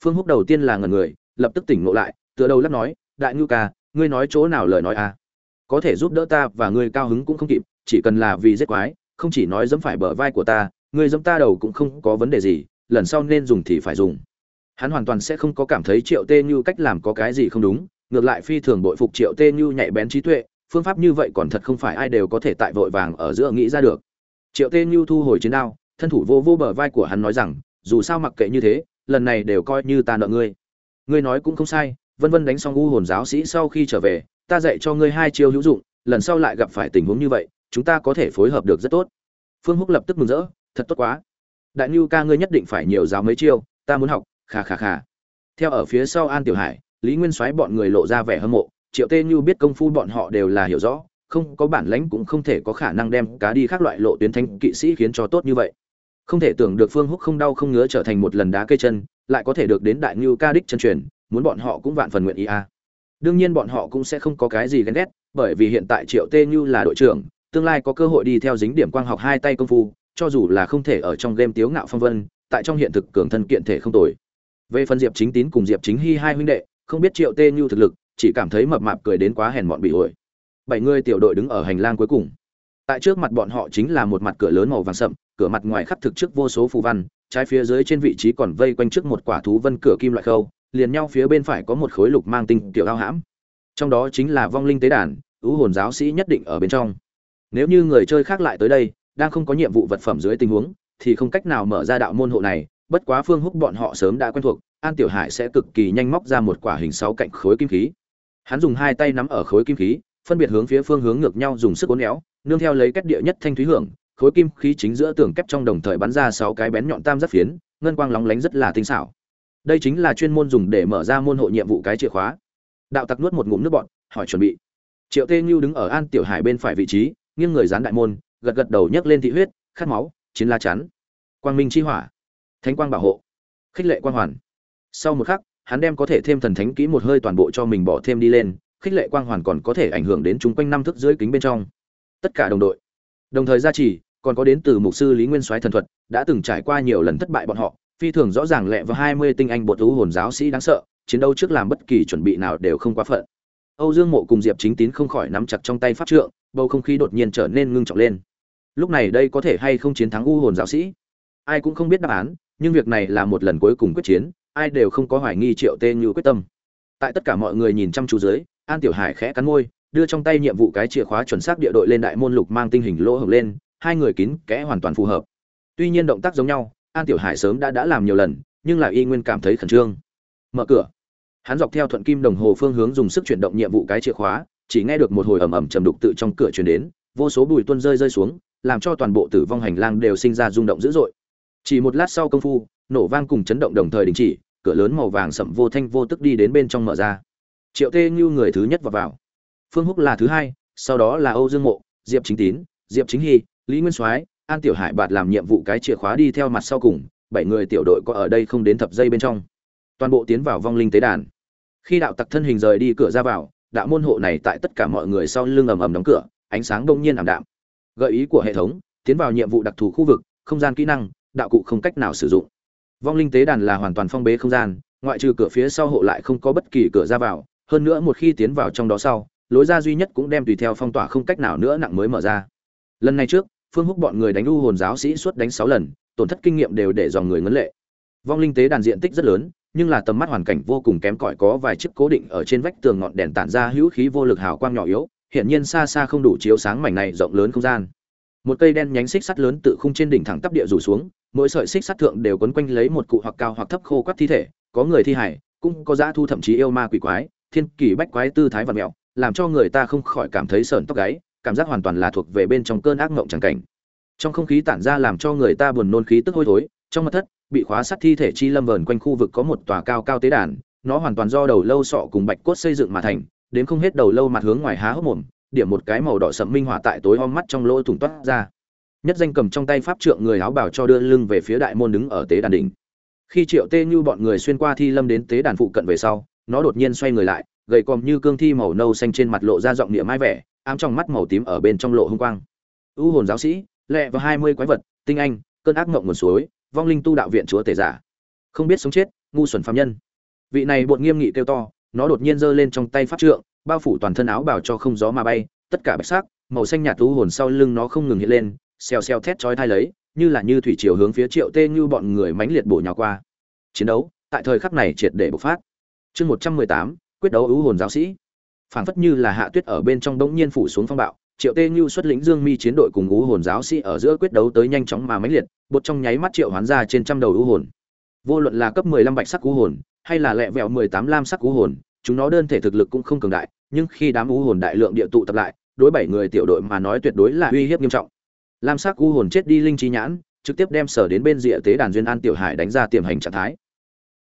Phương Húc đầu tiên là ngẩn người, lập tức tỉnh ngộ lại, tựa đầu lắc nói, đại ngưu ca, ngươi nói chỗ nào lời nói? À? Có thể giúp đỡ ta và ngươi cao hứng cũng không kịp, chỉ cần là vì giết quái, không chỉ nói dẫm phải bờ vai của ta, ngươi dẫm ta đầu cũng không có vấn đề gì, lần sau nên dùng thì phải dùng. Hắn hoàn toàn sẽ không có cảm thấy Triệu Tê Như cách làm có cái gì không đúng, ngược lại phi thường bội phục Triệu Tê Như nhạy bén trí tuệ, phương pháp như vậy còn thật không phải ai đều có thể tại vội vàng ở giữa nghĩ ra được. Triệu Tê Như thu hồi chiến đao, thân thủ vô vô bờ vai của hắn nói rằng, dù sao mặc kệ như thế, lần này đều coi như ta nợ ngươi. Ngươi nói cũng không sai, vân vân đánh xong u hồn giáo sĩ sau khi trở về, ta dạy cho ngươi hai chiêu hữu dụng, lần sau lại gặp phải tình huống như vậy, chúng ta có thể phối hợp được rất tốt. Phương Húc lập tức mừng rỡ, thật tốt quá. Đại Nưu ca ngươi nhất định phải nhiều giáo mấy chiêu, ta muốn học, khà khà khà. Theo ở phía sau An Tiểu Hải, Lý Nguyên Soái bọn người lộ ra vẻ hâm mộ, Triệu Tê Nưu biết công phu bọn họ đều là hiểu rõ, không có bản lãnh cũng không thể có khả năng đem cá đi khác loại lộ tuyến thanh kỵ sĩ khiến cho tốt như vậy. Không thể tưởng được Phương Húc không đau không ngứa trở thành một lần đá cây chân, lại có thể được đến Đại ngưu ca đích chân truyền, muốn bọn họ cũng vạn phần nguyện ý a. À. Đương nhiên bọn họ cũng sẽ không có cái gì ghen ghét, bởi vì hiện tại Triệu Tê Như là đội trưởng, tương lai có cơ hội đi theo dính điểm quang học hai tay công phu, cho dù là không thể ở trong game tiếu ngạo phong vân, tại trong hiện thực cường thân kiện thể không tồi. Về phần Diệp Chính Tín cùng Diệp Chính Hy hai huynh đệ, không biết Triệu Tê Như thực lực, chỉ cảm thấy mập mạp cười đến quá hèn mọn bị ổi. Bảy người tiểu đội đứng ở hành lang cuối cùng. Tại trước mặt bọn họ chính là một mặt cửa lớn màu vàng sậm, cửa mặt ngoài khắc thực trước vô số phù văn, trái phía dưới trên vị trí còn vây quanh trước một quả thú vân cửa kim loại khâu, liền nhau phía bên phải có một khối lục mang tinh tiểu ao hãm. Trong đó chính là vong linh tế đàn ưu hồn giáo sĩ nhất định ở bên trong. Nếu như người chơi khác lại tới đây đang không có nhiệm vụ vật phẩm dưới tình huống thì không cách nào mở ra đạo môn hộ này bất quá phương húc bọn họ sớm đã quen thuộc an tiểu hải sẽ cực kỳ nhanh móc ra một quả hình sáu cạnh khối kim khí. Hắn dùng hai tay nắm ở khối kim khí phân biệt hướng phía phương hướng ngược nhau dùng sức uốn éo nương theo lấy cách địa nhất thanh thúy hưởng khối kim khí chính giữa tường kép trong đồng thời bắn ra sáu cái bén nhọn tam giác phiến, ngân quang lóng lánh rất là tinh xảo. Đây chính là chuyên môn dùng để mở ra môn hộ nhiệm vụ cái chìa khóa. Đạo tặc nuốt một ngụm nước bọt, hỏi chuẩn bị. Triệu tê như đứng ở an tiểu hải bên phải vị trí, nghiêng người dán đại môn, gật gật đầu nhấc lên thị huyết, khát máu, chiến la chắn. Quang minh chi hỏa, thánh quang bảo hộ, khích lệ quang hoàn. Sau một khắc, hắn đem có thể thêm thần thánh kỹ một hơi toàn bộ cho mình bỏ thêm đi lên, khích lệ quang hoàn còn có thể ảnh hưởng đến chúng quanh năm thước dưới kính bên trong. Tất cả đồng đội, đồng thời gia trì còn có đến từ mục sư lý nguyên soái thần thuật, đã từng trải qua nhiều lần thất bại bọn họ, phi thường rõ ràng lẹ và hai mươi tinh anh bột thú hồn giáo sĩ đáng sợ, chiến đấu trước làm bất kỳ chuẩn bị nào đều không quá phận. Âu dương mộ cùng diệp chính tín không khỏi nắm chặt trong tay pháp trượng, bầu không khí đột nhiên trở nên ngưng trọng lên. Lúc này đây có thể hay không chiến thắng u hồn giáo sĩ? Ai cũng không biết đáp án, nhưng việc này là một lần cuối cùng quyết chiến, ai đều không có hoài nghi triệu tê như quyết tâm. Tại tất cả mọi người nhìn chăm chú dưới, an tiểu hải khẽ cắn môi, đưa trong tay nhiệm vụ cái chìa khóa chuẩn xác địa đội lên đại môn lục mang tinh hình lỗ hổng lên hai người kín kẽ hoàn toàn phù hợp. Tuy nhiên động tác giống nhau, an tiểu hải sớm đã đã làm nhiều lần, nhưng là y nguyên cảm thấy khẩn trương. Mở cửa. Hắn dọc theo thuận kim đồng hồ phương hướng dùng sức chuyển động nhiệm vụ cái chìa khóa, chỉ nghe được một hồi ầm ầm trầm đục tự trong cửa truyền đến, vô số bùi tuôn rơi rơi xuống, làm cho toàn bộ tử vong hành lang đều sinh ra rung động dữ dội. Chỉ một lát sau công phu, nổ vang cùng chấn động đồng thời đình chỉ, cửa lớn màu vàng sậm vô thanh vô tức đi đến bên trong mở ra. Triệu tê như người thứ nhất vào vào. Phương húc là thứ hai, sau đó là âu dương mộ, diệp chính tín, diệp chính hy lý nguyên soái, an tiểu hải bạt làm nhiệm vụ cái chìa khóa đi theo mặt sau cùng, bảy người tiểu đội có ở đây không đến thập giây bên trong. Toàn bộ tiến vào vong linh tế đàn. Khi đạo tặc thân hình rời đi cửa ra vào, đạo môn hộ này tại tất cả mọi người sau lưng ầm ầm đóng cửa, ánh sáng đông nhiên ảm đạm. Gợi ý của hệ thống, tiến vào nhiệm vụ đặc thù khu vực, không gian kỹ năng, đạo cụ không cách nào sử dụng. Vong linh tế đàn là hoàn toàn phong bế không gian, ngoại trừ cửa phía sau hộ lại không có bất kỳ cửa ra vào, hơn nữa một khi tiến vào trong đó sau, lối ra duy nhất cũng đem tùy theo phong tỏa không cách nào nữa nặng mới mở ra. Lần này trước phương húc bọn người đánh u hồn giáo sĩ suốt đánh sáu lần, tổn thất kinh nghiệm đều để dòng người ngấn lệ. Vong linh tế đàn diện tích rất lớn, nhưng là tầm mắt hoàn cảnh vô cùng kém cỏi có vài chiếc cố định ở trên vách tường ngọn đèn tản ra hữu khí vô lực hào quang nhỏ yếu hiện nhiên xa xa không đủ chiếu sáng mảnh này rộng lớn không gian. Một cây đen nhánh xích sắt lớn tự khung trên đỉnh thẳng tắp địa rủ xuống, mỗi sợi xích sắt thượng đều quấn quanh lấy một cụ hoặc cao hoặc thấp khô quắt thi thể, có người thi hải cũng có dã thu thậm chí yêu ma quỷ quái, thiên kỳ bách quái tư thái và mẹo, làm cho người ta không khỏi cảm thấy sờn tóc gáy cảm giác hoàn toàn là thuộc về bên trong cơn ác mộng chẳng cảnh. Trong không khí tản ra làm cho người ta buồn nôn khí tức hôi thối, trong mặt thất, bị khóa sắt thi thể chi lâm vờn quanh khu vực có một tòa cao cao tế đàn, nó hoàn toàn do đầu lâu sọ cùng bạch cốt xây dựng mà thành, đến không hết đầu lâu mặt hướng ngoài há hốc mồm, điểm một cái màu đỏ sậm minh hỏa tại tối om mắt trong lỗ thủng toát ra. Nhất danh cầm trong tay pháp trượng người áo bảo cho đưa lưng về phía đại môn đứng ở tế đàn đỉnh. Khi triệu tê như bọn người xuyên qua thi lâm đến tế đàn phụ cận về sau, nó đột nhiên xoay người lại, gầy còm như cương thi màu nâu xanh trên mặt lộ ra giọng địa mai vẻ ám trong mắt màu tím ở bên trong lộ hung quang. U hồn giáo sĩ, lẹ và hai mươi quái vật, tinh anh, cơn ác mộng nguồn suối, vong linh tu đạo viện chúa tể giả. Không biết sống chết, ngu xuẩn phạm nhân. Vị này bột nghiêm nghị kêu to, nó đột nhiên giơ lên trong tay pháp trượng, bao phủ toàn thân áo bảo cho không gió mà bay, tất cả bạch sắc, màu xanh nhạt u hồn sau lưng nó không ngừng hiện lên, xèo xèo thét chói thai lấy, như là như thủy chiều hướng phía triệu tê như bọn người mãnh liệt bổ nhào qua. Chiến đấu, tại thời khắc này triệt để bộc phát. Chương một trăm mười tám, quyết đấu ưu hồn giáo sĩ phảng phất như là hạ tuyết ở bên trong đống nhiên phủ xuống phong bạo, triệu tê như xuất lĩnh dương mi chiến đội cùng ngũ hồn giáo sĩ ở giữa quyết đấu tới nhanh chóng mà mãnh liệt, bột trong nháy mắt triệu hoán ra trên trăm đầu ngũ hồn. Vô luận là cấp mười lăm bạch sắc ngũ hồn, hay là lẹ vẹo mười tám lam sắc ngũ hồn, chúng nó đơn thể thực lực cũng không cường đại, nhưng khi đám ngũ hồn đại lượng địa tụ tập lại, đối bảy người tiểu đội mà nói tuyệt đối là uy hiếp nghiêm trọng. Lam sắc ngũ hồn chết đi linh trí nhãn, trực tiếp đem sở đến bên rìa tế đàn duyên an tiểu hải đánh ra tiềm hành trạng thái.